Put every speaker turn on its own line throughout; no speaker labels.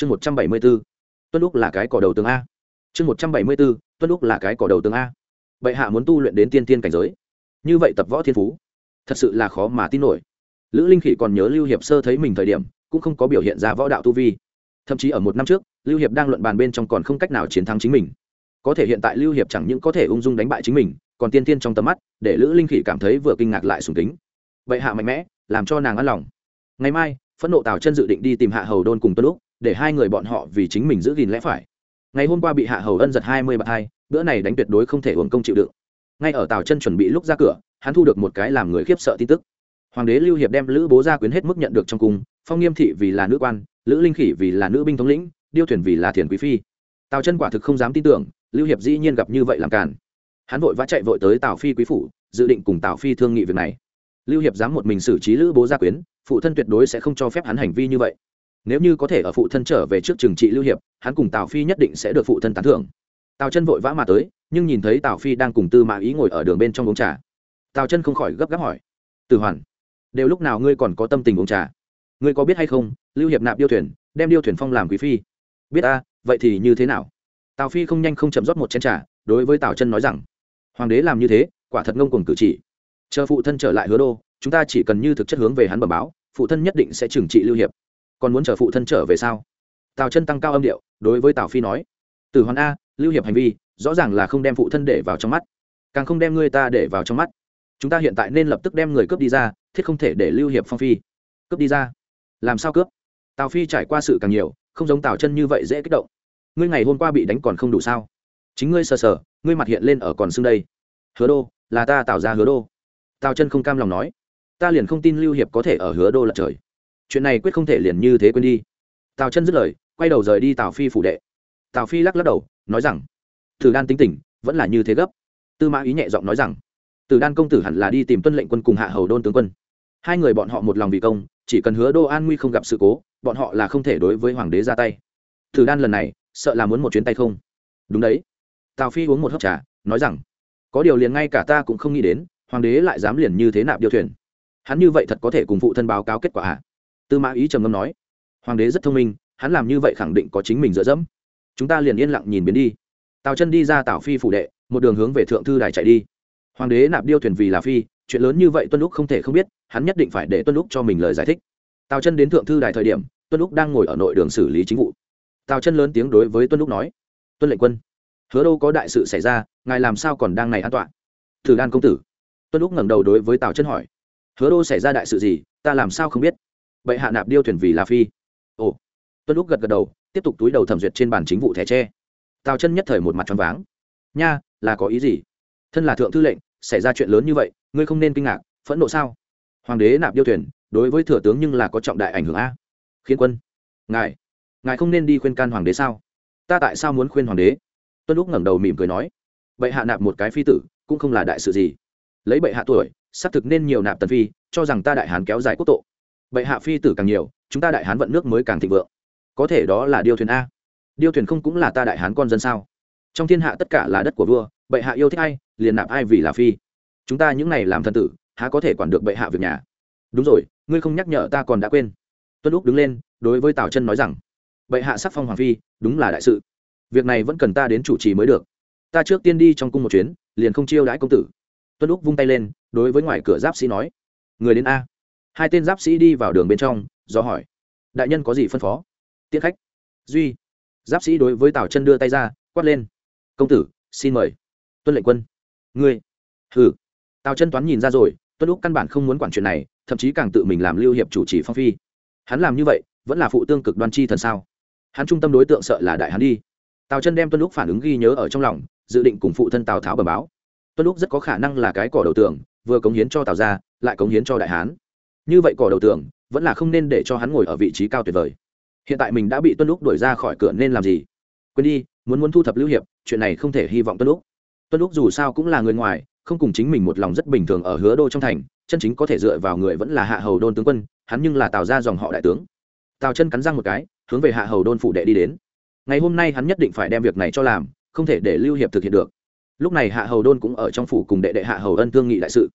chương một trăm bảy mươi b ố tuân lúc là cái cỏ đầu tường a. Chương một trăm bảy mươi b ố tuân lúc là cái cỏ đầu tường a. Bệ hạ muốn tu luyện đến tiên tiên cảnh giới. Như vậy tập võ thiên phú, thật sự là khó mà tin nổi. Lữ linh khỉ còn nhớ lưu hiệp sơ thấy mình thời điểm, cũng không có biểu hiện ra võ đạo tu vi. Thậm chí ở một năm trước, lưu hiệp đang luận bàn bên trong còn không cách nào chiến thắng chính mình. Có thể hiện tại lưu hiệp chẳng những có thể ung dung đánh bại chính mình, còn tiên tiên trong tầm mắt, để lữ linh khỉ cảm thấy vừa kinh ngạc lại sùng kính. Vậy hạ mạnh mẽ, làm cho nàng an lòng. Ngày mai, phẫn nộ tào chân dự định đi tìm hạ hầu đôn cùng tuân lúc để hai người bọn họ vì chính mình giữ gìn lẽ phải. Ngày hôm qua bị hạ hầu ân giật hai mươi bậc hai, bữa này đánh tuyệt đối không thể uổng công chịu đựng. Ngay ở tào chân chuẩn bị lúc ra cửa, hắn thu được một cái làm người khiếp sợ tin tức. Hoàng đế lưu hiệp đem lữ bố gia quyến hết mức nhận được trong cung, phong nghiêm thị vì là nữ quan, lữ linh khỉ vì là nữ binh thống lĩnh, điêu thuyền vì là thiền quý phi. Tào chân quả thực không dám tin tưởng, lưu hiệp dĩ nhiên gặp như vậy làm càn. Hắn vội vã chạy vội tới tào phi quý phủ, dự định cùng tào phi thương nghị việc này. Lưu hiệp dám một mình xử trí lữ bố gia quyến, phụ thân tuyệt đối sẽ không cho phép hắn hành vi như vậy nếu như có thể ở phụ thân trở về trước trường trị lưu hiệp, hắn cùng tào phi nhất định sẽ được phụ thân tán thưởng. Tào chân vội vã mà tới, nhưng nhìn thấy tào phi đang cùng tư mã ý ngồi ở đường bên trong uống trà. Tào chân không khỏi gấp gáp hỏi, từ hoàn, đều lúc nào ngươi còn có tâm tình uống trà? Ngươi có biết hay không, lưu hiệp nạp điêu thuyền, đem điêu thuyền phong làm quý phi? Biết a, vậy thì như thế nào? Tào phi không nhanh không chậm rót một chén trà, đối với tào chân nói rằng, hoàng đế làm như thế, quả thật ngông cuồng cử chỉ. Chờ phụ thân trở lại hứa đô, chúng ta chỉ cần như thực chất hướng về hắn bẩm báo, phụ thân nhất định sẽ trừng trị lưu hiệp còn muốn chờ phụ thân trở về sao? Tào chân tăng cao âm điệu, đối với tào phi nói từ hoàn a, lưu hiệp hành vi, rõ ràng là không đem phụ thân để vào trong mắt, càng không đem ngươi ta để vào trong mắt. Chúng ta hiện tại nên lập tức đem người cướp đi ra, thiết không thể để lưu hiệp phong phi. Cướp đi ra? Làm sao cướp? Tào phi trải qua sự càng nhiều, không giống tào chân như vậy dễ kích động. Ngươi ngày hôm qua bị đánh còn không đủ sao? Chính ngươi sờ sờ, ngươi mặt hiện lên ở còn xương đây. Hứa đô, là ta tạo ra hứa đô. Tào chân không cam lòng nói, ta liền không tin lưu hiệp có thể ở hứa đô lật trời chuyện này quyết không thể liền như thế quên đi. Tào chân dứt lời, quay đầu rời đi tào phi phủ đệ. Tào phi lắc lắc đầu, nói rằng, thử đan tính tình vẫn là như thế gấp. Tư mã ý nhẹ giọng nói rằng, từ đan công tử hẳn là đi tìm tuân lệnh quân cùng hạ hầu đôn tướng quân. Hai người bọn họ một lòng vì công, chỉ cần hứa đô an nguy không gặp sự cố, bọn họ là không thể đối với hoàng đế ra tay. Từ đan lần này, sợ là muốn một chuyến tay không? Đúng đấy. Tào phi uống một hớp trà, nói rằng, có điều liền ngay cả ta cũng không nghĩ đến, hoàng đế lại dám liền như thế nạp điều thuyền. Hắn như vậy thật có thể cùng phụ thân báo cáo kết quả ạ à? Tư mã ý trầm ngâm nói, hoàng đế rất thông minh, hắn làm như vậy khẳng định có chính mình dựa dẫm. Chúng ta liền yên lặng nhìn biến đi. Tào chân đi ra tào phi phủ đệ, một đường hướng về thượng thư đài chạy đi. Hoàng đế nạp điêu thuyền vì là phi, chuyện lớn như vậy tuân lúc không thể không biết, hắn nhất định phải để tuân lúc cho mình lời giải thích. Tào chân đến thượng thư đài thời điểm, tuân lúc đang ngồi ở nội đường xử lý chính vụ. Tào chân lớn tiếng đối với tuân lúc nói, tuân lệnh quân, hứa đâu có đại sự xảy ra, ngài làm sao còn đang này an toàn? Thử đan công tử. Tuân lúc ngẩng đầu đối với tào chân hỏi, hứa đô xảy ra đại sự gì, ta làm sao không biết? Bệ hạ nạp điêu thuyền vì là phi. Ồ. Tuân lúc gật gật đầu, tiếp tục túi đầu thẩm duyệt trên bàn chính vụ thẻ tre. Tào chân nhất thời một mặt choáng váng. Nha, là có ý gì? Thân là thượng thư lệnh, xảy ra chuyện lớn như vậy, ngươi không nên kinh ngạc, phẫn nộ sao? Hoàng đế nạp điêu thuyền, đối với thừa tướng nhưng là có trọng đại ảnh hưởng a. Khiến quân. Ngài ngài không nên đi khuyên can hoàng đế sao? Ta tại sao muốn khuyên hoàng đế? Tuân lúc ngẩng đầu mỉm cười nói. Bệ hạ nạp một cái phi tử, cũng không là đại sự gì. Lấy bệ hạ tuổi, xác thực nên nhiều nạp tần phi, cho rằng ta đại hán kéo dài quốc tộ bệ hạ phi tử càng nhiều, chúng ta đại hán vận nước mới càng thịnh vượng. Có thể đó là điêu thuyền a. Điêu thuyền không cũng là ta đại hán con dân sao? Trong thiên hạ tất cả là đất của vua, bệ hạ yêu thích ai, liền nạp ai vì là phi. Chúng ta những này làm thân tử, há có thể quản được bệ hạ việc nhà? Đúng rồi, ngươi không nhắc nhở ta còn đã quên. Tuân lúc đứng lên, đối với tào chân nói rằng, bệ hạ sắc phong hoàng phi, đúng là đại sự. Việc này vẫn cần ta đến chủ trì mới được. Ta trước tiên đi trong cung một chuyến, liền không chiêu đãi công tử. Tuân lúc vung tay lên, đối với ngoài cửa giáp sĩ nói, người đến a hai tên giáp sĩ đi vào đường bên trong, do hỏi, đại nhân có gì phân phó? Tiết khách. Duy. Giáp sĩ đối với tào chân đưa tay ra, quát lên, công tử, xin mời. Tuân lệnh quân. Ngươi. Hừ. Tào chân toán nhìn ra rồi, tuân lúc căn bản không muốn quản chuyện này, thậm chí càng tự mình làm lưu hiệp chủ trì phong phi. Hắn làm như vậy, vẫn là phụ tương cực đoan chi thần sao? Hắn trung tâm đối tượng sợ là đại hắn đi. Tào chân đem tuân lúc phản ứng ghi nhớ ở trong lòng, dự định cùng phụ thân tào tháo bẩm báo. Tuân lúc rất có khả năng là cái cỏ đầu tường, vừa cống hiến cho tào gia, lại cống hiến cho đại hán như vậy cỏ đầu tường, vẫn là không nên để cho hắn ngồi ở vị trí cao tuyệt vời. Hiện tại mình đã bị tuân lúc đuổi ra khỏi cửa nên làm gì? Quên đi, muốn muốn thu thập lưu hiệp, chuyện này không thể hy vọng tuân lúc tuân lúc dù sao cũng là người ngoài, không cùng chính mình một lòng rất bình thường ở hứa đô trong thành, chân chính có thể dựa vào người vẫn là hạ hầu đôn tướng quân, hắn nhưng là tào ra dòng họ đại tướng. Tào chân cắn răng một cái, hướng về hạ hầu đôn phụ đệ đi đến. Ngày hôm nay hắn nhất định phải đem việc này cho làm, không thể để lưu hiệp thực hiện được. Lúc này hạ hầu đôn cũng ở trong phủ cùng đệ đệ hạ hầu ân thương nghị đại sự.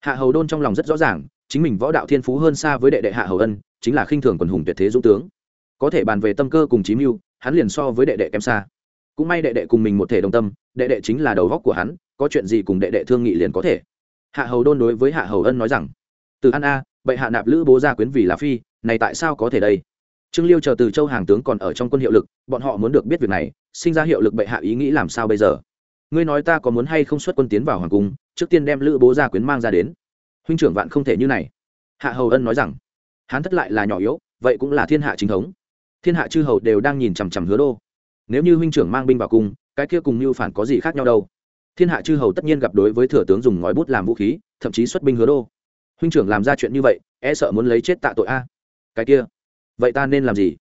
Hạ hầu đôn trong lòng rất rõ ràng chính mình võ đạo thiên phú hơn xa với đệ đệ hạ hầu ân, chính là khinh thường quần hùng tuyệt thế dũng tướng. Có thể bàn về tâm cơ cùng chí mưu, hắn liền so với đệ đệ kém xa. Cũng may đệ đệ cùng mình một thể đồng tâm, đệ đệ chính là đầu góc của hắn, có chuyện gì cùng đệ đệ thương nghị liền có thể. Hạ hầu đôn đối với hạ hầu ân nói rằng, từ an a, bệ hạ nạp lữ bố gia quyến vì là phi, này tại sao có thể đây? Trương liêu chờ từ châu hàng tướng còn ở trong quân hiệu lực, bọn họ muốn được biết việc này, sinh ra hiệu lực bệ hạ ý nghĩ làm sao bây giờ? Ngươi nói ta có muốn hay không xuất quân tiến vào hoàng cung, trước tiên đem lữ bố gia quyến mang ra đến huynh trưởng vạn không thể như này. Hạ hầu ân nói rằng hắn thất lại là nhỏ yếu, vậy cũng là thiên hạ chính thống. Thiên hạ chư hầu đều đang nhìn chằm chằm hứa đô. Nếu như huynh trưởng mang binh vào cung, cái kia cùng mưu phản có gì khác nhau đâu? Thiên hạ chư hầu tất nhiên gặp đối với thừa tướng dùng ngói bút làm vũ khí, thậm chí xuất binh hứa đô. Huynh trưởng làm ra chuyện như vậy e sợ muốn lấy chết tạ tội a. Cái kia, vậy ta nên làm gì?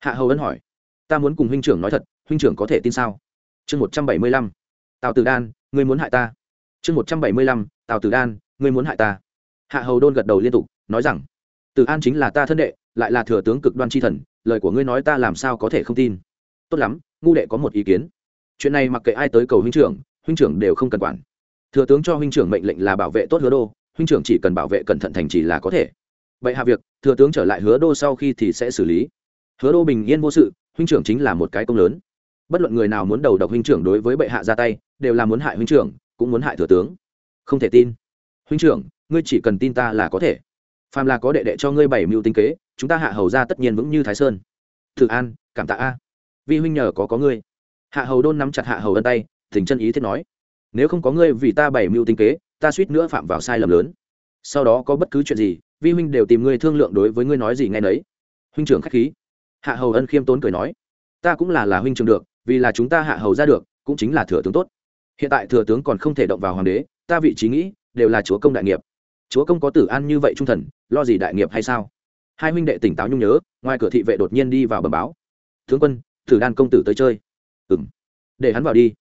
Hạ hầu ân hỏi. Ta muốn cùng huynh trưởng nói thật, huynh trưởng có thể tin sao? Chương một trăm bảy mươi lăm. Tào tử đan, ngươi muốn hại ta. Chương một trăm bảy mươi lăm. Tào tử đan, ngươi muốn hại ta hạ hầu đôn gật đầu liên tục, nói rằng, Từ an chính là ta thân đệ, lại là thừa tướng cực đoan tri thần, lời của ngươi nói ta làm sao có thể không tin? Tốt lắm, ngu đệ có một ý kiến. Chuyện này mặc kệ ai tới cầu huynh trưởng huynh trưởng đều không cần quản. Thừa tướng cho huynh trưởng mệnh lệnh là bảo vệ tốt hứa đô, huynh trưởng chỉ cần bảo vệ cẩn thận thành chỉ là có thể. Vậy hạ việc, thừa tướng trở lại hứa đô sau khi thì sẽ xử lý. Hứa đô bình yên vô sự, huynh trưởng chính là một cái công lớn. Bất luận người nào muốn đầu độc huynh trưởng đối với bệ hạ ra tay, đều là muốn hại huynh trưởng, cũng muốn hại thừa tướng. Không thể tin. Huynh trưởng ngươi chỉ cần tin ta là có thể. Phàm là có đệ đệ cho ngươi bảy mưu tinh kế, chúng ta hạ hầu ra tất nhiên vững như thái sơn. Thử an, cảm tạ a. Vi huynh nhờ có có ngươi. Hạ hầu đôn nắm chặt hạ hầu ân tay, thỉnh chân ý thiết nói. Nếu không có ngươi vì ta bảy mưu tinh kế, ta suýt nữa phạm vào sai lầm lớn. Sau đó có bất cứ chuyện gì, vi huynh đều tìm ngươi thương lượng đối với ngươi nói gì nghe nấy. Huynh trưởng k h á c h khí. Hạ hầu ân khiêm tốn cười nói. Ta cũng là là huynh trưởng được, vì là chúng ta hạ hầu ra được, cũng chính là thừa tướng tốt. Hiện tại thừa tướng còn không thể động vào hoàng đế, ta vị trí nghĩ, đều là chúa công đại nghiệp chúa công có tử an như vậy trung thần, lo gì đại nghiệp hay sao? Hai huynh đệ tỉnh táo nhung nhớ, ngoài cửa thị vệ đột nhiên đi vào bờ báo. Tướng quân thử đan công tử tới chơi. Ừ m để hắn vào đi.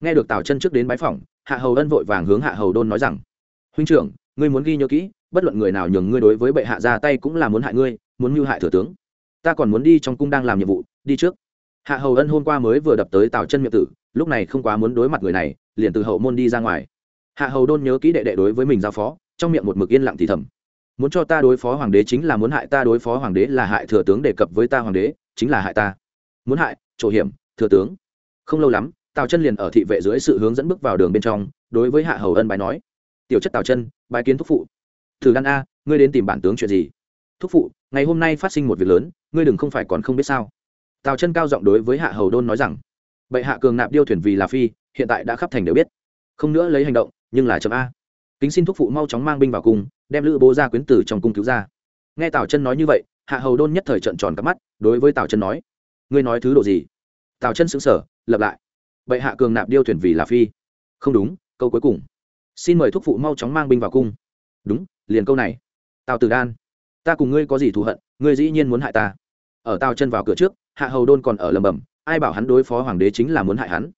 Nghe được tào chân trước đến bái phòng hạ hầu ân vội vàng hướng hạ hầu đôn nói rằng, huynh trưởng, ngươi muốn ghi nhớ kỹ, bất luận người nào nhường ngươi đối với bệ hạ ra tay cũng là muốn hại ngươi, muốn mưu hại thừa tướng. Ta còn muốn đi trong cung đang làm nhiệm vụ, đi trước. Hạ hầu ân hôm qua mới vừa đập tới tào chân miệng tử, lúc này không quá muốn đối mặt người này, liền từ hậu môn đi ra ngoài. Hạ hầu đôn nhớ kỹ đệ đệ đối với mình giao phó trong miệng một mực yên lặng thì thầm. Muốn cho ta đối phó hoàng đế chính là muốn hại ta, đối phó hoàng đế là hại thừa tướng đề cập với ta hoàng đế, chính là hại ta. Muốn hại, chỗ hiểm, thừa tướng. Không lâu lắm, tào chân liền ở thị vệ dưới sự hướng dẫn bước vào đường bên trong, đối với hạ hầu ân bài nói, tiểu chất tào chân bài kiến thúc phụ. Thử đan a, ngươi đến tìm bản tướng chuyện gì? Thúc phụ, ngày hôm nay phát sinh một việc lớn, ngươi đừng không phải còn không biết sao. Tào chân cao giọng đối với hạ hầu đôn nói rằng, bệ hạ cường nạp điêu thuyền vì là phi, hiện tại đã khắp thành đều biết. Không nữa lấy hành động, nhưng là chấm a kính xin thúc phụ mau chóng mang binh vào cung, đem lữ bố ra quyến tử trong cung cứu ra. Nghe tào chân nói như vậy, hạ hầu đôn nhất thời trận tròn cắp mắt, đối với tào chân nói, ngươi nói thứ độ gì? Tào chân xứng sở lập lại, bệ hạ cường nạp điêu thuyền vì là phi. Không đúng, câu cuối cùng. Xin mời thúc phụ mau chóng mang binh vào cung. Đúng, liền câu này. Tào tử đan, ta cùng ngươi có gì thù hận, ngươi dĩ nhiên muốn hại ta. Ở tào chân vào cửa trước, hạ hầu đôn còn ở lầm bầm ai bảo hắn đối phó hoàng đế chính là muốn hại hắn?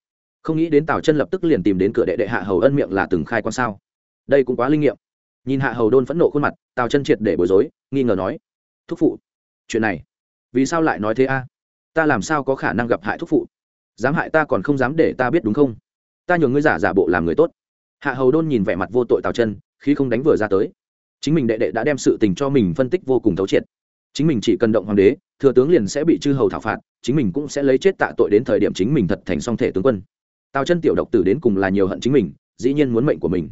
Không nghĩ đến tào chân lập tức liền tìm đến cửa đệ đệ hạ hầu ân miệng là từng khai quan sao đây cũng quá linh nghiệm. Nhìn hạ hầu đôn phẫn nộ khuôn mặt, tào chân triệt để bối rối, nghi ngờ nói, thúc phụ, chuyện này, vì sao lại nói thế a? Ta làm sao có khả năng gặp hại thúc phụ? Dám hại ta còn không dám để ta biết đúng không? Ta nhường ngươi giả giả bộ làm người tốt. Hạ hầu đôn nhìn vẻ mặt vô tội tào chân khi không đánh vừa ra tới. Chính mình đệ đệ đã đem sự tình cho mình phân tích vô cùng thấu triệt. Chính mình chỉ cần động hoàng đế, thừa tướng liền sẽ bị chư hầu thảo phạt, chính mình cũng sẽ lấy chết tạ tội đến thời điểm chính mình thật thành song thể tướng quân. Tào chân tiểu độc tử đến cùng là nhiều hận chính mình, dĩ nhiên muốn mệnh của mình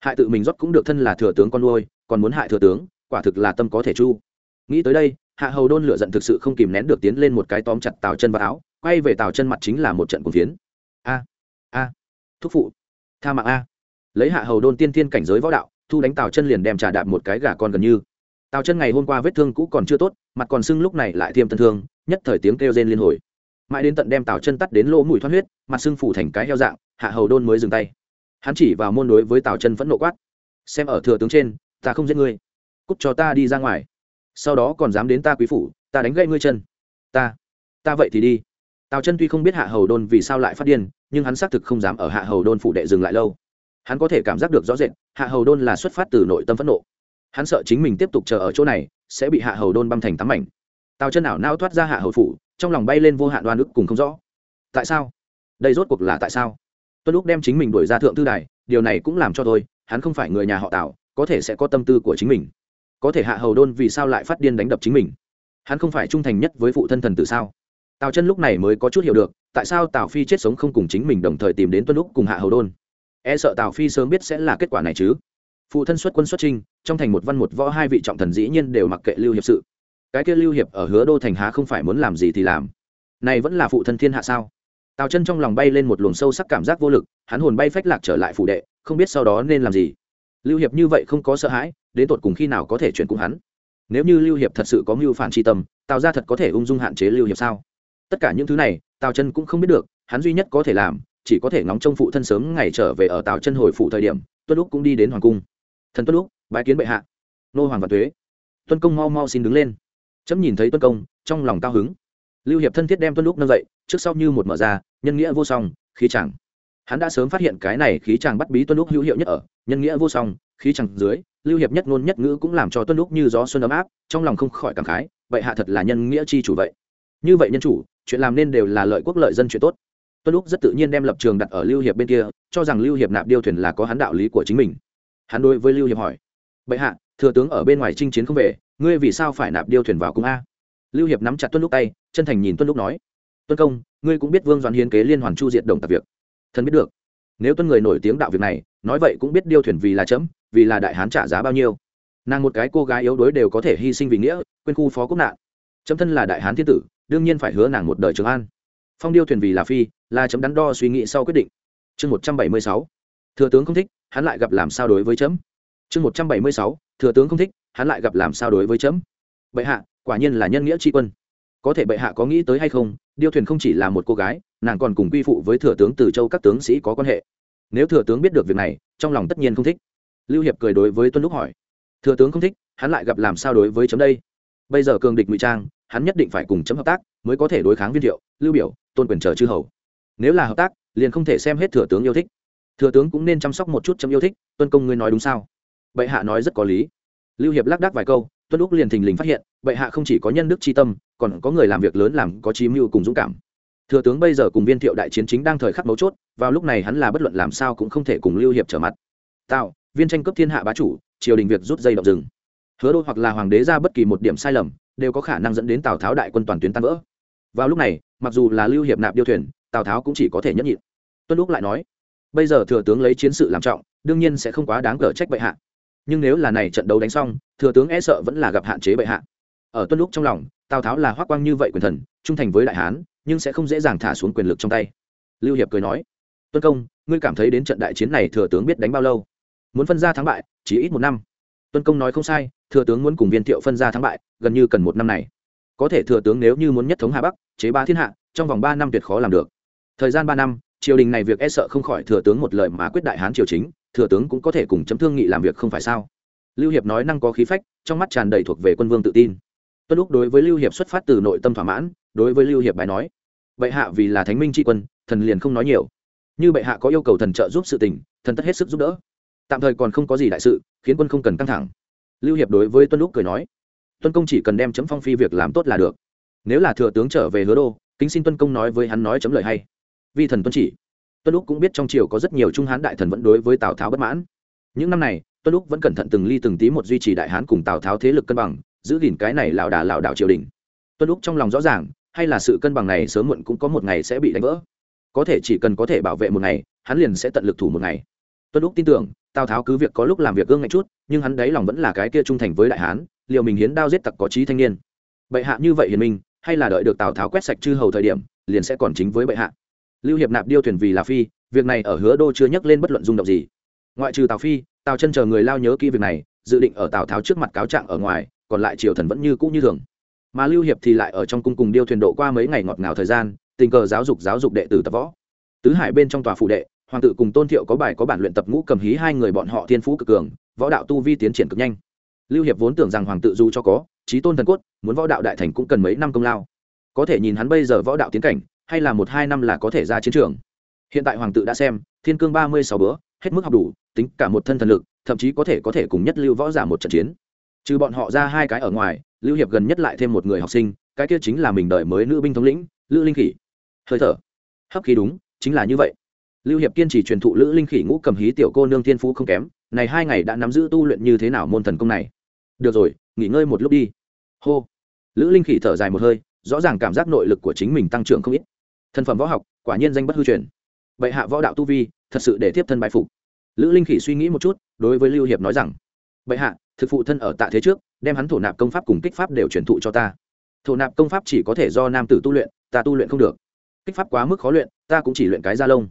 hại tự mình rót cũng được thân là thừa tướng con nuôi, còn muốn hại thừa tướng, quả thực là tâm có thể chu. Nghĩ tới đây, hạ hầu đôn lửa giận thực sự không kìm nén được tiến lên một cái tóm chặt tào chân vào áo, quay về tào chân mặt chính là một trận cuồng phiến. A a, thúc phụ, tha mạng a. Lấy hạ hầu đôn tiên tiên cảnh giới võ đạo, thu đánh tào chân liền đem trà đạp một cái gà con gần như. Tào chân ngày hôm qua vết thương cũ còn chưa tốt, mặt còn sưng lúc này lại thêm tân thương, nhất thời tiếng kêu rên liên hồi. Mãi đến tận đem tào chân tắt đến lỗ mũi thoát huyết, mặt sưng phủ thành cái heo dạng, hạ hầu đôn mới dừng tay hắn chỉ vào môn đối với tào chân phẫn nộ quát. Xem ở thừa tướng trên, ta không giết ngươi. Cút cho ta đi ra ngoài. Sau đó còn dám đến ta quý phủ, ta đánh gãy ngươi chân. Ta ta vậy thì đi. Tào chân tuy không biết hạ hầu đôn vì sao lại phát điên, nhưng hắn xác thực không dám ở hạ hầu đôn phủ đệ dừng lại lâu. Hắn có thể cảm giác được rõ rệt, hạ hầu đôn là xuất phát từ nội tâm phẫn nộ. Hắn sợ chính mình tiếp tục chờ ở chỗ này, sẽ bị hạ hầu đôn băm thành tắm mảnh. Tào chân ảo nao thoát ra hạ hầu phủ, trong lòng bay lên vô hạn đoan ức cùng không rõ. Tại sao? Đây rốt cuộc là tại sao? Tuân lúc đem chính mình đuổi ra thượng thư đài, điều này cũng làm cho tôi, hắn không phải người nhà họ tào, có thể sẽ có tâm tư của chính mình. Có thể hạ hầu đôn vì sao lại phát điên đánh đập chính mình? Hắn không phải trung thành nhất với phụ thân thần tử sao? Tào chân lúc này mới có chút hiểu được, tại sao tào phi chết sống không cùng chính mình đồng thời tìm đến tuân lúc cùng hạ hầu đôn? E sợ tào phi sớm biết sẽ là kết quả này chứ. Phụ thân xuất quân xuất trinh, trong thành một văn một võ hai vị trọng thần dĩ nhiên đều mặc kệ lưu hiệp sự. Cái kia lưu hiệp ở hứa đô thành há không phải muốn làm gì thì làm. Này vẫn là phụ thân thiên hạ sao? Tào chân trong lòng bay lên một luồng sâu sắc cảm giác vô lực, hắn hồn bay phách lạc trở lại phủ đệ, không biết sau đó nên làm gì. Lưu hiệp như vậy không có sợ hãi, đến tột cùng khi nào có thể chuyển cùng hắn? Nếu như lưu hiệp thật sự có mưu phản tri tâm, tào ra thật có thể ung dung hạn chế lưu hiệp sao? Tất cả những thứ này, tào chân cũng không biết được, hắn duy nhất có thể làm, chỉ có thể ngóng trông phụ thân sớm ngày trở về ở tào chân hồi phụ thời điểm, tuân lúc cũng đi đến hoàng cung. Thần tuân lúc bái kiến bệ hạ. Nô hoàng và thuế tuân công mau mau xin đứng lên. Chấm nhìn thấy tuân công, trong lòng cao hứng lưu hiệp thân thiết đem tuân lúc nâng dậy, trước sau như một mở ra, nhân nghĩa vô song, khí chẳng. Hắn đã sớm phát hiện cái này khí chàng bắt bí tuân lúc hữu hiệu nhất ở, nhân nghĩa vô song, khí chẳng dưới, lưu hiệp nhất ngôn nhất ngữ cũng làm cho tuân lúc như gió xuân ấm áp, trong lòng không khỏi cảm khái, vậy hạ thật là nhân nghĩa chi chủ vậy. Như vậy nhân chủ, chuyện làm nên đều là lợi quốc lợi dân chuyện tốt. Tuân lúc rất tự nhiên đem lập trường đặt ở lưu hiệp bên kia, cho rằng lưu hiệp nạp điêu thuyền là có hắn đạo lý của chính mình. Hắn đối với lưu hiệp hỏi, bệ hạ, thừa tướng ở bên ngoài chinh chiến không về, ngươi vì sao phải nạp điêu thuyền vào cung a? Lưu hiệp nắm chặt tuân lúc tay, chân thành nhìn tuân lúc nói, tuân công, ngươi cũng biết vương doãn hiến kế liên hoàn chu diệt đồng tập việc. Thần biết được. Nếu tuân người nổi tiếng đạo việc này, nói vậy cũng biết điêu thuyền vì là chấm, vì là đại hán trả giá bao nhiêu. Nàng một cái cô gái yếu đuối đều có thể hy sinh vì nghĩa, quên khu phó quốc nạn. Chấm thân là đại hán thiên tử, đương nhiên phải hứa nàng một đời trường an. Phong điêu thuyền vì là phi, là chấm đắn đo suy nghĩ sau quyết định. Chương một trăm bảy mươi sáu. Thừa tướng không thích, hắn lại gặp làm sao đối với chấm. Chương một trăm bảy mươi sáu. Thừa tướng không thích, hắn lại gặp làm sao đối với chấm. Bệ hạ quả nhiên là nhân nghĩa tri quân. Có thể bệ hạ có nghĩ tới hay không, điêu thuyền không chỉ là một cô gái, nàng còn cùng quy phụ với thừa tướng từ châu các tướng sĩ có quan hệ. Nếu thừa tướng biết được việc này, trong lòng tất nhiên không thích. Lưu hiệp cười đối với tuân lúc hỏi. Thừa tướng không thích, hắn lại gặp làm sao đối với chấm đây? Bây giờ cường địch ngụy trang, hắn nhất định phải cùng chấm hợp tác, mới có thể đối kháng viên thiệu, lưu biểu, tôn quyền chờ chư hầu. Nếu là hợp tác, liền không thể xem hết thừa tướng yêu thích. Thừa tướng cũng nên chăm sóc một chút chấm yêu thích, tuân công ngươi nói đúng sao? Bệ hạ nói rất có lý. Lưu hiệp lác đác vài câu tuân lúc liền thình lình phát hiện, bệ hạ không chỉ có nhân đức tri tâm, còn có người làm việc lớn làm có trí mưu cùng dũng cảm. Thừa tướng bây giờ cùng viên thiệu đại chiến chính đang thời khắc mấu chốt, vào lúc này hắn là bất luận làm sao cũng không thể cùng lưu hiệp trở mặt. Tạo, viên tranh cấp thiên hạ bá chủ, triều đình việc rút dây động rừng. Hứa đô hoặc là hoàng đế ra bất kỳ một điểm sai lầm, đều có khả năng dẫn đến tào tháo đại quân toàn tuyến tan vỡ. Vào lúc này, mặc dù là lưu hiệp nạp điêu thuyền, tào tháo cũng chỉ có thể nhẫn nhịn. Tuân lúc lại nói, bây giờ thừa tướng lấy chiến sự làm trọng, đương nhiên sẽ không quá đáng cở trách bệ hạ nhưng nếu là này trận đấu đánh xong, thừa tướng e sợ vẫn là gặp hạn chế bệ hạ. Ở tuân lúc trong lòng, tào tháo là hoác quang như vậy quyền thần, trung thành với đại hán, nhưng sẽ không dễ dàng thả xuống quyền lực trong tay. Lưu hiệp cười nói, tuân công, ngươi cảm thấy đến trận đại chiến này thừa tướng biết đánh bao lâu? Muốn phân ra thắng bại, chỉ ít một năm. Tuân công nói không sai, thừa tướng muốn cùng viên thiệu phân ra thắng bại, gần như cần một năm này. Có thể thừa tướng nếu như muốn nhất thống hà bắc, chế ba thiên hạ, trong vòng ba năm tuyệt khó làm được. Thời gian ba năm, triều đình này việc e sợ không khỏi thừa tướng một lời mà quyết đại hán triều chính thừa tướng cũng có thể cùng chấm thương nghị làm việc không phải sao? Lưu hiệp nói năng có khí phách, trong mắt tràn đầy thuộc về quân vương tự tin. Tuân lúc đối với lưu hiệp xuất phát từ nội tâm thỏa mãn, đối với lưu hiệp bài nói, bệ hạ vì là thánh minh tri quân, thần liền không nói nhiều. Như bệ hạ có yêu cầu thần trợ giúp sự tình, thần tất hết sức giúp đỡ. Tạm thời còn không có gì đại sự, khiến quân không cần căng thẳng. Lưu hiệp đối với tuân lúc cười nói, tuân công chỉ cần đem chấm phong phi việc làm tốt là được. Nếu là thừa tướng trở về hứa đô, kính xin tuân công nói với hắn nói chấm lời hay. Vi thần tuân chỉ tuân lúc cũng biết trong triều có rất nhiều trung hán đại thần vẫn đối với tào tháo bất mãn. Những năm này, tuân lúc vẫn cẩn thận từng ly từng tí một duy trì đại hán cùng tào tháo thế lực cân bằng, giữ gìn cái này lảo đà lảo đảo triều đình. Tuân lúc trong lòng rõ ràng, hay là sự cân bằng này sớm muộn cũng có một ngày sẽ bị đánh vỡ. Có thể chỉ cần có thể bảo vệ một ngày, hắn liền sẽ tận lực thủ một ngày. Tuân lúc tin tưởng, tào tháo cứ việc có lúc làm việc gương ngay chút, nhưng hắn đáy lòng vẫn là cái kia trung thành với đại hán liệu mình hiến đao giết tặc có trí thanh niên. Bệ hạ như vậy hiền minh, hay là đợi được tào tháo quét sạch chư hầu thời điểm, liền sẽ còn chính với bệ hạ lưu hiệp nạp điêu thuyền vì là phi, việc này ở hứa đô chưa nhắc lên bất luận rung động gì. Ngoại trừ tào phi, tào chân chờ người lao nhớ kỹ việc này, dự định ở tào tháo trước mặt cáo trạng ở ngoài, còn lại triều thần vẫn như cũ như thường. Mà lưu hiệp thì lại ở trong cung cùng điêu thuyền độ qua mấy ngày ngọt ngào thời gian, tình cờ giáo dục giáo dục đệ tử tập võ. Tứ hải bên trong tòa phụ đệ, hoàng tự cùng tôn thiệu có bài có bản luyện tập ngũ cầm hí hai người bọn họ thiên phú cực cường, võ đạo tu vi tiến triển cực nhanh. Lưu hiệp vốn tưởng rằng hoàng tự dù cho có trí tôn thần cốt, muốn võ đạo đại thành cũng cần mấy năm công lao. Có thể nhìn hắn bây giờ võ đạo tiến cảnh hay là một hai năm là có thể ra chiến trường. Hiện tại hoàng tự đã xem, thiên cương ba mươi sáu bữa, hết mức học đủ, tính cả một thân thần lực, thậm chí có thể có thể cùng nhất lưu võ giả một trận chiến. Trừ bọn họ ra hai cái ở ngoài, lưu hiệp gần nhất lại thêm một người học sinh, cái kia chính là mình đợi mới nữ binh thống lĩnh, lữ linh khỉ. Hơi thở. Hấp khí đúng, chính là như vậy. Lưu hiệp kiên trì truyền thụ lữ linh khỉ ngũ cầm hí tiểu cô nương thiên phú không kém, này hai ngày đã nắm giữ tu luyện như thế nào môn thần công này? Được rồi, nghỉ ngơi một lúc đi. Hô. Lữ linh khỉ thở dài một hơi, rõ ràng cảm giác nội lực của chính mình tăng trưởng không ít thân phẩm võ học, quả nhiên danh bất hư truyền. Bệ hạ võ đạo tu vi, thật sự để tiếp thân bại phục. Lữ linh khỉ suy nghĩ một chút, đối với lưu hiệp nói rằng, bệ hạ, thực phụ thân ở tạ thế trước, đem hắn thổ nạp công pháp cùng kích pháp đều truyền thụ cho ta. Thổ nạp công pháp chỉ có thể do nam tử tu luyện, ta tu luyện không được. Kích pháp quá mức khó luyện, ta cũng chỉ luyện cái da lông.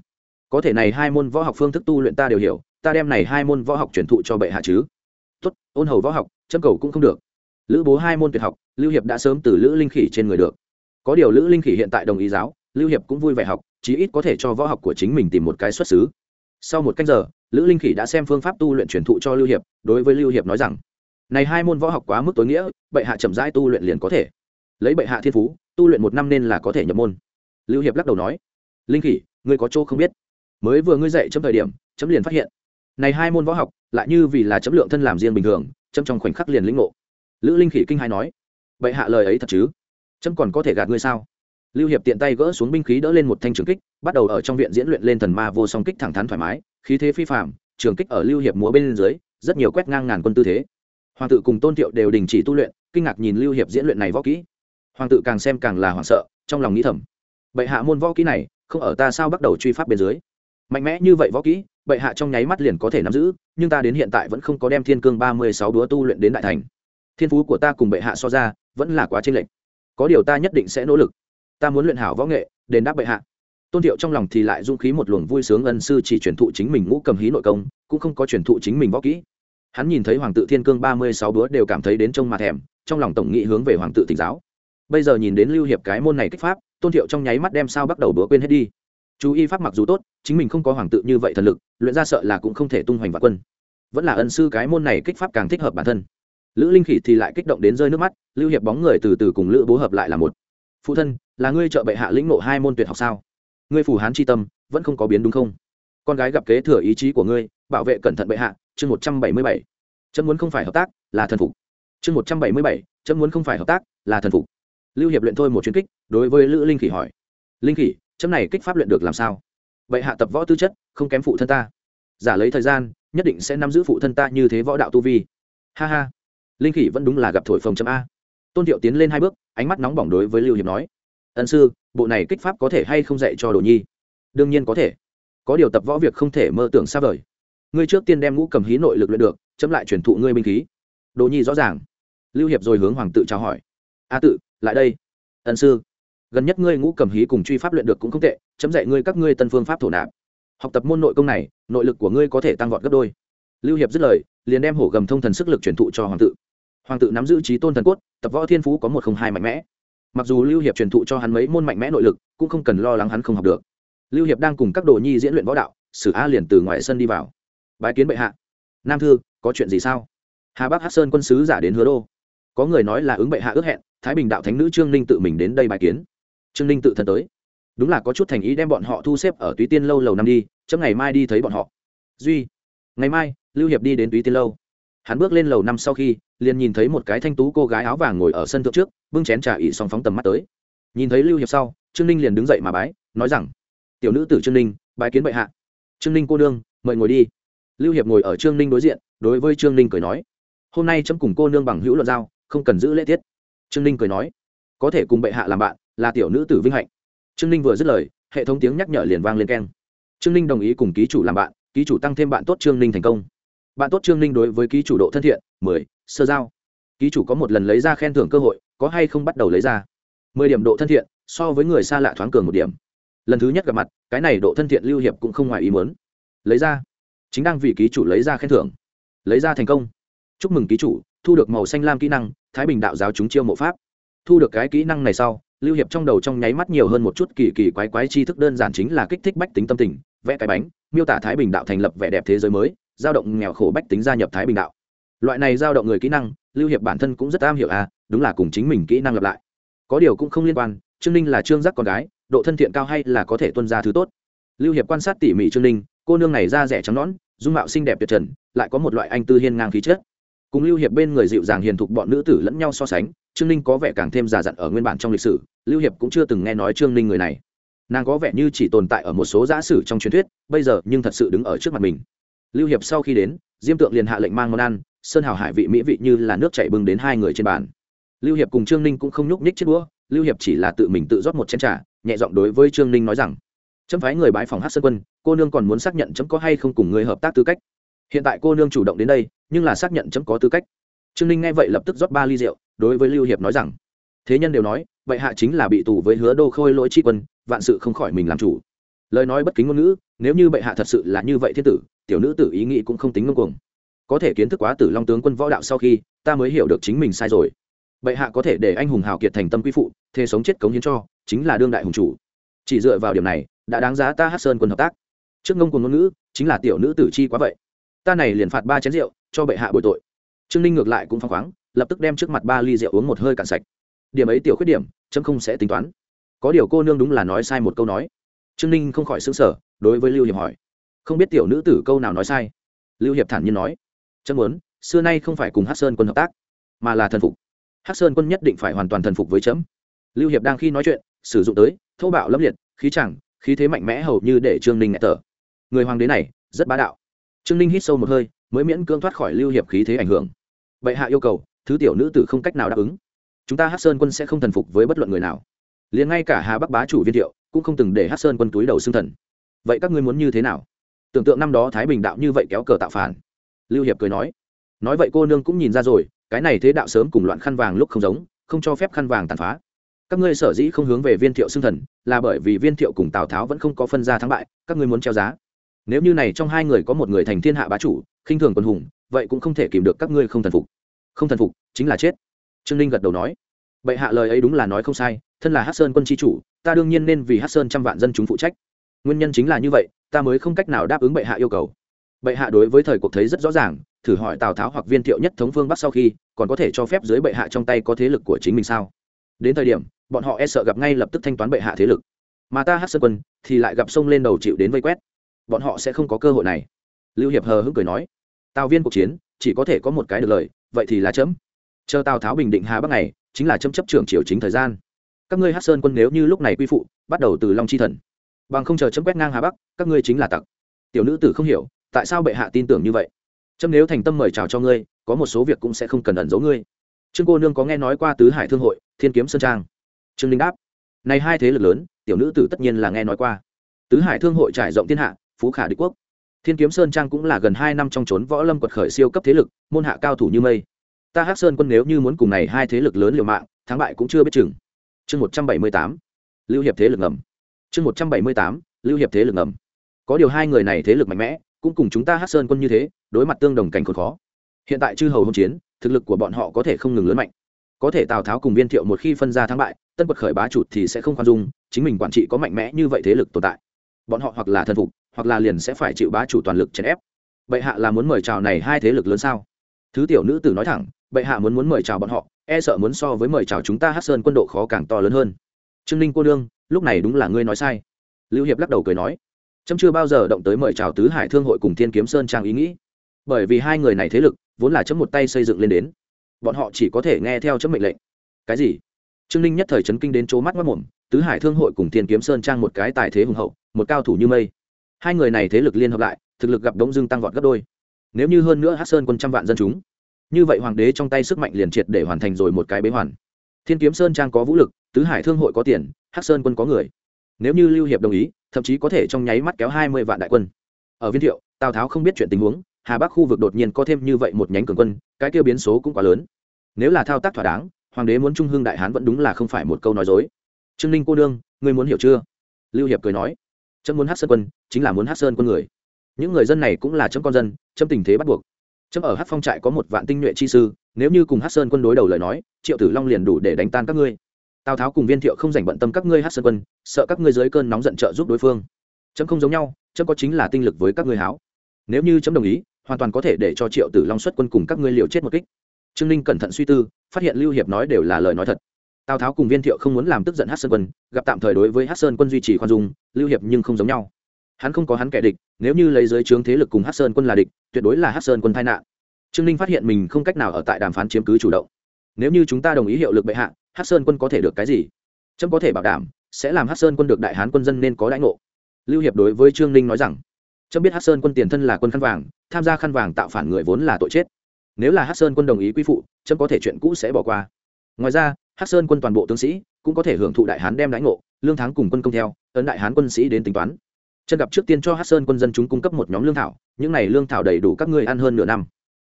Có thể này hai môn võ học phương thức tu luyện ta đều hiểu, ta đem này hai môn võ học truyền thụ cho bệ hạ chứ. Tốt, ôn hầu võ học châm cầu cũng không được. Lữ bố hai môn tuyệt học, lưu hiệp đã sớm từ lữ linh khỉ trên người được. Có điều lữ linh khỉ hiện tại đồng ý giáo lưu hiệp cũng vui vẻ học, chí ít có thể cho võ học của chính mình tìm một cái xuất xứ. Sau một cách giờ, lữ linh khỉ đã xem phương pháp tu luyện truyền thụ cho lưu hiệp, đối với lưu hiệp nói rằng, này hai môn võ học quá mức tối nghĩa, bệ hạ chậm rãi tu luyện liền có thể. Lấy bệ hạ thiên phú, tu luyện một năm nên là có thể nhập môn. Lưu hiệp lắc đầu nói, linh khỉ, ngươi có chỗ không biết. Mới vừa ngươi dạy chấm thời điểm, chấm liền phát hiện. Này hai môn võ học, lại như vì là chấm lượng thân làm riêng bình thường, chấm trong khoảnh khắc liền lĩnh ngộ. Lữ linh khỉ kinh hai nói, bệ hạ lời ấy thật chứ? Chấm còn có thể gạt ngươi sao? Lưu hiệp tiện tay gỡ xuống binh khí đỡ lên một thanh trường kích, bắt đầu ở trong viện diễn luyện lên thần ma vô song kích thẳng thắn thoải mái, khí thế phi phạm trường kích ở lưu hiệp múa bên dưới, rất nhiều quét ngang ngàn quân tư thế. Hoàng tự cùng tôn thiệu đều đình chỉ tu luyện, kinh ngạc nhìn lưu hiệp diễn luyện này võ kỹ. Hoàng tự càng xem càng là hoảng sợ, trong lòng nghĩ thầm, bệ hạ môn võ kỹ này, không ở ta sao bắt đầu truy pháp bên dưới? Mạnh mẽ như vậy võ kỹ, bệ hạ trong nháy mắt liền có thể nắm giữ, nhưng ta đến hiện tại vẫn không có đem thiên cương ba mươi sáu đúa tu luyện đến đại thành. Thiên phú của ta cùng bệ hạ so ra, vẫn là quá trên lệnh có điều ta nhất định sẽ nỗ lực ta muốn luyện hảo võ nghệ, đền đáp bệ hạ. Tôn thiệu trong lòng thì lại dung khí một luồng vui sướng ân sư chỉ truyền thụ chính mình ngũ cầm hí nội công, cũng không có truyền thụ chính mình võ kỹ. Hắn nhìn thấy hoàng tự thiên cương ba mươi sáu búa đều cảm thấy đến trông mà thèm, trong lòng tổng nghị hướng về hoàng tự tỉnh giáo. Bây giờ nhìn đến lưu hiệp cái môn này kích pháp, tôn thiệu trong nháy mắt đem sao bắt đầu búa quên hết đi. Chú y pháp mặc dù tốt, chính mình không có hoàng tự như vậy thần lực, luyện ra sợ là cũng không thể tung hoành vạn quân. Vẫn là ân sư cái môn này kích pháp càng thích hợp bản thân. Lữ linh khỉ thì lại kích động đến rơi nước mắt, lưu hiệp bóng người từ từ cùng lữ bố hợp lại là một. Phụ thân là ngươi trợ bệ hạ lĩnh nộ hai môn tuyệt học sao? Ngươi phủ hán c tâm, vẫn không có biến đúng không? Con gái gặp kế thừa ý chí của ngươi, bảo vệ cẩn thận bệ hạ, chương một trăm bảy mươi bảy. Chấm muốn không phải hợp tác, là thần phục. Chương một trăm bảy mươi bảy, chấm muốn không phải hợp tác, là thần phục. Lưu hiệp luyện thôi một chuyến kích, đối với lữ linh khỉ hỏi. Linh khỉ, chấm này kích pháp luyện được làm sao? Bệ hạ tập võ tư chất, không kém phụ thân ta. Giả lấy thời gian, nhất định sẽ nắm giữ phụ thân ta như thế võ đạo tu vi. Ha ha. Linh khỉ vẫn đúng là gặp thổi phồng chấm a. Tôn thiệu tiến lên hai bước, ánh mắt nóng bỏng đối với lưu hiệp nói ân sư, bộ này kích pháp có thể hay không dạy cho đồ nhi? Đương nhiên có thể. Có điều tập võ việc không thể mơ tưởng xa vời. Ngươi trước tiên đem ngũ cầm hí nội lực luyện được, chấm lại truyền thụ ngươi binh khí. Đồ nhi rõ ràng. Lưu hiệp rồi hướng hoàng tự chào hỏi. A tự, lại đây. Ân sư. Gần nhất ngươi ngũ cầm hí cùng truy pháp luyện được cũng không tệ, chấm dạy ngươi các ngươi tân phương pháp thổ nạp. Học tập môn nội công này, nội lực của ngươi có thể tăng vọt gấp đôi. Lưu hiệp dứt lời, liền đem hổ gầm thông thần sức lực truyền thụ cho hoàng tự. Hoàng tự nắm giữ trí tôn thần cốt, tập võ thiên phú có một không hai mạnh mẽ mặc dù lưu hiệp truyền thụ cho hắn mấy môn mạnh mẽ nội lực, cũng không cần lo lắng hắn không học được. Lưu hiệp đang cùng các đồ nhi diễn luyện võ đạo, sử a liền từ ngoài sân đi vào. Bái kiến bệ hạ. Nam thư, có chuyện gì sao? Hà bắc hát sơn quân sứ giả đến hứa đô. Có người nói là ứng bệ hạ ước hẹn, thái bình đạo thánh nữ trương ninh tự mình đến đây bài kiến. Trương ninh tự thân tới. Đúng là có chút thành ý đem bọn họ thu xếp ở túy tiên lâu lầu năm đi, chấm ngày mai đi thấy bọn họ. Duy, ngày mai, lưu hiệp đi đến túy tiên lâu hắn bước lên lầu năm sau khi, liền nhìn thấy một cái thanh tú cô gái áo vàng ngồi ở sân thượng trước, bưng chén trà ỉ xong phóng tầm mắt tới. Nhìn thấy lưu hiệp sau, trương ninh liền đứng dậy mà bái, nói rằng, tiểu nữ tử trương ninh, bái kiến bệ hạ. Trương ninh cô nương, mời ngồi đi. Lưu hiệp ngồi ở trương ninh đối diện, đối với trương ninh cười nói, hôm nay chấm cùng cô nương bằng hữu luận giao, không cần giữ lễ tiết. Trương ninh cười nói, có thể cùng bệ hạ làm bạn, là tiểu nữ tử vinh hạnh. Trương ninh vừa dứt lời, hệ thống tiếng nhắc nhở liền vang lên keng. Trương ninh đồng ý cùng ký chủ làm bạn, ký chủ tăng thêm bạn tốt trương ninh thành công bạn tốt trương ninh đối với ký chủ độ thân thiện, mười, sơ giao. Ký chủ có một lần lấy ra khen thưởng cơ hội, có hay không bắt đầu lấy ra? Mười điểm độ thân thiện, so với người xa lạ thoáng cường một điểm. Lần thứ nhất gặp mặt, cái này độ thân thiện lưu hiệp cũng không ngoài ý muốn. Lấy ra. Chính đang vì ký chủ lấy ra khen thưởng. Lấy ra thành công. Chúc mừng ký chủ, thu được màu xanh lam kỹ năng, thái bình đạo giáo chúng chiêu mộ pháp. Thu được cái kỹ năng này sau, lưu hiệp trong đầu trong nháy mắt nhiều hơn một chút kỳ kỳ quái quái tri thức đơn giản chính là kích thích bách tính tâm tình, vẽ cái bánh, miêu tả thái bình đạo thành lập vẻ đẹp thế giới mới giao động nghèo khổ bách tính gia nhập thái bình đạo. Loại này giao động người kỹ năng, lưu hiệp bản thân cũng rất am hiểu à đúng là cùng chính mình kỹ năng lặp lại. Có điều cũng không liên quan, trương ninh là trương giác con gái, độ thân thiện cao hay là có thể tuân ra thứ tốt. Lưu hiệp quan sát tỉ mỉ trương ninh, cô nương này da rẻ trắng nõn, dung mạo xinh đẹp tuyệt trần, lại có một loại anh tư hiên ngang khí chất. Cùng lưu hiệp bên người dịu dàng hiền thục bọn nữ tử lẫn nhau so sánh, trương ninh có vẻ càng thêm già dặn ở nguyên bản trong lịch sử, lưu hiệp cũng chưa từng nghe nói trương ninh người này. Nàng có vẻ như chỉ tồn tại ở một số giả sử trong truyền thuyết, bây giờ nhưng thật sự đứng ở trước mặt mình lưu hiệp sau khi đến, diêm tượng liền hạ lệnh mang món ăn, sơn hào hải vị mỹ vị như là nước chảy bưng đến hai người trên bàn. Lưu hiệp cùng trương ninh cũng không nhúc nhích chết đũa, lưu hiệp chỉ là tự mình tự rót một chén t r à nhẹ giọng đối với trương ninh nói rằng, chấm phái người bãi phòng hát sơn quân, cô nương còn muốn xác nhận chấm có hay không cùng người hợp tác tư cách. Hiện tại cô nương chủ động đến đây, nhưng là xác nhận chấm có tư cách. Trương ninh nghe vậy lập tức rót ba ly rượu, đối với lưu hiệp nói rằng, thế nhân đều nói vậy hạ chính là bị tù với hứa đô khôi lỗi tri quân, vạn sự không khỏi mình làm chủ lời nói bất kính ngôn ngữ, nếu như bệ hạ thật sự là như vậy thiên tử, tiểu nữ tử ý nghĩ cũng không tính ngông cuồng. Có thể kiến thức quá tử long tướng quân võ đạo sau khi, ta mới hiểu được chính mình sai rồi. Bệ hạ có thể để anh hùng hào kiệt thành tâm quy phụ, thề sống chết cống hiến cho, chính là đương đại hùng chủ. Chỉ dựa vào điểm này, đã đáng giá ta hát sơn quân hợp tác. Trước ngông cuồng ngôn ngữ, chính là tiểu nữ tử chi quá vậy. Ta này liền phạt ba chén rượu, cho bệ hạ bồi tội. Trương ninh ngược lại cũng phăng khoáng, lập tức đem trước mặt ba ly rượu uống một hơi cạn sạch. Điểm ấy tiểu khuyết điểm, chấm không sẽ tính toán. Có điều cô nương đúng là nói sai một câu nói trương ninh không khỏi xứng sở đối với lưu hiệp hỏi. Không biết tiểu nữ tử câu nào nói sai? Lưu hiệp thản nhiên nói. Chân muốn, xưa nay không phải cùng hát sơn quân hợp tác, mà là thần phục. Hát sơn quân nhất định phải hoàn toàn thần phục với chấm. Lưu hiệp đang khi nói chuyện, sử dụng tới, thô bạo lâm liệt, khí chẳng, khí thế mạnh mẽ hầu như để trương ninh ngại tở người hoàng đế này, rất bá đạo. Trương ninh hít sâu một hơi, mới miễn cưỡng thoát khỏi lưu hiệp khí thế ảnh hưởng. Bệ hạ yêu cầu, thứ tiểu nữ tử không cách nào đáp ứng. Chúng ta hát sơn quân sẽ không thần phục với bất luận người nào. Liền ngay cả hà bắc bá chủ viên thiệu cũng không từng để hát sơn quân túi đầu xương thần. Vậy các ngươi muốn như thế nào? Tưởng tượng năm đó thái bình đạo như vậy kéo cờ tạo phản. Lưu hiệp cười nói. Nói vậy cô nương cũng nhìn ra rồi, cái này thế đạo sớm cùng loạn khăn vàng lúc không giống, không cho phép khăn vàng tàn phá. Các ngươi sở dĩ không hướng về viên thiệu xưng thần, là bởi vì viên thiệu cùng tào tháo vẫn không có phân ra thắng bại, các ngươi muốn treo giá. Nếu như này trong hai người có một người thành thiên hạ bá chủ, khinh thường quân hùng, vậy cũng không thể kìm được các ngươi không thần phục. Không thần phục, chính là chết. Trương ninh gật đầu nói. Bệ hạ lời ấy đúng là nói không sai, thân là hát sơn quân tri chủ ta đương nhiên nên vì hát sơn trăm vạn dân chúng phụ trách. Nguyên nhân chính là như vậy, ta mới không cách nào đáp ứng bệ hạ yêu cầu. Bệ hạ đối với thời cuộc thấy rất rõ ràng, thử hỏi tào tháo hoặc viên thiệu nhất thống phương bắc sau khi, còn có thể cho phép dưới bệ hạ trong tay có thế lực của chính mình sao? Đến thời điểm, bọn họ e sợ gặp ngay lập tức thanh toán bệ hạ thế lực. Mà ta hát sơn quân, thì lại gặp sông lên đầu chịu đến vây quét. Bọn họ sẽ không có cơ hội này. Lưu hiệp hờ hững cười nói, tào viên cuộc chiến, chỉ có thể có một cái được lời, vậy thì là chấm. Chờ tào tháo bình định hà bắc này chính là chấm chấp trưởng triều chính thời gian các ngươi hát sơn quân nếu như lúc này quy phụ, bắt đầu từ long chi thần. Bằng không chờ chấm quét ngang hà bắc, các ngươi chính là tặc. Tiểu nữ tử không hiểu, tại sao bệ hạ tin tưởng như vậy? Chấm nếu thành tâm mời chào cho ngươi, có một số việc cũng sẽ không cần ẩn giấu ngươi. Trương cô nương có nghe nói qua tứ hải thương hội, thiên kiếm sơn trang? Trương linh đáp. Này hai thế lực lớn, tiểu nữ tử tất nhiên là nghe nói qua. Tứ hải thương hội trải rộng thiên hạ, phú khả đế quốc. Thiên kiếm sơn trang cũng là gần hai năm trong trốn võ lâm quật khởi siêu cấp thế lực, môn hạ cao thủ như mây. Ta hát sơn quân nếu như muốn cùng này hai thế lực lớn liều mạng, thắng bại cũng chưa biết chừng chương một trăm bảy mươi tám, lưu hiệp thế lực ngầm. Chương một trăm bảy mươi tám, lưu hiệp thế lực ngầm. Có điều hai người này thế lực mạnh mẽ, cũng cùng chúng ta hát sơn quân như thế, đối mặt tương đồng cảnh còn khó. Hiện tại chư hầu hôn chiến, thực lực của bọn họ có thể không ngừng lớn mạnh. Có thể tào tháo cùng viên thiệu một khi phân ra thắng bại, tân quật khởi bá chủ thì sẽ không khoan dung, chính mình quản trị có mạnh mẽ như vậy thế lực tồn tại. Bọn họ hoặc là thần phục, hoặc là liền sẽ phải chịu bá chủ toàn lực chèn ép. Bệ hạ là muốn mời chào này hai thế lực lớn sao? Thứ tiểu nữ tử nói thẳng bệ hạ muốn muốn mời chào bọn họ e sợ muốn so với mời chào chúng ta hát sơn quân độ khó càng to lớn hơn. Trương ninh cô đương lúc này đúng là ngươi nói sai. Lưu hiệp lắc đầu cười nói. Trâm chưa bao giờ động tới mời chào tứ hải thương hội cùng thiên kiếm sơn trang ý nghĩ. Bởi vì hai người này thế lực, vốn là chấm một tay xây dựng lên đến. Bọn họ chỉ có thể nghe theo chấm mệnh lệnh. Cái gì? Trương ninh nhất thời chấn kinh đến chỗ mắt mất mồm, tứ hải thương hội cùng thiên kiếm sơn trang một cái tài thế hùng hậu, một cao thủ như mây. Hai người này thế lực liên hợp lại, thực lực gặp đống dương tăng vọt gấp đôi. Nếu như hơn nữa hát sơn quân trăm vạn dân chúng như vậy hoàng đế trong tay sức mạnh liền triệt để hoàn thành rồi một cái bế hoàn. Thiên kiếm sơn trang có vũ lực, tứ hải thương hội có tiền, Hắc sơn quân có người. Nếu như lưu hiệp đồng ý, thậm chí có thể trong nháy mắt kéo hai mươi vạn đại quân. Ở viên thiệu, tào tháo không biết chuyện tình huống, hà bắc khu vực đột nhiên có thêm như vậy một nhánh cường quân, cái kia biến số cũng quá lớn. Nếu là thao tác thỏa đáng, hoàng đế muốn trung hương đại hán vẫn đúng là không phải một câu nói dối. Trương ninh cô đương, ngươi muốn hiểu chưa? Lưu hiệp cười nói, chấm muốn hát sơn quân, chính là muốn hát sơn quân người. Những người dân này cũng là chấm con dân, chấm tình thế bắt buộc chấm ở hát phong trại có một vạn tinh nhuệ chi sư, nếu như cùng hát sơn quân đối đầu lời nói, triệu tử long liền đủ để đánh tan các ngươi. Tào tháo cùng viên thiệu không dành bận tâm các ngươi hát sơn quân, sợ các ngươi dưới cơn nóng giận trợ giúp đối phương. Chấm không giống nhau, chấm có chính là tinh lực với các ngươi háo. Nếu như chấm đồng ý, hoàn toàn có thể để cho triệu tử long xuất quân cùng các ngươi liều chết một kích. Trương ninh cẩn thận suy tư, phát hiện lưu hiệp nói đều là lời nói thật. Tào tháo cùng viên thiệu không muốn làm tức giận hát sơn quân, gặp tạm thời đối với hát sơn quân duy trì khoan dung, lưu hiệp nhưng không giống nhau hắn không có hắn kẻ địch, nếu như lấy dưới trướng thế lực cùng hát sơn quân là địch, tuyệt đối là hát sơn quân tai nạn. Trương ninh phát hiện mình không cách nào ở tại đàm phán chiếm cứ chủ động. Nếu như chúng ta đồng ý hiệu lực bệ hạ hát sơn quân có thể được cái gì? Trâm có thể bảo đảm, sẽ làm hát sơn quân được đại hán quân dân nên có đãi ngộ. Lưu hiệp đối với trương ninh nói rằng trâm biết hát sơn quân tiền thân là quân khăn vàng, tham gia khăn vàng tạo phản người vốn là tội chết. Nếu là hát sơn quân đồng ý quy phụ trâm có thể chuyện cũ sẽ bỏ qua. Ngoài ra, hắc sơn quân toàn bộ tướng sĩ cũng có thể hưởng thụ đại hán đem đãi ngộ, lương tháng cùng quân công theo, ấn đại hán quân sĩ đến tính toán chân gặp trước tiên cho hắc sơn quân dân chúng cung cấp một nhóm lương thảo, những này lương thảo đầy đủ các ngươi ăn hơn nửa năm.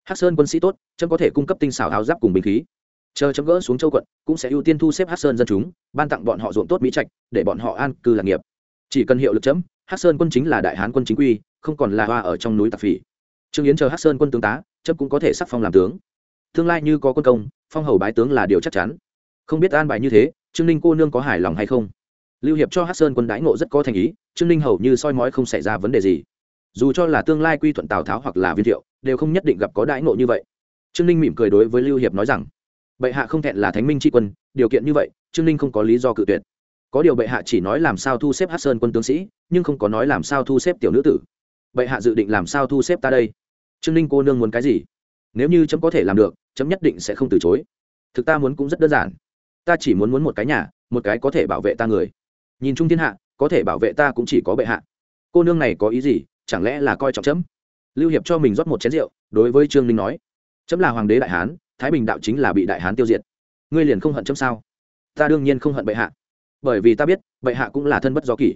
Hắc sơn quân sĩ tốt, chân có thể cung cấp tinh xảo áo giáp cùng binh khí. Chờ chấm gỡ xuống châu quận, cũng sẽ ưu tiên thu xếp hắc sơn dân chúng, ban tặng bọn họ ruộng tốt mỹ trạch, để bọn họ an cư lạc nghiệp. Chỉ cần hiệu lực chấm, hắc sơn quân chính là đại hán quân chính quy, không còn là hoa ở trong núi tạp phỉ. Trương yến chờ hắc sơn quân tướng tá, chấm cũng có thể sắc phong làm tướng. Tương lai như có quân công, phong hầu bái tướng là điều chắc chắn. Không biết an bài như thế, trương ninh cô nương có hài lòng hay không? Lưu hiệp cho hắc sơn quân đãi ngộ rất có thành ý trương ninh hầu như soi mói không xảy ra vấn đề gì. Dù cho là tương lai quy thuận tào tháo hoặc là viên thiệu, đều không nhất định gặp có đãi ngộ như vậy. Trương ninh mỉm cười đối với lưu hiệp nói rằng, bệ hạ không thẹn là thánh minh tri quân, điều kiện như vậy, trương ninh không có lý do cự tuyệt. Có điều bệ hạ chỉ nói làm sao thu xếp hát sơn quân tướng sĩ, nhưng không có nói làm sao thu xếp tiểu nữ tử. Bệ hạ dự định làm sao thu xếp ta đây? Trương ninh cô nương muốn cái gì? Nếu như chấm có thể làm được, chấm nhất định sẽ không từ chối. Thực ta muốn cũng rất đơn giản. Ta chỉ muốn muốn một cái nhà, một cái có thể bảo vệ ta người. Nhìn chung thiên hạ có thể bảo vệ ta cũng chỉ có bệ hạ. Cô nương này có ý gì, chẳng lẽ là coi trọng chấm? Lưu hiệp cho mình rót một chén rượu, đối với trương ninh nói. Chấm là hoàng đế đại hán, thái bình đạo chính là bị đại hán tiêu diệt. Ngươi liền không hận chấm sao? Ta đương nhiên không hận bệ hạ. Bởi vì ta biết, bệ hạ cũng là thân bất do kỷ.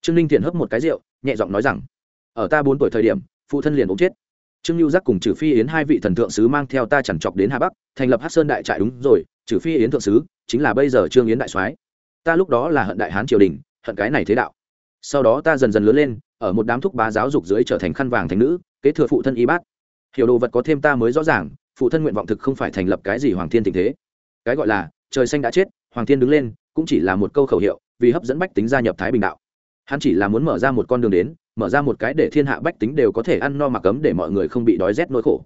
Trương ninh thiện hấp một cái rượu, nhẹ giọng nói rằng, ở ta bốn tuổi thời điểm, phụ thân liền ốm chết. Trương lưu giác cùng trừ phi yến hai vị thần thượng sứ mang theo ta chẳng chọc đến hà bắc, thành lập hát sơn đại trại đúng rồi, trừ phi yến thượng sứ chính là bây giờ trương yến đại soái. Ta lúc đó là hận đại hán triều đình hận cái này thế đạo. Sau đó ta dần dần lớn lên, ở một đám thúc bá giáo dục dưới trở thành khăn vàng thành nữ, kế thừa phụ thân y bát. Hiểu đồ vật có thêm ta mới rõ ràng, phụ thân nguyện vọng thực không phải thành lập cái gì hoàng thiên tình thế. Cái gọi là, trời xanh đã chết, hoàng thiên đứng lên, cũng chỉ là một câu khẩu hiệu, vì hấp dẫn bách tính gia nhập thái bình đạo. Hắn chỉ là muốn mở ra một con đường đến, mở ra một cái để thiên hạ bách tính đều có thể ăn no mặc cấm để mọi người không bị đói rét nỗi khổ.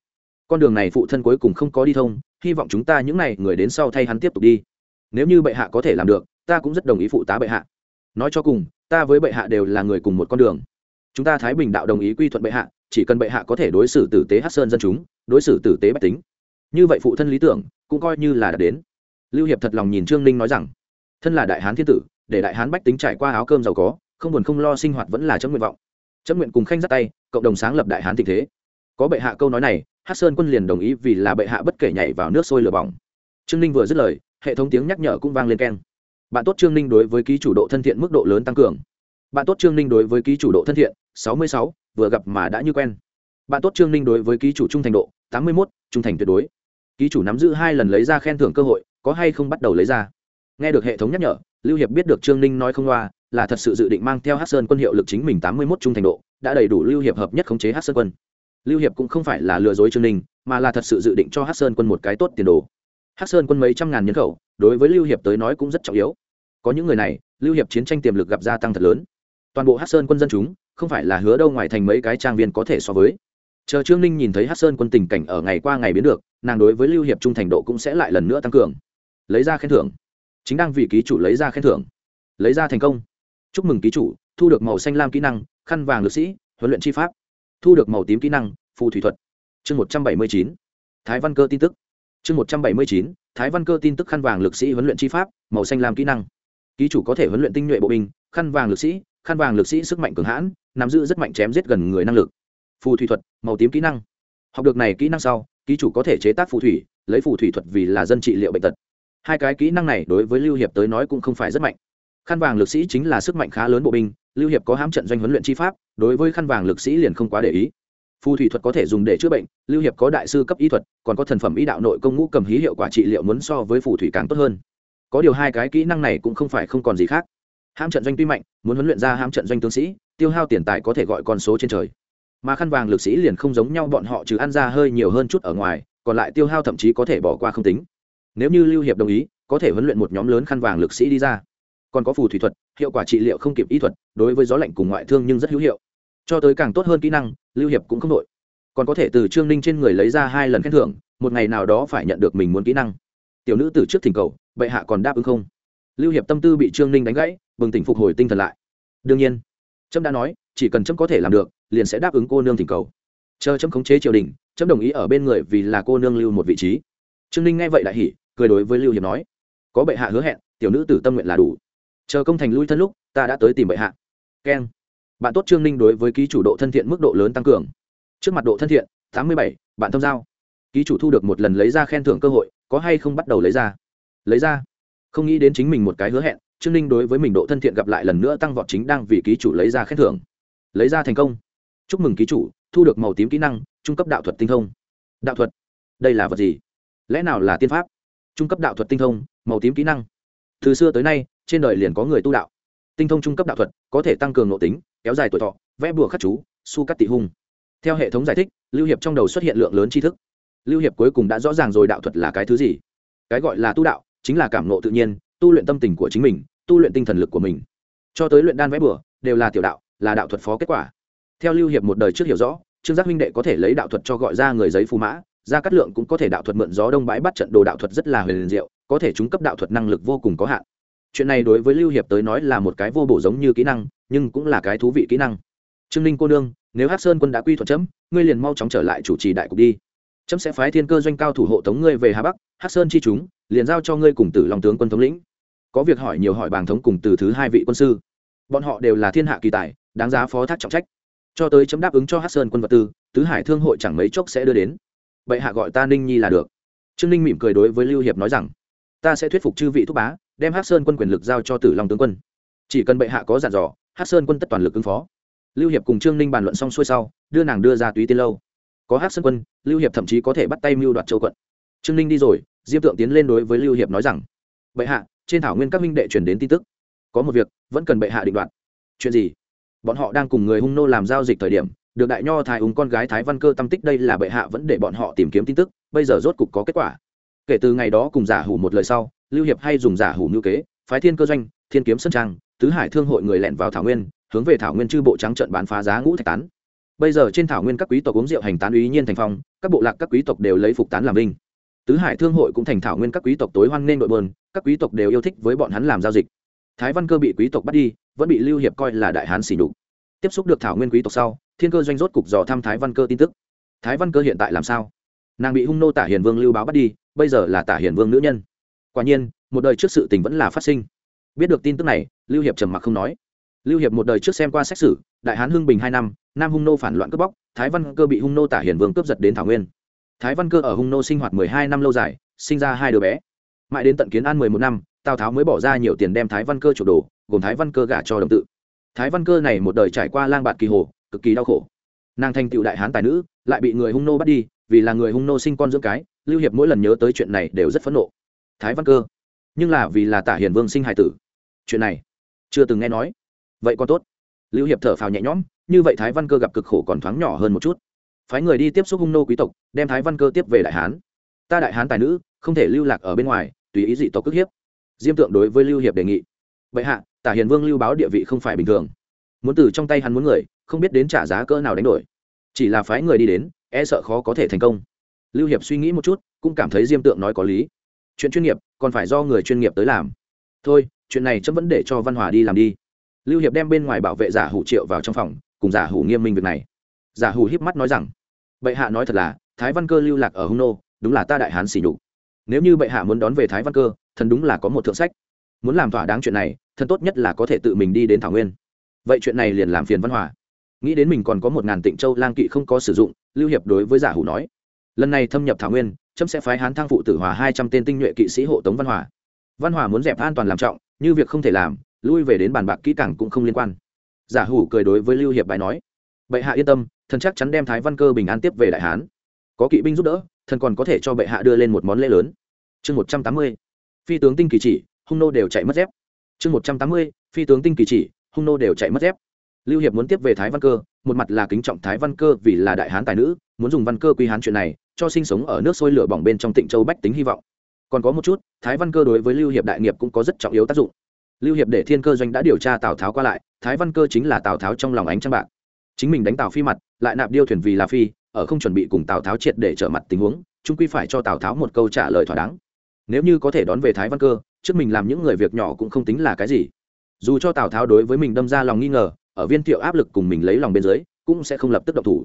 Con đường này phụ thân cuối cùng không có đi thông, hy vọng chúng ta những n à y người đến sau thay hắn tiếp tục đi. Nếu như bệ hạ có thể làm được, ta cũng rất đồng ý phụ tá bệ hạ nói cho cùng, ta với bệ hạ đều là người cùng một con đường. Chúng ta thái bình đạo đồng ý quy thuận bệ hạ, chỉ cần bệ hạ có thể đối xử tử tế hát sơn dân chúng, đối xử tử tế bách tính. Như vậy phụ thân lý tưởng, cũng coi như là đã đến. Lưu hiệp thật lòng nhìn trương ninh nói rằng, thân là đại hán thiên tử, để đại hán bách tính trải qua áo cơm giàu có, không buồn không lo sinh hoạt vẫn là chấm nguyện vọng. Chấm nguyện cùng khanh dắt tay, cộng đồng sáng lập đại hán tình thế. Có bệ hạ câu nói này hát sơn quân liền đồng ý vì là bệ hạ bất kể nhảy vào nước sôi lửa bỏng. Trương ninh vừa dứt lời, hệ thống tiếng nhắc nhở cũng vang lên keng bạn tốt trương ninh đối với ký chủ độ thân thiện mức độ lớn tăng cường. Bạn tốt trương ninh đối với ký chủ độ thân thiện, sáu mươi sáu, vừa gặp mà đã như quen. Bạn tốt trương ninh đối với ký chủ trung thành độ, tám mươi mốt, trung thành tuyệt đối. Ký chủ nắm giữ hai lần lấy ra khen thưởng cơ hội, có hay không bắt đầu lấy ra? Nghe được hệ thống nhắc nhở, lưu hiệp biết được trương ninh nói không loa, là thật sự dự định mang theo hát sơn quân hiệu lực chính mình tám mươi mốt trung thành độ, đã đầy đủ lưu hiệp hợp nhất khống chế hát sơn quân. Lưu hiệp cũng không phải là lừa dối trương ninh, mà là thật sự dự định cho hát sơn quân một cái tốt tiền đồ. Hát sơn quân mấy trăm ngàn nhân khẩu, đối với lưu hiệp tới nói cũng rất trọng yếu có những người này, lưu hiệp chiến tranh tiềm lực gặp gia tăng thật lớn. Toàn bộ hát sơn quân dân chúng, không phải là hứa đâu ngoài thành mấy cái trang viên có thể so với. Chờ trương ninh nhìn thấy hát sơn quân tình cảnh ở ngày qua ngày biến được, nàng đối với lưu hiệp trung thành độ cũng sẽ lại lần nữa tăng cường. Lấy ra khen thưởng. Chính đang vì ký chủ lấy ra khen thưởng. Lấy ra thành công. Chúc mừng ký chủ, thu được màu xanh lam kỹ năng, khăn vàng lực sĩ, huấn luyện chi pháp. Thu được màu tím kỹ năng, phù thủy thuật. Chương một trăm bảy mươi chín. Thái văn cơ tin tức. Chương một trăm bảy mươi chín, thái văn cơ tin tức khăn vàng lực sĩ huấn luyện chi pháp, màu xanh lam kỹ năng ký chủ có thể huấn luyện tinh nhuệ bộ binh, khăn vàng lực sĩ, khăn vàng lực sĩ sức mạnh cường hãn, nắm giữ rất mạnh chém giết gần người năng lực. Phù thủy thuật, màu tím kỹ năng. Học được này kỹ năng sau, ký chủ có thể chế tác phù thủy, lấy phù thủy thuật vì là dân trị liệu bệnh tật. Hai cái kỹ năng này đối với lưu hiệp tới nói cũng không phải rất mạnh. Khăn vàng lực sĩ chính là sức mạnh khá lớn bộ binh, lưu hiệp có hám trận doanh huấn luyện chi pháp, đối với khăn vàng lực sĩ liền không quá để ý. Phù thủy thuật có thể dùng để chữa bệnh, lưu hiệp có đại sư cấp y thuật, còn có thần phẩm y đạo nội công ngũ cầm hí hiệu quả trị liệu muốn so với phù thủy càng tốt hơn có điều hai cái kỹ năng này cũng không phải không còn gì khác. Hãm trận doanh tuy mạnh, muốn huấn luyện ra hãm trận doanh tướng sĩ, tiêu hao tiền tài có thể gọi con số trên trời. Mà khăn vàng lực sĩ liền không giống nhau bọn họ trừ ăn ra hơi nhiều hơn chút ở ngoài, còn lại tiêu hao thậm chí có thể bỏ qua không tính. Nếu như lưu hiệp đồng ý, có thể huấn luyện một nhóm lớn khăn vàng lực sĩ đi ra. Còn có phù thủy thuật, hiệu quả trị liệu không kịp y thuật, đối với gió lạnh cùng ngoại thương nhưng rất hữu hiệu. Cho tới càng tốt hơn kỹ năng, lưu hiệp cũng không đội còn có thể từ trương ninh trên người lấy ra hai lần khen thưởng, một ngày nào đó phải nhận được mình muốn kỹ năng. Tiểu nữ từ trước thỉnh cầu bệ hạ còn đáp ứng không? Lưu hiệp tâm tư bị trương ninh đánh gãy, bừng tỉnh phục hồi tinh thần lại. Đương nhiên, trâm đã nói, chỉ cần trâm có thể làm được, liền sẽ đáp ứng cô nương thỉnh cầu. Chờ trâm khống chế triều đình, trâm đồng ý ở bên người vì là cô nương lưu một vị trí. Trương ninh nghe vậy lại hỉ, cười đối với lưu hiệp nói, có bệ hạ hứa hẹn, tiểu nữ tử tâm nguyện là đủ. Chờ công thành lui thân lúc, ta đã tới tìm bệ hạ. Keng. Bạn tốt trương ninh đối với ký chủ độ thân thiện mức độ lớn tăng cường. Trước mặt độ thân thiện, tám mươi bảy, bạn thâm giao. Ký chủ thu được một lần lấy ra khen thưởng cơ hội, có hay không bắt đầu lấy ra? Lấy ra. Không nghĩ đến chính mình một cái hứa hẹn, trương ninh đối với mình độ thân thiện gặp lại lần nữa tăng vọt chính đang vì ký chủ lấy ra khen thưởng. Lấy ra thành công. Chúc mừng ký chủ, thu được màu tím kỹ năng, trung cấp đạo thuật tinh thông. Đạo thuật? Đây là vật gì? Lẽ nào là tiên pháp? Trung cấp đạo thuật tinh thông, màu tím kỹ năng. Từ xưa tới nay, trên đời liền có người tu đạo. Tinh thông trung cấp đạo thuật, có thể tăng cường nội tính, kéo dài tuổi thọ, vẽ bùa khắc chú, su cắt tị hung. Theo hệ thống giải thích, lưu hiệp trong đầu xuất hiện lượng lớn tri thức. Lưu hiệp cuối cùng đã rõ ràng rồi đạo thuật là cái thứ gì. Cái gọi là tu đạo chính là cảm nộ tự nhiên, tu luyện tâm tình của chính mình, tu luyện tinh thần lực của mình. Cho tới luyện đan vẽ bừa, đều là tiểu đạo, là đạo thuật phó kết quả. Theo lưu hiệp một đời trước hiểu rõ, trương giác minh đệ có thể lấy đạo thuật cho gọi ra người giấy phù mã ra cát lượng cũng có thể đạo thuật mượn gió đông bãi bắt trận đồ đạo thuật rất là huyền diệu, có thể chúng cấp đạo thuật năng lực vô cùng có hạn. Chuyện này đối với lưu hiệp tới nói là một cái vô bổ giống như kỹ năng, nhưng cũng là cái thú vị kỹ năng. Trương ninh cô nương, nếu hắc sơn quân đã quy thuận chấm, ngươi liền mau chóng trở lại chủ trì đại cục đi chấm sẽ phái thiên cơ doanh cao thủ hộ tống ngươi về hà bắc, hắc sơn chi chúng, liền giao cho ngươi cùng tử lòng tướng quân thống lĩnh. Có việc hỏi nhiều hỏi bàng thống cùng từ thứ hai vị quân sư. Bọn họ đều là thiên hạ kỳ tài, đáng giá phó thác trọng trách. Cho tới chấm đáp ứng cho hắc sơn quân vật tư, tứ hải thương hội chẳng mấy chốc sẽ đưa đến. Vậy hạ gọi ta ninh nhi là được. Trương ninh mỉm cười đối với lưu hiệp nói rằng, ta sẽ thuyết phục chư vị thúc bá, đem hắc sơn quân quyền lực giao cho tử long tướng quân. Chỉ cần bệ hạ có dặn dò, hắc sơn quân tất toàn lực ứng phó. Lưu hiệp cùng trương ninh bàn luận xong xuôi sau, đưa nàng đưa ra túy tiên lâu có hắc sơn quân, lưu hiệp thậm chí có thể bắt tay mưu đoạt châu quận. Trương ninh đi rồi, diêm tượng tiến lên đối với lưu hiệp nói rằng, bệ hạ, trên thảo nguyên các minh đệ truyền đến tin tức. Có một việc, vẫn cần bệ hạ định đoạt. Chuyện gì? Bọn họ đang cùng người hung nô làm giao dịch thời điểm, được đại nho thái úng con gái thái văn cơ tâm tích đây là bệ hạ vẫn để bọn họ tìm kiếm tin tức, bây giờ rốt cục có kết quả. Kể từ ngày đó cùng giả hủ một lời sau, lưu hiệp hay dùng giả hủ ngữ kế, phái thiên cơ doanh, thiên kiếm sân trang, tứ hải thương hội người lẻn vào thảo nguyên, hướng về thảo nguyên chư bộ trắng trận bán phá giá ngũ thạch tán bây giờ trên thảo nguyên các quý tộc uống rượu hành tán uy nhiên thành phong, các bộ lạc các quý tộc đều lấy phục tán làm linh tứ hải thương hội cũng thành thảo nguyên các quý tộc tối hoan nên đội bơn, các quý tộc đều yêu thích với bọn hắn làm giao dịch. Thái văn cơ bị quý tộc bắt đi, vẫn bị lưu hiệp coi là đại hán xỉ nhục. Tiếp xúc được thảo nguyên quý tộc sau, thiên cơ doanh rốt cục dò thăm thái văn cơ tin tức. Thái văn cơ hiện tại làm sao? Nàng bị hung nô tả hiền vương lưu báo bắt đi, bây giờ là tả hiền vương nữ nhân. Quả nhiên, một đời trước sự tình vẫn là phát sinh. Biết được tin tức này, lưu hiệp trầm mặc không nói. Lưu hiệp một đời trước xem qua xét xử đại hán hưng bình hai năm, nam hung nô phản loạn cướp bóc, thái văn cơ bị hung nô tả hiền vương cướp giật đến thảo nguyên. Thái văn cơ ở hung nô sinh hoạt mười hai năm lâu dài, sinh ra hai đứa bé. Mãi đến tận kiến an mười một năm, tào tháo mới bỏ ra nhiều tiền đem thái văn cơ chủ đồ, gồm thái văn cơ gả cho đồng tự. Thái văn cơ này một đời trải qua lang bạt kỳ hồ, cực kỳ đau khổ. Nàng thành tựu đại hán tài nữ, lại bị người hung nô bắt đi, vì là người hung nô sinh con dưỡng cái, lưu hiệp mỗi lần nhớ tới chuyện này đều rất phẫn nộ. Thái văn cơ, nhưng là vì là tả hiền vương sinh hài tử. Chuyện này, chưa từng nghe nói. Vậy còn tốt lưu hiệp thở phào nhẹ nhõm, như vậy thái văn cơ gặp cực khổ còn thoáng nhỏ hơn một chút. Phái người đi tiếp xúc hung nô quý tộc, đem thái văn cơ tiếp về đại hán. Ta đại hán tài nữ, không thể lưu lạc ở bên ngoài, tùy ý dị tộc cước hiếp. Diêm tượng đối với lưu hiệp đề nghị. Vậy hạ, tả hiền vương lưu báo địa vị không phải bình thường. Muốn từ trong tay hắn muốn người, không biết đến trả giá cỡ nào đánh đổi. Chỉ là phái người đi đến e sợ khó có thể thành công. Lưu hiệp suy nghĩ một chút, cũng cảm thấy diêm tượng nói có lý. Chuyện chuyên nghiệp, còn phải do người chuyên nghiệp tới làm. Thôi, chuyện này chấm vẫn để cho văn hòa đi làm đi lưu hiệp đem bên ngoài bảo vệ giả hủ triệu vào trong phòng, cùng giả hủ nghiêm minh việc này. Giả hủ híp mắt nói rằng, bệ hạ nói thật là, thái văn cơ lưu lạc ở hung nô, đúng là ta đại hán xỉ nhục. Nếu như bệ hạ muốn đón về thái văn cơ, thần đúng là có một thượng sách. Muốn làm thỏa đáng chuyện này, thần tốt nhất là có thể tự mình đi đến thảo nguyên. Vậy chuyện này liền làm phiền văn hòa. Nghĩ đến mình còn có một ngàn tịnh châu lang kỵ không có sử dụng, lưu hiệp đối với giả hủ nói, lần này thâm nhập thảo nguyên trâm sẽ phái hán thang phụ tử hòa hai trăm tên tinh nhuệ kỵ sĩ hộ tống văn hòa. Văn hòa muốn dẹp an toàn làm trọng, như việc không thể làm lui về đến bàn bạc kỹ càng cũng không liên quan. Giả hủ cười đối với lưu hiệp bài nói, bệ hạ yên tâm, thần chắc chắn đem thái văn cơ bình an tiếp về đại hán. Có kỵ binh giúp đỡ, thần còn có thể cho bệ hạ đưa lên một món lễ lớn. Chương một trăm tám mươi, phi tướng tinh kỳ chỉ, hung nô đều chạy mất dép. Chương một trăm tám mươi, phi tướng tinh kỳ chỉ, hung nô đều chạy mất dép. Lưu hiệp muốn tiếp về thái văn cơ, một mặt là kính trọng thái văn cơ vì là đại hán tài nữ, muốn dùng văn cơ quy hán chuyện này, cho sinh sống ở nước sôi lửa bỏng bên trong tịnh châu bách tính hy vọng. Còn có một chút, thái văn cơ đối với lưu hiệp đại nghiệp cũng có rất trọng yếu tác dụng lưu hiệp để thiên cơ doanh đã điều tra tào tháo qua lại, thái văn cơ chính là tào tháo trong lòng ánh trăng bạc. Chính mình đánh tào phi mặt, lại nạp điêu thuyền vì là phi, ở không chuẩn bị cùng tào tháo triệt để trở mặt tình huống chúng quy phải cho tào tháo một câu trả lời thỏa đáng. Nếu như có thể đón về thái văn cơ, trước mình làm những người việc nhỏ cũng không tính là cái gì. Dù cho tào tháo đối với mình đâm ra lòng nghi ngờ, ở viên thiệu áp lực cùng mình lấy lòng bên dưới, cũng sẽ không lập tức độc thủ.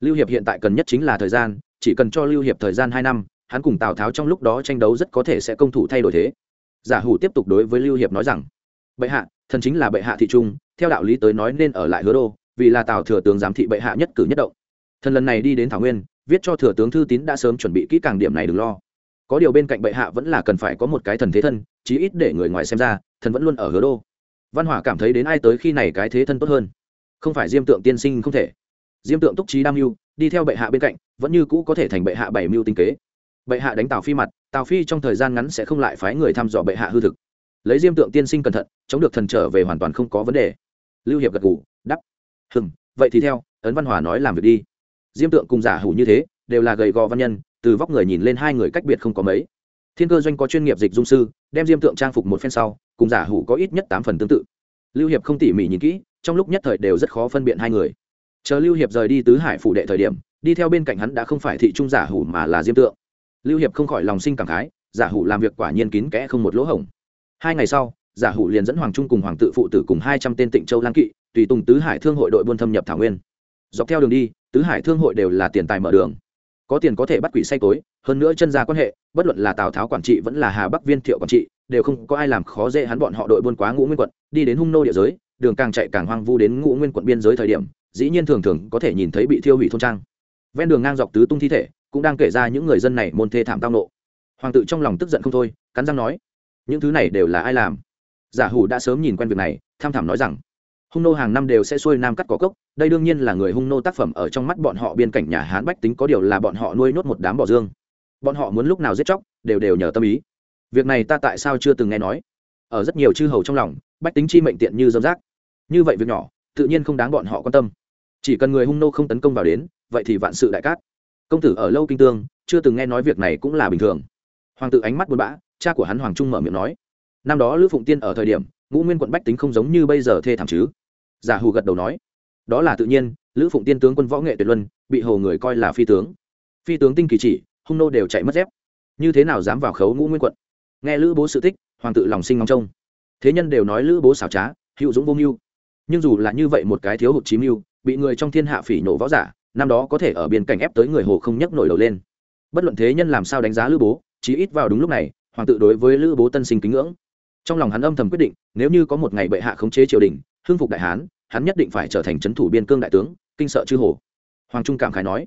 Lưu hiệp hiện tại cần nhất chính là thời gian, chỉ cần cho lưu hiệp thời gian hai năm, hắn cùng tào tháo trong lúc đó tranh đấu rất có thể sẽ công thủ thay đổi thế giả hủ tiếp tục đối với lưu hiệp nói rằng, bệ hạ, thần chính là bệ hạ thị trung, theo đạo lý tới nói nên ở lại hứa đô, vì là tào thừa tướng giám thị bệ hạ nhất cử nhất động. Thần lần này đi đến thảo nguyên, viết cho thừa tướng thư tín đã sớm chuẩn bị kỹ càng điểm này đừng lo. Có điều bên cạnh bệ hạ vẫn là cần phải có một cái thần thế thân, chí ít để người ngoài xem ra, thần vẫn luôn ở hứa đô. Văn hỏa cảm thấy đến ai tới khi này cái thế thân tốt hơn. Không phải diêm tượng tiên sinh không thể. Diêm tượng túc trí đam mưu, đi theo bệ hạ bên cạnh, vẫn như cũ có thể thành bệ hạ bảy mưu tinh kế. Bệ hạ đánh tào phi mặt tào phi trong thời gian ngắn sẽ không lại phái người thăm dò bệ hạ hư thực. Lấy diêm tượng tiên sinh cẩn thận, chống được thần trở về hoàn toàn không có vấn đề. Lưu hiệp gật gù đắp hừng vậy thì theo, ấn văn hòa nói làm việc đi. Diêm tượng cùng giả hủ như thế, đều là gầy gò văn nhân, từ vóc người nhìn lên hai người cách biệt không có mấy. Thiên cơ doanh có chuyên nghiệp dịch dung sư, đem diêm tượng trang phục một phen sau, cùng giả hủ có ít nhất tám phần tương tự. Lưu hiệp không tỉ mỉ nhìn kỹ, trong lúc nhất thời đều rất khó phân biệt hai người. Chờ lưu hiệp rời đi tứ hải phủ đệ thời điểm, đi theo bên cạnh hắn đã không phải thị trung giả hủ mà là diêm tượng lưu hiệp không khỏi lòng sinh cảm khái, giả hủ làm việc quả nhiên kín kẽ không một lỗ hổng. Hai ngày sau, giả hủ liền dẫn hoàng trung cùng hoàng tự phụ tử cùng hai trăm tên tịnh châu lang kỵ, tùy tùng tứ hải thương hội đội buôn thâm nhập thảo nguyên. Dọc theo đường đi, tứ hải thương hội đều là tiền tài mở đường. Có tiền có thể bắt quỷ say tối hơn nữa chân ra quan hệ, bất luận là tào tháo quản trị vẫn là hà bắc viên thiệu quản trị, đều không có ai làm khó dễ hắn bọn họ đội buôn quá ngũ nguyên quận, đi đến hung nô địa giới, đường càng chạy càng hoang vu đến ngũ nguyên quận biên giới thời điểm, dĩ nhiên thường thường có thể nhìn thấy bị thiêu hủy thôn trang. Ven đường ngang dọc tứ tung thi thể cũng đang kể ra những người dân này môn thê thảm tao nộ. Hoàng tự trong lòng tức giận không thôi, cắn răng nói, những thứ này đều là ai làm? Giả hủ đã sớm nhìn quen việc này, tham thảm nói rằng, hung nô hàng năm đều sẽ xuôi nam cắt cỏ cốc, đây đương nhiên là người hung nô tác phẩm ở trong mắt bọn họ biên cảnh nhà hán bách tính có điều là bọn họ nuôi nốt một đám bò dương. Bọn họ muốn lúc nào giết chóc, đều đều nhờ tâm ý. Việc này ta tại sao chưa từng nghe nói? Ở rất nhiều chư hầu trong lòng, bách tính chi mệnh tiện như dâm rác. Như vậy việc nhỏ, tự nhiên không đáng bọn họ quan tâm. Chỉ cần người hung nô không tấn công vào đến, vậy thì vạn sự đại cát công tử ở lâu kinh tương, chưa từng nghe nói việc này cũng là bình thường. Hoàng tự ánh mắt buồn bã, cha của hắn hoàng trung mở miệng nói. Năm đó lữ phụng tiên ở thời điểm, ngũ nguyên quận bách tính không giống như bây giờ thê thảm chứ. Giả hù gật đầu nói. Đó là tự nhiên, lữ phụng tiên tướng quân võ nghệ tuyệt luân, bị hồ người coi là phi tướng. Phi tướng tinh kỳ chỉ, hung nô đều chạy mất dép. Như thế nào dám vào khấu ngũ nguyên quận? Nghe lữ bố sự tích, hoàng tự lòng sinh ngóng trông. Thế nhân đều nói lữ bố xảo trá, hữu dũng vô mưu. Nhưng dù là như vậy một cái thiếu hụt chí mưu, bị người trong thiên hạ phỉ nổ võ giả năm đó có thể ở biên cảnh ép tới người hồ không nhấc nổi đầu lên. Bất luận thế nhân làm sao đánh giá lữ bố chí ít vào đúng lúc này, hoàng tự đối với lữ bố tân sinh kính ngưỡng. Trong lòng hắn âm thầm quyết định, nếu như có một ngày bệ hạ khống chế triều đình, hưng phục đại hán, hắn nhất định phải trở thành c thủ biên cương đại tướng, kinh sợ chư hồ. Hoàng trung cảm khái nói,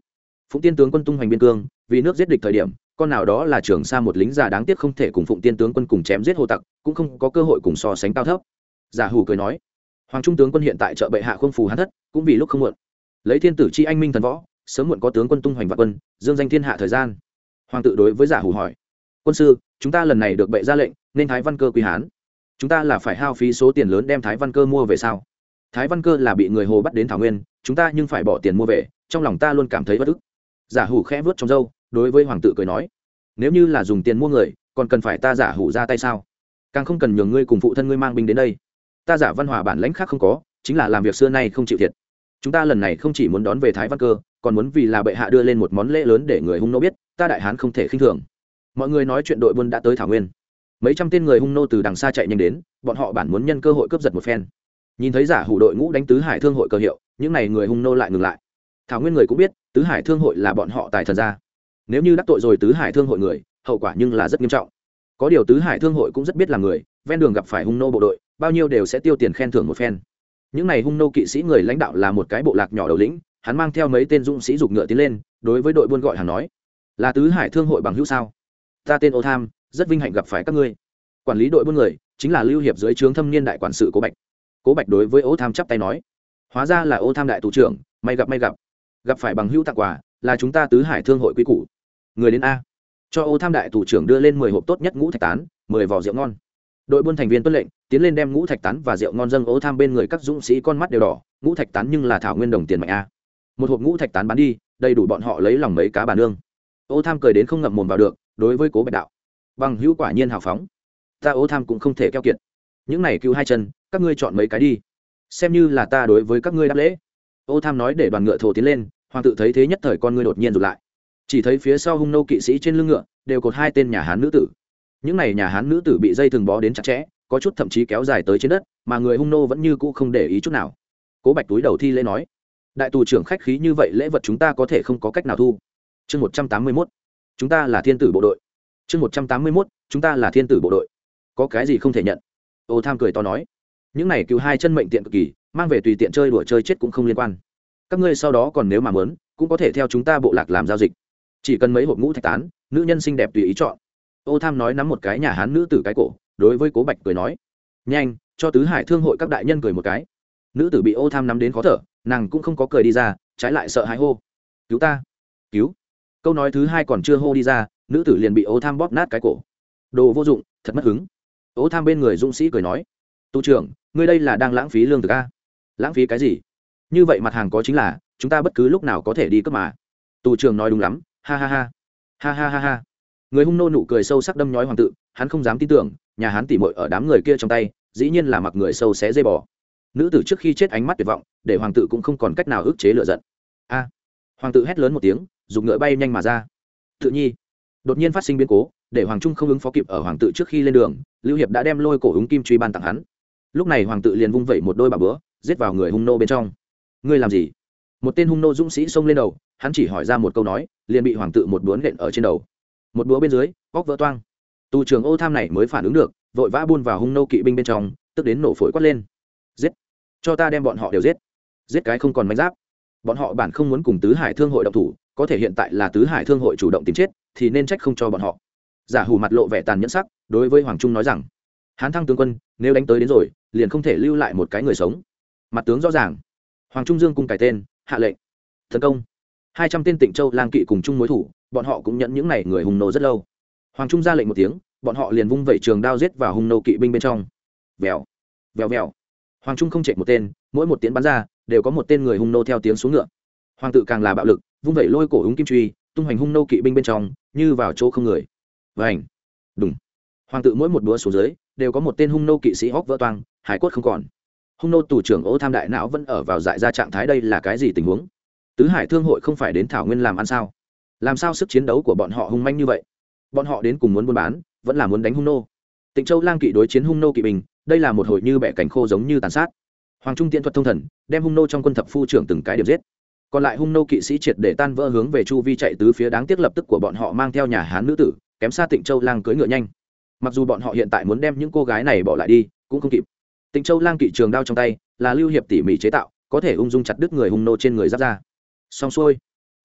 phụng tiên tướng quân tung hoành biên cương, vì nước giết địch thời điểm, con nào đó là trường xa một lính già đáng tiếc không thể cùng phụng tiên tướng quân cùng chém giết hồ tặc, cũng không có cơ hội cùng so sánh cao thấp. Giả hủ cười nói, hoàng trung tướng quân hiện tại trợ bệ hạ không phù hắn thất, cũng vì lúc không muộn lấy thiên tử chi anh minh thần võ, sớm muộn có tướng quân tung hoành và quân, dương danh thiên hạ thời gian. Hoàng tự đối với giả hủ hỏi, quân sư, chúng ta lần này được bệ ra lệnh, nên thái văn cơ quy hán. Chúng ta là phải hao phí số tiền lớn đem thái văn cơ mua về sao? Thái văn cơ là bị người hồ bắt đến thảo nguyên, chúng ta nhưng phải bỏ tiền mua về, trong lòng ta luôn cảm thấy bất ức. Giả hủ khẽ vớt trong dâu đối với hoàng tự cười nói, nếu như là dùng tiền mua người, còn cần phải ta giả hủ ra tay sao? Càng không cần nhường ngươi cùng phụ thân ngươi mang binh đến đây. Ta giả văn hòa bản lãnh khác không có, chính là làm việc xưa nay không chịu thiệt chúng ta lần này không chỉ muốn đón về thái văn cơ, còn muốn vì là bệ hạ đưa lên một món lễ lớn để người hung nô biết, ta đại hán không thể khinh thường. Mọi người nói chuyện đội buôn đã tới thảo nguyên. Mấy trăm tên người hung nô từ đằng xa chạy nhanh đến, bọn họ bản muốn nhân cơ hội cướp giật một phen. Nhìn thấy giả hủ đội ngũ đánh tứ hải thương hội cơ hiệu, những n à y người hung nô lại ngừng lại. Thảo nguyên người cũng biết, tứ hải thương hội là bọn họ tài thần ra nếu như đắc tội rồi tứ hải thương hội người, hậu quả nhưng là rất nghiêm trọng. Có điều tứ hải thương hội cũng rất biết là người, ven đường gặp phải hung nô bộ đội, bao nhiêu đều sẽ tiêu tiền khen thưởng một phen những này hung nô kỵ sĩ người lãnh đạo là một cái bộ lạc nhỏ đầu lĩnh, hắn mang theo mấy tên dũng sĩ giục ngựa tiến lên, đối với đội buôn gọi hàng nói, là tứ hải thương hội bằng hữu sao? Ta tên ô tham, rất vinh hạnh gặp phải các ngươi. Quản lý đội buôn người, chính là lưu hiệp dưới trướng thâm niên đại quản sự cố bạch. Cố bạch đối với ô tham chắp tay nói, hóa ra là ô tham đại thủ trưởng, may gặp may gặp. Gặp phải bằng hữu tặng quà, là chúng ta tứ hải thương hội quy củ. Người đến a. Cho ô tham đại thủ trưởng đưa lên mười hộp tốt nhất ngũ thạch tán, mười vỏ rượu ngon. Đội buôn thành viên tuân lệnh tiến lên đem ngũ thạch tán và rượu ngon dâng ố tham bên người các dũng sĩ con mắt đều đỏ, ngũ thạch tán nhưng là thảo nguyên đồng tiền mạnh a. Một hộp ngũ thạch tán bán đi, đầy đủ bọn họ lấy lòng mấy cá bà nương. Ô tham cười đến không ngậm mồm vào được, đối với cố bạch đạo. Bằng hữu quả nhiên hào phóng. Ta ô tham cũng không thể keo kiệt. Những này cứu hai chân, các ngươi chọn mấy cái đi. Xem như là ta đối với các ngươi đáp lễ. Ô tham nói để đoàn ngựa thổ tiến lên, hoàng tự thấy thế nhất thời con ngươi đột nhiên rụt lại. Chỉ thấy phía sau hung nô kỵ sĩ trên lưng ngựa, đều cột hai tên nhà hán nữ tử. Những n à y nhà hán nữ tử bị dây thừng bó đến chặt chẽ có chút thậm chí kéo dài tới trên đất, mà người hung nô vẫn như cũ không để ý chút nào. Cố bạch túi đầu thi lễ nói, đại tù trưởng khách khí như vậy lễ vật chúng ta có thể không có cách nào thu. Chương một trăm tám mươi mốt, chúng ta là thiên tử bộ đội. Chương một trăm tám mươi mốt, chúng ta là thiên tử bộ đội. Có cái gì không thể nhận? Ô tham cười to nói, những này cứu hai chân mệnh tiện cực kỳ, mang về tùy tiện chơi đùa chơi chết cũng không liên quan. Các ngươi sau đó còn nếu mà mớn cũng có thể theo chúng ta bộ lạc làm giao dịch. Chỉ cần mấy hộp ngũ thạch tán, nữ nhân xinh đẹp tùy ý chọn. Ô tham nói nắm một cái nhà hán nữ tử cái cổ đối với cố bạch cười nói, nhanh, cho tứ hải thương hội các đại nhân cười một cái. Nữ tử bị ô tham nắm đến khó thở, nàng cũng không có cười đi ra, trái lại sợ hãi hô, cứu ta, cứu. Câu nói thứ hai còn chưa hô đi ra, nữ tử liền bị ô tham bóp nát cái cổ. Đồ vô dụng, thật mất hứng. Ô tham bên người dũng sĩ cười nói tu trưởng, ngươi đây là đang lãng phí lương thực a? Lãng phí cái gì? Như vậy mặt hàng có chính là, chúng ta bất cứ lúc nào có thể đi cướp mà. Tù trưởng nói đúng lắm, ha ha ha ha ha ha ha. Người hung nô nụ cười sâu sắc đâm nhói hoàng tự hắn không dám tin tưởng, nhà hắn tỉ mội ở đám người kia trong tay, dĩ nhiên là mặc người sâu xé dây bò. Nữ tử trước khi chết ánh mắt tuyệt vọng, để hoàng tử cũng không còn cách nào ức chế lựa giận. A! Hoàng tử hét lớn một tiếng, dùng ngựa bay nhanh mà ra. Tự nhi! Đột nhiên phát sinh biến cố, để hoàng trung không ứng phó kịp ở hoàng tử trước khi lên đường, lưu hiệp đã đem lôi cổ ứng kim truy ban tặng hắn. Lúc này hoàng tử liền vung vẩy một đôi bà bữa, giết vào người hung nô bên trong. Ngươi làm gì? Một tên hung nô dũng sĩ xông lên đầu, hắn chỉ hỏi ra một câu nói, liền bị hoàng tự một búa nện ở trên đầu. Một búa bên dưới góc vỡ toang tù trưởng ô tham này mới phản ứng được, vội vã buôn vào hung nô kỵ binh bên trong, tức đến nổ phổi quát lên. Giết! Cho ta đem bọn họ đều giết. Giết cái không còn manh giáp. Bọn họ bản không muốn cùng tứ hải thương hội động thủ, có thể hiện tại là tứ hải thương hội chủ động tìm chết, thì nên trách không cho bọn họ. Giả hủ mặt lộ vẻ tàn nhẫn sắc, đối với hoàng trung nói rằng, hán thăng tướng quân, nếu đánh tới đến rồi, liền không thể lưu lại một cái người sống. Mặt tướng rõ ràng. Hoàng trung dương cung cải tên, hạ lệnh. Tấn công. Hai trăm tên tịnh châu lang kỵ cùng chung mối thủ, bọn họ cũng nhận những n à y người hùng nô rất lâu hoàng trung ra lệnh một tiếng, bọn họ liền vung vẩy trường đao giết vào hung nô kỵ binh bên trong. Vèo vèo vèo. Hoàng trung không chạy một tên, mỗi một tiếng bắn ra, đều có một tên người hung nô theo tiếng xuống ngựa. Hoàng tự càng là bạo lực, vung vẩy lôi cổ ứng kim truy, tung hoành hung nô kỵ binh bên trong, như vào chỗ không người. Vảnh đúng hoàng tự mỗi một đũa xuống dưới, đều có một tên hung nô kỵ sĩ hóc vỡ toang, hải cốt không còn. Hung nô tù trưởng ô tham đại não vẫn ở vào dại ra trạng thái đây là cái gì tình huống? Tứ hải thương hội không phải đến thảo nguyên làm ăn sao? Làm sao sức chiến đấu của bọn họ hung manh như vậy? Bọn họ đến cùng muốn buôn bán, vẫn là muốn đánh hung nô. Tịnh châu lang kỵ đối chiến hung nô kỵ bình đây là một hồi như bẻ cành khô giống như tàn sát. Hoàng trung tiện thuật thông thần, đem hung nô trong quân thập phu trưởng từng cái điểm giết. Còn lại hung nô kỵ sĩ triệt để tan vỡ hướng về chu vi chạy tứ phía đáng tiếc lập tức của bọn họ mang theo nhà hán nữ tử, kém xa tịnh châu lang cưỡi ngựa nhanh. Mặc dù bọn họ hiện tại muốn đem những cô gái này bỏ lại đi, cũng không kịp. Tịnh châu lang kỵ trường đao trong tay, là lưu hiệp tỉ mỉ chế tạo, có thể ung dung chặt đứt người hung nô trên người giáp ra. Xong xuôi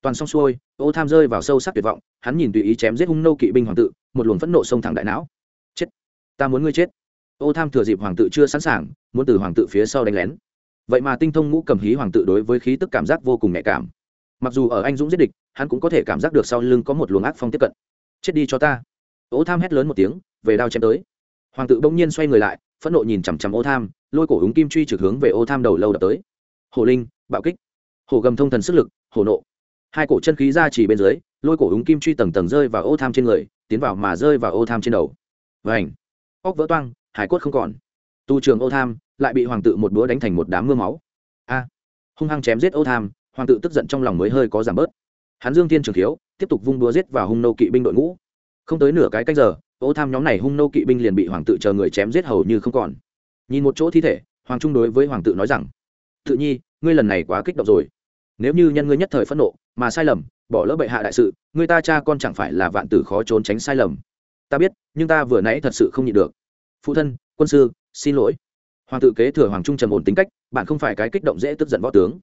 toàn xong xuôi, ô tham rơi vào sâu sắc tuyệt vọng, hắn nhìn tùy ý chém giết hung nô kỵ binh hoàng tự, một luồng phẫn nộ xông thẳng đại não. Chết! Ta muốn ngươi chết! Ô tham thừa dịp hoàng tự chưa sẵn sàng, muốn từ hoàng tự phía sau đánh lén. Vậy mà tinh thông ngũ cầm hí hoàng tự đối với khí tức cảm giác vô cùng nhạy cảm. Mặc dù ở anh dũng giết địch, hắn cũng có thể cảm giác được sau lưng có một luồng ác phong tiếp cận. Chết đi cho ta! Ô tham hét lớn một tiếng, về đao chém tới. Hoàng tự bỗng nhiên xoay người lại, phẫn nộ nhìn chằm chằm ô tham, lôi cổ húng kim truy trực hướng về ô tham đầu lâu đập tới. Hồ linh, bạo kích. Hồ gầm thông thần sức lực hồ nộ hai cổ chân khí ra chỉ bên dưới, lôi cổ húng kim truy tầng tầng rơi vào ô tham trên người, tiến vào mà rơi vào ô tham trên đầu. Vảnh óc vỡ toang, hải cốt không còn. Tu trường ô tham, lại bị hoàng tự một búa đánh thành một đám mưa máu. A. Hung hăng chém giết ô tham, hoàng tự tức giận trong lòng mới hơi có giảm bớt. Hắn dương thiên trường thiếu, tiếp tục vung búa giết vào hung nô kỵ binh đội ngũ. Không tới nửa cái cách giờ, ô tham nhóm này hung nô kỵ binh liền bị hoàng tự chờ người chém giết hầu như không còn. Nhìn một chỗ thi thể, hoàng trung đối với hoàng tự nói rằng, tự nhi, ngươi lần này quá kích động rồi nếu như nhân ngươi nhất thời phẫn nộ, mà sai lầm, bỏ lỡ bệ hạ đại sự, người ta cha con chẳng phải là vạn tử khó trốn tránh sai lầm. Ta biết, nhưng ta vừa nãy thật sự không nhịn được. Phụ thân, quân sư, xin lỗi. Hoàng tự kế thừa hoàng trung trầm ổn tính cách, bạn không phải cái kích động dễ tức giận võ tướng.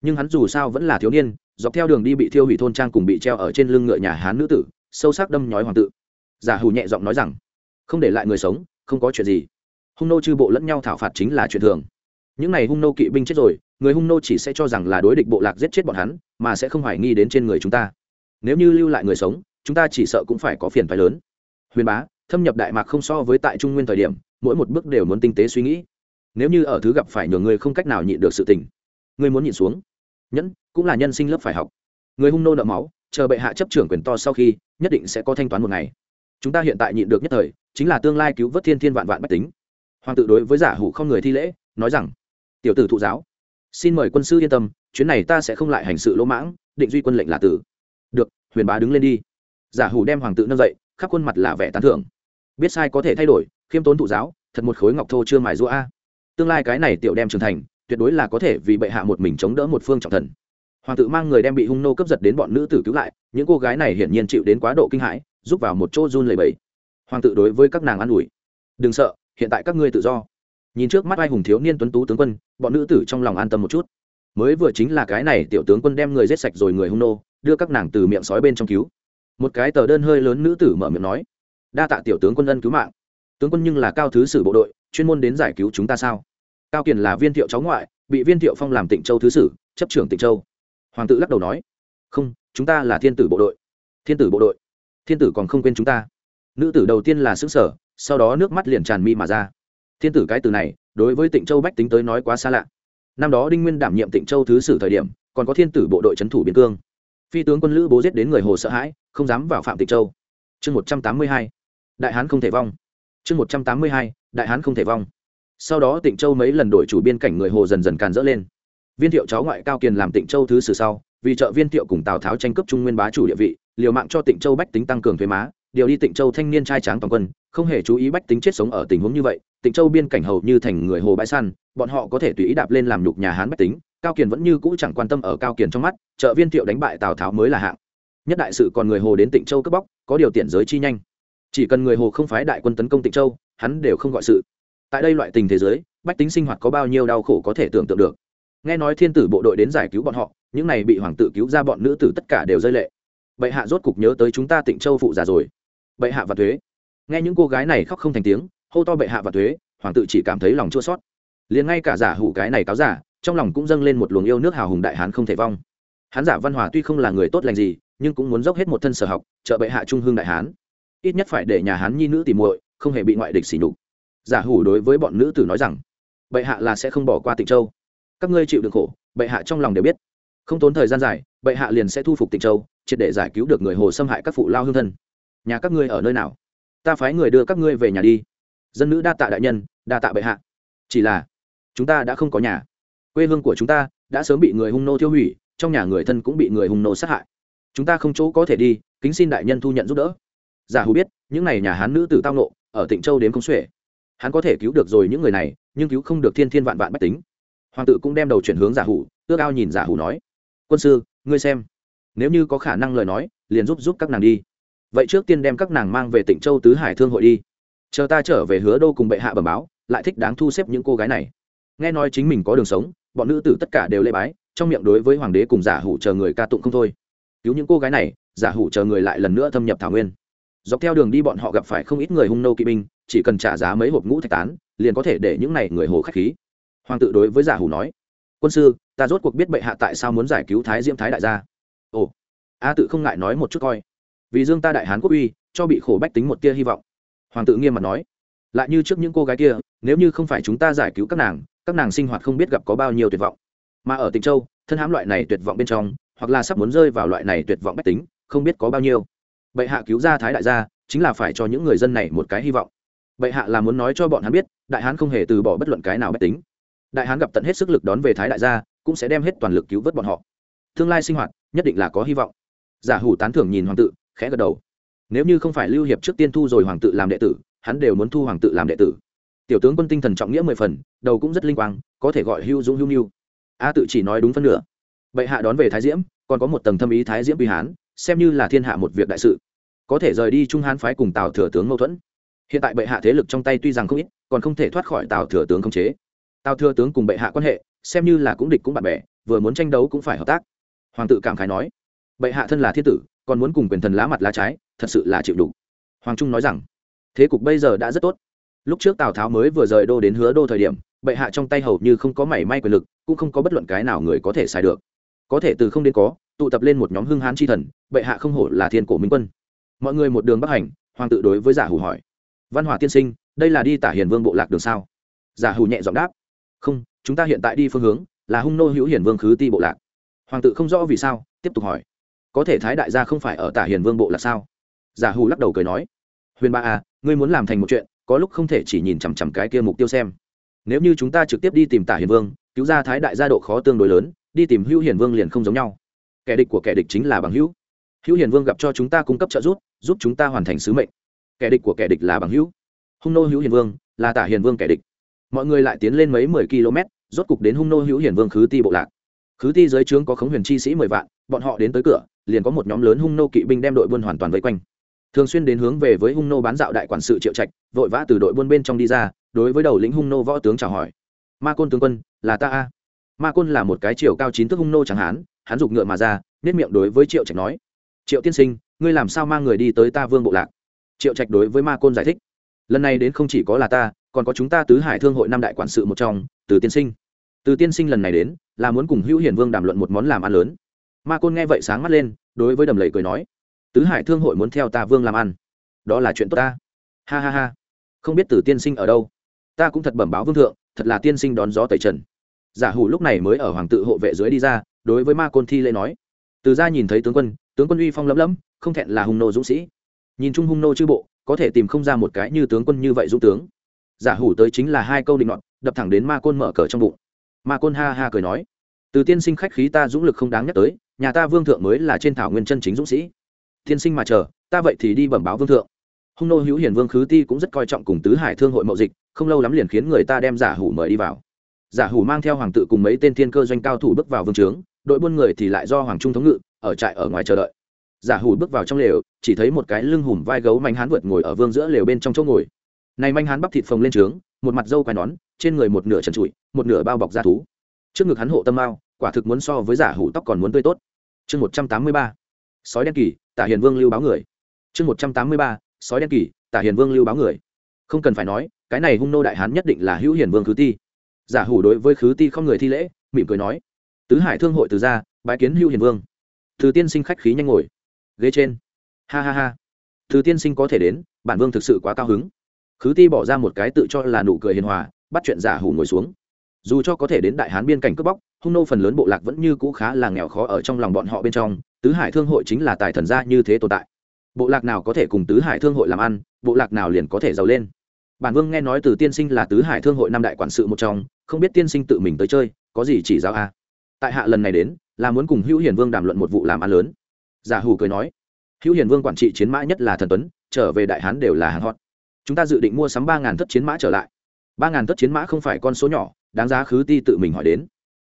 Nhưng hắn dù sao vẫn là thiếu niên, dọc theo đường đi bị thiêu hủy thôn trang cùng bị treo ở trên lưng ngựa nhà hán nữ tử, sâu sắc đâm nhói hoàng tự giả hù nhẹ giọng nói rằng, không để lại người sống, không có chuyện gì. Hung nô chư bộ lẫn nhau thảo phạt chính là chuyện thường. Những n à y hung nô kỵ binh chết rồi người hung nô chỉ sẽ cho rằng là đối địch bộ lạc giết chết bọn hắn, mà sẽ không hoài nghi đến trên người chúng ta. Nếu như lưu lại người sống, chúng ta chỉ sợ cũng phải có phiền phái lớn. Huyền bá, thâm nhập đại mạc không so với tại trung nguyên thời điểm, mỗi một bước đều muốn tinh tế suy nghĩ. Nếu như ở thứ gặp phải nhường người không cách nào nhịn được sự tình, người muốn nhịn xuống. Nhẫn, cũng là nhân sinh lớp phải học. Người hung nô nợ máu, chờ bệ hạ chấp trưởng quyền to sau khi, nhất định sẽ có thanh toán một ngày. Chúng ta hiện tại nhịn được nhất thời, chính là tương lai cứu vớt thiên thiên vạn vạn bách tính. Hoàng tự đối với giả hủ không người thi lễ, nói rằng, tiểu tử thụ giáo xin mời quân sư yên tâm, chuyến này ta sẽ không lại hành sự lỗ mãng, định duy quân lệnh là tử. Được, huyền bá đứng lên đi. Giả hủ đem hoàng tự nâng dậy, khắp khuôn mặt là vẻ tán thưởng. Biết sai có thể thay đổi, khiêm tốn thụ giáo, thật một khối ngọc thô chưa mài rũa a. Tương lai cái này tiểu đem trưởng thành, tuyệt đối là có thể vì bệ hạ một mình chống đỡ một phương trọng thần. Hoàng tự mang người đem bị hung nô cướp giật đến bọn nữ tử cứu lại, những cô gái này hiển nhiên chịu đến quá độ kinh hãi giúp vào một chỗ run lầy bẫy hoàng tự đối với các nàng an ủi. Đừng sợ, hiện tại các ngươi tự do nhìn trước mắt ai hùng thiếu niên tuấn tú tướng quân, bọn nữ tử trong lòng an tâm một chút. Mới vừa chính là cái này tiểu tướng quân đem người giết sạch rồi người hung nô, đưa các nàng từ miệng sói bên trong cứu. Một cái tờ đơn hơi lớn nữ tử mở miệng nói, đa tạ tiểu tướng quân ân cứu mạng. Tướng quân nhưng là cao thứ sử bộ đội, chuyên môn đến giải cứu chúng ta sao? Cao kiền là viên thiệu cháu ngoại, bị viên thiệu phong làm tịnh châu thứ sử, chấp trưởng tịnh châu. Hoàng tự lắc đầu nói, không, chúng ta là thiên tử bộ đội. Thiên tử bộ đội? Thiên tử còn không quên chúng ta? Nữ tử đầu tiên là xứng sở sau đó nước mắt liền tràn mi mà ra thiên tử cái từ này, đối với tịnh châu bách tính tới nói quá xa lạ. Năm đó đinh nguyên đảm nhiệm tịnh châu thứ sử thời điểm, còn có thiên tử bộ đội trấn thủ biên cương. Phi tướng quân lữ bố giết đến người hồ sợ hãi, không dám vào phạm tịnh châu. Chương một trăm tám mươi hai, đại hán không thể vong. Chương một trăm tám mươi hai, đại hán không thể vong. Sau đó tịnh châu mấy lần đổi chủ biên cảnh người hồ dần dần càn dỡ lên. Viên thiệu cháu ngoại cao kiền làm tịnh châu thứ sử sau, vì trợ viên thiệu cùng tào tháo tranh cướp trung nguyên bá chủ địa vị, liều mạng cho tịnh châu bách tính tăng cường thuế má điều đi tịnh châu thanh niên trai tráng toàn quân, không hề chú ý bách tính chết sống ở tình huống như vậy, tịnh châu biên cảnh hầu như thành người hồ bãi săn bọn họ có thể tùy ý đạp lên làm nhục nhà hán bách tính, cao kiền vẫn như cũ chẳng quan tâm ở cao kiền trong mắt, trợ viên thiệu đánh bại tào tháo mới là hạng. Nhất đại sự còn người hồ đến tịnh châu cướp bóc, có điều tiện giới chi nhanh. Chỉ cần người hồ không phái đại quân tấn công tịnh châu, hắn đều không gọi sự. Tại đây loại tình thế giới, bách tính sinh hoạt có bao nhiêu đau khổ có thể tưởng tượng được. Nghe nói thiên tử bộ đội đến giải cứu bọn họ, những này bị hoàng tử cứu ra bọn nữ tử tất cả đều rơi lệ. Bệ hạ rốt cục nhớ tới chúng ta tịnh châu phụ già rồi bệ hạ và thuế. Nghe những cô gái này khóc không thành tiếng, hô to bệ hạ và thuế, hoàng tử chỉ cảm thấy lòng chua sót liền ngay cả giả hủ cái này cáo giả, trong lòng cũng dâng lên một luồng yêu nước hào hùng đại hán không thể vong. Hán giả văn hòa tuy không là người tốt lành gì, nhưng cũng muốn dốc hết một thân sở học, trợ bệ hạ trung hương đại hán. Ít nhất phải để nhà hán nhi nữ tìm muội, không hề bị ngoại địch xỉ nhục. Giả hủ đối với bọn nữ tử nói rằng, bệ hạ là sẽ không bỏ qua tịnh châu. Các ngươi chịu được khổ, bệ hạ trong lòng đều biết. Không tốn thời gian dài, bệ hạ liền sẽ thu phục tịnh châu, triệt để giải cứu được người hồ xâm hại các phụ lao hương thân nhà các ngươi ở nơi nào? Ta phái người đưa các ngươi về nhà đi. Dân nữ đa tạ đại nhân, đa tạ bệ hạ. Chỉ là, chúng ta đã không có nhà. Quê hương của chúng ta đã sớm bị người hung nô tiêu hủy, trong nhà người thân cũng bị người hung nô sát hại. Chúng ta không chỗ có thể đi, kính xin đại nhân thu nhận giúp đỡ. Giả hù biết, những n à y nhà hán nữ tử tao nộ, ở tịnh châu đến không xuể. Hắn có thể cứu được rồi những người này, nhưng cứu không được thiên thiên vạn vạn bách tính. Hoàng tự cũng đem đầu chuyển hướng giả hủ ước ao nhìn giả hủ nói, quân sư, ngươi xem. Nếu như có khả năng lời nói, liền giúp giúp các nàng đi vậy trước tiên đem các nàng mang về tỉnh châu tứ hải thương hội đi. Chờ ta trở về hứa đô cùng bệ hạ bẩm báo, lại thích đáng thu xếp những cô gái này. Nghe nói chính mình có đường sống, bọn nữ tử tất cả đều lê bái, trong miệng đối với hoàng đế cùng giả hủ chờ người ca tụng không thôi. Cứu những cô gái này, giả hủ chờ người lại lần nữa thâm nhập thảo nguyên. Dọc theo đường đi bọn họ gặp phải không ít người hung nô kỵ binh, chỉ cần trả giá mấy hộp ngũ thạch tán, liền có thể để những này người hồ khách khí. Hoàng tự đối với giả hủ nói, quân sư, ta rốt cuộc biết bệ hạ tại sao muốn giải cứu thái diễm thái đại gia. Ồ, a tự không ngại nói một chút coi vì dương ta đại hán quốc uy, cho bị khổ bách tính một tia hy vọng. Hoàng tự nghiêm mặt nói, lại như trước những cô gái kia, nếu như không phải chúng ta giải cứu các nàng các nàng sinh hoạt không biết gặp có bao nhiêu tuyệt vọng. Mà ở tịnh châu, thân hãm loại này tuyệt vọng bên trong, hoặc là sắp muốn rơi vào loại này tuyệt vọng bách tính, không biết có bao nhiêu. Bệ hạ cứu ra thái đại gia, chính là phải cho những người dân này một cái hy vọng. Bệ hạ là muốn nói cho bọn hắn biết, đại hán không hề từ bỏ bất luận cái nào bách tính. Đại hán gặp tận hết sức lực đón về thái đại gia, cũng sẽ đem hết toàn lực cứu vớt bọn họ. Tương lai sinh hoạt, nhất định là có hy vọng. Giả hủ tán thưởng nhìn hoàng tự khẽ gật đầu. Nếu như không phải lưu hiệp trước tiên thu rồi hoàng tự làm đệ tử, hắn đều muốn thu hoàng tự làm đệ tử. Tiểu tướng quân tinh thần trọng nghĩa mười phần, đầu cũng rất linh quang, có thể gọi hưu dũng hưu niu a tự chỉ nói đúng phân nửa. Bệ hạ đón về thái diễm, còn có một tầng thâm ý thái diễm uy hán, xem như là thiên hạ một việc đại sự. Có thể rời đi trung hán phái cùng tào thừa tướng mâu thuẫn. Hiện tại bệ hạ thế lực trong tay tuy rằng không ít, còn không thể thoát khỏi tào thừa tướng khống chế. Tào thừa tướng cùng bệ hạ quan hệ, xem như là cũng địch cũng bạn bè, vừa muốn tranh đấu cũng phải hợp tác. Hoàng tự cảm khái nói. Bệ hạ thân là thiên tử còn muốn cùng quyền thần lá mặt lá trái, thật sự là chịu đủ. Hoàng trung nói rằng, thế cục bây giờ đã rất tốt. Lúc trước tào tháo mới vừa rời đô đến hứa đô thời điểm, bệ hạ trong tay hầu như không có mảy may quyền lực, cũng không có bất luận cái nào người có thể xài được. Có thể từ không đến có, tụ tập lên một nhóm hưng hán chi thần, bệ hạ không hổ là thiên cổ minh quân. Mọi người một đường bắc hành, hoàng tự đối với giả hủ hỏi, văn hòa tiên sinh, đây là đi tả hiền vương bộ lạc đường sao? Giả hủ nhẹ giọng đáp, không, chúng ta hiện tại đi phương hướng là hung nô hữu hiền vương khứ ti bộ lạc. Hoàng tự không rõ vì sao, tiếp tục hỏi có thể thái đại gia không phải ở tả hiền vương bộ là sao? Giả hù lắc đầu cười nói, huyền ba à ngươi muốn làm thành một chuyện, có lúc không thể chỉ nhìn chằm chằm cái kia mục tiêu xem. Nếu như chúng ta trực tiếp đi tìm tả hiền vương, cứu ra thái đại gia độ khó tương đối lớn, đi tìm hữu hiền vương liền không giống nhau. Kẻ địch của kẻ địch chính là bằng hữu. Hữu hiền vương gặp cho chúng ta cung cấp trợ giúp giúp chúng ta hoàn thành sứ mệnh. Kẻ địch của kẻ địch là bằng hữu. Hung nô hữu hiền vương là tả hiền vương kẻ địch. Mọi người lại tiến lên mấy mười km rốt cục đến hung nô hữu hiền vương khứ ti bộ lạc. Khứ ti dưới trướng có khống huyền chi sĩ mười vạn bọn họ đến tới cửa, liền có một nhóm lớn hung nô kỵ binh đem đội buôn hoàn toàn vây quanh. Thường xuyên đến hướng về với hung nô bán dạo đại quản sự triệu trạch, vội vã từ đội buôn bên trong đi ra, đối với đầu lĩnh hung nô võ tướng chào hỏi. Ma côn tướng quân, là ta a. Ma côn là một cái chiều cao chín thước hung nô chẳng hán, hắn giục ngựa mà ra nết miệng đối với triệu trạch nói, triệu tiên sinh, ngươi làm sao mang người đi tới ta vương bộ lạc? Triệu trạch đối với ma côn giải thích, lần này đến không chỉ có là ta, còn có chúng ta tứ hải thương hội năm đại quản sự một trong, từ tiên sinh. Từ tiên sinh lần này đến, là muốn cùng hữu hiển vương đàm luận một món làm ăn lớn ma côn nghe vậy sáng mắt lên, đối với đầm lầy cười nói, tứ hải thương hội muốn theo ta vương làm ăn. Đó là chuyện tốt ta. Ha ha ha. Không biết từ tiên sinh ở đâu. Ta cũng thật bẩm báo vương thượng, thật là tiên sinh đón gió tẩy trần. Giả hủ lúc này mới ở hoàng tự hộ vệ dưới đi ra, đối với ma côn thi lễ nói, từ ra nhìn thấy tướng quân tướng quân uy phong lấm lấm không thẹn là hung nô dũng sĩ. Nhìn chung hung nô chư bộ, có thể tìm không ra một cái như tướng quân như vậy dũng tướng. Giả hủ tới chính là hai câu định luận đập thẳng đến ma côn mở cờ trong bụng. Ma côn ha ha cười nói, từ tiên sinh khách khí ta dũng lực không đáng nhắc tới nhà ta vương thượng mới là trên thảo nguyên chân chính dũng sĩ. Tiên sinh mà chờ, ta vậy thì đi bẩm báo vương thượng. Hung nô hữu hiền vương khứ ti cũng rất coi trọng cùng tứ hải thương hội mậu dịch, không lâu lắm liền khiến người ta đem giả hủ mời đi vào. Giả hủ mang theo hoàng tự cùng mấy tên thiên cơ doanh cao thủ bước vào vương trướng, đội buôn người thì lại do hoàng trung thống ngự, ở trại ở ngoài chờ đợi. Giả hủ bước vào trong lều, chỉ thấy một cái lưng hùm vai gấu manh hán vượt ngồi ở vương giữa lều bên trong chỗ ngồi. Này manh hán bắp thịt phồng lên trướng, một mặt dâu quai nón, trên người một nửa trần trụi, một nửa bao bọc da thú. Trước ngực hắn hộ tâm mao, quả thực muốn so với giả hủ tóc còn muốn tươi tốt chương một trăm tám mươi ba, sói đen kỳ, tả hiền vương lưu báo người. Chương một trăm tám mươi ba, sói đen kỳ, tả hiền vương lưu báo người. Không cần phải nói, cái này hung nô đại hán nhất định là hữu hiền vương khứ ti. Giả hủ đối với khứ ti không người thi lễ, mỉm cười nói, tứ hải thương hội từ ra bái kiến hữu hiền vương. Từ tiên sinh khách khí nhanh ngồi. Ghế trên. Ha ha ha. Từ tiên sinh có thể đến, bản vương thực sự quá cao hứng. Khứ ti bỏ ra một cái tự cho là nụ cười hiền hòa, bắt chuyện giả hủ ngồi xuống dù cho có thể đến đại hán biên cảnh cướp bóc, hung nô phần lớn bộ lạc vẫn như cũ khá là nghèo khó ở trong lòng bọn họ bên trong, tứ hải thương hội chính là tài thần gia như thế tồn tại. Bộ lạc nào có thể cùng tứ hải thương hội làm ăn, bộ lạc nào liền có thể giàu lên. Bản vương nghe nói từ tiên sinh là tứ hải thương hội năm đại quản sự một trong, không biết tiên sinh tự mình tới chơi, có gì chỉ giáo a? Tại hạ lần này đến, là muốn cùng hữu hiền vương đàm luận một vụ làm ăn lớn. Giả hủ cười nói, hữu hiền vương quản trị chiến mã nhất là thần tuấn, trở về đại hán đều là hàng hot. Chúng ta dự định mua sắm ba ngàn thất chiến mã trở lại. Ba ngàn thất chiến mã không phải con số nhỏ đáng giá khứ ti tự mình hỏi đến.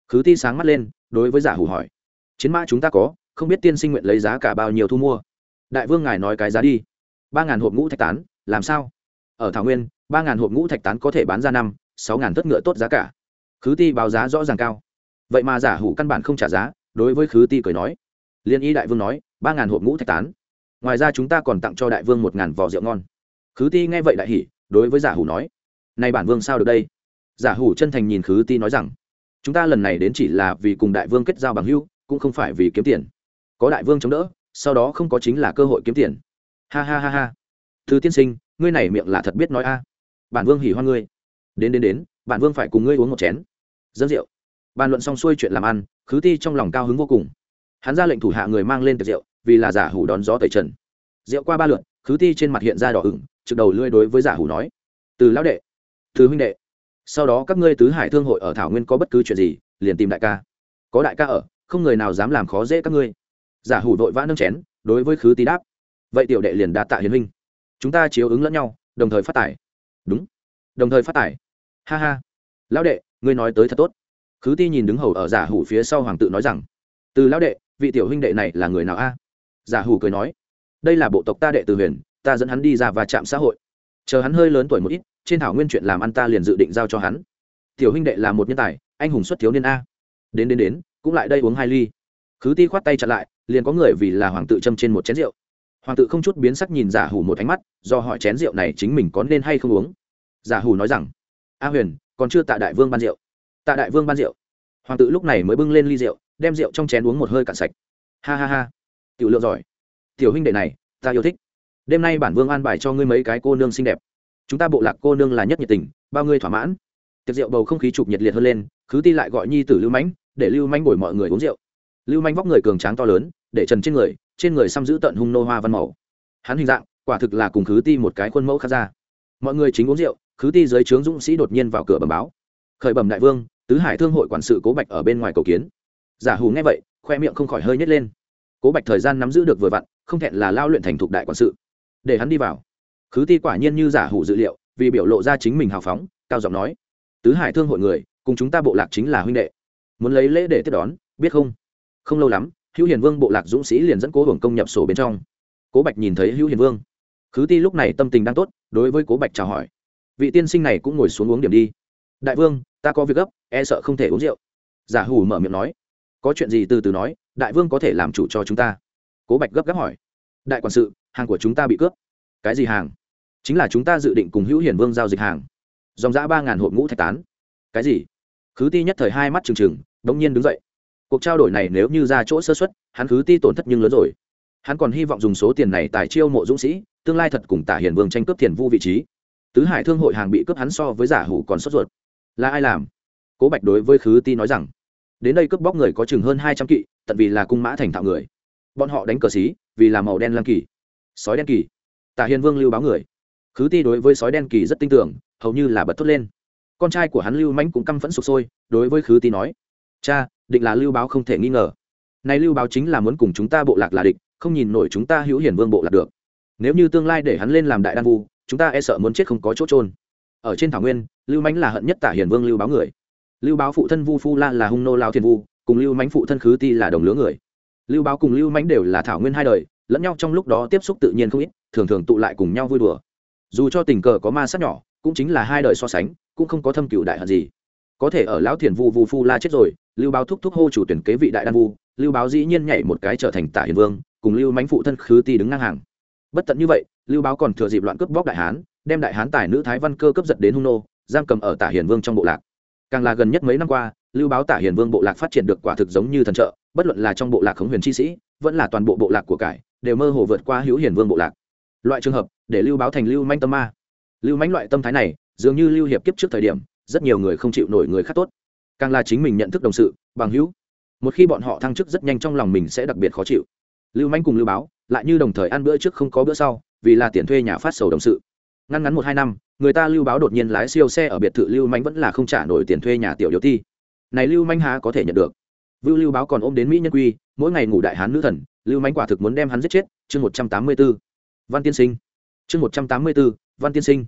Khứ ti sáng mắt lên, đối với giả hủ hỏi. Chiến mã chúng ta có, không biết tiên sinh nguyện lấy giá cả bao nhiêu thu mua? Đại vương ngài nói cái giá đi. Ba ngàn hộp ngũ thạch tán, làm sao? Ở thảo nguyên, ba ngàn hộp ngũ thạch tán có thể bán ra năm, sáu ngàn thất ngựa tốt giá cả. Khứ ti báo giá rõ ràng cao. Vậy mà giả hủ căn bản không trả giá, đối với khứ ti cười nói. Liên y đại vương nói, ba ngàn hộp ngũ thạch tán. Ngoài ra chúng ta còn tặng cho đại vương một ngàn vò rượu ngon. Khứ ti nghe vậy đại hỉ, đối với giả hủ nói. Nay bản vương sao được đây? Giả hủ chân thành nhìn khứ ti nói rằng, chúng ta lần này đến chỉ là vì cùng đại vương kết giao bằng hưu cũng không phải vì kiếm tiền. Có đại vương chống đỡ, sau đó không có chính là cơ hội kiếm tiền. Ha ha ha ha. Thư tiên sinh, ngươi này miệng là thật biết nói a. Bản vương hỉ hoan ngươi. Đến đến đến, bản vương phải cùng ngươi uống một chén. Dân rượu. Bàn luận xong xuôi chuyện làm ăn, khứ ti trong lòng cao hứng vô cùng. Hắn ra lệnh thủ hạ người mang lên tiệc rượu, vì là giả hủ đón gió tẩy trần. Rượu qua ba lượn khứ ti trên mặt hiện ra đỏ ửng, trực đầu lưỡi đối với giả hủ nói, từ lão đệ, từ huynh đệ sau đó các ngươi tứ hải thương hội ở thảo nguyên có bất cứ chuyện gì, liền tìm đại ca. Có đại ca ở, không người nào dám làm khó dễ các ngươi. Giả hủ vội vã nâng chén, đối với khứ tý đáp. Vậy tiểu đệ liền đạt tạ hiền huynh. Chúng ta chiếu ứng lẫn nhau, đồng thời phát tải đúng. Đồng thời phát tải ha ha. Lão đệ, ngươi nói tới thật tốt. Khứ ti nhìn đứng hầu ở giả hủ phía sau hoàng tự nói rằng, từ lão đệ, vị tiểu huynh đệ này là người nào a? Giả hủ cười nói, đây là bộ tộc ta đệ từ huyền, ta dẫn hắn đi ra và chạm xã hội. Chờ hắn hơi lớn tuổi một ít trên thảo nguyên chuyện làm ăn ta liền dự định giao cho hắn. Tiểu huynh đệ là một nhân tài, anh hùng xuất thiếu niên a. Đến đến đến, cũng lại đây uống hai ly. Khứ ti khoát tay chặn lại, liền có người vì là hoàng tự châm trên một chén rượu. Hoàng tự không chút biến sắc nhìn giả hủ một ánh mắt, do hỏi chén rượu này chính mình có nên hay không uống. Giả hủ nói rằng, a huyền, còn chưa tạ đại vương ban rượu. Tạ đại vương ban rượu. Hoàng tự lúc này mới bưng lên ly rượu, đem rượu trong chén uống một hơi cạn sạch. Ha ha ha. Tiểu lượng giỏi, tiểu huynh đệ này, ta yêu thích. Đêm nay bản vương an bài cho ngươi mấy cái cô nương xinh đẹp chúng ta bộ lạc cô nương là nhất nhiệt tình, bao ngươi thỏa mãn. Tiệc rượu bầu không khí chụp nhiệt liệt hơn lên, khứ ti lại gọi nhi tử lưu mãnh, để lưu mãnh bồi mọi người uống rượu. Lưu manh vóc người cường tráng to lớn, để trần trên người trên người xăm giữ tận hung nô hoa văn màu. Hắn hình dạng, quả thực là cùng khứ ti một cái khuôn mẫu khác ra. Mọi người chính uống rượu, khứ ti dưới trướng dũng sĩ đột nhiên vào cửa bẩm báo. Khởi bẩm đại vương, tứ hải thương hội quản sự cố bạch ở bên ngoài cầu kiến. Giả hù nghe vậy, khoe miệng không khỏi hơi nhét lên. Cố bạch thời gian nắm giữ được vừa vặn, không thẹn là lao luyện thành thục đại quản sự. Để hắn đi vào khứ ti quả nhiên như giả hủ dự liệu, vì biểu lộ ra chính mình hào phóng, cao giọng nói, tứ hải thương hội người, cùng chúng ta bộ lạc chính là huynh đệ. Muốn lấy lễ để tiếp đón, biết không? Không lâu lắm, hữu hiền vương bộ lạc dũng sĩ liền dẫn cố hưởng công nhập sổ bên trong. Cố bạch nhìn thấy hữu hiền vương. Khứ ti lúc này tâm tình đang tốt, đối với cố bạch chào hỏi, vị tiên sinh này cũng ngồi xuống uống điểm đi. Đại vương, ta có việc gấp e sợ không thể uống rượu. Giả hủ mở miệng nói, có chuyện gì từ từ nói, đại vương có thể làm chủ cho chúng ta. Cố bạch gấp gáp hỏi, đại quản sự, hàng của chúng ta bị cướp. Cái gì hàng? Chính là chúng ta dự định cùng hữu hiển vương giao dịch hàng. Dòng giã ba ngàn hộp ngũ thạch tán. Cái gì? Khứ ti nhất thời hai mắt trừng trừng đ nhiên đứng dậy. Cuộc trao đổi này nếu như ra chỗ sơ xuất hắn khứ ti tổn thất nhưng lớn rồi. Hắn còn hy vọng dùng số tiền này tài chiêu mộ dũng sĩ, tương lai thật cùng tả hiền vương tranh cướp tiền vu vị trí. Tứ hải thương hội hàng bị cướp hắn so với giả hủ còn sốt ruột. Là ai làm? Cố bạch đối với khứ ti nói rằng, đến đây cướp bóc người có chừng hơn hai trăm kỵ, tận vì là cung mã thành thạo người. Bọn họ đánh cờ xí, vì là màu đen lam kỳ. Sói đen kỳ. Tả hiền vương lưu báo người khứ ti đối với sói đen kỳ rất tin tưởng, hầu như là bật thốt lên. Con trai của hắn lưu mãnh cũng căm phẫn sụp sôi, đối với khứ ti nói, cha, định là lưu báo không thể nghi ngờ. Này lưu báo chính là muốn cùng chúng ta bộ lạc là địch, không nhìn nổi chúng ta hữu hiển vương bộ lạc được. Nếu như tương lai để hắn lên làm đại đan vu, chúng ta e sợ muốn chết không có chỗ trôn ở trên thảo nguyên, lưu mãnh là hận nhất tả hiền vương lưu báo người. Lưu báo phụ thân vu phu la là hung nô lao thiên vu, cùng lưu mãnh phụ thân khứ ti là đồng lứa người. Lưu báo cùng lưu mãnh đều là thảo nguyên hai đời, lẫn nhau trong lúc đó tiếp xúc tự nhiên không ít, thường thường tụ lại cùng nhau vui đùa dù cho tình cờ có ma sát nhỏ, cũng chính là hai đời so sánh, cũng không có thâm cựu đại hận gì. Có thể ở lão thiền vu vu phu la chết rồi, lưu báo thúc thúc hô chủ tuyển kế vị đại đan vu, lưu báo dĩ nhiên nhảy một cái trở thành tả hiền vương, cùng lưu mãnh phụ thân khứ ti đứng ngang hàng. Bất tận như vậy, lưu báo còn thừa dịp loạn cướp bóc đại hán, đem đại hán tài nữ thái văn cơ cấp giật đến hung nô, giam cầm ở tả hiền vương trong bộ lạc. Càng là gần nhất mấy năm qua, lưu báo tả hiền vương bộ lạc phát triển được quả thực giống như thần trợ, bất luận là trong bộ lạc khống huyền chi sĩ, vẫn là toàn bộ bộ lạc của cải, đều mơ hồ vượt qua hữu hiền vương bộ lạc loại trường hợp, để lưu báo thành, lưu manh tâm ma. Lưu manh loại tâm thái này, dường như lưu hiệp kiếp trước thời điểm, rất nhiều người không chịu nổi người khác tốt. Càng là chính mình nhận thức đồng sự, bằng hữu. Một khi bọn họ thăng chức rất nhanh trong lòng mình sẽ đặc biệt khó chịu. Lưu manh cùng lưu báo, lại như đồng thời ăn bữa trước không có bữa sau, vì là tiền thuê nhà phát sầu đồng sự. Ngăn ngắn một hai năm, người ta lưu báo đột nhiên lái siêu xe ở biệt thự lưu manh vẫn là không trả nổi tiền thuê nhà tiểu yếu ti. Này lưu manh há có thể nhận được. Vưu lưu báo còn ôm đến mỹ nhân quy, mỗi ngày ngủ đại hán nữ thần, lưu manh quả thực muốn đem hắn giết chết, chương một trăm tám mươi bốn văn tiên sinh. Chương một trăm tám mươi b ố văn tiên sinh.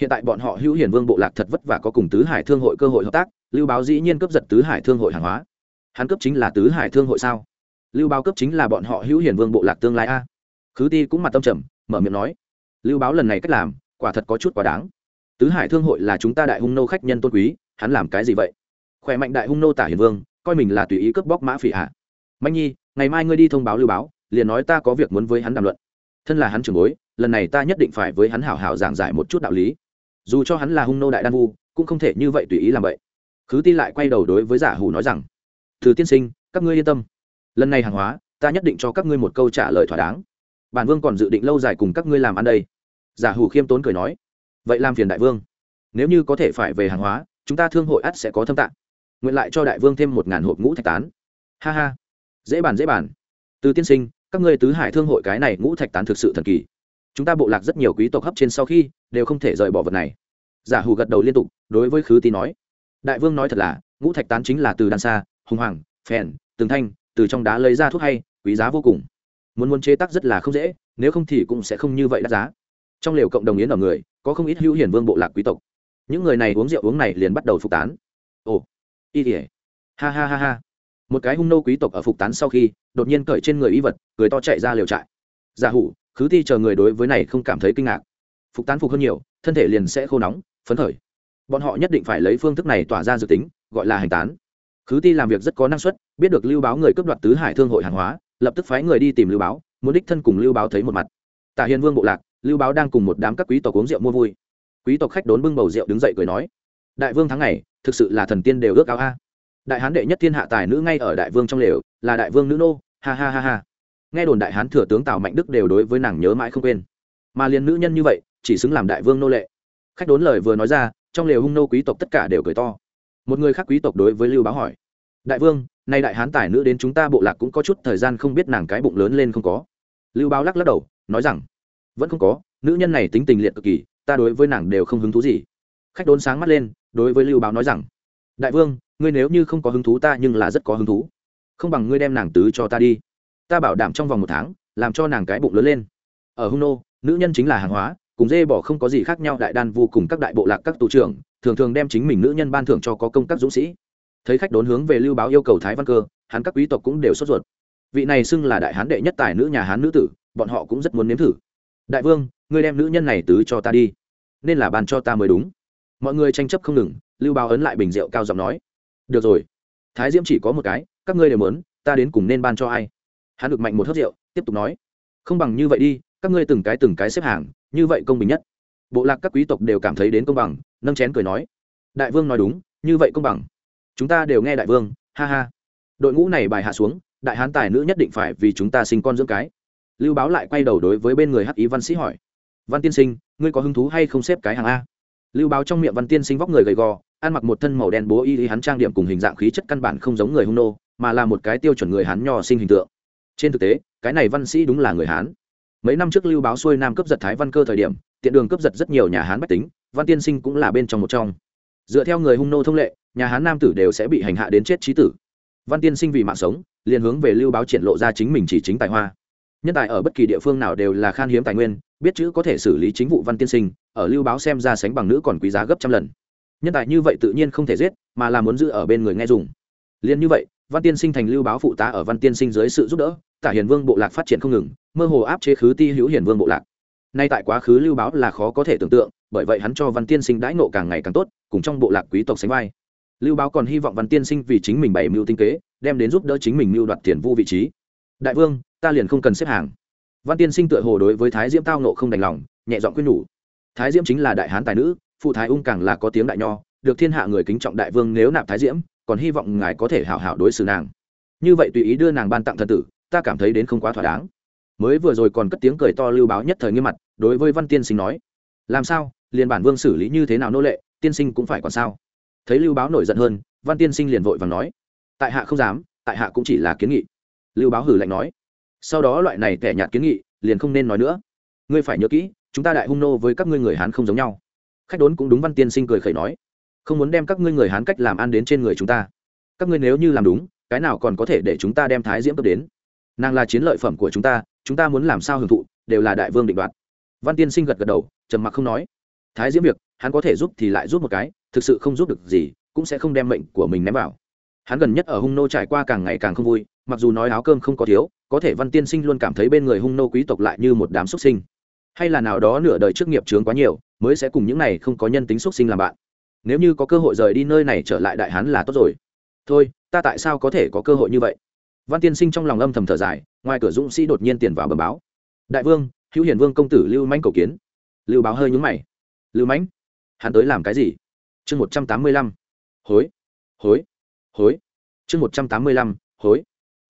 Hiện tại bọn họ hữu hiển vương bộ lạc thật vất vả có cùng tứ hải thương hội cơ hội hợp tác, lưu báo dĩ nhiên cướp giật tứ hải thương hội hàng hóa. Hắn cấp chính là tứ hải thương hội sao? Lưu báo cấp chính là bọn họ hữu hiển vương bộ lạc tương lai a. Khứ ti cũng mặt tâm trầm, mở miệng nói, lưu báo lần này cách làm, quả thật có chút quá đáng. Tứ hải thương hội là chúng ta đại hung nô khách nhân tôn quý, hắn làm cái gì vậy? Khỏe mạnh đại hung nô tả hiền vương, coi mình là tùy ý cướp bóc mã phỉ hạ mạnh nhi, ngày mai ngươi đi thông báo lưu báo, liền nói ta có việc muốn với hắn đàm luận thân là hắn trưởng bối, lần này ta nhất định phải với hắn hảo hảo giảng giải một chút đạo lý. Dù cho hắn là hung nô đại đan vu, cũng không thể như vậy tùy ý làm vậy. Khứ ti lại quay đầu đối với giả hủ nói rằng thứ tiên sinh, các ngươi yên tâm. Lần này hàng hóa, ta nhất định cho các ngươi một câu trả lời thỏa đáng. Bản vương còn dự định lâu dài cùng các ngươi làm ăn đây. Giả hủ khiêm tốn cười nói, vậy làm phiền đại vương. Nếu như có thể phải về hàng hóa, chúng ta thương hội ắt sẽ có thâm tạng. Nguyện lại cho đại vương thêm một ngàn hộp ngũ thạch tán. Ha ha. Dễ bàn dễ bàn. Từ tiên sinh các ngươi tứ hải thương hội cái này ngũ thạch tán thực sự thần kỳ. Chúng ta bộ lạc rất nhiều quý tộc hấp trên sau khi đều không thể rời bỏ vật này. Giả hủ gật đầu liên tục, đối với khứ tý nói. Đại vương nói thật là, ngũ thạch tán chính là từ đan xa, hùng hoàng, phèn, tường thanh, từ trong đá lấy ra thuốc hay, quý giá vô cùng. Muốn muốn chế tác rất là không dễ, nếu không thì cũng sẽ không như vậy đắt giá. Trong lều cộng đồng yến ở người, có không ít hữu hiển vương bộ lạc quý tộc. Những người này uống rượu uống này liền bắt đầu phục tán. Ồ, y tỉa ha ha ha ha một cái hung nô quý tộc ở phục tán sau khi, đột nhiên cởi trên người y vật, cười to chạy ra liều trại. Giả hủ, khứ thi chờ người đối với này không cảm thấy kinh ngạc. Phục tán phục hơn nhiều, thân thể liền sẽ khô nóng, phấn khởi. Bọn họ nhất định phải lấy phương thức này tỏa ra dự tính, gọi là hành tán. Khứ ti làm việc rất có năng suất, biết được lưu báo người cướp đoạt tứ hải thương hội hàng hóa, lập tức phái người đi tìm lưu báo, muốn đích thân cùng lưu báo thấy một mặt. Tả hiền vương bộ lạc, lưu báo đang cùng một đám các quý tộc uống rượu mua vui. Quý tộc khách đốn bưng bầu rượu đứng dậy cười nói, đại vương tháng này thực sự là thần tiên đều ước ao a đại hán đệ nhất thiên hạ tài nữ ngay ở đại vương trong lều, là đại vương nữ nô, ha ha ha ha. Nghe đồn đại hán thừa tướng tào mạnh đức đều đối với nàng nhớ mãi không quên. Mà liền nữ nhân như vậy, chỉ xứng làm đại vương nô lệ. Khách đốn lời vừa nói ra, trong lều hung nô quý tộc tất cả đều cười to. Một người khác quý tộc đối với lưu báo hỏi, đại vương, nay đại hán tài nữ đến chúng ta bộ lạc cũng có chút thời gian không biết nàng cái bụng lớn lên không có. Lưu báo lắc lắc đầu, nói rằng, vẫn không có, nữ nhân này tính tình liệt cực kỳ, ta đối với nàng đều không hứng thú gì. Khách đốn sáng mắt lên, đối với lưu báo nói rằng, đại vương ngươi nếu như không có hứng thú ta nhưng là rất có hứng thú. Không bằng ngươi đem nàng tứ cho ta đi. Ta bảo đảm trong vòng một tháng, làm cho nàng cái bụng lớn lên. Ở hung nô, nữ nhân chính là hàng hóa, cùng dê bỏ không có gì khác nhau, đại đan vô cùng các đại bộ lạc các tù trưởng, thường thường đem chính mình nữ nhân ban thưởng cho có công các dũng sĩ. Thấy khách đốn hướng về lưu báo yêu cầu thái văn cơ, hắn các quý tộc cũng đều sốt ruột. Vị này xưng là đại hán đệ nhất tài nữ nhà hán nữ tử, bọn họ cũng rất muốn nếm thử. Đại vương, ngươi đem nữ nhân này tứ cho ta đi, nên là bàn cho ta mới đúng. Mọi người tranh chấp không ngừng, lưu báo ấn lại bình rượu cao giọng nói được rồi. Thái diễm chỉ có một cái, các ngươi đều muốn, ta đến cùng nên ban cho ai? Hắn được mạnh một hớt rượu, tiếp tục nói. Không bằng như vậy đi, các ngươi từng cái từng cái xếp hàng, như vậy công bình nhất. Bộ lạc các quý tộc đều cảm thấy đến công bằng, nâng chén cười nói. Đại vương nói đúng, như vậy công bằng. Chúng ta đều nghe đại vương, ha ha. Đội ngũ này bài hạ xuống, đại hán tài nữ nhất định phải vì chúng ta sinh con dưỡng cái. Lưu báo lại quay đầu đối với bên người hắc ý văn sĩ hỏi. Văn tiên sinh, ngươi có hứng thú hay không xếp cái hàng a? Lưu báo trong miệng văn tiên sinh vóc người gầy gò ăn mặc một thân màu đen bố y y hắn trang điểm cùng hình dạng khí chất căn bản không giống người hung nô, mà là một cái tiêu chuẩn người hán nho sinh hình tượng. Trên thực tế, cái này văn sĩ đúng là người hán. Mấy năm trước lưu báo xuôi nam cướp giật thái văn cơ thời điểm, tiện đường cướp giật rất nhiều nhà hán bách tính, văn tiên sinh cũng là bên trong một trong. Dựa theo người hung nô thông lệ, nhà hán nam tử đều sẽ bị hành hạ đến chết trí tử. Văn tiên sinh vì mạng sống, liền hướng về lưu báo triển lộ ra chính mình chỉ chính tài hoa. Nhân tài ở bất kỳ địa phương nào đều là khan hiếm tài nguyên, biết chữ có thể xử lý chính vụ văn tiên sinh, ở lưu báo xem ra sánh bằng nữ còn quý giá gấp trăm lần nhân tài như vậy tự nhiên không thể giết, mà là muốn giữ ở bên người nghe dùng. Liền như vậy, văn tiên sinh thành lưu báo phụ tá ở văn tiên sinh dưới sự giúp đỡ, tả hiền vương bộ lạc phát triển không ngừng, mơ hồ áp chế khứ ti hữu hiền vương bộ lạc. Nay tại quá khứ lưu báo là khó có thể tưởng tượng, bởi vậy hắn cho văn tiên sinh đãi nộ càng ngày càng tốt, cùng trong bộ lạc quý tộc sánh vai. Lưu báo còn hy vọng văn tiên sinh vì chính mình bày mưu tinh kế, đem đến giúp đỡ chính mình mưu đoạt tiền vu vị trí. Đại vương, ta liền không cần xếp hàng. Văn tiên sinh tựa hồ đối với thái diễm tao nộ không đành lòng, nhẹ giọng quyết nhủ. Thái diễm chính là đại hán tài nữ phụ thái ung càng là có tiếng đại nho, được thiên hạ người kính trọng đại vương nếu nạp thái diễm, còn hy vọng ngài có thể hảo hảo đối xử nàng. Như vậy tùy ý đưa nàng ban tặng thân tử, ta cảm thấy đến không quá thỏa đáng. Mới vừa rồi còn cất tiếng cười to lưu báo nhất thời nghiêm mặt, đối với văn tiên sinh nói, làm sao? Liền bản vương xử lý như thế nào nô lệ, tiên sinh cũng phải còn sao? Thấy lưu báo nổi giận hơn, văn tiên sinh liền vội và nói, tại hạ không dám, tại hạ cũng chỉ là kiến nghị. Lưu báo hử lạnh nói, sau đó loại này kẻ nhạt kiến nghị, liền không nên nói nữa. Ngươi phải nhớ kỹ, chúng ta đại hung nô với các ngươi người hán không giống nhau khách đốn cũng đúng văn tiên sinh cười khẩy nói, không muốn đem các ngươi người hán cách làm ăn đến trên người chúng ta. Các ngươi nếu như làm đúng, cái nào còn có thể để chúng ta đem thái diễm cấp đến? Nàng là chiến lợi phẩm của chúng ta chúng ta muốn làm sao hưởng thụ, đều là đại vương định đoạt. Văn tiên sinh gật gật đầu, trầm mặc không nói. Thái diễm việc, hắn có thể giúp thì lại giúp một cái, thực sự không giúp được gì, cũng sẽ không đem mệnh của mình ném vào. Hắn gần nhất ở hung nô trải qua càng ngày càng không vui, mặc dù nói áo cơm không có thiếu, có thể văn tiên sinh luôn cảm thấy bên người hung nô quý tộc lại như một đám xuất sinh. Hay là nào đó nửa đời trước nghiệp trướng quá nhiều mới sẽ cùng những này không có nhân tính xuất sinh làm bạn. Nếu như có cơ hội rời đi nơi này trở lại đại hán là tốt rồi. Thôi, ta tại sao có thể có cơ hội như vậy? Văn tiên sinh trong lòng âm thầm thở dài, ngoài cửa dũng sĩ đột nhiên tiền vào bờ báo. Đại vương, hữu hiển vương công tử lưu mãnh cầu kiến. Lưu báo hơi nhúng mày. Lưu mãnh, hắn tới làm cái gì? Chương một trăm tám mươi lăm. Hối hối hối. Chương một trăm tám mươi lăm. Hối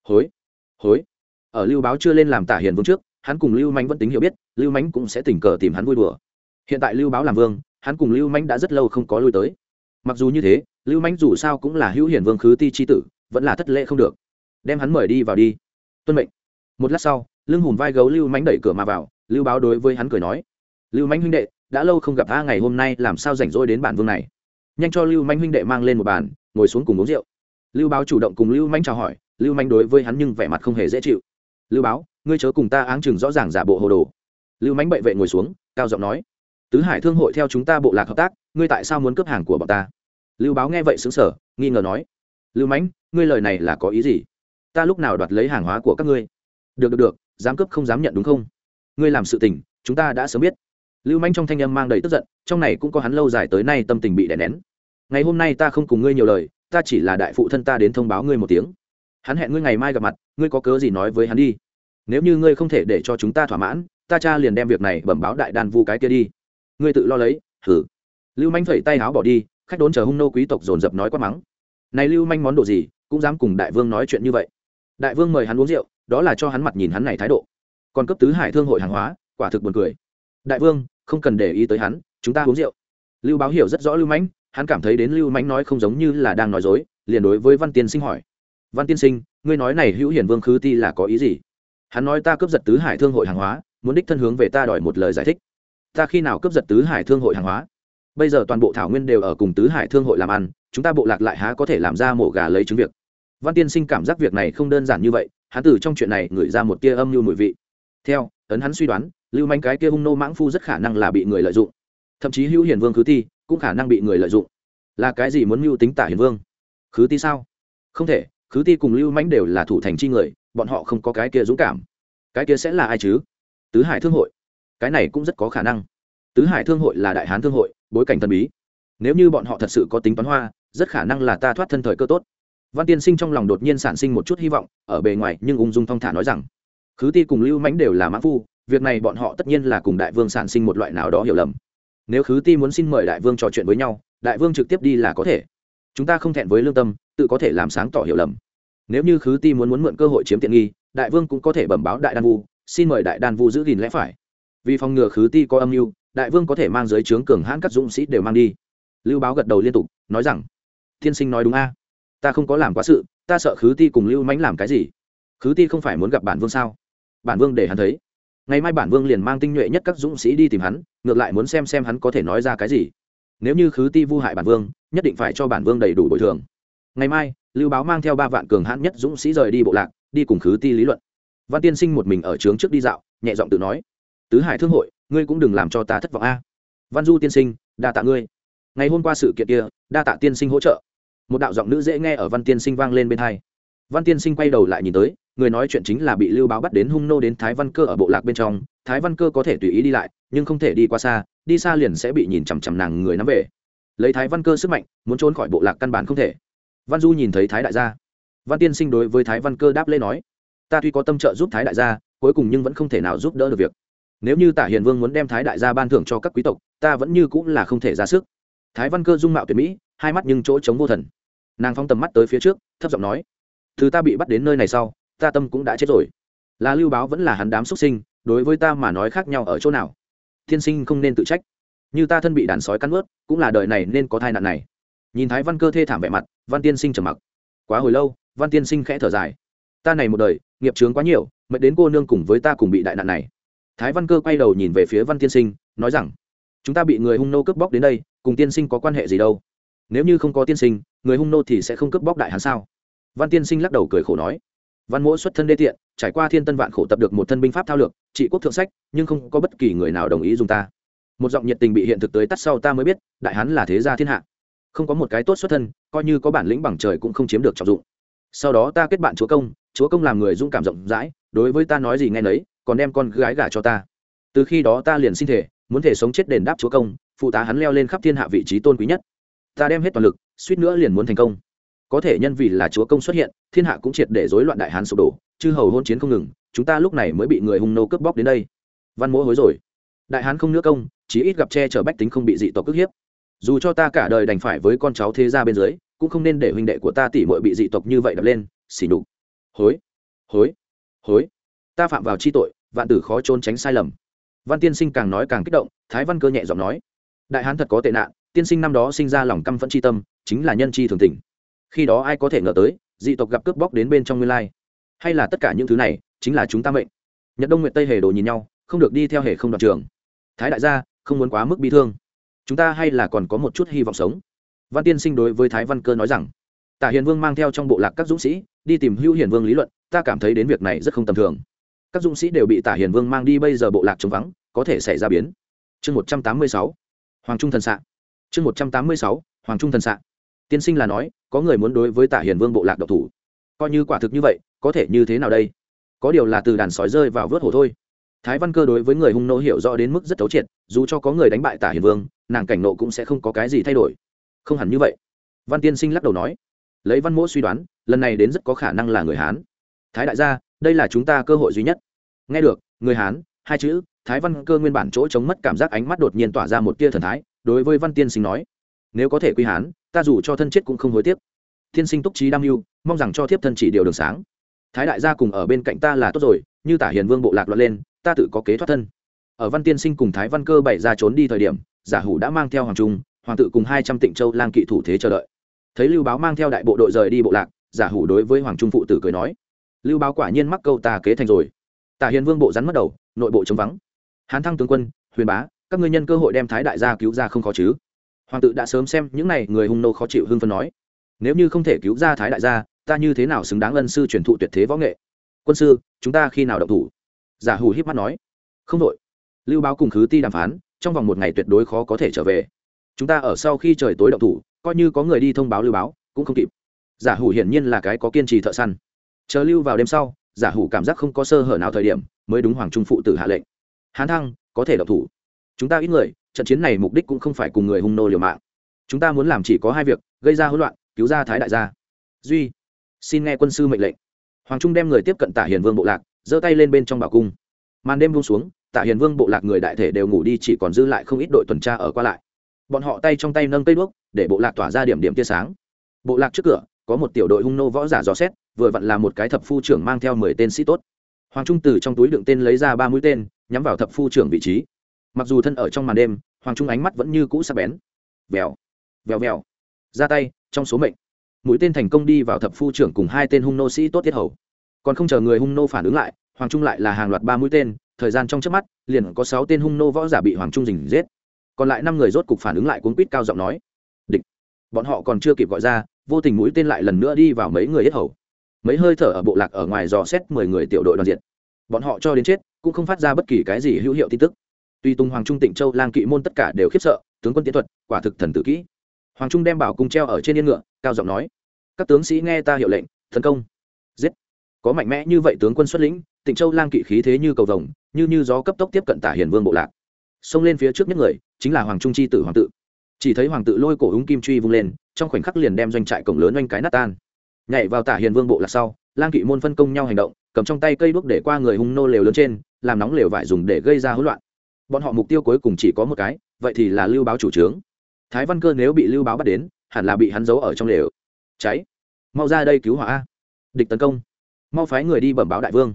hối hối. Ở lưu báo chưa lên làm tả hiền vương trước, hắn cùng lưu mãnh vẫn tính hiểu biết, lưu mãnh cũng sẽ tình cờ tìm hắn vui đùa hiện tại lưu báo làm vương hắn cùng lưu mãnh đã rất lâu không có lui tới. Mặc dù như thế lưu mãnh dù sao cũng là hữu hiển vương khứ ti chi tử vẫn là thất lễ không được. Đem hắn mời đi vào đi. Tuân mệnh. Một lát sau lưng hùm vai gấu lưu mãnh đẩy cửa mà vào lưu báo đối với hắn cười nói lưu mãnh huynh đệ đã lâu không gặp ta, ngày hôm nay làm sao rảnh rỗi đến bản vương này? Nhanh cho lưu manh huynh đệ mang lên một bàn ngồi xuống cùng uống rượu. Lưu báo chủ động cùng lưu manh chào hỏi lưu manh đối với hắn nhưng vẻ mặt không hề dễ chịu. Lưu báo ngươi chớ cùng ta áng chừng rõ ràng giả bộ hồ đồ. Lưu manh bệ vệ ngồi xuống cao giọng nói tứ hải thương hội theo chúng ta bộ lạc hợp tác, ngươi tại sao muốn cướp hàng của bọn ta? Lưu báo nghe vậy xứng sở nghi ngờ nói. Lưu mãnh, ngươi lời này là có ý gì? Ta lúc nào đoạt lấy hàng hóa của các ngươi? Được được được, dám cướp không dám nhận đúng không? Ngươi làm sự tình, chúng ta đã sớm biết. Lưu manh trong thanh âm mang đầy tức giận, trong này cũng có hắn lâu dài tới nay tâm tình bị đè nén. Ngày hôm nay ta không cùng ngươi nhiều lời, ta chỉ là đại phụ thân ta đến thông báo ngươi một tiếng. Hắn hẹn ngươi ngày mai gặp mặt, ngươi có cớ gì nói với hắn đi? Nếu như ngươi không thể để cho chúng ta thỏa mãn, ta cha liền đem việc này bẩm báo đại đan vu cái kia đi ngươi tự lo lấy thử lưu manh phẩy tay áo bỏ đi, khách đốn chờ hung nô quý tộc dồn dập nói quát mắng. Này lưu manh món đồ gì, cũng dám cùng đại vương nói chuyện như vậy. Đại vương mời hắn uống rượu, đó là cho hắn mặt nhìn hắn này thái độ. Còn cấp tứ hải thương hội hàng hóa, quả thực buồn cười. Đại vương, không cần để ý tới hắn, chúng ta uống rượu. Lưu báo hiểu rất rõ lưu mãnh hắn cảm thấy đến lưu mãnh nói không giống như là đang nói dối, liền đối với văn tiên sinh hỏi. Văn tiên sinh, ngươi nói này hữu hiển vương khứ ti là có ý gì? Hắn nói ta cướp giật tứ hải thương hội hàng hóa, muốn đích thân hướng về ta đòi một lời giải thích ta khi nào cướp giật tứ hải thương hội hàng hóa? Bây giờ toàn bộ thảo nguyên đều ở cùng tứ hải thương hội làm ăn, chúng ta bộ lạc lại há có thể làm ra mổ gà lấy trứng việc? Văn tiên sinh cảm giác việc này không đơn giản như vậy, hắn từ trong chuyện này ngửi ra một tia âm mưu mùi vị. Theo, ấn hắn suy đoán, lưu manh cái kia hung nô mãng phu rất khả năng là bị người lợi dụng. Thậm chí hữu hiền vương khứ ti cũng khả năng bị người lợi dụng. Là cái gì muốn mưu tính tả hiền vương? Khứ ti sao? Không thể, khứ ti cùng lưu mãnh đều là thủ thành chi người, bọn họ không có cái kia dũng cảm. Cái kia sẽ là ai chứ? Tứ hải thương hội cái này cũng rất có khả năng. Tứ hải thương hội là đại hán thương hội, bối cảnh thần bí. Nếu như bọn họ thật sự có tính toán hoa, rất khả năng là ta thoát thân thời cơ tốt. Văn tiên sinh trong lòng đột nhiên sản sinh một chút hy vọng, ở bề ngoài, nhưng ung dung thong thả nói rằng, khứ ti cùng lưu mãnh đều là mãn phu, việc này bọn họ tất nhiên là cùng đại vương sản sinh một loại nào đó hiểu lầm. Nếu khứ ti muốn xin mời đại vương trò chuyện với nhau, đại vương trực tiếp đi là có thể. Chúng ta không thẹn với lương tâm, tự có thể làm sáng tỏ hiểu lầm. Nếu như khứ ti muốn muốn mượn cơ hội chiếm tiện nghi, đại vương cũng có thể bẩm báo đại đan vu, xin mời đại đan vu giữ gìn lẽ phải vì phòng ngừa khứ ti có âm mưu, đại vương có thể mang giới trướng cường hãn các dũng sĩ đều mang đi. Lưu báo gật đầu liên tục, nói rằng tiên sinh nói đúng a, ta không có làm quá sự, ta sợ khứ ti cùng lưu mãnh làm cái gì? Khứ ti không phải muốn gặp bản vương sao? Bản vương để hắn thấy. Ngày mai bản vương liền mang tinh nhuệ nhất các dũng sĩ đi tìm hắn, ngược lại muốn xem xem hắn có thể nói ra cái gì. Nếu như khứ ti vu hại bản vương, nhất định phải cho bản vương đầy đủ bồi thường. Ngày mai, lưu báo mang theo ba vạn cường hãn nhất dũng sĩ rời đi bộ lạc, đi cùng khứ ti lý luận. Văn tiên sinh một mình ở trướng trước đi dạo, nhẹ giọng tự nói tứ hải thương hội, ngươi cũng đừng làm cho ta thất vọng a. Văn du tiên sinh, đa tạ ngươi. Ngày hôm qua sự kiện kia, đa tạ tiên sinh hỗ trợ. Một đạo giọng nữ dễ nghe ở văn tiên sinh vang lên bên hai. Văn tiên sinh quay đầu lại nhìn tới, người nói chuyện chính là bị lưu báo bắt đến hung nô đến thái văn cơ ở bộ lạc bên trong. Thái văn cơ có thể tùy ý đi lại, nhưng không thể đi qua xa, đi xa liền sẽ bị nhìn chằm chằm nàng người nắm về. Lấy thái văn cơ sức mạnh, muốn trốn khỏi bộ lạc căn bản không thể. Văn du nhìn thấy thái đại gia. Văn tiên sinh đối với thái văn cơ đáp lê nói, ta tuy có tâm trợ giúp thái đại gia, cuối cùng nhưng vẫn không thể nào giúp đỡ được việc nếu như tả hiền vương muốn đem thái đại gia ban thưởng cho các quý tộc, ta vẫn như cũng là không thể ra sức. Thái văn cơ dung mạo tuyệt mỹ, hai mắt nhưng chỗ chống vô thần. Nàng phong tầm mắt tới phía trước, thấp giọng nói, thứ ta bị bắt đến nơi này sau, ta tâm cũng đã chết rồi. Là lưu báo vẫn là hắn đám xuất sinh, đối với ta mà nói khác nhau ở chỗ nào? Thiên sinh không nên tự trách. Như ta thân bị đàn sói cắn ướt cũng là đời này nên có thai nạn này. Nhìn thái văn cơ thê thảm vẻ mặt, văn tiên sinh trầm mặc. Quá hồi lâu, văn tiên sinh khẽ thở dài. Ta này một đời, nghiệp trướng quá nhiều, mệt đến cô nương cùng với ta cùng bị đại nạn này thái văn cơ quay đầu nhìn về phía văn tiên sinh, nói rằng, chúng ta bị người hung nô cướp bóc đến đây, cùng tiên sinh có quan hệ gì đâu? Nếu như không có tiên sinh, người hung nô thì sẽ không cướp bóc đại hắn sao? Văn tiên sinh lắc đầu cười khổ nói, văn mỗ xuất thân đê tiện, trải qua thiên tân vạn khổ tập được một thân binh pháp thao lược, trị quốc thượng sách, nhưng không có bất kỳ người nào đồng ý dùng ta. Một giọng nhiệt tình bị hiện thực tới tắt sau ta mới biết, đại hắn là thế gia thiên hạ. Không có một cái tốt xuất thân, coi như có bản lĩnh bằng trời cũng không chiếm được trọng dụng. Sau đó ta kết bạn chúa công chúa công làm người dũng cảm rộng rãi, đối với ta nói gì nghe nấy còn đem con gái gả cho ta. Từ khi đó ta liền xin thể, muốn thể sống chết đền đáp chúa công, phụ tá hắn leo lên khắp thiên hạ vị trí tôn quý nhất. Ta đem hết toàn lực, suýt nữa liền muốn thành công. Có thể nhân vì là chúa công xuất hiện, thiên hạ cũng triệt để rối loạn đại hán sụp đổ, chư hầu hôn chiến không ngừng, chúng ta lúc này mới bị người hung nô cướp bóc đến đây. Văn mỗ hối rồi. Đại hán không nữa công chỉ ít gặp che chở bách tính không bị dị tộc cướp hiếp. Dù cho ta cả đời đành phải với con cháu thế gia bên dưới, cũng không nên để huynh đệ của ta tỉ mội bị dị tộc như vậy đập lên xỉ nhục. Hối hối hối ta phạm vào chi tội, vạn tử khó trốn tránh sai lầm. Văn tiên sinh càng nói càng kích động, thái văn cơ nhẹ giọng nói, đại hán thật có tệ nạn, tiên sinh năm đó sinh ra lòng căm phẫn chi tâm, chính là nhân chi thường tình. Khi đó ai có thể ngờ tới, dị tộc gặp cướp bóc đến bên trong nguyên lai. Hay là tất cả những thứ này, chính là chúng ta mệnh. Nhật đông nguyện tây hề đồ nhìn nhau, không được đi theo hề không đoạn trường. Thái đại gia, không muốn quá mức bi thương. Chúng ta hay là còn có một chút hy vọng sống. Văn tiên sinh đối với thái văn cơ nói rằng, tả hiền vương mang theo trong bộ lạc các dũng sĩ, đi tìm hữu hiền vương lý luận, ta cảm thấy đến việc này rất không tầm thường các dũng sĩ đều bị tả hiền vương mang đi bây giờ bộ lạc chống vắng, có thể xảy ra biến. Chương một trăm tám mươi sáu, hoàng trung thần s ạ chương một trăm tám mươi sáu, hoàng trung thần s ạ tiên sinh là nói, có người muốn đối với tả hiền vương bộ lạc độc thủ. Coi như quả thực như vậy, có thể như thế nào đây? Có điều là từ đàn sói rơi vào vớt hồ thôi. Thái văn cơ đối với người hung nô hiểu rõ đến mức rất thấu triệt, dù cho có người đánh bại tả hiền vương, nàng cảnh nộ cũng sẽ không có cái gì thay đổi. Không hẳn như vậy. Văn tiên sinh lắc đầu nói. Lấy văn mỗ suy đoán, lần này đến rất có khả năng là người hán. Thái đại gia đây là chúng ta cơ hội duy nhất. Nghe được, người hán, hai chữ, thái văn cơ nguyên bản chỗ chống mất cảm giác ánh mắt đột nhiên tỏa ra một tia thần thái, đối với văn tiên sinh nói, nếu có thể quy hán, ta dù cho thân chết cũng không hối tiếc. Tiên sinh túc trí đam mưu, mong rằng cho thiếp thân chỉ điều đường sáng. Thái đại gia cùng ở bên cạnh ta là tốt rồi, như tả hiền vương bộ lạc loạn lên, ta tự có kế thoát thân. Ở văn tiên sinh cùng thái văn cơ bày ra trốn đi thời điểm, giả hủ đã mang theo hoàng trung, hoàng tự cùng hai trăm tịnh châu lang kỵ thủ thế chờ đợi. Thấy lưu báo mang theo đại bộ đội rời đi bộ lạc, giả hủ đối với hoàng trung phụ tử cười nói lưu báo quả nhiên mắc câu tà kế thành rồi. Tả hiền vương bộ rắn mất đầu, nội bộ chống vắng. Hán thăng tướng quân, huyền bá, các ngươi nhân cơ hội đem thái đại gia cứu ra không khó chứ? Hoàng tự đã sớm xem những n à y người hung nô khó chịu hưng phân nói. Nếu như không thể cứu ra thái đại gia, ta như thế nào xứng đáng ân sư truyền thụ tuyệt thế võ nghệ? Quân sư, chúng ta khi nào động thủ? Giả hủ híp mắt nói. Không đội. Lưu báo cùng khứ ti đàm phán, trong vòng một ngày tuyệt đối khó có thể trở về. Chúng ta ở sau khi trời tối động thủ, coi như có người đi thông báo lưu báo, cũng không kịp. Giả hủ hiển nhiên là cái có kiên trì thợ săn chờ lưu vào đêm sau, giả hủ cảm giác không có sơ hở nào thời điểm, mới đúng hoàng trung phụ tử hạ lệnh. Hán thăng, có thể độc thủ. Chúng ta ít người, trận chiến này mục đích cũng không phải cùng người hung nô liều mạng. Chúng ta muốn làm chỉ có hai việc, gây ra hỗn loạn, cứu ra thái đại gia. Duy, xin nghe quân sư mệnh lệnh. Hoàng trung đem người tiếp cận tả hiền vương bộ lạc, giơ tay lên bên trong bảo cung. Màn đêm buông xuống tạ hiền vương bộ lạc người đại thể đều ngủ đi, chỉ còn dư lại không ít đội tuần tra ở qua lại. Bọn họ tay trong tay nâng cây đuốc, để bộ lạc tỏa ra điểm điểm tia sáng. Bộ lạc trước cửa có một tiểu đội hung nô võ giả dò xét, vừa vặn là một cái thập phu trưởng mang theo mười tên sĩ tốt. Hoàng trung từ trong túi đựng tên lấy ra ba mũi tên, nhắm vào thập phu trưởng vị trí. Mặc dù thân ở trong màn đêm, hoàng trung ánh mắt vẫn như cũ sắc bén. Vèo vèo vèo. Ra tay, trong số mệnh. Mũi tên thành công đi vào thập phu trưởng cùng hai tên hung nô sĩ tốt tiết hầu. Còn không chờ người hung nô phản ứng lại, hoàng trung lại là hàng loạt ba mũi tên, thời gian trong trước mắt, liền có sáu tên hung nô võ giả bị hoàng trung dình giết. Còn lại năm người rốt cục phản ứng lại cuốn quýt cao giọng nói. Địch. Bọn họ còn chưa kịp gọi ra vô tình mũi tên lại lần nữa đi vào mấy người yết hầu. Mấy hơi thở ở bộ lạc ở ngoài dò xét mười người tiểu đội đoàn diện. Bọn họ cho đến chết, cũng không phát ra bất kỳ cái gì hữu hiệu tin tức. Tuy tung hoàng trung, tịnh châu, lang kỵ môn tất cả đều khiếp sợ, tướng quân tiến thuật, quả thực thần tử kỹ. Hoàng trung đem bảo cung treo ở trên yên ngựa, cao giọng nói, các tướng sĩ nghe ta hiệu lệnh, tấn công. Giết. Có mạnh mẽ như vậy tướng quân xuất lĩnh, tịnh châu, lang kỵ khí thế như cầu vồng, như như gió cấp tốc tiếp cận tả hiền vương bộ lạc. Xông lên phía trước nhất người, chính là hoàng trung chi tử hoàng tự. Chỉ thấy hoàng tự lôi cổ úng kim truy vung lên trong khoảnh khắc liền đem doanh trại cổng lớn oanh cái nát tan. Nhảy vào tả hiền vương bộ lạc sau, lang kỵ môn phân công nhau hành động, cầm trong tay cây đuốc để qua người hung nô lều lớn trên, làm nóng lều vải dùng để gây ra hỗn loạn. Bọn họ mục tiêu cuối cùng chỉ có một cái, vậy thì là lưu báo chủ trướng. Thái văn cơ nếu bị lưu báo bắt đến, hẳn là bị hắn giấu ở trong lều. Cháy! Mau ra đây cứu hỏa a. Địch tấn công. Mau phái người đi bẩm báo đại vương.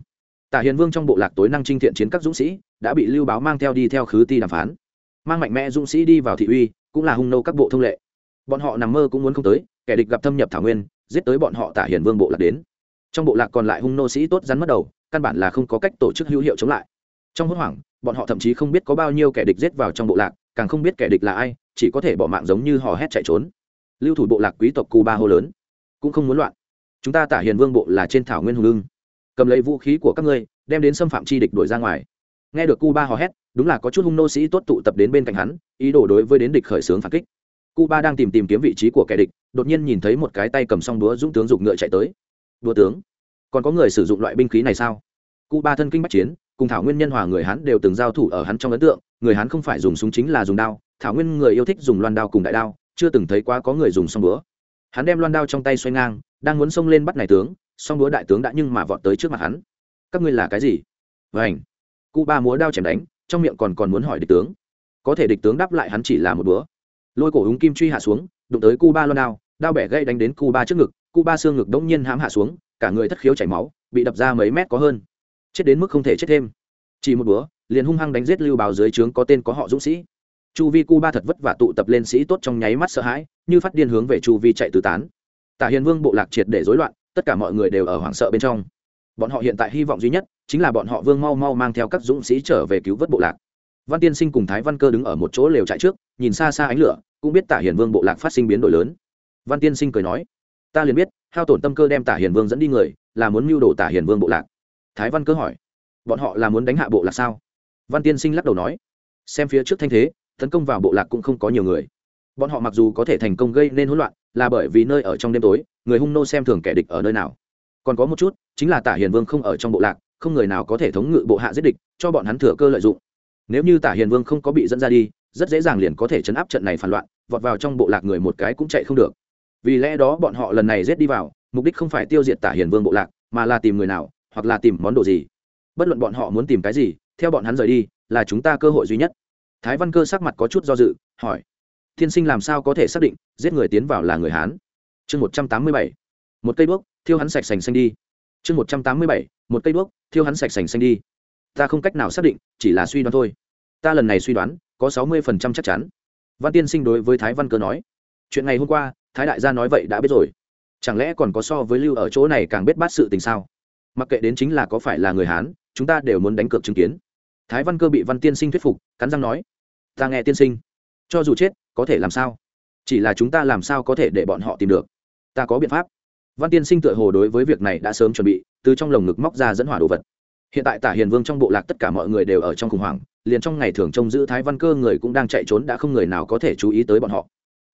Tả hiền vương trong bộ lạc tối năng trinh thiện chiến các dũng sĩ, đã bị lưu báo mang theo đi theo khứ ti đàm phán. Mang mạnh mẽ dũng sĩ đi vào thị uy, cũng là hung nô các bộ thông lệ bọn họ nằm mơ cũng muốn không tới, kẻ địch gặp thâm nhập thảo nguyên, giết tới bọn họ tả hiền vương bộ lạc đến. Trong bộ lạc còn lại hung nô sĩ tốt rắn mất đầu, căn bản là không có cách tổ chức hữu hiệu chống lại. Trong hốt hoảng, bọn họ thậm chí không biết có bao nhiêu kẻ địch giết vào trong bộ lạc, càng không biết kẻ địch là ai, chỉ có thể bỏ mạng giống như hò hét chạy trốn. Lưu thủ bộ lạc quý tộc cuba hô lớn, cũng không muốn loạn. Chúng ta tả hiền vương bộ là trên thảo nguyên hùng lưng cầm lấy vũ khí của các ngươi, đem đến xâm phạm chi địch đuổi ra ngoài. Nghe được cuba hò hét, đúng là có chút hung nô sĩ tốt tụ tập đến bên cạnh hắn, ý đồ đối với đến địch khởi xướng phản kích cuba đang tìm tìm kiếm vị trí của kẻ địch, đột nhiên nhìn thấy một cái tay cầm song đúa dũng tướng giục ngựa chạy tới. Đúa tướng, còn có người sử dụng loại binh khí này sao? Cuba thân kinh bắc chiến, cùng thảo nguyên nhân hòa người hắn đều từng giao thủ ở hắn trong ấn tượng, người hắn không phải dùng súng chính là dùng đao, thảo nguyên người yêu thích dùng loan đao cùng đại đao, chưa từng thấy quá có người dùng song búa hắn đem loan đao trong tay xoay ngang, đang muốn xông lên bắt này tướng, song búa đại tướng đã nhưng mà vọt tới trước mặt hắn. Các ngươi là cái gì? Vảnh cụ ba múa đao chém đánh, trong miệng còn còn muốn hỏi địch tướng. Có thể địch tướng đáp lại hắn chỉ là một búa lôi cổ húng kim truy hạ xuống, đụng tới cu ba loan đao đao bẻ gây đánh đến cu ba trước ngực cu ba xương ngực đống nhiên hãm hạ xuống, cả người thất khiếu chảy máu, bị đập ra mấy mét có hơn. Chết đến mức không thể chết thêm. Chỉ một búa liền hung hăng đánh giết lưu bào dưới trướng có tên có họ dũng sĩ. Chu vi cu ba thật vất vả tụ tập lên sĩ tốt trong nháy mắt sợ hãi, như phát điên hướng về chu vi chạy tứ tán. Tả hiền vương bộ lạc triệt để rối loạn, tất cả mọi người đều ở hoảng sợ bên trong. Bọn họ hiện tại hy vọng duy nhất chính là bọn họ vương mau mau mang theo các dũng sĩ trở về cứu vớt bộ lạc. Văn tiên sinh cùng thái văn cơ đứng ở một chỗ lều trại trước, nhìn xa xa ánh lửa cũng biết tả hiền vương bộ lạc phát sinh biến đổi lớn. Văn tiên sinh cười nói, ta liền biết, hao tổn tâm cơ đem tả hiền vương dẫn đi người, là muốn mưu đồ tả hiền vương bộ lạc. Thái văn cơ hỏi, bọn họ là muốn đánh hạ bộ lạc sao? Văn tiên sinh lắc đầu nói, xem phía trước thanh thế, tấn công vào bộ lạc cũng không có nhiều người. Bọn họ mặc dù có thể thành công gây nên hỗn loạn, là bởi vì nơi ở trong đêm tối, người hung nô xem thường kẻ địch ở nơi nào. Còn có một chút, chính là tả hiền vương không ở trong bộ lạc, không người nào có thể thống ngự bộ hạ giết địch, cho bọn hắn thừa cơ lợi dụng. Nếu như tả hiền vương không có bị dẫn ra đi rất dễ dàng liền có thể chấn áp trận này phản loạn, vọt vào trong bộ lạc người một cái cũng chạy không được. Vì lẽ đó bọn họ lần này giết đi vào, mục đích không phải tiêu diệt tả hiền vương bộ lạc, mà là tìm người nào, hoặc là tìm món đồ gì. Bất luận bọn họ muốn tìm cái gì, theo bọn hắn rời đi, là chúng ta cơ hội duy nhất. Thái văn cơ sắc mặt có chút do dự, hỏi, thiên sinh làm sao có thể xác định giết người tiến vào là người hán? Chương một trăm tám mươi bảy, một cây đuốc, thiêu hắn sạch sành xanh đi. Chương một trăm tám mươi bảy, một cây đuốc, thiêu hắn sạch sành xanh đi. Ta không cách nào xác định, chỉ là suy đoán thôi. Ta lần này suy đoán có sáu mươi phần trăm chắc chắn. Văn tiên sinh đối với thái văn cơ nói, chuyện ngày hôm qua, thái đại gia nói vậy đã biết rồi. Chẳng lẽ còn có so với lưu ở chỗ này càng biết bát sự tình sao? Mặc kệ đến chính là có phải là người hán, chúng ta đều muốn đánh cược chứng kiến. Thái văn cơ bị văn tiên sinh thuyết phục, cắn răng nói, ta nghe tiên sinh. Cho dù chết, có thể làm sao? Chỉ là chúng ta làm sao có thể để bọn họ tìm được? Ta có biện pháp. Văn tiên sinh tựa hồ đối với việc này đã sớm chuẩn bị, từ trong lồng ngực móc ra dẫn hỏa đồ vật hiện tại tả hiền vương trong bộ lạc tất cả mọi người đều ở trong khủng hoảng, liền trong ngày thường trông giữ thái văn cơ người cũng đang chạy trốn đã không người nào có thể chú ý tới bọn họ.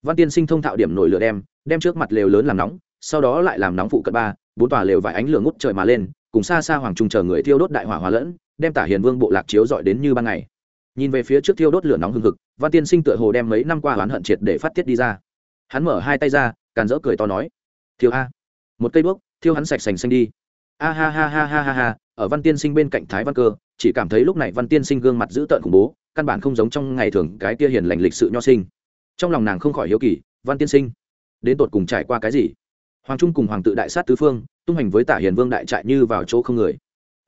Văn tiên sinh thông thạo điểm nổi lửa đem đem trước mặt lều lớn làm nóng, sau đó lại làm nóng phụ cận ba, bốn tòa lều vải ánh lửa ngút trời mà lên, cùng xa xa hoàng trung chờ người thiêu đốt đại hỏa hòa lẫn, đem tả hiền vương bộ lạc chiếu dọi đến như ban ngày. Nhìn về phía trước thiêu đốt lửa nóng hừng hực, văn tiên sinh tựa hồ đem mấy năm qua oán hận triệt để phát tiết đi ra. Hắn mở hai tay ra, càn rỡ cười to nói, thiêu a, một cây đuốc, thiêu hắn sạch sành xanh đi. A ha ha ha ha ha ha ở văn tiên sinh bên cạnh thái văn cơ, chỉ cảm thấy lúc này văn tiên sinh gương mặt dữ tợn khủng bố, căn bản không giống trong ngày thường cái kia hiền lành lịch sự nho sinh. Trong lòng nàng không khỏi hiếu kỳ, văn tiên sinh, đến tột cùng trải qua cái gì? Hoàng trung cùng hoàng tự đại sát tứ phương, tung hành với tả hiền vương đại trại như vào chỗ không người.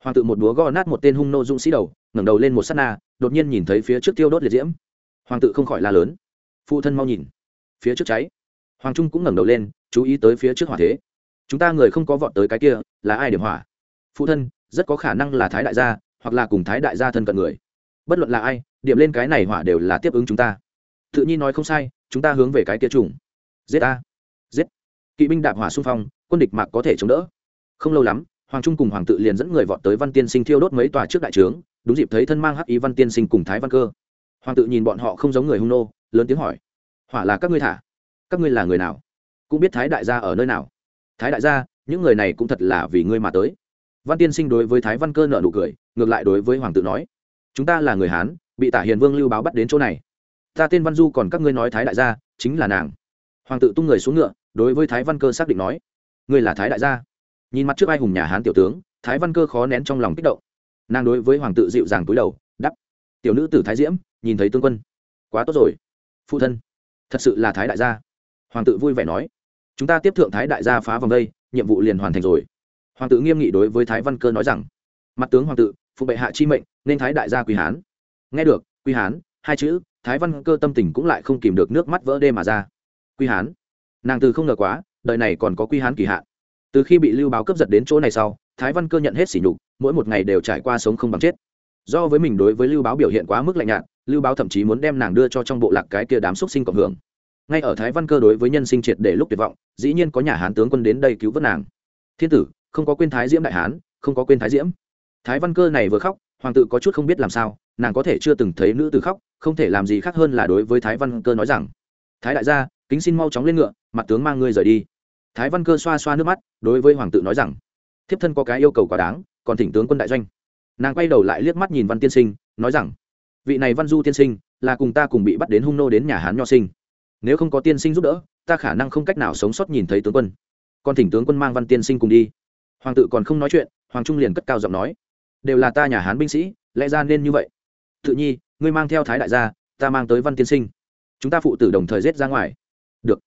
Hoàng tự một búa gõ nát một tên hung nô dũng sĩ đầu, ngẩng đầu lên một s á t na, đột nhiên nhìn thấy phía trước tiêu đốt liệt diễm. Hoàng tự không khỏi la lớn. Phụ thân mau nhìn. Phía trước cháy. Hoàng trung cũng ngẩng đầu lên, chú ý tới phía trước hỏa thế. Chúng ta người không có vọt tới cái kia, là ai điểm hỏa? Phụ thân rất có khả năng là thái đại gia, hoặc là cùng thái đại gia thân cận người. Bất luận là ai, điểm lên cái này hỏa đều là tiếp ứng chúng ta. Tự nhiên nói không sai, chúng ta hướng về cái kia trùng. Giết a giết. Kỵ binh đạp hỏa xung phong, quân địch mạc có thể chống đỡ. Không lâu lắm, hoàng trung cùng hoàng tự liền dẫn người vọt tới văn tiên sinh thiêu đốt mấy tòa trước đại trướng, đúng dịp thấy thân mang hắc ý văn tiên sinh cùng thái văn cơ. Hoàng tự nhìn bọn họ không giống người hung nô, lớn tiếng hỏi, hỏa là các ngươi thả? Các ngươi là người nào? Cũng biết thái đại gia ở nơi nào? Thái đại gia, những người này cũng thật là vì ngươi mà tới văn tiên sinh đối với thái văn cơ nợ nụ cười, ngược lại đối với hoàng tự nói, chúng ta là người hán, bị tả hiền vương lưu báo bắt đến chỗ này. Ta tên văn du còn các ngươi nói thái đại gia, chính là nàng. Hoàng tự tung người xuống ngựa, đối với thái văn cơ xác định nói, ngươi là thái đại gia. Nhìn mặt trước ai hùng nhà hán tiểu tướng, thái văn cơ khó nén trong lòng kích động. Nàng đối với hoàng tự dịu dàng túi đầu đắp tiểu nữ tử thái diễm, nhìn thấy tướng quân, quá tốt rồi. Phụ thân, thật sự là thái đại gia. Hoàng tự vui vẻ nói, chúng ta tiếp thượng thái đại gia phá vòng đây, nhiệm vụ liền hoàn thành rồi hoàng tự nghiêm nghị đối với thái văn cơ nói rằng, mặt tướng hoàng tự phụ bệ hạ chi mệnh, nên thái đại gia quy hán. Nghe được quy hán, hai chữ, thái văn cơ tâm tình cũng lại không kìm được nước mắt vỡ đê mà ra. Quy hán, nàng từ không ngờ quá, đời này còn có quy hán kỳ hạn. Từ khi bị lưu báo cướp giật đến chỗ này sau, thái văn cơ nhận hết sỉ nhục, mỗi một ngày đều trải qua sống không bằng chết. Do với mình đối với lưu báo biểu hiện quá mức lạnh nhạt, lưu báo thậm chí muốn đem nàng đưa cho trong bộ lạc cái kia đám xúc sinh cộng hưởng. Ngay ở thái văn cơ đối với nhân sinh triệt để lúc tuyệt vọng, dĩ nhiên có nhà hán tướng quân đến đây cứu vớt nàng. Thiên tử không có quên thái diễm đại hán, không có quên thái diễm. Thái văn cơ này vừa khóc, hoàng tự có chút không biết làm sao, nàng có thể chưa từng thấy nữ tử khóc, không thể làm gì khác hơn là đối với thái văn cơ nói rằng, thái đại gia, kính xin mau chóng lên ngựa, mặt tướng mang ngươi rời đi. Thái văn cơ xoa xoa nước mắt, đối với hoàng tự nói rằng, thiếp thân có cái yêu cầu quá đáng, còn thỉnh tướng quân đại doanh. Nàng quay đầu lại liếc mắt nhìn văn tiên sinh, nói rằng, vị này văn du tiên sinh, là cùng ta cùng bị bắt đến hung nô đến nhà hán nho sinh. Nếu không có tiên sinh giúp đỡ, ta khả năng không cách nào sống sót nhìn thấy tướng quân. Còn thỉnh tướng quân mang văn tiên sinh cùng đi hoàng tự còn không nói chuyện, hoàng trung liền cất cao giọng nói, đều là ta nhà hán binh sĩ, lẽ ra nên như vậy. Tự nhi, ngươi mang theo thái đại gia, ta mang tới văn tiên sinh. Chúng ta phụ tử đồng thời rết ra ngoài. Được.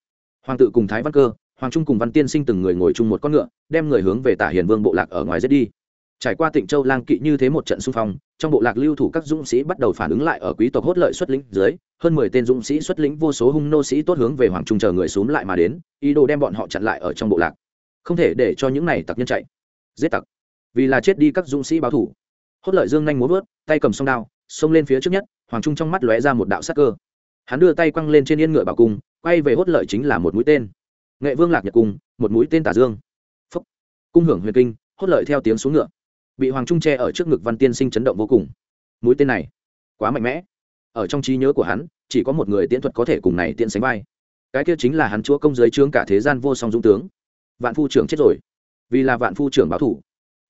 Hoàng tự cùng thái văn cơ, hoàng trung cùng văn tiên sinh từng người ngồi chung một con ngựa, đem người hướng về tả hiền vương bộ lạc ở ngoài rết đi. Trải qua tịnh châu lang kỵ như thế một trận xung phong, trong bộ lạc lưu thủ các dũng sĩ bắt đầu phản ứng lại ở quý tộc hốt lợi xuất lĩnh dưới, hơn mười tên dũng sĩ xuất lĩnh vô số hung nô sĩ tốt hướng về hoàng trung chờ người xuống lại mà đến, ý đồ đem bọn họ chặn lại ở trong bộ lạc không thể để cho những này tặc nhân chạy. Giết tặc. Vì là chết đi các dũng sĩ báo thủ. Hốt lợi dương nhanh muốn vớt, tay cầm song đao, xông lên phía trước nhất, hoàng trung trong mắt lóe ra một đạo sắc cơ. Hắn đưa tay quăng lên trên yên ngựa bảo cung, quay về hốt lợi chính là một mũi tên. Nghệ vương lạc nhật cung, một mũi tên tả dương. Phúc. Cung hưởng huyền kinh, hốt lợi theo tiếng xuống ngựa. Bị hoàng trung che ở trước ngực văn tiên sinh chấn động vô cùng. Mũi tên này, quá mạnh mẽ. Ở trong trí nhớ của hắn, chỉ có một người tiễn thuật có thể cùng này tiễn sánh vai. Cái kia chính là hắn chúa công giới trướng cả thế gian vô song dũng tướng vạn phu trưởng chết rồi. Vì là vạn phu trưởng báo thủ.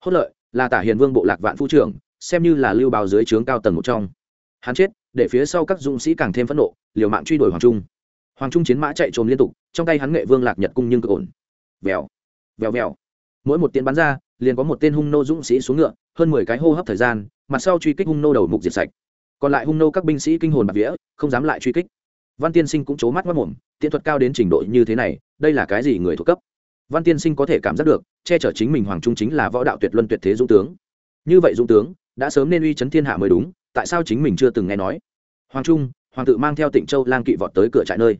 Hốt lợi, là tả hiền vương bộ lạc vạn phu trưởng, xem như là lưu bào dưới trướng cao tầng một trong. Hắn chết, để phía sau các dũng sĩ càng thêm phẫn nộ, liều mạng truy đuổi hoàng trung. Hoàng trung chiến mã chạy trốn liên tục, trong tay hắn nghệ vương lạc nhật cung nhưng cực ổn. Vèo vèo vèo. Mỗi một tiến bắn ra, liền có một tên hung nô dũng sĩ xuống ngựa, hơn mười cái hô hấp thời gian, mặt sau truy kích hung nô đầu mục diệt sạch. Còn lại hung nô các binh sĩ kinh hồn bạc vía, không dám lại truy kích. Văn tiên sinh cũng c mắt mất mồm tiện thuật cao đến trình độ như thế này, đây là cái gì người thuộc cấp? Văn tiên sinh có thể cảm giác được, che chở chính mình hoàng trung chính là võ đạo tuyệt luân tuyệt thế dũng tướng. Như vậy dũng tướng, đã sớm nên uy chấn thiên hạ mới đúng, tại sao chính mình chưa từng nghe nói? Hoàng trung, hoàng tự mang theo tịnh châu lang kỵ vọt tới cửa trại nơi.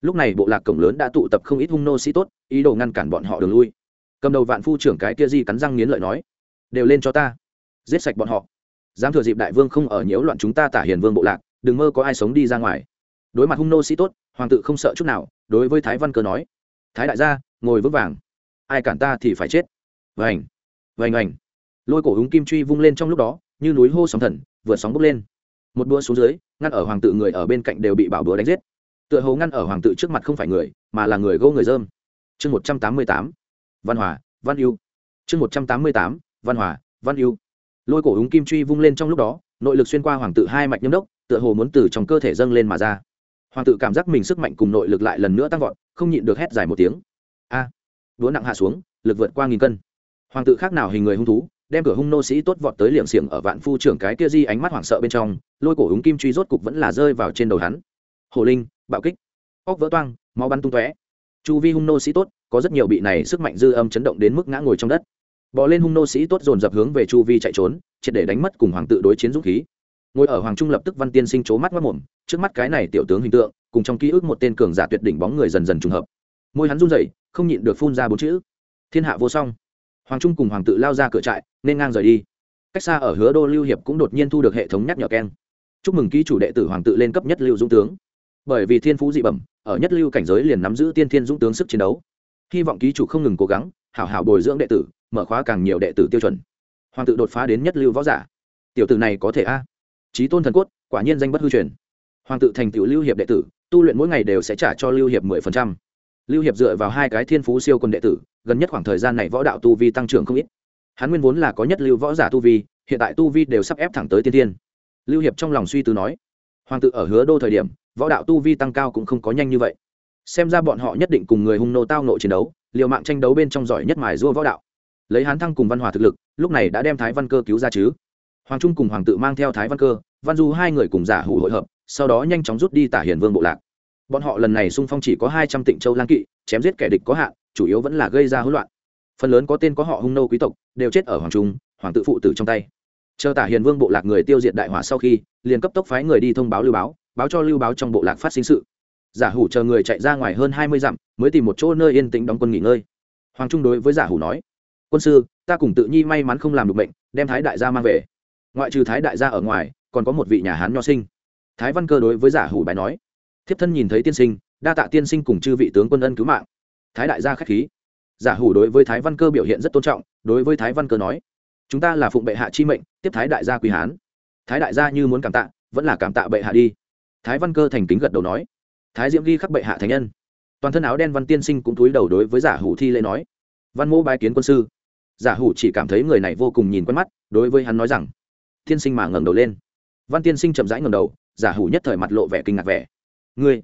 Lúc này bộ lạc cổng lớn đã tụ tập không ít hung nô sĩ tốt, ý đồ ngăn cản bọn họ đường lui. Cầm đầu vạn phu trưởng cái kia di cắn răng nghiến lợi nói, đều lên cho ta, giết sạch bọn họ. Dám thừa dịp đại vương không ở nhiễu loạn chúng ta tả hiền vương bộ lạc, đừng mơ có ai sống đi ra ngoài. Đối mặt hung nô sĩ tốt, hoàng tự không sợ chút nào, đối với thái văn cơ nói, thái đại gia ngồi vững vàng. Ai cản ta thì phải chết. Vành vành ảnh lôi cổ húng kim truy vung lên trong lúc đó, như núi hô sóng thần vừa sóng bốc lên. Một đua xuống dưới, ngăn ở hoàng tự người ở bên cạnh đều bị bảo đũa đánh giết. Tựa hồ ngăn ở hoàng tự trước mặt không phải người, mà là người gỗ người dơm. Chương một trăm tám mươi tám, văn hòa, văn yêu chương một trăm tám mươi tám, văn hòa, văn yêu lôi cổ húng kim truy vung lên trong lúc đó, nội lực xuyên qua hoàng tự hai mạch nhâm đốc, tựa hồ muốn từ trong cơ thể dâng lên mà ra. Hoàng tự cảm giác mình sức mạnh cùng nội lực lại lần nữa tăng vọt, không nhịn được hét dài một tiếng a. À, đũa nặng hạ xuống lực vượt qua nghìn cân. Hoàng tự khác nào hình người hung thú đem cửa hung nô sĩ tốt vọt tới liệm xiềng ở vạn phu trưởng cái kia di ánh mắt hoảng sợ bên trong lôi cổ húng kim truy rốt cục vẫn là rơi vào trên đầu hắn. Hồ linh bạo kích. Óc vỡ toang máu bắn tung tóe. Chu vi hung nô sĩ tốt có rất nhiều bị này sức mạnh dư âm chấn động đến mức ngã ngồi trong đất. Bỏ lên hung nô sĩ tốt dồn dập hướng về chu vi chạy trốn triệt để đánh mất cùng hoàng tự đối chiến dũng khí. Ngồi ở hoàng trung lập tức văn tiên sinh chố mắt mất mồm trước mắt cái này tiểu tướng hình tượng cùng trong ký ức một tên cường giả tuyệt đỉnh bóng người dần dần trùng hợp môi hắn run rẩy, không nhịn được phun ra bốn chữ. Thiên hạ vô song. Hoàng trung cùng hoàng tự lao ra cửa trại, nên ngang rời đi. Cách xa ở hứa đô lưu hiệp cũng đột nhiên thu được hệ thống nhắc nhở keng. Chúc mừng ký chủ đệ tử hoàng tự lên cấp nhất lưu dũng tướng. Bởi vì thiên phú dị bẩm, ở nhất lưu cảnh giới liền nắm giữ tiên thiên dũng tướng sức chiến đấu. Hy vọng ký chủ không ngừng cố gắng, hảo hảo bồi dưỡng đệ tử, mở khóa càng nhiều đệ tử tiêu chuẩn. Hoàng tự đột phá đến nhất lưu võ giả. Tiểu tử này có thể a. Trí tôn thần cốt, quả nhiên danh bất hư truyền. Hoàng tự thành tựu lưu hiệp đệ tử, tu luyện mỗi ngày đều sẽ trả cho lưu hiệp mười phần trăm lưu hiệp dựa vào hai cái thiên phú siêu quân đệ tử, gần nhất khoảng thời gian này võ đạo tu vi tăng trưởng không ít. Hắn nguyên vốn là có nhất lưu võ giả tu vi, hiện tại tu vi đều sắp ép thẳng tới tiên tiên. Lưu hiệp trong lòng suy tư nói, hoàng tự ở hứa đô thời điểm, võ đạo tu vi tăng cao cũng không có nhanh như vậy. Xem ra bọn họ nhất định cùng người hung nô tao nộ chiến đấu, liều mạng tranh đấu bên trong giỏi nhất mài rua võ đạo. Lấy hán thăng cùng văn hòa thực lực, lúc này đã đem thái văn cơ cứu ra chứ. Hoàng trung cùng hoàng tự mang theo thái văn cơ, văn du hai người cùng giả hủ hội hợp, sau đó nhanh chóng rút đi tả hiền vương bộ lạc bọn họ lần này xung phong chỉ có hai trăm tịnh châu lang kỵ, chém giết kẻ địch có hạn, chủ yếu vẫn là gây ra hỗn loạn. Phần lớn có tên có họ hung nô quý tộc, đều chết ở hoàng trung, hoàng tự phụ tử trong tay. Chờ tả hiền vương bộ lạc người tiêu diệt đại hỏa sau khi, liền cấp tốc phái người đi thông báo lưu báo báo cho lưu báo trong bộ lạc phát sinh sự. Giả hủ chờ người chạy ra ngoài hơn hai mươi dặm, mới tìm một chỗ nơi yên tĩnh đóng quân nghỉ ngơi. Hoàng trung đối với giả hủ nói, quân sư, ta cùng tự nhi may mắn không làm được bệnh, đem thái đại gia mang về. Ngoại trừ thái đại gia ở ngoài, còn có một vị nhà hán nho sinh. Thái văn cơ đối với giả hủ bài nói thiếp thân nhìn thấy tiên sinh, đa tạ tiên sinh cùng chư vị tướng quân ân cứu mạng. Thái đại gia k h á c h khí. Giả hủ đối với thái văn cơ biểu hiện rất tôn trọng, đối với thái văn cơ nói, chúng ta là phụng bệ hạ chi mệnh, tiếp thái đại gia quý hán. Thái đại gia như muốn cảm tạ, vẫn là cảm tạ bệ hạ đi. Thái văn cơ thành kính gật đầu nói. Thái diễm ghi khắc bệ hạ thành nhân. Toàn thân áo đen văn tiên sinh cũng túi đầu đối với giả hủ thi lễ nói, văn mô bái kiến quân sư. Giả hủ chỉ cảm thấy người này vô cùng nhìn quen mắt, đối với hắn nói rằng, tiên sinh mà ngẩng đầu lên. Văn tiên sinh chậm rãi ngẩng đầu, giả hủ nhất thời mặt lộ vẻ kinh ngạc vẻ ngươi.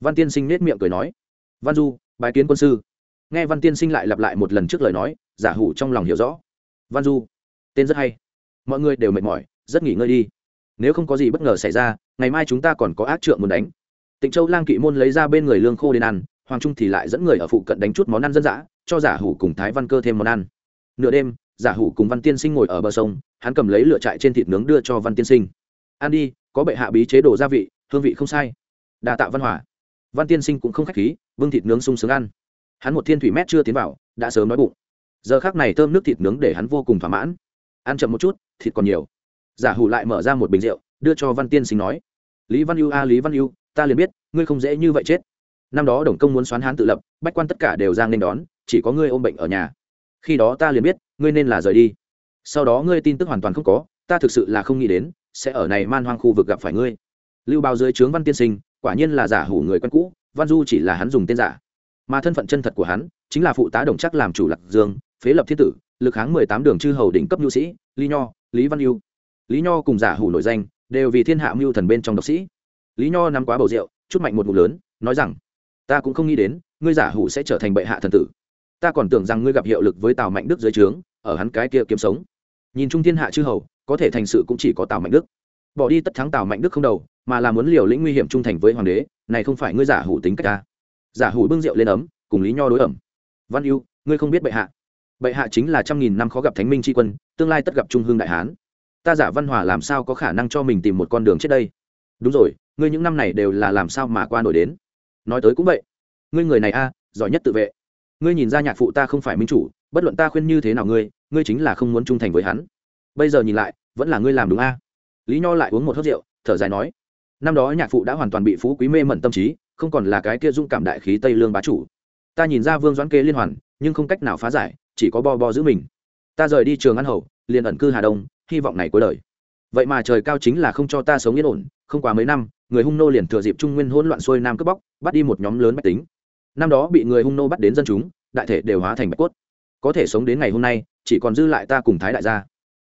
Văn tiên sinh nết miệng cười nói. Văn du, bái kiến quân sư. Nghe văn tiên sinh lại lặp lại một lần trước lời nói, giả hủ trong lòng hiểu rõ. Văn du, tên rất hay. Mọi người đều mệt mỏi, rất nghỉ ngơi đi. Nếu không có gì bất ngờ xảy ra, ngày mai chúng ta còn có ác trượng muốn đánh. Tịnh châu lang kỵ môn lấy ra bên người lương khô đến ăn, hoàng trung thì lại dẫn người ở phụ cận đánh chút món ăn dân dã, cho giả hủ cùng thái văn cơ thêm món ăn. Nửa đêm, giả hủ cùng văn tiên sinh ngồi ở bờ sông, hắn cầm lấy lửa trại trên thịt nướng đưa cho văn tiên sinh. Ăn đi, có bệ hạ bí chế đồ gia vị, hương vị không sai đa tạ văn hòa, văn tiên sinh cũng không khách khí vương thịt nướng sung sướng ăn. Hắn một thiên thủy mét chưa tiến vào đã sớm nói bụng. Giờ khác này thơm nước thịt nướng để hắn vô cùng thỏa mãn. Ăn chậm một chút thịt còn nhiều. Giả hủ lại mở ra một bình rượu đưa cho văn tiên sinh nói. Lý văn ưu a lý văn ưu ta liền biết ngươi không dễ như vậy chết. Năm đó đồng công muốn xoán hán tự lập bách quan tất cả đều giang nên đón chỉ có ngươi ôm bệnh ở nhà. Khi đó ta liền biết ngươi nên là rời đi. Sau đó ngươi tin tức hoàn toàn không có ta thực sự là không nghĩ đến sẽ ở này man hoang khu vực gặp phải ngươi. Lưu bao dưới trướng văn tiên sinh quả nhiên là giả hủ người quen cũ, văn du chỉ là hắn dùng tên giả. Mà thân phận chân thật của hắn chính là phụ tá đồng chắc làm chủ lạc dương, phế lập thiên tử, lực kháng mười tám đường chư hầu đỉnh cấp nhu sĩ, lý nho, lý văn yêu lý nho cùng giả hủ nổi danh đều vì thiên hạ mưu thần bên trong độc sĩ. Lý nho nắm quá bầu rượu, chút mạnh một ngụm lớn, nói rằng, ta cũng không nghĩ đến, ngươi giả hủ sẽ trở thành bệ hạ thần tử. Ta còn tưởng rằng ngươi gặp hiệu lực với tào mạnh đức dưới trướng, ở hắn cái kia kiếm sống. Nhìn chung thiên hạ chư hầu, có thể thành sự cũng chỉ có tào mạnh đức. Bỏ đi tất thắng tào mạnh đức không đầu mà là muốn liều lĩnh nguy hiểm trung thành với hoàng đế này không phải ngươi giả hủ tính cách ta. Giả hủ bưng rượu lên ấm cùng lý nho đối ẩm. Văn ưu, ngươi không biết bệ hạ. Bệ hạ chính là trăm nghìn năm khó gặp thánh minh tri quân tương lai tất gặp trung hương đại hán. Ta giả văn hòa làm sao có khả năng cho mình tìm một con đường trước đây? Đúng rồi ngươi những năm này đều là làm sao mà qua nổi đến? Nói tới cũng vậy. Ngươi người này a giỏi nhất tự vệ. Ngươi nhìn ra nhạc phụ ta không phải minh chủ bất luận ta khuyên như thế nào ngươi ngươi chính là không muốn trung thành với hắn. Bây giờ nhìn lại vẫn là ngươi làm đúng a. Lý nho lại uống một hớt rượu thở dài nói năm đó nhạc phụ đã hoàn toàn bị phú quý mê mẩn tâm trí, không còn là cái kia dung cảm đại khí tây lương bá chủ. Ta nhìn ra vương doãn kê liên hoàn, nhưng không cách nào phá giải, chỉ có bo bo giữ mình. Ta rời đi trường ăn hầu, liền ẩn cư hà đông, hy vọng này cuối đời. Vậy mà trời cao chính là không cho ta sống yên ổn, không quá mấy năm, người hung nô liền thừa dịp trung nguyên hỗn loạn xuôi nam cướp bóc, bắt đi một nhóm lớn bách tính. Năm đó bị người hung nô bắt đến dân chúng, đại thể đều hóa thành bạch cốt. Có thể sống đến ngày hôm nay, chỉ còn dư lại ta cùng thái đại gia.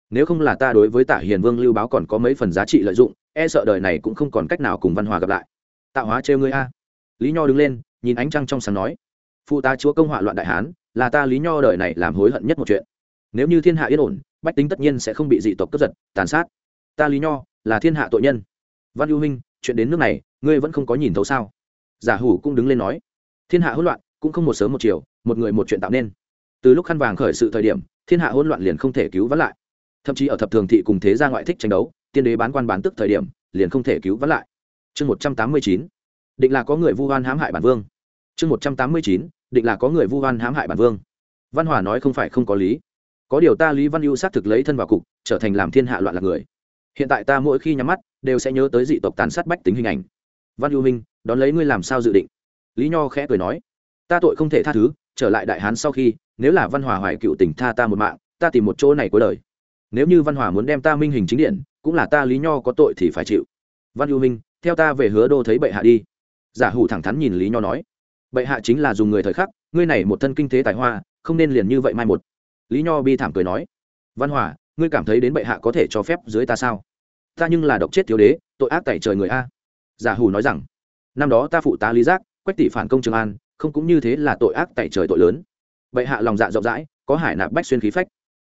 Nếu không là ta đối với tả hiền vương lưu báo còn có mấy phần giá trị lợi dụng e sợ đời này cũng không còn cách nào cùng văn hòa gặp lại. Tạo hóa trêu ngươi a. Lý nho đứng lên, nhìn ánh trăng trong sáng nói, phụ ta chúa công họa loạn đại hán, là ta lý nho đời này làm hối hận nhất một chuyện. Nếu như thiên hạ yên ổn, bách tính tất nhiên sẽ không bị dị tộc cướp giật, tàn sát. Ta lý nho, là thiên hạ tội nhân. Văn ưu huynh, chuyện đến nước này, ngươi vẫn không có nhìn thấu sao? Giả hủ cũng đứng lên nói, thiên hạ hỗn loạn, cũng không một sớm một chiều, một người một chuyện tạo nên. Từ lúc khăn vàng khởi sự thời điểm, thiên hạ hỗn loạn liền không thể cứu vãn lại. Thậm chí ở thập thường thị cùng thế gia ngoại thích tranh đấu tiên đế bán quan bán tức thời điểm, liền không thể cứu vãn lại. Chương một trăm tám mươi chín, định là có người vu oan hãm hại bản vương. Chương một trăm tám mươi chín, định là có người vu oan hãm hại bản vương. Văn hòa nói không phải không có lý. Có điều ta lý văn ưu xác thực lấy thân vào cục, trở thành làm thiên hạ loạn lạc người. Hiện tại ta mỗi khi nhắm mắt, đều sẽ nhớ tới dị tộc tàn sát bách tính hình ảnh. Văn ưu minh, đón lấy ngươi làm sao dự định? Lý nho khẽ cười nói, ta tội không thể tha thứ, trở lại đại hán sau khi, nếu là văn hòa hoài cựu tỉnh tha ta một mạng, ta tìm một chỗ này cuối đời. Nếu như văn hòa muốn đem ta minh hình chính điện cũng là ta lý nho có tội thì phải chịu. Văn ưu minh, theo ta về hứa đô thấy bệ hạ đi. Giả hủ thẳng thắn nhìn lý nho nói. Bệ hạ chính là dùng người thời khắc, ngươi này một thân kinh tế tài hoa, không nên liền như vậy mai một. Lý nho bi thảm cười nói. Văn hòa, ngươi cảm thấy đến bệ hạ có thể cho phép dưới ta sao? Ta nhưng là độc chết thiếu đế, tội ác tại trời người a. Giả hủ nói rằng. Năm đó ta phụ tá lý giác, quách tỷ phản công trường an, không cũng như thế là tội ác tại trời tội lớn. Bệ hạ lòng dạ rộng rãi, có hải nạp bách xuyên khí phách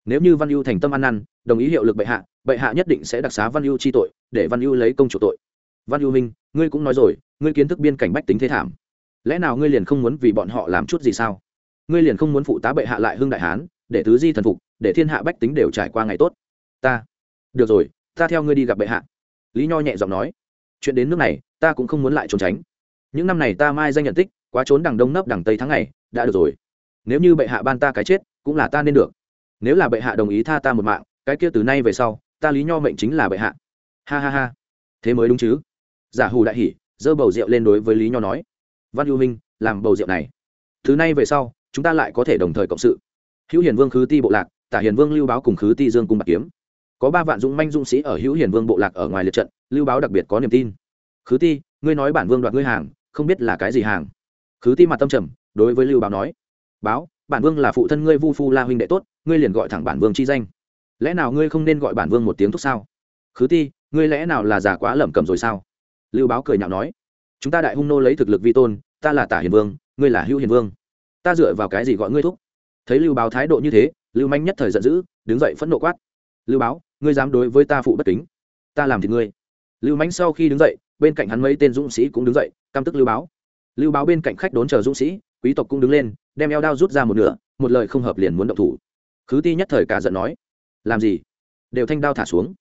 nếu như văn ưu thành tâm ăn năn, đồng ý hiệu lực bệ hạ bệ hạ nhất định sẽ đặc xá văn ưu chi tội, để văn ưu lấy công chủ tội. Văn ưu minh ngươi cũng nói rồi, ngươi kiến thức biên cảnh bách tính thế thảm. Lẽ nào ngươi liền không muốn vì bọn họ làm chút gì sao? Ngươi liền không muốn phụ tá bệ hạ lại hưng đại hán, để tứ di thần phục, để thiên hạ bách tính đều trải qua ngày tốt. Ta. Được rồi, ta theo ngươi đi gặp bệ hạ. Lý nho nhẹ giọng nói. Chuyện đến nước này, ta cũng không muốn lại trốn tránh. Những năm này ta mai danh nhận tích, quá trốn đằng đông nấp đằng tây tháng ngày, đã được rồi. Nếu như bệ hạ ban ta cái chết, cũng là ta nên được nếu là bệ hạ đồng ý tha ta một mạng, cái kia từ nay về sau, ta lý nho mệnh chính là bệ hạ. Ha ha ha. Thế mới đúng chứ? Giả hù đại hỉ dơ bầu rượu lên đối với lý nho nói. Văn hữu minh, làm bầu rượu này. Thứ nay về sau, chúng ta lại có thể đồng thời cộng sự. Hữu hiền vương khứ ti bộ lạc, tả hiền vương lưu báo cùng khứ ti dương cung bạc kiếm. Có ba vạn dũng manh dũng sĩ ở hữu hiền vương bộ lạc ở ngoài liệt trận, lưu báo đặc biệt có niềm tin. Khứ ti, ngươi nói bản vương đoạt ngươi hàng, không biết là cái gì hàng. Khứ ti mặt tâm trầm, đối với lưu báo nói. Báo bản vương là phụ thân ngươi vu phu la huynh đệ tốt, ngươi liền gọi thẳng bản vương chi danh. Lẽ nào ngươi không nên gọi bản vương một tiếng thúc sao? Khứ ti, ngươi lẽ nào là già quá lẩm cẩm rồi sao? Lưu báo cười nhạo nói. Chúng ta đại hung nô lấy thực lực vi tôn, ta là tả hiền vương, ngươi là hữu hiền vương. Ta dựa vào cái gì gọi ngươi thúc? Thấy lưu báo thái độ như thế, lưu manh nhất thời giận dữ, đứng dậy phẫn nộ quát. Lưu báo, ngươi dám đối với ta phụ bất kính. Ta làm thì ngươi. Lưu manh sau khi đứng dậy, bên cạnh hắn mấy tên dũng sĩ cũng đứng dậy, căm tức lưu báo. Lưu báo bên cạnh khách đốn chờ dũng sĩ quý tộc cũng đứng lên, đem eo đao rút ra một nửa, một lời không hợp liền muốn động thủ. Khứ ti nhất thời cả giận nói, làm gì? Đều thanh đao thả xuống.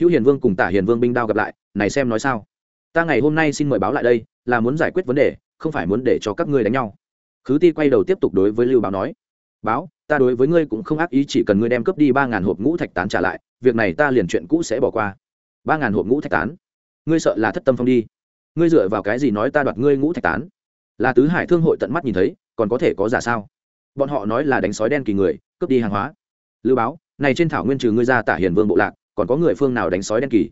Hữu hiền vương cùng tả hiền vương binh đao gặp lại, này xem nói sao? Ta ngày hôm nay xin mời báo lại đây, là muốn giải quyết vấn đề, không phải muốn để cho các ngươi đánh nhau. Khứ ti quay đầu tiếp tục đối với lưu báo nói, báo, ta đối với ngươi cũng không ác ý, chỉ cần ngươi đem cướp đi ba ngàn hộp ngũ thạch tán trả lại, việc này ta liền chuyện cũ sẽ bỏ qua. Ba ngàn hộp ngũ thạch tán? Ngươi sợ là thất tâm phong đi. Ngươi dựa vào cái gì nói ta đoạt ngươi ngũ thạch tán? Là tứ hải thương hội tận mắt nhìn thấy, còn có thể có giả sao? Bọn họ nói là đánh sói đen kỳ người, cướp đi hàng hóa. Lưu báo, này trên thảo nguyên trừ ngươi ra tả hiền vương bộ lạc, còn có người phương nào đánh sói đen kỳ?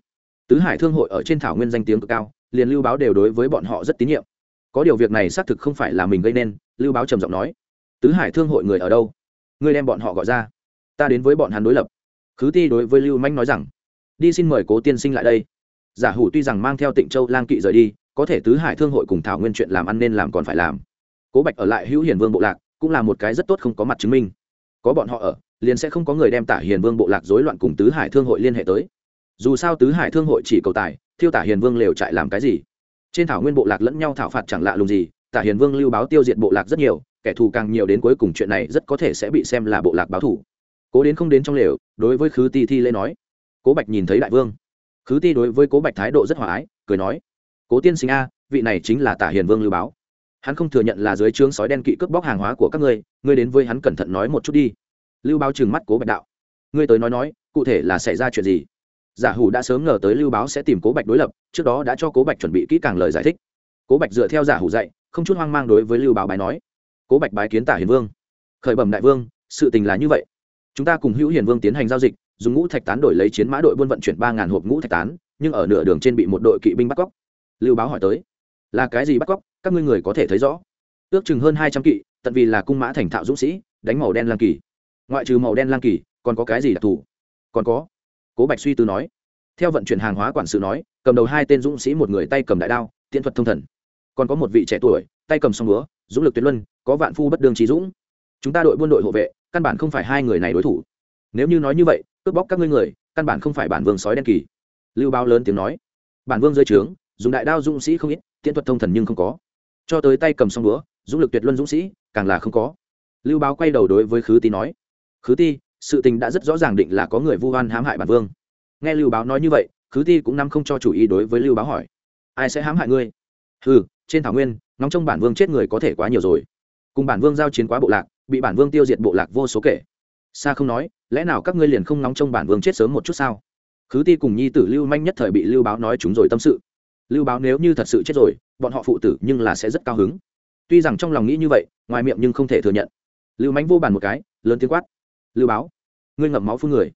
Tứ hải thương hội ở trên thảo nguyên danh tiếng cực cao, liền lưu báo đều đối với bọn họ rất tín nhiệm. Có điều việc này xác thực không phải là mình gây nên, lưu báo trầm giọng nói. Tứ hải thương hội người ở đâu? Ngươi đem bọn họ gọi ra. Ta đến với bọn hắn đối lập. Khứ ti đối với lưu manh nói rằng, đi xin mời cố tiên sinh lại đây. Giả hủ tuy rằng mang theo tịnh châu lang kỵ rời đi có thể tứ hải thương hội cùng thảo nguyên chuyện làm ăn nên làm còn phải làm. Cố bạch ở lại hữu hiền vương bộ lạc, cũng là một cái rất tốt không có mặt chứng minh. Có bọn họ ở, liền sẽ không có người đem tả hiền vương bộ lạc rối loạn cùng tứ hải thương hội liên hệ tới. Dù sao tứ hải thương hội chỉ cầu tài, thiêu tả hiền vương lều trại làm cái gì? Trên thảo nguyên bộ lạc lẫn nhau thảo phạt chẳng lạ lùng gì, tả hiền vương lưu báo tiêu diệt bộ lạc rất nhiều, kẻ thù càng nhiều đến cuối cùng chuyện này rất có thể sẽ bị xem là bộ lạc báo thủ. Cố đến không đến trong lều, đối với khứ ti thi lễ nói. Cố bạch nhìn thấy đại vương. Khứ ti đối với cố bạch thái độ rất hòa ái, cười nói cố tiên sinh a, vị này chính là tả hiền vương lưu báo. Hắn không thừa nhận là dưới trướng sói đen kỵ cướp bóc hàng hóa của các ngươi ngươi đến với hắn cẩn thận nói một chút đi. Lưu báo trừng mắt cố bạch đạo. Ngươi tới nói nói, cụ thể là xảy ra chuyện gì? Giả hủ đã sớm ngờ tới lưu báo sẽ tìm cố bạch đối lập, trước đó đã cho cố bạch chuẩn bị kỹ càng lời giải thích. Cố bạch dựa theo giả hủ dạy, không chút hoang mang đối với lưu báo bài nói. Cố bạch bái kiến tả hiền vương. Khởi bẩm đại vương, sự tình là như vậy. Chúng ta cùng hữu hiền vương tiến hành giao dịch, dùng ngũ thạch tán đổi lấy chiến mã đội buôn vận chuyển ba ngàn hộp ngũ thạch tán, nhưng ở nửa đường trên bị một đội kỵ binh bắt cóc lưu báo hỏi tới. Là cái gì bắt cóc? Các ngươi người có thể thấy rõ. Ước chừng hơn hai trăm kỵ, tận vì là cung mã thành thạo dũng sĩ, đánh màu đen lang kỳ. Ngoại trừ màu đen lang kỳ, còn có cái gì đặc thù? Còn có. Cố bạch suy tư nói. Theo vận chuyển hàng hóa quản sự nói, cầm đầu hai tên dũng sĩ một người tay cầm đại đao tiện thuật thông thần. Còn có một vị trẻ tuổi, tay cầm song búa, dũng lực tuyệt luân, có vạn phu bất đương trí dũng. Chúng ta đội buôn đội hộ vệ, căn bản không phải hai người này đối thủ. Nếu như nói như vậy, cướp bóc các ngươi người, căn bản không phải bản vương sói đen kỳ. Lưu báo lớn tiếng nói. Bản vương rơi trướng dùng đại đao dũng sĩ không ít, tiễn thuật thông thần nhưng không có. Cho tới tay cầm song búa, dũng lực tuyệt luân dũng sĩ, càng là không có. Lưu báo quay đầu đối với khứ ti nói, khứ ti, sự tình đã rất rõ ràng định là có người vu oan hãm hại bản vương. Nghe lưu báo nói như vậy, khứ ti cũng nằm không cho chủ ý đối với lưu báo hỏi, ai sẽ hãm hại ngươi? Ừ trên thảo nguyên, ngóng trong bản vương chết người có thể quá nhiều rồi. Cùng bản vương giao chiến quá bộ lạc, bị bản vương tiêu diệt bộ lạc vô số kể. Xa không nói, lẽ nào các ngươi liền không nóng trong bản vương chết sớm một chút sao? Khứ ti cùng nhi tử lưu manh nhất thời bị lưu báo nói chúng rồi tâm sự lưu báo nếu như thật sự chết rồi, bọn họ phụ tử nhưng là sẽ rất cao hứng. Tuy rằng trong lòng nghĩ như vậy, ngoài miệng nhưng không thể thừa nhận. Lưu mánh vô bàn một cái, lớn tiếng quát. Lưu báo, ngươi ngậm máu phun người.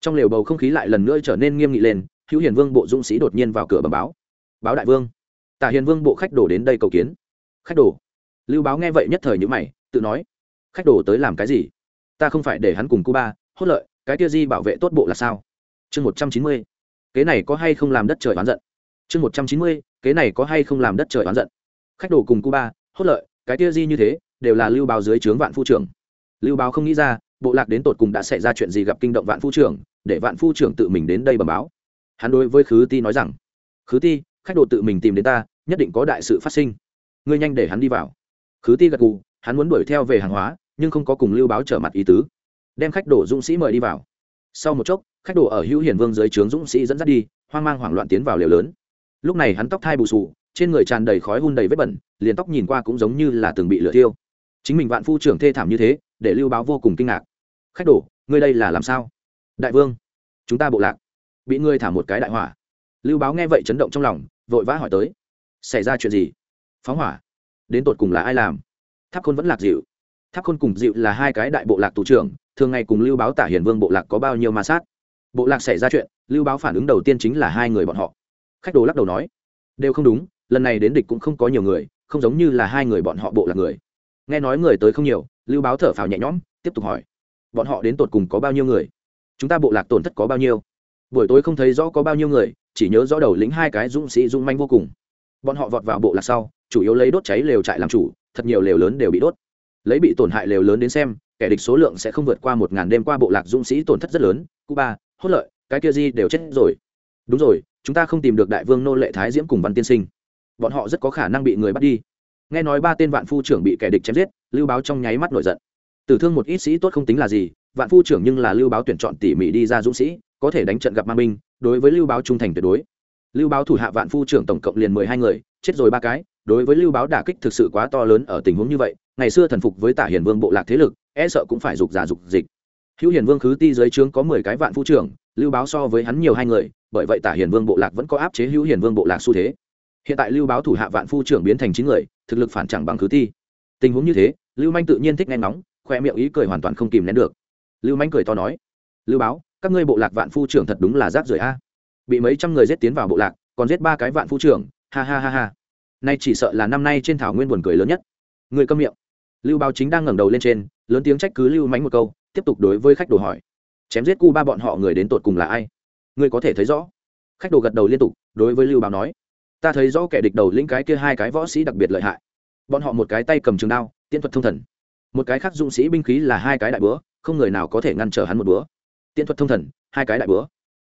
Trong lều bầu không khí lại lần nữa trở nên nghiêm nghị lên, hữu hiền vương bộ dũng sĩ đột nhiên vào cửa bẩm báo. Báo đại vương. Tả hiền vương bộ khách đổ đến đây cầu kiến. Khách đổ lưu báo nghe vậy nhất thời nhữ mày, tự nói. Khách đổ tới làm cái gì? Ta không phải để hắn cùng cuba hốt lợi, cái kia di bảo vệ tốt bộ là sao? Chương một trăm chín mươi. Kế này có hay không làm đất trời oán giận? Chương một trăm chín mươi kế này có hay không làm đất trời oán giận? Khách đổ cùng cuba, hốt lợi, cái kia di như thế, đều là lưu báo dưới trướng vạn phu trưởng. Lưu báo không nghĩ ra, bộ lạc đến tột cùng đã xảy ra chuyện gì gặp kinh động vạn phu trưởng, để vạn phu trưởng tự mình đến đây bẩm báo. Hắn đối với khứ ti nói rằng, khứ ti, khách đồ tự mình tìm đến ta, nhất định có đại sự phát sinh. Ngươi nhanh để hắn đi vào. Khứ ti gật gù, hắn muốn đuổi theo về hàng hóa, nhưng không có cùng lưu báo trở mặt ý tứ. Đem khách đổ dũng sĩ mời đi vào. Sau một chốc, khách đổ ở hữu hiền vương dưới trướng dũng sĩ dẫn dắt đi, hoang mang hoảng loạn tiến vào lều lớn lúc này hắn tóc thai bù sù trên người tràn đầy khói hun đầy vết bẩn, liền tóc nhìn qua cũng giống như là từng bị lửa thiêu. Chính mình vạn phu trưởng thê thảm như thế, để lưu báo vô cùng kinh ngạc. Khách đổ ngươi đây là làm sao? Đại vương, chúng ta bộ lạc. Bị ngươi thả một cái đại hỏa. Lưu báo nghe vậy chấn động trong lòng, vội vã hỏi tới. Xảy ra chuyện gì? Phóng hỏa. Đến tột cùng là ai làm? Tháp khôn vẫn lạc dịu. Tháp khôn cùng dịu là hai cái đại bộ lạc tù trưởng, thường ngày cùng lưu báo tả hiền vương bộ lạc có bao nhiêu ma sát? Bộ lạc xảy ra chuyện, lưu báo phản ứng đầu tiên chính là hai người bọn họ khách đồ lắc đầu nói, đều không đúng, lần này đến địch cũng không có nhiều người, không giống như là hai người bọn họ bộ lạc người. Nghe nói người tới không nhiều, lưu báo thở phào nhẹ nhõm, tiếp tục hỏi, bọn họ đến tột cùng có bao nhiêu người? Chúng ta bộ lạc tổn thất có bao nhiêu? Buổi tối không thấy rõ có bao nhiêu người, chỉ nhớ rõ đầu lĩnh hai cái dũng sĩ dũng manh vô cùng. Bọn họ vọt vào bộ lạc sau, chủ yếu lấy đốt cháy lều trại làm chủ, thật nhiều lều lớn đều bị đốt. Lấy bị tổn hại lều lớn đến xem, kẻ địch số lượng sẽ không vượt qua một ngàn đêm qua bộ lạc dũng sĩ tổn thất rất lớn. Cuba, hốt lợi, cái kia di đều chết rồi đúng rồi, chúng ta không tìm được đại vương nô lệ thái diễm cùng văn tiên sinh. Bọn họ rất có khả năng bị người bắt đi. Nghe nói ba tên vạn phu trưởng bị kẻ địch chém giết, lưu báo trong nháy mắt nổi giận. Tử thương một ít sĩ tốt không tính là gì, vạn phu trưởng nhưng là lưu báo tuyển chọn tỉ mỉ đi ra dũng sĩ, có thể đánh trận gặp ma minh đối với lưu báo trung thành tuyệt đối. Lưu báo thủ hạ vạn phu trưởng tổng cộng liền mười hai người, chết rồi ba cái, đối với lưu báo đả kích thực sự quá to lớn ở tình huống như vậy, ngày xưa thần phục với tả hiền vương bộ lạc thế lực e sợ cũng phải dục giả dục dịch. Hữu hiền vương khứ ti dưới trướng có mười cái vạn phu trưởng lưu báo so với hắn nhiều hai người, bởi vậy tả hiền vương bộ lạc vẫn có áp chế hữu hiền vương bộ lạc xu thế. Hiện tại lưu báo thủ hạ vạn phu trưởng biến thành chín người, thực lực phản chẳng bằng cứ ti. Tình huống như thế, lưu manh tự nhiên thích nghe ngóng, khoe miệng ý cười hoàn toàn không kìm nén được. Lưu manh cười to nói, lưu báo, các ngươi bộ lạc vạn phu trưởng thật đúng là rác rưởi a. Bị mấy trăm người giết tiến vào bộ lạc, còn giết ba cái vạn phu trưởng, ha ha ha ha. Nay chỉ sợ là năm nay trên thảo nguyên buồn cười lớn nhất. Người câm miệng. Lưu báo chính đang ngẩng đầu lên trên, lớn tiếng trách cứ lưu mánh một câu, tiếp tục đối với khách đồ hỏi chém giết cu ba bọn họ người đến tột cùng là ai? Ngươi có thể thấy rõ. Khách đồ gật đầu liên tục, đối với lưu báo nói, ta thấy rõ kẻ địch đầu lĩnh cái kia hai cái võ sĩ đặc biệt lợi hại. Bọn họ một cái tay cầm trường đao tiễn thuật thông thần. Một cái khác dũng sĩ binh khí là hai cái đại búa, không người nào có thể ngăn trở hắn một búa. Tiễn thuật thông thần, hai cái đại búa.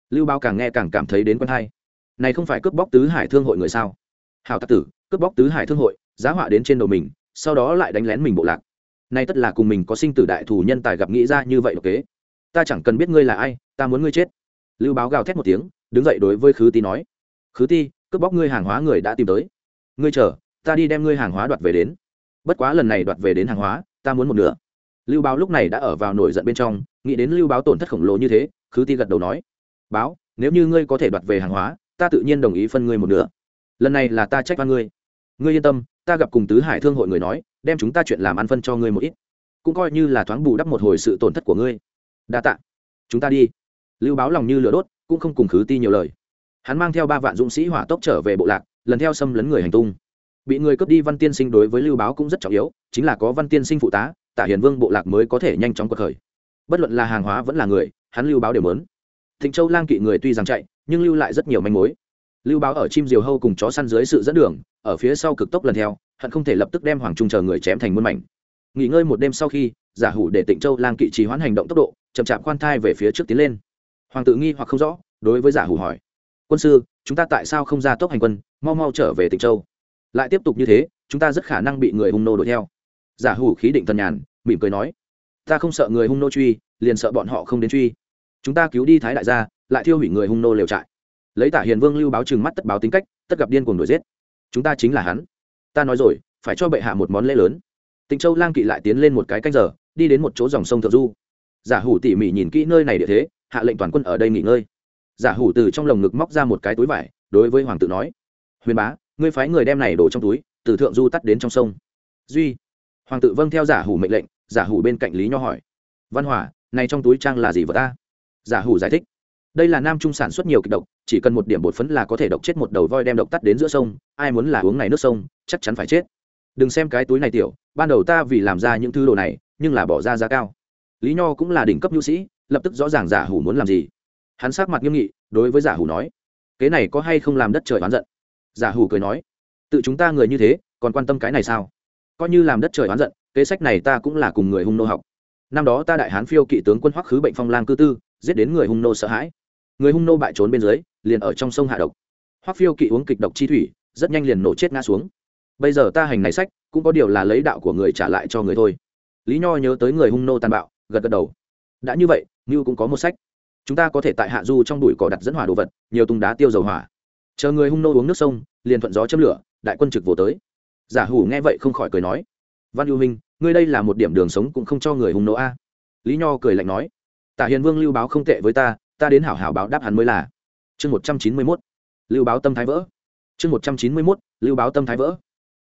Lưu bao càng nghe càng cảm thấy đến quân hai này không phải cướp bóc tứ hải thương hội người sao? Hào tạc tử, cướp bóc tứ hải thương hội, giá họa đến trên đầu mình, sau đó lại đánh lén mình bộ lạc. Nay tất là cùng mình có sinh tử đại thù nhân tài gặp nghĩ ra như vậy độc kế ta chẳng cần biết ngươi là ai, ta muốn ngươi chết. Lưu báo gào thét một tiếng, đứng dậy đối với khứ ti nói. Khứ ti, cướp bóc ngươi hàng hóa người đã tìm tới. Ngươi chờ, ta đi đem ngươi hàng hóa đoạt về đến. Bất quá lần này đoạt về đến hàng hóa, ta muốn một nửa. Lưu báo lúc này đã ở vào nổi giận bên trong, nghĩ đến lưu báo tổn thất khổng lồ như thế, khứ ti gật đầu nói. Báo, nếu như ngươi có thể đoạt về hàng hóa, ta tự nhiên đồng ý phân ngươi một nửa. Lần này là ta trách oan ngươi. Ngươi yên tâm, ta gặp cùng tứ hải thương hội người nói, đem chúng ta chuyện làm ăn phân cho ngươi một ít. Cũng coi như là thoáng bù đắp một hồi sự tổn thất của ngươi đa tạ. Chúng ta đi. Lưu báo lòng như lửa đốt, cũng không cùng khứ ti nhiều lời. Hắn mang theo ba vạn dũng sĩ hỏa tốc trở về bộ lạc, lần theo xâm lấn người hành tung. Bị người cướp đi văn tiên sinh đối với lưu báo cũng rất trọng yếu, chính là có văn tiên sinh phụ tá tả hiền vương bộ lạc mới có thể nhanh chóng cuộc khởi. Bất luận là hàng hóa vẫn là người, hắn lưu báo đều lớn thịnh châu lang kỵ người tuy rằng chạy, nhưng lưu lại rất nhiều manh mối. Lưu báo ở chim diều hâu cùng chó săn dưới sự dẫn đường, ở phía sau cực tốc lần theo, hận không thể lập tức đem hoàng trung chờ người chém thành muôn mảnh. Nghỉ ngơi một đêm sau khi, giả hủ để tịnh châu lang kỵ trì hoãn hành động tốc độ chậm chạp khoan thai về phía trước tiến lên. Hoàng tự nghi hoặc không rõ, đối với giả hủ hỏi. Quân sư, chúng ta tại sao không ra tốc hành quân, mau mau trở về tịnh châu? Lại tiếp tục như thế, chúng ta rất khả năng bị người hung nô đuổi theo. Giả hủ khí định thần nhàn, mỉm cười nói. Ta không sợ người hung nô truy, liền sợ bọn họ không đến truy. Chúng ta cứu đi thái đại gia, lại thiêu hủy người hung nô liều trại. Lấy tả hiền vương lưu báo trừng mắt tất báo tính cách, tất gặp điên cuồng đuổi giết. Chúng ta chính là hắn. Ta nói rồi, phải cho bệ hạ một món lễ lớn. Tịnh châu lang kỵ lại tiến lên một cái canh giờ, đi đến một chỗ dòng sông thượng du giả hủ tỉ mỉ nhìn kỹ nơi này địa thế, hạ lệnh toàn quân ở đây nghỉ ngơi. Giả hủ từ trong lồng ngực móc ra một cái túi vải, đối với hoàng tử nói, huyền bá, ngươi phái người đem này đổ trong túi, từ thượng du tắt đến trong sông. Duy. Hoàng tử vâng theo giả hủ mệnh lệnh, giả hủ bên cạnh lý nho hỏi, văn hỏa này trong túi trang là gì vật ta? Giả hủ giải thích, đây là nam trung sản xuất nhiều kịch độc, chỉ cần một điểm bột phấn là có thể độc chết một đầu voi đem độc tắt đến giữa sông, ai muốn là uống này nước sông, chắc chắn phải chết. Đừng xem cái túi này tiểu, ban đầu ta vì làm ra những thứ đồ này, nhưng là bỏ ra giá cao lý nho cũng là đỉnh cấp nhu sĩ, lập tức rõ ràng giả hủ muốn làm gì. Hắn sát mặt nghiêm nghị, đối với giả hủ nói, cái này có hay không làm đất trời oán giận? Giả hủ cười nói, tự chúng ta người như thế, còn quan tâm cái này sao? Coi như làm đất trời oán giận, kế sách này ta cũng là cùng người hung nô học. Năm đó ta đại hán phiêu kỵ tướng quân hoắc khứ bệnh phong lang cư tư, giết đến người hung nô sợ hãi. Người hung nô bại trốn bên dưới, liền ở trong sông hạ độc. Hoắc phiêu kỵ uống kịch độc chi thủy, rất nhanh liền nổ chết ngã xuống. Bây giờ ta hành này sách, cũng có điều là lấy đạo của người trả lại cho người thôi. Lý nho nhớ tới người hung nô tàn bạo gật gật đầu. Đã như vậy như cũng có một sách. Chúng ta có thể tại hạ du trong đùi cỏ đặt dẫn hỏa đồ vật, nhiều tung đá tiêu dầu hỏa. Chờ người hung nô uống nước sông, liền thuận gió châm lửa, đại quân trực vô tới. Giả hủ nghe vậy không khỏi cười nói, văn lưu minh ngươi đây là một điểm đường sống cũng không cho người hung nô a. Lý nho cười lạnh nói, tả hiền vương lưu báo không tệ với ta ta đến hảo hảo báo đáp hắn mới là. Chương một trăm chín mươi mốt, lưu báo tâm thái vỡ. Chương một trăm chín mươi mốt, lưu báo tâm thái vỡ.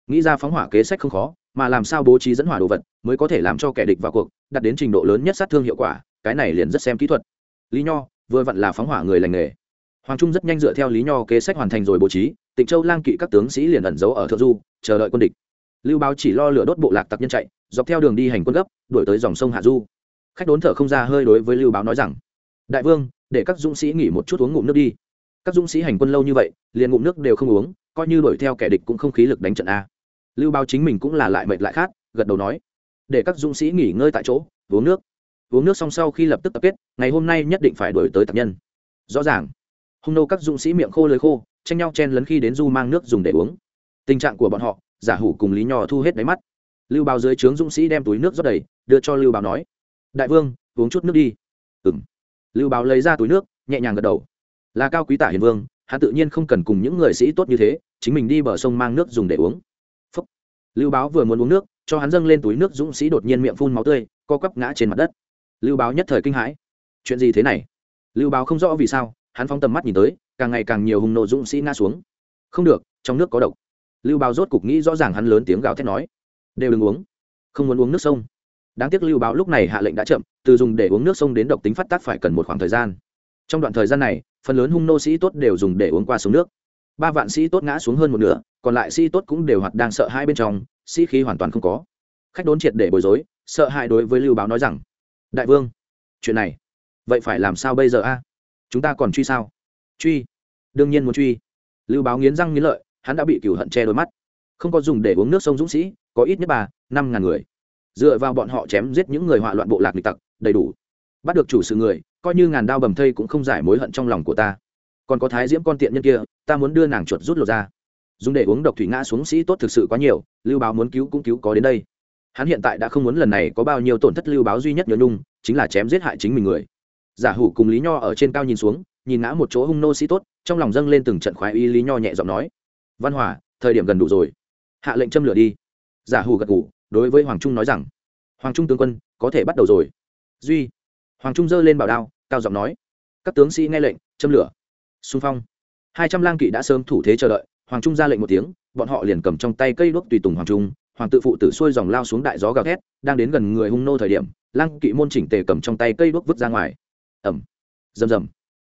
Nghĩ ra phóng hỏa kế sách không khó mà làm sao bố trí dẫn hỏa đồ vật mới có thể làm cho kẻ địch vào cuộc, đạt đến trình độ lớn nhất sát thương hiệu quả, cái này liền rất xem kỹ thuật. Lý nho, vừa vặn là phóng hỏa người lành nghề. Hoàng trung rất nhanh dựa theo lý nho kế sách hoàn thành rồi bố trí, tịnh châu lang kỵ các tướng sĩ liền ẩn giấu ở thượng du, chờ đợi quân địch. Lưu báo chỉ lo lửa đốt bộ lạc tặc nhân chạy, dọc theo đường đi hành quân gấp, đuổi tới dòng sông hạ du. Khách đốn thở không ra hơi đối với lưu báo nói rằng, đại vương, để các dũng sĩ nghỉ một chút uống ngụm nước đi. Các dũng sĩ hành quân lâu như vậy, liền ngụm nước đều không uống, coi như đuổi theo kẻ địch cũng không khí lực đánh trận a lưu báo chính mình cũng là lại mệt lại khát, gật đầu nói, để các dũng sĩ nghỉ ngơi tại chỗ, uống nước. Uống nước xong sau khi lập tức tập kết, ngày hôm nay nhất định phải đổi tới tập nhân. Rõ ràng, hung nô các dũng sĩ miệng khô lời khô, tranh nhau chen lấn khi đến du mang nước dùng để uống. Tình trạng của bọn họ, giả hủ cùng lý nho thu hết đáy mắt. Lưu báo dưới trướng dũng sĩ đem túi nước rót đầy, đưa cho lưu báo nói, đại vương, uống chút nước đi. Ừng lưu báo lấy ra túi nước, nhẹ nhàng gật đầu. Là cao quý tả hiền vương, hắn tự nhiên không cần cùng những người sĩ tốt như thế, chính mình đi bờ sông mang nước dùng để uống lưu báo vừa muốn uống nước, cho hắn dâng lên túi nước dũng sĩ đột nhiên miệng phun máu tươi, co quắp ngã trên mặt đất. Lưu báo nhất thời kinh hãi. Chuyện gì thế này? Lưu báo không rõ vì sao, hắn phóng tầm mắt nhìn tới, càng ngày càng nhiều hùng nộ dũng sĩ ngã xuống. Không được, trong nước có độc. Lưu báo rốt cục nghĩ rõ ràng hắn lớn tiếng gào thét nói. Đều đừng uống. Không muốn uống nước sông. Đáng tiếc lưu báo lúc này hạ lệnh đã chậm, từ dùng để uống nước sông đến độc tính phát tác phải cần một khoảng thời gian. Trong đoạn thời gian này, phần lớn hung nô sĩ tốt đều dùng để uống qua sông nước ba vạn sĩ tốt ngã xuống hơn một nửa, còn lại sĩ tốt cũng đều hoạt đang sợ hai bên trong, sĩ khí hoàn toàn không có. Khách đốn triệt để bối rối, sợ hãi đối với lưu báo nói rằng, đại vương, chuyện này, vậy phải làm sao bây giờ a? Chúng ta còn truy sao? Truy? Đương nhiên muốn truy. Lưu báo nghiến răng nghiến lợi, hắn đã bị cửu hận che đôi mắt. Không có dùng để uống nước sông dũng sĩ, có ít nhất ba, năm ngàn người. Dựa vào bọn họ chém giết những người họa loạn bộ lạc bị tặc, đầy đủ. Bắt được chủ sự người, coi như ngàn đao bầm thây cũng không giải mối hận trong lòng của ta còn có thái diễm con tiện nhân kia, ta muốn đưa nàng chuột rút lột ra. Dùng để uống độc thủy ngã xuống sĩ tốt thực sự quá nhiều, lưu báo muốn cứu cũng cứu có đến đây. Hắn hiện tại đã không muốn lần này có bao nhiêu tổn thất lưu báo duy nhất nhớ nhung, chính là chém giết hại chính mình người. Giả hủ cùng lý nho ở trên cao nhìn xuống, nhìn ngã một chỗ hung nô sĩ tốt, trong lòng dâng lên từng trận khoái y lý nho nhẹ giọng nói, văn hòa, thời điểm gần đủ rồi. Hạ lệnh châm lửa đi. Giả hủ gật ngủ đối với hoàng trung nói rằng, hoàng trung tướng quân, có thể bắt đầu rồi. Duy. Hoàng trung giơ lên bảo đao, cao giọng nói, các tướng sĩ nghe lệnh, châm lửa xung phong. Hai trăm lang kỵ đã sớm thủ thế chờ đợi, hoàng trung ra lệnh một tiếng, bọn họ liền cầm trong tay cây đuốc tùy tùng hoàng trung, hoàng tự phụ tử xuôi dòng lao xuống đại gió gào thét, đang đến gần người hung nô thời điểm, lang kỵ môn chỉnh tề cầm trong tay cây đuốc vứt ra ngoài. Ẩm rầm rầm.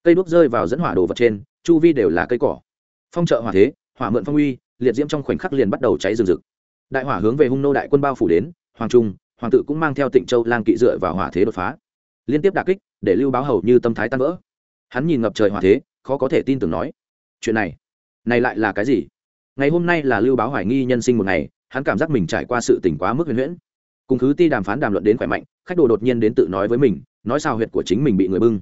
Cây đuốc rơi vào dẫn hỏa đồ vật trên, chu vi đều là cây cỏ. Phong trợ hỏa thế, hỏa mượn phong uy, liệt diễm trong khoảnh khắc liền bắt đầu cháy rừng rực. Đại hỏa hướng về hung nô đại quân bao phủ đến, hoàng trung, hoàng tự cũng mang theo tịnh châu lang kỵ dựa vào hỏa thế đột phá. Liên tiếp đà kích, để lưu báo hầu như tâm thái tan vỡ. Hắn nhìn ngập trời hỏa thế khó có thể tin tưởng nói, chuyện này này lại là cái gì? Ngày hôm nay là lưu báo hoài nghi nhân sinh một ngày, hắn cảm giác mình trải qua sự tỉnh quá mức huyền huyễn. Cùng thứ ti đàm phán đàm luận đến khỏe mạnh, khách đồ đột nhiên đến tự nói với mình, nói sao huyệt của chính mình bị người bưng.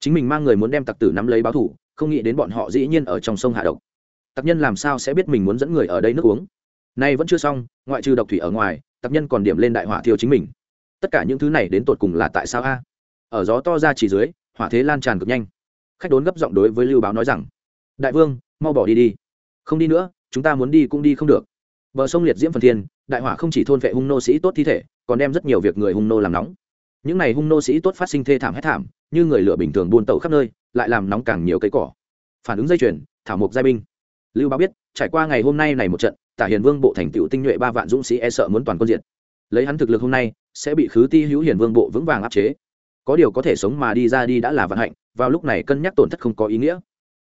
Chính mình mang người muốn đem tặc tử nắm lấy báo thủ, không nghĩ đến bọn họ dĩ nhiên ở trong sông hạ độc. Tặc nhân làm sao sẽ biết mình muốn dẫn người ở đây nước uống? Nay vẫn chưa xong, ngoại trừ độc thủy ở ngoài, tặc nhân còn điểm lên đại hỏa thiêu chính mình. Tất cả những thứ này đến tột cùng là tại sao a? Ở gió to ra chỉ dưới, hỏa thế lan tràn cực nhanh khách đốn gấp giọng đối với lưu báo nói rằng, đại vương, mau bỏ đi đi. Không đi nữa, chúng ta muốn đi cũng đi không được. Bờ sông liệt diễm phần thiên, đại hỏa không chỉ thôn vệ hung nô sĩ tốt thi thể, còn đem rất nhiều việc người hung nô làm nóng. Những n à y hung nô sĩ tốt phát sinh thê thảm hết thảm, như người lửa bình thường buôn tẩu khắp nơi, lại làm nóng càng nhiều cây cỏ. Phản ứng dây chuyền, thảo mộc giai binh. Lưu báo biết, trải qua ngày hôm nay này một trận, tả hiền vương bộ thành tựu tinh nhuệ ba vạn dũng sĩ e sợ muốn toàn quân diện lấy hắn thực lực hôm nay, sẽ bị khứ ti hữu hiền vương bộ vững vàng áp chế có điều có thể sống mà đi ra đi đã là vận hạnh, vào lúc này cân nhắc tổn thất không có ý nghĩa.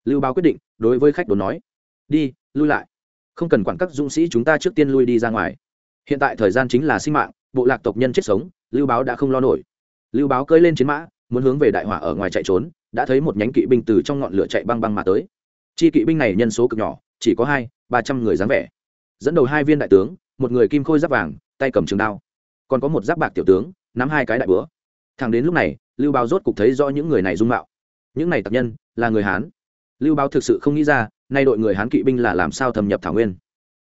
Lưu báo quyết định, đối với khách đồn nói, đi, lui lại. Không cần quản các dũng sĩ chúng ta trước tiên lui đi ra ngoài. Hiện tại thời gian chính là sinh mạng, bộ lạc tộc nhân chết sống, lưu báo đã không lo nổi. Lưu báo cơi lên chiến mã, muốn hướng về đại hỏa ở ngoài chạy trốn, đã thấy một nhánh kỵ binh từ trong ngọn lửa chạy băng băng mà tới. Chi kỵ binh này nhân số cực nhỏ, chỉ có hai, ba trăm người dáng vẻ. Dẫn đầu hai viên đại tướng, một người kim khôi giáp vàng, tay cầm trường đao. Còn có một giáp bạc tiểu tướng, nắm hai cái đại búa thẳng đến lúc này, lưu báo rốt cục thấy do những người này dung mạo. Những này tặc nhân, là người hán. Lưu báo thực sự không nghĩ ra, nay đội người hán kỵ binh là làm sao thâm nhập thảo nguyên.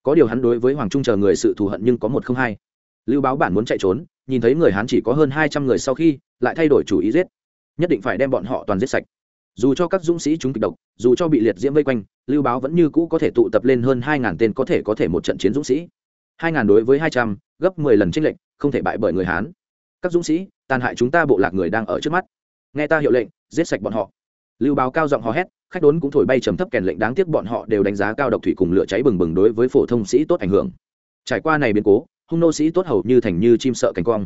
Có điều hắn đối với hoàng trung chờ người sự thù hận nhưng có một không hai. Lưu báo bản muốn chạy trốn, nhìn thấy người hán chỉ có hơn hai trăm người sau khi, lại thay đổi chủ ý giết. Nhất định phải đem bọn họ toàn giết sạch. Dù cho các dũng sĩ chúng kịch độc, dù cho bị liệt diễm vây quanh, lưu báo vẫn như cũ có thể tụ tập lên hơn hai ngàn tên có thể có thể một trận chiến dũng sĩ. Hai ngàn đối với hai trăm, gấp mười lần tranh lệnh không thể bại bởi người hán. Các dũng sĩ tàn hại chúng ta bộ lạc người đang ở trước mắt. Nghe ta hiệu lệnh, giết sạch bọn họ. Lưu báo cao giọng hò hét, khách đốn cũng thổi bay trầm thấp kèn lệnh đáng tiếc bọn họ đều đánh giá cao độc thủy cùng lửa cháy bừng bừng đối với phổ thông sĩ tốt ảnh hưởng. Trải qua này biến cố, hung nô sĩ tốt hầu như thành như chim sợ cánh quang.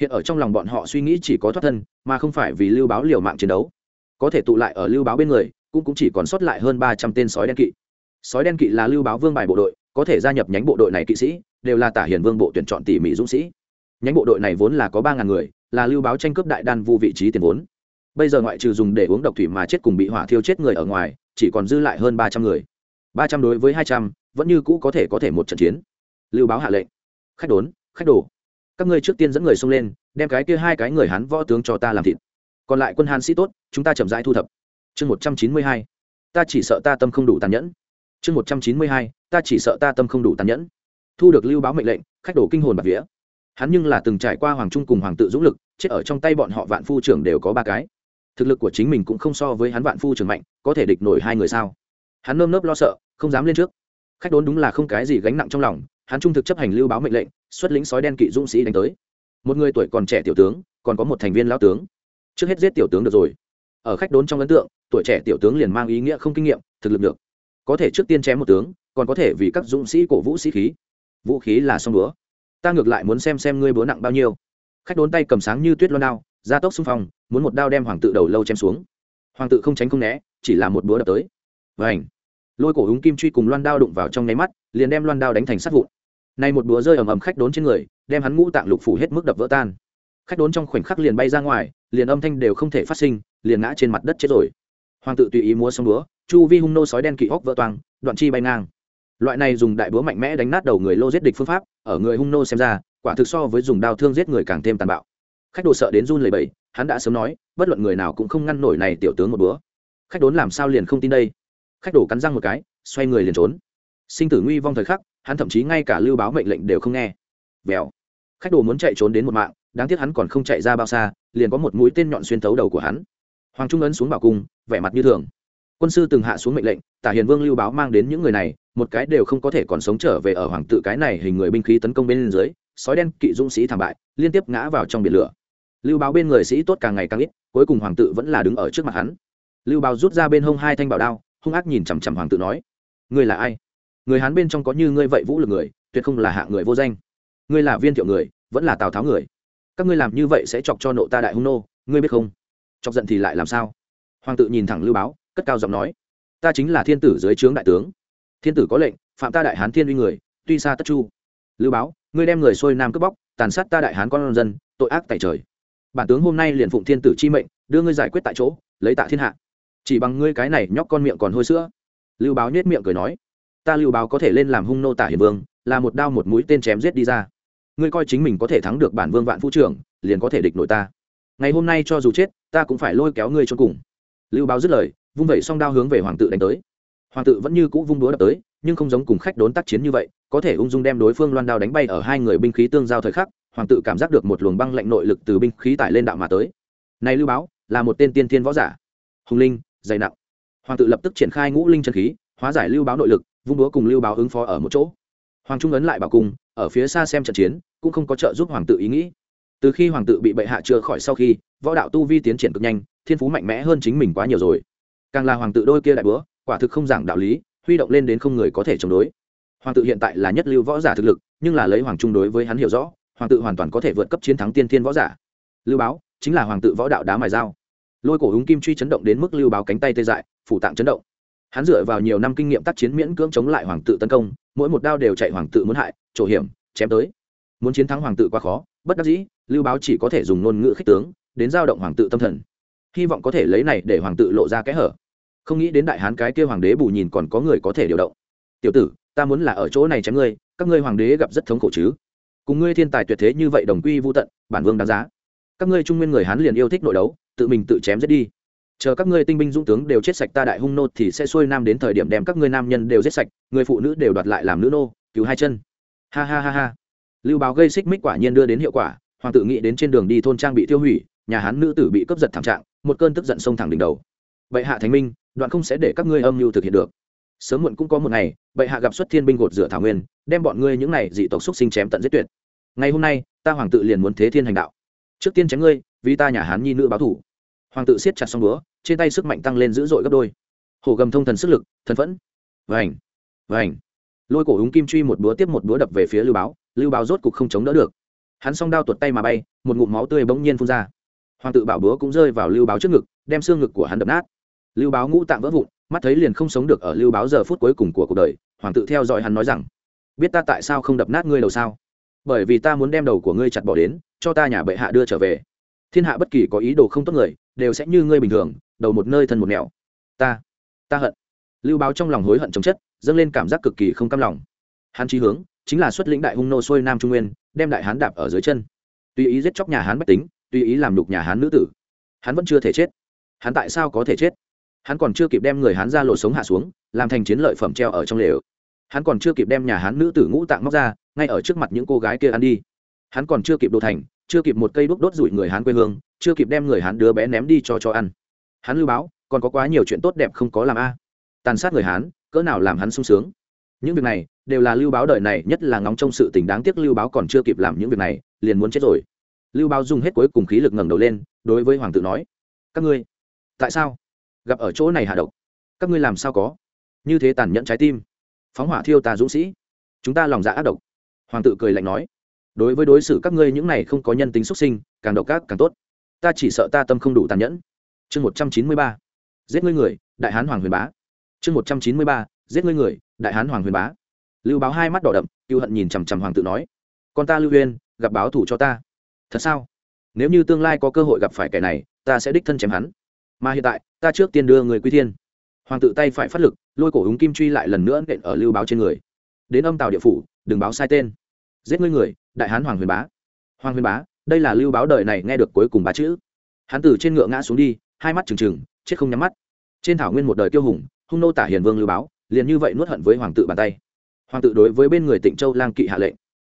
Hiện ở trong lòng bọn họ suy nghĩ chỉ có thoát thân, mà không phải vì lưu báo liều mạng chiến đấu. Có thể tụ lại ở lưu báo bên người, cũng cũng chỉ còn sót lại hơn ba trăm tên sói đen kỵ. Sói đen kỵ là lưu báo vương bài bộ đội, có thể gia nhập nhánh bộ đội này kỵ sĩ, đều là tả hiền vương bộ tuyển chọn tỉ mỉ dũng sĩ. Nhánh bộ đội này vốn là có ba ngàn người là lưu báo tranh cướp đại đan vu vị trí tiền vốn. Bây giờ ngoại trừ dùng để uống độc thủy mà chết cùng bị hỏa thiêu chết người ở ngoài, chỉ còn dư lại hơn ba trăm người. Ba trăm đối với hai trăm, vẫn như cũ có thể có thể một trận chiến. Lưu báo hạ lệnh. Khách đốn, khách đổ các ngươi trước tiên dẫn người xông lên, đem cái kia hai cái người hán võ tướng cho ta làm thịt. Còn lại quân hán sĩ tốt, chúng ta chậm rãi thu thập. Chương một trăm chín mươi hai. Ta chỉ sợ ta tâm không đủ tàn nhẫn. Chương một trăm chín mươi hai. Ta chỉ sợ ta tâm không đủ tàn nhẫn. Thu được lưu báo mệnh lệnh, khách đổ kinh hồn bạc vía hắn nhưng là từng trải qua hoàng trung cùng hoàng tự dũng lực, chết ở trong tay bọn họ vạn phu trưởng đều có ba cái. Thực lực của chính mình cũng không so với hắn vạn phu trưởng mạnh, có thể địch nổi hai người sao? Hắn nơm nớp lo sợ, không dám lên trước. Khách đốn đúng là không cái gì gánh nặng trong lòng, hắn trung thực chấp hành lưu báo mệnh lệnh, xuất lính sói đen kỵ dũng sĩ đánh tới. Một người tuổi còn trẻ tiểu tướng, còn có một thành viên lao tướng. Trước hết giết tiểu tướng được rồi. Ở khách đốn trong ấn tượng, tuổi trẻ tiểu tướng liền mang ý nghĩa không kinh nghiệm, thực lực được. Có thể trước tiên chém một tướng, còn có thể vì các dũng sĩ cổ vũ sĩ khí. Vũ khí là song búa ta ngược lại muốn xem xem ngươi búa nặng bao nhiêu. Khách đốn tay cầm sáng như tuyết loan đao, ra tốc xung phong, muốn một đao đem hoàng tự đầu lâu chém xuống. Hoàng tự không tránh không né, chỉ là một búa đập tới. Và ảnh lôi cổ húng kim truy cùng loan đao đụng vào trong nháy mắt, liền đem loan đao đánh thành sắt vụn. Nay một búa rơi ầm ầm khách đốn trên người, đem hắn ngũ tạng lục phủ hết mức đập vỡ tan. Khách đốn trong khoảnh khắc liền bay ra ngoài, liền âm thanh đều không thể phát sinh, liền ngã trên mặt đất chết rồi. Hoàng tự tùy ý múa xong búa, chu vi hung nô sói đen kỵ hóc vỡ toang, đoạn chi bay ngang loại này dùng đại búa mạnh mẽ đánh nát đầu người lô giết địch phương pháp, ở người hung nô xem ra, quả thực so với dùng đao thương giết người càng thêm tàn bạo. Khách đồ sợ đến run lầy bẫy hắn đã sớm nói, bất luận người nào cũng không ngăn nổi này tiểu tướng một búa. Khách đốn làm sao liền không tin đây? Khách đồ cắn răng một cái, xoay người liền trốn. Sinh tử nguy vong thời khắc, hắn thậm chí ngay cả lưu báo mệnh lệnh đều không nghe. Vèo. Khách đồ muốn chạy trốn đến một mạng, đáng tiếc hắn còn không chạy ra bao xa, liền có một mũi tên nhọn xuyên thấu đầu của hắn. Hoàng trung ấn xuống bảo cung, vẻ mặt như thường quân sư từng hạ xuống mệnh lệnh, tả hiền vương lưu báo mang đến những người này, một cái đều không có thể còn sống trở về ở hoàng tự cái này hình người binh khí tấn công bên dưới, sói đen kỵ dũng sĩ thảm bại, liên tiếp ngã vào trong biển lửa. Lưu báo bên người sĩ tốt càng ngày càng ít, cuối cùng hoàng tự vẫn là đứng ở trước mặt hắn. Lưu báo rút ra bên hông hai thanh bảo đao, hung ác nhìn chằm chằm hoàng tự nói, ngươi là ai? Người hán bên trong có như ngươi vậy vũ lực người, tuyệt không là hạ người vô danh. Ngươi là viên thiệu người, vẫn là tào tháo người. Các ngươi làm như vậy sẽ chọc cho nộ ta đại hung nô, ngươi biết không? Chọc giận thì lại làm sao? Hoàng tự nhìn thẳng lưu báo cất cao giọng nói, ta chính là thiên tử dưới trướng đại tướng. Thiên tử có lệnh, phạm ta đại hán thiên uy người, tuy xa tất chu. Lưu báo, ngươi đem người xuôi nam cướp bóc, tàn sát ta đại hán con dân, tội ác tại trời. Bản tướng hôm nay liền phụng thiên tử chi mệnh, đưa ngươi giải quyết tại chỗ, lấy tạ thiên hạ. Chỉ bằng ngươi cái này nhóc con miệng còn hôi sữa. Lưu báo nhét miệng cười nói, ta lưu báo có thể lên làm hung nô tả hiền vương, là một đao một mũi tên chém giết đi ra. Ngươi coi chính mình có thể thắng được bản vương vạn phu trưởng, liền có thể địch nội ta. Ngày hôm nay cho dù chết, ta cũng phải lôi kéo ngươi cho cùng. Lưu báo dứt lời vung vẩy song đao hướng về hoàng tự đánh tới. Hoàng tự vẫn như cũ vung đũa đập tới, nhưng không giống cùng khách đốn tác chiến như vậy, có thể ung dung đem đối phương loan đao đánh bay ở hai người binh khí tương giao thời khắc, hoàng tự cảm giác được một luồng băng lạnh nội lực từ binh khí tải lên đạo mà tới. Này lưu báo, là một tên tiên thiên võ giả. Hùng linh, dày nặng. Hoàng tự lập tức triển khai ngũ linh chân khí, hóa giải lưu báo nội lực, vung đũa cùng lưu báo ứng phó ở một chỗ. Hoàng trung ấn lại bảo cùng, ở phía xa xem trận chiến, cũng không có trợ giúp hoàng tự ý nghĩ. Từ khi hoàng tự bị bệ hạ chữa khỏi sau khi, võ đạo tu vi tiến triển cực nhanh, thiên phú mạnh mẽ hơn chính mình quá nhiều rồi càng là hoàng tự đôi kia đại bữa quả thực không giảng đạo lý, huy động lên đến không người có thể chống đối. Hoàng tự hiện tại là nhất lưu võ giả thực lực, nhưng là lấy hoàng trung đối với hắn hiểu rõ, hoàng tự hoàn toàn có thể vượt cấp chiến thắng tiên thiên võ giả. Lưu báo, chính là hoàng tự võ đạo đá mài dao. Lôi cổ húng kim truy chấn động đến mức lưu báo cánh tay tê dại, phủ tạng chấn động. Hắn dựa vào nhiều năm kinh nghiệm tác chiến miễn cưỡng chống lại hoàng tự tấn công, mỗi một đao đều chạy hoàng tự muốn hại trổ hiểm, chém tới. Muốn chiến thắng hoàng tự quá khó, bất đắc dĩ, lưu báo chỉ có thể dùng ngôn ngữ khích tướng, đến giao động hoàng tự tâm thần. Hy vọng có thể lấy này để hoàng tự lộ ra kẽ hở không nghĩ đến đại hán cái kia hoàng đế bù nhìn còn có người có thể điều động. Tiểu tử, ta muốn là ở chỗ này chém ngươi, các ngươi hoàng đế gặp rất thống khổ chứ? Cùng ngươi thiên tài tuyệt thế như vậy đồng quy vô tận, bản vương đáng giá. Các ngươi trung nguyên người hán liền yêu thích nội đấu, tự mình tự chém giết đi. Chờ các ngươi tinh binh dũng tướng đều chết sạch ta đại hung nô thì sẽ xuôi nam đến thời điểm đem các ngươi nam nhân đều giết sạch, người phụ nữ đều đoạt lại làm nữ nô, cứu hai chân. Ha ha ha ha. Lưu báo gây xích mích quả nhiên đưa đến hiệu quả, hoàng tự nghĩ đến trên đường đi thôn trang bị tiêu hủy, nhà hán nữ tử bị cướp giật thảm trạng, một cơn tức giận xông thẳng đỉnh đầu. Bệ hạ thánh minh đoạn không sẽ để các ngươi âm mưu thực hiện được. Sớm muộn cũng có một ngày, bệ hạ gặp xuất thiên binh gột rửa thảo nguyên, đem bọn ngươi những này dị tộc xúc sinh chém tận giết tuyệt. Ngày hôm nay, ta hoàng tự liền muốn thế thiên hành đạo. Trước tiên chém ngươi, vì ta nhà hán nhi nữ báo thủ. Hoàng tự siết chặt xong búa, trên tay sức mạnh tăng lên dữ dội gấp đôi. Hổ gầm thông thần sức lực, thần phẫn. Vành vành. Lôi cổ húng kim truy một búa tiếp một búa đập về phía lưu báo lưu báo rốt cục không chống đỡ được. Hắn song đao tuột tay mà bay, một ngụm máu tươi bỗng nhiên phun ra. Hoàng tự bảo búa cũng rơi vào lưu báo trước ngực, đem xương ngực của hắn đập nát lưu báo ngũ tạng vỡ vụn, mắt thấy liền không sống được ở lưu báo giờ phút cuối cùng của cuộc đời, hoàng tự theo dõi hắn nói rằng, biết ta tại sao không đập nát ngươi đầu sao? Bởi vì ta muốn đem đầu của ngươi chặt bỏ đến, cho ta nhà bệ hạ đưa trở về. Thiên hạ bất kỳ có ý đồ không tốt người, đều sẽ như ngươi bình thường, đầu một nơi thân một nẻo. Ta ta hận. Lưu báo trong lòng hối hận chống chất, dâng lên cảm giác cực kỳ không cam lòng. Hắn chí hướng, chính là xuất lĩnh đại hung nô xuôi nam trung nguyên, đem đại hán đạp ở dưới chân. Tùy ý giết chóc nhà hán bách tính, tùy ý làm đục nhà hán nữ tử. Hắn vẫn chưa thể chết. Hắn tại sao có thể chết? Hắn còn chưa kịp đem người hán ra lộ sống hạ xuống, làm thành chiến lợi phẩm treo ở trong lều. Hắn còn chưa kịp đem nhà hán nữ tử ngũ tạng móc ra, ngay ở trước mặt những cô gái kia ăn đi. Hắn còn chưa kịp đô thành, chưa kịp một cây đuốc đốt rủi người hán quê hương, chưa kịp đem người hán đứa bé ném đi cho cho ăn. Hắn lưu báo, còn có quá nhiều chuyện tốt đẹp không có làm a. Tàn sát người hán, cỡ nào làm hắn sung sướng. Những việc này, đều là lưu báo đời này, nhất là ngóng trong sự tình đáng tiếc lưu báo còn chưa kịp làm những việc này, liền muốn chết rồi. Lưu báo dùng hết cuối cùng khí lực ngẩng đầu lên, đối với hoàng tử nói, các ngươi, tại sao? Gặp ở chỗ này hạ độc. Các ngươi làm sao có? Như thế tàn nhẫn trái tim. Phóng hỏa thiêu tà dũng sĩ. Chúng ta lòng dạ ác độc. Hoàng tự cười lạnh nói. Đối với đối xử các ngươi những này không có nhân tính xuất sinh, càng độc ác càng tốt. Ta chỉ sợ ta tâm không đủ tàn nhẫn. Chương một trăm chín mươi ba. Giết ngươi người, đại hán hoàng huyền bá. Chương một trăm chín mươi ba. Giết ngươi người, đại hán hoàng huyền bá. Lưu báo hai mắt đỏ đậm cựu hận nhìn chằm chằm hoàng tự nói. Con ta lưu huyên gặp báo thủ cho ta. Thật sao? Nếu như tương lai có cơ hội gặp phải kẻ này, ta sẽ đích thân chém hắn mà hiện tại, ta trước tiên đưa người quy thiên. Hoàng tự tay phải phát lực, lôi cổ húng kim truy lại lần nữa nện ở lưu báo trên người. Đến âm tàu địa phủ, đừng báo sai tên. Giết ngươi người, đại hán hoàng huyền bá. Hoàng huyền bá, đây là lưu báo đời này nghe được cuối cùng ba chữ. Hắn tử trên ngựa ngã xuống đi, hai mắt trừng trừng, chết không nhắm mắt. Trên thảo nguyên một đời kiêu hùng, hung nô tả hiền vương lưu báo, liền như vậy nuốt hận với hoàng tự bàn tay. Hoàng tự đối với bên người tịnh châu lang kỵ hạ lệnh,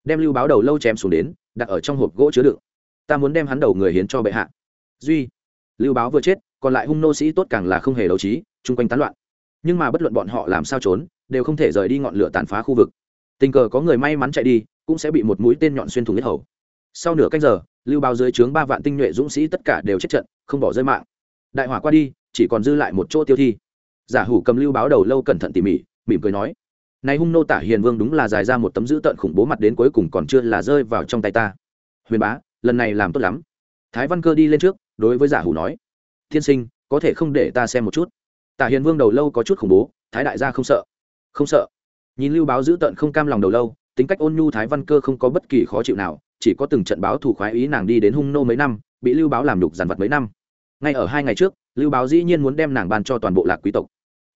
đem lưu báo đầu lâu chém xuống đến, đặt ở trong hộp gỗ chứa đựng. Ta muốn đem hắn đầu người hiến cho bệ hạ. Duy, lưu báo vừa chết còn lại hung nô sĩ tốt càng là không hề đấu trí, chung quanh tán loạn. Nhưng mà bất luận bọn họ làm sao trốn, đều không thể rời đi ngọn lửa tàn phá khu vực. Tình cờ có người may mắn chạy đi, cũng sẽ bị một mũi tên nhọn xuyên thủng nhất hầu. Sau nửa canh giờ, lưu báo dưới trướng ba vạn tinh nhuệ dũng sĩ tất cả đều chết trận, không bỏ rơi mạng. Đại hỏa qua đi, chỉ còn dư lại một chỗ tiêu thi. Giả hủ cầm lưu báo đầu lâu cẩn thận tỉ mỉ, mỉm cười nói, này hung nô tả hiền vương đúng là dài ra một tấm dữ tợn khủng bố mặt đến cuối cùng còn chưa là rơi vào trong tay ta. Huyền bá, lần này làm tốt lắm. Thái văn cơ đi lên trước, đối với giả hủ nói thiên sinh, có thể không để ta xem một chút? Tả hiền vương đầu lâu có chút khủng bố, thái đại gia không sợ. Không sợ. Nhìn lưu báo giữ tận không cam lòng đầu lâu, tính cách ôn nhu thái văn cơ không có bất kỳ khó chịu nào, chỉ có từng trận báo thủ khoái ý nàng đi đến hung nô mấy năm, bị lưu báo làm nhục dàn vật mấy năm. Ngay ở hai ngày trước, lưu báo dĩ nhiên muốn đem nàng ban cho toàn bộ lạc quý tộc.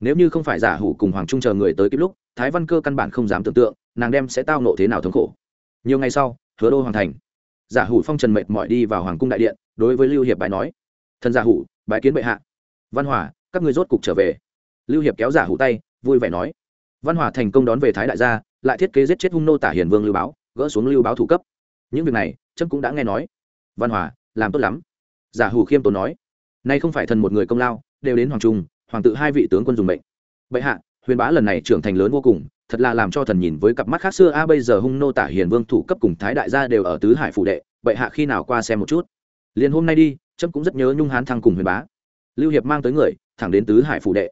Nếu như không phải giả hủ cùng hoàng trung chờ người tới kịp lúc, thái văn cơ căn bản không dám tưởng tượng, nàng đem sẽ tao nộ thế nào thống khổ. Nhiều ngày sau, hứa đô hoàn thành. Giả hủ phong trần mệt mỏi đi vào hoàng cung đại điện, đối với lưu hiệp bài nói, thần giả hủ bái kiến bệ hạ. Văn hòa, các người rốt cục trở về. Lưu hiệp kéo giả hủ tay, vui vẻ nói. Văn hòa thành công đón về thái đại gia, lại thiết kế giết chết hung nô tả hiền vương lưu báo, gỡ xuống lưu báo thủ cấp. Những việc này, trâm cũng đã nghe nói. Văn hòa, làm tốt lắm. Giả hủ khiêm tốn nói. Nay không phải thần một người công lao, đều đến hoàng trung, hoàng tự hai vị tướng quân dùng mệnh. Bệ hạ, huyền bá lần này trưởng thành lớn vô cùng, thật là làm cho thần nhìn với cặp mắt khác xưa. A, bây giờ hung nô tả hiền vương thủ cấp cùng thái đại gia đều ở tứ hải phủ đệ, bệ hạ khi nào qua xem một chút? Liền hôm nay đi trâm cũng rất nhớ nhung hán thăng cùng huyền bá. Lưu hiệp mang tới người, thẳng đến tứ hải phủ đệ.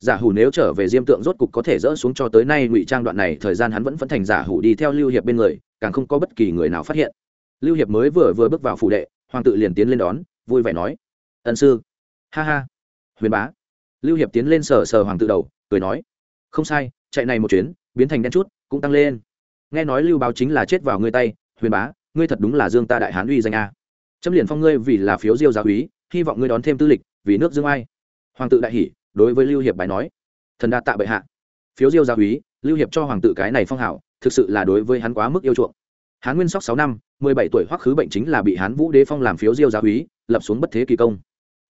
Giả hủ nếu trở về diêm tượng rốt cục có thể dỡ xuống cho tới nay ngụy trang đoạn này, thời gian hắn vẫn vẫn thành giả hủ đi theo lưu hiệp bên người, càng không có bất kỳ người nào phát hiện. Lưu hiệp mới vừa vừa bước vào phủ đệ, hoàng tự liền tiến lên đón, vui vẻ nói, ân sư. Ha ha. Huyền bá. Lưu hiệp tiến lên sờ sờ hoàng tự đầu, cười nói, không sai, chạy này một chuyến, biến thành đen chút, cũng tăng lên. Nghe nói lưu báo chính là chết vào ngươi tay, huyền bá, ngươi thật đúng là dương ta đại hán uy danh a chấm liền phong ngươi vì là phiếu diêu giáo úy, hy vọng ngươi đón thêm tư lịch, vì nước dương ai. Hoàng tự đại hỷ đối với lưu hiệp bài nói, thần đa tạ bệ hạ. Phiếu diêu giáo úy, lưu hiệp cho hoàng tự cái này phong hảo, thực sự là đối với hắn quá mức yêu chuộng. Hán nguyên sóc sáu năm, mười bảy tuổi hoắc khứ bệnh chính là bị hán vũ đế phong làm phiếu diêu giáo úy, lập xuống bất thế kỳ công.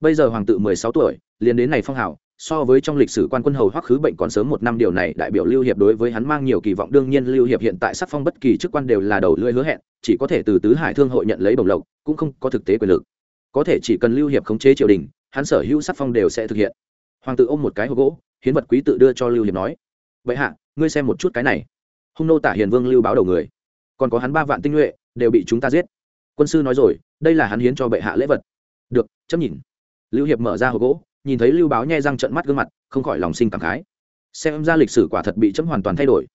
Bây giờ hoàng tự mười sáu tuổi, liền đến này phong hảo so với trong lịch sử quan quân hầu hoắc khứ bệnh còn sớm một năm, điều này đại biểu lưu hiệp đối với hắn mang nhiều kỳ vọng. Đương nhiên, lưu hiệp hiện tại sắc phong bất kỳ chức quan đều là đầu lưỡi hứa hẹn, chỉ có thể từ tứ hải thương hội nhận lấy bổng lộc, cũng không có thực tế quyền lực. Có thể chỉ cần lưu hiệp khống chế triều đình, hắn sở hữu sắc phong đều sẽ thực hiện. Hoàng tự ôm một cái hộp gỗ, hiến vật quý tự đưa cho lưu hiệp nói vậy hạ, ngươi xem một chút cái này. Hung nô tả hiền vương lưu báo đầu người, còn có hắn ba vạn tinh nhuệ, đều bị chúng ta giết. Quân sư nói rồi, đây là hắn hiến cho bệ hạ lễ vật. Được chấp nhìn. Lưu hiệp mở ra hộp gỗ nhìn thấy lưu báo nhai răng trận mắt gương mặt, không khỏi lòng sinh cảm khái. Xem ra lịch sử quả thật bị chấm hoàn toàn thay đổi.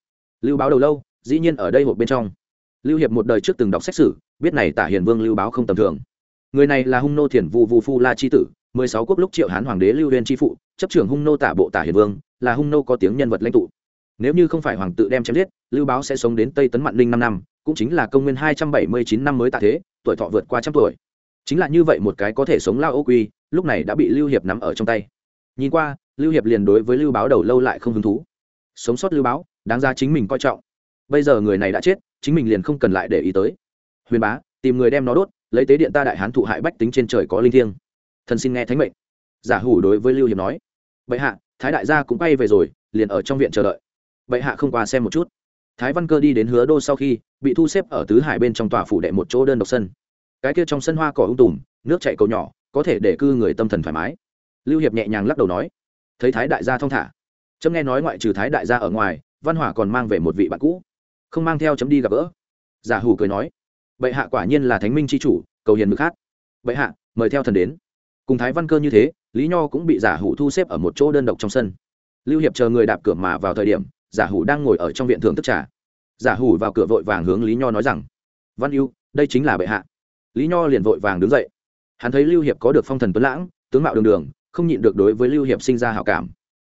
Lưu báo đầu lâu, dĩ nhiên ở đây hộp bên trong. Lưu hiệp một đời trước từng đọc xét xử biết này tả hiền vương lưu báo không tầm thường. Người này là hung nô thiền vu vu phu la chi tử, mười sáu quốc lúc triệu hán hoàng đế lưu huyên chi phụ, chấp trưởng hung nô tả bộ tả hiền vương, là hung nô có tiếng nhân vật lãnh tụ. Nếu như không phải hoàng tự đem chém giết, lưu báo sẽ sống đến tây tấn mạn linh năm năm, cũng chính là công nguyên hai trăm bảy mươi chín năm mới tạ thế, tuổi thọ vượt qua trăm tuổi. Chính là như vậy một cái có thể sống lao ô quy lúc này đã bị lưu hiệp nắm ở trong tay. Nhìn qua, lưu hiệp liền đối với lưu báo đầu lâu lại không hứng thú. Sống sót lưu báo, đáng ra chính mình coi trọng. Bây giờ người này đã chết, chính mình liền không cần lại để ý tới. Huyền bá, tìm người đem nó đốt, lấy tế điện ta đại hán thụ hại bách tính trên trời có linh thiêng. Thần xin nghe thánh mệnh. Giả hủ đối với lưu hiệp nói. Bệ hạ, thái đại gia cũng bay về rồi, liền ở trong viện chờ đợi. Bệ hạ không qua xem một chút. Thái văn cơ đi đến hứa đô sau khi, bị thu xếp ở tứ hải bên trong tòa phủ đệ một chỗ đơn độc sân. Cái kia trong sân hoa cỏ ung tùm, nước chạy cầu nhỏ có thể để cư người tâm thần thoải mái. Lưu hiệp nhẹ nhàng lắc đầu nói, thấy thái đại gia thong thả. Trâm nghe nói ngoại trừ thái đại gia ở ngoài, văn hỏa còn mang về một vị bạn cũ. Không mang theo chấm đi gặp gỡ. Giả hủ cười nói, bệ hạ quả nhiên là thánh minh c h i chủ, cầu hiền mực hát. Bệ hạ, mời theo thần đến. Cùng thái văn cơ như thế, lý nho cũng bị giả hủ thu xếp ở một chỗ đơn độc trong sân. Lưu hiệp chờ người đạp cửa mà vào thời điểm, giả hủ đang ngồi ở trong viện thưởng thức trà. Giả hủ vào cửa vội vàng hướng lý nho nói rằng, văn yêu đây chính là bệ hạ. Lý nho liền vội vàng đứng dậy hắn thấy lưu hiệp có được phong thần tuấn lãng tướng mạo đường đường không nhịn được đối với lưu hiệp sinh ra hảo cảm.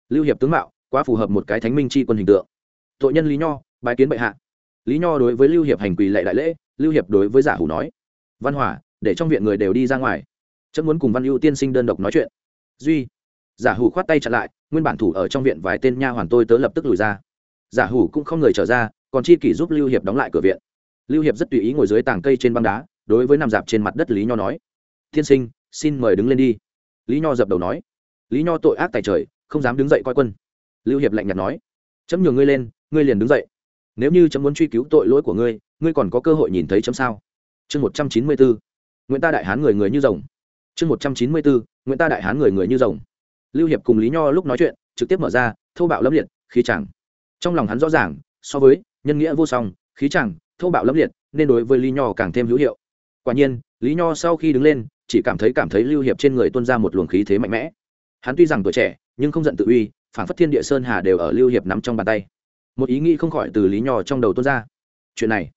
Lưu hiệp tướng mạo quá phù hợp một cái thánh minh c h i quân hình tượng. Tội nhân lý nho bài kiến bệ hạ. Lý nho đối với lưu hiệp hành quỳ lệ đại lễ lưu hiệp đối với giả hủ nói văn hỏa, để trong viện người đều đi ra ngoài. Chấm muốn cùng văn ưu tiên sinh đơn độc nói chuyện. Duy giả hủ khoát tay chặn lại nguyên bản thủ ở trong viện vài tên nha hoàn tôi tớ lập tức lùi ra. Giả hủ cũng không người trở ra còn chi kỷ giúp lưu hiệp đóng lại cửa viện. Lưu hiệp rất tùy ý ngồi dưới tảng cây trên băng đá đối với nằm dạp trên mặt đất lý nho nói tiên sinh, xin mời đứng lên đi. Lý nho dập đầu nói. Lý nho tội ác tài trời, không dám đứng dậy coi quân. Lưu hiệp lạnh nhạt nói. Chấm nhường ngươi lên, ngươi liền đứng dậy. Nếu như chấm muốn truy cứu tội lỗi của ngươi ngươi còn có cơ hội nhìn thấy chấm sao? Chương một trăm chín mươi bốn nguyễn ta đại hán người người như rồng. Chương một trăm chín mươi bốn nguyễn ta đại hán người người như rồng. Lưu hiệp cùng lý nho lúc nói chuyện, trực tiếp mở ra, thô bạo lâm liệt, khí chẳng. Trong lòng hắn rõ ràng, so với nhân nghĩa vô song, khí chẳng, thô bạo lâm liệt, nên đối với lý nho càng thêm hữu hiệu. Quả nhiên, lý nho sau khi đứng lên chỉ cảm thấy cảm thấy lưu hiệp trên người tuôn ra một luồng khí thế mạnh mẽ. Hắn tuy rằng tuổi trẻ, nhưng không giận tự uy phản phất thiên địa sơn hà đều ở lưu hiệp nắm trong bàn tay. Một ý nghĩ không khỏi từ lý nho trong đầu tuôn ra. Chuyện này,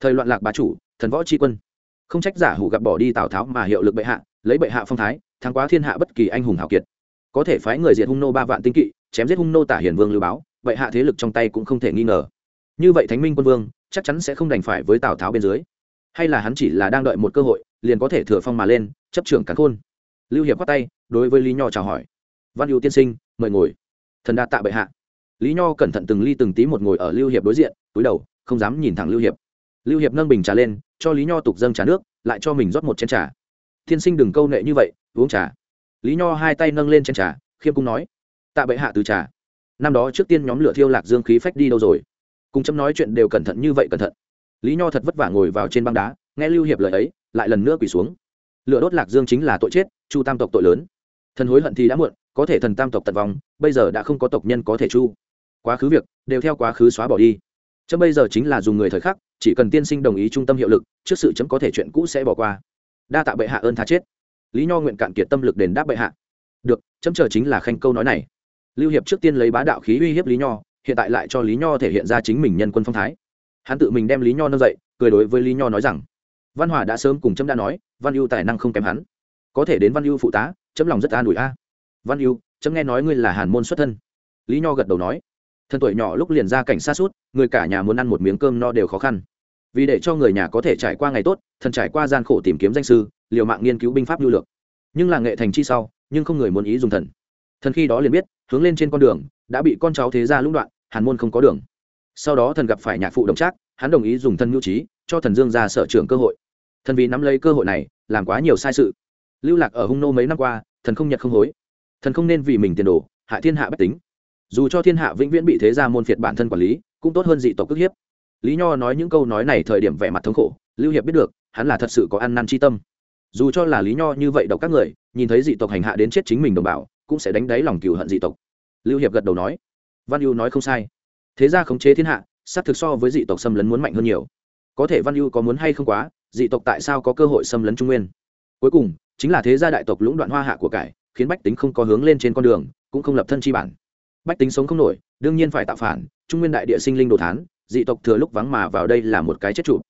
thời loạn lạc bá chủ, thần võ tri quân. Không trách giả hủ gặp bỏ đi tào tháo mà hiệu lực bệ hạ, lấy bệ hạ phong thái, thắng quá thiên hạ bất kỳ anh hùng hào kiệt. Có thể phái người diệt hung nô ba vạn tinh kỵ, chém giết hung nô tả hiền vương lưu báo, bệ hạ thế lực trong tay cũng không thể nghi ngờ. Như vậy thánh minh quân vương, chắc chắn sẽ không đành phải với tào tháo bên dưới. Hay là hắn chỉ là đang đợi một cơ hội liền có thể thừa phong mà lên, chấp trưởng cắn khôn. Lưu hiệp bắt tay, đối với lý nho chào hỏi. Văn hữu tiên sinh, mời ngồi. Thần đa tạ bệ hạ. Lý nho cẩn thận từng ly từng tí một ngồi ở lưu hiệp đối diện, túi đầu, không dám nhìn thẳng lưu hiệp. Lưu hiệp nâng bình trà lên, cho lý nho tục dâng trà nước, lại cho mình rót một chén trà. Tiên sinh đừng câu nệ như vậy, uống trà. Lý nho hai tay nâng lên chén trà, khiêm cung nói. Tạ bệ hạ từ trà. Năm đó trước tiên nhóm lửa thiêu lạc dương khí phách đi đâu rồi? Cùng chấm nói chuyện đều cẩn thận như vậy cẩn thận. Lý nho thật vất vả ngồi vào trên băng đá, nghe lưu hiệp lời ấy lại lần nữa quỳ xuống. Lửa đốt lạc dương chính là tội chết, chu tam tộc tội lớn. Thần hối hận thì đã muộn, có thể thần tam tộc tận vong, bây giờ đã không có tộc nhân có thể chu. Quá khứ việc, đều theo quá khứ xóa bỏ đi. Chấm bây giờ chính là dùng người thời khắc, chỉ cần tiên sinh đồng ý trung tâm hiệu lực, trước sự chấm có thể chuyện cũ sẽ bỏ qua. Đa tạ bệ hạ ơn tha chết. Lý nho nguyện cạn kiệt tâm lực đền đáp bệ hạ. Được, chấm chờ chính là khanh câu nói này. Lưu hiệp trước tiên lấy bá đạo khí uy hiếp lý nho, hiện tại lại cho lý nho thể hiện ra chính mình nhân quân phong thái. Hắn tự mình đem lý nho nâng dậy, cười đối với lý nho nói rằng văn hòa đã sớm cùng chấm đã nói, văn ưu tài năng không kém hắn. Có thể đến văn ưu phụ tá chấm lòng rất an ủi a. Văn ưu chấm nghe nói ngươi là hàn môn xuất thân. Lý nho gật đầu nói, thân tuổi nhỏ lúc liền ra cảnh xa suốt, người cả nhà muốn ăn một miếng cơm no đều khó khăn. Vì để cho người nhà có thể trải qua ngày tốt, thần trải qua gian khổ tìm kiếm danh sư, liều mạng nghiên cứu binh pháp lưu lược nhưng là nghệ thành chi sau, nhưng không người muốn ý dùng thần. Thần khi đó liền biết, hướng lên trên con đường, đã bị con cháu thế gia lũng đoạn, hàn môn không có đường. Sau đó thần gặp phải nhạc phụ đồng trác, hắn đồng ý dùng thân mưu trí, cho thần dương ra sở trường cơ hội thần vì nắm lấy cơ hội này, làm quá nhiều sai sự. Lưu lạc ở hung nô mấy năm qua, thần không nhật không hối. Thần không nên vì mình tiền đồ, hại thiên hạ bách tính. Dù cho thiên hạ vĩnh viễn bị thế gia môn phiệt bản thân quản lý, cũng tốt hơn dị tộc cước hiếp. Lý nho nói những câu nói này thời điểm vẻ mặt thống khổ, lưu hiệp biết được, hắn là thật sự có ăn năn chi tâm. Dù cho là lý nho như vậy độc các người, nhìn thấy dị tộc hành hạ đến chết chính mình đồng bào, cũng sẽ đánh đáy lòng cừu hận dị tộc. Lưu hiệp gật đầu nói, văn ưu nói không sai. Thế ra khống chế thiên hạ, xác thực so với dị tộc xâm lấn muốn mạnh hơn nhiều. Có thể văn ưu có muốn hay không quá dị tộc tại sao có cơ hội xâm lấn trung nguyên? Cuối cùng, chính là thế gia đại tộc lũng đoạn hoa hạ của cải, khiến bách tính không có hướng lên trên con đường, cũng không lập thân chi bản. Bách tính sống không nổi, đương nhiên phải tạo phản, trung nguyên đại địa sinh linh đồ thán, dị tộc thừa lúc vắng mà vào đây là một cái chết trụ.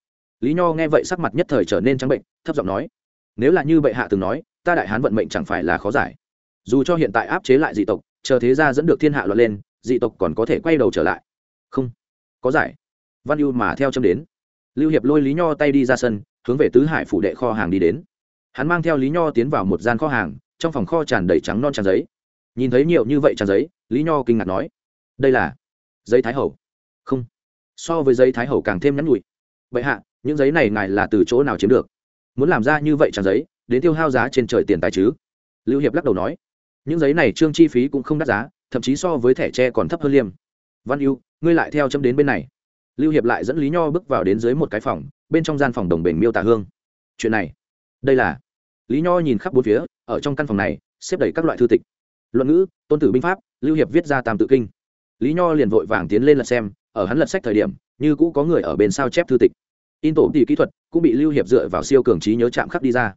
Lý nho nghe vậy sắc mặt nhất thời trở nên trắng bệnh, thấp giọng nói, nếu là như bệ hạ từng nói, ta đại hán vận mệnh chẳng phải là khó giải. Dù cho hiện tại áp chế lại dị tộc, chờ thế gia dẫn được thiên hạ luận lên, dị tộc còn có thể quay đầu trở lại. Không, có giải. Văn ưu mà theo châm đến lưu hiệp lôi lý nho tay đi ra sân, hướng về tứ hải phủ đệ kho hàng đi đến. Hắn mang theo lý nho tiến vào một gian kho hàng, trong phòng kho tràn đầy trắng non tràn giấy. Nhìn thấy nhiều như vậy tràn giấy, lý nho kinh ngạc nói, đây là giấy thái hậu. Không. So với giấy thái hậu càng thêm nhắn nhụi vậy hạ, những giấy này ngài là từ chỗ nào chiếm được? Muốn làm ra như vậy tràn giấy, đến tiêu hao giá trên trời tiền tài chứ? Lưu hiệp lắc đầu nói, những giấy này trương chi phí cũng không đắt giá, thậm chí so với thẻ tre còn thấp hơn liêm. Văn ưu, ngươi lại theo chấm đến bên này lưu hiệp lại dẫn lý nho bước vào đến dưới một cái phòng, bên trong gian phòng đồng bền miêu tả hương. Chuyện này, đây là. Lý nho nhìn khắp bốn phía, ở trong căn phòng này, xếp đầy các loại thư tịch. Luận ngữ, tôn tử binh pháp, lưu hiệp viết ra tam tự kinh. Lý nho liền vội vàng tiến lên lật xem, ở hắn lật sách thời điểm, như cũ có người ở bên sao chép thư tịch. In tổ tỷ kỹ thuật cũng bị lưu hiệp dựa vào siêu cường trí nhớ chạm khắc đi ra.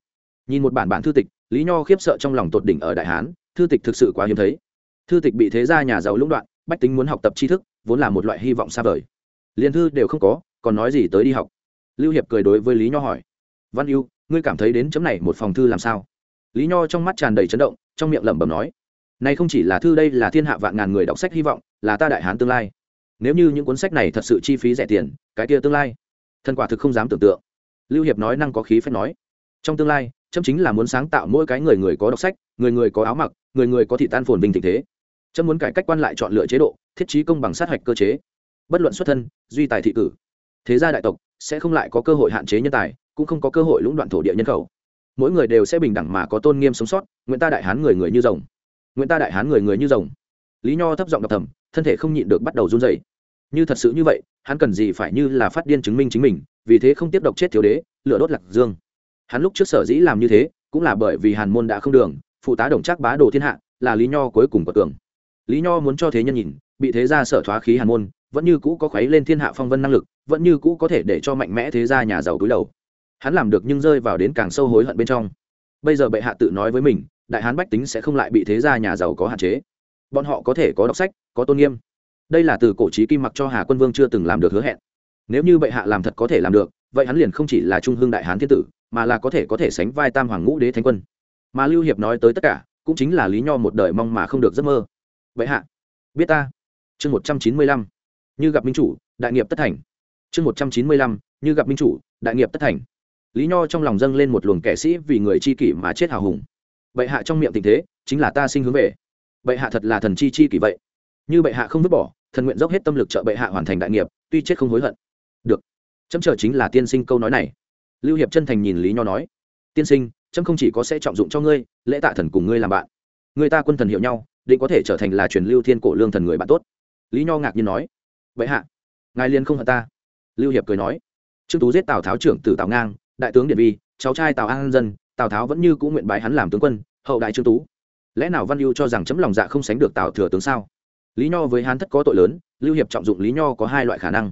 Nhìn một bản bản thư tịch, lý nho khiếp sợ trong lòng tột đỉnh ở đại hán, thư tịch thực sự quá hiếm thấy. Thư tịch bị thế gia nhà giàu lũng đoạn, bách tính muốn học tập tri thức, vốn là một loại hy vọng xa vời liền thư đều không có, còn nói gì tới đi học? Lưu hiệp cười đối với lý nho hỏi. Văn yêu ngươi cảm thấy đến chấm này một phòng thư làm sao? Lý nho trong mắt tràn đầy chấn động, trong miệng lẩm bẩm nói. Này không chỉ là thư đây là thiên hạ vạn ngàn người đọc sách hy vọng, là ta đại hán tương lai. Nếu như những cuốn sách này thật sự chi phí rẻ tiền, cái kia tương lai, thân quả thực không dám tưởng tượng. Lưu hiệp nói năng có khí phép nói. Trong tương lai, chấm chính là muốn sáng tạo mỗi cái người người có đọc sách, người người có áo mặc, người người có thị tan phồn vinh tình thế. Chấm muốn cải cách quan lại chọn lựa chế độ, thiết trí công bằng sát hạch cơ chế bất luận xuất thân, duy tài thị cử, thế gia đại tộc sẽ không lại có cơ hội hạn chế nhân tài, cũng không có cơ hội lũng đoạn thổ địa nhân khẩu. Mỗi người đều sẽ bình đẳng mà có tôn nghiêm sống sót, nguyện ta đại hán người người như rồng. Nguyện ta đại hán người người như rồng. Lý nho thấp giọng đọc thầm, thân thể không nhịn được bắt đầu run dày như thật sự như vậy, hắn cần gì phải như là phát điên chứng minh chính mình, vì thế không tiếp độc chết thiếu đế, lửa đốt lạc dương. Hắn lúc trước sở dĩ làm như thế, cũng là bởi vì hàn môn đã không đường, phụ tá đồng trác bá đồ thiên hạ, là lý nho cuối cùng của tường. Lý nho muốn cho thế nhân nhìn, bị thế gia sở thoá khí hàn môn vẫn như cũ có khuấy lên thiên hạ phong vân năng lực, vẫn như cũ có thể để cho mạnh mẽ thế gia nhà giàu túi đầu. Hắn làm được nhưng rơi vào đến càng sâu hối hận bên trong. Bây giờ bệ hạ tự nói với mình, đại hán bách tính sẽ không lại bị thế gia nhà giàu có hạn chế. Bọn họ có thể có đọc sách, có tôn nghiêm. Đây là từ cổ trí kim mặc cho hà quân vương chưa từng làm được hứa hẹn. Nếu như bệ hạ làm thật có thể làm được, vậy hắn liền không chỉ là trung hương đại hán thiên tử, mà là có thể có thể sánh vai tam hoàng ngũ đế thánh quân. Mà lưu hiệp nói tới tất cả, cũng chính là lý nho một đời mong mà không được giấc mơ. Bệ hạ, biết ta. Chương một trăm chín mươi lăm như gặp minh chủ, đại nghiệp tất thành. Chương một trăm chín mươi lăm, như gặp minh chủ, đại nghiệp tất thành. Lý nho trong lòng dâng lên một luồng kẻ sĩ vì người chi kỷ mà chết hào hùng. Bệ hạ trong miệng tình thế, chính là ta sinh hướng về. Bệ hạ thật là thần chi chi kỷ vậy. Như bệ hạ không vứt bỏ, thần nguyện dốc hết tâm lực trợ bệ hạ hoàn thành đại nghiệp, tuy chết không hối hận. Được. Chấm chờ chính là tiên sinh câu nói này. Lưu hiệp chân thành nhìn lý nho nói. Tiên sinh, chấm không chỉ có sẽ trọng dụng cho ngươi, lễ tạ thần cùng ngươi làm bạn. Người ta quân thần hiểu nhau, định có thể trở thành là truyền lưu thiên cổ lương thần người bạn tốt. Lý nho ngạc nhiên nói vậy hạ, ngài liên không hận ta. Lưu hiệp cười nói. Trương tú giết tào tháo trưởng tử tào ngang, đại tướng điện vi cháu trai tào an dân, tào tháo vẫn như cũng nguyện bái hắn làm tướng quân, hậu đại trương tú. Lẽ nào văn lưu cho rằng chấm lòng dạ không sánh được tào thừa tướng sao? Lý nho với hán thất có tội lớn, lưu hiệp trọng dụng lý nho có hai loại khả năng.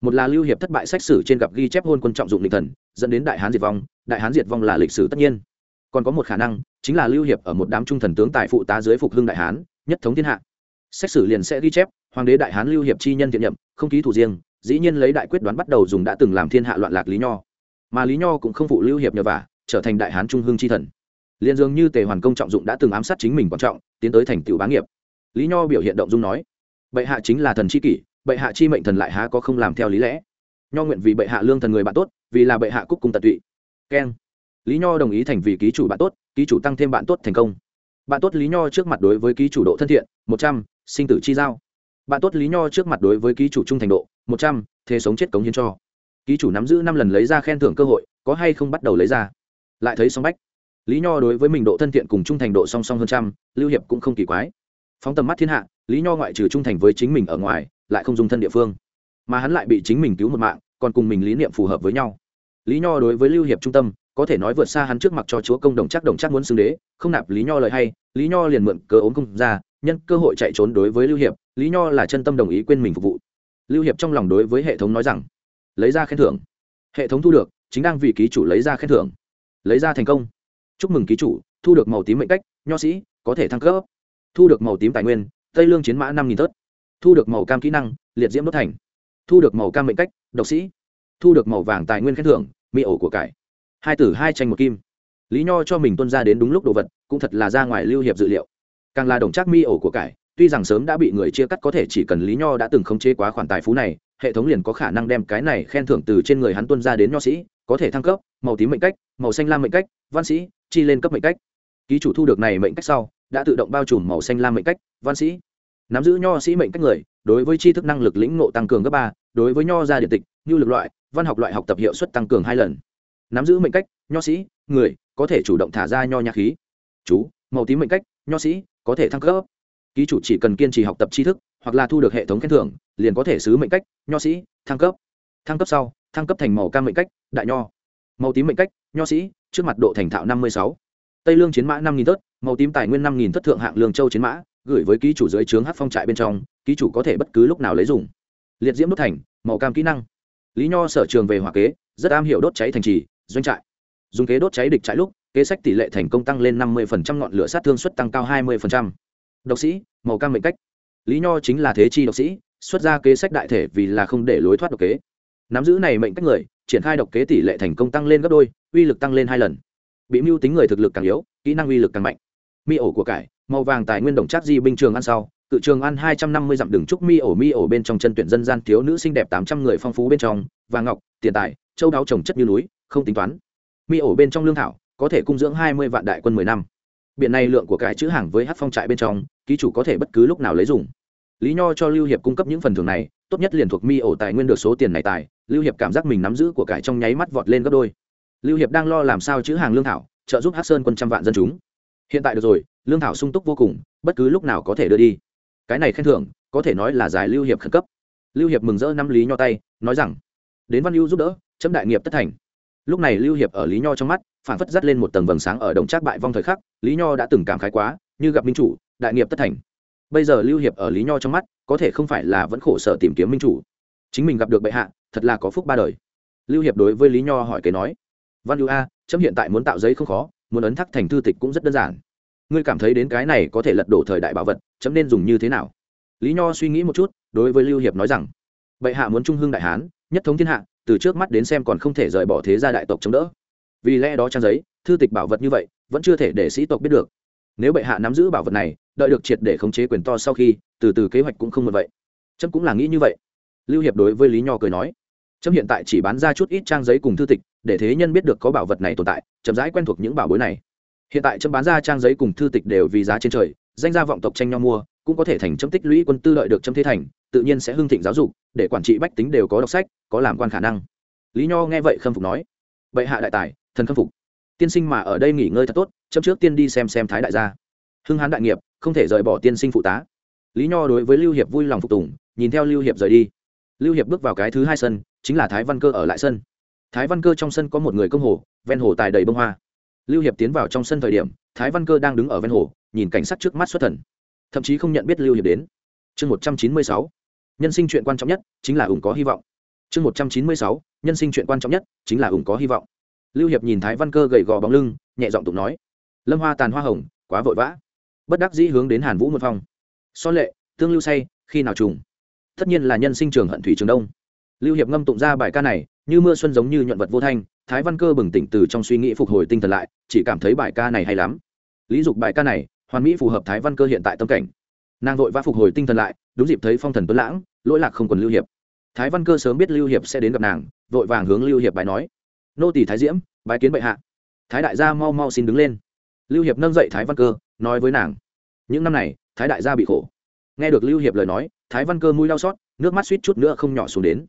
Một là lưu hiệp thất bại sách sử trên gặp ghi chép hôn quân trọng dụng lịch thần, dẫn đến đại hán diệt vong, đại hán diệt vong là lịch sử tất nhiên. Còn có một khả năng, chính là lưu hiệp ở một đám trung thần tướng tại phụ tá dưới phục hưng đại hán, nhất thống thiên hạ. Sách sử liền sẽ ghi chép hoàng đế đại hán lưu hiệp chi nhân thiện nhậm, không ký thủ riêng, dĩ nhiên lấy đại quyết đoán bắt đầu dùng đã từng làm thiên hạ loạn lạc lý nho. Mà lý nho cũng không phụ lưu hiệp nhờ vả, trở thành đại hán trung hưng chi thần. Liền dường như tề hoàn công trọng dụng đã từng ám sát chính mình quan trọng, tiến tới thành tựu bá nghiệp. Lý nho biểu hiện động dung nói, bệ hạ chính là thần chi kỷ, bệ hạ chi mệnh thần lại há có không làm theo lý lẽ. Nho nguyện vì bệ hạ lương thần người bạn tốt, vì là bệ hạ cúc cung tận tụy. Keng. Lý nho đồng ý thành vì ký chủ bạn tốt, ký chủ tăng thêm bạn tốt thành công. Bạn tốt lý nho trước mặt đối với ký chủ độ thân thiện, một trăm, sinh tử chi giao bạn tốt lý nho trước mặt đối với ký chủ trung thành độ, một trăm, thế sống chết cống hiến cho. Ký chủ nắm giữ năm lần lấy ra khen thưởng cơ hội, có hay không bắt đầu lấy ra? Lại thấy song bách. Lý nho đối với mình độ thân thiện cùng trung thành độ song song hơn trăm, lưu hiệp cũng không kỳ quái. Phóng tầm mắt thiên hạ, lý nho ngoại trừ trung thành với chính mình ở ngoài, lại không dùng thân địa phương. Mà hắn lại bị chính mình cứu một mạng, còn cùng mình lý niệm phù hợp với nhau. Lý nho đối với lưu hiệp trung tâm, có thể nói vượt xa hắn trước mặt cho chúa công đồng chắc đồng chắc muốn xưng đế. Không nạp lý nho lời hay, lý nho liền mượn cơ ốm công ra, nhân cơ hội chạy trốn đối với lưu hiệp lý nho là chân tâm đồng ý quên mình phục vụ. Lưu hiệp trong lòng đối với hệ thống nói rằng, lấy ra khen thưởng. Hệ thống thu được, chính đang vì ký chủ lấy ra khen thưởng. Lấy ra thành công. Chúc mừng ký chủ, thu được màu tím mệnh cách, nho sĩ, có thể thăng cấp. Thu được màu tím tài nguyên, tây lương chiến mã năm nghìn tớt. Thu được màu cam kỹ năng, liệt diễm đốt thành. Thu được màu cam mệnh cách, độc sĩ. Thu được màu vàng tài nguyên khen thưởng, mỹ ổ của cải. Hai tử hai tranh một kim. Lý nho cho mình tuân ra đến đúng lúc đồ vật, cũng thật là ra ngoài lưu hiệp dự liệu. Càng là đồng trác mi ổ của cải tuy rằng sớm đã bị người chia cắt có thể chỉ cần lý nho đã từng khống chế quá khoản tài phú này, hệ thống liền có khả năng đem cái này khen thưởng từ trên người hắn tuân ra đến nho sĩ, có thể thăng cấp, màu tím mệnh cách, màu xanh lam mệnh cách, văn sĩ, chi lên cấp mệnh cách. Ký chủ thu được này mệnh cách sau, đã tự động bao trùm màu xanh lam mệnh cách, văn sĩ. Nắm giữ nho sĩ mệnh cách người, đối với tri thức năng lực lĩnh ngộ tăng cường gấp ba, đối với nho gia điện tịch, như lực loại, văn học loại học tập hiệu suất tăng cường hai lần. Nắm giữ mệnh cách, nho sĩ, người, có thể chủ động thả ra nho nhạc khí. Chú, màu tím mệnh cách, nho sĩ, có thể thăng cấp ký chủ chỉ cần kiên trì học tập tri thức, hoặc là thu được hệ thống khen thưởng, liền có thể xứ mệnh cách, nho sĩ, thăng cấp. Thăng cấp sau, thăng cấp thành màu cam mệnh cách, đại nho. Màu tím mệnh cách, nho sĩ, trước mặt độ thành thạo năm mươi sáu. Tây lương chiến mã năm nghìn tớt màu tím tài nguyên năm nghìn thất thượng hạng lương châu chiến mã, gửi với ký chủ dưới trướng hát phong trại bên trong, ký chủ có thể bất cứ lúc nào lấy dùng. Liệt diễm đốt thành, màu cam kỹ năng. Lý nho sở trường về hỏa kế, rất am hiểu đốt cháy thành trì, doanh trại. Dùng kế đốt cháy địch trại lúc, kế sách tỷ lệ thành công tăng lên năm mươi ngọn lửa sát thương suất tăng cao hai mươi độc sĩ, màu cam mệnh cách. Lý nho chính là thế chi độc sĩ, xuất ra kế sách đại thể vì là không để lối thoát độc kế. Nắm giữ này mệnh cách người, triển khai độc kế tỷ lệ thành công tăng lên gấp đôi, uy lực tăng lên hai lần. Bị mưu tính người thực lực càng yếu, kỹ năng uy lực càng mạnh. Mi ổ của cải, màu vàng tài nguyên đồng trác di binh trường ăn sau. Cự trường ăn hai trăm năm mươi dặm đường trúc mi ổ mi ổ bên trong chân tuyển dân gian thiếu nữ xinh đẹp tám trăm người phong phú bên trong. Vàng ngọc, tiền tài, châu đáo trồng chất như núi, không tính toán. Mi ổ bên trong lương thảo, có thể cung dưỡng hai mươi vạn đại quân mười năm biện này lượng của cải chữ hàng với hát phong trại bên trong, ký chủ có thể bất cứ lúc nào lấy dùng. Lý nho cho lưu hiệp cung cấp những phần thưởng này, tốt nhất liền thuộc mi ổ tài nguyên được số tiền này tài, lưu hiệp cảm giác mình nắm giữ của cải trong nháy mắt vọt lên gấp đôi. Lưu hiệp đang lo làm sao chữ hàng lương thảo, trợ giúp hát sơn quân trăm vạn dân chúng. Hiện tại được rồi, lương thảo sung túc vô cùng, bất cứ lúc nào có thể đưa đi. Cái này khen thưởng, có thể nói là giải lưu hiệp khẩn cấp. Lưu hiệp mừng rỡ năm lý nho tay, nói rằng, đến văn lưu giúp đỡ, chấm đại nghiệp tất thành. Lúc này lưu hiệp ở lý nho trong mắt phản phất dắt lên một tầng vầng sáng ở đồng trác bại vong thời khắc, lý nho đã từng cảm khái quá, như gặp minh chủ, đại nghiệp tất thành. Bây giờ lưu hiệp ở lý nho trong mắt, có thể không phải là vẫn khổ sở tìm kiếm minh chủ. Chính mình gặp được bệ hạ, thật là có phúc ba đời. Lưu hiệp đối với lý nho hỏi kế nói, văn lưu a, chấm hiện tại muốn tạo giấy không khó, muốn ấn thắc thành thư tịch cũng rất đơn giản. Ngươi cảm thấy đến cái này có thể lật đổ thời đại bảo vật, chấm nên dùng như thế nào? Lý nho suy nghĩ một chút, đối với lưu hiệp nói rằng, bệ hạ muốn trung hưng đại hán, nhất thống thiên hạ, từ trước mắt đến xem còn không thể rời bỏ thế gia đại tộc chống đỡ vì lẽ đó trang giấy, thư tịch bảo vật như vậy, vẫn chưa thể để sĩ tộc biết được. Nếu bệ hạ nắm giữ bảo vật này, đợi được triệt để khống chế quyền to sau khi, từ từ kế hoạch cũng không một vậy. Trâm cũng là nghĩ như vậy. Lưu hiệp đối với lý nho cười nói, trâm hiện tại chỉ bán ra chút ít trang giấy cùng thư tịch, để thế nhân biết được có bảo vật này tồn tại, chậm rãi quen thuộc những bảo bối này. Hiện tại trâm bán ra trang giấy cùng thư tịch đều vì giá trên trời, danh gia vọng tộc tranh nhau mua, cũng có thể thành trâm tích lũy quân tư lợi được trâm thế thành, tự nhiên sẽ hưng thịnh giáo dục, để quản trị bách tính đều có đọc sách, có làm quan khả năng. Lý nho nghe vậy khâm phục nói, bệ hạ đại tài thần khâm phục. Tiên sinh mà ở đây nghỉ ngơi thật tốt, chấm trước tiên đi xem xem thái đại gia. Hưng hán đại nghiệp, không thể rời bỏ tiên sinh phụ tá. Lý nho đối với lưu hiệp vui lòng phục tùng, nhìn theo lưu hiệp rời đi. Lưu hiệp bước vào cái thứ hai sân, chính là thái văn cơ ở lại sân. Thái văn cơ trong sân có một người công hồ, ven hồ tài đầy bông hoa. Lưu hiệp tiến vào trong sân thời điểm, thái văn cơ đang đứng ở ven hồ, nhìn cảnh sát trước mắt xuất thần. Thậm chí không nhận biết lưu hiệp đến. Chương một trăm chín mươi sáu, nhân sinh chuyện quan trọng nhất chính là ủng có hy vọng. Chương một trăm chín mươi sáu, nhân sinh chuyện quan trọng nhất chính là ủng có hy vọng lưu hiệp nhìn thái văn cơ gầy gò bóng lưng, nhẹ giọng tụng nói, lâm hoa tàn hoa hồng, quá vội vã. Bất đắc dĩ hướng đến hàn vũ một phong So lệ, tương lưu say, khi nào trùng? Tất nhiên là nhân sinh trường hận thủy trường đông. Lưu hiệp ngâm tụng ra bài ca này, như mưa xuân giống như nhuận vật vô thanh, thái văn cơ bừng tỉnh từ trong suy nghĩ phục hồi tinh thần lại, chỉ cảm thấy bài ca này hay lắm. Lý dục bài ca này, hoàn mỹ phù hợp thái văn cơ hiện tại tâm cảnh. Nàng vội vã phục hồi tinh thần lại, đúng dịp thấy phong thần tuấn lãng, lỗi lạc không còn lưu hiệp. Thái văn cơ sớm biết lưu hiệp sẽ đến gặp nàng, vội vàng hướng lưu hiệp bài nói nô tỷ thái diễm, bái kiến bệ hạ. Thái đại gia mau mau xin đứng lên. Lưu hiệp nâng dậy thái văn cơ, nói với nàng. Những năm này, thái đại gia bị khổ. Nghe được lưu hiệp lời nói, thái văn cơ mũi đau xót, nước mắt suýt chút nữa không nhỏ xuống đến.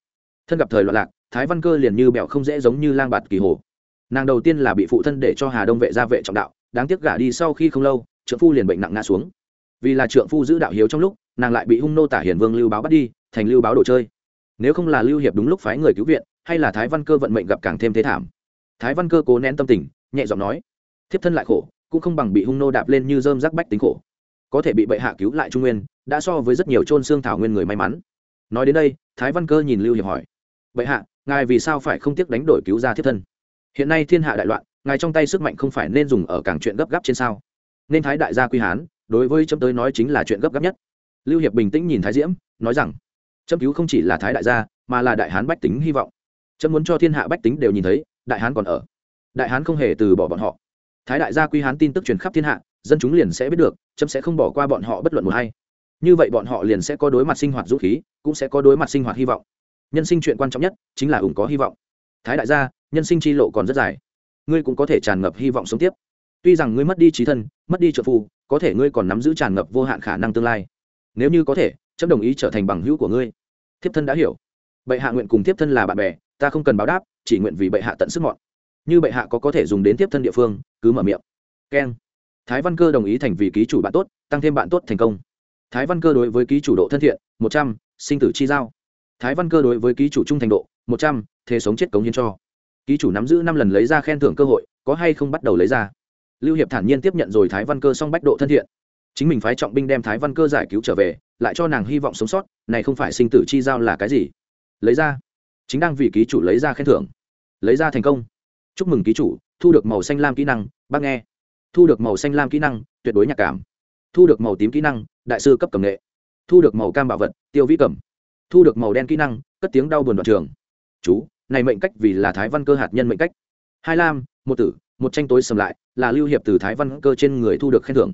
Thân gặp thời loạn lạc, thái văn cơ liền như bẹo không dễ giống như lang bạt kỳ hồ. Nàng đầu tiên là bị phụ thân để cho hà đông vệ gia vệ trọng đạo, đáng tiếc gả đi sau khi không lâu, trượng phu liền bệnh nặng ngã xuống. Vì là trượng phu giữ đạo hiếu trong lúc, nàng lại bị hung nô tả hiền vương lưu báo bắt đi, thành lưu báo đồ chơi. Nếu không là lưu hiệp đúng lúc phái người cứu viện hay là thái văn cơ vận mệnh gặp càng thêm thế thảm? Thái văn cơ cố nén tâm tình, nhẹ giọng nói, thiếp thân lại khổ, cũng không bằng bị hung nô đạp lên như dơm rắc bách tính khổ. Có thể bị bệ hạ cứu lại trung nguyên, đã so với rất nhiều trôn xương thảo nguyên người may mắn. Nói đến đây, thái văn cơ nhìn lưu hiệp hỏi, bệ hạ, ngài vì sao phải không tiếc đánh đổi cứu ra thiếp thân? Hiện nay thiên hạ đại loạn, ngài trong tay sức mạnh không phải nên dùng ở càng chuyện gấp gáp trên sao? Nên thái đại gia quy hán, đối với chấm tới nói chính là chuyện gấp gáp nhất. Lưu hiệp bình tĩnh nhìn thái diễm, nói rằng, chấm cứu không chỉ là thái đại gia, mà là đại hán bách tính hy vọng chấm muốn cho thiên hạ bách tính đều nhìn thấy, đại hán còn ở. Đại hán không hề từ bỏ bọn họ. Thái đại gia quy hán tin tức truyền khắp thiên hạ, dân chúng liền sẽ biết được, chấm sẽ không bỏ qua bọn họ bất luận một hay như vậy bọn họ liền sẽ có đối mặt sinh hoạt dũng khí, cũng sẽ có đối mặt sinh hoạt hy vọng. Nhân sinh chuyện quan trọng nhất chính là ủng có hy vọng. Thái đại gia, nhân sinh chi lộ còn rất dài. Ngươi cũng có thể tràn ngập hy vọng sống tiếp. Tuy rằng ngươi mất đi trí thân, mất đi trợ phù có thể ngươi còn nắm giữ tràn ngập vô hạn khả năng tương lai. Nếu như có thể, chấm đồng ý trở thành bằng hữu của ngươi. Thiếp thân đã hiểu. Bệ hạ nguyện cùng thiếp thân là bạn bè ta không cần báo đáp, chỉ nguyện vì bệ hạ tận sức mọn. Như bệ hạ có có thể dùng đến tiếp thân địa phương, cứ mở miệng. Keng. Thái văn cơ đồng ý thành vì ký chủ bạn tốt, tăng thêm bạn tốt thành công. Thái văn cơ đối với ký chủ độ thân thiện, một trăm, sinh tử chi giao. Thái văn cơ đối với ký chủ trung thành độ, một trăm thế sống chết cống hiến cho. Ký chủ nắm giữ năm lần lấy ra khen thưởng cơ hội, có hay không bắt đầu lấy ra. Lưu hiệp thản nhiên tiếp nhận rồi thái văn cơ xong bách độ thân thiện. Chính mình phái trọng binh đem thái văn cơ giải cứu trở về, lại cho nàng hy vọng sống sót, này không phải sinh tử chi giao là cái gì? Lấy ra chính đang vì ký chủ lấy ra khen thưởng. Lấy ra thành công. Chúc mừng ký chủ, thu được màu xanh lam kỹ năng, bác nghe. Thu được màu xanh lam kỹ năng, tuyệt đối nhạc cảm. Thu được màu tím kỹ năng, đại sư cấp cầm nghệ. Thu được màu cam bảo vật, tiêu vĩ cầm. Thu được màu đen kỹ năng, cất tiếng đau buồn đoạn trường. Chú, này mệnh cách vì là thái văn cơ hạt nhân mệnh cách. Hai lam, một tử, một tranh tối sầm lại, là lưu hiệp từ thái văn cơ trên người thu được khen thưởng.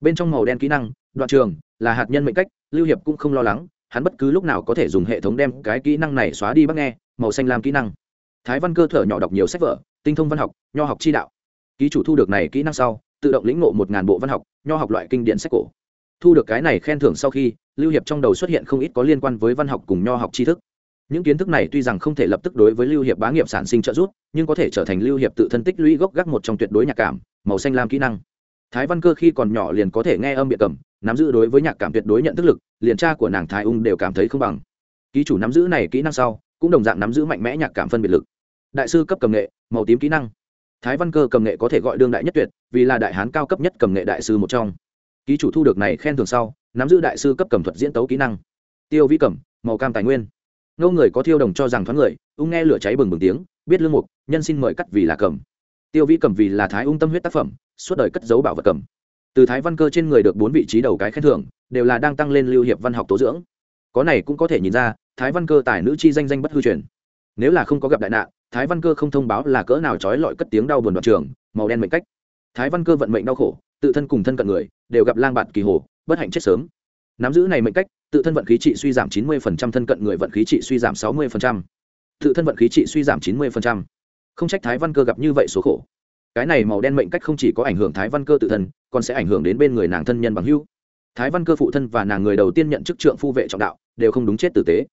Bên trong màu đen kỹ năng, đoạn trường, là hạt nhân mệnh cách, lưu hiệp cũng không lo lắng hắn bất cứ lúc nào có thể dùng hệ thống đem cái kỹ năng này xóa đi bắt nghe, màu xanh lam kỹ năng. Thái văn cơ thở nhỏ đọc nhiều sách vở, tinh thông văn học, nho học chi đạo. Ký chủ thu được này kỹ năng sau, tự động lĩnh ngộ một ngàn bộ văn học, nho học loại kinh điển sách cổ. Thu được cái này khen thưởng sau khi, lưu hiệp trong đầu xuất hiện không ít có liên quan với văn học cùng nho học tri thức. Những kiến thức này tuy rằng không thể lập tức đối với lưu hiệp bá nghiệp sản sinh trợ giúp, nhưng có thể trở thành lưu hiệp tự thân tích lũy gốc gác một trong tuyệt đối nhạc cảm, màu xanh lam kỹ năng. Thái văn cơ khi còn nhỏ liền có thể nghe âm biệt cầm nắm giữ đối với nhạc cảm tuyệt đối nhận thức lực, liền cha của nàng thái ung đều cảm thấy không bằng. Ký chủ nắm giữ này kỹ năng sau, cũng đồng dạng nắm giữ mạnh mẽ nhạc cảm phân biệt lực. Đại sư cấp cầm nghệ, màu tím kỹ năng. Thái văn cơ cầm nghệ có thể gọi đương đại nhất tuyệt, vì là đại hán cao cấp nhất cầm nghệ đại sư một trong. Ký chủ thu được này khen thưởng sau, nắm giữ đại sư cấp cầm thuật diễn tấu kỹ năng. Tiêu vĩ cầm màu cam tài nguyên. Ngô người có thiêu đồng cho rằng thoáng người, ung nghe lửa cháy bừng bừng tiếng, biết lương mục, nhân xin mời cắt vì là cầm tiêu vĩ cầm vì là thái ung tâm huyết tác phẩm, suốt đời cất giấu bảo vật cầm từ thái văn cơ trên người được bốn vị trí đầu cái khen thưởng, đều là đang tăng lên lưu hiệp văn học tố dưỡng. Có này cũng có thể nhìn ra, thái văn cơ tài nữ chi danh danh bất hư truyền. Nếu là không có gặp đại nạn, thái văn cơ không thông báo là cỡ nào trói lọi cất tiếng đau buồn đoạn trường, màu đen mệnh cách. Thái văn cơ vận mệnh đau khổ, tự thân cùng thân cận người, đều gặp lang bạt kỳ hồ, bất hạnh chết sớm. Nắm giữ này mệnh cách, tự thân vận khí trị suy giảm chín mươi thân cận người vận khí trị suy giảm sáu mươi tự thân vận khí trị suy giảm chín mươi không trách thái văn cơ gặp như vậy số khổ cái này màu đen mệnh cách không chỉ có ảnh hưởng thái văn cơ tự thân, còn sẽ ảnh hưởng đến bên người nàng thân nhân bằng hữu. Thái văn cơ phụ thân và nàng người đầu tiên nhận chức trượng phu vệ trọng đạo, đều không đúng chết tử tế.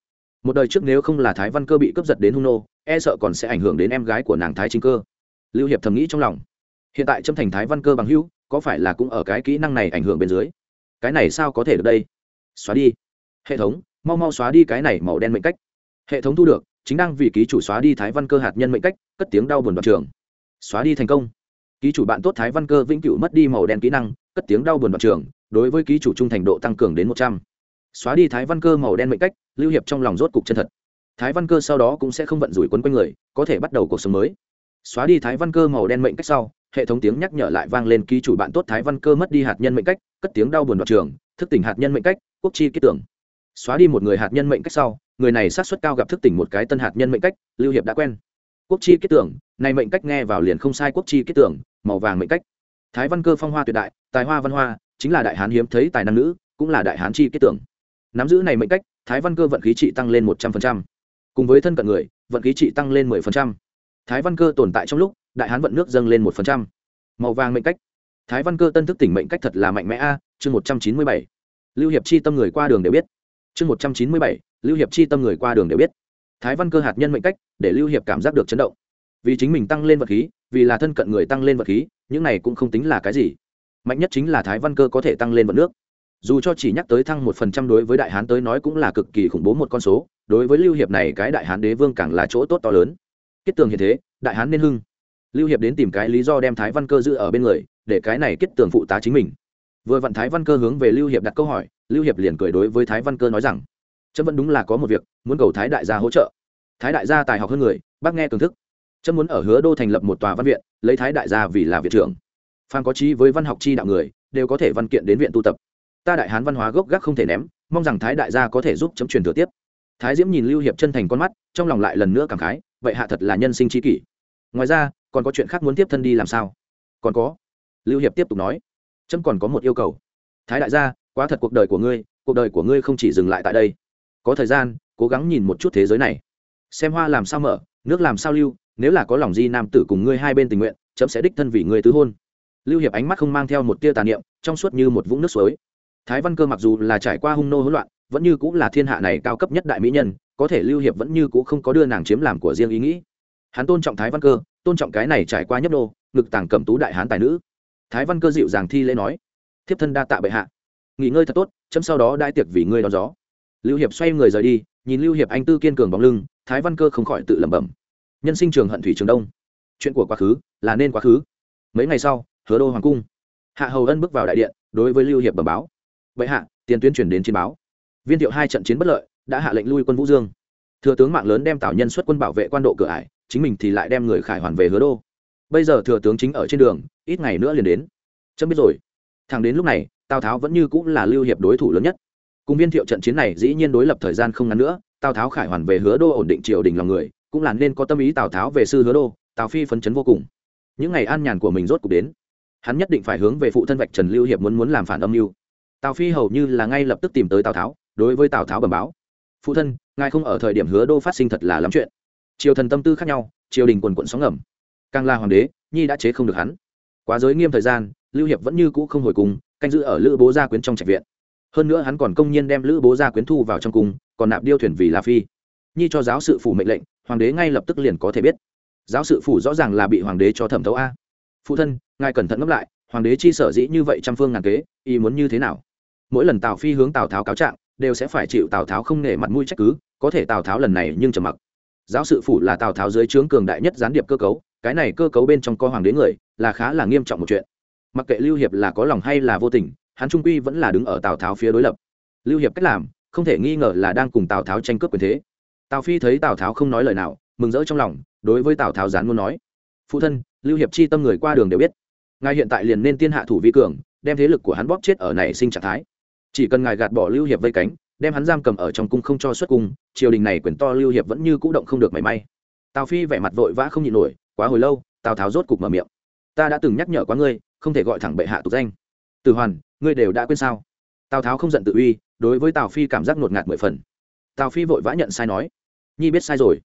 Một đời trước nếu không là thái văn cơ bị cướp giật đến hung nô e sợ còn sẽ ảnh hưởng đến em gái của nàng thái chính cơ. Lưu hiệp thầm nghĩ trong lòng. Hiện tại trâm thành thái văn cơ bằng hữu, có phải là cũng ở cái kỹ năng này ảnh hưởng bên dưới? Cái này sao có thể được đây? Xóa đi. Hệ thống, mau mau xóa đi cái này màu đen mệnh cách. Hệ thống thu được, chính đang vì ký chủ xóa đi thái văn cơ hạt nhân mệnh cách, cất tiếng đau buồn đoạn trường xóa đi thành công. Ký chủ bạn tốt thái văn cơ vĩnh cửu mất đi màu đen kỹ năng, cất tiếng đau buồn đoạn trường, đối với ký chủ trung thành độ tăng cường đến một trăm. Xóa đi thái văn cơ màu đen mệnh cách, lưu hiệp trong lòng rốt cục chân thật. Thái văn cơ sau đó cũng sẽ không vận rủi quấn quanh người, có thể bắt đầu cuộc sống mới. Xóa đi thái văn cơ màu đen mệnh cách sau, hệ thống tiếng nhắc nhở lại vang lên ký chủ bạn tốt thái văn cơ mất đi hạt nhân mệnh cách, cất tiếng đau buồn đoạn trường, thức tỉnh hạt nhân mệnh cách, quốc chi kết tưởng. Xóa đi một người hạt nhân mệnh cách sau, người này sát xuất cao gặp thức tỉnh một cái tân hạt nhân mệnh cách, lưu hiệp đã quen. Quốc chi kết tưởng này mệnh cách nghe vào liền không sai quốc chi kết tưởng, màu vàng mệnh cách. Thái văn cơ phong hoa tuyệt đại, tài hoa văn hoa, chính là đại hán hiếm thấy tài năng nữ, cũng là đại hán chi kết tưởng. Nắm giữ này mệnh cách, thái văn cơ vận khí trị tăng lên một trăm linh cùng với thân cận người, vận khí trị tăng lên 10%. thái văn cơ tồn tại trong lúc, đại hán vận nước dâng lên một phần trăm. Màu vàng mệnh cách. Thái văn cơ tân thức tỉnh mệnh cách thật là mạnh mẽ a, chương một trăm chín mươi bảy. Lưu hiệp chi tâm người qua đường đều biết. Chương một trăm chín mươi bảy, lưu hiệp chi tâm người qua đường đều biết. Thái văn cơ hạt nhân mệnh cách, để lưu hiệp cảm giác được chấn động vì chính mình tăng lên vật khí, vì là thân cận người tăng lên vật khí, những này cũng không tính là cái gì. Mạnh nhất chính là thái văn cơ có thể tăng lên vận nước. Dù cho chỉ nhắc tới thăng một phần trăm đối với đại hán tới nói cũng là cực kỳ khủng bố một con số, đối với lưu hiệp này cái đại hán đế vương càng là chỗ tốt to lớn. Kết tường hiện thế, đại hán nên hưng. Lưu hiệp đến tìm cái lý do đem thái văn cơ giữ ở bên người, để cái này kết tường phụ tá chính mình. Vừa vặn thái văn cơ hướng về lưu hiệp đặt câu hỏi, lưu hiệp liền cười đối với thái văn cơ nói rằng, chấm vẫn đúng là có một việc, muốn cầu thái đại gia hỗ trợ. Thái đại gia tài học hơn người, bác nghe tường thức trâm muốn ở hứa đô thành lập một tòa văn viện, lấy thái đại gia vì là viện trưởng. Phan có trí với văn học chi đạo người, đều có thể văn kiện đến viện tu tập. Ta đại hán văn hóa gốc gác không thể ném, mong rằng thái đại gia có thể giúp chấm truyền thừa tiếp. Thái diễm nhìn lưu hiệp chân thành con mắt, trong lòng lại lần nữa cảm khái, vậy hạ thật là nhân sinh tri kỷ. Ngoài ra, còn có chuyện khác muốn tiếp thân đi làm sao? Còn có. Lưu hiệp tiếp tục nói. Trâm còn có một yêu cầu. Thái đại gia, quá thật cuộc đời của ngươi, cuộc đời của ngươi không chỉ dừng lại tại đây. Có thời gian, cố gắng nhìn một chút thế giới này. Xem hoa làm sao mở, nước làm sao lưu nếu là có lòng di nam tử cùng ngươi hai bên tình nguyện, chấm sẽ đích thân vì ngươi tứ hôn. Lưu hiệp ánh mắt không mang theo một tia tà niệm, trong suốt như một vũng nước suối. Thái văn cơ mặc dù là trải qua hung nô hỗn loạn, vẫn như cũng là thiên hạ này cao cấp nhất đại mỹ nhân, có thể lưu hiệp vẫn như cũng không có đưa nàng chiếm làm của riêng ý nghĩ. Hắn tôn trọng thái văn cơ, tôn trọng cái này trải qua nhấp nô, ngực tàng cẩm tú đại hán tài nữ. Thái văn cơ dịu dàng thi lễ nói, thiếp thân đa tạ bệ hạ. Nghỉ ngơi thật tốt, chấm sau đó đại tiệc vì ngươi đón gió. Lưu hiệp xoay người rời đi, nhìn lưu hiệp anh tư kiên cường bóng lưng, thái văn cơ không khỏi tự lẩm bẩm nhân sinh trường hận thủy trường đông. Chuyện của quá khứ là nên quá khứ. Mấy ngày sau, hứa đô hoàng cung. Hạ hầu ân bước vào đại điện, đối với lưu hiệp bẩm báo. Bệ hạ, tiền tuyên truyền đến chiến báo. Viên thiệu hai trận chiến bất lợi, đã hạ lệnh lui quân vũ dương. Thừa tướng mạng lớn đem tảo nhân xuất quân bảo vệ quan độ cửa ải, chính mình thì lại đem người khải hoàn về hứa đô. Bây giờ thừa tướng chính ở trên đường, ít ngày nữa liền đến. Chấm biết rồi. Thẳng đến lúc này, tào tháo vẫn như cũng là lưu hiệp đối thủ lớn nhất. Cùng viên thiệu trận chiến này dĩ nhiên đối lập thời gian không ngắn nữa, tào tháo khải hoàn về hứa đô ổn định triều đình lòng người cũng là nên có tâm ý tào tháo về sư hứa đô, tào phi phấn chấn vô cùng. Những ngày an nhàn của mình rốt cuộc đến. Hắn nhất định phải hướng về phụ thân vạch trần lưu hiệp muốn muốn làm phản âm mưu. Tào phi hầu như là ngay lập tức tìm tới tào tháo, đối với tào tháo bẩm báo, phụ thân, ngài không ở thời điểm hứa đô phát sinh thật là lắm chuyện. Triều thần tâm tư khác nhau, triều đình quần quận sóng ngầm. Càng là hoàng đế, nhi đã chế không được hắn. Quá giới nghiêm thời gian, lưu hiệp vẫn như cũ không hồi cùng, canh giữ ở lữ bố gia quyến trong trạch viện. Hơn nữa hắn còn công nhiên đem lữ bố gia quyến thu vào trong cung, còn nạp điêu thuyền vì là phi. Nhi cho giáo sự phủ mệnh lệnh hoàng đế ngay lập tức liền có thể biết. Giáo sự phủ rõ ràng là bị hoàng đế cho thẩm thấu a. Phụ thân, ngài cẩn thận ngẫm lại, hoàng đế chi sở dĩ như vậy trăm phương ngàn kế, ý muốn như thế nào? Mỗi lần tào phi hướng tào tháo cáo trạng, đều sẽ phải chịu tào tháo không nể mặt mũi trách cứ, có thể tào tháo lần này nhưng trầm mặc. Giáo sự phủ là tào tháo dưới trướng cường đại nhất gián điệp cơ cấu, cái này cơ cấu bên trong co hoàng đế người, là khá là nghiêm trọng một chuyện. Mặc kệ lưu hiệp là có lòng hay là vô tình, hắn trung quy vẫn là đứng ở tào tháo phía đối lập. Lưu hiệp cách làm, không thể nghi ngờ là đang cùng tào tháo tranh cướp quyền thế tào phi thấy tào tháo không nói lời nào, mừng rỡ trong lòng, đối với tào tháo gián muốn nói, phụ thân, lưu hiệp chi tâm người qua đường đều biết, ngài hiện tại liền nên tiên hạ thủ vi cường, đem thế lực của hắn bóp chết ở này sinh trạng thái. Chỉ cần ngài gạt bỏ lưu hiệp vây cánh, đem hắn giam cầm ở trong cung không cho xuất cung, triều đình này quyền to lưu hiệp vẫn như cũ động không được mảy may. Tào phi vẻ mặt vội vã không nhịn nổi, quá hồi lâu, tào tháo rốt cục mở miệng, ta đã từng nhắc nhở quá ngươi, không thể gọi thẳng bệ hạ tục danh. Từ hoàn, ngươi đều đã quên sao? Tào tháo không giận tự uy, đối với tào phi cảm giác ngột ngạt mười phần. Tào phi vội vã nhận sai nói nhi biết sai rồi.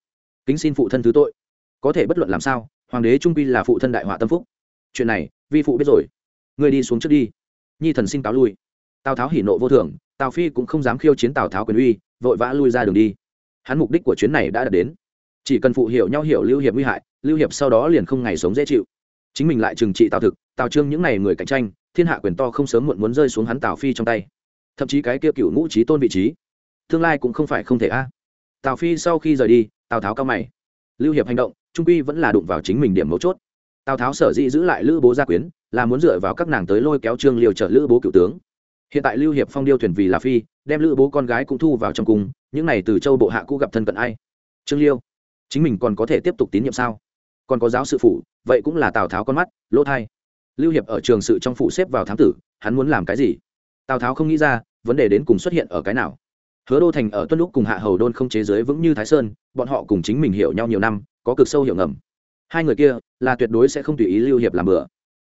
Kính xin phụ thân thứ tội. Có thể bất luận làm sao, hoàng đế trung quy là phụ thân đại họa tâm phúc. Chuyện này, vi phụ biết rồi. Người đi xuống trước đi. Nhi thần xin cáo lui. Tào tháo hỉ nộ vô thường, tào phi cũng không dám khiêu chiến tào tháo quyền uy, vội vã lui ra đường đi. Hắn mục đích của chuyến này đã đạt đến. Chỉ cần phụ hiểu nhau hiểu lưu hiệp nguy hại, lưu hiệp sau đó liền không ngày sống dễ chịu. Chính mình lại trừng trị tào thực, tào trương những ngày người cạnh tranh, thiên hạ quyền to không sớm muộn muốn rơi xuống hắn tào phi trong tay. Thậm chí cái kia cựu ngũ trí tôn vị trí, tương lai cũng không phải không thể a tào phi sau khi rời đi, tào tháo cao mày. Lưu hiệp hành động, trung quy vẫn là đụng vào chính mình điểm mấu chốt. Tào tháo sở dĩ giữ lại lữ bố gia quyến, là muốn dựa vào các nàng tới lôi kéo trương liều trợ lữ bố cựu tướng. Hiện tại lưu hiệp phong điêu thuyền vì là phi, đem lữ bố con gái cũng thu vào trong cung, những này từ châu bộ hạ cũ gặp thân cận ai? Trương liêu, chính mình còn có thể tiếp tục tín nhiệm sao? Còn có giáo sự phủ, vậy cũng là tào tháo con mắt, lỗ thai. Lưu hiệp ở trường sự trong phủ xếp vào thám tử, hắn muốn làm cái gì? Tào tháo không nghĩ ra, vấn đề đến cùng xuất hiện ở cái nào? Hứa đô thành ở tuân lúc cùng hạ hầu đôn không chế giới vững như thái sơn, bọn họ cùng chính mình hiểu nhau nhiều năm, có cực sâu hiểu ngầm. Hai người kia, là tuyệt đối sẽ không tùy ý lưu hiệp làm bừa.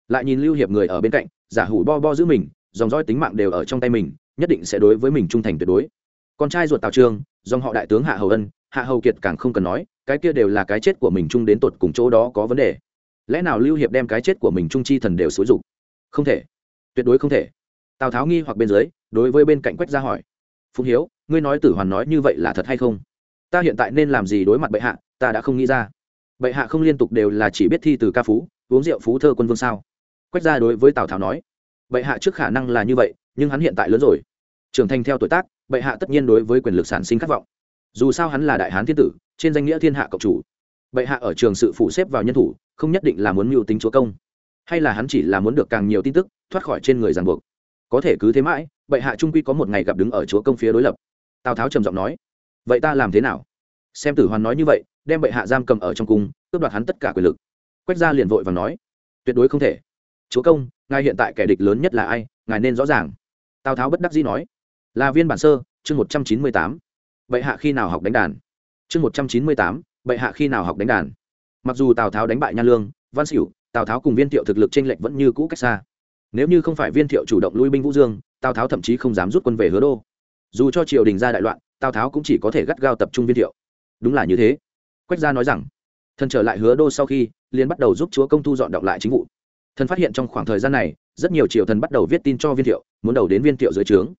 Lại nhìn lưu hiệp người ở bên cạnh, giả hủ bo bo giữ mình, dòng dõi tính mạng đều ở trong tay mình, nhất định sẽ đối với mình trung thành tuyệt đối. Con trai ruột tào trương dòng họ đại tướng hạ hầu ân, hạ hầu kiệt càng không cần nói, cái kia đều là cái chết của mình chung đến tột cùng chỗ đó có vấn đề. Lẽ nào lưu hiệp đem cái chết của mình trung chi thần đều xúi dục? Không thể. Tuyệt đối không thể. Tào tháo nghi hoặc bên dưới, đối với bên cạnh quách ra hỏi. Phụng hiếu ngươi nói tử hoàn nói như vậy là thật hay không? Ta hiện tại nên làm gì đối mặt bệ hạ? Ta đã không nghĩ ra. Bệ hạ không liên tục đều là chỉ biết thi từ ca phú, uống rượu phú thơ quân vương sao? Quách ra đối với tào tháo nói, bệ hạ trước khả năng là như vậy, nhưng hắn hiện tại lớn rồi. Trưởng thành theo tuổi tác, bệ hạ tất nhiên đối với quyền lực sản sinh khát vọng. Dù sao hắn là đại hán thiên tử, trên danh nghĩa thiên hạ cộng chủ. Bệ hạ ở trường sự phủ xếp vào nhân thủ, không nhất định là muốn mưu tính chúa công. Hay là hắn chỉ là muốn được càng nhiều tin tức, thoát khỏi trên người ràng buộc. Có thể cứ thế mãi, bệ hạ trung quy có một ngày gặp đứng ở chúa công phía đối lập tào tháo trầm giọng nói, vậy ta làm thế nào? Xem tử hoàn nói như vậy, đem bệ hạ giam cầm ở trong cung, cướp đoạt hắn tất cả quyền lực. Quách gia liền vội và nói, tuyệt đối không thể. Chúa công, ngài hiện tại kẻ địch lớn nhất là ai, ngài nên rõ ràng. Tào tháo bất đắc dĩ nói, là viên bản sơ, chương một trăm chín mươi tám. Bệ hạ khi nào học đánh đàn? Chương một trăm chín mươi tám, bệ hạ khi nào học đánh đàn? Mặc dù tào tháo đánh bại nhan lương, văn xỉu tào tháo cùng viên thiệu thực lực t r ê n lệch vẫn như cũ cách xa. Nếu như không phải viên thiệu chủ động lui binh vũ dương, tào tháo thậm chí không dám rút quân về hứa đô dù cho triều đình ra đại loạn, tào tháo cũng chỉ có thể gắt gao tập trung viên thiệu. Đúng là như thế. Quách gia nói rằng, thần trở lại hứa đô sau khi, liền bắt đầu giúp chúa công thu dọn đọc lại chính vụ. Thần phát hiện trong khoảng thời gian này, rất nhiều triều thần bắt đầu viết tin cho viên thiệu, muốn đầu đến viên thiệu dưới trướng.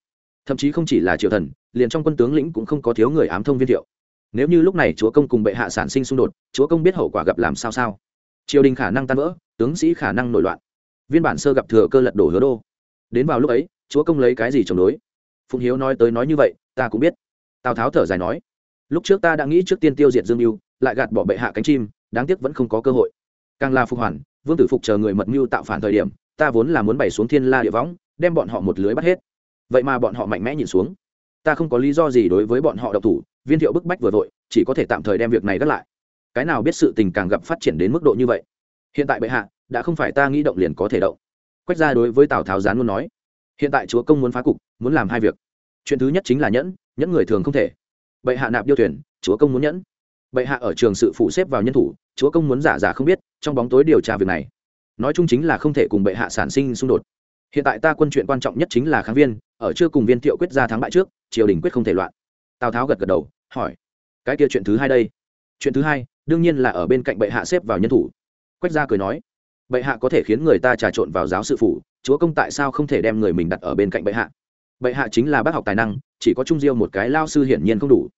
Thậm chí không chỉ là triều thần, liền trong quân tướng lĩnh cũng không có thiếu người ám thông viên thiệu. Nếu như lúc này chúa công cùng bệ hạ sản sinh xung đột, chúa công biết hậu quả gặp làm sao sao? Triều đình khả năng tan vỡ, tướng sĩ khả năng nổi loạn. Viên bản sơ gặp thừa cơ lật đổ hứa đô. Đến vào lúc ấy, chúa công lấy cái gì chống đối? Phụng hiếu nói tới nói như vậy, ta cũng biết. Tào tháo thở dài nói, lúc trước ta đã nghĩ trước tiên tiêu diệt dương mưu, lại gạt bỏ bệ hạ cánh chim, đáng tiếc vẫn không có cơ hội. Càng là phục hoàn, vương tử phục chờ người mật mưu tạo phản thời điểm, ta vốn là muốn bày xuống thiên la địa võng, đem bọn họ một lưới bắt hết. Vậy mà bọn họ mạnh mẽ nhìn xuống. Ta không có lý do gì đối với bọn họ độc thủ, viên thiệu bức bách vừa vội, chỉ có thể tạm thời đem việc này gác lại. Cái nào biết sự tình càng gặp phát triển đến mức độ như vậy? Hiện tại bệ hạ, đã không phải ta nghĩ động liền có thể động. Quách ra đối với tào tháo gián luôn nói hiện tại chúa công muốn phá cục, muốn làm hai việc. Chuyện thứ nhất chính là nhẫn nhẫn người thường không thể. Bệ hạ nạp điêu thuyền, chúa công muốn nhẫn. Bệ hạ ở trường sự phụ xếp vào nhân thủ, chúa công muốn giả giả không biết, trong bóng tối điều tra việc này. Nói chung chính là không thể cùng bệ hạ sản sinh xung đột. Hiện tại ta quân chuyện quan trọng nhất chính là kháng viên, ở chưa cùng viên thiệu quyết ra thắng bại trước, triều đình quyết không thể loạn. Tào tháo gật gật đầu, hỏi, cái kia chuyện thứ hai đây? Chuyện thứ hai, đương nhiên là ở bên cạnh bệ hạ xếp vào nhân thủ. Quách gia cười nói, bệ hạ có thể khiến người ta trà trộn vào giáo sự phủ chúa công tại sao không thể đem người mình đặt ở bên cạnh bệ hạ? Bệ hạ chính là bác học tài năng, chỉ có trung diêu một cái lao sư hiển nhiên không đủ.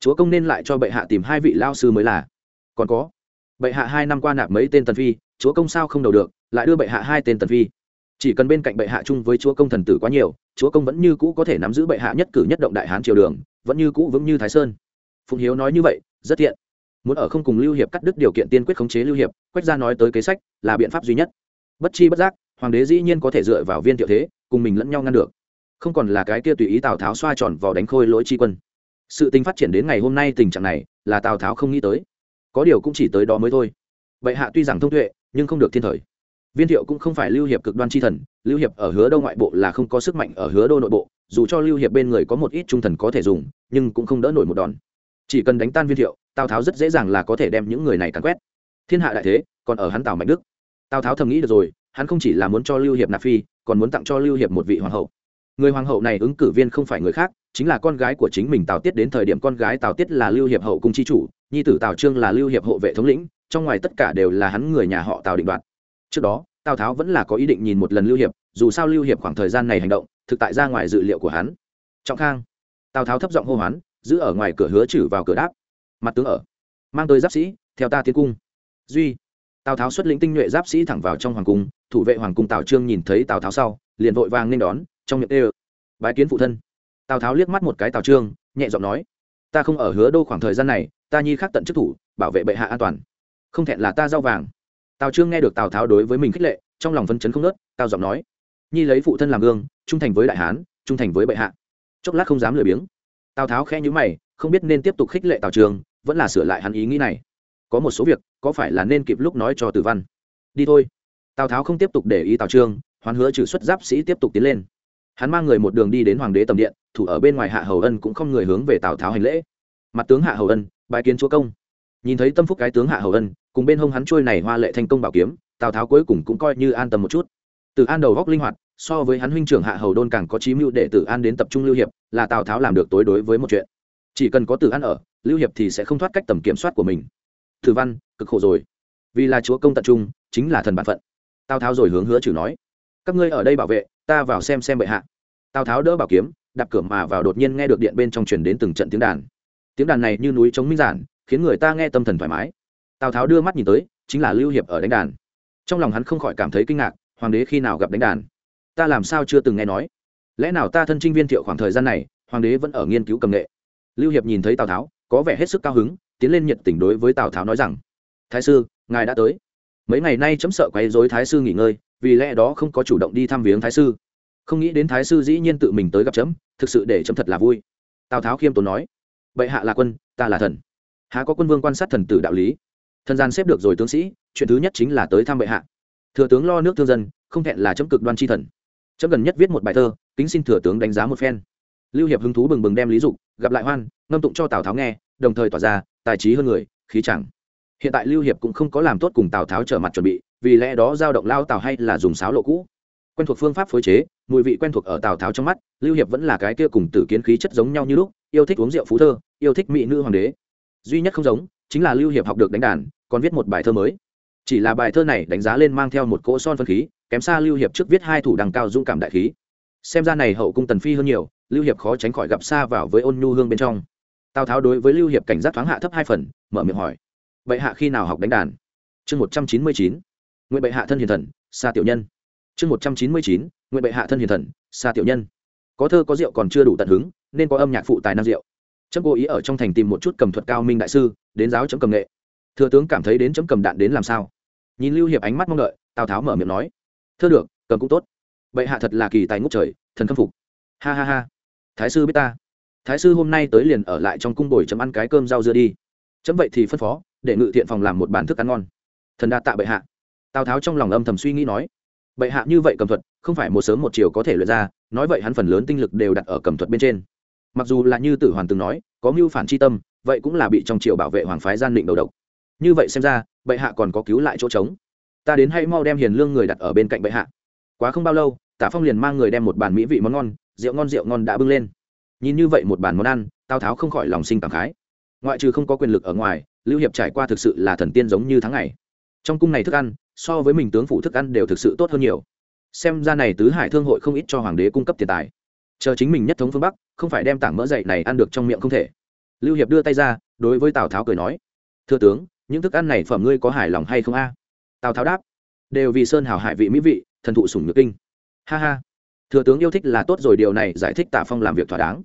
Chúa công nên lại cho bệ hạ tìm hai vị lao sư mới là. Còn có, bệ hạ hai năm qua nạp mấy tên tần phi, chúa công sao không đầu được, lại đưa bệ hạ hai tên tần phi. Chỉ cần bên cạnh bệ hạ chung với chúa công thần tử quá nhiều, chúa công vẫn như cũ có thể nắm giữ bệ hạ nhất cử nhất động đại hán triều đường, vẫn như cũ vững như thái sơn. Phụng hiếu nói như vậy, rất thiện. Muốn ở không cùng lưu hiệp cắt đứt điều kiện tiên quyết khống chế lưu hiệp, quách gia nói tới kế sách là biện pháp duy nhất. Bất chi bất giác hoàng đế dĩ nhiên có thể dựa vào viên thiệu thế, cùng mình lẫn nhau ngăn được. Không còn là cái kia tùy ý tào tháo xoa tròn vào đánh khôi lỗi tri quân. Sự tình phát triển đến ngày hôm nay tình trạng này, là tào tháo không nghĩ tới. Có điều cũng chỉ tới đó mới thôi. Vậy hạ tuy rằng thông tuệ, nhưng không được thiên thời. Viên thiệu cũng không phải lưu hiệp cực đoan chi thần, lưu hiệp ở hứa đô ngoại bộ là không có sức mạnh ở hứa đô nội bộ, dù cho lưu hiệp bên người có một ít trung thần có thể dùng, nhưng cũng không đỡ nổi một đòn. Chỉ cần đánh tan viên thiệu, tào tháo rất dễ dàng là có thể đem những người này càn quét. Thiên hạ đại thế, còn ở hắn tào mạnh đức. Tào tháo thầm nghĩ được rồi hắn không chỉ là muốn cho lưu hiệp nạp phi, còn muốn tặng cho lưu hiệp một vị hoàng hậu. Người hoàng hậu này ứng cử viên không phải người khác, chính là con gái của chính mình tào tiết, đến thời điểm con gái tào tiết là lưu hiệp hậu cung chi chủ, nhi tử tào trương là lưu hiệp hộ vệ thống lĩnh, trong ngoài tất cả đều là hắn người nhà họ tào định đoạt. Trước đó, tào tháo vẫn là có ý định nhìn một lần lưu hiệp, dù sao lưu hiệp khoảng thời gian này hành động, thực tại ra ngoài dự liệu của hắn. Trọng khang. Tào tháo thấp giọng hô hoán, giữ ở ngoài cửa hứa chử vào cửa đáp. Mặt tướng ở. Mang tới giáp sĩ, theo ta tiến cung. Duy. Tào tháo xuất lĩnh tinh nhuệ giáp sĩ thẳng vào trong hoàng cung thủ vệ hoàng cung tào trương nhìn thấy tào tháo sau, liền vội vàng nên đón, trong miệng ê bái kiến phụ thân. Tào tháo liếc mắt một cái tào trương, nhẹ giọng nói, ta không ở hứa đô khoảng thời gian này, ta nhi khắc tận chức thủ, bảo vệ bệ hạ an toàn. Không thẹn là ta giao vàng. Tào trương nghe được tào tháo đối với mình khích lệ, trong lòng phân chấn không nớt cao giọng nói, nhi lấy phụ thân làm gương, trung thành với đại hán, trung thành với bệ hạ. Chốc lát không dám lười biếng. Tào tháo khe nhữ mày, không biết nên tiếp tục khích lệ tào trường vẫn là sửa lại hắn ý nghĩ này. Có một số việc, có phải là nên kịp lúc nói cho tử văn. Đi thôi tào tháo không tiếp tục để ý tào trương, hoán hứa trừ xuất giáp sĩ tiếp tục tiến lên. Hắn mang người một đường đi đến hoàng đế tầm điện, thủ ở bên ngoài hạ hầu ân cũng không người hướng về tào tháo hành lễ. Mặt tướng hạ hầu ân bài kiến chúa công. Nhìn thấy tâm phúc cái tướng hạ hầu ân, cùng bên hông hắn trôi này hoa lệ thành công bảo kiếm, tào tháo cuối cùng cũng coi như an tâm một chút. Từ an đầu góc linh hoạt, so với hắn huynh trưởng hạ hầu đôn càng có chí mưu để tử an đến tập trung lưu hiệp, là tào tháo làm được tối đối với một chuyện. Chỉ cần có tử an ở, lưu hiệp thì sẽ không thoát cách tầm kiểm soát của mình. Tử văn, cực khổ rồi. Vì là chúa công tận trung, chính là thần bản phận tào tháo rồi hướng hứa trừ nói, các ngươi ở đây bảo vệ, ta vào xem xem bệ hạ. Tào tháo đỡ bảo kiếm, đạp cửa mà vào đột nhiên nghe được điện bên trong truyền đến từng trận tiếng đàn. Tiếng đàn này như núi chống minh giản, khiến người ta nghe tâm thần thoải mái. Tào tháo đưa mắt nhìn tới, chính là lưu hiệp ở đánh đàn. Trong lòng hắn không khỏi cảm thấy kinh ngạc, hoàng đế khi nào gặp đánh đàn? Ta làm sao chưa từng nghe nói? Lẽ nào ta thân trinh viên thiệu khoảng thời gian này, hoàng đế vẫn ở nghiên cứu cầm nghệ? Lưu hiệp nhìn thấy tào tháo, có vẻ hết sức cao hứng, tiến lên nhiệt tình đối với tào tháo nói rằng, thái sư, ngài đã tới mấy ngày nay chấm sợ quấy rối thái sư nghỉ ngơi, vì lẽ đó không có chủ động đi thăm viếng thái sư. Không nghĩ đến thái sư dĩ nhiên tự mình tới gặp chấm, thực sự để chấm thật là vui. Tào tháo khiêm tốn nói, bệ hạ là quân, ta là thần. Há có quân vương quan sát thần tử đạo lý? Thần gian xếp được rồi tướng sĩ, chuyện thứ nhất chính là tới thăm bệ hạ. Thừa tướng lo nước thương dân, không thẹn là chấm cực đoan tri thần. Chấm gần nhất viết một bài thơ, kính xin thừa tướng đánh giá một phen. Lưu hiệp hứng thú bừng bừng đem lý dục, gặp lại hoan, ngâm tụng cho tào tháo nghe, đồng thời tỏ ra tài trí hơn người, khí chẳng hiện tại lưu hiệp cũng không có làm tốt cùng tào tháo trở mặt chuẩn bị, vì lẽ đó giao động lao tào hay là dùng sáo lộ cũ. Quen thuộc phương pháp phối chế, mùi vị quen thuộc ở tào tháo trong mắt, lưu hiệp vẫn là cái kia cùng tử kiến khí chất giống nhau như lúc, yêu thích uống rượu phú thơ, yêu thích mỹ nữ hoàng đế. Duy nhất không giống, chính là lưu hiệp học được đánh đàn, còn viết một bài thơ mới. Chỉ là bài thơ này đánh giá lên mang theo một cỗ son phân khí, kém xa lưu hiệp trước viết hai thủ đằng cao dũng cảm đại khí. Xem ra này hậu cung tần phi hơn nhiều, lưu hiệp khó tránh khỏi gặp xa vào với ôn nhu hương bên trong. Tào tháo đối với lưu hiệp cảnh giác thoáng hạ thấp hai phần, mở miệng hỏi bệ hạ khi nào học đánh đàn? Chương một trăm chín mươi chín, nguyện bệ hạ thân hiền thần xa tiểu nhân. Chương một trăm chín mươi chín, nguyện bệ hạ thân hiền thần xa tiểu nhân. Có thơ có rượu còn chưa đủ tận hứng, nên có âm nhạc phụ tài năng rượu. Chấm cố ý ở trong thành tìm một chút cầm thuật cao minh đại sư, đến giáo chấm cầm nghệ. Thừa tướng cảm thấy đến chấm cầm đạn đến làm sao? Nhìn lưu hiệp ánh mắt mong đợi, tào tháo mở miệng nói thưa được, cầm cũng tốt. Bệ hạ thật là kỳ tài ngốc trời, thần khâm phục. Ha ha ha. Thái sư biết ta. Thái sư hôm nay tới liền ở lại trong cung bồi chấm ăn cái cơm rau dưa đi. Chấm vậy thì phân phó để ngự thiện phòng làm một bản thức ăn ngon. Thần đa tạ bệ hạ. Tào tháo trong lòng âm thầm suy nghĩ nói, bệ hạ như vậy cầm thuật, không phải một sớm một chiều có thể luyện ra, nói vậy hắn phần lớn tinh lực đều đặt ở cầm thuật bên trên. Mặc dù là như tử hoàn từng nói, có mưu phản chi tâm, vậy cũng là bị trong triều bảo vệ hoàng phái gian định đầu độc. Như vậy xem ra, bệ hạ còn có cứu lại chỗ trống. Ta đến hay mau đem hiền lương người đặt ở bên cạnh bệ hạ. Quá không bao lâu, tả phong liền mang người đem một bàn mỹ vị món ngon, rượu ngon rượu ngon đã bưng lên. Nhìn như vậy một bàn món ăn, tào tháo không khỏi lòng sinh cảm khái. Ngoại trừ không có quyền lực ở ngoài lưu hiệp trải qua thực sự là thần tiên giống như tháng ngày. Trong cung này thức ăn, so với mình tướng phủ thức ăn đều thực sự tốt hơn nhiều. Xem ra này tứ hải thương hội không ít cho hoàng đế cung cấp tiền tài. Chờ chính mình nhất thống phương bắc, không phải đem tảng mỡ dậy này ăn được trong miệng không thể. Lưu hiệp đưa tay ra, đối với tào tháo cười nói, thưa tướng, những thức ăn này phẩm ngươi có hài lòng hay không a? Tào tháo đáp, đều vì sơn hào hải vị mỹ vị, thần thụ sủng nhược kinh. Ha ha. Thừa tướng yêu thích là tốt rồi, điều này giải thích tả phong làm việc thỏa đáng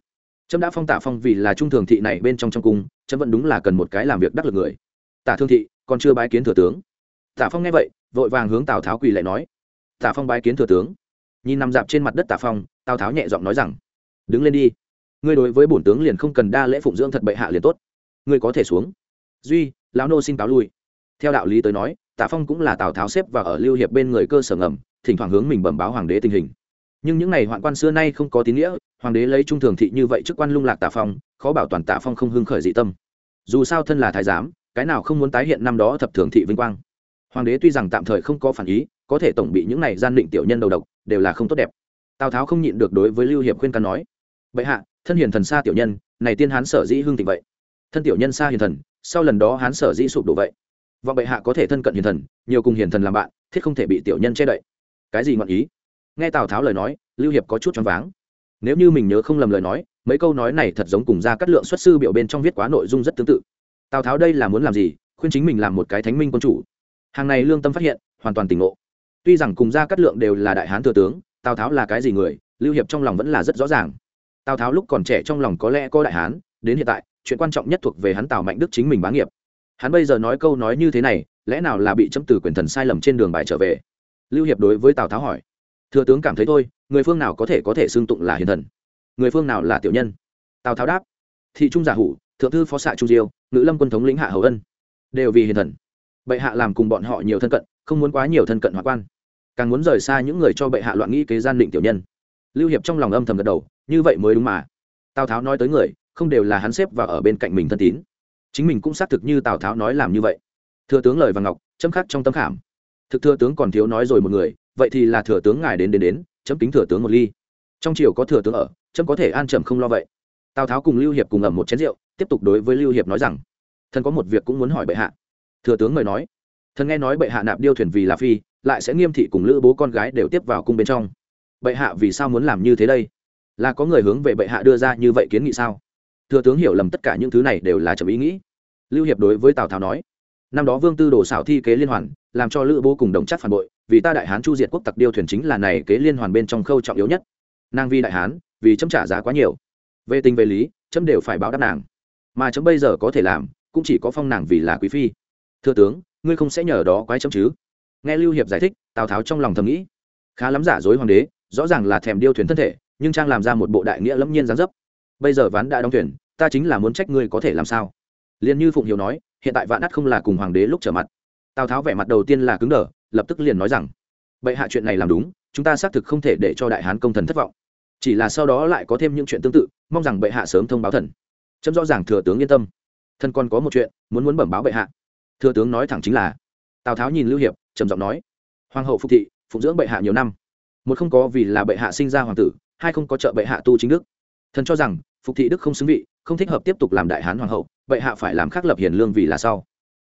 trâm đã phong tả phong vì là trung thường thị này bên trong trong cung, trâm vẫn đúng là cần một cái làm việc đắc lực người. Tả thương thị, còn chưa bái kiến thừa tướng. Tả phong nghe vậy, vội vàng hướng tào tháo quỳ lại nói. Tả phong bái kiến thừa tướng. Nhìn nằm dạp trên mặt đất tả phong, tào tháo nhẹ giọng nói rằng, đứng lên đi. Ngươi đối với bổn tướng liền không cần đa lễ phụng dưỡng thật bệ hạ liền tốt. Ngươi có thể xuống. Duy, lão nô xin cáo lui. Theo đạo lý tới nói, tả phong cũng là tào tháo xếp và ở lưu hiệp bên người cơ sở ngầm, thỉnh thoảng hướng mình bẩm báo hoàng đế tình hình nhưng những ngày hoạn quan xưa nay không có tín nghĩa, hoàng đế lấy trung thường thị như vậy chức quan lung lạc tả phong, khó bảo toàn tả phong không hưng khởi dị tâm. Dù sao thân là thái giám, cái nào không muốn tái hiện năm đó thập thường thị vinh quang. Hoàng đế tuy rằng tạm thời không có phản ý, có thể tổng bị những này gian định tiểu nhân đầu độc, đều là không tốt đẹp. Tào tháo không nhịn được đối với lưu hiệp khuyên can nói, bệ hạ, thân hiền thần xa tiểu nhân, này tiên hán sở dĩ hưng thịnh vậy? Thân tiểu nhân xa hiền thần, sau lần đó hán sở dĩ sụp đổ vậy? Vọng bệ hạ có thể thân cận hiền thần, nhiều cùng hiền thần làm bạn, thiết không thể bị tiểu nhân che đậy. Cái gì ngọn ý? Nghe tào tháo lời nói, lưu hiệp có chút choáng váng. Nếu như mình nhớ không lầm lời nói, mấy câu nói này thật giống cùng ra cắt lượng xuất sư biểu bên trong viết quá nội dung rất tương tự. Tào tháo đây là muốn làm gì? Khuyên chính mình làm một cái thánh minh quân chủ. Hàng này lương tâm phát hiện, hoàn toàn tỉnh ngộ. Tuy rằng cùng gia cát lượng đều là đại hán thừa tướng, tào tháo là cái gì người, lưu hiệp trong lòng vẫn là rất rõ ràng. Tào tháo lúc còn trẻ trong lòng có lẽ có đại hán, đến hiện tại, chuyện quan trọng nhất thuộc về hắn tào mạnh đức chính mình bá nghiệp. Hắn bây giờ nói câu nói như thế này, lẽ nào là bị chấm từ quyền thần sai lầm trên đường bài trở về? Lưu hiệp đối với tào tháo hỏi thừa tướng cảm thấy thôi, người phương nào có thể có thể xưng tụng là hiền thần? Người phương nào là tiểu nhân? Tào tháo đáp. Thị trung giả hủ, thượng thư phó xạ trung diêu nữ lâm quân thống lĩnh hạ hầu ân. Đều vì hiền thần. Bệ hạ làm cùng bọn họ nhiều thân cận, không muốn quá nhiều thân cận hoặc quan. Càng muốn rời xa những người cho bệ hạ loạn nghĩ kế gian định tiểu nhân. Lưu hiệp trong lòng âm thầm gật đầu, như vậy mới đúng mà. Tào tháo nói tới người, không đều là hắn xếp và ở bên cạnh mình thân tín. Chính mình cũng xác thực như tào tháo nói làm như vậy. Thừa tướng lời và ngọc, châm khắc trong tâm khảm. Thực thừa tướng còn thiếu nói rồi một người vậy thì là thừa tướng ngài đến đến đến, chấm kính thừa tướng một ly. Trong triều có thừa tướng ở, chấm có thể an trầm không lo vậy. Tào tháo cùng lưu hiệp cùng ẩm một chén rượu, tiếp tục đối với lưu hiệp nói rằng, thần có một việc cũng muốn hỏi bệ hạ. Thừa tướng mời nói, thần nghe nói bệ hạ nạp điêu thuyền vì là phi, lại sẽ nghiêm thị cùng lữ bố con gái đều tiếp vào cung bên trong. Bệ hạ vì sao muốn làm như thế đây? Là có người hướng về bệ hạ đưa ra như vậy kiến nghị sao? Thừa tướng hiểu lầm tất cả những thứ này đều là chậm ý nghĩ. Lưu hiệp đối với tào tháo nói, năm đó vương tư đồ xảo thi kế liên hoàn, làm cho lữ bố cùng đồng chắc phản bội vì ta đại hán chu diệt quốc tặc điêu thuyền chính là này kế liên hoàn bên trong khâu trọng yếu nhất. Nàng vi đại hán, vì chấm trả giá quá nhiều. Về tình về lý, chấm đều phải báo đáp nàng. Mà chấm bây giờ có thể làm, cũng chỉ có phong nàng vì là quý phi. Thưa tướng, ngươi không sẽ nhờ đó quái chấm chứ? Nghe lưu hiệp giải thích, tào tháo trong lòng thầm nghĩ. Khá lắm giả dối hoàng đế, rõ ràng là thèm điêu thuyền thân thể, nhưng trang làm ra một bộ đại nghĩa lẫm nhiên gián dấp. Bây giờ ván đã đóng thuyền, ta chính là muốn trách ngươi có thể làm sao? Liền như phụng hiếu nói, hiện tại vạn ắt không là cùng hoàng đế lúc trở mặt. Tào tháo vẻ mặt đầu tiên là cứng đờ lập tức liền nói rằng, bệ hạ chuyện này làm đúng, chúng ta xác thực không thể để cho đại hán công thần thất vọng. Chỉ là sau đó lại có thêm những chuyện tương tự, mong rằng bệ hạ sớm thông báo thần. Chấm rõ ràng thừa tướng yên tâm. Thần còn có một chuyện, muốn muốn bẩm báo bệ hạ. Thừa tướng nói thẳng chính là, tào tháo nhìn lưu hiệp, trầm giọng nói, hoàng hậu phục thị, phụng dưỡng bệ hạ nhiều năm. Một không có vì là bệ hạ sinh ra hoàng tử, hai không có trợ bệ hạ tu chính đức. Thần cho rằng, phục thị đức không xứng vị, không thích hợp tiếp tục làm đại hán hoàng hậu, bệ hạ phải làm khác lập hiền lương vì là sau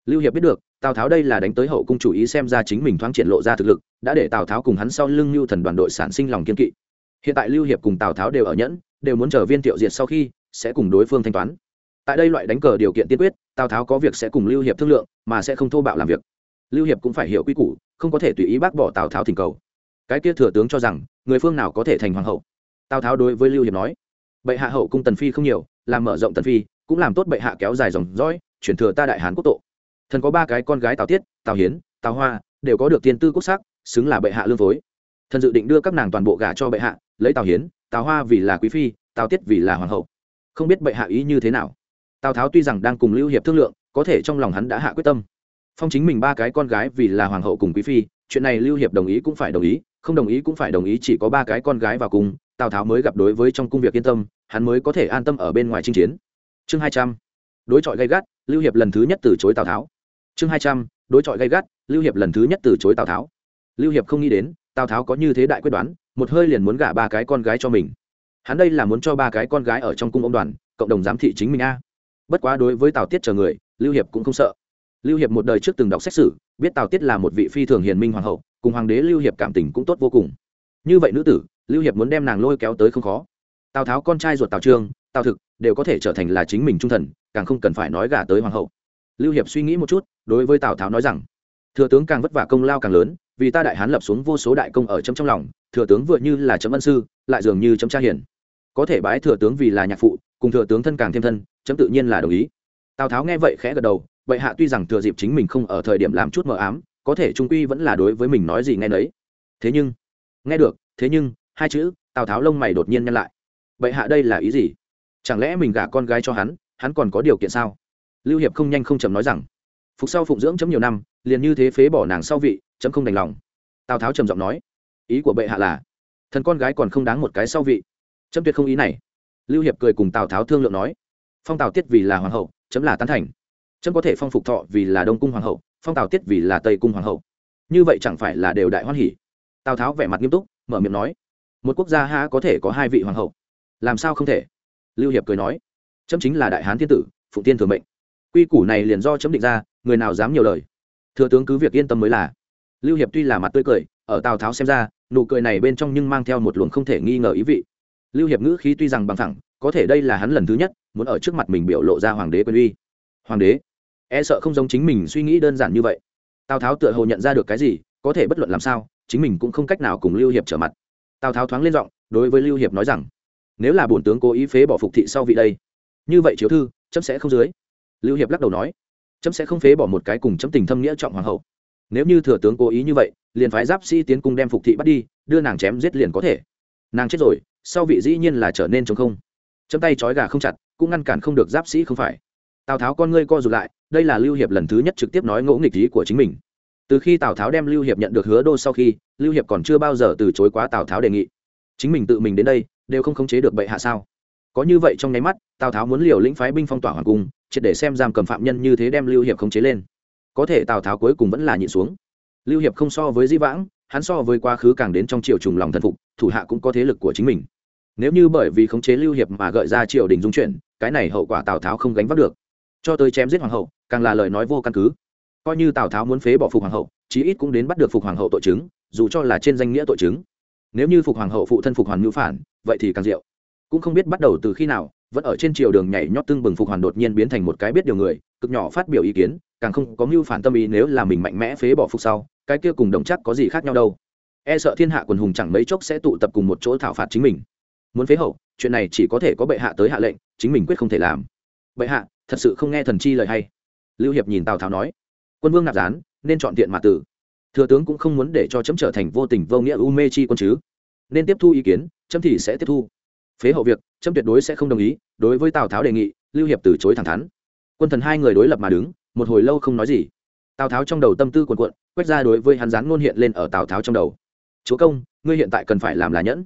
lưu hiệp biết được, tào tháo đây là đánh tới hậu cung chủ ý xem ra chính mình thoáng triển lộ ra thực lực, đã để tào tháo cùng hắn sau lưng lưu thần đoàn đội sản sinh lòng kiên kỵ. Hiện tại lưu hiệp cùng tào tháo đều ở nhẫn, đều muốn chờ viên thiệu diệt sau khi sẽ cùng đối phương thanh toán. Tại đây loại đánh cờ điều kiện tiên quyết, tào tháo có việc sẽ cùng lưu hiệp thương lượng, mà sẽ không thô bạo làm việc. Lưu hiệp cũng phải hiểu quy củ, không có thể tùy ý bác bỏ tào tháo thỉnh cầu. Cái kia thừa tướng cho rằng, người phương nào có thể thành hoàng hậu? Tào tháo đối với lưu hiệp nói, bệ hạ hậu cung tần phi không nhiều, làm mở rộng tần phi, cũng làm tốt bệ hạ kéo dài dòng dõi, chuyển thừa ta đại hán quốc tộ thần có ba cái con gái tào tiết, tào hiến, tào hoa, đều có được tiên tư quốc sắc, xứng là bệ hạ lương phối. Thần dự định đưa các nàng toàn bộ gả cho bệ hạ, lấy tào hiến, tào hoa vì là quý phi, tào tiết vì là hoàng hậu. Không biết bệ hạ ý như thế nào. Tào tháo tuy rằng đang cùng lưu hiệp thương lượng, có thể trong lòng hắn đã hạ quyết tâm. Phong chính mình ba cái con gái vì là hoàng hậu cùng quý phi, chuyện này lưu hiệp đồng ý cũng phải đồng ý, không đồng ý cũng phải đồng ý chỉ có ba cái con gái vào cùng, tào tháo mới gặp đối với trong công việc yên tâm, hắn mới có thể an tâm ở bên ngoài chinh chiến. Chương hai trăm. Đối chọi gây gắt, lưu hiệp lần thứ nhất từ chối tào tháo chương hai trăm, đối chọi gây gắt, lưu hiệp lần thứ nhất từ chối tào tháo. Lưu hiệp không nghĩ đến, tào tháo có như thế đại quyết đoán, một hơi liền muốn gả ba cái con gái cho mình. Hắn đây là muốn cho ba cái con gái ở trong cung ông đoàn, cộng đồng giám thị chính mình a. Bất quá đối với tào tiết chờ người, lưu hiệp cũng không sợ. Lưu hiệp một đời trước từng đọc xét xử biết tào tiết là một vị phi thường hiền minh hoàng hậu, cùng hoàng đế lưu hiệp cảm tình cũng tốt vô cùng. Như vậy nữ tử, lưu hiệp muốn đem nàng lôi kéo tới không khó. Tào tháo con trai ruột tào trương, tào thực đều có thể trở thành là chính mình trung thần, càng không cần phải nói gả tới hoàng hậu. Lưu hiệp suy nghĩ một chút đối với tào tháo nói rằng thừa tướng càng vất vả công lao càng lớn vì ta đại hán lập xuống vô số đại công ở chấm trong lòng thừa tướng vừa như là chấm ân sư lại dường như chấm cha hiển có thể bái thừa tướng vì là nhạc phụ cùng thừa tướng thân càng thêm thân chấm tự nhiên là đồng ý tào tháo nghe vậy khẽ gật đầu vậy hạ tuy rằng thừa dịp chính mình không ở thời điểm làm chút mờ ám có thể trung quy vẫn là đối với mình nói gì nghe đấy thế nhưng nghe được thế nhưng hai chữ tào tháo lông mày đột nhiên nhăn lại vậy hạ đây là ý gì chẳng lẽ mình gả con gái cho hắn hắn còn có điều kiện sao lưu hiệp không nhanh không chậm nói rằng phục sau phụng dưỡng chấm nhiều năm, liền như thế phế bỏ nàng sau vị, chấm không đành lòng. Tào tháo trầm giọng nói, ý của bệ hạ là, thần con gái còn không đáng một cái sau vị. Chấm tuyệt không ý này. Lưu hiệp cười cùng tào tháo thương lượng nói, phong tào tiết vì là hoàng hậu, chấm là tán thành. Chấm có thể phong phục thọ vì là đông cung hoàng hậu, phong tào tiết vì là tây cung hoàng hậu. Như vậy chẳng phải là đều đại hoan hỉ? Tào tháo vẻ mặt nghiêm túc, mở miệng nói, một quốc gia há có thể có hai vị hoàng hậu? Làm sao không thể? Lưu hiệp cười nói, chấm chính là đại hán thiên tử phụ tiên thừa mệnh. Quy củ này liền do chấm định ra người nào dám nhiều lời? Thừa tướng cứ việc yên tâm mới là. Lưu hiệp tuy là mặt tươi cười, ở tào tháo xem ra, nụ cười này bên trong nhưng mang theo một luồng không thể nghi ngờ ý vị. Lưu hiệp ngữ khí tuy rằng bằng thẳng có thể đây là hắn lần thứ nhất muốn ở trước mặt mình biểu lộ ra hoàng đế quyền uy. Hoàng đế? E sợ không giống chính mình suy nghĩ đơn giản như vậy. Tào tháo tựa hồ nhận ra được cái gì, có thể bất luận làm sao, chính mình cũng không cách nào cùng lưu hiệp trở mặt. Tào tháo thoáng lên giọng, đối với lưu hiệp nói rằng, nếu là bổn tướng cố ý phế bỏ phục thị sau vị đây, như vậy chiếu thư, chấm sẽ không dưới. Lưu hiệp lắc đầu nói chấm sẽ không phế bỏ một cái cùng chấm tình thâm nghĩa trọng hoàng hậu. Nếu như thừa tướng cố ý như vậy, liền phái giáp sĩ tiến cung đem phục thị bắt đi, đưa nàng chém giết liền có thể. Nàng chết rồi, sau vị dĩ nhiên là trở nên chống không. Chấm tay trói gà không chặt, cũng ngăn cản không được giáp sĩ không phải. Tào tháo con ngươi co rụt lại, đây là lưu hiệp lần thứ nhất trực tiếp nói ngỗ nghịch ý của chính mình. Từ khi tào tháo đem lưu hiệp nhận được hứa đô sau khi, lưu hiệp còn chưa bao giờ từ chối quá tào tháo đề nghị. Chính mình tự mình đến đây, đều không khống chế được bệ hạ sao? Có như vậy trong nháy mắt, tào tháo muốn liều lĩnh phái binh phong tỏa hoàng cung triệt để xem giam cầm phạm nhân như thế đem lưu hiệp khống chế lên. Có thể tào tháo cuối cùng vẫn là nhịn xuống. Lưu hiệp không so với di vãng, hắn so với quá khứ càng đến trong triều trùng lòng thần phục, thủ hạ cũng có thế lực của chính mình. Nếu như bởi vì khống chế lưu hiệp mà gợi ra triều đình dung chuyển, cái này hậu quả tào tháo không gánh vác được. Cho tới chém giết hoàng hậu, càng là lời nói vô căn cứ. Coi như tào tháo muốn phế bỏ phục hoàng hậu, chí ít cũng đến bắt được phục hoàng hậu tội chứng, dù cho là trên danh nghĩa tội chứng. Nếu như phục hoàng hậu phụ thân phục hoàn ngữ phản, vậy thì càng diệu. Cũng không biết bắt đầu từ khi nào vẫn ở trên chiều đường nhảy nhót tương bừng phục hoàn đột nhiên biến thành một cái biết điều người, cực nhỏ phát biểu ý kiến, càng không có mưu phản tâm ý nếu là mình mạnh mẽ phế bỏ phục sau, cái kia cùng đồng chắc có gì khác nhau đâu. E sợ thiên hạ quần hùng chẳng mấy chốc sẽ tụ tập cùng một chỗ thảo phạt chính mình. Muốn phế hậu, chuyện này chỉ có thể có bệ hạ tới hạ lệnh, chính mình quyết không thể làm. Bệ hạ, thật sự không nghe thần chi lời hay. Lưu hiệp nhìn tào tháo nói, quân vương nạp gián nên chọn tiện mà tử. Thừa tướng cũng không muốn để cho chấm trở thành vô tình vô nghĩa u mê chi quân chứ. Nên tiếp thu ý kiến, chấm thì sẽ tiếp thu phế hậu việc, trâm tuyệt đối sẽ không đồng ý, đối với tào tháo đề nghị, lưu hiệp từ chối thẳng thắn. Quân thần hai người đối lập mà đứng, một hồi lâu không nói gì. Tào tháo trong đầu tâm tư quần quận quét ra đối với hắn rán ngôn hiện lên ở tào tháo trong đầu. Chúa công, ngươi hiện tại cần phải làm là nhẫn.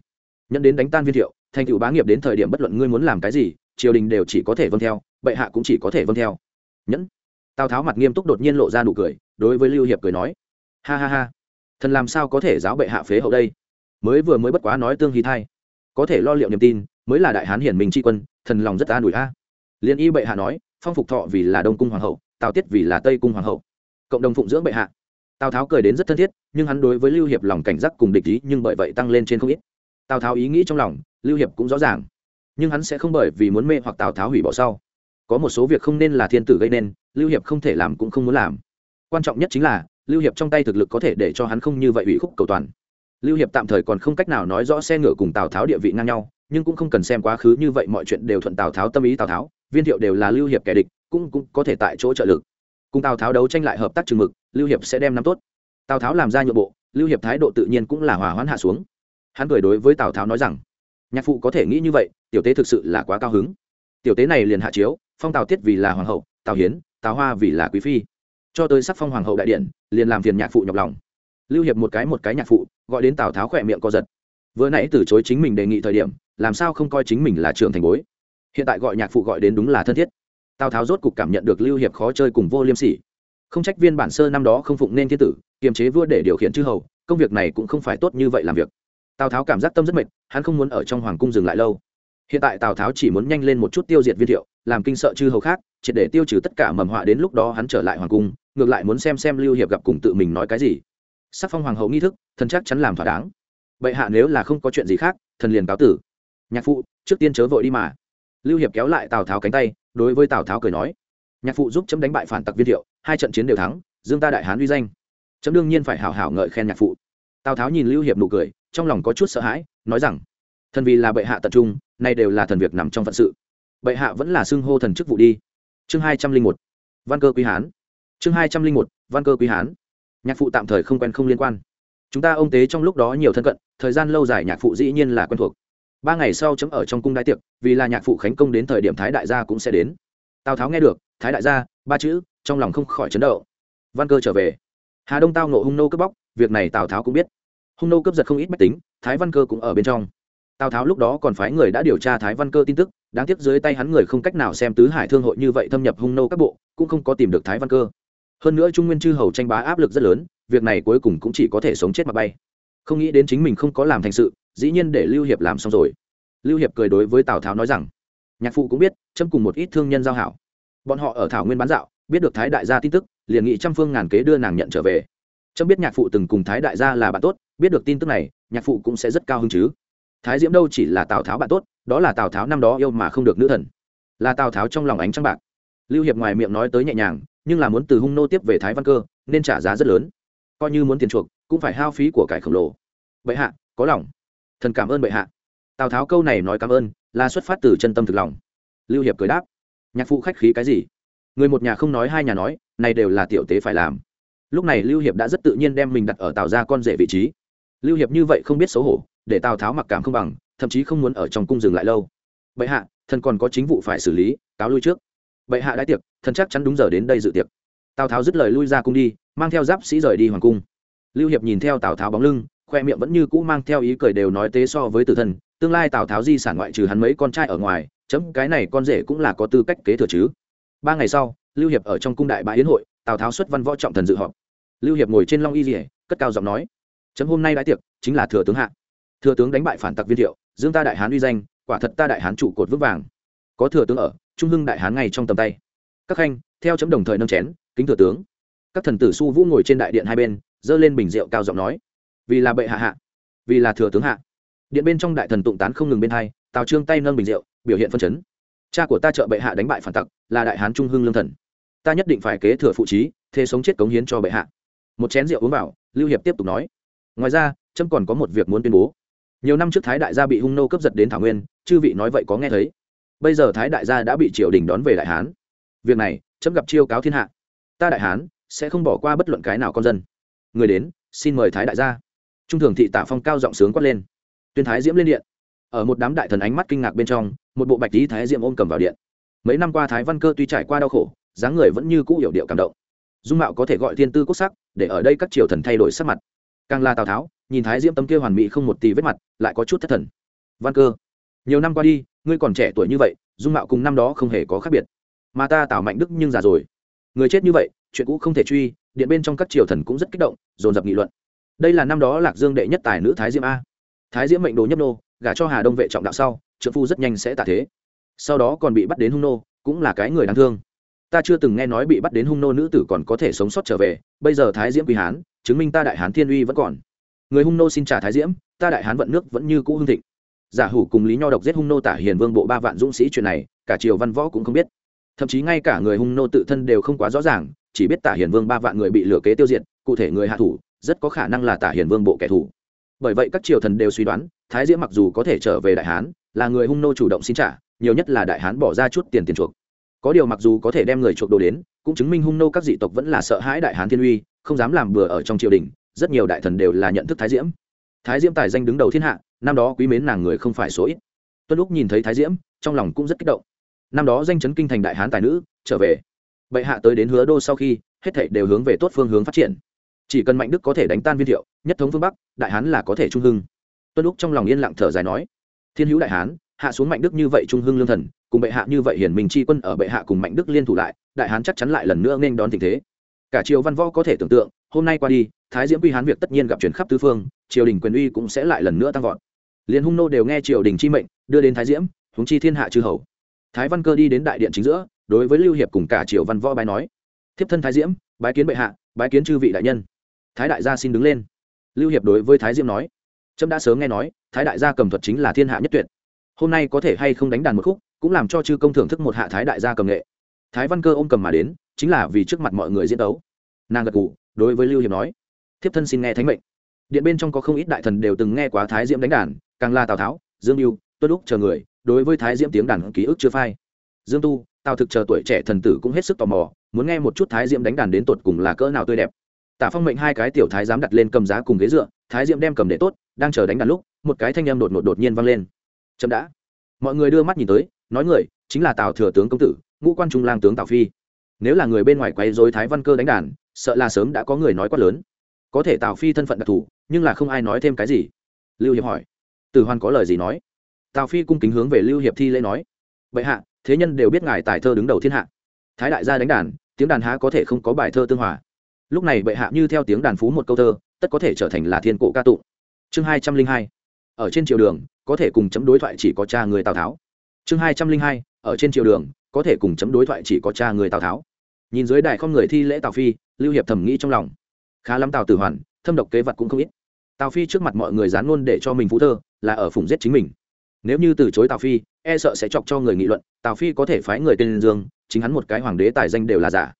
Nhẫn đến đánh tan viên thiệu, thành tựu bá nghiệp đến thời điểm bất luận ngươi muốn làm cái gì, triều đình đều chỉ có thể vâng theo, bệ hạ cũng chỉ có thể vâng theo. Nhẫn? Tào tháo mặt nghiêm túc đột nhiên lộ ra nụ cười, đối với lưu hiệp cười nói. Ha ha ha, thần làm sao có thể giáo bệ hạ phế hậu đây? Mới vừa mới bất quá nói tương hí thai có thể lo liệu niềm tin, mới là đại hán hiển minh tri quân, thần lòng rất an ủi a. Liên y bệ hạ nói, phong phục thọ vì là đông cung hoàng hậu, tào tiết vì là tây cung hoàng hậu. Cộng đồng phụng dưỡng bệ hạ. Tào tháo cười đến rất thân thiết, nhưng hắn đối với lưu hiệp lòng cảnh giác cùng địch ý nhưng bởi vậy tăng lên trên không ít. Tào tháo ý nghĩ trong lòng, lưu hiệp cũng rõ ràng. Nhưng hắn sẽ không bởi vì muốn mê hoặc tào tháo hủy bỏ sau. Có một số việc không nên là thiên tử gây nên, lưu hiệp không thể làm cũng không muốn làm. Quan trọng nhất chính là, lưu hiệp trong tay thực lực có thể để cho hắn không như vậy ủy khúc cầu toàn lưu hiệp tạm thời còn không cách nào nói rõ xe ngựa cùng tào tháo địa vị ngang nhau, nhưng cũng không cần xem quá khứ như vậy mọi chuyện đều thuận tào tháo tâm ý tào tháo, viên thiệu đều là lưu hiệp kẻ địch, cũng cũng có thể tại chỗ trợ lực. Cùng tào tháo đấu tranh lại hợp tác chừng mực, lưu hiệp sẽ đem nắm tốt. Tào tháo làm ra nhượng bộ, lưu hiệp thái độ tự nhiên cũng là hòa hoãn hạ xuống. Hắn cười đối với tào tháo nói rằng, nhạc phụ có thể nghĩ như vậy, tiểu tế thực sự là quá cao hứng. Tiểu tế này liền hạ chiếu, phong tào tiết vì là hoàng hậu, tào hiến, tào hoa vì là quý phi. Cho tới sắc phong hoàng hậu đại điện, liền làm phiền nhạc phụ nhọc lòng lưu hiệp một cái một cái nhạc phụ, gọi đến tào tháo khỏe miệng co giật. Vừa nãy từ chối chính mình đề nghị thời điểm, làm sao không coi chính mình là trưởng thành bối? Hiện tại gọi nhạc phụ gọi đến đúng là thân thiết. Tào tháo rốt cục cảm nhận được lưu hiệp khó chơi cùng vô liêm sỉ. Không trách viên bản sơ năm đó không phụng nên thiên tử, kiềm chế vua để điều khiển chư hầu, công việc này cũng không phải tốt như vậy làm việc. Tào tháo cảm giác tâm rất mệt, hắn không muốn ở trong hoàng cung dừng lại lâu. Hiện tại tào tháo chỉ muốn nhanh lên một chút tiêu diệt viên thiệu, làm kinh sợ chư hầu khác, triệt để tiêu trừ tất cả mầm họa đến lúc đó hắn trở lại hoàng cung, ngược lại muốn xem xem lưu hiệp gặp cùng tự mình nói cái gì sắc phong hoàng hậu nghi thức, thần chắc chắn làm thỏa đáng. Bệ hạ nếu là không có chuyện gì khác, thần liền cáo tử. Nhạc phụ, trước tiên chớ vội đi mà. Lưu hiệp kéo lại tào tháo cánh tay, đối với tào tháo cười nói, nhạc phụ giúp chấm đánh bại phản tặc viên thiệu, hai trận chiến đều thắng, dương ta đại hán uy danh. Chấm đương nhiên phải hào hảo ngợi khen nhạc phụ. Tào tháo nhìn lưu hiệp nụ cười, trong lòng có chút sợ hãi, nói rằng, thần vì là bệ hạ tập trung, nay đều là thần việc nằm trong phận sự. Bệ hạ vẫn là xưng hô thần chức vụ đi. Chương hai trăm linh một, văn cơ quý hán. Chương hai trăm linh một, văn cơ quý hán nhạc phụ tạm thời không quen không liên quan. Chúng ta ông tế trong lúc đó nhiều thân cận, thời gian lâu dài nhạc phụ dĩ nhiên là quen thuộc. Ba ngày sau chấm ở trong cung đại tiệc, vì là nhạc phụ khánh công đến thời điểm thái đại gia cũng sẽ đến. Tào tháo nghe được, thái đại gia, ba chữ, trong lòng không khỏi chấn động. Văn cơ trở về. Hà đông tao nộ hung nô cướp bóc, việc này tào tháo cũng biết. Hung nô cướp giật không ít bách tính, thái văn cơ cũng ở bên trong. Tào tháo lúc đó còn phái người đã điều tra thái văn cơ tin tức, đáng tiếc dưới tay hắn người không cách nào xem tứ hải thương hội như vậy thâm nhập hung nô các bộ, cũng không có tìm được thái văn cơ hơn nữa trung nguyên chư hầu tranh bá áp lực rất lớn, việc này cuối cùng cũng chỉ có thể sống chết mà bay. Không nghĩ đến chính mình không có làm thành sự, dĩ nhiên để lưu hiệp làm xong rồi. Lưu hiệp cười đối với tào tháo nói rằng, nhạc phụ cũng biết châm cùng một ít thương nhân giao hảo. Bọn họ ở thảo nguyên bán dạo, biết được thái đại gia tin tức, liền nghị trăm phương ngàn kế đưa nàng nhận trở về. Trâm biết nhạc phụ từng cùng thái đại gia là bạn tốt, biết được tin tức này, nhạc phụ cũng sẽ rất cao hứng chứ. Thái diễm đâu chỉ là tào tháo bạn tốt, đó là tào tháo năm đó yêu mà không được nữ thần. Là tào tháo trong lòng ánh trăng bạc. Lưu hiệp ngoài miệng nói tới nhẹ nhàng nhưng là muốn từ hung nô tiếp về thái văn cơ, nên trả giá rất lớn. Coi như muốn tiền chuộc, cũng phải hao phí của cải khổng lồ. Bệ hạ, có lòng. Thần cảm ơn bệ hạ. Tào tháo câu này nói cảm ơn, là xuất phát từ chân tâm thực lòng. Lưu hiệp cười đáp. Nhạc phụ khách khí cái gì? Người một nhà không nói hai nhà nói, này đều là tiểu tế phải làm. Lúc này lưu hiệp đã rất tự nhiên đem mình đặt ở tào ra con rể vị trí. Lưu hiệp như vậy không biết xấu hổ, để tào tháo mặc cảm không bằng, thậm chí không muốn ở trong cung dừng lại lâu. Bệ hạ, thần còn có chính vụ phải xử lý, cáo lui trước bệ hạ đại tiệc, thần chắc chắn đúng giờ đến đây dự tiệc. Tào tháo dứt lời lui ra cung đi, mang theo giáp sĩ rời đi hoàng cung. Lưu hiệp nhìn theo tào tháo bóng lưng, khoe miệng vẫn như cũ mang theo ý cười đều nói tế so với tử thần, tương lai tào tháo di sản ngoại trừ hắn mấy con trai ở ngoài, chấm cái này con rể cũng là có tư cách kế thừa chứ. Ba ngày sau, lưu hiệp ở trong cung đại bãi yến hội, tào tháo xuất văn võ trọng thần dự họp. Lưu hiệp ngồi trên long y rỉa cất cao giọng nói, chấm hôm nay đại tiệc chính là thừa tướng hạ. Thừa tướng đánh bại phản tặc viên thiệu, dương ta đại hán uy danh, quả thật ta đại hán trụ cột vững vàng. Có thừa tướng ở trung hưng đại hán ngay trong tầm tay. Các khanh, theo chấm đồng thời nâng chén, kính thừa tướng. Các thần tử su vũ ngồi trên đại điện hai bên, giơ lên bình rượu cao giọng nói, vì là bệ hạ hạ, vì là thừa tướng hạ. Điện bên trong đại thần tụng tán không ngừng bên hai, tào trương tay nâng bình rượu, biểu hiện phân chấn. Cha của ta trợ bệ hạ đánh bại phản tặc, là đại hán trung hưng lương thần. Ta nhất định phải kế thừa phụ trí, thế sống chết cống hiến cho bệ hạ. Một chén rượu uống vào, lưu hiệp tiếp tục nói, ngoài ra trâm còn có một việc muốn tuyên bố. Nhiều năm trước thái đại gia bị hung nô cướp giật đến thảo nguyên, chư vị nói vậy có nghe thấy bây giờ thái đại gia đã bị triều đình đón về đại hán. Việc này, chấm gặp chiêu cáo thiên hạ. Ta đại hán, sẽ không bỏ qua bất luận cái nào con dân. Người đến, xin mời thái đại gia. Trung thường thị tạ phong cao giọng sướng quát lên. Tuyên thái diễm lên điện. Ở một đám đại thần ánh mắt kinh ngạc bên trong, một bộ bạch lý thái diễm ôm cầm vào điện. Mấy năm qua thái văn cơ tuy trải qua đau khổ, dáng người vẫn như cũ hiểu điệu cảm động. Dung mạo có thể gọi thiên tư quốc sắc, để ở đây các triều thần thay đổi sắc mặt. Càng là tào tháo, nhìn thái diễm tâm kia hoàn mỹ không một tì vết mặt, lại có chút thất thần. Văn cơ, nhiều năm qua đi ngươi còn trẻ tuổi như vậy, dung mạo cùng năm đó không hề có khác biệt. Mà ta tào mạnh đức nhưng già rồi. Người chết như vậy, chuyện cũ không thể truy, điện bên trong các triều thần cũng rất kích động, dồn dập nghị luận. Đây là năm đó lạc dương đệ nhất tài nữ thái diễm a. Thái diễm mệnh đồ nhấp nô, gả cho hà đông vệ trọng đạo sau trợ phu rất nhanh sẽ tạ thế. Sau đó còn bị bắt đến hung nô, cũng là cái người đáng thương. Ta chưa từng nghe nói bị bắt đến hung nô nữ tử còn có thể sống sót trở về, bây giờ thái diễm quý hán, chứng minh ta đại hán thiên uy vẫn còn. Người hung nô xin trả thái diễm, ta đại hán vận nước vẫn như cũ hương thịnh giả hủ cùng lý nho độc giết hung nô tả hiền vương bộ ba vạn dũng sĩ chuyện này, cả triều văn võ cũng không biết. Thậm chí ngay cả người hung nô tự thân đều không quá rõ ràng, chỉ biết tả hiền vương ba vạn người bị lửa kế tiêu diệt, cụ thể người hạ thủ, rất có khả năng là tả hiền vương bộ kẻ thù. Bởi vậy các triều thần đều suy đoán, thái diễm mặc dù có thể trở về đại hán, là người hung nô chủ động xin trả, nhiều nhất là đại hán bỏ ra chút tiền tiền chuộc. Có điều mặc dù có thể đem người chuộc đồ đến, cũng chứng minh hung nô các dị tộc vẫn là sợ hãi đại hán thiên uy, không dám làm bừa ở trong triều đình, rất nhiều đại thần đều là nhận thức thái diễm. Thái diễm tài danh đứng đầu thiên hạ năm đó quý mến nàng người không phải số ít. Tuân lúc nhìn thấy thái diễm, trong lòng cũng rất kích động. Năm đó danh chấn kinh thành đại hán tài nữ, trở về. Bệ hạ tới đến hứa đô sau khi, hết thảy đều hướng về tốt phương hướng phát triển. Chỉ cần mạnh đức có thể đánh tan viên thiệu, nhất thống phương bắc, đại hán là có thể trung hưng. Tuân lúc trong lòng yên lặng thở dài nói, thiên hữu đại hán, hạ xuống mạnh đức như vậy trung hưng lương thần, cùng bệ hạ như vậy hiển minh chi quân ở bệ hạ cùng mạnh đức liên thủ lại, đại hán chắc chắn lại lần nữa nên đón tình thế. Cả triều văn võ có thể tưởng tượng, hôm nay qua đi, thái diễm quy hán việc tất nhiên gặp chuyển khắp tứ phương, triều đình quyền uy cũng sẽ lại lần nữa tăng vọt liền hung nô đều nghe triều đình chi mệnh, đưa đến thái diễm húng chi thiên hạ chư hầu. Thái văn cơ đi đến đại điện chính giữa, đối với lưu hiệp cùng cả triều văn võ bái nói, thiếp thân thái diễm, bái kiến bệ hạ, bái kiến chư vị đại nhân. Thái đại gia xin đứng lên. Lưu hiệp đối với thái diễm nói trâm đã sớm nghe nói, thái đại gia cầm thuật chính là thiên hạ nhất tuyệt. Hôm nay có thể hay không đánh đàn một khúc, cũng làm cho chư công thưởng thức một hạ thái đại gia cầm nghệ. Thái văn cơ ôm cầm mà đến, chính là vì trước mặt mọi người diễn đấu nàng gật cụ đối với lưu hiệp nói, thiếp thân xin nghe thánh mệnh. Điện bên trong có không ít đại thần đều từng nghe quá thái diễm đánh đàn càng là tào tháo, dương mưu, tuân lúc chờ người, đối với thái diễm tiếng đàn ký ức chưa phai. Dương tu, tào thực chờ tuổi trẻ thần tử cũng hết sức tò mò, muốn nghe một chút thái diễm đánh đàn đến tột cùng là cỡ nào tươi đẹp. Tả phong mệnh hai cái tiểu thái dám đặt lên cầm giá cùng ghế dựa, thái diễm đem cầm để tốt, đang chờ đánh đàn lúc, một cái thanh em đột ngột đột nhiên vang lên. Chậm đã. Mọi người đưa mắt nhìn tới, nói người, chính là tào thừa tướng công tử, ngũ quan trung lang tướng tào phi. Nếu là người bên ngoài quay dối thái văn cơ đánh đàn, sợ là sớm đã có người nói quát lớn. Có thể tào phi thân phận đặc thù, nhưng là không ai nói thêm cái gì. Lưu hiệp hỏi. Tử hoan có lời gì nói? Tào phi cung kính hướng về lưu hiệp thi lễ nói. Vậy hạ, thế nhân đều biết ngài tài thơ đứng đầu thiên hạ. Thái đại gia đánh đàn, tiếng đàn há có thể không có bài thơ tương hòa. Lúc này bệ hạ như theo tiếng đàn phú một câu thơ, tất có thể trở thành là thiên cổ ca tụng chương hai trăm linh hai. Ở trên triều đường, có thể cùng chấm đối thoại chỉ có cha người tào tháo. Chương hai trăm linh hai. Ở trên triều đường, có thể cùng chấm đối thoại chỉ có cha người tào tháo. Nhìn dưới đài không người thi lễ tào phi, lưu hiệp thầm nghĩ trong lòng. Khá lắm tào tử hoàn, thâm độc kế vật cũng không ít tào phi trước mặt mọi người dán luôn để cho mình phú thơ, là ở phủng giết chính mình. Nếu như từ chối tào phi e sợ sẽ chọc cho người nghị luận, tào phi có thể phái người tên dương, chính hắn một cái hoàng đế tài danh đều là giả.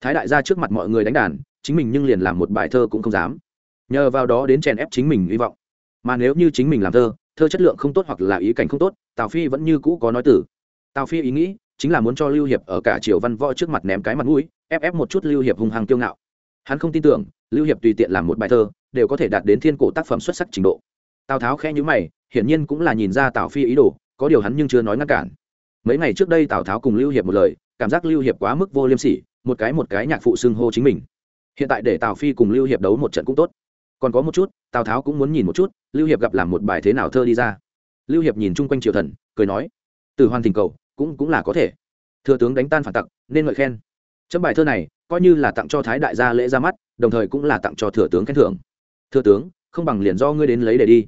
Thái đại gia trước mặt mọi người đánh đàn, chính mình nhưng liền làm một bài thơ cũng không dám. Nhờ vào đó đến chèn ép chính mình hy vọng. Mà nếu như chính mình làm thơ thơ chất lượng không tốt hoặc là ý cảnh không tốt, tào phi vẫn như cũ có nói từ. Tào phi ý nghĩ, chính là muốn cho lưu hiệp ở cả triều văn võ trước mặt ném cái mặt mũi, ép ép một chút lưu hiệp hung hăng kiêu ngạo. Hắn không tin tưởng, lưu hiệp tùy tiện làm một bài thơ đều có thể đạt đến thiên cổ tác phẩm xuất sắc trình độ. Tào tháo khẽ nhữ mày, hiển nhiên cũng là nhìn ra tào phi ý đồ, có điều hắn nhưng chưa nói ngăn cản. Mấy ngày trước đây tào tháo cùng lưu hiệp một lời, cảm giác lưu hiệp quá mức vô liêm sỉ, một cái một cái nhạc phụ xưng hô chính mình. Hiện tại để tào phi cùng lưu hiệp đấu một trận cũng tốt. Còn có một chút, tào tháo cũng muốn nhìn một chút, lưu hiệp gặp làm một bài thế nào thơ đi ra. Lưu hiệp nhìn chung quanh triều thần, cười nói, từ hoàn thỉnh cầu, cũng cũng là có thể. Thừa tướng đánh tan phản tặc, nên ngợi khen. Chấm bài thơ này, coi như là tặng cho thái đại gia lễ ra mắt, đồng thời cũng là tặng cho thừa tướng khen thưởng thừa tướng, không bằng liền do ngươi đến lấy để đi.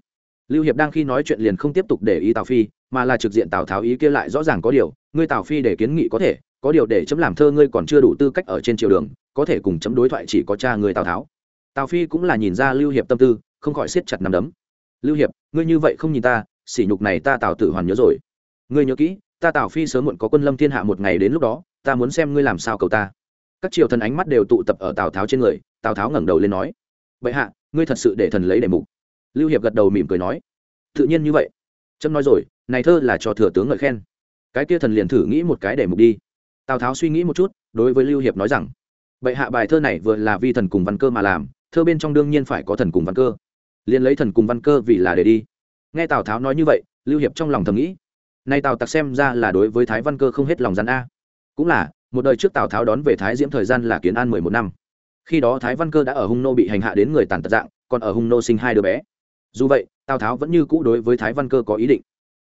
Lưu hiệp đang khi nói chuyện liền không tiếp tục để ý tào phi, mà là trực diện tào tháo ý kia lại rõ ràng có điều, ngươi tào phi để kiến nghị có thể, có điều để chấm làm thơ ngươi còn chưa đủ tư cách ở trên triều đường, có thể cùng chấm đối thoại chỉ có cha người tào tháo. Tào phi cũng là nhìn ra lưu hiệp tâm tư, không khỏi siết chặt nắm đấm. Lưu hiệp, ngươi như vậy không nhìn ta, sỉ nhục này ta tào tử hoàn nhớ rồi. Ngươi nhớ kỹ, ta tào phi sớm muộn có quân lâm thiên hạ một ngày đến lúc đó, ta muốn xem ngươi làm sao cầu ta. Các triều thần ánh mắt đều tụ tập ở tào tháo trên người, tào tháo ngẩng đầu lên nói. Vậy hạ ngươi thật sự để thần lấy đề mục. Lưu hiệp gật đầu mỉm cười nói, tự nhiên như vậy. Trâm nói rồi, này thơ là cho thừa tướng ngợi khen. Cái kia thần liền thử nghĩ một cái đề mục đi. Tào tháo suy nghĩ một chút, đối với lưu hiệp nói rằng vậy hạ bài thơ này vừa là vi thần cùng văn cơ mà làm, thơ bên trong đương nhiên phải có thần cùng văn cơ. Liền lấy thần cùng văn cơ vì là để đi. Nghe tào tháo nói như vậy, lưu hiệp trong lòng thầm nghĩ nay tào tặc xem ra là đối với thái văn cơ không hết lòng gian a. Cũng là, một đời trước tào tháo đón về thái diễm thời gian là kiến an mười một năm khi đó thái văn cơ đã ở hung nô bị hành hạ đến người tàn tật dạng, còn ở hung nô sinh hai đứa bé. Dù vậy, tào tháo vẫn như cũ đối với thái văn cơ có ý định.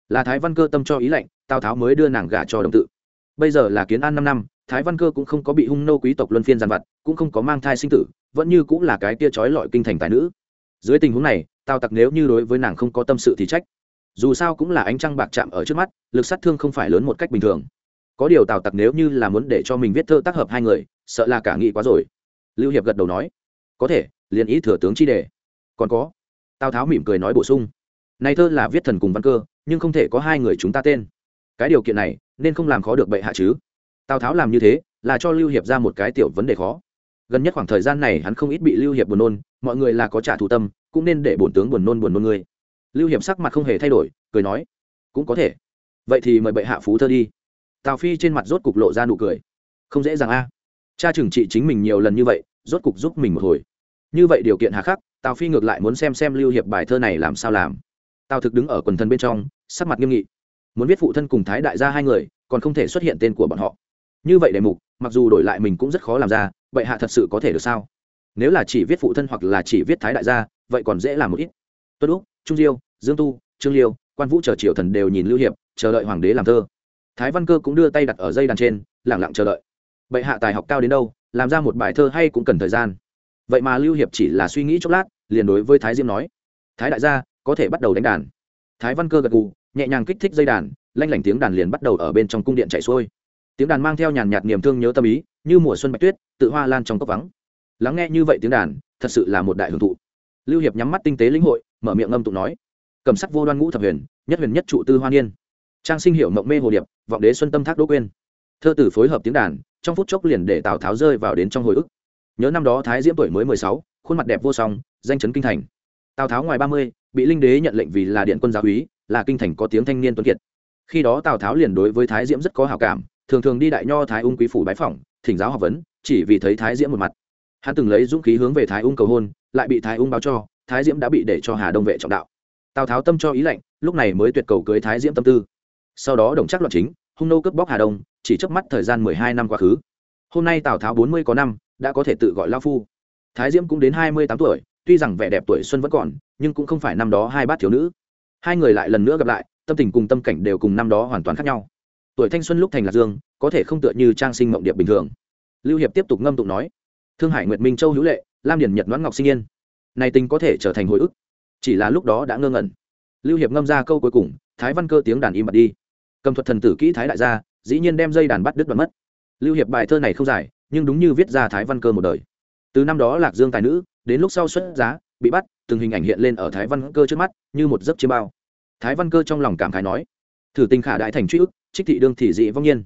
Là thái văn cơ tâm cho ý lệnh tào tháo mới đưa nàng gả cho đồng tự. Bây giờ là kiến an năm năm, thái văn cơ cũng không có bị hung nô quý tộc luân phiên giàn vặt, cũng không có mang thai sinh tử, vẫn như cũng là cái tia trói lọi kinh thành tài nữ. Dưới tình huống này, tào tặc nếu như đối với nàng không có tâm sự thì trách. Dù sao cũng là ánh trăng bạc chạm ở trước mắt, lực sát thương không phải lớn một cách bình thường. Có điều tào tặc nếu như là muốn để cho mình viết thơ tác hợp hai người, sợ là cả nghị quá rồi lưu hiệp gật đầu nói, có thể, liền ý thừa tướng chi đề. Còn có. Tào tháo mỉm cười nói bổ sung, này thơ là viết thần cùng văn cơ, nhưng không thể có hai người chúng ta tên. Cái điều kiện này, nên không làm khó được bệ hạ chứ. Tào tháo làm như thế, là cho lưu hiệp ra một cái tiểu vấn đề khó. Gần nhất khoảng thời gian này hắn không ít bị lưu hiệp buồn nôn, mọi người là có trả thù tâm, cũng nên để bổn tướng buồn nôn buồn nôn người. Lưu hiệp sắc mặt không hề thay đổi, cười nói, cũng có thể. Vậy thì mời bệ hạ phú thơ đi. Tào phi trên mặt rốt cục lộ ra nụ cười. Không dễ dàng a cha trừng trị chính mình nhiều lần như vậy, rốt cục giúp mình một hồi. Như vậy điều kiện hà khắc, tào phi ngược lại muốn xem xem lưu hiệp bài thơ này làm sao làm. Tào thực đứng ở quần thân bên trong, sắc mặt nghiêm nghị. Muốn viết phụ thân cùng thái đại gia hai người, còn không thể xuất hiện tên của bọn họ. Như vậy đề mục, mặc dù đổi lại mình cũng rất khó làm ra, vậy hạ thật sự có thể được sao? Nếu là chỉ viết phụ thân hoặc là chỉ viết thái đại gia, vậy còn dễ làm một ít. Tuân úc, trung diêu, dương tu, trương liêu, quan vũ chờ triều thần đều nhìn lưu hiệp, chờ đợi hoàng đế làm thơ. Thái văn cơ cũng đưa tay đặt ở dây đàn trên lẳng lặng chờ đợi bệ hạ tài học cao đến đâu, làm ra một bài thơ hay cũng cần thời gian. Vậy mà lưu hiệp chỉ là suy nghĩ chốc lát, liền đối với thái diêm nói, thái đại gia, có thể bắt đầu đánh đàn. Thái văn cơ gật gù, nhẹ nhàng kích thích dây đàn, lanh lảnh tiếng đàn liền bắt đầu ở bên trong cung điện chạy xuôi. Tiếng đàn mang theo nhàn nhạt niềm thương nhớ tâm ý, như mùa xuân bạch tuyết, tự hoa lan trong cốc vắng. Lắng nghe như vậy tiếng đàn, thật sự là một đại hưởng thụ. Lưu hiệp nhắm mắt tinh tế lĩnh hội, mở miệng âm tụng nói, cầm sắc vô đoan ngũ thập huyền, nhất huyền nhất trụ tư hoa niên. Trang sinh hiệu mộng mê hồ điệp, vọng đế xuân tâm thác đỗ quên. Thơ tử phối hợp tiếng đàn trong phút chốc liền để tào tháo rơi vào đến trong hồi ức nhớ năm đó thái diễm tuổi mới mười sáu, khuôn mặt đẹp vô song, danh chấn kinh thành. tào tháo ngoài ba mươi, bị linh đế nhận lệnh vì là điện quân giáo úy, là kinh thành có tiếng thanh niên tuấn kiệt. khi đó tào tháo liền đối với thái diễm rất có hào cảm, thường thường đi đại nho thái ung quý phủ bái phỏng, thỉnh giáo học vấn, chỉ vì thấy thái diễm một mặt. hắn từng lấy dũng khí hướng về thái ung cầu hôn, lại bị thái ung báo cho, thái diễm đã bị để cho hà đông vệ trọng đạo. tào tháo tâm cho ý lệnh lúc này mới tuyệt cầu cưới thái diễm tâm tư. sau đó đồng chắc loạn chính hung nô cướp bóc hà đông, chỉ chớp mắt thời gian mười hai năm quá khứ. Hôm nay tào tháo bốn mươi có năm, đã có thể tự gọi lao phu. Thái diễm cũng đến hai mươi tám tuổi, tuy rằng vẻ đẹp tuổi xuân vẫn còn, nhưng cũng không phải năm đó hai bát thiếu nữ. Hai người lại lần nữa gặp lại, tâm tình cùng tâm cảnh đều cùng năm đó hoàn toàn khác nhau. Tuổi thanh xuân lúc thành lạc dương, có thể không tựa như trang sinh mộng điệp bình thường. Lưu hiệp tiếp tục ngâm tụng nói, thương hải nguyệt minh châu hữu lệ, lam điển nhật đoán ngọc sinh yên. Này tình có thể trở thành hồi ức. Chỉ là lúc đó đã ngơ ngẩn. Lưu hiệp ngâm ra câu cuối cùng, thái văn cơ tiếng đàn im bật đi cầm thuật thần tử kỹ thái đại gia, dĩ nhiên đem dây đàn bắt đứt đoạn mất. Lưu hiệp bài thơ này không dài, nhưng đúng như viết ra thái văn cơ một đời. Từ năm đó lạc dương tài nữ, đến lúc sau xuất giá, bị bắt, từng hình ảnh hiện lên ở thái văn cơ trước mắt, như một giấc chiêm bao. Thái văn cơ trong lòng cảm khái nói, thử tình khả đại thành truy ức, trích thị đương thị dị vong nhiên.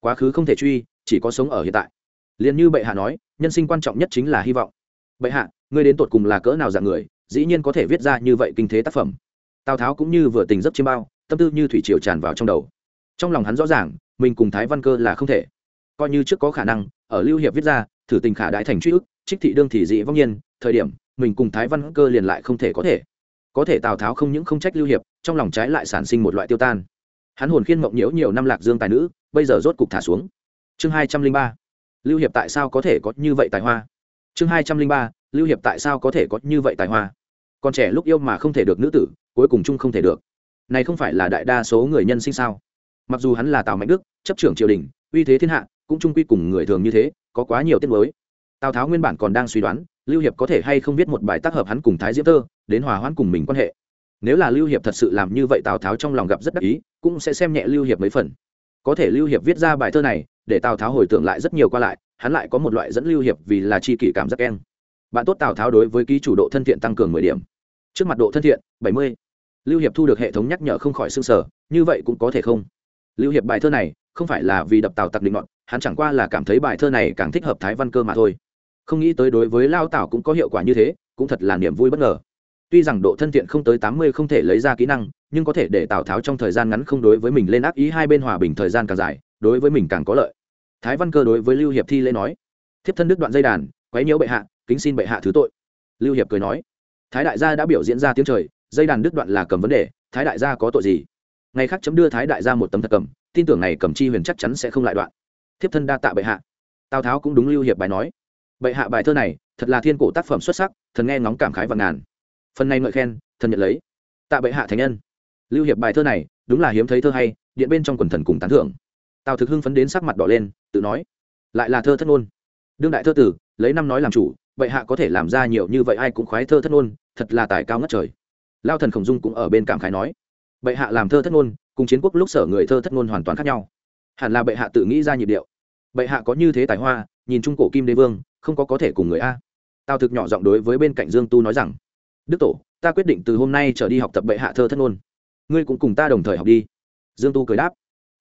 Quá khứ không thể truy, chỉ có sống ở hiện tại. Liền như bệ hạ nói, nhân sinh quan trọng nhất chính là hy vọng. Bệ hạ, ngươi đến tột cùng là cỡ nào dạng người, dĩ nhiên có thể viết ra như vậy kinh thế tác phẩm. Tào tháo cũng như vừa tình dấp chiêm bao, tâm tư như thủy triều tràn vào trong đầu trong lòng hắn rõ ràng, mình cùng thái văn cơ là không thể. Coi như trước có khả năng, ở lưu hiệp viết ra, thử tình khả đại thành truy ức, trích thị đương thị dị vong nhiên, thời điểm, mình cùng thái văn cơ liền lại không thể có thể. Có thể tào tháo không những không trách lưu hiệp, trong lòng trái lại sản sinh một loại tiêu tan. Hắn hồn khiên mộng nhiễu nhiều năm lạc dương tài nữ, bây giờ rốt cục thả xuống. Chương hai trăm linh ba. Lưu hiệp tại sao có thể có như vậy tài hoa? Chương hai trăm linh ba. Lưu hiệp tại sao có thể có như vậy tài hoa? Còn trẻ lúc yêu mà không thể được nữ tử, cuối cùng chung không thể được. Này không phải là đại đa số người nhân sinh sao? Mặc dù hắn là tào mạnh đức, chấp trưởng triều đình, uy thế thiên hạ, cũng trung quy cùng người thường như thế, có quá nhiều tiết mới tào tháo nguyên bản còn đang suy đoán, lưu hiệp có thể hay không viết một bài tác hợp hắn cùng thái diễm tơ đến hòa hoãn cùng mình quan hệ. Nếu là lưu hiệp thật sự làm như vậy, tào tháo trong lòng gặp rất đắc ý, cũng sẽ xem nhẹ lưu hiệp mấy phần. Có thể lưu hiệp viết ra bài thơ này, để tào tháo hồi tưởng lại rất nhiều qua lại, hắn lại có một loại dẫn lưu hiệp vì là c h i kỷ cảm giác keng. Bạn tốt tào tháo đối với ký chủ độ thân thiện tăng cường mười điểm. Trước mặt độ thân thiện, bảy mươi. Lưu hiệp thu được hệ thống nhắc nhở không khỏi s ư n g sở như vậy cũng có thể không? Lưu hiệp bài thơ này không phải là vì đập tào tặc định ngọn hắn chẳng qua là cảm thấy bài thơ này càng thích hợp thái văn cơ mà thôi. Không nghĩ tới đối với lao tảo cũng có hiệu quả như thế, cũng thật là niềm vui bất ngờ. Tuy rằng độ thân thiện không tới tám mươi không thể lấy ra kỹ năng, nhưng có thể để tào tháo trong thời gian ngắn không đối với mình lên ác ý hai bên hòa bình thời gian càng dài, đối với mình càng có lợi. Thái văn cơ đối với lưu hiệp thi lễ nói, thiếp thân đức đoạn dây đàn, quấy nhiễu bệ hạ, kính xin bệ hạ thứ tội. Lưu hiệp cười nói, thái đại gia đã biểu diễn ra tiếng trời, dây đàn đức đoạn là cầm vấn đề, thái đại gia có tội gì? Ngày khác chấm đưa thái đại ra một tấm thật cầm, tin tưởng này cầm chi huyền chắc chắn sẽ không lại đoạn. Thiếp thân đa tạ bệ hạ. Tào tháo cũng đúng lưu hiệp bài nói. Bệ hạ bài thơ này, thật là thiên cổ tác phẩm xuất sắc, thần nghe ngóng cảm khái và ngàn. Phần này ngợi khen, thần nhận lấy. Tạ bệ hạ thành nhân. Lưu hiệp bài thơ này, đúng là hiếm thấy thơ hay, điện bên trong quần thần cùng tán thưởng. Tào thực hưng phấn đến sắc mặt đỏ lên, tự nói. Lại là thơ thất ngôn. Đương đại thơ tử, lấy năm nói làm chủ, bệ hạ có thể làm ra nhiều như vậy ai cũng khoái thơ thất ngôn, thật là tài cao ngất trời. Lao thần khổng dung cũng ở bên cảm khái nói bệ hạ làm thơ thất ngôn, cùng chiến quốc lúc sở người thơ thất ngôn hoàn toàn khác nhau. Hẳn là bệ hạ tự nghĩ ra nhịp điệu. Bệ hạ có như thế tài hoa, nhìn trung cổ kim đế vương, không có có thể cùng người a. Tào thực nhỏ giọng đối với bên cạnh dương tu nói rằng, đức tổ, ta quyết định từ hôm nay trở đi học tập bệ hạ thơ thất ngôn. Ngươi cũng cùng ta đồng thời học đi. Dương tu cười đáp,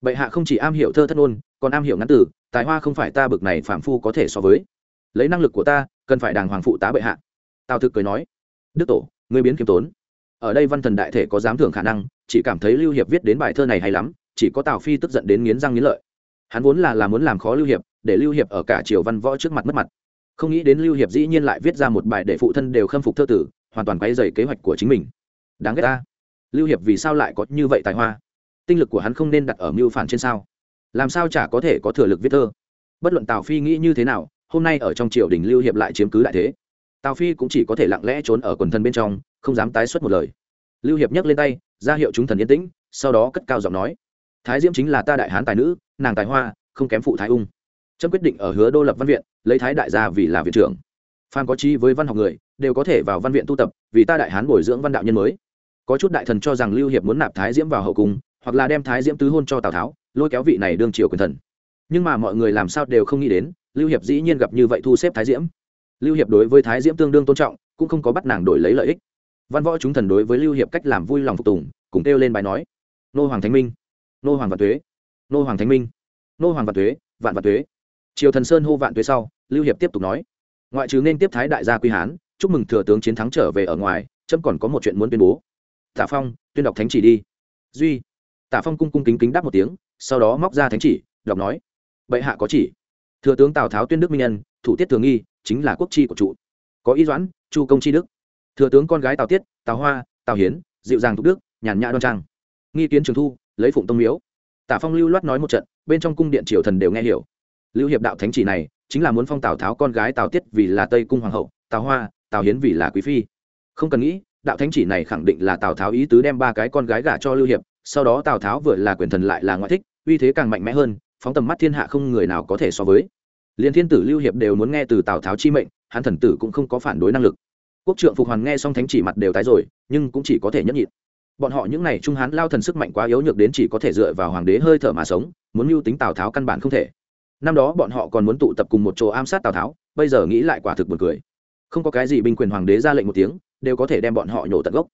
bệ hạ không chỉ am hiểu thơ thất ngôn, còn am hiểu ngắn tử tài hoa không phải ta bực này phạm phu có thể so với. Lấy năng lực của ta, cần phải đàng hoàng phụ tá bệ hạ. Tào thực cười nói, đức tổ, ngươi biến kiêm tốn. Ở đây văn thần đại thể có dám thưởng khả năng chỉ cảm thấy lưu hiệp viết đến bài thơ này hay lắm, chỉ có tào phi tức giận đến nghiến răng nghiến lợi. Hắn vốn là là muốn làm khó lưu hiệp, để lưu hiệp ở cả triều văn võ trước mặt mất mặt. Không nghĩ đến lưu hiệp dĩ nhiên lại viết ra một bài để phụ thân đều khâm phục thơ tử, hoàn toàn quay dày kế hoạch của chính mình. Đáng ghét ta. Lưu hiệp vì sao lại có như vậy tài hoa? Tinh lực của hắn không nên đặt ở mưu phản trên sao? Làm sao chả có thể có thừa lực viết thơ? Bất luận tào phi nghĩ như thế nào, hôm nay ở trong triều đình lưu hiệp lại chiếm cứ đại thế. Tào phi cũng chỉ có thể lặng lẽ trốn ở quần thân bên trong, không dám tái xuất một lời. Lưu hiệp nhấc lên tay ra hiệu chúng thần yên tĩnh, sau đó cất cao giọng nói, thái diễm chính là ta đại hán tài nữ, nàng tài hoa, không kém phụ thái ung. Trâm quyết định ở hứa đô lập văn viện, lấy thái đại gia vì là viện trưởng. Phan có chi với văn học người, đều có thể vào văn viện tu tập, vì ta đại hán bồi dưỡng văn đạo nhân mới. Có chút đại thần cho rằng lưu hiệp muốn nạp thái diễm vào hậu cung, hoặc là đem thái diễm tứ hôn cho tào tháo, lôi kéo vị này đương triều quyền thần. Nhưng mà mọi người làm sao đều không nghĩ đến, lưu hiệp dĩ nhiên gặp như vậy thu xếp thái diễm. Lưu hiệp đối với thái diễm tương đương tôn trọng, cũng không có bắt nàng đổi lấy lợi ích văn võ chúng thần đối với lưu hiệp cách làm vui lòng phục tùng, cùng kêu lên bài nói, nô hoàng thánh minh, nô hoàng vạn tuế, nô hoàng thánh minh, nô hoàng vạn tuế, vạn vạn tuế. Triều thần sơn hô vạn tuế sau, lưu hiệp tiếp tục nói, ngoại trừ nên tiếp thái đại gia quy hán, chúc mừng thừa tướng chiến thắng trở về ở ngoài trâm còn có một chuyện muốn tuyên bố. Tả phong, tuyên đọc thánh chỉ đi. Duy, tả phong cung cung kính kính đáp một tiếng, sau đó móc ra thánh chỉ, đọc nói, bệ hạ có chỉ. Thừa tướng tào tháo tuyên đức minh nhân, thủ tiết thường nghi, chính là quốc chi của trụ. Có y doãn, chu công chi đức thừa tướng con gái tào tiết, tào hoa, tào hiến, dịu dàng thục đức, nhàn nhã đoan trang. Nghi kiến trường thu, lấy phụng tông miếu. Tả phong lưu loát nói một trận, bên trong cung điện triều thần đều nghe hiểu. Lưu hiệp đạo thánh chỉ này, chính là muốn phong tào tháo con gái tào tiết vì là tây cung hoàng hậu, tào hoa, tào hiến vì là quý phi. Không cần nghĩ, đạo thánh chỉ này khẳng định là tào tháo ý tứ đem ba cái con gái gả cho lưu hiệp, sau đó tào tháo vừa là quyền thần lại là ngoại thích, uy thế càng mạnh mẽ hơn, phóng tầm mắt thiên hạ không người nào có thể so với. Liền thiên tử lưu hiệp đều muốn nghe từ tào tháo chi mệnh, hắn thần tử cũng không có phản đối năng lực quốc trượng phục hoàn nghe xong thánh chỉ mặt đều tái rồi, nhưng cũng chỉ có thể nhẫn nhịn. Bọn họ những n à y trung hán lao thần sức mạnh quá yếu nhược đến chỉ có thể dựa vào hoàng đế hơi thở mà sống, muốn mưu tính tào tháo căn bản không thể. Năm đó bọn họ còn muốn tụ tập cùng một chỗ ám sát tào tháo, bây giờ nghĩ lại quả thực b u ồ n cười. Không có cái gì binh quyền hoàng đế ra lệnh một tiếng, đều có thể đem bọn họ nhổ tận gốc.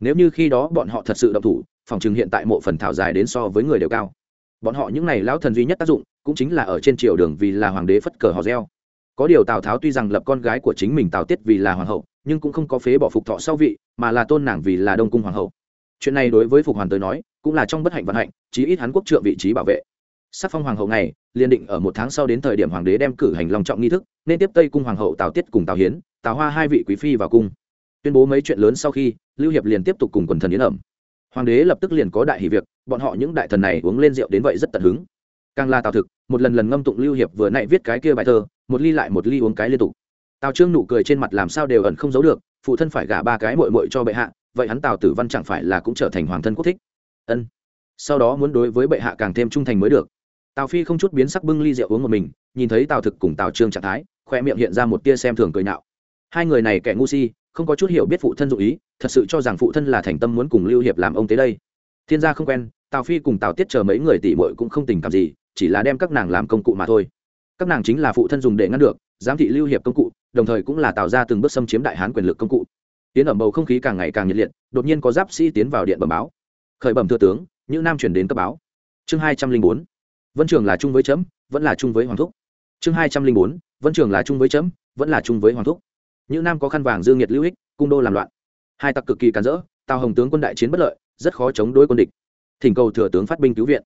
Nếu như khi đó bọn họ thật sự động thủ, phòng chừng hiện tại mộ phần thảo dài đến so với người đều cao. Bọn họ những n à y lão thần duy nhất tác dụng, cũng chính là ở trên triều đường vì là hoàng đế phất cờ hò reo có điều tào tháo tuy rằng lập con gái của chính mình tào tiết vì là hoàng hậu, nhưng cũng không có phế bỏ phục thọ sau vị, mà là tôn nàng vì là đông cung hoàng hậu. Chuyện này đối với phục hoàn tới nói, cũng là trong bất hạnh vận hạnh, chí ít hắn quốc trượng vị trí bảo vệ. Sắc phong hoàng hậu này, liền định ở một tháng sau đến thời điểm hoàng đế đem cử hành long trọng nghi thức, nên tiếp tây cung hoàng hậu tào tiết cùng tào hiến, tào hoa hai vị quý phi vào cung. Tuyên bố mấy chuyện lớn sau khi, lưu hiệp liền tiếp tục cùng quần thần yến ẩm. Hoàng đế lập tức liền có đại hỷ việc, bọn họ những đại thần này uống lên rượu đến vậy rất tận hứng. Càng là tào thực một lần lần ngâm tụng lưu hiệp vừa nãy viết cái kia bài thơ, một ly lại một ly uống cái liên tục. Tào trương nụ cười trên mặt làm sao đều ẩn không giấu được, phụ thân phải gả ba cái mội mội cho bệ hạ, vậy hắn tào tử văn chẳng phải là cũng trở thành hoàng thân quốc thích? Ân. Sau đó muốn đối với bệ hạ càng thêm trung thành mới được. Tào phi không chút biến sắc bưng ly rượu uống một mình, nhìn thấy tào thực cùng tào trương trạng thái khoe miệng hiện ra một tia xem thường cười nạo. Hai người này kẻ ngu si, không có chút hiểu biết phụ thân dụ ý, thật sự cho rằng phụ thân là thành tâm muốn cùng lưu hiệp làm ông tới đây. Thiên gia không quen, tào phi cùng tào tiết chờ mấy người tỷ muội cũng không tình cảm gì chỉ là đem các nàng làm công cụ mà thôi. Các nàng chính là phụ thân dùng để ngăn được, giám thị lưu hiệp công cụ, đồng thời cũng là tạo ra từng bước xâm chiếm đại hán quyền lực công cụ. Tiến ẩm bầu không khí càng ngày càng nhiệt liệt, đột nhiên có giáp sĩ tiến vào điện bẩm báo. Khởi bẩm thưa tướng, những nam chuyển đến cấp báo. Chương hai trăm linh bốn. Vân trường là chung với chấm, vẫn là chung với hoàng thúc. Chương hai trăm linh bốn. Vân trường là chung với chấm, vẫn là chung với hoàng thúc. Những nam có khăn vàng dương nhiệt lưu ích, cung đô làm loạn. Hai tặc cực kỳ cản rỡ, tào hồng tướng quân đại chiến bất lợi, rất khó chống đối quân địch. Thỉnh cầu thừa tướng phát binh cứu viện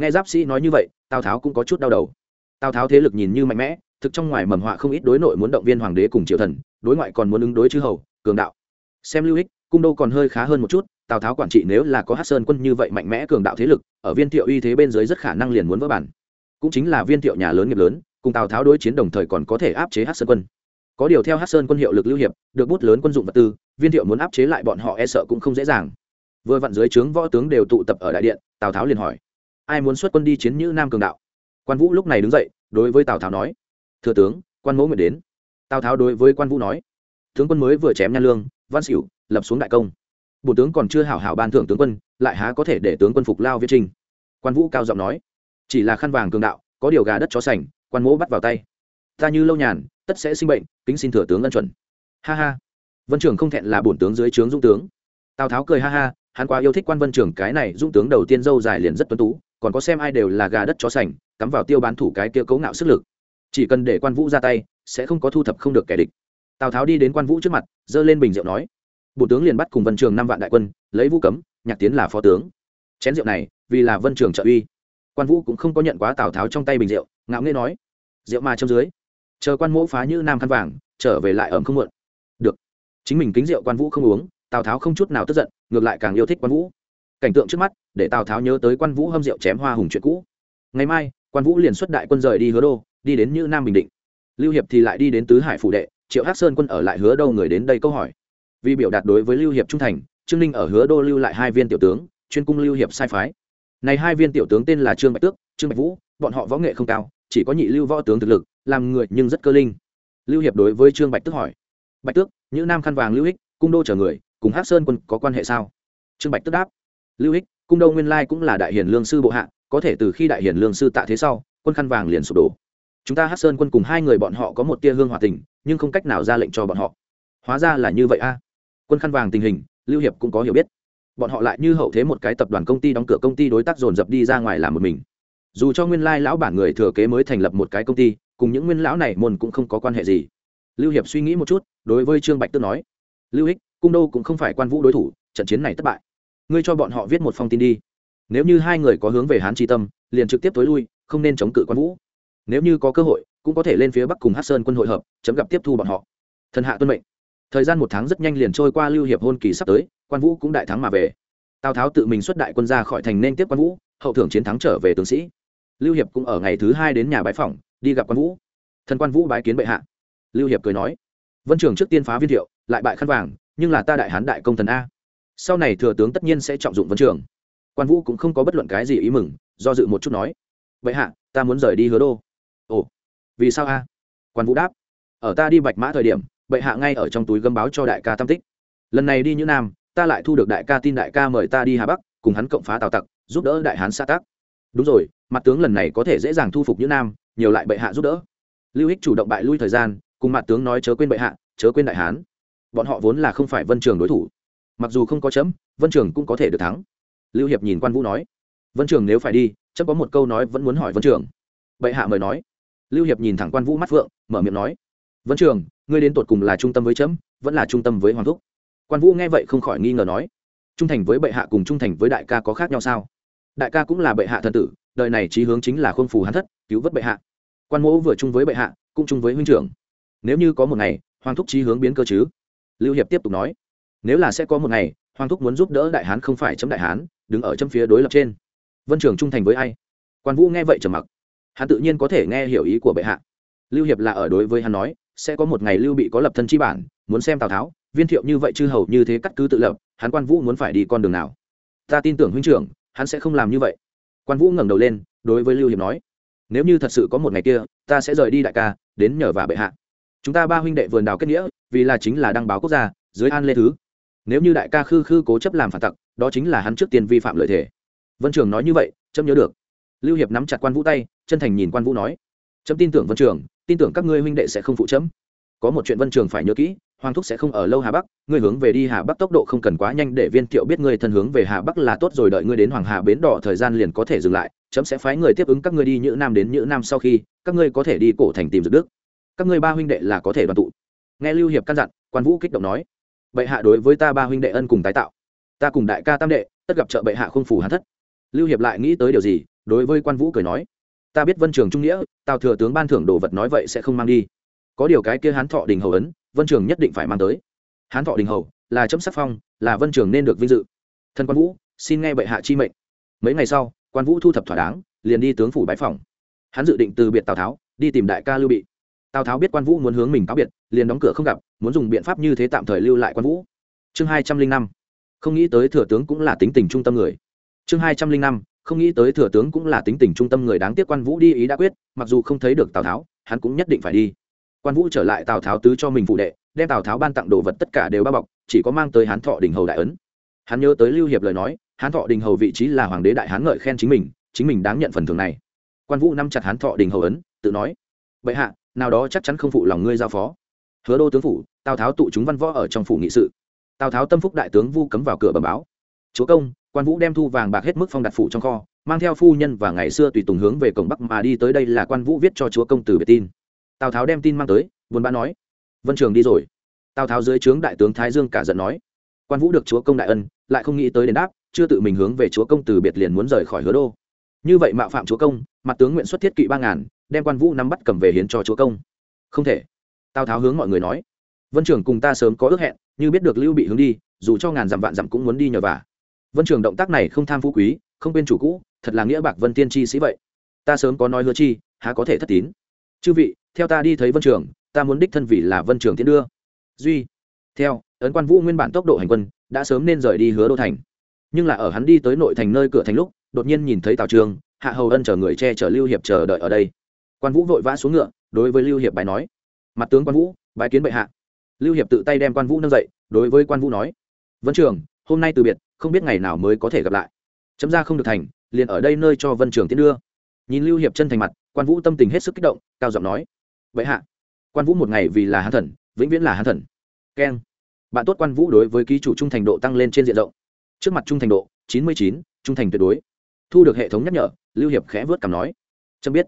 nghe giáp sĩ nói như vậy, tào tháo cũng có chút đau đầu. Tào tháo thế lực nhìn như mạnh mẽ, thực trong ngoài mầm họa không ít đối nội muốn động viên hoàng đế cùng triều thần, đối ngoại còn muốn ứng đối chư hầu, cường đạo. Xem lưu ích cung đô còn hơi khá hơn một chút, tào tháo quản trị nếu là có hát sơn quân như vậy mạnh mẽ cường đạo thế lực, ở viên thiệu uy thế bên dưới rất khả năng liền muốn vỡ bản. Cũng chính là viên thiệu nhà lớn nghiệp lớn, cùng tào tháo đối chiến đồng thời còn có thể áp chế hát sơn quân. Có điều theo hát sơn quân hiệu lực lưu hiệp, được bút lớn quân dụng vật tư, viên thiệu muốn áp chế lại bọn họ e sợ cũng không dễ dàng. Vừa vặn dưới trướng võ tướng đều tụ tập ở đại điện, tào tháo liền hỏi ai muốn xuất quân đi chiến như nam cường đạo? Quan vũ lúc này đứng dậy, đối với tào tháo nói, thừa tướng, quan mẫu nguyện đến. Tào tháo đối với quan vũ nói, tướng quân mới vừa chém nhan lương, văn xỉu lập xuống đại công. Bổ tướng còn chưa hảo hảo ban thưởng tướng quân, lại há có thể để tướng quân phục lao viết trình? quan vũ cao giọng nói, chỉ là khăn vàng cường đạo, có điều gà đất chó sành, quan mỗ bắt vào tay. Ta như lâu nhàn, tất sẽ sinh bệnh, kính xin thừa tướng ân chuẩn. Ha ha. Vân trưởng không thẹn là bổn tướng dưới trướng dũng tướng. Tào tháo cười ha ha, hắn quá yêu thích quan vân trưởng cái này dũng tướng đầu tiên dâu dài liền rất tuấn tú còn có xem ai đều là gà đất chó sành, cắm vào tiêu bán thủ cái kia cấu ngạo sức lực. Chỉ cần để quan vũ ra tay, sẽ không có thu thập không được kẻ địch. Tào tháo đi đến quan vũ trước mặt, giơ lên bình rượu nói, bộ tướng liền bắt cùng vân trường năm vạn đại quân, lấy vũ cấm, nhạc tiến là phó tướng. Chén rượu này, vì là vân trường trợ uy. Quan vũ cũng không có nhận quá tào tháo trong tay bình rượu, ngạo nghê nói, rượu mà trong dưới, chờ quan mỗ phá như nam khăn vàng, trở về lại ẩm không muộn. Được. Chính mình kính rượu quan vũ không uống, tào tháo không chút nào tức giận, ngược lại càng yêu thích quan vũ cảnh tượng trước mắt, để tào tháo nhớ tới quan vũ hâm rượu chém hoa hùng chuyện cũ. Ngày mai, quan vũ liền xuất đại quân rời đi hứa đô, đi đến như nam bình định. Lưu hiệp thì lại đi đến tứ hải phủ đệ, triệu hắc sơn quân ở lại hứa đâu người đến đây câu hỏi. Vì biểu đạt đối với lưu hiệp trung thành, trương ninh ở hứa đô lưu lại hai viên tiểu tướng, chuyên cung lưu hiệp sai phái. Này hai viên tiểu tướng tên là trương bạch tước, trương bạch vũ, bọn họ võ nghệ không cao, chỉ có nhị lưu võ tướng thực lực, làm người nhưng rất cơ linh. Lưu hiệp đối với trương bạch tước hỏi. Bạch tước những nam khăn vàng lưu hích, cung đô chở người, cùng hắc sơn quân có quan hệ sao? Trương bạch tước đáp lưu hích cung đô nguyên lai cũng là đại hiền lương sư bộ hạ có thể từ khi đại hiền lương sư tạ thế sau quân khăn vàng liền sụp đổ. Chúng ta hát sơn quân cùng hai người bọn họ có một tia hương hòa tình nhưng không cách nào ra lệnh cho bọn họ. Hóa ra là như vậy a. Quân khăn vàng tình hình lưu hiệp cũng có hiểu biết. Bọn họ lại như hậu thế một cái tập đoàn công ty đóng cửa công ty đối tác dồn dập đi ra ngoài làm một mình. Dù cho nguyên lai lão bản người thừa kế mới thành lập một cái công ty cùng những nguyên lão này môn cũng không có quan hệ gì. Lưu hiệp suy nghĩ một chút đối với trương bạch tước nói lưu Hích, cung đô cũng không phải quan vũ đối thủ trận chiến này thất bại ngươi cho bọn họ viết một phong tin đi. Nếu như hai người có hướng về hán tri tâm liền trực tiếp tối lui không nên chống cự quan vũ. Nếu như có cơ hội cũng có thể lên phía bắc cùng hát sơn quân hội hợp chấm gặp tiếp thu bọn họ. Thần hạ tuân mệnh. Thời gian một tháng rất nhanh liền trôi qua lưu hiệp hôn kỳ sắp tới quan vũ cũng đại thắng mà về. Tào tháo tự mình xuất đại quân ra khỏi thành nên tiếp quan vũ hậu thưởng chiến thắng trở về tướng sĩ. Lưu hiệp cũng ở ngày thứ hai đến nhà bái phòng, đi gặp quan vũ. Thần quan vũ bái kiến bệ hạ. Lưu hiệp cười nói vân trường trước tiên phá viên thiệu lại bại khăn vàng nhưng là ta đại hán đại công thần a sau này thừa tướng tất nhiên sẽ trọng dụng vân trường. Quan vũ cũng không có bất luận cái gì ý mừng, do dự một chút nói, vậy hạ, ta muốn rời đi hứa đô. Ồ, vì sao a? Quan vũ đáp, ở ta đi bạch mã thời điểm, bệ hạ ngay ở trong túi gấm báo cho đại ca tam tích. Lần này đi như nam, ta lại thu được đại ca tin đại ca mời ta đi hà bắc, cùng hắn cộng phá tào tặc, giúp đỡ đại hán xã tác. Đúng rồi, mặt tướng lần này có thể dễ dàng thu phục như nam, nhiều lại bệ hạ giúp đỡ. Lưu ích chủ động bại lui thời gian, cùng mặt tướng nói chớ quên bệ hạ, chớ quên đại hán. Bọn họ vốn là không phải vân trường đối thủ mặc dù không có chấm, vân trường cũng có thể được thắng. Lưu hiệp nhìn quan vũ nói. Vân trường nếu phải đi, chấm có một câu nói vẫn muốn hỏi vân trường. Bệ hạ mời nói. Lưu hiệp nhìn thẳng quan vũ mắt phượng, mở miệng nói. Vân trường, ngươi đến tột cùng là trung tâm với chấm, vẫn là trung tâm với hoàng thúc? Quan vũ nghe vậy không khỏi nghi ngờ nói. Trung thành với bệ hạ cùng trung thành với đại ca có khác nhau sao? Đại ca cũng là bệ hạ thần tử, đời này trí hướng chính là khuôn phù hắn thất, cứu vớt bệ hạ. Quan mẫu vừa chung với bệ hạ, cũng chung với huynh trưởng. Nếu như có một ngày, hoàng thúc trí hướng biến cơ chứ? Lưu hiệp tiếp tục nói nếu là sẽ có một ngày, hoàng thúc muốn giúp đỡ đại hán không phải chấm đại hán, đứng ở chấm phía đối lập trên. Vân trường trung thành với ai? Quan vũ nghe vậy trầm mặc. Hắn tự nhiên có thể nghe hiểu ý của bệ hạ. Lưu hiệp là ở đối với hắn nói, sẽ có một ngày lưu bị có lập thân chi bản, muốn xem tào tháo, viên thiệu như vậy chư hầu như thế cắt cứ tự lập, hắn quan vũ muốn phải đi con đường nào? Ta tin tưởng huynh trưởng, hắn sẽ không làm như vậy. Quan vũ ngẩng đầu lên, đối với lưu hiệp nói, nếu như thật sự có một ngày kia, ta sẽ rời đi đại ca, đến nhờ và bệ hạ. Chúng ta ba huynh đệ vườn đào kết nghĩa, vì là chính là đăng báo quốc gia, dưới an lê thứ nếu như đại ca khư khư cố chấp làm phản tặc, đó chính là hắn trước tiên vi phạm lợi thể vân trường nói như vậy, chấm nhớ được. Lưu hiệp nắm chặt quan vũ tay, chân thành nhìn quan vũ nói. Chấm tin tưởng vân trường, tin tưởng các ngươi huynh đệ sẽ không phụ chấm. Có một chuyện vân trường phải nhớ kỹ, hoàng thúc sẽ không ở lâu hà bắc, ngươi hướng về đi hà bắc tốc độ không cần quá nhanh để viên thiệu biết ngươi thân hướng về hà bắc là tốt rồi đợi ngươi đến hoàng hà bến đỏ thời gian liền có thể dừng lại, chấm sẽ phái người tiếp ứng các ngươi đi nhữ nam đến nhữ nam sau khi, các ngươi có thể đi cổ thành tìm dược đức. Các ngươi ba huynh đệ là có thể đoàn tụ. Nghe lưu hiệp căn dặn, quan vũ kích động nói bệ hạ đối với ta ba huynh đệ ân cùng tái tạo. Ta cùng đại ca tam đệ, tất gặp trợ bệ hạ không phủ hắn thất. Lưu hiệp lại nghĩ tới điều gì, đối với quan vũ cười nói, ta biết vân trường trung nghĩa, tào thừa tướng ban thưởng đồ vật nói vậy sẽ không mang đi. Có điều cái kia hán thọ đình hầu ấn, vân trường nhất định phải mang tới. Hán thọ đình hầu, là chấm sắc phong, là vân trường nên được vinh dự. Thân quan vũ, xin nghe bệ hạ chi mệnh. Mấy ngày sau, quan vũ thu thập thỏa đáng, liền đi tướng phủ bãi phòng. Hắn dự định từ biệt tào tháo, đi tìm đại ca lưu bị. Tào tháo biết quan vũ muốn hướng mình cáo biệt, liền đóng cửa không gặp muốn dùng biện pháp như thế tạm thời lưu lại quan vũ. Chương hai trăm linh năm. Không nghĩ tới thừa tướng cũng là tính tình trung tâm người. Chương hai trăm linh năm. Không nghĩ tới thừa tướng cũng là tính tình trung tâm người đáng tiếc quan vũ đi ý đã quyết, mặc dù không thấy được tào tháo, hắn cũng nhất định phải đi. Quan vũ trở lại tào tháo tứ cho mình phụ đệ, đem tào tháo ban tặng đồ vật tất cả đều bao bọc, chỉ có mang tới hán thọ đình hầu đại ấn. Hắn nhớ tới lưu hiệp lời nói, hán thọ đình hầu vị trí là hoàng đế đại hán ngợi khen chính mình chính mình đáng nhận phần thưởng này. Quan vũ nắm chặt hán thọ đình hầu ấn, tự nói, bệ hạ, nào đó chắc chắn không phụ lòng ngươi giao phó. Hứa đô tướng phủ tào tháo tụ chúng văn võ ở trong phủ nghị sự tào tháo tâm phúc đại tướng vu cấm vào cửa bẩm báo chúa công quan vũ đem thu vàng bạc hết mức phong đặt phủ trong kho mang theo phu nhân và ngày xưa tùy tùng hướng về cổng bắc mà đi tới đây là quan vũ viết cho chúa công từ biệt tin tào tháo đem tin mang tới buồn bã nói vân trường đi rồi tào tháo dưới trướng đại tướng thái dương cả giận nói quan vũ được chúa công đại ân lại không nghĩ tới đền đáp chưa tự mình hướng về chúa công từ biệt liền muốn rời khỏi hứa đô như vậy mạo phạm chúa công mặt tướng nguyện xuất thiết kỵ ba ngàn đem quan vũ nắm bắt cầm về hiến cho chúa công không thể tào tháo hướng mọi người nói vân trường cùng ta sớm có ước hẹn, như biết được lưu bị hướng đi, dù cho ngàn dặm vạn dặm cũng muốn đi nhờ vả. Vân trường động tác này không tham phú quý, không quên chủ cũ, thật là nghĩa bạc vân tiên chi sĩ vậy. Ta sớm có nói hứa chi, há có thể thất tín. Chư vị, theo ta đi thấy vân trường, ta muốn đích thân vị là vân trường tiến đưa. Duy, theo, ấn quan vũ nguyên bản tốc độ hành quân, đã sớm nên rời đi hứa đô thành. Nhưng là ở hắn đi tới nội thành nơi cửa thành lúc, đột nhiên nhìn thấy tào trường, hạ hầu ân chờ người che chở lưu hiệp chờ đợi ở đây. Quan vũ vội vã xuống ngựa, đối với lưu hiệp bài nói. Mặt tướng quan vũ bài kiến bệ hạ lưu hiệp tự tay đem quan vũ nâng dậy, đối với quan vũ nói, vân trường, hôm nay từ biệt, không biết ngày nào mới có thể gặp lại. Chấm ra không được thành, liền ở đây nơi cho vân trường tiến đưa. Nhìn lưu hiệp chân thành mặt, quan vũ tâm tình hết sức kích động, cao giọng nói, vậy hạ, quan vũ một ngày vì là hán thần, vĩnh viễn là hán thần. Keng. Bạn tốt quan vũ đối với ký chủ trung thành độ tăng lên trên diện rộng. Trước mặt trung thành độ, chín mươi chín, trung thành tuyệt đối. Thu được hệ thống nhắc nhở, lưu hiệp khẽ vớt cảm nói, chấm biết,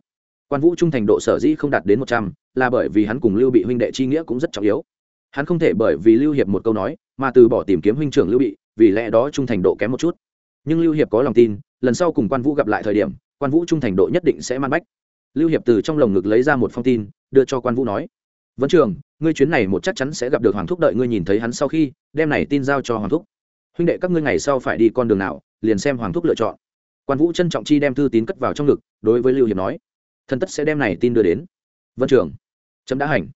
quan vũ trung thành độ sở dĩ không đạt đến một trăm, là bởi vì hắn cùng lưu bị huynh đệ chi nghĩa cũng rất trọng yếu hắn không thể bởi vì lưu hiệp một câu nói, mà từ bỏ tìm kiếm huynh trưởng lưu bị, vì lẽ đó trung thành độ kém một chút. Nhưng lưu hiệp có lòng tin, lần sau cùng quan vũ gặp lại thời điểm, quan vũ trung thành độ nhất định sẽ man bách. Lưu hiệp từ trong lồng ngực lấy ra một phong tin, đưa cho quan vũ nói vẫn trường, ngươi chuyến này một chắc chắn sẽ gặp được hoàng thúc đợi ngươi nhìn thấy hắn sau khi, đem này tin giao cho hoàng thúc. Huynh đệ các ngươi ngày sau phải đi con đường nào, liền xem hoàng thúc lựa chọn. Quan vũ trân trọng chi đem thư tín cất vào trong ngực, đối với lưu hiệp nói, Thần tất sẽ đem này tin đưa đến. Vân trường, chấm đã hành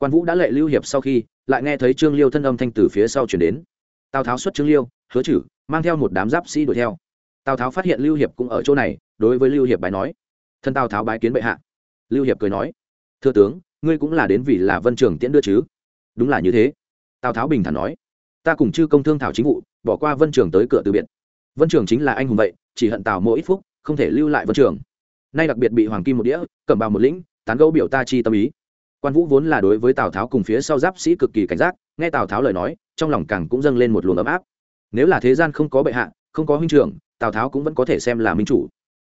quan vũ đã lệ lưu hiệp sau khi, lại nghe thấy trương liêu thân âm thanh từ phía sau chuyển đến. Tào tháo xuất trương liêu, hứa chử, mang theo một đám giáp sĩ đuổi theo. Tào tháo phát hiện lưu hiệp cũng ở chỗ này, đối với lưu hiệp bài nói. Thân tào tháo bái kiến bệ hạ. Lưu hiệp cười nói, thưa tướng, ngươi cũng là đến vì là vân trường tiễn đưa chứ? Đúng là như thế. Tào tháo bình thản nói, ta cùng chư công thương thảo chính vụ, bỏ qua vân trường tới cửa từ biệt. Vân trường chính là anh hùng vậy, chỉ hận tào mỗi ít phúc, không thể lưu lại vân trường. Nay đặc biệt bị hoàng kim một đĩa, cầm bào một lĩnh, tán gẫu biểu ta chi tâm ý quan vũ vốn là đối với tào tháo cùng phía sau giáp sĩ cực kỳ cảnh giác nghe tào tháo lời nói trong lòng càng cũng dâng lên một luồng ấm áp nếu là thế gian không có bệ hạ không có huynh trưởng tào tháo cũng vẫn có thể xem là minh chủ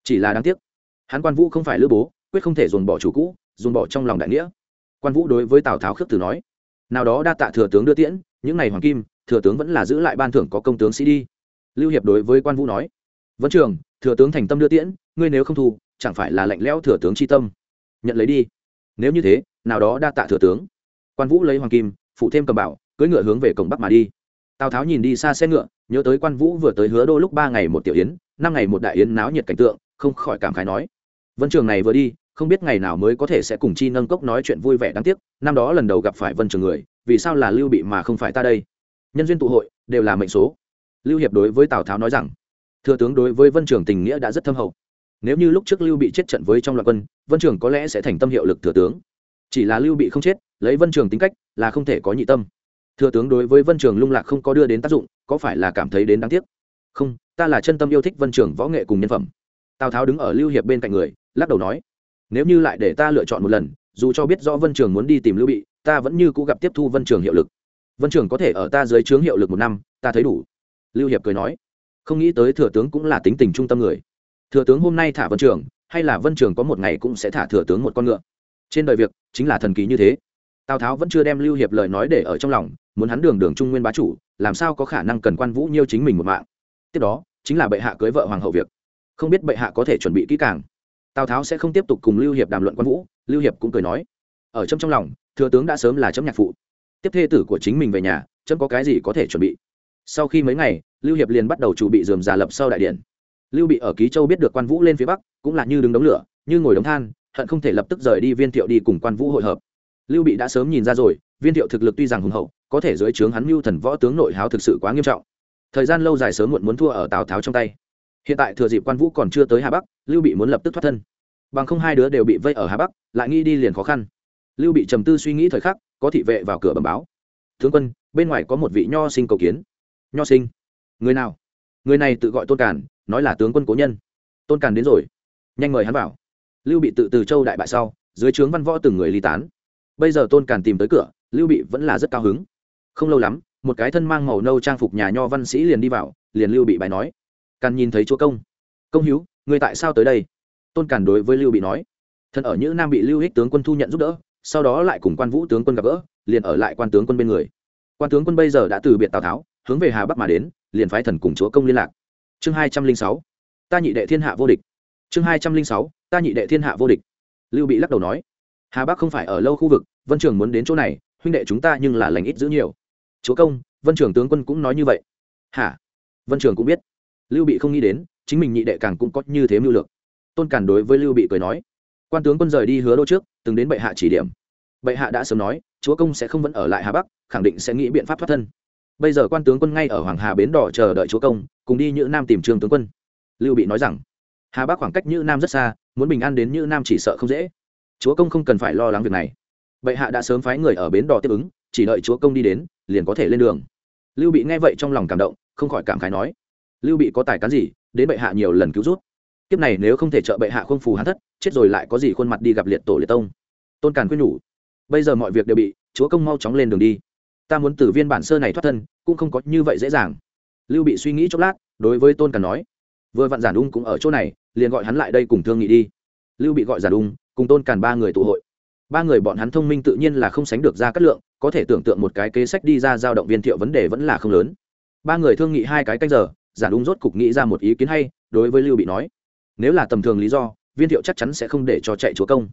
chỉ là đáng tiếc hắn quan vũ không phải lữ bố quyết không thể dồn bỏ chủ cũ dồn bỏ trong lòng đại nghĩa quan vũ đối với tào tháo khước từ nói nào đó đa tạ thừa tướng đưa tiễn những ngày hoàng kim thừa tướng vẫn là giữ lại ban thưởng có công tướng sĩ đi lưu hiệp đối với quan vũ nói vẫn trường thừa tướng thành tâm đưa tiễn ngươi nếu không thu chẳng phải là lạnh lẽo thừa tướng tri tâm nhận lấy đi nếu như thế, nào đó đa tạ thừa tướng. Quan vũ lấy hoàng kim, phụ thêm cầm bảo, cưỡi ngựa hướng về cổng bắc mà đi. Tào tháo nhìn đi xa xe ngựa, nhớ tới quan vũ vừa tới hứa đô lúc ba ngày một tiểu yến, năm ngày một đại yến náo nhiệt cảnh tượng, không khỏi cảm khái nói. Vân trường này vừa đi, không biết ngày nào mới có thể sẽ cùng chi nâng cốc nói chuyện vui vẻ đáng tiếc, năm đó lần đầu gặp phải vân trường người, vì sao là lưu bị mà không phải ta đây? Nhân duyên tụ hội, đều là mệnh số. Lưu hiệp đối với tào tháo nói rằng, thừa tướng đối với vân trường tình nghĩa đã rất thâm hậu nếu như lúc trước lưu bị chết trận với trong loạn quân, vân trường có lẽ sẽ thành tâm hiệu lực thừa tướng. Chỉ là lưu bị không chết, lấy vân trường tính cách là không thể có nhị tâm. Thừa tướng đối với vân trường lung lạc không có đưa đến tác dụng, có phải là cảm thấy đến đáng tiếc? Không, ta là chân tâm yêu thích vân trường võ nghệ cùng nhân phẩm. Tào tháo đứng ở lưu hiệp bên cạnh người, lắc đầu nói, nếu như lại để ta lựa chọn một lần, dù cho biết rõ vân trường muốn đi tìm lưu bị, ta vẫn như cũ gặp tiếp thu vân trường hiệu lực. Vân trường có thể ở ta dưới trướng hiệu lực một năm, ta thấy đủ. Lưu hiệp cười nói, không nghĩ tới thừa tướng cũng là tính tình trung tâm người thừa tướng hôm nay thả vân trường, hay là vân trường có một ngày cũng sẽ thả thừa tướng một con ngựa? Trên đời việc, chính là thần kỳ như thế. Tào tháo vẫn chưa đem lưu hiệp lời nói để ở trong lòng, muốn hắn đường đường trung nguyên bá chủ, làm sao có khả năng cần quan vũ nhiêu chính mình một mạng? Tiếp đó, chính là bệ hạ cưới vợ hoàng hậu việc. Không biết bệ hạ có thể chuẩn bị kỹ càng. Tào tháo sẽ không tiếp tục cùng lưu hiệp đàm luận quan vũ, lưu hiệp cũng cười nói. Ở trong trong lòng, thừa tướng đã sớm là chấm nhạc phụ. Tiếp thê tử của chính mình về nhà, chấm có cái gì có thể chuẩn bị? Sau khi mấy ngày, lưu hiệp liền bắt đầu chuẩn bị dườm già lập sau đại điện lưu bị ở ký châu biết được quan vũ lên phía bắc, cũng là như đứng đống lửa, như ngồi đống than, hận không thể lập tức rời đi viên thiệu đi cùng quan vũ hội hợp. Lưu bị đã sớm nhìn ra rồi, viên thiệu thực lực tuy rằng hùng hậu, có thể dưới trướng hắn mưu thần võ tướng nội háo thực sự quá nghiêm trọng. Thời gian lâu dài sớm muộn muốn thua ở tào tháo trong tay. Hiện tại thừa dịp quan vũ còn chưa tới hà bắc, lưu bị muốn lập tức thoát thân. Bằng không hai đứa đều bị vây ở hà bắc, lại nghĩ đi liền khó khăn. Lưu bị trầm tư suy nghĩ thời khắc, có thị vệ vào cửa bẩm báo. Tướng quân, bên ngoài có một vị nho sinh cầu kiến. Nho sinh? Người nào? Người này tự gọi tôn cản nói là tướng quân cố nhân. Tôn càn đến rồi. Nhanh mời hắn vào. Lưu bị tự từ châu đại bại sau, dưới trướng văn võ từng người ly tán. Bây giờ tôn càn tìm tới cửa, lưu bị vẫn là rất cao hứng. Không lâu lắm, một cái thân mang màu nâu trang phục nhà nho văn sĩ liền đi vào, liền lưu bị bài nói. Càn nhìn thấy chúa công. Công hiếu người tại sao tới đây? Tôn càn đối với lưu bị nói. Thân ở những nam bị lưu hích tướng quân thu nhận giúp đỡ, sau đó lại cùng quan vũ tướng quân gặp gỡ, liền ở lại quan tướng quân bên người. Quan tướng quân bây giờ đã từ biệt tào tháo, hướng về hà bắc mà đến, liền phái thần cùng chúa công liên lạc chương hai trăm linh sáu, ta nhị đệ thiên hạ vô địch. Chương hai trăm linh sáu, ta nhị đệ thiên hạ vô địch. Lưu bị lắc đầu nói, hà bắc không phải ở lâu khu vực, vân trường muốn đến chỗ này, huynh đệ chúng ta nhưng là lành ít giữ nhiều. Chúa công, vân trường tướng quân cũng nói như vậy. Hả? Vân trường cũng biết. Lưu bị không nghĩ đến, chính mình nhị đệ càng cũng có như thế mưu lược. Tôn cản đối với lưu bị cười nói, quan tướng quân rời đi hứa đô trước, từng đến bệ hạ chỉ điểm. Bệ hạ đã sớm nói, chúa công sẽ không vẫn ở lại hà bắc, khẳng định sẽ nghĩ biện pháp thoát thân bây giờ quan tướng quân ngay ở hoàng hà bến đỏ chờ đợi chúa công, cùng đi nhữ nam tìm trương tướng quân. Lưu bị nói rằng, hà bắc khoảng cách nhữ nam rất xa, muốn bình an đến nhữ nam chỉ sợ không dễ. Chúa công không cần phải lo lắng việc này. Bệ hạ đã sớm phái người ở bến đỏ tiếp ứng, chỉ đợi chúa công đi đến, liền có thể lên đường. Lưu bị nghe vậy trong lòng cảm động, không khỏi cảm khái nói, lưu bị có tài cán gì, đến bệ hạ nhiều lần cứu rút kiếp này nếu không thể trợ bệ hạ không phù hắn thất, chết rồi lại có gì khuôn mặt đi gặp liệt tổ liệt tông. Tôn càn quyết nhủ, bây giờ mọi việc đều bị, chúa công mau chóng lên đường đi ta muốn từ viên bản sơ này thoát thân, cũng không có như vậy dễ dàng. Lưu bị suy nghĩ chốc lát, đối với tôn càn nói, vừa vặn giản ung cũng ở chỗ này, liền gọi hắn lại đây cùng thương nghị đi. Lưu bị gọi giản ung, cùng tôn càn ba người tụ hội. Ba người bọn hắn thông minh tự nhiên là không sánh được ra cát lượng, có thể tưởng tượng một cái kế sách đi ra giao động viên thiệu vấn đề vẫn là không lớn. Ba người thương nghị hai cái canh giờ, giản ung rốt cục nghĩ ra một ý kiến hay, đối với lưu bị nói, nếu là tầm thường lý do, viên thiệu chắc chắn sẽ không để cho chạy chúa công.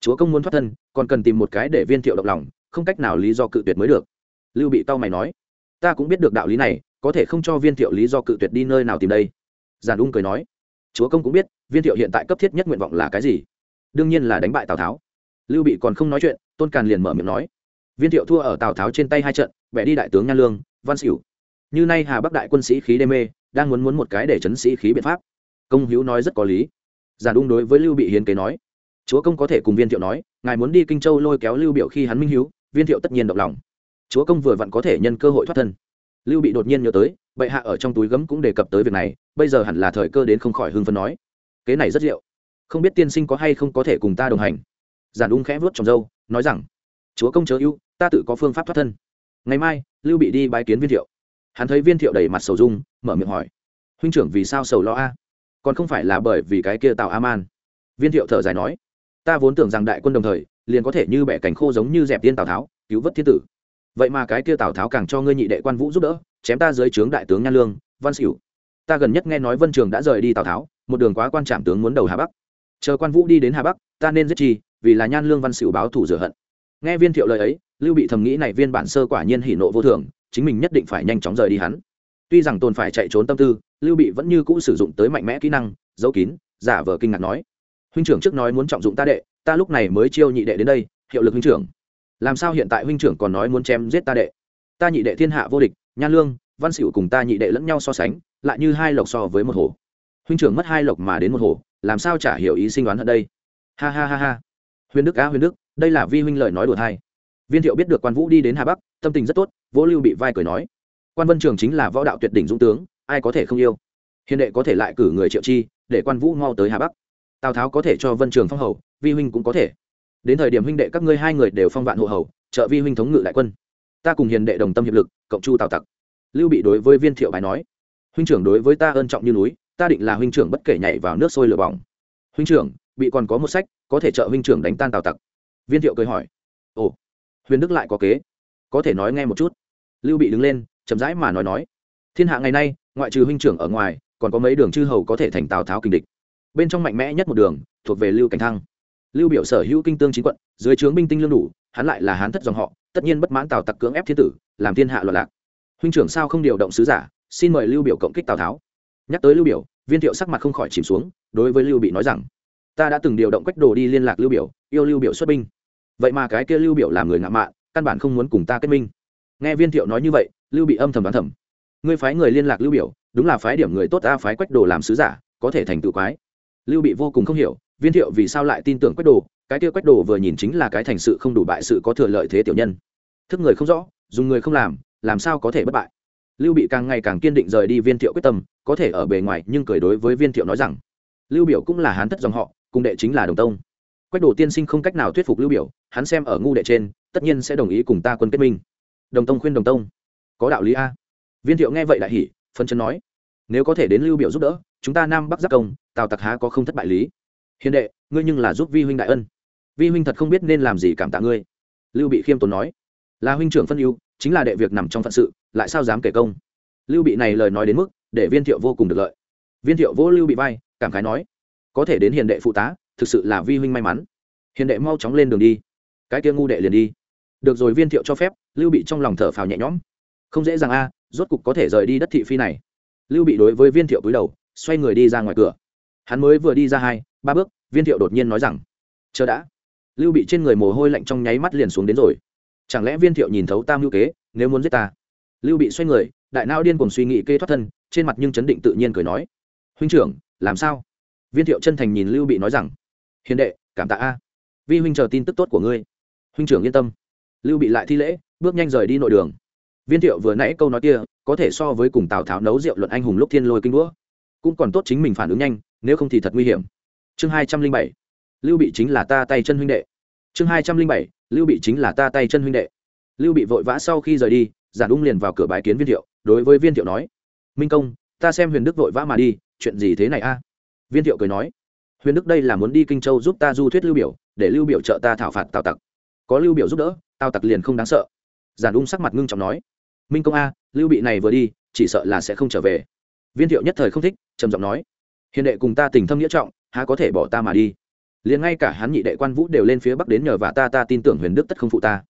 Chúa công muốn thoát thân, còn cần tìm một cái để viên thiệu động lòng, không cách nào lý do cự tuyệt mới được lưu bị tao mày nói, ta cũng biết được đạo lý này, có thể không cho viên thiệu lý do cự tuyệt đi nơi nào tìm đây. Giàn ung cười nói, chúa công cũng biết, viên thiệu hiện tại cấp thiết nhất nguyện vọng là cái gì? Đương nhiên là đánh bại tào tháo. Lưu bị còn không nói chuyện, tôn càn liền mở miệng nói, viên thiệu thua ở tào tháo trên tay hai trận vẽ đi đại tướng nhan lương, văn xỉu như nay hà bắc đại quân sĩ khí đê mê, đang muốn muốn một cái để chấn sĩ khí biện pháp. Công hữu nói rất có lý. Giản ung đối với lưu bị hiến kế nói, chúa công có thể cùng viên thiệu nói, ngài muốn đi kinh châu lôi kéo lưu biểu khi hắn minh hữu viên thiệu tất nhiên động lòng chúa công vừa vặn có thể nhân cơ hội thoát thân. Lưu bị đột nhiên nhớ tới, bệ hạ ở trong túi gấm cũng đề cập tới việc này, bây giờ hẳn là thời cơ đến không khỏi hưng phấn nói. Kế này rất diệu không biết tiên sinh có hay không có thể cùng ta đồng hành? Giản ung khẽ vuốt trong dâu, nói rằng, chúa công chớ ưu, ta tự có phương pháp thoát thân. Ngày mai, lưu bị đi bái kiến viên thiệu. Hắn thấy viên thiệu đầy mặt sầu dung mở miệng hỏi, huynh trưởng vì sao sầu lo a? Còn không phải là bởi vì cái kia tạo a man viên thiệu thở dài nói, ta vốn tưởng rằng đại quân đồng thời, liền có thể như bẻ cánh khô giống như dẹp tiên tào tháo, cứu vớt thiên tử vậy mà cái kia tào tháo càng cho ngươi nhị đệ quan vũ giúp đỡ, chém ta dưới trướng đại tướng nhan lương, văn xỉu ta gần nhất nghe nói vân trường đã rời đi tào tháo, một đường quá quan trạm tướng muốn đầu hà bắc. Chờ quan vũ đi đến hà bắc, ta nên giết chi, vì là nhan lương văn xỉu báo thủ rửa hận. Nghe viên thiệu lời ấy, lưu bị thầm nghĩ này viên bản sơ quả nhiên hỉ nộ vô thường, chính mình nhất định phải nhanh chóng rời đi hắn. Tuy rằng tồn phải chạy trốn tâm tư, lưu bị vẫn như cũ sử dụng tới mạnh mẽ kỹ năng, giấu kín, giả vờ kinh ngạc nói. Huynh trưởng trước nói muốn trọng dụng ta đệ, ta lúc này mới chiêu nhị đệ đến đây, hiệu lực huynh trưởng làm sao hiện tại huynh trưởng còn nói muốn chém giết ta đệ? Ta nhị đệ thiên hạ vô địch nhan lương, văn xỉu cùng ta nhị đệ lẫn nhau so sánh, lại như hai lộc so với một hồ huynh trưởng mất hai lộc mà đến một hồ làm sao chả hiểu ý sinh đoán ở đây? Ha ha ha ha. Huyền đức á, huyền đức, đây là vi huynh lời nói đùa hai viên thiệu biết được quan vũ đi đến hà bắc, tâm tình rất tốt vỗ lưu bị vai cười nói. Quan vân trường chính là võ đạo tuyệt đỉnh dũng tướng, ai có thể không yêu? Hiền đệ có thể lại cử người triệu chi, để quan vũ mau tới hà bắc. Tào tháo có thể cho vân trường phong hầu, vi huynh cũng có thể đến thời điểm huynh đệ các ngươi hai người đều phong vạn hộ hầu, trợ vi huynh thống ngự đại quân. Ta cùng hiền đệ đồng tâm hiệp lực, cộng chu tào tặc. Lưu bị đối với viên thiệu bài nói, huynh trưởng đối với ta ơn trọng như núi, ta định là huynh trưởng bất kể nhảy vào nước sôi lửa bỏng. Huynh trưởng, bị còn có một sách, có thể trợ huynh trưởng đánh tan tào tặc. Viên thiệu cười hỏi, ồ, huyền đức lại có kế? Có thể nói nghe một chút. Lưu bị đứng lên, chậm rãi mà nói nói, thiên hạ ngày nay, ngoại trừ huynh trưởng ở ngoài, còn có mấy đường chư hầu có thể thành tào tháo kình địch. Bên trong mạnh mẽ nhất một đường, thuộc về lưu cảnh thăng lưu biểu sở hữu kinh tương chín quận, dưới trướng binh tinh lương đủ, hắn lại là hán thất dòng họ, tất nhiên bất mãn tào tặc cưỡng ép thiên tử, làm thiên hạ loạn lạc. Huynh trưởng sao không điều động sứ giả, xin mời lưu biểu cộng kích tào tháo. Nhắc tới lưu biểu, viên thiệu sắc mặt không khỏi chìm xuống, đối với lưu bị nói rằng, ta đã từng điều động quách đồ đi liên lạc lưu biểu, yêu lưu biểu xuất binh. Vậy mà cái kia lưu biểu làm người ngạo mạn, căn bản không muốn cùng ta kết minh. Nghe viên thiệu nói như vậy, lưu bị âm thầm đoán thầm, ngươi phái người liên lạc lưu biểu, đúng là phái điểm người tốt ta phái quách đồ làm sứ giả, có thể thành tự quái. Lưu bị vô cùng không hiểu viên thiệu vì sao lại tin tưởng quách đồ? Cái kia quách đồ vừa nhìn chính là cái thành sự không đủ bại sự có thừa lợi thế tiểu nhân. Thức người không rõ, dùng người không làm làm sao có thể bất bại? Lưu bị càng ngày càng kiên định rời đi viên thiệu quyết tâm, có thể ở bề ngoài, nhưng cười đối với viên thiệu nói rằng, lưu biểu cũng là hán thất dòng họ, cùng đệ chính là đồng tông. Quách đồ tiên sinh không cách nào thuyết phục lưu biểu, hắn xem ở ngu đệ trên, tất nhiên sẽ đồng ý cùng ta quân kết minh. Đồng tông khuyên đồng tông. Có đạo lý a. Viên thiệu nghe vậy đại hỉ phân chân nói, nếu có thể đến lưu biểu giúp đỡ, chúng ta nam bắc giáp công, tào tặc há có không thất bại lý? Hiền đệ, ngươi nhưng là giúp vi huynh đại ân. Vi huynh thật không biết nên làm gì cảm tạ ngươi. Lưu bị khiêm tốn nói, là huynh trưởng phân ưu, chính là đệ việc nằm trong phận sự, lại sao dám kể công? Lưu bị này lời nói đến mức, để viên thiệu vô cùng được lợi. Viên thiệu vô lưu bị vai, cảm khái nói, có thể đến hiền đệ phụ tá, thực sự là vi huynh may mắn. Hiền đệ mau chóng lên đường đi. Cái kia ngu đệ liền đi. Được rồi viên thiệu cho phép, lưu bị trong lòng thở phào nhẹ nhõm. Không dễ dàng a, rốt cục có thể rời đi đất thị phi này. Lưu bị đối với viên thiệu cúi đầu, xoay người đi ra ngoài cửa. Hắn mới vừa đi ra hai ba bước, viên thiệu đột nhiên nói rằng, chờ đã. Lưu bị trên người mồ hôi lạnh trong nháy mắt liền xuống đến rồi. Chẳng lẽ viên thiệu nhìn thấu tam hữu kế, nếu muốn giết ta? Lưu bị xoay người, đại nao điên cùng suy nghĩ kê thoát thân, trên mặt nhưng chấn định tự nhiên cười nói, huynh trưởng, làm sao? Viên thiệu chân thành nhìn lưu bị nói rằng, hiền đệ, cảm tạ a. Vi huynh chờ tin tức tốt của ngươi. Huynh trưởng yên tâm. Lưu bị lại thi lễ, bước nhanh rời đi nội đường. Viên thiệu vừa nãy câu nói kia, có thể so với cùng tào tháo nấu rượu luận anh hùng lúc thiên lôi kinh đũa. Cũng còn tốt chính mình phản ứng nhanh, nếu không thì thật nguy hiểm chương hai trăm linh bảy, lưu bị chính là ta tay chân huynh đệ. Chương hai trăm linh bảy, lưu bị chính là ta tay chân huynh đệ. Lưu bị vội vã sau khi rời đi, giản ung liền vào cửa bái kiến viên thiệu, đối với viên thiệu nói, minh công, ta xem huyền đức vội vã mà đi, chuyện gì thế này a? Viên thiệu cười nói, huyền đức đây là muốn đi kinh châu giúp ta du thuyết lưu biểu, để lưu biểu trợ ta thảo phạt tào tặc. Có lưu biểu giúp đỡ, tào tặc liền không đáng sợ. Giản ung sắc mặt ngưng trọng nói, minh công a, lưu bị này vừa đi, chỉ sợ là sẽ không trở về. Viên thiệu nhất thời không thích, trầm giọng nói, hiền đệ cùng ta tình thâm nghĩa trọng há có thể bỏ ta mà đi? Liền ngay cả hắn nhị đệ quan vũ đều lên phía bắc đến nhờ và ta ta tin tưởng huyền đức tất không phụ ta.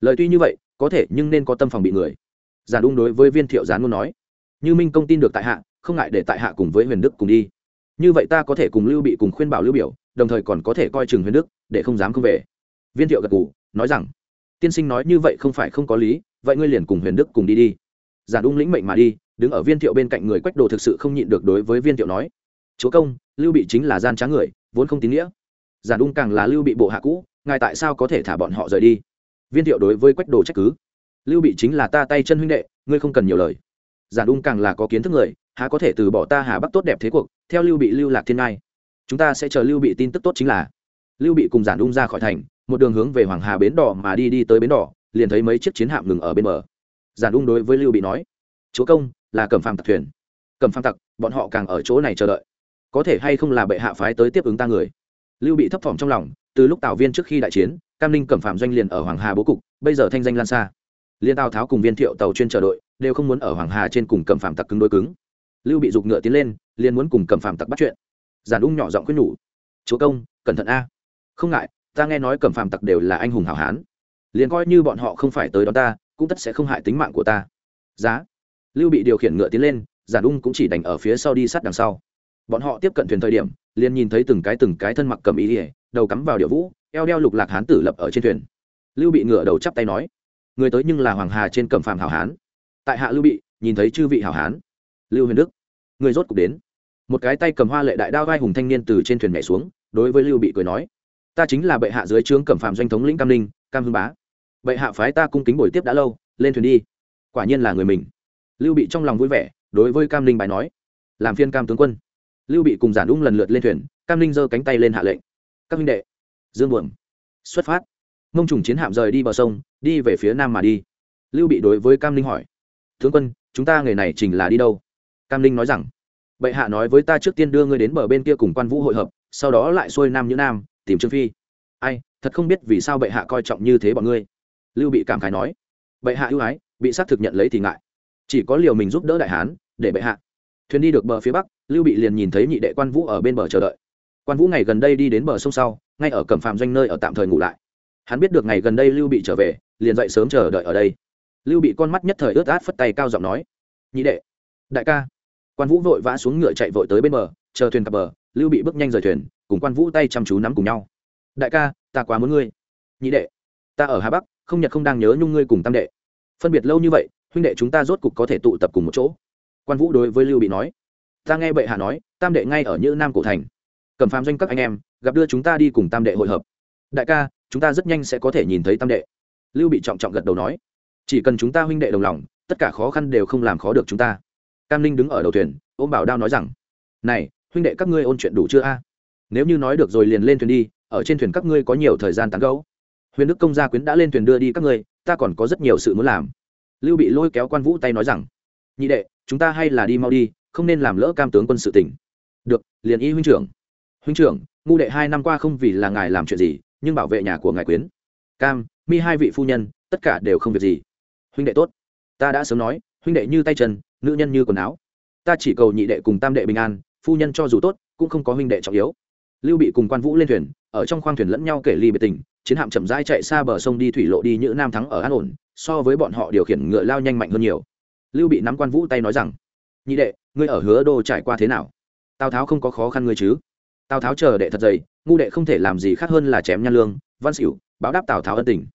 Lời tuy như vậy có thể nhưng nên có tâm phòng bị người. Giản ung đối với viên thiệu gián muốn nói như minh công tin được tại hạ không ngại để tại hạ cùng với huyền đức cùng đi. Như vậy ta có thể cùng lưu bị cùng khuyên bảo lưu biểu đồng thời còn có thể coi chừng huyền đức để không dám không về. Viên thiệu gật cù, nói rằng tiên sinh nói như vậy không phải không có lý vậy ngươi liền cùng huyền đức cùng đi đi. Giản ung lĩnh mệnh mà đi đứng ở viên thiệu bên cạnh người quách đồ thực sự không nhịn được đối với viên thiệu nói chúa công, lưu bị chính là gian trá người, vốn không tín nghĩa. Giản ung càng là lưu bị bộ hạ cũ, ngài tại sao có thể thả bọn họ rời đi? Viên thiệu đối với quách đồ trách cứ. Lưu bị chính là ta tay chân huynh đệ, ngươi không cần nhiều lời. Giản ung càng là có kiến thức người, há có thể từ bỏ ta hà bắc tốt đẹp thế cuộc, theo lưu bị lưu lạc thiên ngai. Chúng ta sẽ chờ lưu bị tin tức tốt chính là. Lưu bị cùng giản ung ra khỏi thành, một đường hướng về hoàng hà bến đỏ mà đi đi tới bến đỏ, liền thấy mấy chiếc chiến hạm ngừng ở bên bờ. Giản ung đối với lưu bị nói, chúa công, là cầm phàm tặc thuyền. Cầm phàm tặc, bọn họ càng ở chỗ này chờ đợi có thể hay không là bệ hạ phái tới tiếp ứng ta người? Lưu bị thấp thỏm trong lòng, từ lúc tào viên trước khi đại chiến, cam ninh cẩm phạm doanh liền ở hoàng hà bố cục, bây giờ thanh danh lan xa. Liên tào tháo cùng viên thiệu tàu chuyên chờ đội, đều không muốn ở hoàng hà trên cùng cẩm phạm tặc cứng đối cứng. Lưu bị giục ngựa tiến lên, liền muốn cùng cẩm phạm tặc bắt chuyện. Giản ung nhỏ giọng khuyên nhủ, chúa công, cẩn thận a. Không ngại, ta nghe nói cẩm phạm tặc đều là anh hùng hảo hán. Liền coi như bọn họ không phải tới đó ta, cũng tất sẽ không hại tính mạng của ta. Giá. Lưu bị điều khiển ngựa tiến lên, giản ung cũng chỉ đành ở phía sau đi sát đằng sau bọn họ tiếp cận thuyền thời điểm, liền nhìn thấy từng cái từng cái thân mặc cầm ý ỉa đầu cắm vào điệu vũ, eo đeo lục lạc hán tử lập ở trên thuyền. Lưu bị ngửa đầu chắp tay nói, người tới nhưng là hoàng hà trên cầm phàm hảo hán. Tại hạ lưu bị, nhìn thấy chư vị hảo hán. Lưu huyền đức, người rốt cục đến. Một cái tay cầm hoa lệ đại đao vai hùng thanh niên từ trên thuyền nhảy xuống, đối với lưu bị cười nói, ta chính là bệ hạ dưới trướng cẩm phạm doanh thống lĩnh cam ninh, cam hưng bá. Bệ hạ phái ta cung kính buổi tiếp đã lâu, lên thuyền đi. Quả nhiên là người mình. Lưu bị trong lòng vui vẻ, đối với cam ninh bài nói, làm phiên cam tướng quân lưu bị cùng giản ung lần lượt lên thuyền, cam ninh giơ cánh tay lên hạ lệnh. Các minh đệ, dương buồm, xuất phát. Mông trùng chiến hạm rời đi bờ sông, đi về phía nam mà đi. Lưu bị đối với cam ninh hỏi, tướng quân, chúng ta người này chỉnh là đi đâu? Cam ninh nói rằng, bệ hạ nói với ta trước tiên đưa ngươi đến bờ bên kia cùng quan vũ hội hợp, sau đó lại xuôi nam như nam, tìm trương phi. Ai, thật không biết vì sao bệ hạ coi trọng như thế bọn ngươi. Lưu bị cảm khái nói, bệ hạ ưu ái, bị xác thực nhận lấy thì ngại. Chỉ có liều mình giúp đỡ đại hán, để bệ hạ thuyền đi được bờ phía bắc, lưu bị liền nhìn thấy nhị đệ quan vũ ở bên bờ chờ đợi. Quan vũ ngày gần đây đi đến bờ sông sau, ngay ở cẩm phạm doanh nơi ở tạm thời ngủ lại. Hắn biết được ngày gần đây lưu bị trở về, liền dậy sớm chờ đợi ở đây. Lưu bị con mắt nhất thời ướt át phất tay cao giọng nói, nhị đệ, đại ca. Quan vũ vội vã xuống ngựa chạy vội tới bên bờ, chờ thuyền cập bờ, lưu bị bước nhanh rời thuyền, cùng quan vũ tay chăm chú nắm cùng nhau. Đại ca, ta quá muốn ngươi. Nhị đệ, ta ở hà bắc, không nhật không đang nhớ nhung ngươi cùng tam đệ. Phân biệt lâu như vậy, huynh đệ chúng ta rốt cục có thể tụ tập cùng một chỗ quan vũ đối với lưu bị nói, ta nghe bệ hạ nói, tam đệ ngay ở như nam cổ thành. Cầm phàm doanh các anh em, gặp đưa chúng ta đi cùng tam đệ hội hợp. Đại ca, chúng ta rất nhanh sẽ có thể nhìn thấy tam đệ. Lưu bị trọng trọng gật đầu nói, chỉ cần chúng ta huynh đệ đồng lòng, tất cả khó khăn đều không làm khó được chúng ta. Cam ninh đứng ở đầu thuyền, ôm bảo đao nói rằng, này, huynh đệ các ngươi ôn chuyện đủ chưa a? Nếu như nói được rồi liền lên thuyền đi, ở trên thuyền các ngươi có nhiều thời gian tán gấu huyền đức công gia quyến đã lên thuyền đưa đi các ngươi, ta còn có rất nhiều sự muốn làm. Lưu bị lôi kéo quan vũ tay nói rằng, nhị đệ chúng ta hay là đi mau đi, không nên làm lỡ cam tướng quân sự tỉnh được, liền y huynh trưởng. Huynh trưởng, ngu đệ hai năm qua không vì là ngài làm chuyện gì, nhưng bảo vệ nhà của ngài quyến. Cam, mi hai vị phu nhân, tất cả đều không việc gì. Huynh đệ tốt. Ta đã sớm nói, huynh đệ như tay chân, nữ nhân như quần áo. Ta chỉ cầu nhị đệ cùng tam đệ bình an, phu nhân cho dù tốt, cũng không có huynh đệ trọng yếu. Lưu bị cùng quan vũ lên thuyền, ở trong khoang thuyền lẫn nhau kể ly biệt tình, chiến hạm chậm rãi chạy xa bờ sông đi thủy lộ đi như nam thắng ở an ổn, so với bọn họ điều khiển ngựa lao nhanh mạnh hơn nhiều lưu bị nắm quan vũ tay nói rằng, nhị đệ, ngươi ở hứa đô trải qua thế nào? Tào tháo không có khó khăn ngươi chứ? Tào tháo chờ đệ thật dày, ngu đệ không thể làm gì khác hơn là chém nhan lương, văn xỉu báo đáp tào tháo ân tình.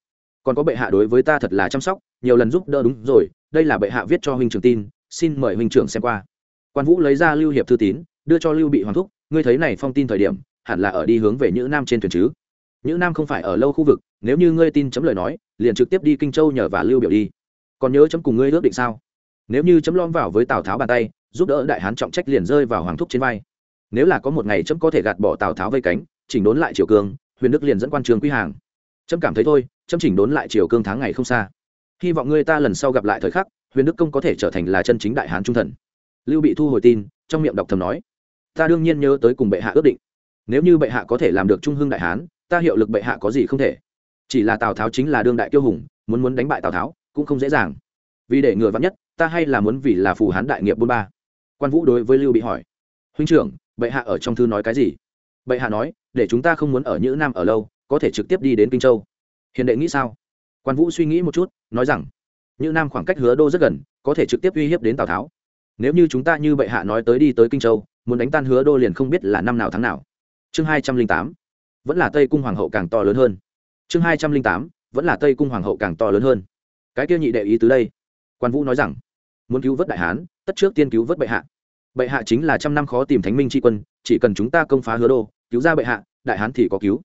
Còn có bệ hạ đối với ta thật là chăm sóc, nhiều lần giúp đỡ đúng rồi, đây là bệ hạ viết cho huynh trưởng tin, xin mời huynh trưởng xem qua. Quan vũ lấy ra lưu hiệp thư tín, đưa cho lưu bị hoàng thúc, ngươi thấy này phong tin thời điểm, hẳn là ở đi hướng về nhữ nam trên thuyền chứ? Nhữ nam không phải ở lâu khu vực, nếu như ngươi tin chấm lời nói, liền trực tiếp đi kinh châu nhờ và lưu biểu đi. Còn nhớ chấm cùng ngươi ước định sao? Nếu như chấm lom vào với tào tháo bàn tay, giúp đỡ đại hán trọng trách liền rơi vào hoàng thúc trên vai. Nếu là có một ngày chấm có thể gạt bỏ tào tháo vây cánh, chỉnh đốn lại triều cương, huyền đức liền dẫn quan trường quy hàng. Chấm cảm thấy thôi, chấm chỉnh đốn lại triều cương tháng ngày không xa. Hy vọng ngươi ta lần sau gặp lại thời khắc, huyền đức công có thể trở thành là chân chính đại hán trung thần. Lưu bị thu hồi tin, trong miệng đọc thầm nói, ta đương nhiên nhớ tới cùng bệ hạ ước định. Nếu như bệ hạ có thể làm được trung hưng đại hán, ta hiệu lực bệ hạ có gì không thể. Chỉ là tào tháo chính là đương đại kiêu hùng, muốn muốn đánh bại tào tháo, cũng không dễ dàng. Vì để ngừa vắn nhất ta hay là muốn vì là phù hán đại nghiệp bôn ba? Quan vũ đối với lưu bị hỏi. Huynh trưởng, bệ hạ ở trong thư nói cái gì? Bệ hạ nói, để chúng ta không muốn ở nhữ nam ở lâu, có thể trực tiếp đi đến kinh châu. Hiền đệ nghĩ sao? Quan vũ suy nghĩ một chút, nói rằng, nhữ nam khoảng cách hứa đô rất gần, có thể trực tiếp uy hiếp đến tào tháo. Nếu như chúng ta như bệ hạ nói tới đi tới kinh châu, muốn đánh tan hứa đô liền không biết là năm nào tháng nào. Chương hai trăm linh tám, vẫn là tây cung hoàng hậu càng to lớn hơn. Chương hai trăm linh tám, vẫn là tây cung hoàng hậu càng to lớn hơn. Cái kia nhị đệ ý từ đây. Quan vũ nói rằng muốn cứu vớt đại hán, tất trước tiên cứu vớt bệ hạ. Bệ hạ chính là trăm năm khó tìm thánh minh tri quân, chỉ cần chúng ta công phá hứa đô, cứu ra bệ hạ, đại hán thì có cứu.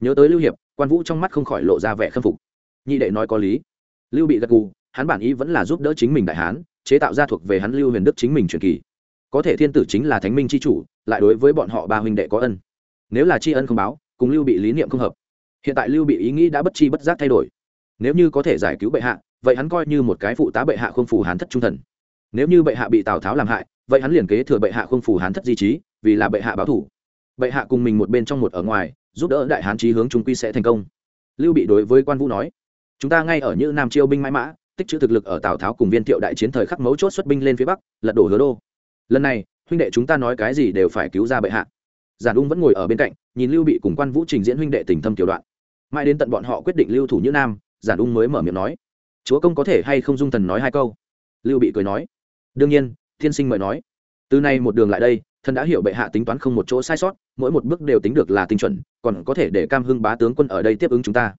Nhớ tới lưu hiệp, quan vũ trong mắt không khỏi lộ ra vẻ khâm phục. Nhị đệ nói có lý. Lưu bị gật gù, hắn bản ý vẫn là giúp đỡ chính mình đại hán, chế tạo ra thuộc về hắn lưu huyền đức chính mình truyền kỳ. Có thể thiên tử chính là thánh minh c h i chủ, lại đối với bọn họ ba huynh đệ có ân. Nếu là tri ân không báo, cùng lưu bị lý niệm không hợp. Hiện tại lưu bị ý nghĩ đã bất chi bất giác thay đổi. Nếu như có thể giải cứu bệ hạ vậy hắn coi như một cái phụ tá bệ hạ không phủ hán thất trung thần. Nếu như bệ hạ bị tào tháo làm hại, vậy hắn liền kế thừa bệ hạ không phủ hán thất di trí, vì là bệ hạ báo thủ. Bệ hạ cùng mình một bên trong một ở ngoài, giúp đỡ đại hán chí hướng trung quy sẽ thành công. Lưu bị đối với quan vũ nói, chúng ta ngay ở như nam chiêu binh mãi mã, tích trữ thực lực ở tào tháo cùng viên thiệu đại chiến thời khắc mấu chốt xuất binh lên phía bắc, lật đổ hứa đô. Lần này, huynh đệ chúng ta nói cái gì đều phải cứu ra bệ hạ. Giản ung vẫn ngồi ở bên cạnh, nhìn lưu bị cùng quan vũ trình diễn huynh đệ tình thâm tiểu đoạn. Mãi đến tận bọn họ quyết định lưu thủ như nam, giản ung mới mở miệng nói chúa công có thể hay không dung thần nói hai câu? Lưu bị cười nói, đương nhiên thiên sinh mời nói. Từ nay một đường lại đây, thần đã hiểu bệ hạ tính toán không một chỗ sai sót, mỗi một bước đều tính được là tinh chuẩn, còn có thể để cam hưng bá tướng quân ở đây tiếp ứng chúng ta.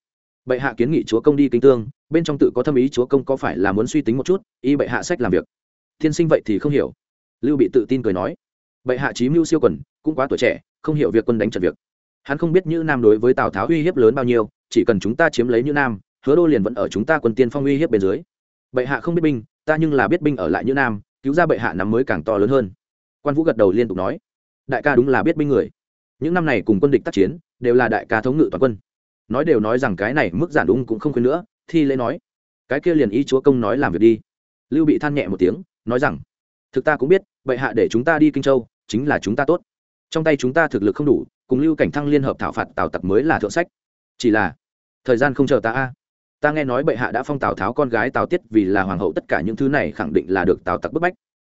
Bệ hạ kiến nghị chúa công đi kinh tương, bên trong tự có thâm ý chúa công có phải là muốn suy tính một chút, y bệ hạ sách làm việc. Thiên sinh vậy thì không hiểu. Lưu bị tự tin cười nói, bệ hạ chí mưu siêu quần, cũng quá tuổi trẻ, không hiểu việc quân đánh trận việc. Hắn không biết như nam đối với tào tháo uy hiếp lớn bao nhiêu, chỉ cần chúng ta chiếm lấy như nam hứa đô liền vẫn ở chúng ta quân tiên phong uy hiếp bên dưới. Bệ hạ không biết binh, ta nhưng là biết binh ở lại như nam, cứu ra bệ hạ nắm mới càng to lớn hơn. Quan vũ gật đầu liên tục nói, đại ca đúng là biết binh người. Những năm này cùng quân địch tác chiến, đều là đại ca thống ngự toàn quân. Nói đều nói rằng cái này mức giản đúng cũng không khuyên nữa, thi lễ nói, cái kia liền ý chúa công nói làm việc đi. Lưu bị than nhẹ một tiếng, nói rằng, thực ta cũng biết, bệ hạ để chúng ta đi kinh châu, chính là chúng ta tốt. Trong tay chúng ta thực lực không đủ, cùng lưu cảnh thăng liên hợp thảo phạt tào tặc mới là thượng sách. Chỉ là, thời gian không chờ ta a ta nghe nói bệ hạ đã phong tào tháo con gái tào tiết vì là hoàng hậu tất cả những thứ này khẳng định là được tào tặc bức bách.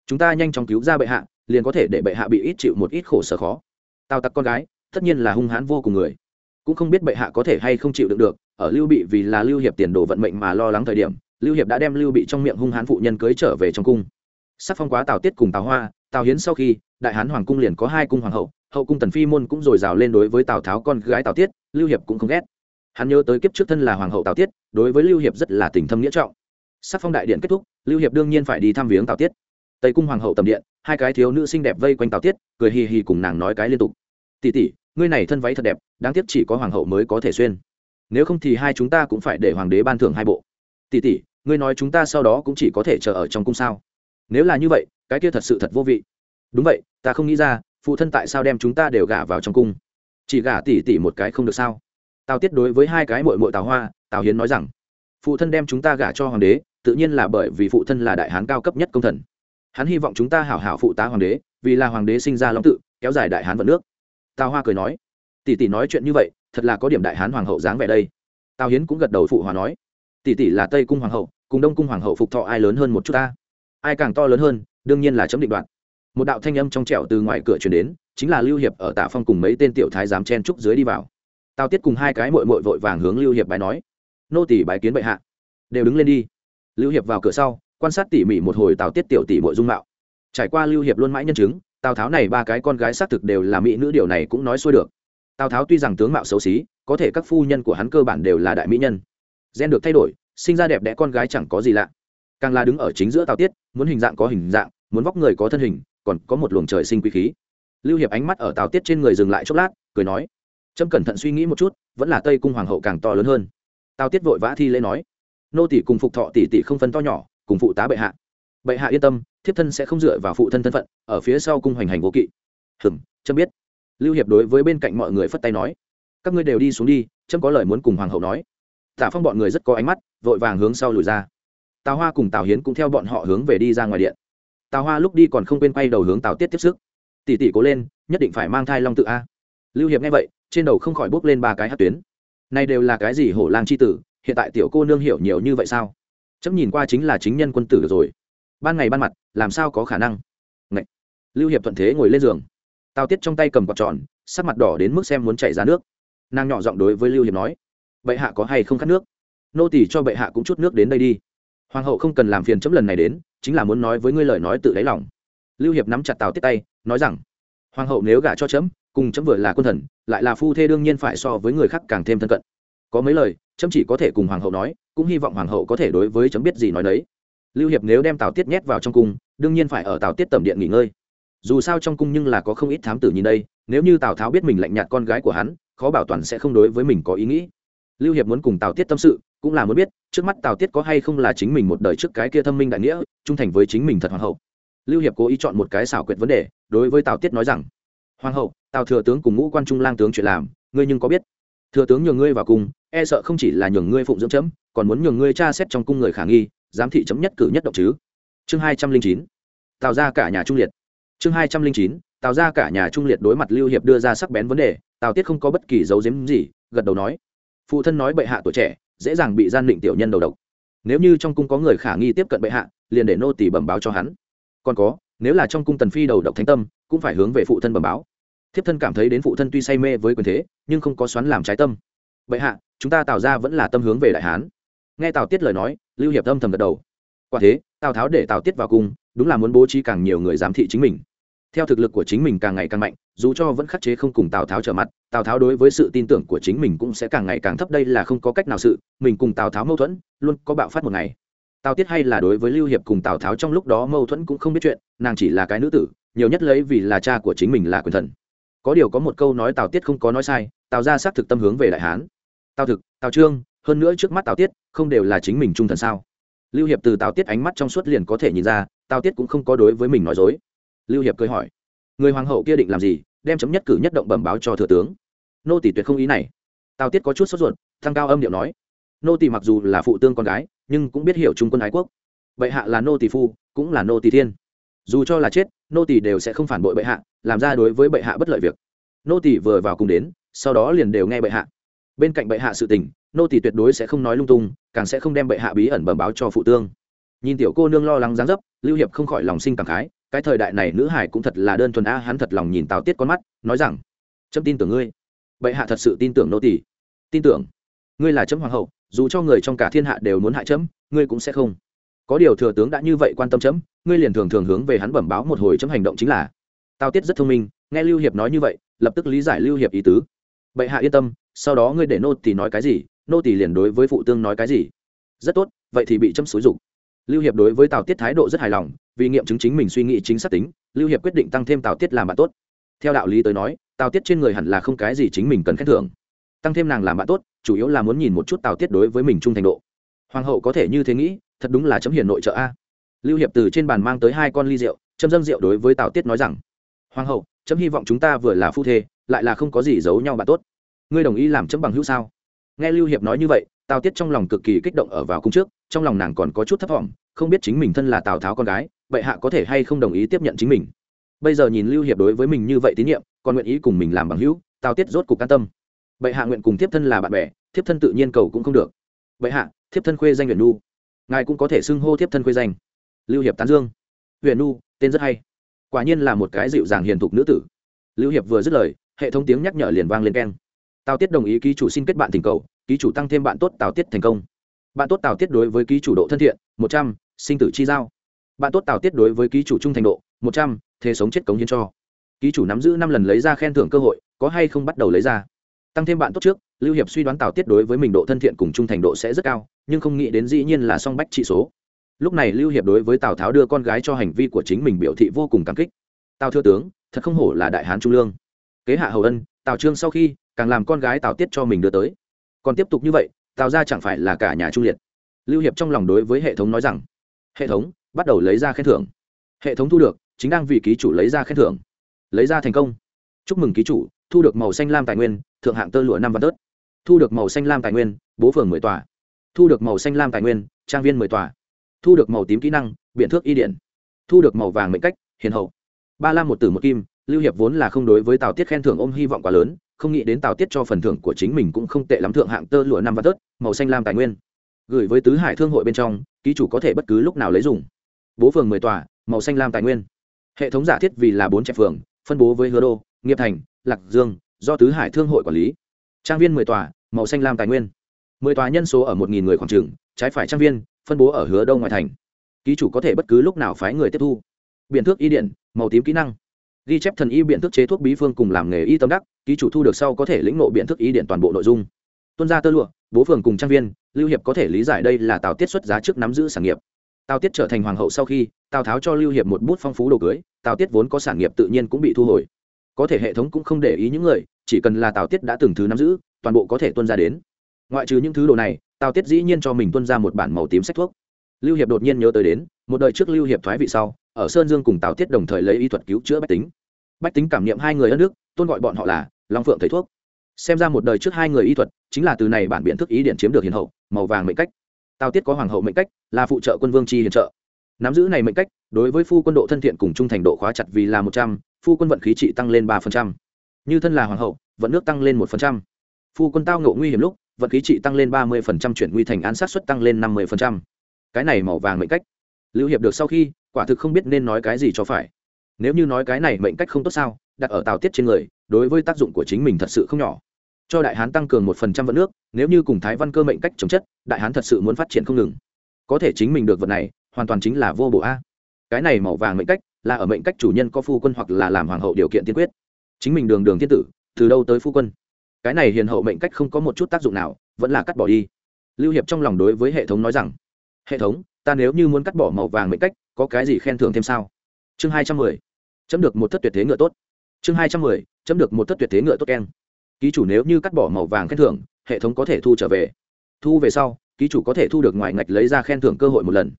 Chúng ta nhanh chóng cứu ra bệ hạ, liền có thể để bệ hạ bị ít chịu một ít khổ sở khó. Tào tặc con gái, tất nhiên là hung hãn vô cùng người. Cũng không biết bệ hạ có thể hay không chịu đựng được, ở lưu bị vì là lưu hiệp tiền đồ vận mệnh mà lo lắng thời điểm, lưu hiệp đã đem lưu bị trong miệng hung hãn phụ nhân cưới trở về trong cung. Sắc phong quá tào tiết cùng tào hoa, tào hiến sau khi, đại hán hoàng cung liền có hai cung hoàng hậu hậu cung tần phi môn cũng dồi dào lên đối với tào tháo con gái tào tiết, lưu hiệp cũng không ghét hắn nhớ tới kiếp trước thân là hoàng hậu tào tiết, đối với lưu hiệp rất là tình thâm nghĩa trọng. Sắc phong đại điện kết thúc, lưu hiệp đương nhiên phải đi thăm viếng tào tiết. Tây cung hoàng hậu tầm điện, hai cái thiếu nữ xinh đẹp vây quanh tào tiết, cười hì hì cùng nàng nói cái liên tục. Tỉ tỉ ngươi này thân váy thật đẹp, đáng tiếc chỉ có hoàng hậu mới có thể xuyên. Nếu không thì hai chúng ta cũng phải để hoàng đế ban thưởng hai bộ. Tỉ tỉ ngươi nói chúng ta sau đó cũng chỉ có thể chờ ở trong cung sao? Nếu là như vậy, cái kia thật sự thật vô vị. Đúng vậy, ta không nghĩ ra, phụ thân tại sao đem chúng ta đều gả vào trong cung? Chỉ gả tỉ tỉ một cái không được sao? Tào tiết đối với hai cái mội mội tào hoa, tào hiến nói rằng, phụ thân đem chúng ta gả cho hoàng đế, tự nhiên là bởi vì phụ thân là đại hán cao cấp nhất công thần. Hắn hy vọng chúng ta hảo hảo phụ tá hoàng đế, vì là hoàng đế sinh ra long tự, kéo dài đại hán vận nước. Tào hoa cười nói, tỷ tỷ nói chuyện như vậy, thật là có điểm đại hán hoàng hậu dáng vẻ đây. Tào hiến cũng gật đầu phụ hòa nói, tỷ tỷ là tây cung hoàng hậu, cùng đông cung hoàng hậu phục thọ ai lớn hơn một chút ta? Ai càng to lớn hơn, đương nhiên là chấm định đoạn một đạo thanh âm trong trẻo từ ngoài cửa truyền đến, chính là lưu hiệp ở tạ phong cùng mấy tên tiểu thái giám chen trúc dưới đi vào tào tiết cùng hai cái mội mội vội vàng hướng lưu hiệp bài nói, nô tỷ bái kiến bệ hạ. Đều đứng lên đi. Lưu hiệp vào cửa sau, quan sát tỉ mỉ một hồi tào tiết tiểu tỷ mội dung mạo. Trải qua lưu hiệp luôn mãi nhân chứng, tào tháo này ba cái con gái xác thực đều là mỹ nữ, điều này cũng nói xuôi được. Tào tháo tuy rằng tướng mạo xấu xí, có thể các phu nhân của hắn cơ bản đều là đại mỹ nhân. Gen được thay đổi, sinh ra đẹp đẽ con gái chẳng có gì lạ. Càng là đứng ở chính giữa tào tiết, muốn hình dạng có hình dạng, muốn vóc người có thân hình, còn có một luồng trời sinh quý khí. Lưu hiệp ánh mắt ở tào tiết trên người dừng lại chốc lát, cười nói trâm cẩn thận suy nghĩ một chút, vẫn là tây cung hoàng hậu càng to lớn hơn. Tao tiết vội vã thi lễ nói, nô tỷ cùng phục thọ tỷ tỷ không phân to nhỏ, cùng phụ tá bệ hạ. Bệ hạ yên tâm, thiếp thân sẽ không dựa vào phụ thân thân phận, ở phía sau cung hoành hành vô kỵ. Hừm, trâm biết. Lưu hiệp đối với bên cạnh mọi người phất tay nói, các ngươi đều đi xuống đi, trâm có lời muốn cùng hoàng hậu nói. Tả phong bọn người rất có ánh mắt, vội vàng hướng sau lùi ra. Tào hoa cùng tào hiến cũng theo bọn họ hướng về đi ra ngoài điện. Tào hoa lúc đi còn không quên quay đầu hướng tào tiết tiếp sức. Tỷ tỷ cố lên, nhất định phải mang thai long tự a. Lưu hiệp nghe vậy trên đầu không khỏi bốc lên ba cái hát tuyến. Này đều là cái gì hổ lang c h i tử, hiện tại tiểu cô nương hiểu nhiều như vậy sao? Chấm nhìn qua chính là chính nhân quân tử rồi. Ban ngày ban mặt, làm sao có khả năng? Ngậy. lưu hiệp thuận thế ngồi lên giường. Tào tiết trong tay cầm quạt tròn, sắc mặt đỏ đến mức xem muốn chảy ra nước. Nàng nhỏ giọng đối với lưu hiệp nói, bệ hạ có hay không khát nước? Nô tỳ cho bệ hạ cũng chút nước đến đây đi. Hoàng hậu không cần làm phiền chấm lần này đến, chính là muốn nói với ngươi lời nói tự đáy lòng. Lưu hiệp nắm chặt tào tiết tay, nói rằng, hoàng hậu nếu gả cho chấm cùng chấm vừa là quân thần, lại là phu thê đương nhiên phải so với người khác càng thêm thân cận. Có mấy lời, chấm chỉ có thể cùng hoàng hậu nói, cũng hy vọng hoàng hậu có thể đối với chấm biết gì nói đấy lưu hiệp nếu đem tào tiết nhét vào trong cung, đương nhiên phải ở tào tiết tầm điện nghỉ ngơi. Dù sao trong cung nhưng là có không ít thám tử nhìn đây, nếu như tào tháo biết mình lạnh nhạt con gái của hắn, khó bảo toàn sẽ không đối với mình có ý nghĩ. Lưu hiệp muốn cùng tào tiết tâm sự, cũng là muốn biết, trước mắt tào tiết có hay không là chính mình một đời trước cái kia thâm minh đại nghĩa, trung thành với chính mình thật hoàng hậu. Lưu hiệp cố ý chọn một cái xảo quyệt vấn đề, đối với tào tiết nói rằng hoàng hậu, tào thừa tướng cùng ngũ quan trung lang tướng chuyện làm, ngươi nhưng có biết? Thừa tướng nhường ngươi vào cung e sợ không chỉ là nhường ngươi phụng dưỡng chấm, còn muốn nhường ngươi tra xét trong cung người khả nghi, giám thị chấm nhất cử nhất động chứ. Chương hai trăm linh chín tạo ra cả nhà trung liệt. Chương hai trăm linh chín, tào ra cả nhà trung liệt đối mặt lưu hiệp đưa ra sắc bén vấn đề, tào tiết không có bất kỳ dấu diếm gì, gật đầu nói, phụ thân nói bệ hạ tuổi trẻ, dễ dàng bị gian định tiểu nhân đầu độc. Nếu như trong cung có người khả nghi tiếp cận bệ hạ, liền để nô tỷ bẩm báo cho hắn. Còn có, nếu là trong cung tần phi đầu độc thánh tâm, cũng phải hướng về phụ thân bẩm báo thiếp thân cảm thấy đến phụ thân tuy say mê với quyền thế, nhưng không có xoắn làm trái tâm. Vậy hạ, chúng ta tạo ra vẫn là tâm hướng về đại hán. Nghe tào tiết lời nói, lưu hiệp âm thầm gật đầu. Quả thế, tào tháo để tào tiết vào cung, đúng là muốn bố trí càng nhiều người giám thị chính mình. Theo thực lực của chính mình càng ngày càng mạnh, dù cho vẫn khắc chế không cùng tào tháo trở mặt, tào tháo đối với sự tin tưởng của chính mình cũng sẽ càng ngày càng thấp, đây là không có cách nào sự, mình cùng tào tháo mâu thuẫn, luôn có bạo phát một ngày. Tào tiết hay là đối với lưu hiệp cùng tào tháo trong lúc đó mâu thuẫn cũng không biết chuyện, nàng chỉ là cái nữ tử, nhiều nhất lấy vì là cha của chính mình là quyền thần có điều có một câu nói tào tiết không có nói sai, tào ra xác thực tâm hướng về đại hán. Tào thực, tào trương, hơn nữa trước mắt tào tiết, không đều là chính mình trung thần sao? Lưu hiệp từ tào tiết ánh mắt trong suốt liền có thể nhìn ra, tào tiết cũng không có đối với mình nói dối. Lưu hiệp cười hỏi, người hoàng hậu kia định làm gì, đem chấm nhất cử nhất động bẩm báo cho thừa tướng? Nô tỷ tuyệt không ý này. Tào tiết có chút sốt ruột, thăng cao âm điệu nói, nô tỷ mặc dù là phụ tương con gái, nhưng cũng biết hiểu trung quân ái quốc. Bệ hạ là nô tỷ phu, cũng là nô tỷ thiên. Dù cho là chết, nô tỷ đều sẽ không phản bội bệ hạ làm ra đối với bệ hạ bất lợi việc. Nô tỷ vừa vào cùng đến, sau đó liền đều nghe bệ hạ. Bên cạnh bệ hạ sự tình, nô tỷ tuyệt đối sẽ không nói lung tung, càng sẽ không đem bệ hạ bí ẩn bẩm báo cho phụ tương. Nhìn tiểu cô nương lo lắng dáng dấp, lưu hiệp không khỏi lòng sinh cảm khái, cái thời đại này nữ hải cũng thật là đơn thuần a, hắn thật lòng nhìn tào tiết con mắt, nói rằng trâm tin tưởng ngươi. Bệ hạ thật sự tin tưởng nô tỷ tin tưởng? Ngươi là trâm hoàng hậu, dù cho người trong cả thiên hạ đều muốn hại trẫm ngươi cũng sẽ không. Có điều thừa tướng đã như vậy quan tâm chấm, ngươi liền thường thường hướng về hắn bẩm báo một hồi chấm hành động chính là tào tiết rất thông minh, nghe lưu hiệp nói như vậy, lập tức lý giải lưu hiệp ý tứ. Bệ hạ yên tâm, sau đó ngươi để nô tỷ nói cái gì, nô tỷ liền đối với phụ tương nói cái gì. Rất tốt, vậy thì bị châm xúi dục. Lưu hiệp đối với tào tiết thái độ rất hài lòng, vì nghiệm chứng chính mình suy nghĩ chính xác tính, lưu hiệp quyết định tăng thêm tào tiết làm bạn tốt. Theo đạo lý tới nói, tào tiết trên người hẳn là không cái gì chính mình cần khen thưởng. Tăng thêm nàng làm bạn tốt, chủ yếu là muốn nhìn một chút tào tiết đối với mình trung thành độ. Hoàng hậu có thể như thế nghĩ, thật đúng là chấm hiền nội trợ a. Lưu hiệp từ trên bàn mang tới hai con ly rượu châm dâng rượu đối với tào tiết nói rằng hoàng hậu, chấm hy vọng chúng ta vừa là phu thê, lại là không có gì giấu nhau bạn tốt. Ngươi đồng ý làm chấm bằng hữu sao? Nghe lưu hiệp nói như vậy, tào tiết trong lòng cực kỳ kích động ở vào cung trước, trong lòng nàng còn có chút thấp t không biết chính mình thân là tào tháo con gái bệ hạ có thể hay không đồng ý tiếp nhận chính mình? Bây giờ nhìn lưu hiệp đối với mình như vậy tín nhiệm, còn nguyện ý cùng mình làm bằng hữu, tào tiết rốt cuộc can tâm. Bệ hạ nguyện cùng tiếp thân là bạn bè, thiếp thân tự nhiên cầu cũng không được. Bệ hạ, thiếp thân khuê danh huyền nu ngài cũng có thể xưng hô thiếp thân khuê danh. Lưu hiệp tán dương. Huyền nu tên rất hay quả nhiên là một cái dịu dàng hiền thục nữ tử. Lưu hiệp vừa dứt lời, hệ thống tiếng nhắc nhở liền vang lên keng. Tào tiết đồng ý ký chủ xin kết bạn tình cầu, ký chủ tăng thêm bạn tốt tào tiết thành công. Bạn tốt tào tiết đối với ký chủ độ thân thiện, một trăm, sinh tử chi giao. Bạn tốt tào tiết đối với ký chủ trung thành độ, một trăm thế sống chết cống hiến cho. Ký chủ nắm giữ năm lần lấy ra khen thưởng cơ hội, có hay không bắt đầu lấy ra. Tăng thêm bạn tốt trước, lưu hiệp suy đoán tào tiết đối với mình độ thân thiện cùng trung thành độ sẽ rất cao, nhưng không nghĩ đến dĩ nhiên là song bách trị số lúc này lưu hiệp đối với tào tháo đưa con gái cho hành vi của chính mình biểu thị vô cùng cảm kích. Tào thưa tướng, thật không hổ là đại hán trung lương. Kế hạ hầu ân, tào trương sau khi càng làm con gái tào tiết cho mình đưa tới. Còn tiếp tục như vậy, tào ra chẳng phải là cả nhà trung liệt. Lưu hiệp trong lòng đối với hệ thống nói rằng, hệ thống, bắt đầu lấy ra khen thưởng. Hệ thống thu được, chính đang vì ký chủ lấy ra khen thưởng. Lấy ra thành công. Chúc mừng ký chủ, thu được màu xanh lam tài nguyên, thượng hạng tơ lụa năm văn tớt. Thu được màu xanh lam tài nguyên, bố phường mười tòa. Thu được màu xanh lam tài nguyên, trang viên mười tòa thu được màu tím kỹ năng biện thước y điện. Thu được màu vàng mệnh cách, hiền hậu. Ba lam một tử một kim, lưu hiệp vốn là không đối với tào tiết khen thưởng ôm hy vọng quá lớn, không nghĩ đến tào tiết cho phần thưởng của chính mình cũng không tệ lắm thượng hạng tơ lụa năm và tớt, màu xanh lam tài nguyên. Gửi với tứ hải thương hội bên trong, ký chủ có thể bất cứ lúc nào lấy dùng. Bố phường mười tòa, màu xanh lam tài nguyên. Hệ thống giả thiết vì là bốn trẻ phường, phân bố với hứa đô, nghiệp thành, lạc dương, do tứ hải thương hội quản lý. Trang viên mười tòa, màu xanh lam tài nguyên. Mười tòa nhân số ở một nghìn người khoảng trường, trái phải trang viên phân bố ở hứa đông ngoại thành. Ký chủ có thể bất cứ lúc nào phái người tiếp thu. Biện thước y điện màu tím kỹ năng. Ghi chép thần y biện thức chế thuốc bí phương cùng làm nghề y tâm đắc, ký chủ thu được sau có thể lĩnh nộ biện thức y điện toàn bộ nội dung. Tuân gia tơ lụa, bố phường cùng trang viên, lưu hiệp có thể lý giải đây là tào tiết xuất giá trước nắm giữ sản nghiệp. Tào tiết trở thành hoàng hậu sau khi, tào tháo cho lưu hiệp một bút phong phú đồ cưới, tào tiết vốn có sản nghiệp tự nhiên cũng bị thu hồi. Có thể hệ thống cũng không để ý những người, chỉ cần là tào tiết đã từng thứ nắm giữ, toàn bộ có thể tuân ra đến. Ngoại trừ những thứ đồ này tào tiết dĩ nhiên cho mình tuân ra một bản màu tím sách thuốc. Lưu hiệp đột nhiên nhớ tới đến, một đời trước lưu hiệp thoái vị sau, ở sơn dương cùng tào tiết đồng thời lấy y thuật cứu chữa bách tính. Bách tính cảm nghiệm hai người ân nước tôn gọi bọn họ là long phượng thầy thuốc. Xem ra một đời trước hai người y thuật, chính là từ này bản biện thức ý điện chiếm được hiền hậu, màu vàng mệnh cách. Tào tiết có hoàng hậu mệnh cách, là phụ trợ quân vương chi hiền trợ. Nắm giữ này mệnh cách, đối với phu quân độ thân thiện cùng trung thành độ khóa chặt vì là một trăm, phu quân vận khí trị tăng lên ba phần trăm. Như thân là hoàng hậu, vận nước tăng lên một phần trăm. Phu quân tao ngộ nguy hiểm lúc vận khí trị tăng lên ba mươi phần trăm, chuyển nguy thành an sát suất tăng lên năm mươi phần trăm. Cái này màu vàng mệnh cách. Lưu hiệp được sau khi, quả thực không biết nên nói cái gì cho phải. Nếu như nói cái này mệnh cách không tốt sao, đặt ở tào tiết trên người, đối với tác dụng của chính mình thật sự không nhỏ. Cho đại hán tăng cường một phần trăm vận nước, nếu như cùng thái văn cơ mệnh cách chống chất, đại hán thật sự muốn phát triển không ngừng. Có thể chính mình được vật này, hoàn toàn chính là vô bộ a. Cái này màu vàng mệnh cách, là ở mệnh cách chủ nhân có phu quân hoặc là làm hoàng hậu điều kiện tiên quyết. Chính mình đường đường thiên tử, từ đâu tới phu quân? Cái này hiền hậu mệnh cách không có một chút tác dụng nào, vẫn là cắt bỏ đi. Lưu hiệp trong lòng đối với hệ thống nói rằng, hệ thống, ta nếu như muốn cắt bỏ màu vàng mệnh cách, có cái gì khen thưởng thêm sao? Chương hai trăm mười, chấm được một thất tuyệt thế ngựa tốt. Chương hai trăm mười, chấm được một thất tuyệt thế ngựa tốt keng. Ký chủ nếu như cắt bỏ màu vàng khen thưởng, hệ thống có thể thu trở về. Thu về sau, ký chủ có thể thu được ngoài ngạch lấy ra khen thưởng cơ hội một lần.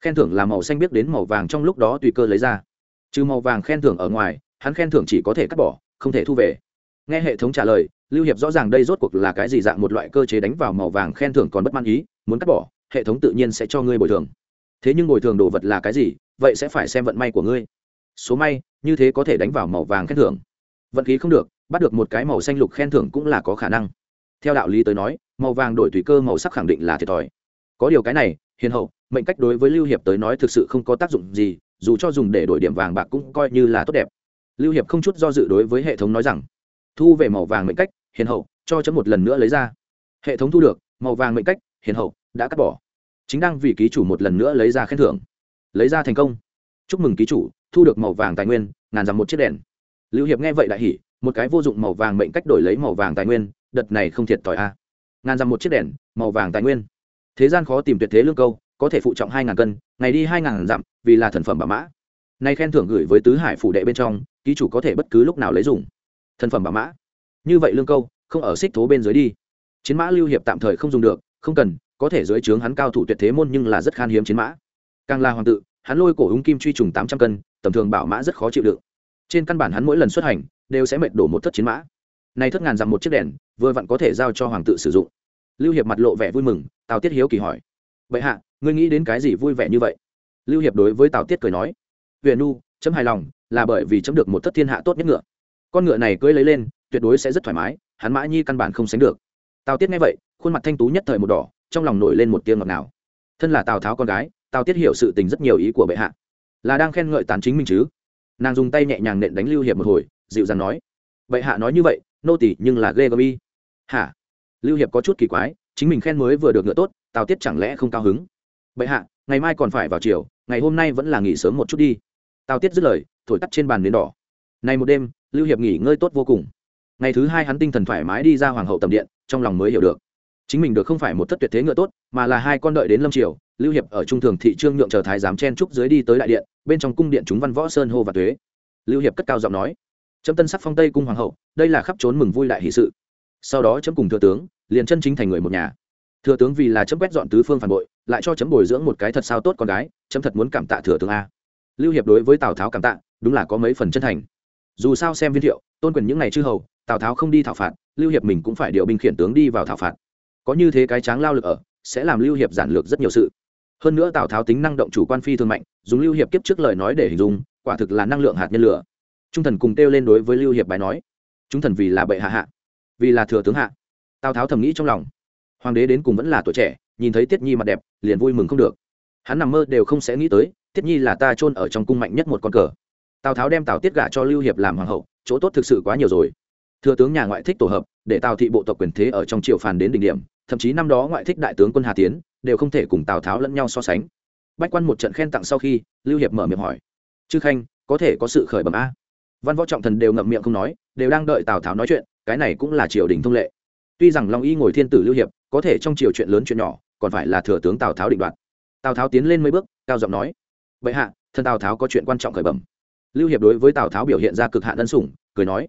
Khen thưởng là màu xanh biết đến màu vàng trong lúc đó tùy cơ lấy ra. Trừ màu vàng khen thưởng ở ngoài, hắn khen thưởng chỉ có thể cắt bỏ, không thể thu về nghe hệ thống trả lời, lưu hiệp rõ ràng đây rốt cuộc là cái gì dạng một loại cơ chế đánh vào màu vàng khen thưởng còn bất man ý, muốn cắt bỏ, hệ thống tự nhiên sẽ cho ngươi bồi thường. Thế nhưng bồi thường đồ vật là cái gì, vậy sẽ phải xem vận may của ngươi. Số may, như thế có thể đánh vào màu vàng khen thưởng. Vận khí không được, bắt được một cái màu xanh lục khen thưởng cũng là có khả năng. Theo đạo lý tới nói, màu vàng đổi tùy cơ màu sắc khẳng định là thiệt thòi. Có điều cái này, hiền hậu, mệnh cách đối với lưu hiệp tới nói thực sự không có tác dụng gì, dù cho dùng để đổi điểm vàng bạc cũng coi như là tốt đẹp. Lưu hiệp không chút do dự đối với hệ thống nói rằng thu về màu vàng mệnh cách, hiền hậu, cho chấm một lần nữa lấy ra. Hệ thống thu được, màu vàng mệnh cách, hiền hậu, đã cắt bỏ. Chính đang vì ký chủ một lần nữa lấy ra khen thưởng. Lấy ra thành công. Chúc mừng ký chủ, thu được màu vàng tài nguyên, ngàn dặm một chiếc đèn. Lưu hiệp nghe vậy đại hỉ, một cái vô dụng màu vàng mệnh cách đổi lấy màu vàng tài nguyên, đợt này không thiệt thòi a. Ngàn dặm một chiếc đèn, màu vàng tài nguyên. Thế gian khó tìm tuyệt thế lương câu, có thể phụ trọng hai ngàn cân, ngày đi hai ngàn dặm, vì là thần phẩm bảo mã. Nay khen thưởng gửi với tứ hải phủ đệ bên trong, ký chủ có thể bất cứ lúc nào lấy dùng thần phẩm bảo mã. Như vậy lương câu, không ở xích thố bên dưới đi. Chiến mã lưu hiệp tạm thời không dùng được, không cần, có thể dưới trướng hắn cao thủ tuyệt thế môn nhưng là rất khan hiếm chiến mã. Càng là hoàng tự, hắn lôi cổ húng kim truy trùng tám trăm cân, tầm thường bảo mã rất khó chịu đựng. Trên căn bản hắn mỗi lần xuất hành, đều sẽ mệt đổ một thất chiến mã. Này thất ngàn dặm một chiếc đèn, vừa vặn có thể giao cho hoàng tự sử dụng. Lưu hiệp mặt lộ vẻ vui mừng, tào tiết hiếu kỳ hỏi. Vậy hạ, ngươi nghĩ đến cái gì vui vẻ như vậy? Lưu hiệp đối với tào tiết cười nói. Huyền nu chấm hài lòng, là bởi vì chấm được một thất thiên hạ tốt nhất ngựa con ngựa này cưỡi lấy lên, tuyệt đối sẽ rất thoải mái, hắn mã nhi căn bản không sánh được. Tào tiết nghe vậy, khuôn mặt thanh tú nhất thời một đỏ, trong lòng nổi lên một tiếng ngọt nào thân là tào tháo con gái, tào tiết hiểu sự tình rất nhiều ý của bệ hạ. Là đang khen ngợi tán chính mình chứ? Nàng dùng tay nhẹ nhàng nện đánh lưu hiệp một hồi, dịu dàng nói. Bệ hạ nói như vậy, nô tỷ nhưng là ghê gớm y. Hả? Lưu hiệp có chút kỳ quái, chính mình khen mới vừa được ngựa tốt, tào tiết chẳng lẽ không cao hứng? Bệ hạ, ngày mai còn phải vào chiều ngày hôm nay vẫn là nghỉ sớm một chút đi. Tào tiết dứt lời, thổi tắt trên bàn đến đỏ. Này một đêm lưu hiệp nghỉ ngơi tốt vô cùng. Ngày thứ hai hắn tinh thần thoải mái đi ra hoàng hậu tầm điện, trong lòng mới hiểu được. Chính mình được không phải một thất tuyệt thế ngựa tốt, mà là hai con đợi đến lâm triều, lưu hiệp ở trung thường thị trương nhượng chờ thái giám chen trúc dưới đi tới đại điện, bên trong cung điện chúng văn võ sơn hô và tuế. Lưu hiệp cất cao giọng nói, chấm tân sắc phong tây cung hoàng hậu, đây là khắp trốn mừng vui đại hỷ sự. Sau đó chấm cùng thừa tướng, liền chân chính thành người một nhà. Thừa tướng vì là chấm quét dọn tứ phương phản bội, lại cho chấm bồi dưỡng một cái thật sao tốt con gái, chấm thật muốn cảm tạ thừa tướng a. Lưu hiệp đối với tào tháo cảm tạ, đúng là có mấy phần chân thành dù sao xem viên thiệu, tôn quyền những ngày chư hầu, tào tháo không đi thảo phạt, lưu hiệp mình cũng phải điều binh khiển tướng đi vào thảo phạt. Có như thế cái tráng lao lực ở, sẽ làm lưu hiệp giản lược rất nhiều sự. Hơn nữa tào tháo tính năng động chủ quan phi thường mạnh, dùng lưu hiệp kiếp trước lời nói để hình dung, quả thực là năng lượng hạt nhân lửa. Trung thần cùng kêu lên đối với lưu hiệp bài nói, chúng thần vì là bệ hạ hạ, vì là thừa tướng hạ. Tào tháo thầm nghĩ trong lòng. Hoàng đế đến cùng vẫn là tuổi trẻ, nhìn thấy tiết nhi mặt đẹp, liền vui mừng không được. Hắn nằm mơ đều không sẽ nghĩ tới, tiết nhi là ta chôn ở trong cung mạnh nhất một con cờ tào tháo đem tào tiết gả cho lưu hiệp làm hoàng hậu, chỗ tốt thực sự quá nhiều rồi. Thừa tướng nhà ngoại thích tổ hợp, để tào thị bộ tộc quyền thế ở trong triều phàn đến đỉnh điểm, thậm chí năm đó ngoại thích đại tướng quân hà tiến, đều không thể cùng tào tháo lẫn nhau so sánh. Bách quan một trận khen tặng sau khi, lưu hiệp mở miệng hỏi, chư khanh, có thể có sự khởi bẩm a? Văn võ trọng thần đều ngậm miệng không nói, đều đang đợi tào tháo nói chuyện, cái này cũng là triều đình thông lệ. Tuy rằng long y ngồi thiên tử lưu hiệp, có thể trong triều chuyện lớn chuyện nhỏ, còn phải là thừa tướng tào tháo định đoạt. Tào tháo tiến lên mấy bước, cao giọng nói vậy hạ, thân tào tháo có chuyện quan trọng khởi bẩm lưu hiệp đối với tào tháo biểu hiện ra cực hạn ân sủng, cười nói,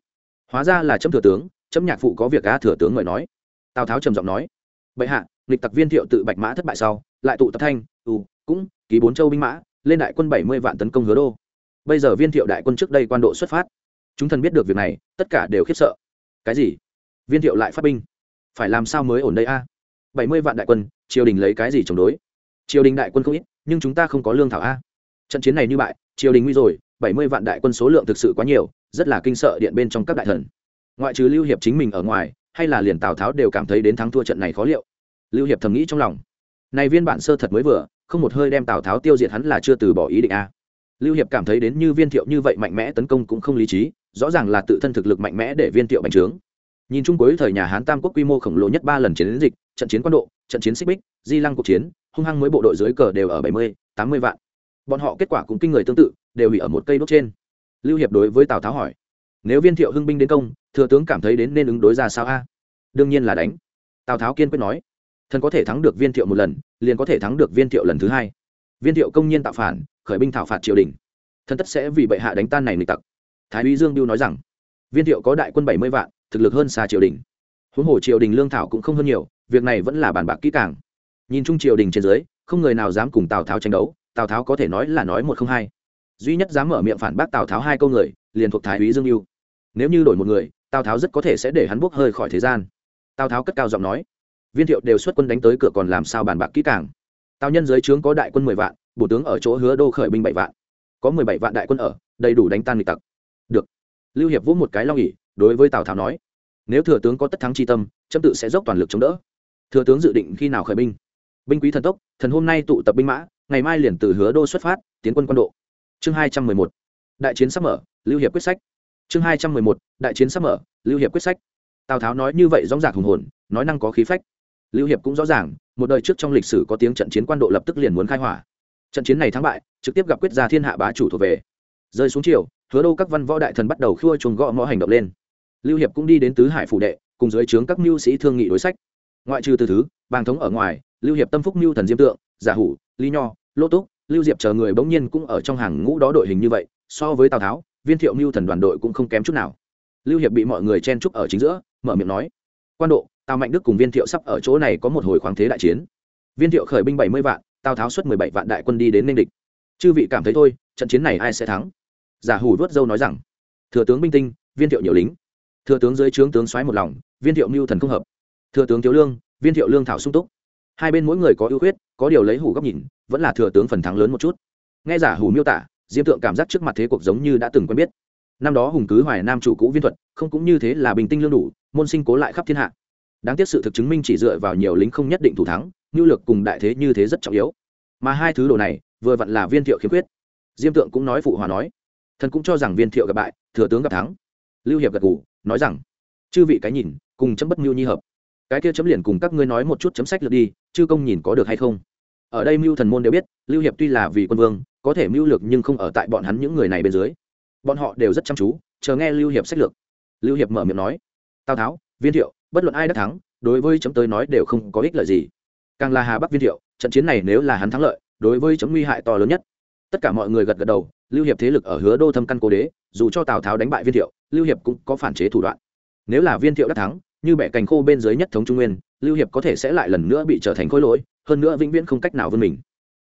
hóa ra là chấm thừa tướng, chấm nhạc phụ có việc cá thừa tướng ngợi nói. Tào tháo trầm giọng nói, bệ hạ lịch tặc viên thiệu tự bạch mã thất bại sau, lại tụ tập thanh ừ cũng, ký bốn châu binh mã, lên đại quân bảy mươi vạn tấn công hứa đô. Bây giờ viên thiệu đại quân trước đây quan độ xuất phát. Chúng thần biết được việc này, tất cả đều khiếp sợ. Cái gì? Viên thiệu lại phát binh? Phải làm sao mới ổn đây a? Bảy mươi vạn đại quân, triều đình lấy cái gì chống đối? Triều đình đại quân không ít, nhưng chúng ta không có lương thảo a. Trận chiến này như bại, triều đình nguy rồi bảy mươi vạn đại quân số lượng thực sự quá nhiều, rất là kinh sợ điện bên trong các đại thần. Ngoại trừ lưu hiệp chính mình ở ngoài, hay là liền tào tháo đều cảm thấy đến thắng thua trận này khó liệu. Lưu hiệp thầm nghĩ trong lòng. Này viên bản sơ thật mới vừa, không một hơi đem tào tháo tiêu diệt hắn là chưa từ bỏ ý định a. Lưu hiệp cảm thấy đến như viên thiệu như vậy mạnh mẽ tấn công cũng không lý trí, rõ ràng là tự thân thực lực mạnh mẽ để viên thiệu bành trướng. Nhìn chung cuối thời nhà hán tam quốc quy mô khổng lồ nhất ba lần chiến dịch, trận chiến quan độ, trận chiến xích bích, di lăng cuộc chiến, hung hăng mới bộ đội dưới cờ đều ở bảy mươi, tám mươi vạn. Bọn họ kết quả cũng kinh người tương tự đều bị ở một cây đốt trên. Lưu hiệp đối với tào tháo hỏi, nếu viên thiệu hưng binh đến công, thừa tướng cảm thấy đến nên ứng đối ra sao a? Đương nhiên là đánh. Tào tháo kiên quyết nói, thần có thể thắng được viên thiệu một lần, liền có thể thắng được viên thiệu lần thứ hai. Viên thiệu công nhiên tạo phản, khởi binh thảo phạt triều đình. Thần tất sẽ vì bệ hạ đánh tan này nghịch tặc. Thái úy dương biêu nói rằng, viên thiệu có đại quân bảy mươi vạn, thực lực hơn xa triều đình. Huống hồ triều đình lương thảo cũng không hơn nhiều, việc này vẫn là bàn bạc kỹ càng. Nhìn chung triều đình trên dưới, không người nào dám cùng tào tháo tranh đấu, tào tháo có thể nói là nói một không hai duy nhất dám mở miệng phản bác tào tháo hai câu người, liền thuộc thái úy dương mưu nếu như đổi một người, tào tháo rất có thể sẽ để hắn bốc hơi khỏi thế gian. Tào tháo cất cao giọng nói, viên thiệu đều xuất quân đánh tới cửa còn làm sao bàn bạc kỹ càng? Tào nhân dưới trướng có đại quân mười vạn, bổ tướng ở chỗ hứa đô khởi binh bảy vạn. Có mười bảy vạn đại quân ở, đầy đủ đánh tan nghịch tặc. Được. Lưu hiệp vỗ một cái lo nghỉ đối với tào tháo nói, nếu thừa tướng có tất thắng chi tâm trâm tự sẽ dốc toàn lực chống đỡ. Thừa tướng dự định khi nào khởi binh? Binh quý thần tốc, thần hôm nay tụ tập binh mã, ngày mai liền từ hứa đô xuất phát, tiến quân quân độ chương hai trăm mười một, đại chiến sắp mở, lưu hiệp quyết sách. Chương hai trăm mười một, đại chiến sắp mở, lưu hiệp quyết sách. Tào tháo nói như vậy rõ ràng hùng hồn, nói năng có khí phách. Lưu hiệp cũng rõ ràng, một đời trước trong lịch sử có tiếng trận chiến quan độ lập tức liền muốn khai hỏa. Trận chiến này thắng bại, trực tiếp gặp quyết ra thiên hạ bá chủ thuộc về. Rơi xuống chiều hứa đô các văn võ đại thần bắt đầu khua chuồng gõ mõ hành động lên. Lưu hiệp cũng đi đến tứ hải phủ đệ, cùng dưới trướng các mưu sĩ thương nghị đối sách. Ngoại trừ từ thứ, bàng thống ở ngoài, lưu hiệp tâm phúc mưu thần diêm tượng, giả hủ, lý nho, lô túc lưu diệp chờ người bỗng nhiên cũng ở trong hàng ngũ đó đội hình như vậy, so với tào tháo, viên thiệu mưu thần đoàn đội cũng không kém chút nào. Lưu hiệp bị mọi người chen trúc ở chính giữa, mở miệng nói, quan độ, tào mạnh đức cùng viên thiệu sắp ở chỗ này có một hồi khoáng thế đại chiến. Viên thiệu khởi binh bảy mươi vạn, tào tháo xuất mười bảy vạn đại quân đi đến ninh địch. Chư vị cảm thấy thôi, trận chiến này ai sẽ thắng? Giả hủ vớt dâu nói rằng, thừa tướng binh tinh, viên thiệu nhiều lính. Thừa tướng dưới trướng tướng xoáy một lòng, viên thiệu mưu thần không hợp. Thừa tướng thiếu lương, viên thiệu lương thảo sung túc hai bên mỗi người có ưu khuyết, có điều lấy hủ góc nhìn, vẫn là thừa tướng phần thắng lớn một chút. Nghe giả hủ miêu tả, diêm tượng cảm giác trước mặt thế cuộc giống như đã từng quen biết. Năm đó hùng cứ hoài nam chủ cũ viên thuật, không cũng như thế là bình tinh lương đủ, môn sinh cố lại khắp thiên hạ. Đáng tiếc sự thực chứng minh chỉ dựa vào nhiều lính không nhất định thủ thắng, nhu lực cùng đại thế như thế rất trọng yếu. Mà hai thứ đồ này, vừa vặn là viên thiệu khiếm khuyết. Diêm tượng cũng nói phụ hòa nói. Thần cũng cho rằng viên thiệu gặp bại, thừa tướng gặp thắng. Lưu hiệp gật ngủ nói rằng, chư vị cái nhìn, cùng chấm bất mưu nhi hợp. Cái kia chấm liền cùng các ngươi nói một chút chấm sách lược đi chư công nhìn có được hay không? Ở đây mưu thần môn đều biết, lưu hiệp tuy là vì quân vương, có thể mưu lược nhưng không ở tại bọn hắn những người này bên dưới. Bọn họ đều rất chăm chú, chờ nghe lưu hiệp sách lược. Lưu hiệp mở miệng nói, tào tháo, viên thiệu, bất luận ai đã thắng, đối với chấm tới nói đều không có ích lợi gì. Càng là hà bắc viên thiệu, trận chiến này nếu là hắn thắng lợi, đối với chấm nguy hại to lớn nhất. Tất cả mọi người gật gật đầu, lưu hiệp thế lực ở hứa đô thâm căn cố đế, dù cho tào tháo đánh bại viên thiệu, lưu hiệp cũng có phản chế thủ đoạn. Nếu là viên thiệu đã thắng như bẻ cành khô bên dưới nhất thống trung nguyên, lưu hiệp có thể sẽ lại lần nữa bị trở thành khôi lỗi, hơn nữa vĩnh viễn không cách nào vươn mình.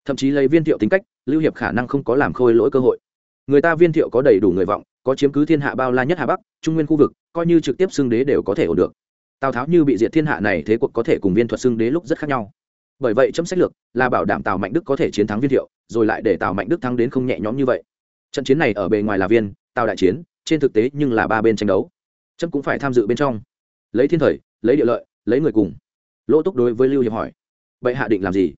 Thậm chí lấy viên thiệu tính cách, lưu hiệp khả năng không có làm khôi lỗi cơ hội. Người ta viên thiệu có đầy đủ người vọng, có chiếm cứ thiên hạ bao la nhất hà bắc, trung nguyên khu vực, coi như trực tiếp xưng đế đều có thể ổn được. Tào tháo như bị diệt thiên hạ này thế cuộc có thể cùng viên thuật xưng đế lúc rất khác nhau. Bởi vậy chấm sách lược là bảo đảm tào mạnh đức có thể chiến thắng viên thiệu, rồi lại để tào mạnh đức thắng đến không nhẹ nhõm như vậy. Trận chiến này ở bề ngoài là viên, tào đại chiến, trên thực tế nhưng là ba bên tranh đấu. Chấm cũng phải tham dự bên trong lấy thiên thời, lấy địa lợi, lấy người cùng. Lỗ túc đối với lưu hiệp hỏi vậy hạ định làm gì?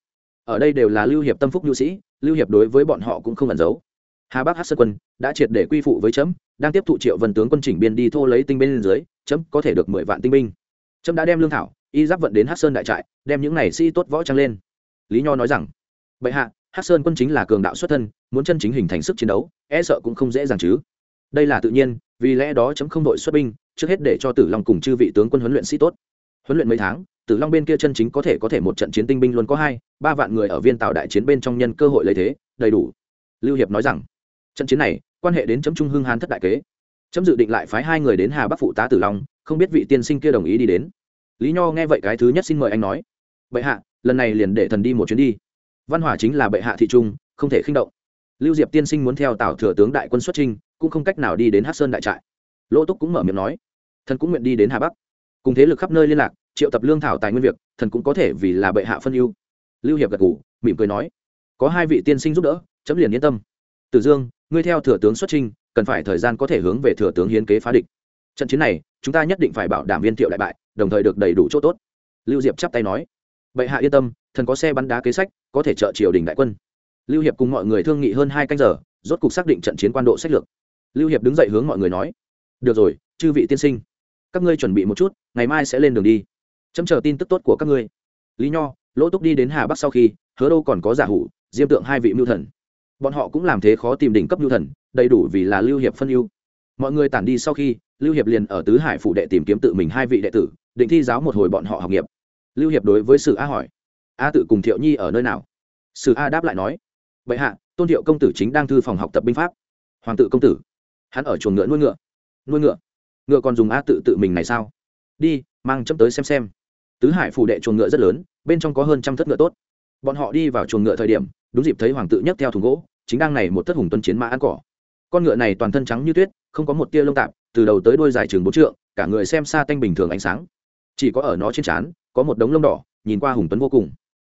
Ở đây đều là lưu hiệp tâm phúc nhu sĩ, lưu hiệp đối với bọn họ cũng không ẩn giấu. Hà bắc hát sơn quân đã triệt để quy phụ với chấm đang tiếp thụ triệu vân tướng quân chỉnh biên đi thô lấy tinh bên dưới chấm có thể được mười vạn tinh binh. Trâm đã đem lương thảo, y giáp vận đến hát sơn đại trại, đem những này sĩ tốt võ trang lên. Lý nho nói rằng, bệ hạ hát sơn quân chính là cường đạo xuất thân, muốn chân chính hình thành sức chiến đấu e sợ cũng không dễ dàng chứ. Đây là tự nhiên, vì lẽ đó chấm không đội xuất binh trước hết để cho tử long cùng chư vị tướng quân huấn luyện sĩ tốt. Huấn luyện mấy tháng, tử long bên kia chân chính có thể có thể một trận chiến tinh binh luôn có hai, ba vạn người ở viên tàu đại chiến bên trong nhân cơ hội lấy thế, đầy đủ. Lưu hiệp nói rằng, trận chiến này, quan hệ đến chấm trung hưng hán thất đại kế. Chấm dự định lại phái hai người đến hà bắc phụ tá tử long, không biết vị tiên sinh kia đồng ý đi đến. Lý nho nghe vậy cái thứ nhất xin mời anh nói, bệ hạ, lần này liền để thần đi một chuyến đi. Văn hòa chính là bệ hạ thị trung, không thể khinh động. Lưu diệp tiên sinh muốn theo tào thừa tướng đại quân xuất trinh cũng không cách nào đi đến hát sơn đại trại lỗ túc cũng mở miệng nói, thần cũng nguyện đi đến hà bắc. Cùng thế lực khắp nơi liên lạc, triệu tập lương thảo tài nguyên việc, thần cũng có thể vì là bệ hạ phân ưu. Lưu hiệp gật g ủ mỉm cười nói, có hai vị tiên sinh giúp đỡ, chấm liền yên tâm. Tử dương, ngươi theo thừa tướng xuất trinh cần phải thời gian có thể hướng về thừa tướng hiến kế phá địch. Trận chiến này, chúng ta nhất định phải bảo đảm viên thiệu đại bại, đồng thời được đầy đủ chỗ tốt. Lưu diệp chắp tay nói, bệ hạ yên tâm, thần có xe bắn đá kế sách, có thể trợ triều đình đại quân. Lưu hiệp cùng mọi người thương nghị hơn hai canh giờ, rốt cục xác định trận chiến quan độ sách lược. Lưu hiệp đứng dậy hướng mọi người nói được rồi, chư vị tiên sinh. Các ngươi chuẩn bị một chút, ngày mai sẽ lên đường đi. Chấm chờ tin tức tốt của các ngươi. Lý nho, lỗ túc đi đến hà bắc sau khi, hứa đâu còn có giả hủ, diêm tượng hai vị mưu thần. Bọn họ cũng làm thế khó tìm đỉnh cấp mưu thần, đầy đủ vì là lưu hiệp phân ưu. Mọi người tản đi sau khi, lưu hiệp liền ở tứ hải phủ đệ tìm kiếm tự mình hai vị đệ tử, định thi giáo một hồi bọn họ học nghiệp. Lưu hiệp đối với sử a hỏi, a tự cùng thiệu nhi ở nơi nào? Sử a đáp lại nói vậy hạ, tôn thiệu công tử chính đang thư phòng học tập binh pháp. Hoàng tự công tử. Hắn ở chuồng ngựa nuôi ngựa nuôi ngựa. Ngựa còn dùng a tự tự mình này sao? Đi, mang chấm tới xem xem. Tứ hải phủ đệ chuồng ngựa rất lớn, bên trong có hơn trăm thất ngựa tốt. Bọn họ đi vào chuồng ngựa thời điểm, đúng dịp thấy hoàng tự nhấc theo thùng gỗ, chính đang này một thất hùng tuân chiến mã ăn cỏ. Con ngựa này toàn thân trắng như tuyết, không có một tia lông tạp, từ đầu tới đuôi dài chừng bốn trượng, cả người xem xa tanh bình thường ánh sáng. Chỉ có ở nó trên trán, có một đống lông đỏ, nhìn qua hùng tuấn vô cùng.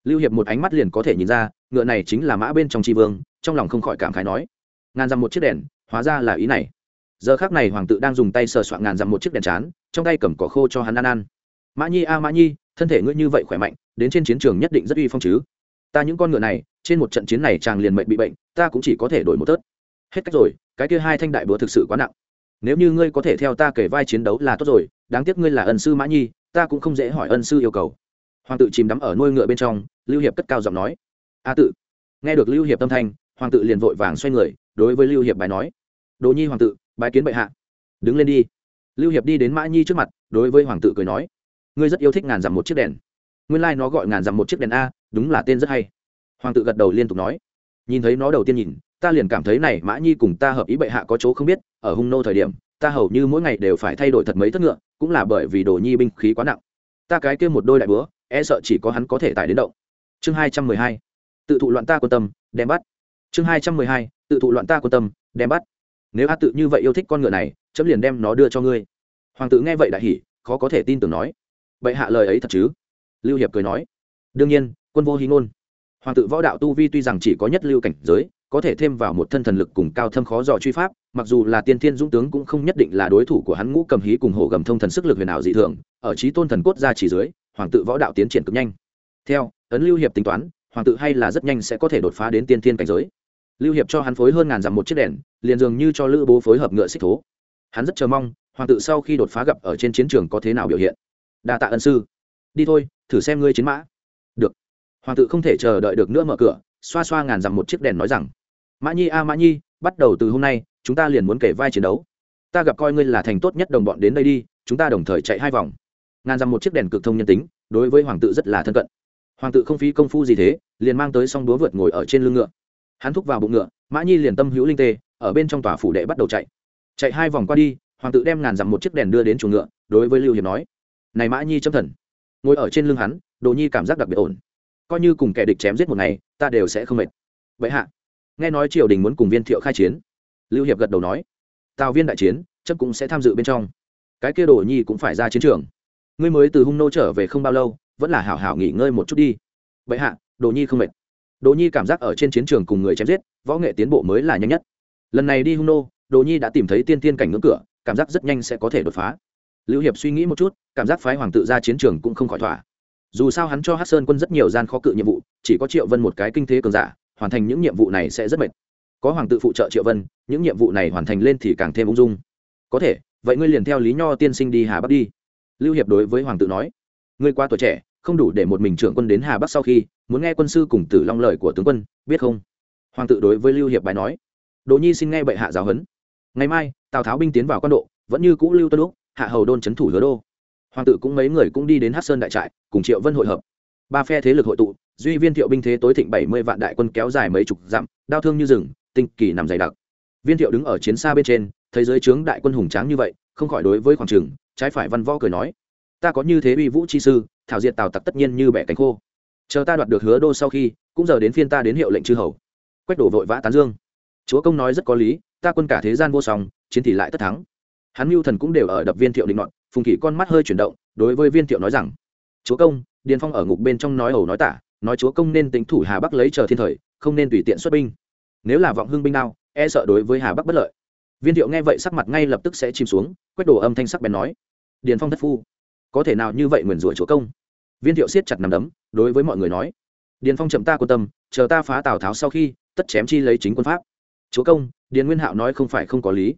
Lưu hiệp một ánh mắt liền có thể nhìn ra, ngựa này chính là mã bên trong tri vương, trong lòng không khỏi cảm khái nói. Ngàn dặm một chiếc đèn, hóa ra là ý này giờ khác này hoàng tự đang dùng tay sờ soạn ngàn dặm một chiếc đèn chán, trong tay cầm cỏ khô cho hắn ăn ăn. Mã nhi, a, mã nhi, thân thể ngươi như vậy khỏe mạnh, đến trên chiến trường nhất định rất uy phong chứ. Ta những con ngựa này, trên một trận chiến này chàng liền mệnh bị bệnh, ta cũng chỉ có thể đổi một tớt. Hết cách rồi, cái kia hai thanh đại búa thực sự quá nặng. Nếu như ngươi có thể theo ta kể vai chiến đấu là tốt rồi, đáng tiếc ngươi là ân sư mã nhi, ta cũng không dễ hỏi ân sư yêu cầu. Hoàng tự chìm đắm ở nuôi ngựa bên trong, lưu hiệp cất cao giọng nói. A tự, nghe được lưu hiệp tâm thanh, hoàng tự liền vội vàng xoay người, đối với lưu hiệp bài nói. Đồ nhi hoàng tự bái kiến bệ hạ. Đứng lên đi. Lưu hiệp đi đến mã nhi trước mặt, đối với hoàng tự cười nói, ngươi rất yêu thích ngàn dặm một chiếc đèn. Nguyên lai、like、nó gọi ngàn dặm một chiếc đèn a, đúng là tên rất hay. Hoàng tự gật đầu liên tục nói, nhìn thấy nó đầu tiên nhìn, ta liền cảm thấy này mã nhi cùng ta hợp ý bệ hạ có chỗ không biết, ở hung nô thời điểm, ta hầu như mỗi ngày đều phải thay đổi thật mấy thất ngựa, cũng là bởi vì đồ nhi binh khí quá nặng. Ta cái kia một đôi đại búa e sợ chỉ có hắn có thể tải đến động. Chương hai trăm mười hai, tự thụ loạn ta quan tâm, đem bắt. Chương hai trăm mười hai, tự thụ loạn ta quan tâm, đem bắt nếu a tự như vậy yêu thích con ngựa này, chấm liền đem nó đưa cho ngươi. Hoàng tử nghe vậy đại hỉ, khó có thể tin tưởng nói. Bệ hạ lời ấy thật chứ? Lưu hiệp cười nói. Đương nhiên, quân vô hí ngôn. Hoàng tử võ đạo tu vi tuy rằng chỉ có nhất lưu cảnh giới, có thể thêm vào một thân thần lực cùng cao thâm khó dò truy pháp, mặc dù là tiên thiên dũng tướng cũng không nhất định là đối thủ của hắn ngũ cầm hí cùng hổ gầm thông thần sức lực huyền ảo dị thường, ở trí tôn thần cốt ra chỉ dưới, hoàng tự võ đạo tiến triển cực nhanh. Theo, ấn lưu hiệp tính toán, hoàng tự hay là rất nhanh sẽ có thể đột phá đến tiên thiên cảnh giới. Lưu hiệp cho hắn phối hơn ngàn dặm một chiếc đèn liền dường như cho lữ bố phối hợp ngựa xích thố. Hắn rất chờ mong, hoàng tự sau khi đột phá gặp ở trên chiến trường có thế nào biểu hiện. Đa tạ ân sư. Đi thôi, thử xem ngươi chiến mã. Được. Hoàng tự không thể chờ đợi được nữa mở cửa, xoa xoa ngàn dặm một chiếc đèn nói rằng, mã nhi a, mã nhi, bắt đầu từ hôm nay, chúng ta liền muốn kể vai chiến đấu. Ta gặp coi ngươi là thành tốt nhất đồng bọn đến đây đi, chúng ta đồng thời chạy hai vòng. Ngàn dặm một chiếc đèn cực thông nhân tính, đối với hoàng tự rất là thân cận. Hoàng tự không phí công phu gì thế, liền mang tới song đúa vượt ngồi ở trên lưng ngựa. Hắn thúc vào bụng ngựa, mã nhi liền tâm hữu linh tê ở bên trong tòa phủ đệ bắt đầu chạy. Chạy hai vòng qua đi, hoàng tự đem ngàn dặm một chiếc đèn đưa đến chuồng ngựa, đối với lưu hiệp nói, này mã nhi chấm thần, ngồi ở trên lưng hắn, đồ nhi cảm giác đặc biệt ổn. Coi như cùng kẻ địch chém giết một ngày, ta đều sẽ không mệt. Vậy hạ. Nghe nói triều đình muốn cùng viên thiệu khai chiến, lưu hiệp gật đầu nói, tào viên đại chiến chấp cũng sẽ tham dự bên trong. Cái kia đồ nhi cũng phải ra chiến trường. Ngươi mới từ hung nô trở về không bao lâu, vẫn là hảo hảo nghỉ ngơi một chút đi. Vậy hạ, đồ nhi không mệt. Đồ nhi cảm giác ở trên chiến trường cùng người chém giết, võ nghệ tiến bộ mới là nhanh nhất lần này đi hung nô đồ nhi đã tìm thấy tiên tiên cảnh ngưỡng cửa, cảm giác rất nhanh sẽ có thể đột phá. Lưu hiệp suy nghĩ một chút, cảm giác phái hoàng tự ra chiến trường cũng không khỏi thỏa. Dù sao hắn cho hát sơn quân rất nhiều gian khó cự nhiệm vụ, chỉ có triệu vân một cái kinh thế cường giả, hoàn thành những nhiệm vụ này sẽ rất mệt. Có hoàng tự phụ trợ triệu vân, những nhiệm vụ này hoàn thành lên thì càng thêm ung dung. Có thể, vậy ngươi liền theo lý nho tiên sinh đi hà bắc đi. Lưu hiệp đối với hoàng tự nói, ngươi qua tuổi trẻ, không đủ để một mình trưởng quân đến hà bắc sau khi, muốn nghe quân sư cùng tử long lời của tướng quân, biết không? Hoàng tự đối với lưu hiệp bài nói đỗ nhi xin nghe bệ hạ giáo huấn. Ngày mai, tào tháo binh tiến vào quan độ, vẫn như cũ lưu tân úc, hạ hầu đôn c thủ hứa đô. Hoàng tử cũng mấy người cũng đi đến hát sơn đại trại, cùng triệu vân hội hợp. Ba phe thế lực hội tụ, duy viên thiệu binh thế tối thịnh bảy mươi vạn đại quân kéo dài mấy chục dặm đau thương như rừng, tinh kỳ nằm dày đặc. Viên thiệu đứng ở chiến xa bên trên, thấy giới trướng đại quân hùng tráng như vậy, không khỏi đối với khoảng trường, trái phải văn võ cười nói, ta có như thế uy vũ chi sư, thảo diệt tào tặc tất nhiên như bẻ cánh khô. Chờ ta đoạt được hứa đô sau khi, cũng giờ đến phiên ta đến hiệu lệnh chư hầu. Quách đổ vội vã tán dương chúa công nói rất có lý, ta quân cả thế gian vô song, chiến thì lại tất thắng. Hắn mưu thần cũng đều ở đập viên thiệu định luận phùng kỷ con mắt hơi chuyển động, đối với viên thiệu nói rằng, chúa công, điền phong ở ngục bên trong nói ẩu nói tả, nói chúa công nên tính thủ hà bắc lấy chờ thiên thời, không nên tùy tiện xuất binh. Nếu là vọng hưng binh nào e sợ đối với hà bắc bất lợi. Viên thiệu nghe vậy sắc mặt ngay lập tức sẽ chìm xuống, quét đổ âm thanh sắc bén nói, điền phong thất phu, có thể nào như vậy nguyền rủa chúa công? Viên thiệu siết chặt nằm đấm, đối với mọi người nói, điền phong chậm ta quan tâm, chờ ta phá tào tháo sau khi, tất chém chi lấy chính quân pháp chúa công, điền nguyên hạo nói không phải không có lý.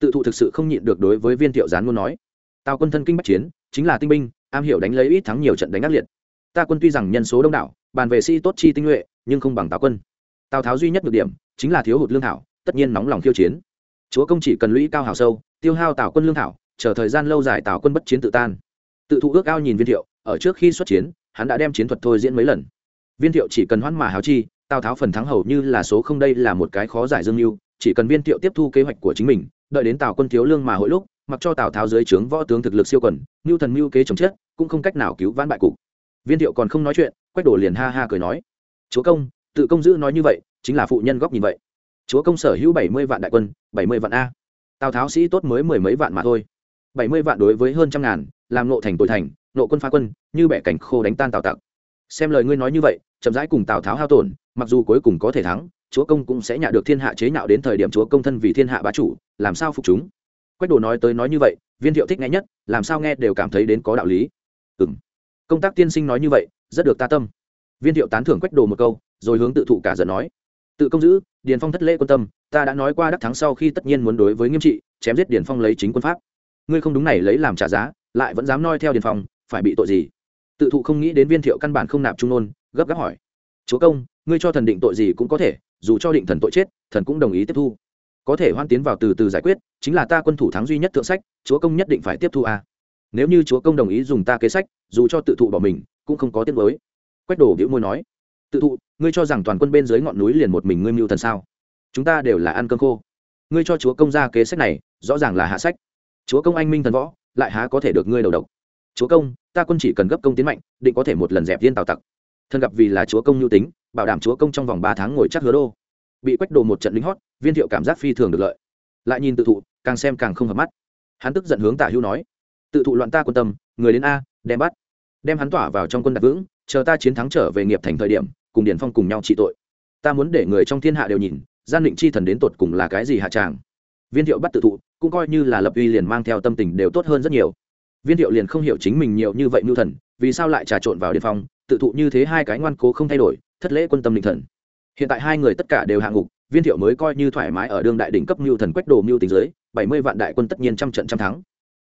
Tự thụ thực sự không nhịn được đối với viên thiệu gián muốn nói. Tào quân thân kinh bắc chiến, chính là tinh binh, am hiểu đánh lấy ít thắng nhiều trận đánh ác liệt. Ta quân tuy rằng nhân số đông đảo, bàn về sĩ tốt chi tinh nhuệ, nhưng không bằng tào quân. Tào tháo duy nhất được điểm, chính là thiếu hụt lương thảo, tất nhiên nóng lòng khiêu chiến. Chúa công chỉ cần lũy cao hào sâu, tiêu hao tào quân lương thảo, chờ thời gian lâu dài tào quân bất chiến tự tan. Tự thụ ước ao nhìn viên thiệu, ở trước khi xuất chiến, hắn đã đem chiến thuật thôi diễn mấy lần. Viên thiệu chỉ cần hoãn mà háo chi tào tháo phần thắng hầu như là số không đây là một cái khó giải dương mưu, chỉ cần viên thiệu tiếp thu kế hoạch của chính mình, đợi đến tào quân thiếu lương mà hội lúc, mặc cho tào tháo dưới trướng võ tướng thực lực siêu quần, mưu thần mưu kế chống chết, cũng không cách nào cứu vãn bại cục. Viên thiệu còn không nói chuyện, quách đổ liền ha ha cười nói, chúa công, tự công giữ nói như vậy, chính là phụ nhân góc nhìn vậy. Chúa công sở hữu bảy mươi vạn đại quân, bảy mươi vạn a. Tào tháo sĩ tốt mới mười mấy vạn mà thôi. Bảy mươi vạn đối với hơn trăm ngàn, làm nộ thành tội thành, nộ quân phá quân, như bẻ cảnh khô đánh tan tào tặc. Xem lời ngươi nói như vậy, chậm rãi cùng tào tháo hao tổn mặc dù cuối cùng có thể thắng, chúa công cũng sẽ nhạ được thiên hạ chế nhạo đến thời điểm chúa công thân vì thiên hạ bá chủ, làm sao phục chúng? Quách đồ nói tới nói như vậy, viên thiệu thích nghe nhất, làm sao nghe đều cảm thấy đến có đạo lý. Ừ m công tác tiên sinh nói như vậy, rất được ta tâm. Viên thiệu tán thưởng quách đồ một câu, rồi hướng tự thụ cả giận nói. Tự công giữ, điền phong thất lễ quan tâm, ta đã nói qua đắc thắng sau khi tất nhiên muốn đối với nghiêm trị, chém giết điền phong lấy chính quân pháp. Ngươi không đúng này lấy làm trả giá, lại vẫn dám noi theo điền phong, phải bị tội gì? Tự thụ không nghĩ đến viên thiệu căn bản không nạp trung nôn, gấp gáp hỏi. Chúa công ngươi cho thần định tội gì cũng có thể, dù cho định thần tội chết, thần cũng đồng ý tiếp thu. Có thể hoan tiến vào từ từ giải quyết, chính là ta quân thủ thắng duy nhất thượng sách, chúa công nhất định phải tiếp thu a. À. nếu như chúa công đồng ý dùng ta kế sách, dù cho tự thụ bỏ mình, cũng không có tiết mới quách đổ biểu môi nói, tự thụ, ngươi cho rằng toàn quân bên dưới ngọn núi liền một mình ngươi mưu thần sao? Chúng ta đều là ăn cơm khô. Ngươi cho chúa công ra kế sách này, rõ ràng là hạ sách. Chúa công anh minh thần võ, lại há có thể được ngươi đầu độc? Chúa công, ta quân chỉ cần gấp công tiến mạnh, định có thể một lần dẹp viên tào tặc. Thần gặp vì là chúa công nhu tính bảo đảm chúa công trong vòng ba tháng ngồi chắc hứa đô. Bị quách đồ một trận lính hót, viên thiệu cảm giác phi thường được lợi. Lại nhìn tự thụ, càng xem càng không hợp mắt. Hắn tức giận hướng tả hữu nói, tự thụ loạn ta quan tâm, người đến a, đem bắt. Đem hắn tỏa vào trong quân đặt vững, chờ ta chiến thắng trở về nghiệp thành thời điểm, cùng điển phong cùng nhau trị tội. Ta muốn để người trong thiên hạ đều nhìn, gian định chi thần đến tột cùng là cái gì hạ tràng. Viên thiệu bắt tự thụ, cũng coi như là lập uy liền mang theo tâm tình đều tốt hơn rất nhiều. Viên thiệu liền không hiểu chính mình nhiều như vậy mưu thần, vì sao lại trà trộn vào điền phong, tự thụ như thế hai cái ngoan cố không thay đổi thất lễ quân tâm linh thần. Hiện tại hai người tất cả đều hạ ngục, viên thiệu mới coi như thoải mái ở đương đại đỉnh cấp mưu thần quách đồ mưu tính giới, bảy mươi vạn đại quân tất nhiên trăm trận trăm thắng.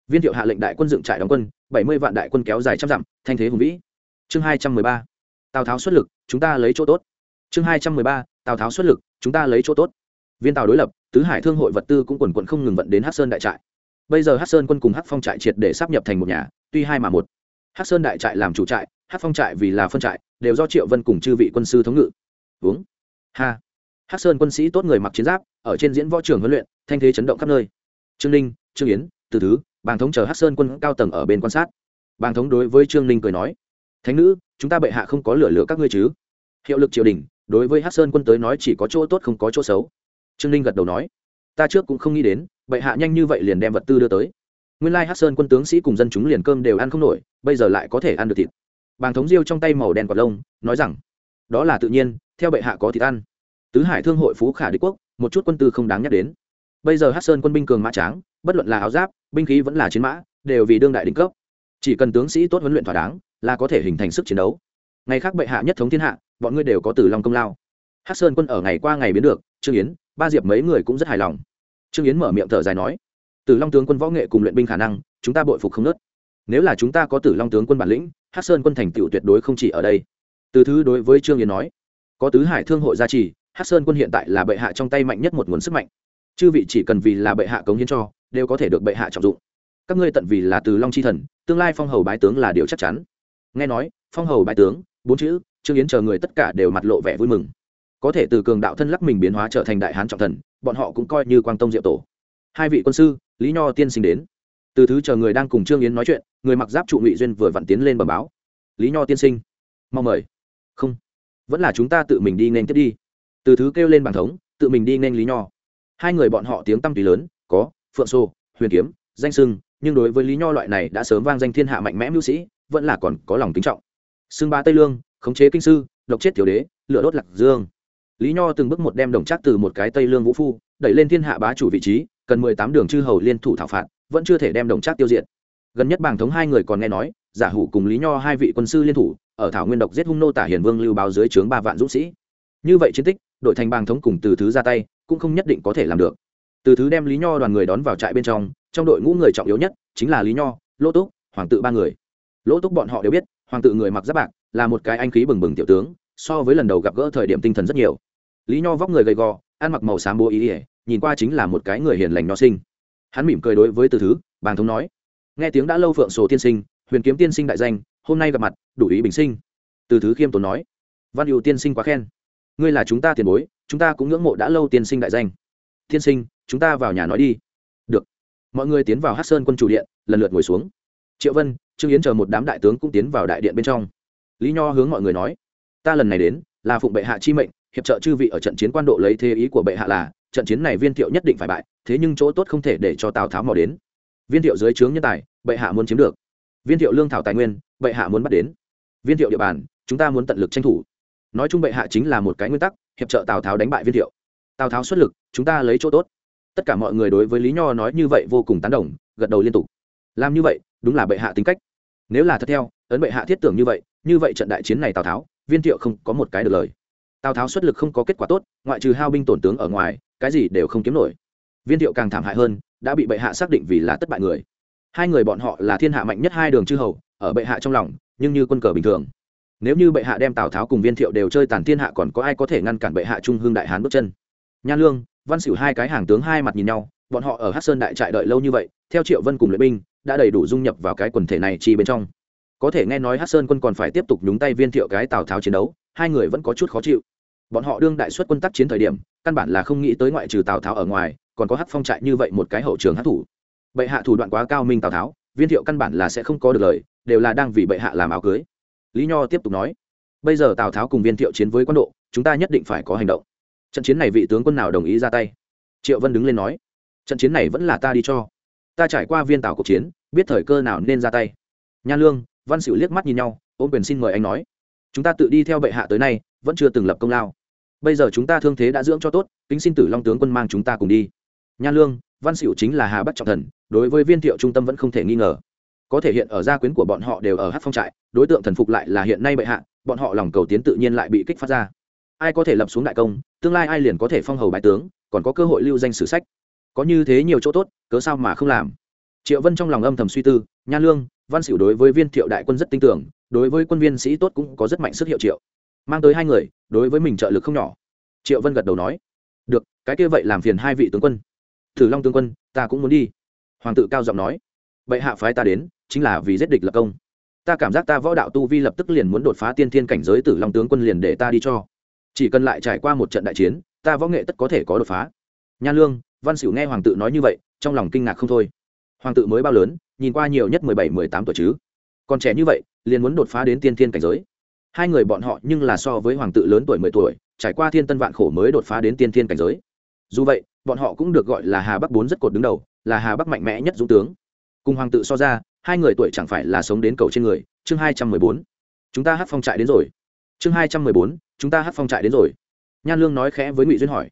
Viên thiệu hạ lệnh đại quân dựng trại đóng quân, bảy mươi vạn đại quân kéo dài trăm dặm, thanh thế hùng vĩ. Chương hai trăm mười ba. Tào tháo xuất lực, chúng ta lấy chỗ tốt. Chương hai trăm mười ba. Tào tháo xuất lực, chúng ta lấy chỗ tốt. Viên tào đối lập, tứ hải thương hội vật tư cũng quần quận không ngừng vận đến hát sơn đại trại. Bây giờ hát sơn quân cùng hát phong trại triệt để sắp nhập thành một nhà, tuy hai mà một. Hát sơn đại trại làm chủ trại hát phong trại vì là phân trại đều do triệu vân cùng chư vị quân sư thống ngự. Uống. Ha. Hắc sơn quân sĩ tốt người mặc chiến giáp, ở trên diễn võ trường huấn luyện, thanh thế chấn động khắp nơi. Trương ninh, trương yến, từ thứ, bàng thống chờ hắc sơn quân cao tầng ở bên quan sát. Bàng thống đối với trương ninh cười nói, thánh nữ, chúng ta bệ hạ không có lửa lửa các ngươi chứ? Hiệu lực triều đình, đối với hắc sơn quân tới nói chỉ có chỗ tốt không có chỗ xấu. Trương ninh gật đầu nói, ta trước cũng không nghĩ đến, bệ hạ nhanh như vậy liền đem vật tư đưa tới. Nguyên lai hắc sơn quân tướng sĩ cùng dân chúng liền cơm đều ăn không nổi, bây giờ lại có thể ăn được thịt bàng thống diêu trong tay màu đen quạt lông, nói rằng, đó là tự nhiên, theo bệ hạ có thịt ăn. Tứ hải thương hội phú khả đế quốc, một chút quân tư không đáng nhắc đến. Bây giờ hát sơn quân binh cường mã tráng, bất luận là áo giáp, binh khí vẫn là chiến mã, đều vì đương đại đỉnh cấp. Chỉ cần tướng sĩ tốt huấn luyện thỏa đáng, là có thể hình thành sức chiến đấu. Ngày khác bệ hạ nhất thống thiên hạ, bọn ngươi đều có tử long công lao. Hát sơn quân ở ngày qua ngày biến được, trương yến, ba diệp mấy người cũng rất hài lòng. Trương yến mở miệng thở dài nói, tử long tướng quân võ nghệ cùng luyện binh khả năng, chúng ta bội phục không nớt. Nếu là chúng ta có tử long tướng quân bản lĩnh hát sơn quân thành tựu tuyệt đối không chỉ ở đây. Từ thứ đối với trương yến nói, có tứ hải thương hội gia trì hát sơn quân hiện tại là bệ hạ trong tay mạnh nhất một nguồn sức mạnh. Chư vị chỉ cần vì là bệ hạ cống hiến cho, đều có thể được bệ hạ trọng dụng. Các ngươi tận vì là từ long c h i thần, tương lai phong hầu bái tướng là điều chắc chắn. Nghe nói, phong hầu bái tướng, bốn chữ, trương yến chờ người tất cả đều mặt lộ vẻ vui mừng. Có thể từ cường đạo thân lắc mình biến hóa trở thành đại hán trọng thần, bọn họ cũng coi như quang tông diệu tổ. Hai vị quân sư, lý nho tiên sinh đến từ thứ chờ người đang cùng trương yến nói chuyện người mặc giáp trụ ngụy duyên vừa vặn tiến lên bờ báo. Lý nho tiên sinh mong mời. Không vẫn là chúng ta tự mình đi nên tiếp đi. Từ thứ kêu lên bàn thống tự mình đi nên lý nho. Hai người bọn họ tiếng tăm tùy lớn có phượng Sô, huyền kiếm danh sưng nhưng đối với lý nho loại này đã sớm vang danh thiên hạ mạnh mẽ mưu sĩ vẫn là còn có lòng kính trọng. Xưng ba tây lương khống chế kinh sư độc chết tiểu đế lửa đốt lạc dương. Lý nho từng bước một đem đồng chắc từ một cái tây lương vũ phu đẩy lên thiên hạ bá chủ vị trí cần mười tám đường chư hầu liên thủ thảo phạt vẫn chưa thể đem đồng trác tiêu diệt. Gần nhất bàng thống hai người còn nghe nói, giả hủ cùng lý nho hai vị quân sư liên thủ, ở thảo nguyên độc giết hung nô tả hiền vương lưu báo dưới trướng ba vạn dũng sĩ. Như vậy chiến tích, đội thành bàng thống cùng từ thứ ra tay, cũng không nhất định có thể làm được. Từ thứ đem lý nho đoàn người đón vào trại bên trong trong đội ngũ người trọng yếu nhất chính là lý nho, lỗ túc, hoàng tự ba người. Lỗ túc bọn họ đều biết, hoàng tự người mặc giáp bạc, là một cái anh khí bừng bừng tiểu tướng, so với lần đầu gặp gỡ thời điểm tinh thần rất nhiều. Lý nho vóc người gầy gò, ăn mặc màu xám bố ý ỉa nhìn qua chính là một cái người hiền lành nho sinh hắn mỉm cười đối với từ thứ, bàng thống nói. Nghe tiếng đã lâu phượng sổ tiên sinh, huyền kiếm tiên sinh đại danh, hôm nay gặp mặt, đủ ý bình sinh. Từ thứ khiêm tốn nói. Văn hữu tiên sinh quá khen. Ngươi là chúng ta tiền bối, chúng ta cũng ngưỡng mộ đã lâu tiên sinh đại danh. Tiên sinh, chúng ta vào nhà nói đi. Được. Mọi người tiến vào hát sơn quân chủ điện, lần lượt ngồi xuống. Triệu vân, trương yến chờ một đám đại tướng cũng tiến vào đại điện bên trong. Lý nho hướng mọi người nói. Ta lần này đến, là phụng bệ hạ chi mệnh, hiệp trợ chư vị ở trận chiến quan độ lấy thế ý của bệ hạ là trận chiến này viên thiệu nhất định phải bại, thế nhưng chỗ tốt không thể để cho tào tháo mò đến. Viên thiệu dưới trướng nhân tài, bệ hạ muốn chiếm được. Viên thiệu lương thảo tài nguyên, bệ hạ muốn bắt đến. Viên thiệu địa bàn, chúng ta muốn tận lực tranh thủ. Nói chung bệ hạ chính là một cái nguyên tắc, hiệp trợ tào tháo đánh bại viên thiệu. Tào tháo xuất lực, chúng ta lấy chỗ tốt. Tất cả mọi người đối với lý nho nói như vậy vô cùng tán đồng, gật đầu liên tục. Làm như vậy, đúng là bệ hạ tính cách. Nếu là thật theo, ấn bệ hạ thiết tưởng như vậy như vậy trận đại chiến này tào tháo, viên thiệu không có một cái được lời tào tháo xuất lực không có kết quả tốt ngoại trừ hao binh tổn tướng ở ngoài cái gì đều không kiếm nổi viên thiệu càng thảm hại hơn đã bị bệ hạ xác định vì là tất bại người hai người bọn họ là thiên hạ mạnh nhất hai đường chư hầu ở bệ hạ trong lòng nhưng như quân cờ bình thường nếu như bệ hạ đem tào tháo cùng viên thiệu đều chơi tàn thiên hạ còn có ai có thể ngăn cản bệ hạ trung hương đại hán bước chân nhan lương văn xỉu hai cái hàng tướng hai mặt nhìn nhau bọn họ ở hát sơn đại trại đợi lâu như vậy theo triệu vân cùng luyện binh đã đầy đủ dung nhập vào cái quần thể này chi bên trong có thể nghe nói hát sơn quân còn phải tiếp tục nhúng tay viên thiệu cái tào tháo chiến đấu hai người vẫn có chút khó chịu bọn họ đương đại xuất quân tác chiến thời điểm, căn bản là không nghĩ tới ngoại trừ tào tháo ở ngoài, còn có hát phong trại như vậy một cái hậu trường hát thủ. Bệ hạ thủ đoạn quá cao minh tào tháo, viên thiệu căn bản là sẽ không có được lời, đều là đang vì bệ hạ làm áo cưới. Lý nho tiếp tục nói, bây giờ tào tháo cùng viên thiệu chiến với quân độ, chúng ta nhất định phải có hành động. Trận chiến này vị tướng quân nào đồng ý ra tay? Triệu vân đứng lên nói, trận chiến này vẫn là ta đi cho. Ta trải qua viên tào cuộc chiến, biết thời cơ nào nên ra tay. Nhan lương, văn xỉu liếc mắt nhìn nhau, ôm quyền xin mời anh nói, chúng ta tự đi theo bệ hạ tới nay, vẫn chưa từng lập công lao bây giờ chúng ta thương thế đã dưỡng cho tốt, kính xin tử long tướng quân mang chúng ta cùng đi. Nhan lương, văn xỉu chính là hà bắc trọng thần, đối với viên thiệu trung tâm vẫn không thể nghi ngờ. Có thể hiện ở gia quyến của bọn họ đều ở hát phong trại, đối tượng thần phục lại là hiện nay bệ hạ, bọn họ lòng cầu tiến tự nhiên lại bị kích phát ra. Ai có thể lập xuống đại công, tương lai ai liền có thể phong hầu bái tướng, còn có cơ hội lưu danh sử sách. Có như thế nhiều chỗ tốt, cớ sao mà không làm? Triệu vân trong lòng âm thầm suy tư nhan lương, văn xỉu đối với viên thiệu đại quân rất tin tưởng, đối với quân viên sĩ tốt cũng có rất mạnh sức hiệu triệu mang tới hai người, đối với mình trợ lực không nhỏ. Triệu vân gật đầu nói, được, cái kia vậy làm phiền hai vị tướng quân. Thử long tướng quân, ta cũng muốn đi. Hoàng tự cao giọng nói vậy hạ phái ta đến, chính là vì giết địch lập công. Ta cảm giác ta võ đạo tu vi lập tức liền muốn đột phá tiên thiên cảnh giới, tử long tướng quân liền để ta đi cho. Chỉ cần lại trải qua một trận đại chiến, ta võ nghệ tất có thể có đột phá. Nha lương, văn xỉu nghe hoàng tự nói như vậy, trong lòng kinh ngạc không thôi. Hoàng tự mới bao lớn, nhìn qua nhiều nhất mười bảy, mười tám tuổi chứ. Còn trẻ như vậy, liền muốn đột phá đến tiên thiên cảnh giới hai người bọn họ nhưng là so với hoàng tự lớn tuổi mười tuổi, trải qua thiên tân vạn khổ mới đột phá đến tiên thiên cảnh giới. Dù vậy, bọn họ cũng được gọi là hà bắc bốn rất cột đứng đầu, là hà bắc mạnh mẽ nhất dũng tướng. Cùng hoàng tự so ra, hai người tuổi chẳng phải là sống đến cầu trên người, chương hai trăm mười bốn. Chúng ta hát phong trại đến rồi. Chương hai trăm mười bốn, chúng ta hát phong trại đến rồi. Nhan lương nói khẽ với ngụy duyên hỏi.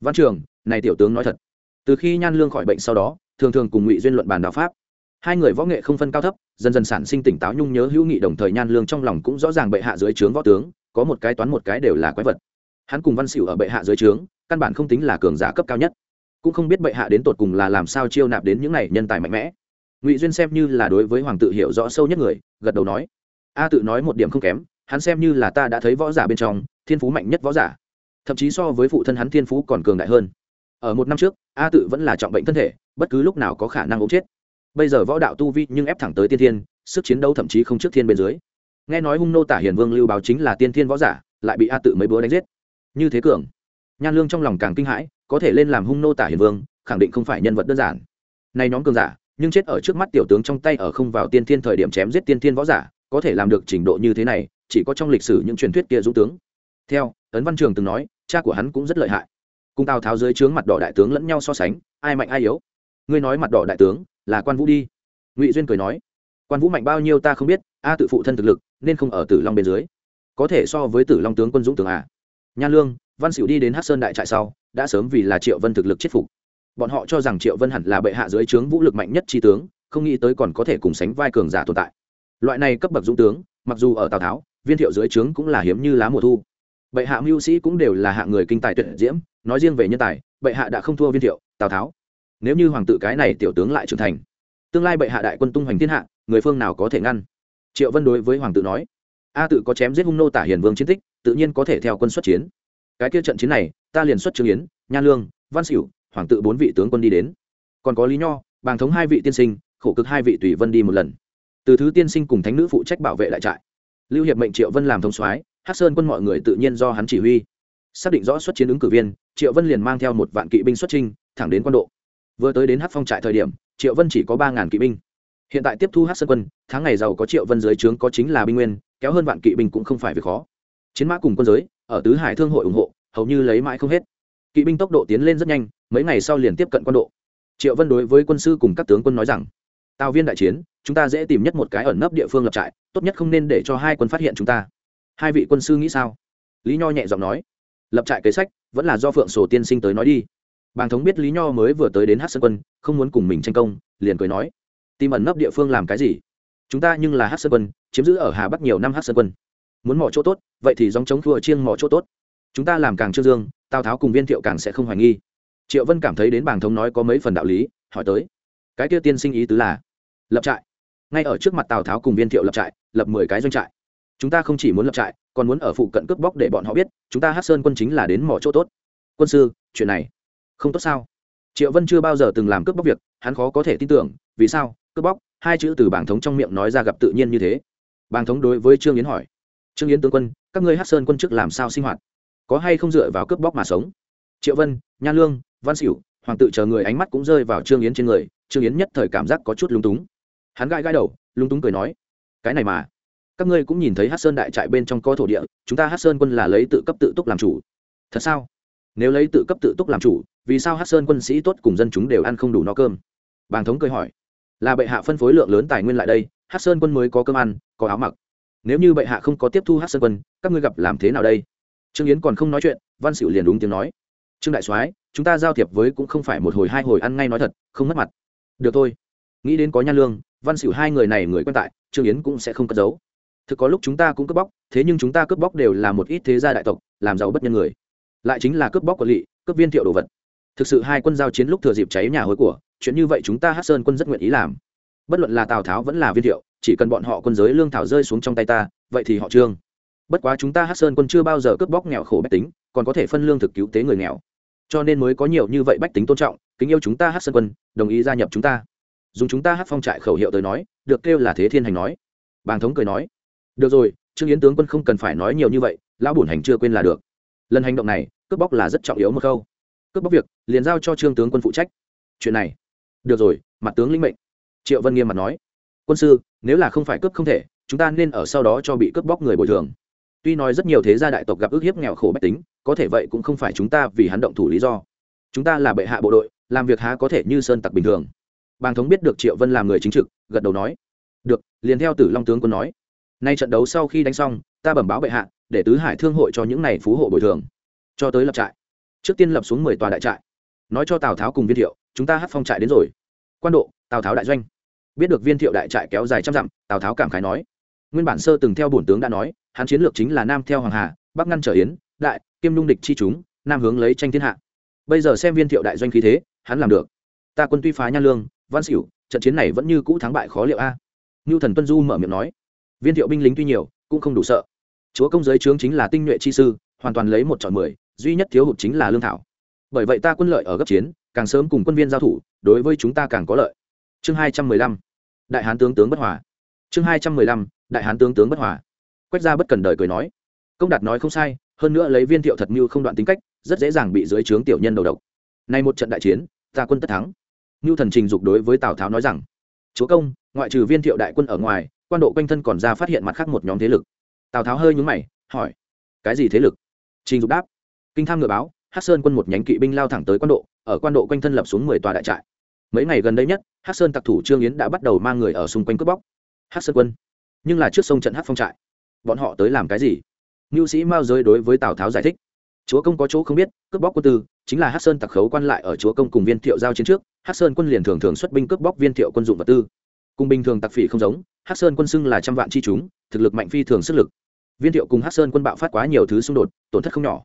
Văn trường, này tiểu tướng nói thật. Từ khi nhan lương khỏi bệnh sau đó, thường thường cùng ngụy duyên luận bàn đạo pháp. Hai người võ nghệ không phân cao thấp dần dần sản sinh tỉnh táo nhung nhớ hữu nghị đồng thời nhan lương trong lòng cũng rõ ràng bệ hạ dưới trướng võ tướng, có một cái toán một cái đều là quái vật. Hắn cùng văn xỉu ở bệ hạ dưới trướng, căn bản không tính là cường giả cấp cao nhất. Cũng không biết bệ hạ đến tột cùng là làm sao chiêu nạp đến những này nhân tài mạnh mẽ. Ngụy duyên xem như là đối với hoàng tự hiểu rõ sâu nhất người, gật đầu nói, a tự nói một điểm không kém, hắn xem như là ta đã thấy võ giả bên trong, thiên phú mạnh nhất võ giả. Thậm chí so với phụ thân hắn thiên phú còn cường đại hơn. Ở một năm trước, a tự vẫn là trọng bệnh thân thể, bất cứ lúc nào có khả năng ốm chết bây giờ võ đạo tu vi nhưng ép thẳng tới tiên thiên, sức chiến đấu thậm chí không trước thiên bên dưới. Nghe nói hung nô tả hiền vương lưu báo chính là tiên thiên võ giả, lại bị a tự mấy búa đánh giết. Như thế cường. Nhan lương trong lòng càng kinh hãi, có thể lên làm hung nô tả hiền vương, khẳng định không phải nhân vật đơn giản. Nay nhóm cường giả, nhưng chết ở trước mắt tiểu tướng trong tay ở không vào tiên thiên thời điểm chém giết tiên thiên võ giả, có thể làm được trình độ như thế này, chỉ có trong lịch sử những truyền thuyết kia dũng tướng. Theo, ấn văn trường từng nói, cha của hắn cũng rất lợi hại. Cùng tào tháo dưới trướng mặt đỏ đại tướng lẫn nhau so sánh, ai mạnh ai yếu. Ngươi nói mặt đỏ đại tướng là quan vũ đi. Ngụy duyên cười nói, quan vũ mạnh bao nhiêu ta không biết, a tự phụ thân thực lực, nên không ở tử long bên dưới. Có thể so với tử long tướng quân dũng tướng à? Nhan lương, văn xỉu đi đến hát sơn đại trại sau, đã sớm vì là triệu vân thực lực chết phục. Bọn họ cho rằng triệu vân hẳn là bệ hạ dưới trướng vũ lực mạnh nhất tri tướng, không nghĩ tới còn có thể cùng sánh vai cường giả tồn tại. Loại này cấp bậc dũng tướng, mặc dù ở tào tháo, viên thiệu dưới trướng cũng là hiếm như lá mùa thu. Bệ hạ mưu sĩ cũng đều là hạ người kinh tài tuyệt diễm, nói riêng về nhân tài, bệ hạ đã không thua viên thiệu, tào tháo nếu như hoàng tự cái này tiểu tướng lại trưởng thành, tương lai bệ hạ đại quân tung hoành thiên hạ, người phương nào có thể ngăn? Triệu vân đối với hoàng tự nói, a tự có chém giết hung nô tả hiền vương chiến tích, tự nhiên có thể theo quân xuất chiến. Cái kia trận chiến này, ta liền xuất trương yến, nha lương, văn xỉu hoàng tự bốn vị tướng quân đi đến. Còn có lý nho, bàng thống hai vị tiên sinh, khổ cực hai vị tùy vân đi một lần. Từ thứ tiên sinh cùng thánh nữ phụ trách bảo vệ đại trại. Lưu hiệp mệnh triệu vân làm thống soái hát sơn quân mọi người tự nhiên do hắn chỉ huy. Xác định rõ xuất chiến ứng cử viên, triệu vân liền mang theo một vạn kỵ binh xuất trinh thẳng đến quan độ vừa tới đến hát phong trại thời điểm, triệu vân chỉ có ba ngàn kỵ binh. Hiện tại tiếp thu hát sơn quân, tháng ngày giàu có triệu vân dưới trướng có chính là binh nguyên, kéo hơn vạn kỵ binh cũng không phải việc khó. Chiến mã cùng quân giới, ở tứ hải thương hội ủng hộ, hầu như lấy mãi không hết. Kỵ binh tốc độ tiến lên rất nhanh, mấy ngày sau liền tiếp cận quân độ. Triệu vân đối với quân sư cùng các tướng quân nói rằng, tào viên đại chiến, chúng ta dễ tìm nhất một cái ẩn nấp địa phương lập trại, tốt nhất không nên để cho hai quân phát hiện chúng ta. Hai vị quân sư nghĩ sao? Lý nho nhẹ giọng nói, lập trại kế sách, vẫn là do phượng sổ tiên sinh tới nói đi bàng thống biết lý nho mới vừa tới đến hát sơn quân, không muốn cùng mình tranh công, liền cười nói, tìm ẩn nấp địa phương làm cái gì? Chúng ta nhưng là hát sơn quân, chiếm giữ ở hà bắc nhiều năm hát sơn quân. Muốn mỏ chỗ tốt, vậy thì dòng chống thua chiêng mỏ chỗ tốt. Chúng ta làm càng trương dương, tào tháo cùng viên thiệu càng sẽ không hoài nghi. Triệu vân cảm thấy đến bàng thống nói có mấy phần đạo lý, hỏi tới, cái kia tiên sinh ý tứ là lập trại. Ngay ở trước mặt tào tháo cùng viên thiệu lập trại, lập mười cái doanh trại. Chúng ta không chỉ muốn lập trại, còn muốn ở phụ cận cướp bóc để bọn họ biết, chúng ta hát sơn quân chính là đến mỏ chỗ tốt. Quân sư, chuyện này không tốt sao? Triệu vân chưa bao giờ từng làm cướp bóc việc, hắn khó có thể tin tưởng, vì sao? Cướp bóc, hai chữ từ bảng thống trong miệng nói ra gặp tự nhiên như thế. Bảng thống đối với trương yến hỏi, trương yến tướng quân, các ngươi hát sơn quân chức làm sao sinh hoạt? Có hay không dựa vào cướp bóc mà sống? Triệu vân, nha lương, văn xỉu hoàng tự chờ người ánh mắt cũng rơi vào trương yến trên người, trương yến nhất thời cảm giác có chút lúng túng. Hắn gai gai đầu, lúng túng cười nói, cái này mà, các ngươi cũng nhìn thấy hát sơn đại trại bên trong có thổ địa, chúng ta hát sơn quân là lấy tự cấp tự túc làm chủ. Thật sao? Nếu lấy tự cấp tự túc làm chủ vì sao hát sơn quân sĩ tốt cùng dân chúng đều ăn không đủ no cơm? Bàng thống cười hỏi. Là bệ hạ phân phối lượng lớn tài nguyên lại đây, hát sơn quân mới có cơm ăn, có áo mặc. Nếu như bệ hạ không có tiếp thu hát sơn quân, các ngươi gặp làm thế nào đây? Trương yến còn không nói chuyện, văn xỉu liền đúng tiếng nói. Trương đại soái, chúng ta giao thiệp với cũng không phải một hồi hai hồi ăn ngay nói thật, không mất mặt. Được thôi. Nghĩ đến có nha lương, văn xỉu hai người này người quen tại, trương yến cũng sẽ không cất giấu. Thực có lúc chúng ta cũng cướp bóc, thế nhưng chúng ta cướp bóc đều là một ít thế gia đại tộc, làm giàu bất nhân người. Lại chính là cướp bóc quản lỵ, cướp viên thiệu đồ vật thực sự hai quân giao chiến lúc thừa dịp cháy nhà hối của, chuyện như vậy chúng ta hát sơn quân rất nguyện ý làm. Bất luận là tào tháo vẫn là viên thiệu, chỉ cần bọn họ quân giới lương thảo rơi xuống trong tay ta, vậy thì họ trương. Bất quá chúng ta hát sơn quân chưa bao giờ cướp bóc nghèo khổ bách tính, còn có thể phân lương thực cứu tế người nghèo. Cho nên mới có nhiều như vậy bách tính tôn trọng, kính yêu chúng ta hát sơn quân, đồng ý gia nhập chúng ta. Dùng chúng ta hát phong trại khẩu hiệu tới nói, được kêu là thế thiên hành nói. Bàng thống cười nói, được rồi, trương yến tướng quân không cần phải nói nhiều như vậy, lão bổn hành chưa quên là được. Lần hành động này, cướp bóc là rất trọng yếu một khâu cướp bóc việc, liền giao cho trương tướng quân phụ trách. Chuyện này. Được rồi, mặt tướng lĩnh mệnh. Triệu vân nghiêm mặt nói. Quân sư, nếu là không phải cướp không thể, chúng ta nên ở sau đó cho bị cướp bóc người bồi thường. Tuy nói rất nhiều thế gia đại tộc gặp ức hiếp nghèo khổ bách tính, có thể vậy cũng không phải chúng ta vì hắn động thủ lý do. Chúng ta là bệ hạ bộ đội, làm việc há có thể như sơn tặc bình thường. Bàng thống biết được triệu vân làm người chính trực, gật đầu nói. Được, liền theo tử long tướng quân nói. Nay trận đấu sau khi đánh xong, ta bẩm báo bệ hạ, để tứ hải thương hội cho những này phú hộ bồi thường. Cho tới lập trại trước tiên lập xuống mười tòa đại trại. Nói cho tào tháo cùng viên thiệu, chúng ta hát phong trại đến rồi. Quan độ, tào tháo đại doanh. Biết được viên thiệu đại trại kéo dài trăm dặm, tào tháo cảm khái nói. Nguyên bản sơ từng theo bổn tướng đã nói, hắn chiến lược chính là nam theo hoàng hà, bắc ngăn trở yến, đại, kiêm nung địch chi chúng, nam hướng lấy tranh thiên hạ. Bây giờ xem viên thiệu đại doanh khí thế, hắn làm được. Ta quân tuy phá nha lương, văn xỉu trận chiến này vẫn như cũ thắng bại khó liệu a. Ngưu thần tuân du mở miệng nói. Viên thiệu binh lính tuy nhiều, cũng không đủ sợ. Chúa công giới trướng chính là tinh nhuệ chi sư, hoàn toàn lấy một chọn mười duy nhất thiếu hụt chính là lương thảo. Bởi vậy ta quân lợi ở gấp chiến, càng sớm cùng quân viên giao thủ, đối với chúng ta càng có lợi. Chương hai trăm mười lăm. Đại hán tướng tướng bất hòa. Chương hai trăm mười lăm. Đại hán tướng tướng bất hòa. Quách gia bất cần đời cười nói. Công đạt nói không sai, hơn nữa lấy viên thiệu thật mưu không đoạn tính cách, rất dễ dàng bị dưới trướng tiểu nhân đầu độc. Nay một trận đại chiến, ta quân tất thắng. Ngưu thần trình dục đối với tào tháo nói rằng, chúa công, ngoại trừ viên thiệu đại quân ở ngoài, quan độ quanh thân còn ra phát hiện mặt khác một nhóm thế lực. Tào tháo hơi nhúng mày, hỏi, cái gì thế lực? Trình dục đáp kinh tham ngựa báo hát sơn quân một nhánh kỵ binh lao thẳng tới quan độ, ở quan độ quanh thân lập xuống mười tòa đại trại. Mấy ngày gần đây nhất hát sơn tặc thủ trương yến đã bắt đầu mang người ở xung quanh cướp bóc. Hát sơn quân, nhưng là trước sông trận hát phong trại. Bọn họ tới làm cái gì? Ngưu sĩ mao giới đối với tào tháo giải thích. Chúa công có chỗ không biết, cướp bóc quân tư, chính là hát sơn tặc khấu quan lại ở chúa công cùng viên thiệu giao chiến trước hát sơn quân liền thường thường xuất binh cướp bóc viên thiệu quân dụng vật tư. Cùng bình thường tặc phỉ không giống hát sơn quân xưng là trăm vạn chi chúng, thực lực mạnh phi thường sức lực. Viên thiệu cùng hát sơn quân bạo phát quá nhiều thứ xung đột, tổn thất không nhỏ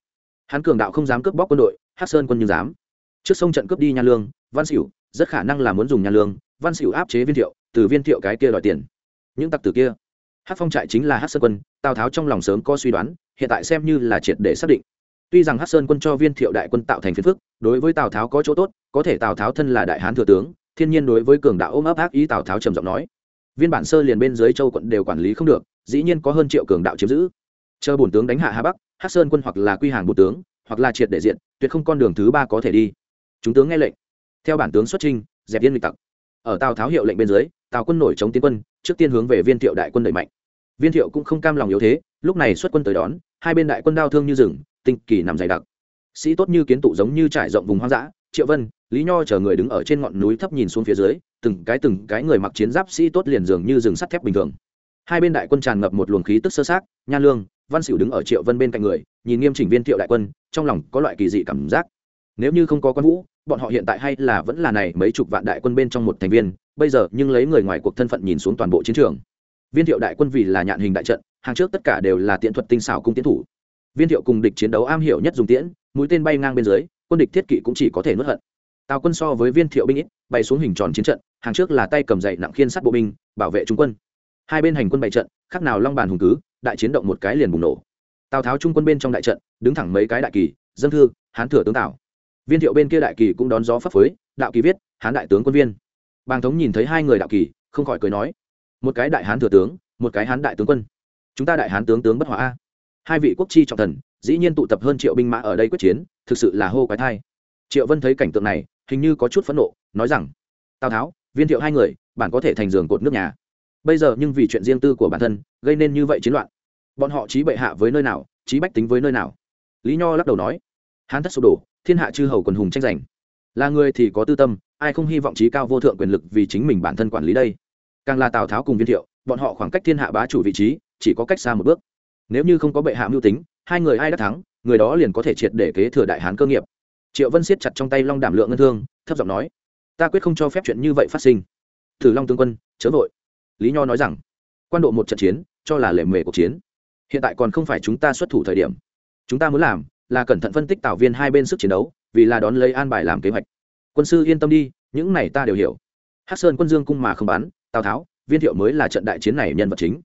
hắn cường đạo không dám cướp bóc quân đội hát sơn quân như dám. Trước sông trận cướp đi nhà lương, văn xỉu rất khả năng là muốn dùng nhà lương, văn xỉu áp chế viên thiệu, từ viên thiệu cái kia đòi tiền. Những tặc tử kia hát phong trại chính là hát sơn quân, tào tháo trong lòng sớm có suy đoán, hiện tại xem như là triệt để xác định. Tuy rằng hát sơn quân cho viên thiệu đại quân tạo thành phiền phức, đối với tào tháo có chỗ tốt, có thể tào tháo thân là đại hán thừa tướng, thiên nhiên đối với cường đạo ôm ấp ác ý tào tháo trầm giọng nói. Viên bản sơ liền bên dưới châu quận đều quản lý không được, dĩ nhiên có hơn triệu cường đạo chiếm giữ. Chờ bổn tướng đánh hạ hà bắc hát sơn quân hoặc là quy hàng bộ tướng, hoặc là triệt để diện, tuyệt không con đường thứ ba có thể đi. Chúng tướng nghe lệnh. Theo bản tướng xuất trinh dẹp yên lịch tặc. Ở tào tháo hiệu lệnh bên dưới, tào quân nổi chống tiến quân, trước tiên hướng về viên thiệu đại quân đẩy mạnh. Viên thiệu cũng không cam lòng yếu thế, lúc này xuất quân tới đón, hai bên đại quân đao thương như rừng, tinh kỳ nằm dày đặc. Sĩ tốt như kiến tụ giống như trải rộng vùng hoang dã, triệu vân, lý nho chờ người đứng ở trên ngọn núi thấp nhìn xuống phía dưới, từng cái từng cái người mặc chiến giáp sĩ tốt liền dường như rừng sắt thép bình thường hai bên đại quân tràn ngập một luồng khí tức sơ sát, nha lương, văn xỉu đứng ở triệu vân bên cạnh người, nhìn nghiêm chỉnh viên thiệu đại quân, trong lòng có loại kỳ dị cảm giác. Nếu như không có quan vũ, bọn họ hiện tại hay là vẫn là này mấy chục vạn đại quân bên trong một thành viên, bây giờ nhưng lấy người ngoài cuộc thân phận nhìn xuống toàn bộ chiến trường. Viên thiệu đại quân vì là nhạn hình đại trận, hàng trước tất cả đều là tiện thuật tinh xảo cung tiến thủ. Viên thiệu cùng địch chiến đấu am hiểu nhất dùng tiễn, mũi tên bay ngang bên dưới, quân địch thiết kỵ cũng chỉ có thể nuốt hận. Tào quân so với viên thiệu binh ít, bay xuống hình tròn chiến trận, hàng trước là tay cầm dậy nặng khiên sắt bộ binh, bảo vệ trung quân hai bên hành quân bày trận, khác nào long bàn hùng cứ, đại chiến động một cái liền bùng nổ. Tào tháo trung quân bên trong đại trận, đứng thẳng mấy cái đại kỳ, dân thư, hán thừa tướng tào. Viên thiệu bên kia đại kỳ cũng đón gió phấp phới, đạo kỳ viết, hán đại tướng quân viên. Bàng thống nhìn thấy hai người đạo kỳ, không khỏi cười nói, một cái đại hán thừa tướng, một cái hán đại tướng quân. Chúng ta đại hán tướng tướng bất hòa a. Hai vị quốc chi trọng thần, dĩ nhiên tụ tập hơn triệu binh mã ở đây quyết chiến, thực sự là hô quái thai. Triệu vân thấy cảnh tượng này, hình như có chút phẫn nộ, nói rằng, tào tháo, viên thiệu hai người, bản có thể thành giường cột nước nhà bây giờ nhưng vì chuyện riêng tư của bản thân, gây nên như vậy chiến loạn. Bọn họ trí bệ hạ với nơi nào, trí bách tính với nơi nào? Lý nho lắc đầu nói, hán thất sụp đổ, thiên hạ chư hầu quần hùng tranh giành. Là người thì có tư tâm, ai không hy vọng trí cao vô thượng quyền lực vì chính mình bản thân quản lý đây? Càng là tào tháo cùng viên thiệu, bọn họ khoảng cách thiên hạ bá chủ vị trí, chỉ có cách xa một bước. Nếu như không có bệ hạ mưu tính, hai người ai đã thắng, người đó liền có thể triệt để kế thừa đại hán cơ nghiệp. Triệu vân siết chặt trong tay long đảm lượng ngân thương, thấp giọng nói, ta quyết không cho phép chuyện như vậy phát sinh. Thử long tướng quân, chớ vội lý nho nói rằng quan độ một trận chiến cho là lệ mề cuộc chiến. Hiện tại còn không phải chúng ta xuất thủ thời điểm. Chúng ta muốn làm là cẩn thận phân tích tạo viên hai bên sức chiến đấu vì là đón lấy an bài làm kế hoạch. Quân sư yên tâm đi những này ta đều hiểu. Hát sơn quân dương cung mà không bán, tào tháo viên thiệu mới là trận đại chiến này nhân vật chính.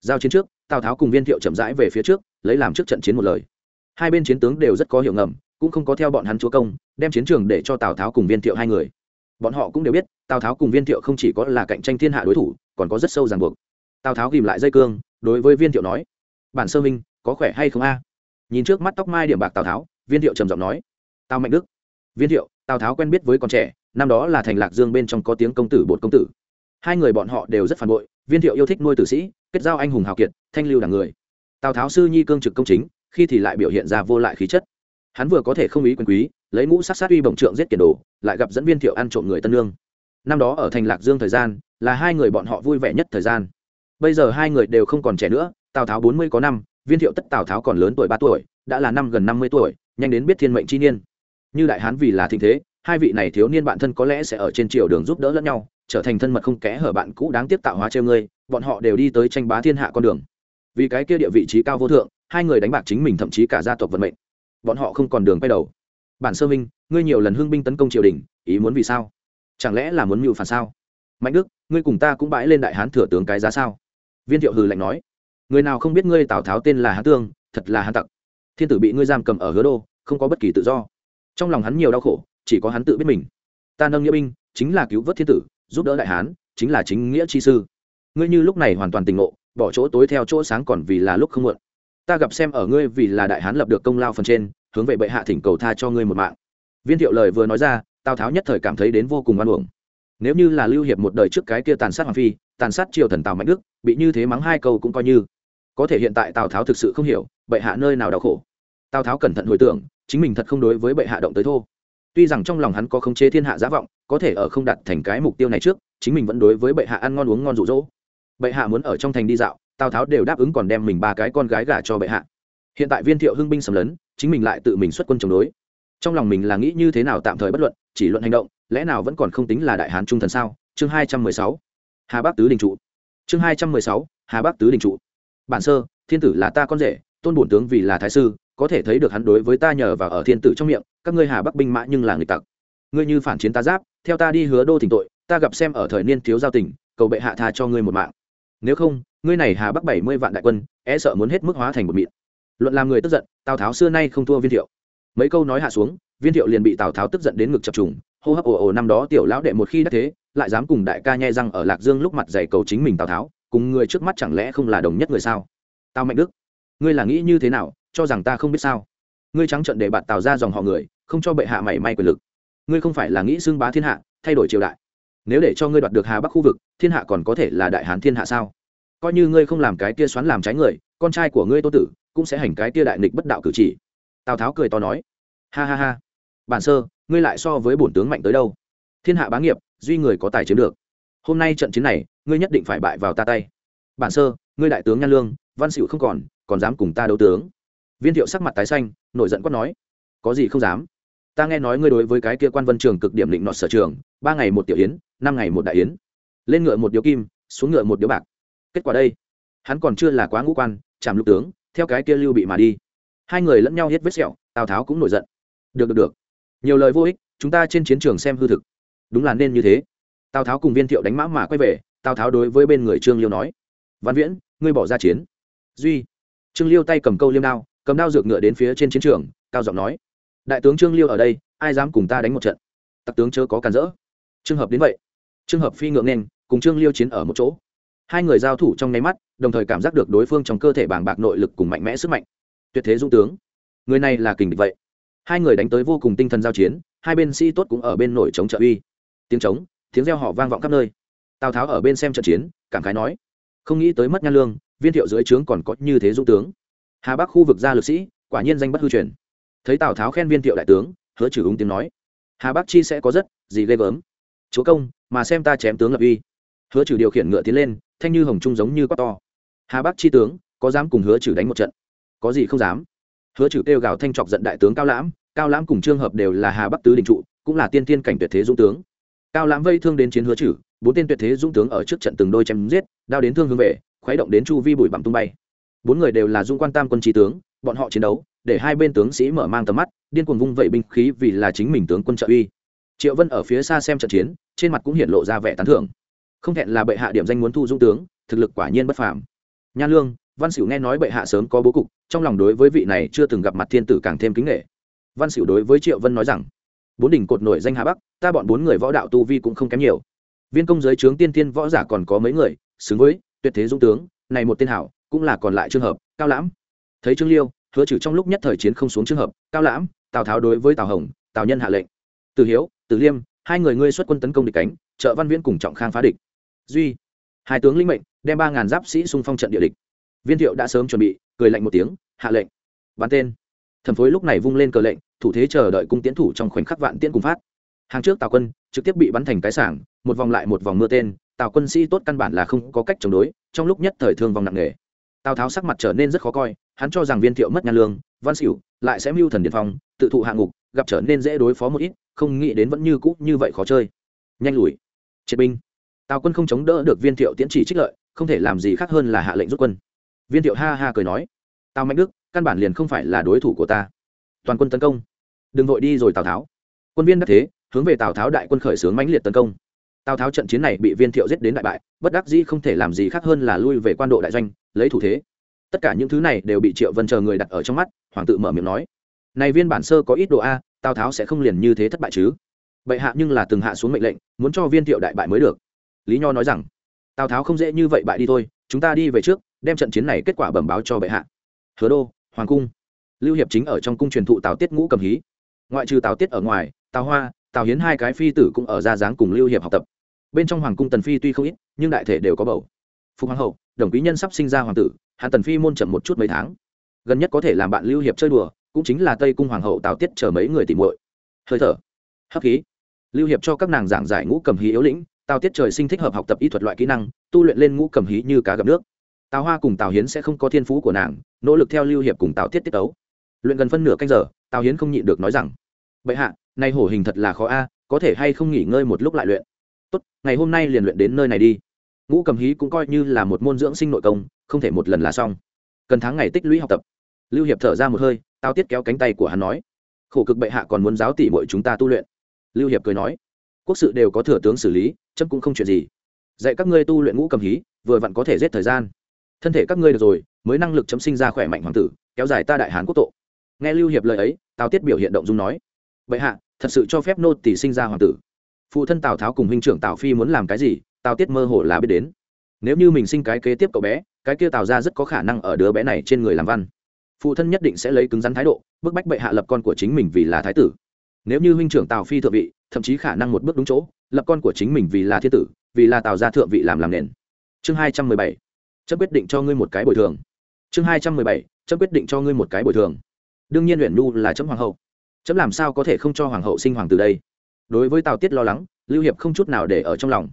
Giao chiến trước tào tháo cùng viên thiệu chậm rãi về phía trước lấy làm trước trận chiến một lời. Hai bên chiến tướng đều rất có hiểu ngầm cũng không có theo bọn hắn chúa công đem chiến trường để cho tào tháo cùng viên thiệu hai người. Bọn họ cũng đều biết tào tháo cùng viên thiệu không chỉ có là cạnh tranh thiên hạ đối thủ còn có rất sâu ràng buộc. Tào tháo ghìm lại dây cương, đối với viên thiệu nói, bản sơ minh, có khỏe hay không a? Nhìn trước mắt tóc mai điểm bạc tào tháo, viên thiệu trầm giọng nói, tào mạnh đức. Viên thiệu, tào tháo quen biết với con trẻ, năm đó là thành lạc dương bên trong có tiếng công tử bột công tử. Hai người bọn họ đều rất phản bội, viên thiệu yêu thích nuôi tử sĩ, kết giao anh hùng hào kiệt, thanh lưu đảng người. Tào tháo sư nhi cương trực công chính, khi thì lại biểu hiện ra vô lại khí chất. Hắn vừa có thể không ý quyền quý, lấy mũ sát sát uy bổng trượng giết kiển đồ, lại gặp dẫn viên thiệu ăn trộm người tân lương năm đó ở thành lạc dương thời gian, là hai người bọn họ vui vẻ nhất thời gian. Bây giờ hai người đều không còn trẻ nữa, tào tháo bốn mươi có năm, viên thiệu tất tào tháo còn lớn tuổi ba tuổi, đã là năm gần năm mươi tuổi, nhanh đến biết thiên mệnh chi niên. Như đại hán vì là thịnh thế, hai vị này thiếu niên bạn thân có lẽ sẽ ở trên triều đường giúp đỡ lẫn nhau, trở thành thân mật không kẽ hở bạn cũ đáng tiếc tạo hóa treo ngươi, bọn họ đều đi tới tranh bá thiên hạ con đường. Vì cái kia địa vị trí cao vô thượng, hai người đánh bạc chính mình thậm chí cả gia tộc vận mệnh. Bọn họ không còn đường quay đầu. Bản sơ minh, ngươi nhiều lần hưng binh tấn công triều đình, ý muốn vì sao? Chẳng lẽ là muốn mưu phản sao? Mạnh đức, ngươi cùng ta cũng bãi lên đại hán thừa tướng cái giá sao? Viên thiệu hừ lạnh nói. Người nào không biết ngươi tào tháo tên là hán tương, thật là hán tặc. Thiên tử bị ngươi giam cầm ở hứa đô, không có bất kỳ tự do. Trong lòng hắn nhiều đau khổ, chỉ có hắn tự biết mình. Ta nâng nghĩa binh, chính là cứu vớt thiên tử, giúp đỡ đại hán, chính là chính nghĩa chi sư. Ngươi như lúc này hoàn toàn tỉnh ngộ, bỏ chỗ tối theo chỗ sáng còn vì là lúc không muộn. Ta gặp xem ở ngươi vì là đại hán lập được công lao phần trên, hướng về bệ hạ thỉnh cầu tha cho ngươi một mạng. Viên thiệu lời vừa nói ra tào tháo nhất thời cảm thấy đến vô cùng oan uổng. Nếu như là lưu hiệp một đời trước cái kia tàn sát hoàng phi, tàn sát triều thần tào mạnh đức, bị như thế mắng hai câu cũng coi như. Có thể hiện tại tào tháo thực sự không hiểu, bệ hạ nơi nào đau khổ. Tào tháo cẩn thận hồi tưởng, chính mình thật không đối với bệ hạ động tới thô. Tuy rằng trong lòng hắn có khống chế thiên hạ giả vọng, có thể ở không đạt thành cái mục tiêu này trước, chính mình vẫn đối với bệ hạ ăn ngon uống ngon rụ rỗ bệ hạ muốn ở trong thành đi dạo, tào tháo đều đáp ứng còn đem mình ba cái con gái gả cho bệ hạ. Hiện tại viên thiệu hưng binh sầm lấn, chính mình lại tự mình xuất quân chống đối. Trong lòng mình là nghĩ như thế nào tạm thời bất luận chỉ luận hành động, lẽ nào vẫn còn không tính là đại hán trung thần sao? Chương hai trăm mười sáu. Hà bắc tứ đình trụ. Chương hai trăm mười sáu. Hà bắc tứ đình trụ. Bản sơ, thiên tử là ta con rể, tôn bổn tướng vì là thái sư, có thể thấy được hắn đối với ta nhờ và ở thiên tử trong miệng, các ngươi hà bắc binh mã nhưng là người tặc. Ngươi như phản chiến ta giáp, theo ta đi hứa đô thỉnh tội, ta gặp xem ở thời niên thiếu giao tình, cầu bệ hạ tha cho ngươi một mạng. Nếu không, ngươi này hà bắc bảy mươi vạn đại quân e sợ muốn hết mức hóa thành một mịn. Luận làm người tức giận, tào tháo xưa nay không thua viên thiệu. Mấy câu nói hạ xuống viên thiệu liền bị tào tháo tức giận đến ngực chập trùng, hô hấp ồ ồ năm đó tiểu lão đệ một khi đã thế, lại dám cùng đại ca nhai răng ở lạc dương lúc mặt dày cầu chính mình tào tháo, cùng người trước mắt chẳng lẽ không là đồng nhất người sao? Tào mạnh đức, ngươi là nghĩ như thế nào, cho rằng ta không biết sao? Ngươi trắng trận để bạn tào ra dòng họ người, không cho bệ hạ mảy may quyền lực. Ngươi không phải là nghĩ xưng bá thiên hạ, thay đổi triều đại. Nếu để cho ngươi đoạt được hà bắc khu vực, thiên hạ còn có thể là đại hán thiên hạ sao? Coi như ngươi không làm cái kia xoắn làm trái người, con trai của ngươi tô tử cũng sẽ hành cái kia đại nghịch bất đạo cử chỉ. Tào tháo cười to nói. Ha ha ha bản sơ, ngươi lại so với bổn tướng mạnh tới đâu? Thiên hạ bá nghiệp, duy người có tài chiếm được. Hôm nay trận chiến này, ngươi nhất định phải bại vào ta tay. Bản sơ, ngươi đại tướng nhan lương, văn xịu không còn còn dám cùng ta đấu tướng? Viên thiệu sắc mặt tái xanh, nổi giận quát nói, có gì không dám? Ta nghe nói ngươi đối với cái kia quan vân trường cực điểm định nọt sở trường, ba ngày một tiểu yến, năm ngày một đại yến. Lên ngựa một điếu kim, xuống ngựa một điếu bạc. Kết quả đây, hắn còn chưa là quá ngũ quan, chạm lục tướng, theo cái kia lưu bị mà đi. Hai người lẫn nhau hết vết sẹo, tào tháo cũng nổi giận. Được được được nhiều lời vô ích, chúng ta trên chiến trường xem hư thực. Đúng là nên như thế. Tào tháo cùng viên thiệu đánh mã mà quay về, tào tháo đối với bên người trương liêu nói, văn viễn, ngươi bỏ ra chiến. Duy. Trương liêu tay cầm câu liêm đao, cầm đao dược ngựa đến phía trên chiến trường, cao giọng nói, đại tướng trương liêu ở đây, ai dám cùng ta đánh một trận? Tặc tướng chớ có cản rỡ. Trường hợp đến vậy. Trường hợp phi ngượng nên cùng trương liêu chiến ở một chỗ. Hai người giao thủ trong nháy mắt, đồng thời cảm giác được đối phương trong cơ thể bàng bạc nội lực cùng mạnh mẽ sức mạnh. Tuyệt thế dung tướng. Người này là kình địch vậy hai người đánh tới vô cùng tinh thần giao chiến, hai bên sĩ tốt cũng ở bên nổi chống trợ uy. Tiếng trống, tiếng reo họ vang vọng khắp nơi. Tào tháo ở bên xem trận chiến, cảm khái nói, không nghĩ tới mất nhan lương, viên thiệu dưới trướng còn có như thế dũng tướng. Hà bắc khu vực gia lực sĩ, quả nhiên danh bất hư truyền. Thấy tào tháo khen viên thiệu đại tướng, hứa trừ ứng tiếng nói, hà bắc chi sẽ có rất gì ghê gớm. Chúa công, mà xem ta chém tướng lập uy. Hứa trừ điều khiển ngựa tiến lên, thanh như hồng trung giống như quát to, hà bắc chi tướng, có dám cùng hứa trừ đánh một trận? Có gì không dám? Hứa trừ kêu gào thanh trọc giận đại tướng cao lãm cao lãm cùng trường hợp đều là hà bắc tứ đình trụ, cũng là tiên tiên cảnh tuyệt thế dũng tướng. cao lãm vây thương đến chiến hứa trừ, bốn tên tuyệt thế dũng tướng ở trước trận từng đôi chém giết, đao đến thương hướng về, khuấy động đến chu vi bụi bặm tung bay. bốn người đều là dung quan tam quân trí tướng, bọn họ chiến đấu, để hai bên tướng sĩ mở mang tầm mắt, điên cuồng vung vẩy binh khí vì là chính mình tướng quân trợ uy. triệu vân ở phía xa xem trận chiến, trên mặt cũng hiện lộ ra vẻ tán thưởng. không thẹn là bệ hạ điểm danh muốn thu dung tướng, thực lực quả nhiên bất phàm. nha lương văn xỉu nghe nói bệ hạ sớm có bố cục, trong lòng đối với vị này chưa từng gặp mặt thiên tử càng thêm kính nghệ văn xỉu đối với triệu vân nói rằng, bốn đỉnh cột nổi danh hà bắc, ta bọn bốn người võ đạo tu vi cũng không kém nhiều. Viên công giới trướng tiên tiên võ giả còn có mấy người, xứng với tuyệt thế dung tướng, này một tên hảo, cũng là còn lại trường hợp, cao lãm. Thấy trương liêu, hứa trừ trong lúc nhất thời chiến không xuống trường hợp, cao lãm, tào tháo đối với tào hồng, tào nhân hạ lệnh. Từ hiếu, từ liêm, hai người ngươi xuất quân tấn công địch cánh, trợ văn viễn cùng trọng khang phá địch. Duy, hai tướng linh mệnh, đem ba ngàn giáp sĩ xung phong trận địa địch viên thiệu đã sớm chuẩn bị, cười lạnh một tiếng, hạ lệnh. Bắn tên. Thẩm phối lúc này vung lên cờ lệnh, thủ thế chờ đợi cung tiến thủ trong khoảnh khắc vạn tiễn cùng phát. Hàng trước tào quân trực tiếp bị bắn thành cái sảng, một vòng lại một vòng mưa tên, tào quân sĩ tốt căn bản là không có cách chống đối, trong lúc nhất thời thương vòng nặng nề. Tào tháo sắc mặt trở nên rất khó coi, hắn cho rằng viên thiệu mất nhà lương, văn xỉu lại sẽ mưu thần điện phong, tự thụ hạ ngục, gặp trở nên dễ đối phó một ít, không nghĩ đến vẫn như cũ như vậy khó chơi. Nhanh lùi. Triệt binh. Tào quân không chống đỡ được viên thiệu tiễn chỉ trích lợi, không thể làm gì khác hơn là hạ lệnh rút quân viên thiệu ha ha cười nói, tào mạnh đức, căn bản liền không phải là đối thủ của ta. Toàn quân tấn công. Đừng vội đi rồi tào tháo. Quân viên đắc thế, hướng về tào tháo đại quân khởi xướng mãnh liệt tấn công. Tào tháo trận chiến này bị viên thiệu giết đến đại bại, bất đắc dĩ không thể làm gì khác hơn là lui về quan độ đại doanh, lấy thủ thế. Tất cả những thứ này đều bị triệu vân chờ người đặt ở trong mắt, hoàng tự mở miệng nói, này viên bản sơ có ít độ a, tào tháo sẽ không liền như thế thất bại chứ. Bệ hạ nhưng là từng hạ xuống mệnh lệnh, muốn cho viên thiệu đại bại mới được. Lý nho nói rằng, tào tháo không dễ như vậy bại đi thôi, chúng ta đi về trước đem trận chiến này kết quả bẩm báo cho bệ hạ. Hứa đô, hoàng cung. Lưu hiệp chính ở trong cung truyền thụ tào tiết ngũ cầm hí. Ngoại trừ tào tiết ở ngoài, tào hoa, tào hiến hai cái phi tử cũng ở ra dáng cùng lưu hiệp học tập. Bên trong hoàng cung tần phi tuy không ít, nhưng đại thể đều có bầu. Phục hoàng hậu, đồng quý nhân sắp sinh ra hoàng tử hạ tần phi môn chậm một chút mấy tháng. Gần nhất có thể làm bạn lưu hiệp chơi đùa, cũng chính là tây cung hoàng hậu tào tiết chờ mấy người tìm muội. Hơi thở. Hấp khí. Lưu hiệp cho các nàng giảng giải ngũ cầm hí yếu lĩnh, tào tiết trời sinh thích hợp học tập y thuật loại kỹ năng, tu luyện lên ngũ cầm hí như cá gặp nước tào hoa cùng tào hiến sẽ không có thiên phú của nàng, nỗ lực theo lưu hiệp cùng tào tiết tiết tấu. Luyện gần phân nửa canh giờ, tào hiến không nhịn được nói rằng, bệ hạ nay hổ hình thật là khó a, có thể hay không nghỉ ngơi một lúc lại luyện? Tốt, ngày hôm nay liền luyện đến nơi này đi. Ngũ cầm hí cũng coi như là một môn dưỡng sinh nội công, không thể một lần là xong. Cần tháng ngày tích lũy học tập. Lưu hiệp thở ra một hơi tao tiết kéo cánh tay của hắn nói, khổ cực bệ hạ còn muốn giáo tỉ bội chúng ta tu luyện. Lưu hiệp cười nói, quốc sự đều có thừa tướng xử lý, chấm cũng không chuyện gì. Dạy các ngươi tu luyện ngũ cầm hí, vừa vặn có thể giết thời gian thân thể các ngươi được rồi, mới năng lực chấm sinh ra khỏe mạnh hoàng tử, kéo dài ta đại hán quốc tộ nghe lưu hiệp lời ấy, tào tiết biểu hiện động dung nói. Bệ hạ, thật sự cho phép nô tỷ sinh ra hoàng tử. Phụ thân tào tháo cùng huynh trưởng tào phi muốn làm cái gì, tào tiết mơ hồ là biết đến. Nếu như mình sinh cái kế tiếp cậu bé, cái kia tào ra rất có khả năng ở đứa bé này trên người làm văn. Phụ thân nhất định sẽ lấy cứng rắn thái độ, bức bách bệ hạ lập con của chính mình vì là thái tử. Nếu như huynh trưởng tào phi thượng vị, thậm chí khả năng một bước đúng chỗ, lập con của chính mình vì là thiên tử, vì là tào gia thượng vị làm làm nền. Chương hai trăm mười bảy chấp quyết định cho ngươi một cái bồi thường. Chương hai trăm mười bảy chấp quyết định cho ngươi một cái bồi thường. Đương nhiên luyện nhu là chấm hoàng hậu. Chấm làm sao có thể không cho hoàng hậu sinh hoàng từ đây? Đối với tào tiết lo lắng, lưu hiệp không chút nào để ở trong lòng.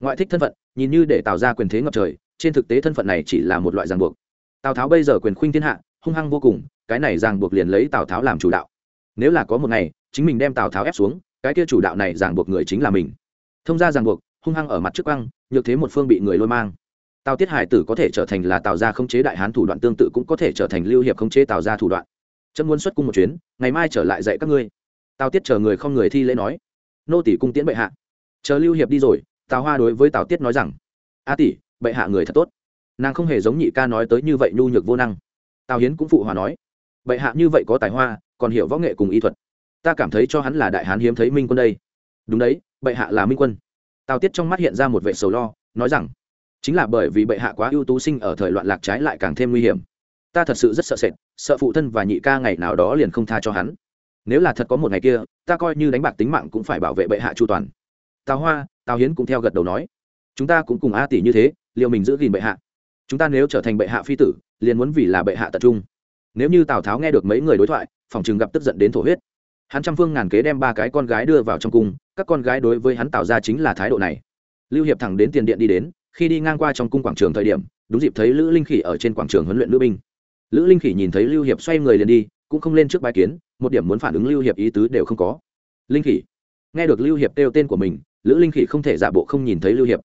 Ngoại thích thân phận, nhìn như để tạo ra quyền thế ngập trời, trên thực tế thân phận này chỉ là một loại ràng buộc. Tào tháo bây giờ quyền khuynh thiên hạ, hung hăng vô cùng, cái này ràng buộc liền lấy tào tháo làm chủ đạo. Nếu là có một ngày, chính mình đem tào tháo ép xuống, cái kia chủ đạo này ràng buộc người chính là mình. Thông ra ràng buộc, hung hăng ở mặt trước băng nhược thế một phương bị người lôi mang tào tiết hải tử có thể trở thành là tào gia không chế đại hán thủ đoạn, tương tự cũng có thể trở thành lưu hiệp không chế tào gia thủ đoạn. Chấm muốn xuất cung một chuyến, ngày mai trở lại dạy các ngươi. Tào tiết chờ người không người thi lễ nói. Nô tỷ cung tiễn bệ hạ. Chờ lưu hiệp đi rồi, tào hoa đối với tào tiết nói rằng, a tỷ, bệ hạ người thật tốt. Nàng không hề giống nhị ca nói tới như vậy nhu nhược vô năng. Tào hiến cũng phụ hòa nói, bệ hạ như vậy có tài hoa, còn hiểu võ nghệ cùng y thuật. Ta cảm thấy cho hắn là đại hán hiếm thấy minh quân đây. Đúng đấy, bệ hạ là minh quân. Tào tiết trong mắt hiện ra một vệ sầu lo, nói rằng chính là bởi vì bệ hạ quá ưu tú sinh ở thời loạn lạc trái lại càng thêm nguy hiểm. Ta thật sự rất sợ sệt, sợ phụ thân và nhị ca ngày nào đó liền không tha cho hắn. Nếu là thật có một ngày kia, ta coi như đánh bạc tính mạng cũng phải bảo vệ bệ hạ chu toàn. Tào hoa, tào hiến cũng theo gật đầu nói, chúng ta cũng cùng a tỷ như thế, liệu mình giữ gìn bệ hạ? Chúng ta nếu trở thành bệ hạ phi tử, liền muốn vì là bệ hạ tập trung. Nếu như tào tháo nghe được mấy người đối thoại, phòng chừng gặp tức giận đến thổ huyết. Hắn trăm phương ngàn kế đem ba cái con gái đưa vào trong cung, các con gái đối với hắn tạo ra chính là thái độ này. Lưu hiệp thẳng đến tiền điện đi đến khi đi ngang qua trong cung quảng trường thời điểm, đúng dịp thấy lữ linh khỉ ở trên quảng trường huấn luyện nữ binh. Lữ linh khỉ nhìn thấy lưu hiệp xoay người liền đi, cũng không lên trước bài kiến, một điểm muốn phản ứng lưu hiệp ý tứ đều không có. Linh khỉ, nghe được lưu hiệp kêu tên của mình, lữ linh khỉ không thể giả bộ không nhìn thấy lưu hiệp.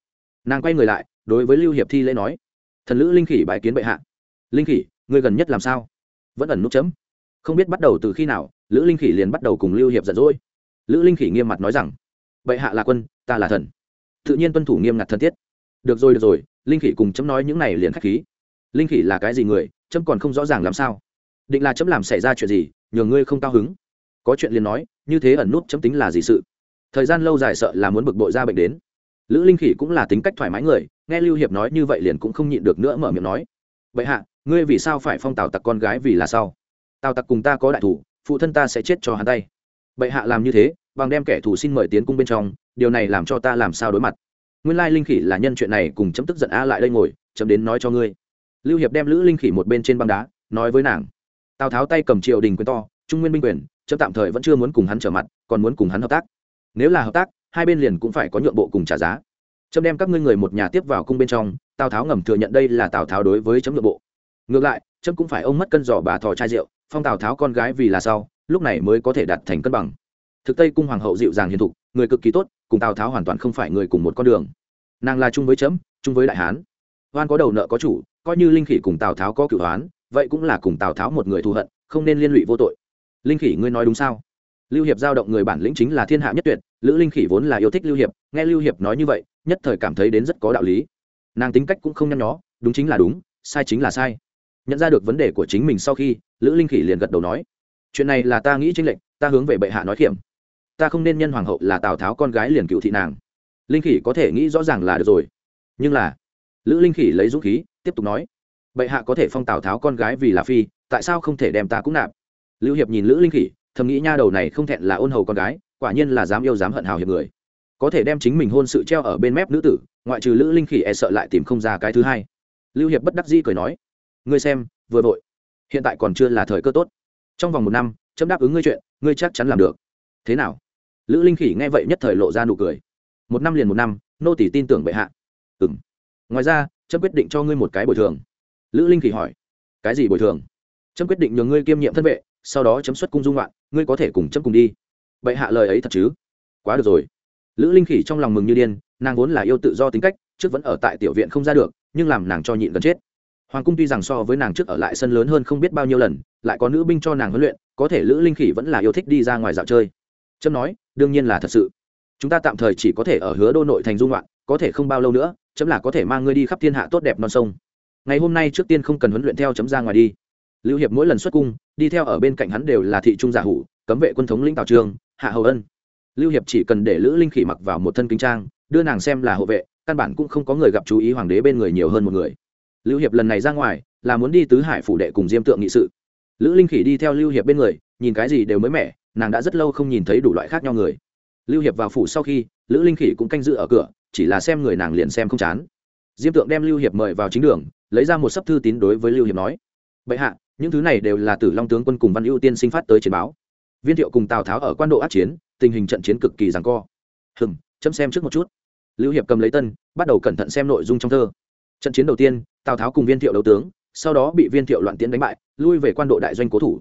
Nàng quay người lại, đối với lưu hiệp thi lễ nói, thần lữ linh khỉ bài kiến bệ hạ. Linh khỉ người gần nhất làm sao? Vẫn ẩn nút chấm. Không biết bắt đầu từ khi nào, lữ linh khỉ liền bắt đầu cùng lưu hiệp giận dỗi. Lữ linh khỉ nghiêm mặt nói rằng, bệ hạ là quân, ta là thần. Tự nhiên tuân thủ nghiêm ngặt thân thiết được rồi được rồi, linh khỉ cùng chấm nói những này liền k h á c h khí. Linh khỉ là cái gì người? Chấm còn không rõ ràng làm sao? Định là chấm làm xảy ra chuyện gì, nhờ ngươi không cao hứng. Có chuyện liền nói, như thế ẩn nút chấm tính là gì sự? Thời gian lâu dài sợ là muốn bực bội ra bệnh đến. Lữ linh khỉ cũng là tính cách thoải mái người, nghe lưu hiệp nói như vậy liền cũng không nhịn được nữa mở miệng nói. Vậy hạ, ngươi vì sao phải phong tào tặc con gái vì là sao? Tào tặc cùng ta có đại thủ, phụ thân ta sẽ chết cho hắn tay. Bệ hạ làm như thế, bằng đem kẻ thù xin mời tiến cung bên trong, điều này làm cho ta làm sao đối mặt? Nguyên lai linh khỉ là nhân chuyện này cùng chấm tức giận a lại đây ngồi, chấm đến nói cho ngươi. Lưu hiệp đem lữ linh khỉ một bên trên băng đá, nói với nàng. Tào tháo tay cầm triều đình quyền to, trung nguyên binh quyền, chấm tạm thời vẫn chưa muốn cùng hắn trở mặt, còn muốn cùng hắn hợp tác. Nếu là hợp tác, hai bên liền cũng phải có nhượng bộ cùng trả giá. Chấm đem các ngươi người một nhà tiếp vào cung bên trong, tào tháo ngầm thừa nhận đây là tào tháo đối với chấm nhượng bộ. Ngược lại, chấm cũng phải ông mất cân giỏ bà thò chai rượu, phong tào tháo con gái vì là sau, lúc này mới có thể đạt thành cân bằng. Thực tây cung hoàng hậu dịu dàng hiền thục, người cực kỳ tốt cùng tào tháo hoàn toàn không phải người cùng một con đường nàng là chung với chấm chung với đại hán. Hoan có đầu nợ có chủ, coi như linh khỉ cùng tào tháo có cửu hoán, vậy cũng là cùng tào tháo một người thù hận, không nên liên lụy vô tội. Linh khỉ, ngươi nói đúng sao? Lưu hiệp giao động người bản lĩnh chính là thiên hạ nhất tuyệt, lữ linh khỉ vốn là yêu thích lưu hiệp, nghe lưu hiệp nói như vậy, nhất thời cảm thấy đến rất có đạo lý. Nàng tính cách cũng không nhăn nhó, đúng chính là đúng, sai chính là sai. Nhận ra được vấn đề của chính mình sau khi, lữ linh khỉ liền gật đầu nói, chuyện này là ta nghĩ tranh lệnh ta hướng về bệ hạ nói kiểm ta không nên nhân hoàng hậu là tào tháo con gái liền cựu thị nàng. Linh khỉ có thể nghĩ rõ ràng là được rồi. Nhưng là, lữ linh khỉ lấy dũng khí, tiếp tục nói, bệ hạ có thể phong tào tháo con gái vì là phi, tại sao không thể đem ta cũng nạp? Lưu hiệp nhìn lữ linh khỉ, thầm nghĩ nha đầu này không thẹn là ôn hầu con gái, quả nhiên là dám yêu dám hận hào hiệp người. Có thể đem chính mình hôn sự treo ở bên mép nữ tử, ngoại trừ lữ linh khỉ e sợ lại tìm không ra cái thứ hai. Lưu hiệp bất đắc dĩ cười nói, ngươi xem, vừa vội. Hiện tại còn chưa là thời cơ tốt. Trong vòng một năm, chấm đáp ứng ngươi chuyện, ngươi chắc chắn làm được thế nào? Lữ linh khỉ nghe vậy nhất thời lộ ra nụ cười. Một năm liền một năm, nô tỷ tin tưởng bệ hạ. Ừ m ngoài ra trâm quyết định cho ngươi một cái bồi thường. Lữ linh khỉ hỏi. Cái gì bồi thường? Trâm quyết định nhường ngươi kiêm nhiệm thân vệ, sau đó chấm xuất cung dung loạn, ngươi có thể cùng chấm cùng đi. Bệ hạ lời ấy thật chứ? Quá được rồi. Lữ linh khỉ trong lòng mừng như điên, nàng vốn là yêu tự do tính cách, trước vẫn ở tại tiểu viện không ra được, nhưng làm nàng cho nhịn gần chết. Hoàng cung tuy rằng so với nàng trước ở lại sân lớn hơn không biết bao nhiêu lần, lại có nữ binh cho nàng huấn luyện, có thể lữ linh khỉ vẫn là yêu thích đi ra ngoài dạo chơi trâm nói, đương nhiên là thật sự. Chúng ta tạm thời chỉ có thể ở hứa đô nội thành dung loạn có thể không bao lâu nữa chấm là có thể mang ngươi đi khắp thiên hạ tốt đẹp non sông. Ngày hôm nay trước tiên không cần huấn luyện theo chấm ra ngoài đi. Lưu hiệp mỗi lần xuất cung, đi theo ở bên cạnh hắn đều là thị trung giả hủ, cấm vệ quân thống lĩnh tào trường, hạ hầu ân. Lưu hiệp chỉ cần để lữ linh khỉ mặc vào một thân kính trang, đưa nàng xem là hộ vệ, căn bản cũng không có người gặp chú ý hoàng đế bên người nhiều hơn một người. Lưu hiệp lần này ra ngoài, là muốn đi tứ hải phủ đệ cùng diêm tượng nghị sự. Lữ linh khỉ đi theo lưu hiệp bên người, nhìn cái gì đều mới mẻ nàng đã rất lâu không nhìn thấy đủ loại khác nhau người. Lưu hiệp vào phủ sau khi, lữ linh khỉ cũng canh giữ ở cửa, chỉ là xem người nàng liền xem không chán. Diêm tượng đem lưu hiệp mời vào chính đường, lấy ra một sấp thư tín đối với lưu hiệp nói, bệ hạ, những thứ này đều là tử long tướng quân cùng văn ưu tiên sinh phát tới chiến báo. Viên thiệu cùng tào tháo ở quan độ át chiến, tình hình trận chiến cực kỳ rằng co. Hừng chấm xem trước một chút. Lưu hiệp cầm lấy tân, bắt đầu cẩn thận xem nội dung trong thơ. Trận chiến đầu tiên, tào tháo cùng viên thiệu đấu tướng, sau đó bị viên thiệu loạn tiến đánh bại, lui về quan độ đại doanh cố thủ.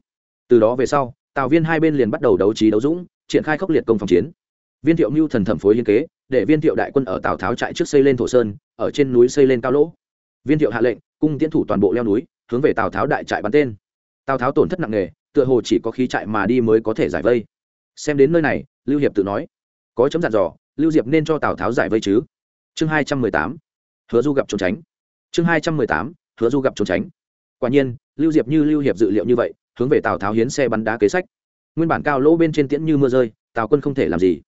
Từ đó về sau tào viên hai bên liền bắt đầu đấu trí đấu dũng, triển khai khốc liệt công phòng chiến. Viên thiệu mưu thần thẩm phối hiên kế, để viên thiệu đại quân ở tào tháo trại trước xây lên thổ sơn, ở trên núi xây lên cao lỗ. Viên thiệu hạ lệnh, cung tiến thủ toàn bộ leo núi, hướng về tào tháo đại trại bắn tên. Tào tháo tổn thất nặng nề, tựa hồ chỉ có khí trại mà đi mới có thể giải vây. Xem đến nơi này, lưu hiệp tự nói, có chấm dặn dò, lưu diệp nên cho tào tháo giải vây chứ? Chương hai trăm mười tám, hứa du gặp trốn tránh. Chương hai trăm mười tám, hứa du gặp trốn tránh. Quả nhiên, lưu diệp như lưu hiệp dự liệu như vậy hướng về tào tháo hiến xe bắn đá kế sách nguyên bản cao lỗ bên trên tiễn như mưa rơi tào quân không thể làm gì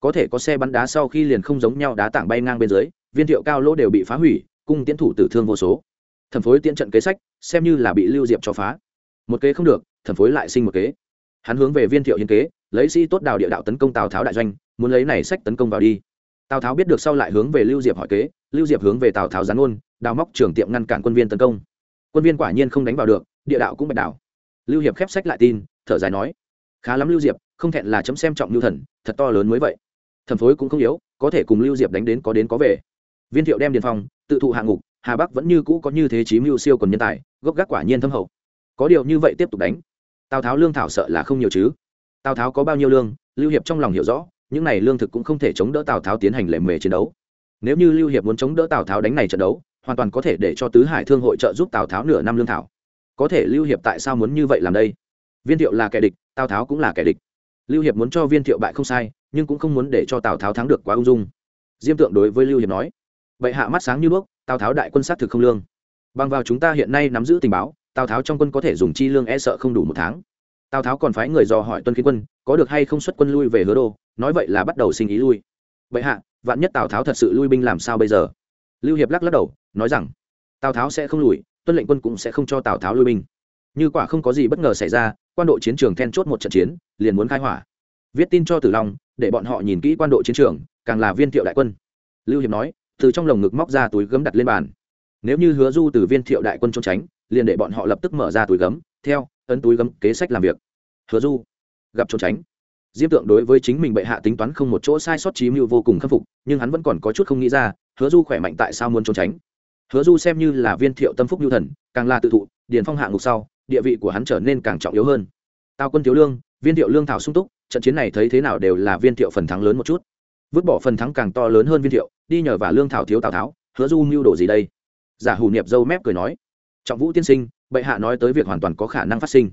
có thể có xe bắn đá sau khi liền không giống nhau đá tảng bay ngang bên dưới viên thiệu cao lỗ đều bị phá hủy cung tiễn thủ tử thương vô số thần phối tiễn trận kế sách xem như là bị lưu diệp cho phá một kế không được thần phối lại sinh một kế hắn hướng về viên thiệu hiến kế lấy sĩ tốt đào địa đạo tấn công tào tháo đại doanh muốn lấy này sách tấn công vào đi tào tháo biết được sau lại hướng về lưu diệp hỏi kế lưu diệp hướng về tào tháo gián ôn đào móc trường tiệm ngăn cản quân viên tấn công quân viên quả nhiên không đánh vào được địa đạo cũng bạch đảo lưu hiệp khép sách lại tin, thở dài nói, khá lắm lưu diệp, không thẹn là chấm xem trọng lưu thần, thật to lớn mới vậy. Thần phối cũng không yếu, có thể cùng lưu diệp đánh đến có đến có về. Viên thiệu đem điền phòng tự thụ hạng ngục, hà bắc vẫn như cũ có như thế chí mưu siêu còn nhân tài, gốc gác quả nhiên thâm hậu. Có điều như vậy tiếp tục đánh, tào tháo lương thảo sợ là không nhiều chứ. Tào tháo có bao nhiêu lương, lưu hiệp trong lòng hiểu rõ, những này lương thực cũng không thể chống đỡ tào tháo tiến hành lề mề chiến đấu. Nếu như lưu hiệp muốn chống đỡ tào tháo đánh này trận đấu, hoàn toàn có thể để cho tứ hải thương hội trợ giúp tào tháo nửa năm lương thảo có thể lưu hiệp tại sao muốn như vậy làm đây? Viên thiệu là kẻ địch, tào tháo cũng là kẻ địch. Lưu hiệp muốn cho viên thiệu bại không sai, nhưng cũng không muốn để cho tào tháo thắng được quá ung dung. Diêm tượng đối với lưu hiệp nói vậy hạ mắt sáng như đuốc, tào tháo đại quân sát thực không lương. Bằng vào chúng ta hiện nay nắm giữ tình báo, tào tháo trong quân có thể dùng chi lương e sợ không đủ một tháng. Tào tháo còn phái người dò hỏi tuân khiến quân, có được hay không xuất quân lui về hứa đô, nói vậy là bắt đầu sinh ý lui. Vậy hạ, vạn nhất tào tháo thật sự lui binh làm sao bây giờ? Lưu hiệp lắc lắc đầu, nói rằng, tào tháo sẽ không lùi tuân lệnh quân cũng sẽ không cho tào tháo lui binh như quả không có gì bất ngờ xảy ra quan độ chiến trường then chốt một trận chiến liền muốn khai hỏa viết tin cho tử long để bọn họ nhìn kỹ quan độ chiến trường càng là viên thiệu đại quân lưu hiệp nói từ trong lồng ngực móc ra túi gấm đặt lên bàn nếu như hứa du từ viên thiệu đại quân trốn tránh liền để bọn họ lập tức mở ra túi gấm theo ấn túi gấm kế sách làm việc hứa du gặp trốn tránh diêm tượng đối với chính mình bệ hạ tính toán không một chỗ sai sót trí mưu vô cùng khâm phục nhưng hắn vẫn còn có chút không nghĩ ra hứa du khỏe mạnh tại sao muốn trốn tránh hứa du xem như là viên thiệu tâm phúc nhu thần, càng là tự thụ, điền phong hạng ngục sau, địa vị của hắn trở nên càng trọng yếu hơn. Tào quân thiếu lương, viên thiệu lương thảo sung túc, trận chiến này thấy thế nào đều là viên thiệu phần thắng lớn một chút. Vứt bỏ phần thắng càng to lớn hơn viên thiệu, đi nhờ và lương thảo thiếu tào tháo, hứa du mưu đồ gì đây? Giả hủ niệm dâu mép cười nói. Trọng vũ tiên sinh, bệ hạ nói tới việc hoàn toàn có khả năng phát sinh.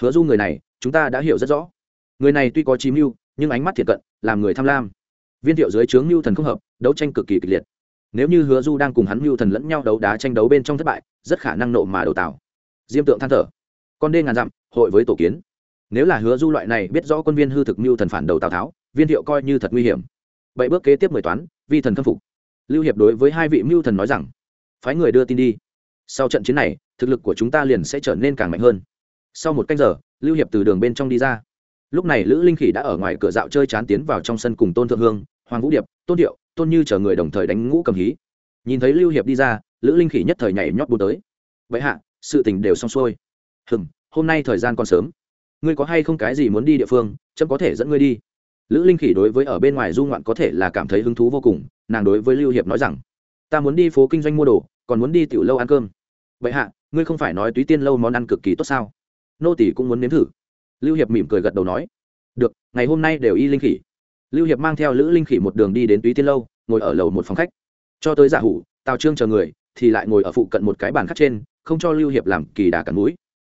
Hứa du người này, chúng ta đã hiểu rất rõ. Người này tuy có trí mưu, nhưng ánh mắt thiệt cận, làm người tham lam. Viên thiệu dưới trướng mưu thần không hợp, đấu tranh cực kỳ kịch liệt nếu như hứa du đang cùng hắn mưu thần lẫn nhau đấu đá tranh đấu bên trong thất bại, rất khả năng nộ mà đầu tảo. Diêm tượng than thở. Con đê ngàn dặm, hội với tổ kiến. Nếu là hứa du loại này biết rõ quân viên hư thực mưu thần phản đầu tào tháo, viên hiệu coi như thật nguy hiểm. Vậy bước kế tiếp mười toán, vi thần khâm phục. Lưu hiệp đối với hai vị mưu thần nói rằng, phái người đưa tin đi. Sau trận chiến này, thực lực của chúng ta liền sẽ trở nên càng mạnh hơn. Sau một canh giờ, lưu hiệp từ đường bên trong đi ra. Lúc này lữ linh khỉ đã ở ngoài cửa dạo chơi chán tiến vào trong sân cùng tôn thượng hương, hoàng vũ điệp, tôn điệu tôn như chờ người đồng thời đánh ngũ cầm hí. Nhìn thấy lưu hiệp đi ra, lữ linh khỉ nhất thời nhảy nhót bù tới. Vậy hạ, sự tình đều xong xuôi. Hừm, hôm nay thời gian còn sớm. Ngươi có hay không cái gì muốn đi địa phương, chấm có thể dẫn ngươi đi. Lữ linh khỉ đối với ở bên ngoài du ngoạn có thể là cảm thấy hứng thú vô cùng, nàng đối với lưu hiệp nói rằng, ta muốn đi phố kinh doanh mua đồ, còn muốn đi tiểu lâu ăn cơm. Vậy hạ, ngươi không phải nói túy tiên lâu món ăn cực kỳ tốt sao? Nô tỷ cũng muốn nếm thử. Lưu hiệp mỉm cười gật đầu nói, được, ngày hôm nay đều y linh khỉ lưu hiệp mang theo lữ linh khỉ một đường đi đến túy tiên lâu, ngồi ở lầu một phòng khách. Cho tới giả hủ, tào trương chờ người, thì lại ngồi ở phụ cận một cái bàn khác trên, không cho lưu hiệp làm kỳ đà cắn mũi.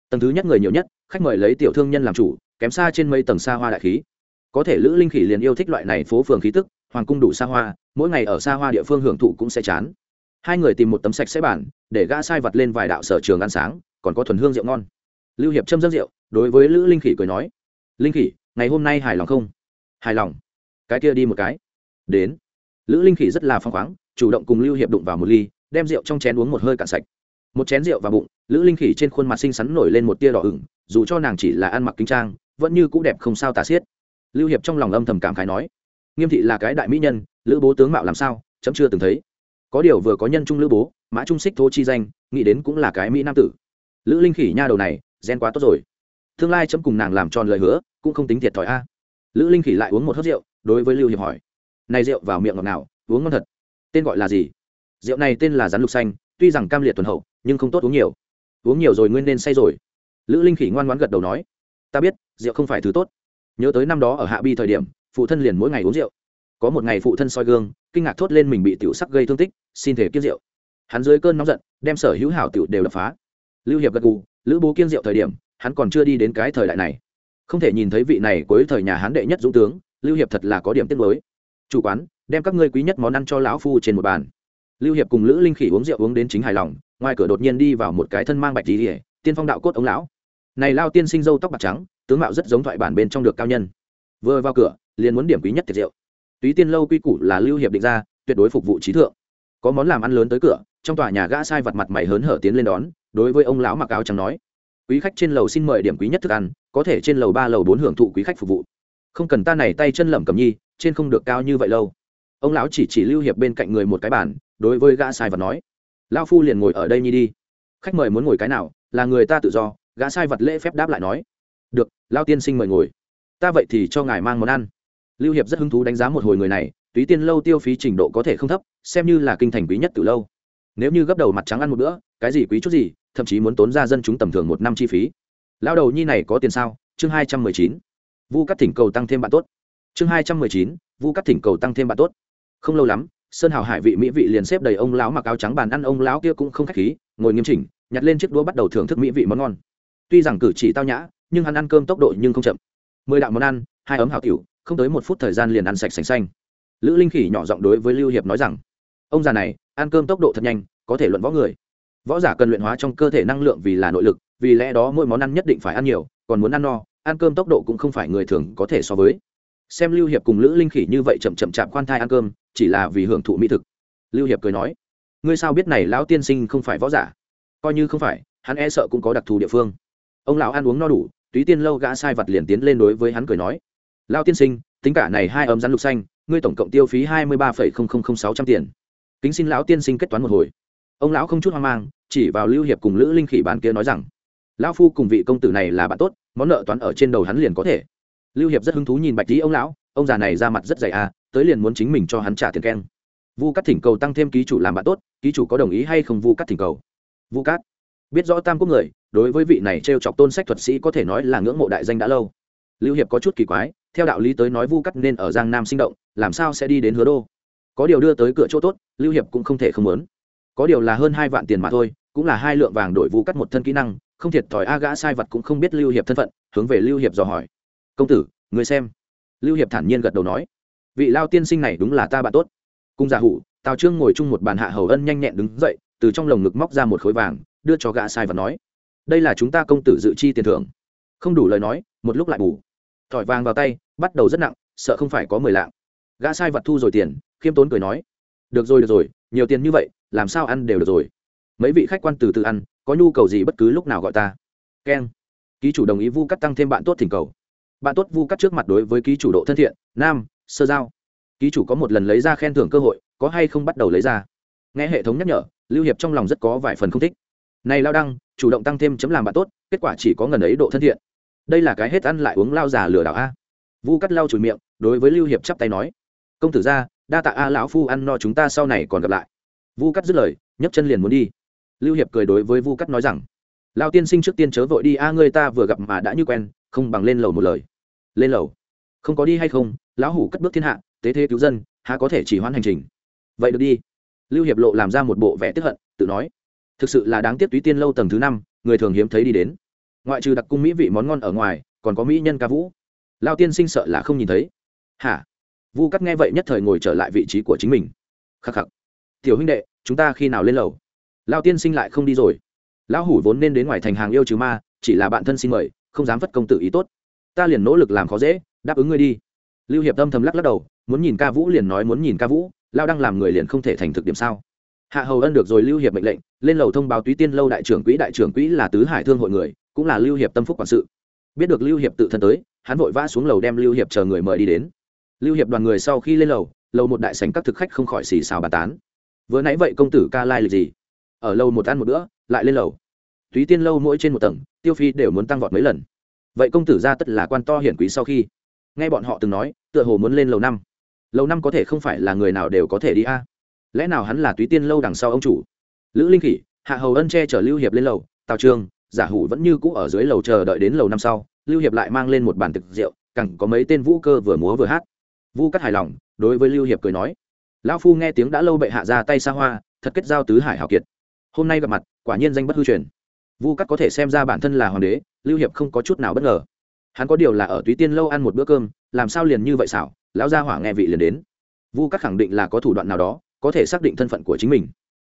Tầng thứ nhất người nhiều nhất, khách mời lấy tiểu thương nhân làm chủ, kém xa trên mấy tầng xa hoa đại khí. Có thể lữ linh khỉ liền yêu thích loại này phố phường khí tức, hoàng cung đủ xa hoa, mỗi ngày ở xa hoa địa phương hưởng thụ cũng sẽ chán. Hai người tìm một tấm sạch sẽ bản để gã sai vặt lên vài đạo sở trường ăn sáng, còn có thuần hương rượu ngon. Lưu hiệp châm dâng rượu, đối với lữ linh khỉ cười nói, linh khỉ, ngày hôm nay hài lòng không? Hài lòng cái kia đi một cái. Đến. Lữ linh khỉ rất là phăng khoáng, chủ động cùng lưu hiệp đụng vào một ly, đem rượu trong chén uống một hơi cạn sạch. Một chén rượu vào bụng, lữ linh khỉ trên khuôn mặt xinh xắn nổi lên một tia đỏ ửng, dù cho nàng chỉ là ăn mặc kính trang, vẫn như cũ đẹp không sao tà xiết. Lưu hiệp trong lòng âm thầm cảm khái nói, nghiêm thị là cái đại mỹ nhân, lữ bố tướng mạo làm sao, chấm chưa từng thấy. Có điều vừa có nhân trung lữ bố, mã trung xích thô chi danh, nghĩ đến cũng là cái mỹ nam tử. Lữ linh khỉ nha đầu này, gen quá tốt rồi. Tương lai chấm cùng nàng làm tròn lời hứa, cũng không tính thiệt thòi a. Lữ linh khỉ lại uống một hớt rượu đối với lưu hiệp hỏi. Này rượu vào miệng ngọt nào, uống ngon thật. Tên gọi là gì? Rượu này tên là rắn lục xanh, tuy rằng cam liệt tuần hậu, nhưng không tốt uống nhiều. Uống nhiều rồi nguyên nên say rồi. Lữ linh khỉ ngoan ngoãn gật đầu nói. Ta biết, rượu không phải thứ tốt. Nhớ tới năm đó ở hạ bi thời điểm, phụ thân liền mỗi ngày uống rượu. Có một ngày phụ thân soi gương, kinh ngạc thốt lên mình bị tiểu sắc gây thương tích, xin thể kiêng rượu. Hắn dưới cơn nóng giận, đem sở hữu hảo tiểu đều đập phá. Lưu hiệp gật gù, lữ bố kiêng rượu thời điểm, hắn còn chưa đi đến cái thời đại này. Không thể nhìn thấy vị này cuối thời nhà hán đệ nhất dũng tướng lưu hiệp thật là có điểm tiếc mới chủ quán, đem các ngươi quý nhất món ăn cho lão phu trên một bàn. Lưu hiệp cùng lữ linh khỉ uống rượu uống đến chính hài lòng, ngoài cửa đột nhiên đi vào một cái thân mang bạch tí tiên phong đạo cốt ông lão. Này lao tiên sinh dâu tóc bạc trắng, tướng mạo rất giống thoại bản bên trong được cao nhân. Vừa vào cửa, liền muốn điểm quý nhất tiệc rượu. Túy tiên lâu quy củ là lưu hiệp định ra, tuyệt đối phục vụ trí thượng. Có món làm ăn lớn tới cửa, trong tòa nhà gã sai vật mặt mày hớn hở tiến lên đón, đối với ông lão mặc áo trắng nói, quý khách trên lầu xin mời điểm quý nhất thức ăn, có thể trên lầu ba, lầu bốn hưởng thụ quý khách phục vụ không cần ta này tay chân lẩm cầm nhi, trên không được cao như vậy lâu. Ông lão chỉ chỉ lưu hiệp bên cạnh người một cái bàn, đối với gã sai vật nói lao phu liền ngồi ở đây nhi đi. Khách mời muốn ngồi cái nào, là người ta tự do. Gã sai vật lễ phép đáp lại nói, được lao tiên sinh mời ngồi. Ta vậy thì cho ngài mang món ăn. Lưu hiệp rất hứng thú đánh giá một hồi người này, túy tiên lâu tiêu phí trình độ có thể không thấp, xem như là kinh thành quý nhất từ lâu. Nếu như gấp đầu mặt trắng ăn một bữa, cái gì quý chút gì, thậm chí muốn tốn ra dân chúng tầm thường một năm chi phí. Lao đầu nhi này có tiền sao? Chương hai trăm mười chín vu cắt thỉnh cầu tăng thêm bạn tốt. Chương hai trăm mười chín, vu cắt thỉnh cầu tăng thêm bạn tốt. Không lâu lắm, sơn hào hải vị mỹ vị liền xếp đầy ông lão mặc áo trắng bàn ăn, ông lão kia cũng không khách khí, ngồi nghiêm chỉnh, nhặt lên chiếc đũa bắt đầu thưởng thức mỹ vị món ngon. Tuy rằng cử chỉ tao nhã, nhưng hắn ăn cơm tốc độ nhưng không chậm. Mười đạo món ăn, hai ấm hảo tiểu, không tới một phút thời gian liền ăn sạch sành xanh. Lữ linh khỉ nhỏ giọng đối với lưu hiệp nói rằng, ông già này, ăn cơm tốc độ thật nhanh, có thể luận võ người. Võ giả cần luyện hóa trong cơ thể năng lượng vì là nội lực, vì lẽ đó mỗi món ăn nhất định phải ăn nhiều, còn muốn ăn no ăn cơm tốc độ cũng không phải người thường có thể so với. Xem lưu hiệp cùng lữ linh khỉ như vậy chậm chậm chạp khoan thai ăn cơm, chỉ là vì hưởng thụ mỹ thực. Lưu hiệp cười nói, ngươi sao biết này lão tiên sinh không phải võ giả? Coi như không phải, hắn e sợ cũng có đặc thù địa phương. Ông lão ăn uống no đủ, túy tiên lâu gã sai vật liền tiến lên đối với hắn cười nói, lão tiên sinh, tính cả này hai ấm rắn lục xanh, ngươi tổng cộng tiêu phí hai mươi ba sáu trăm tiền. Kính xin lão tiên sinh kết toán một hồi. Ông lão không chút hoang mang, chỉ vào lưu hiệp cùng lữ linh khỉ bán kia nói rằng lão phu cùng vị công tử này là bạn tốt, món nợ toán ở trên đầu hắn liền có thể. Lưu hiệp rất hứng thú nhìn bạch tý ông lão, ông già này ra mặt rất dày à tới liền muốn chính mình cho hắn trả tiền keng. Vu cắt thỉnh cầu tăng thêm ký chủ làm bạn tốt, ký chủ có đồng ý hay không vu cắt thỉnh cầu? Vu cát, biết rõ tam quốc người, đối với vị này t r e o chọc tôn sách thuật sĩ có thể nói là ngưỡng mộ đại danh đã lâu. Lưu hiệp có chút kỳ quái, theo đạo lý tới nói vu cắt nên ở giang nam sinh động, làm sao sẽ đi đến hứa đô? Có điều đưa tới cửa chỗ tốt, lưu hiệp cũng không thể không lớn có điều là hơn hai vạn tiền mà thôi, cũng là hai lượng vàng đổi vu cắt một thân kỹ năng không thiệt thòi a gã sai vật cũng không biết lưu hiệp thân phận, hướng về lưu hiệp dò hỏi. Công tử, người xem. Lưu hiệp thản nhiên gật đầu nói. Vị lao tiên sinh này đúng là ta bạn tốt. Cung giả hủ, tào trương ngồi chung một bàn hạ hầu ân nhanh nhẹn đứng dậy, từ trong lồng ngực móc ra một khối vàng, đưa cho gã sai vật nói. Đây là chúng ta công tử dự chi tiền thưởng. Không đủ lời nói, một lúc lại bù. Thỏi vàng vào tay, bắt đầu rất nặng, sợ không phải có mười lạng. Gã sai vật thu rồi tiền, khiêm tốn cười nói. Được rồi được rồi, nhiều tiền như vậy, làm sao ăn đều được rồi mấy vị khách quan từ từ ăn, có nhu cầu gì bất cứ lúc nào gọi ta. Keng. Ký chủ đồng ý vu cắt tăng thêm bạn tốt thỉnh cầu. Bạn tốt vu cắt trước mặt đối với ký chủ độ thân thiện, nam, sơ giao. Ký chủ có một lần lấy ra khen thưởng cơ hội, có hay không bắt đầu lấy ra. Nghe hệ thống nhắc nhở, lưu hiệp trong lòng rất có vài phần không thích. Này lao đăng, chủ động tăng thêm chấm làm bạn tốt, kết quả chỉ có ngần ấy độ thân thiện. Đây là cái hết ăn lại uống lao già lừa đảo a. Vu cắt lao chùi miệng, đối với lưu hiệp chắp tay nói. Công tử ra đa tạ a lão phu ăn no chúng ta sau này còn gặp lại. Vu cắt dứt lời, nhấc chân liền muốn đi lưu hiệp cười đối với vu cắt nói rằng lao tiên sinh trước tiên chớ vội đi, a, ngươi ta vừa gặp mà đã như quen, không bằng lên lầu một lời. Lên lầu? Không có đi hay không? Lão hủ cất bước thiên hạ, tế thế cứu dân, há có thể chỉ hoãn hành trình? Vậy được đi. Lưu hiệp lộ làm ra một bộ vẻ tức hận, tự nói, thực sự là đáng tiếc túy tiên lâu tầng thứ năm, người thường hiếm thấy đi đến. Ngoại trừ đặc cung mỹ vị món ngon ở ngoài, còn có mỹ nhân ca vũ. Lao tiên sinh sợ là không nhìn thấy. Hả? Vu cắt nghe vậy nhất thời ngồi trở lại vị trí của chính mình. Khắc khắc. Tiểu huynh đệ, chúng ta khi nào lên lầu? Lao tiên sinh lại không đi rồi. Lão hủ vốn nên đến ngoài thành hàng yêu chứ ma, chỉ là bạn thân xin mời, không dám phất công tử ý tốt. Ta liền nỗ lực làm khó dễ, đáp ứng ngươi đi. Lưu hiệp tâm thầm lắc lắc đầu, muốn nhìn ca vũ liền nói muốn nhìn ca vũ, lao đang làm người liền không thể thành thực điểm sao. Hạ hầu ân được rồi lưu hiệp mệnh lệnh, lên lầu thông báo túy tiên lâu đại trưởng quỹ, đại trưởng quỹ là tứ hải thương hội người, cũng là lưu hiệp tâm phúc quản sự. Biết được lưu hiệp tự thân tới, hắn vội vã xuống lầu đem lưu hiệp chờ người mời đi đến. Lưu hiệp đoàn người sau khi lên lầu lầu một đại sảnh các thực khách không khỏi xì xào bàn tán. Vừa nãy vậy công tử ca lai lịch gì? Ở lâu một ăn một bữa, lại lên lầu. Túy tiên lâu mỗi trên một tầng, tiêu phi đều muốn tăng vọt mấy lần. Vậy công tử ra tất là quan to hiển quý sau khi. Nghe bọn họ từng nói, tựa hồ muốn lên lầu năm. Lầu năm có thể không phải là người nào đều có thể đi a. Lẽ nào hắn là túy tiên lâu đằng sau ông chủ? Lữ linh khỉ, hạ hầu ân che chở lưu hiệp lên lầu, tào trương giả hủ vẫn như cũ ở dưới lầu chờ đợi đến lầu năm sau, lưu hiệp lại mang lên một bàn thực rượu, cẳng có mấy tên vũ cơ vừa múa vừa hát. Vu cắt hài lòng, đối với lưu hiệp cười nói, lão phu nghe tiếng đã lâu bệ hạ ra tay xa hoa, thật kết giao tứ hải hào kiệt hôm nay gặp mặt, quả nhiên danh bất hư truyền. Vu cắt có thể xem ra bản thân là hoàng đế, lưu hiệp không có chút nào bất ngờ. Hắn có điều là ở túy tiên lâu ăn một bữa cơm, làm sao liền như vậy xảo, lão gia hỏa nghe vị liền đến. Vu cắt khẳng định là có thủ đoạn nào đó, có thể xác định thân phận của chính mình.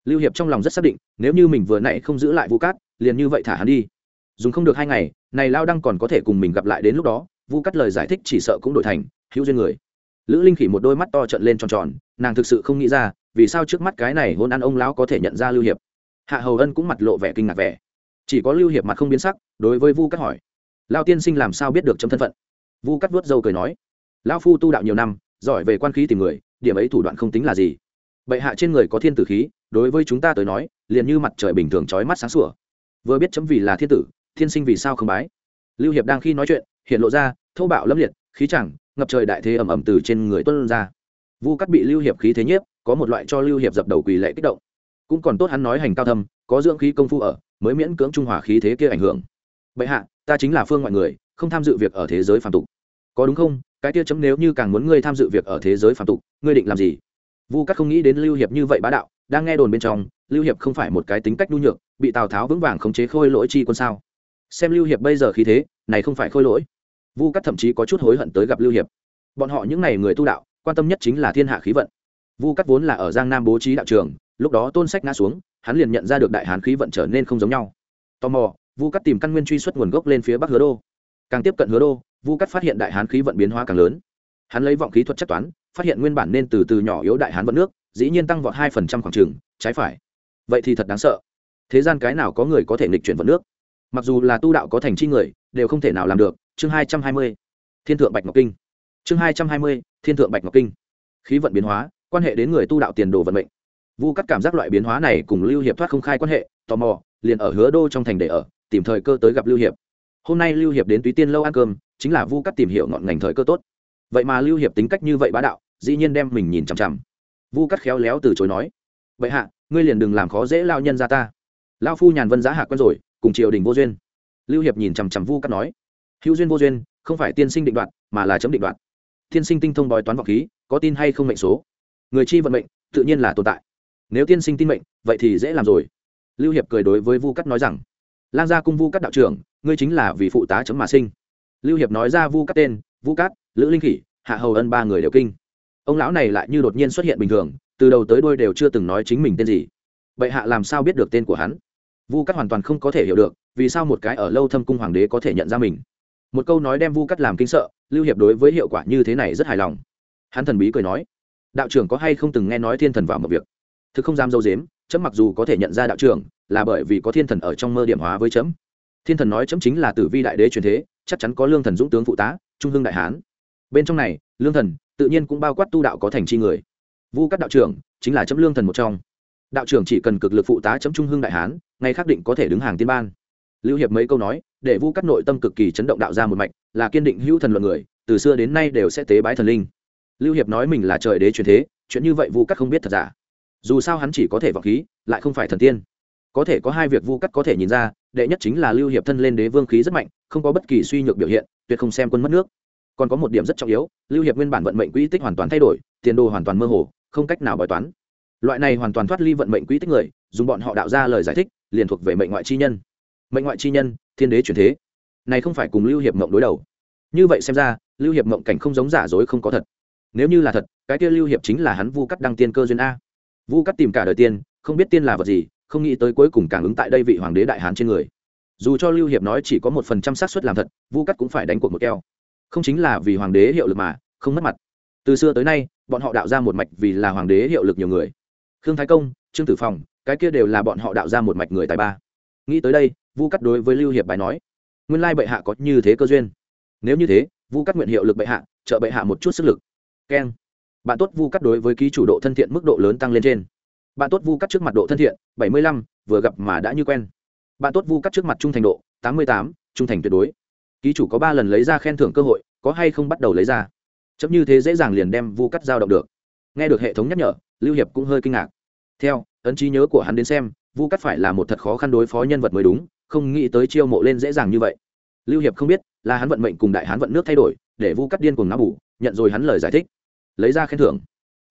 Lưu hiệp trong lòng rất xác định, nếu như mình vừa nãy không giữ lại vu cát, liền như vậy thả hắn đi. Dùng không được hai ngày, này lao đăng còn có thể cùng mình gặp lại đến lúc đó, vu cắt lời giải thích chỉ sợ cũng đổi thành, hữu duyên người. Lữ linh khỉ một đôi mắt to trận lên tròn tròn, nàng thực sự không nghĩ ra, vì sao trước mắt cái này hôn ăn ông lão có thể nhận ra lưu hiệp hạ hầu ân cũng mặt lộ vẻ kinh ngạc vẻ. Chỉ có lưu hiệp mặt không biến sắc, đối với vu cắt hỏi. Lao tiên sinh làm sao biết được trong thân phận? Vu cắt vớt dâu cười nói. Lão phu tu đạo nhiều năm, giỏi về quan khí tìm người, điểm ấy thủ đoạn không tính là gì. Bệ hạ trên người có thiên tử khí, đối với chúng ta tới nói, liền như mặt trời bình thường trói mắt sáng sủa. Vừa biết chấm vì là thiên tử, thiên sinh vì sao không bái? Lưu hiệp đang khi nói chuyện, hiện lộ ra thâu bạo lâm liệt, khí chẳng, ngập trời đại thế ầm ầm từ trên người tuân ra. Vu cắt bị lưu hiệp khí thế nhiếp, có một loại cho lưu hiệp dập đầu quỳ lệ kích động cũng còn tốt hắn nói hành cao thâm, có dưỡng khí công phu ở, mới miễn cưỡng trung hòa khí thế kia ảnh hưởng. Bệ hạ, ta chính là phương ngoại người, không tham dự việc ở thế giới phàm tục. Có đúng không? Cái kia chấm nếu như càng muốn ngươi tham dự việc ở thế giới phàm tục, ngươi định làm gì? Vu cắt không nghĩ đến lưu hiệp như vậy bá đạo, đang nghe đồn bên trong, lưu hiệp không phải một cái tính cách nhu nhược, bị tào tháo vững vàng khống chế khôi lỗi chi quân sao? Xem lưu hiệp bây giờ khí thế, này không phải khôi lỗi. Vu cắt thậm chí có chút hối hận tới gặp lưu hiệp. Bọn họ những n à y người tu đạo, quan tâm nhất chính là thiên hạ khí vận. Vu cắt vốn là ở giang nam bố trí đạo trường lúc đó tôn sách ngã xuống, hắn liền nhận ra được đại hán khí vận trở nên không giống nhau. Tò mò, vu cắt tìm căn nguyên truy xuất nguồn gốc lên phía bắc hứa đô. Càng tiếp cận hứa đô, vu cắt phát hiện đại hán khí vận biến hóa càng lớn. Hắn lấy vọng khí thuật chất toán, phát hiện nguyên bản nên từ từ nhỏ yếu đại hán vận nước, dĩ nhiên tăng vọt hai phần trăm khoảng trừng trái phải. Vậy thì thật đáng sợ. Thế gian cái nào có người có thể nghịch chuyển vận nước? Mặc dù là tu đạo có thành chi người, đều không thể nào làm được. Chương hai trăm hai mươi, thiên thượng bạch ngọc kinh. Chương hai trăm hai mươi, thiên thượng bạch ngọc kinh. Khí vận biến hóa, quan hệ đến người tu đạo tiền đồ vận mệnh vu cắt cảm giác loại biến hóa này cùng lưu hiệp thoát không khai quan hệ, tò mò, liền ở hứa đô trong thành để ở, tìm thời cơ tới gặp lưu hiệp. Hôm nay lưu hiệp đến túy tiên lâu ăn cơm, chính là vu cắt tìm hiểu ngọn ngành thời cơ tốt. Vậy mà lưu hiệp tính cách như vậy bá đạo, dĩ nhiên đem mình nhìn chằm chằm. Vu cắt khéo léo từ chối nói, vậy hạ, ngươi liền đừng làm khó dễ lao nhân ra ta. Lao phu nhàn vân giá hạ quen rồi, cùng triều đình vô duyên. Lưu hiệp nhìn chằm chằm vu cắt nói, hữu duyên vô duyên, không phải tiên sinh định đoạt, mà là chấm định đoạt. Tiên sinh tinh thông bói toán vọng khí, có tin hay không mệnh số? Người chi vận mệnh, tự nhiên là tồn tại nếu tiên sinh tin mệnh, vậy thì dễ làm rồi. Lưu hiệp cười đối với vu cắt nói rằng, lang gia cung vu cắt đạo trưởng, ngươi chính là vì phụ tá chấm mà sinh. Lưu hiệp nói ra vu cắt tên, vu cát, lữ linh khỉ, hạ hầu ân ba người đều kinh. Ông lão này lại như đột nhiên xuất hiện bình thường, từ đầu tới đôi đều chưa từng nói chính mình tên gì. Bệ hạ làm sao biết được tên của hắn? Vu cắt hoàn toàn không có thể hiểu được, vì sao một cái ở lâu thâm cung hoàng đế có thể nhận ra mình. Một câu nói đem vu cắt làm kinh sợ, lưu hiệp đối với hiệu quả như thế này rất hài lòng. Hắn thần bí cười nói, đạo trưởng có hay không từng nghe nói thiên thần vào một việc? Thực không dám dâu dếm, chấm mặc dù có thể nhận ra đạo trưởng, là bởi vì có thiên thần ở trong mơ điểm hóa với chấm. Thiên thần nói chấm chính là tử vi đại đế truyền thế, chắc chắn có lương thần dũng tướng phụ tá, trung hưng đại hán. Bên trong này, lương thần, tự nhiên cũng bao quát tu đạo có thành chi người. Vu các đạo trưởng, chính là chấm lương thần một trong. Đạo trưởng chỉ cần cực lực phụ tá chấm trung hưng đại hán, ngay khắc định có thể đứng hàng tiên ban. Lưu hiệp mấy câu nói, để vu các nội tâm cực kỳ chấn động đạo ra một mạch, là kiên định hữu thần luận người, từ xưa đến nay đều sẽ tế bái thần linh. Lưu hiệp nói mình là trời đế truyền thế, chuyện như vậy vu các không biết thật giả dù sao hắn chỉ có thể vọng khí, lại không phải thần tiên. Có thể có hai việc vu cắt có thể nhìn ra, đệ nhất chính là lưu hiệp thân lên đế vương khí rất mạnh, không có bất kỳ suy nhược biểu hiện, tuyệt không xem quân mất nước. Còn có một điểm rất trọng yếu, lưu hiệp nguyên bản vận mệnh quỹ tích hoàn toàn thay đổi, tiền đồ hoàn toàn mơ hồ, không cách nào bói toán. Loại này hoàn toàn thoát ly vận mệnh quỹ tích người, dùng bọn họ đạo ra lời giải thích, liền thuộc về mệnh ngoại chi nhân. Mệnh ngoại chi nhân, thiên đế chuyển thế. Này không phải cùng lưu hiệp mộng đối đầu. Như vậy xem ra, lưu hiệp mộng cảnh không giống giả dối không có thật. Nếu như là thật, cái kia lưu hiệp chính là hắn vu cắt đăng tiên cơ duyên a vu cắt tìm cả đời tiên, không biết tiên là vật gì, không nghĩ tới cuối cùng càng ứng tại đây vị hoàng đế đại hán trên người. Dù cho lưu hiệp nói chỉ có một phần trăm xác suất làm thật, vu cắt cũng phải đánh cuộc một keo. Không chính là vì hoàng đế hiệu lực mà, không mất mặt. Từ xưa tới nay, bọn họ đạo ra một mạch vì là hoàng đế hiệu lực nhiều người. Khương thái công, trương tử phòng, cái kia đều là bọn họ đạo ra một mạch người tài ba. Nghĩ tới đây, vu cắt đối với lưu hiệp bài nói, nguyên lai bệ hạ có như thế cơ duyên. Nếu như thế, vu cắt nguyện hiệu lực bệ hạ, trợ bệ hạ một chút sức lực. Keng bạn tốt vu cắt đối với ký chủ độ thân thiện mức độ lớn tăng lên trên. Bạn tốt vu cắt trước mặt độ thân thiện, bảy mươi lăm, vừa gặp mà đã như quen. Bạn tốt vu cắt trước mặt trung thành độ, tám mươi tám, trung thành tuyệt đối. Ký chủ có ba lần lấy ra khen thưởng cơ hội, có hay không bắt đầu lấy ra? Chấm như thế dễ dàng liền đem vu cắt giao động được. Nghe được hệ thống nhắc nhở, lưu hiệp cũng hơi kinh ngạc. Theo, ấn trí nhớ của hắn đến xem, vu cắt phải là một thật khó khăn đối phó nhân vật mới đúng, không nghĩ tới chiêu mộ lên dễ dàng như vậy. Lưu hiệp không biết, là hắn vận mệnh cùng đại hán vận nước thay đổi, để vu cắt điên cùng ngã bủ nhận rồi hắn lời giải thích lấy ra khen thưởng.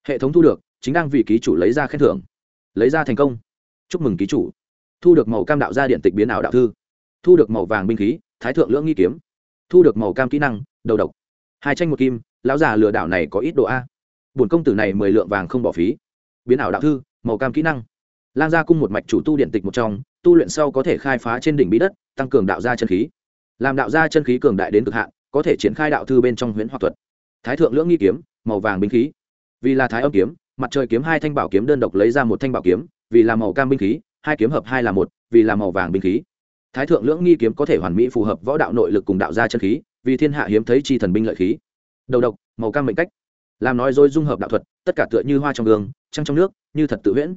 Hệ thống thu được, chính đang vì ký chủ lấy ra khen thưởng. Lấy ra thành công. Chúc mừng ký chủ. Thu được màu cam đạo gia điện tịch biến ảo đạo thư. Thu được màu vàng binh khí, thái thượng lưỡng nghi kiếm. Thu được màu cam kỹ năng, đầu độc. Hai tranh một kim, lão già lừa đảo này có ít độ a. Bổn công tử này mười lượng vàng không bỏ phí. Biến ảo đạo thư, màu cam kỹ năng. Lan ra cung một mạch chủ tu điện tịch một trong, tu luyện sau có thể khai phá trên đỉnh bí đất, tăng cường đạo gia chân khí. Làm đạo gia chân khí cường đại đến cực hạn, có thể triển khai đạo thư bên trong huyễn hoặc thuật. Thái thượng lưỡng nghi kiếm màu vàng binh khí. Vì là thái âm kiếm, mặt trời kiếm hai thanh bảo kiếm đơn độc lấy ra một thanh bảo kiếm, vì là màu cam binh khí, hai kiếm hợp hai là một, vì là màu vàng binh khí. Thái thượng lưỡng nghi kiếm có thể hoàn mỹ phù hợp võ đạo nội lực cùng đạo gia chân khí, vì thiên hạ hiếm thấy chi thần binh lợi khí. Đầu độc, màu cam mệnh cách. Làm nói dối dung hợp đạo thuật, tất cả tựa như hoa trong gương, trăng trong nước, như thật tự huyễn.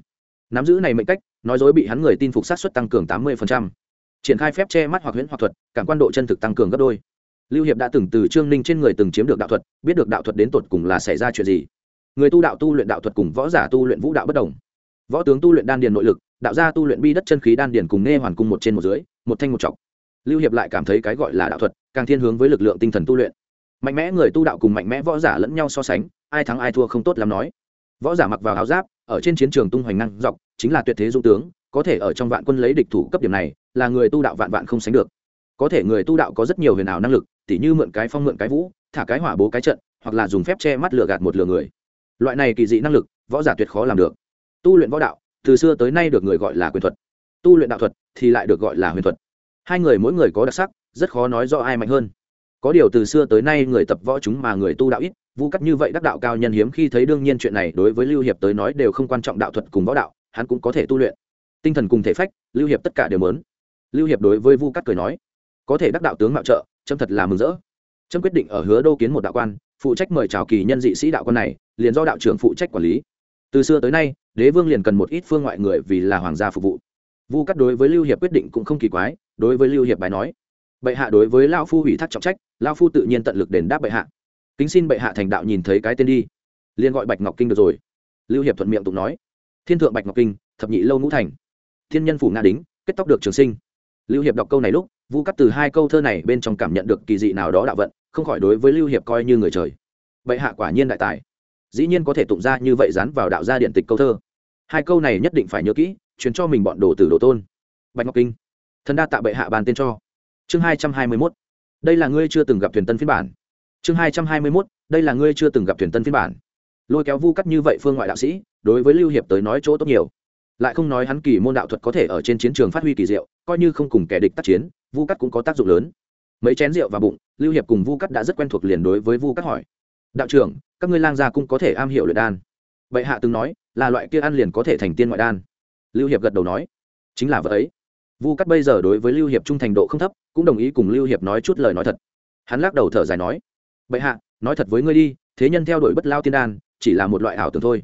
Nắm giữ này mệnh cách, nói dối bị hắn người tin phục sát xuất tăng cường tám mươi triển khai phép che mắt hoặc huyễn hoặc thuật, cảm quan độ chân thực tăng cường gấp đôi lưu hiệp đã từng từ trương ninh trên người từng chiếm được đạo thuật, biết được đạo thuật đến tột cùng là xảy ra chuyện gì. Người tu đạo tu luyện đạo thuật cùng võ giả tu luyện vũ đạo bất đồng. Võ tướng tu luyện đan điền nội lực, đạo gia tu luyện bi đất chân khí đan điền cùng nghe hoàn cung một trên một dưới, một thanh một chọc lưu hiệp lại cảm thấy cái gọi là đạo thuật, càng thiên hướng với lực lượng tinh thần tu luyện. Mạnh mẽ người tu đạo cùng mạnh mẽ võ giả lẫn nhau so sánh, ai thắng ai thua không tốt lắm nói. Võ giả mặc vào áo giáp, ở trên chiến trường tung hoành năng dọc, chính là tuyệt thế dũng tướng, có thể ở trong vạn quân lấy địch thủ cấp điểm này, là người tu đạo vạn vạn không sánh được có thể người tu đạo có rất nhiều huyền ảo năng lực, tỉ như mượn cái phong mượn cái vũ, thả cái hỏa bố cái trận, hoặc là dùng phép che mắt lừa gạt một lừa người. Loại này kỳ dị năng lực, võ giả tuyệt khó làm được. Tu luyện võ đạo, từ xưa tới nay được người gọi là quyền thuật. Tu luyện đạo thuật thì lại được gọi là huyền thuật. Hai người mỗi người có đặc sắc, rất khó nói do ai mạnh hơn. Có điều từ xưa tới nay người tập võ chúng mà người tu đạo ít, vu cắt như vậy đắc đạo cao nhân hiếm khi thấy đương nhiên chuyện này đối với lưu hiệp tới nói đều không quan trọng đạo thuật cùng võ đạo, hắn cũng có thể tu luyện. Tinh thần cùng thể phách, lưu hiệp tất cả đều mớn lưu hiệp đối với vu cắt cười nói có thể đắc đạo tướng mạo trợ trâm thật là mừng rỡ. Trâm quyết định ở hứa đô kiến một đạo quan, phụ trách mời chào kỳ nhân dị sĩ đạo quan này, liền do đạo trưởng phụ trách quản lý. Từ xưa tới nay, đế vương liền cần một ít phương ngoại người vì là hoàng gia phục vụ. Vu cắt đối với lưu hiệp quyết định cũng không kỳ quái, đối với lưu hiệp bài nói, bệ hạ đối với lao phu hủy thác trọng trách lao phu tự nhiên tận lực đền đáp bệ hạ. Kính xin bệ hạ thành đạo nhìn thấy cái tên đi. Liền gọi bạch ngọc kinh được rồi. Lưu hiệp thuận miệng tụng nói, thiên thượng bạch ngọc kinh, thập nhị lâu ngũ thành. Thiên nhân phủ nga đính, kết tóc được trường sinh. Lưu hiệp đọc câu này lúc vu cắt từ hai câu thơ này bên trong cảm nhận được kỳ dị nào đó đạo vận, không khỏi đối với lưu hiệp coi như người trời. Bệ hạ quả nhiên đại tài. Dĩ nhiên có thể tụng ra như vậy dán vào đạo gia điện tịch câu thơ. Hai câu này nhất định phải nhớ kỹ, truyền cho mình bọn đồ tử đồ tôn. Bạch ngọc kinh. Thần đa tạ bệ hạ bàn tên cho. Chương hai trăm hai mươi mốt. Đây là ngươi chưa từng gặp thuyền tân phiên bản. Chương hai trăm hai mươi mốt. Đây là ngươi chưa từng gặp thuyền tân phiên bản. Lôi kéo vu cắt như vậy phương ngoại đạo sĩ, đối với lưu hiệp tới nói chỗ tốt nhiều. Lại không nói hắn kỳ môn đạo thuật có thể ở trên chiến trường phát huy kỳ diệu, coi như không cùng kẻ địch tác chiến vu cắt cũng có tác dụng lớn. Mấy chén rượu và bụng, lưu hiệp cùng vu cắt đã rất quen thuộc liền đối với vu cắt hỏi. Đạo trưởng, các ngươi lang gia cũng có thể am hiểu luyện đan. Vậy hạ từng nói, là loại kia ăn liền có thể thành tiên ngoại đan. Lưu hiệp gật đầu nói, chính là vợ ấy. Vu cắt bây giờ đối với lưu hiệp trung thành độ không thấp, cũng đồng ý cùng lưu hiệp nói chút lời nói thật. Hắn lắc đầu thở dài nói, bệ hạ, nói thật với ngươi đi, thế nhân theo đuổi bất lao tiên đan, chỉ là một loại ảo tưởng thôi.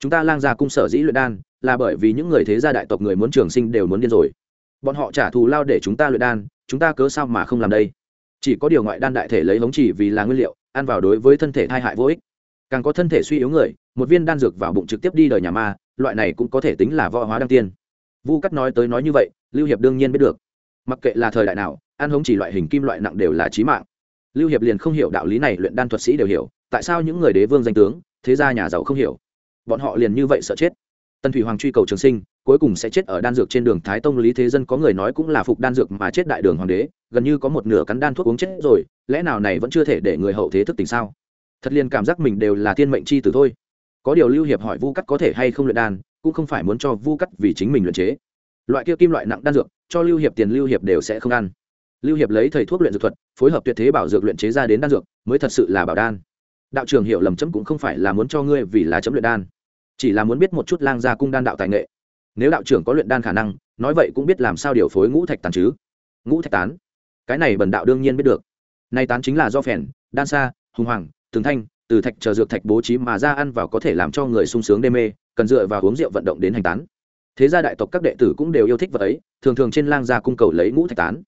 Chúng ta lang gia cung sở dĩ luyện đan, là bởi vì những người thế gia đại tộc người muốn trường sinh đều muốn điên rồi bọn họ trả thù lao để chúng ta luyện đan, chúng ta cớ sao mà không làm đây? Chỉ có điều ngoại đan đại thể lấy hống chỉ vì là nguyên liệu, ăn vào đối với thân thể tai hại vô ích. Càng có thân thể suy yếu người, một viên đan dược vào bụng trực tiếp đi đời nhà ma, loại này cũng có thể tính là võ hóa đăng tiên. Vu cắt nói tới nói như vậy, lưu hiệp đương nhiên biết được. Mặc kệ là thời đại nào, ăn hống chỉ loại hình kim loại nặng đều là trí mạng. Lưu hiệp liền không hiểu đạo lý này luyện đan thuật sĩ đều hiểu, tại sao những người đế vương danh tướng, thế gia nhà giàu không hiểu? Bọn họ liền như vậy sợ chết. Tần thủy hoàng truy cầu trường sinh cuối cùng sẽ chết ở đan dược trên đường. Thái tông lý thế dân có người nói cũng là phục đan dược mà chết đại đường hoàng đế, gần như có một nửa cắn đan thuốc uống chết rồi, lẽ nào này vẫn chưa thể để người hậu thế thức tỉnh sao? Thật liền cảm giác mình đều là thiên mệnh chi tử thôi. Có điều lưu hiệp hỏi vu cắt có thể hay không luyện đan, cũng không phải muốn cho vu cắt vì chính mình luyện chế. Loại kia kim loại nặng đan dược, cho lưu hiệp tiền lưu hiệp đều sẽ không ăn. Lưu hiệp lấy thầy thuốc luyện dược thuật, phối hợp tuyệt thế bảo dược luyện chế ra đến đan dược, mới thật sự là bảo đan. Đạo trưởng hiểu lầm chấm cũng không phải là muốn cho ngươi vì là chấm luyện đan, chỉ là muốn biết một chút lang gia cung đan đạo tài nghệ nếu đạo trưởng có luyện đan khả năng, nói vậy cũng biết làm sao điều phối ngũ thạch tán chứ. Ngũ thạch tán? Cái này bần đạo đương nhiên biết được. Nay tán chính là do phèn, đan sa, hùng hoàng tường thanh, từ thạch chờ dược thạch bố trí mà ra ăn vào có thể làm cho người sung sướng đê mê, cần dựa vào uống rượu vận động đến hành tán. Thế gia đại tộc các đệ tử cũng đều yêu thích vật ấy, thường thường trên lang gia cung cầu lấy ngũ thạch tán.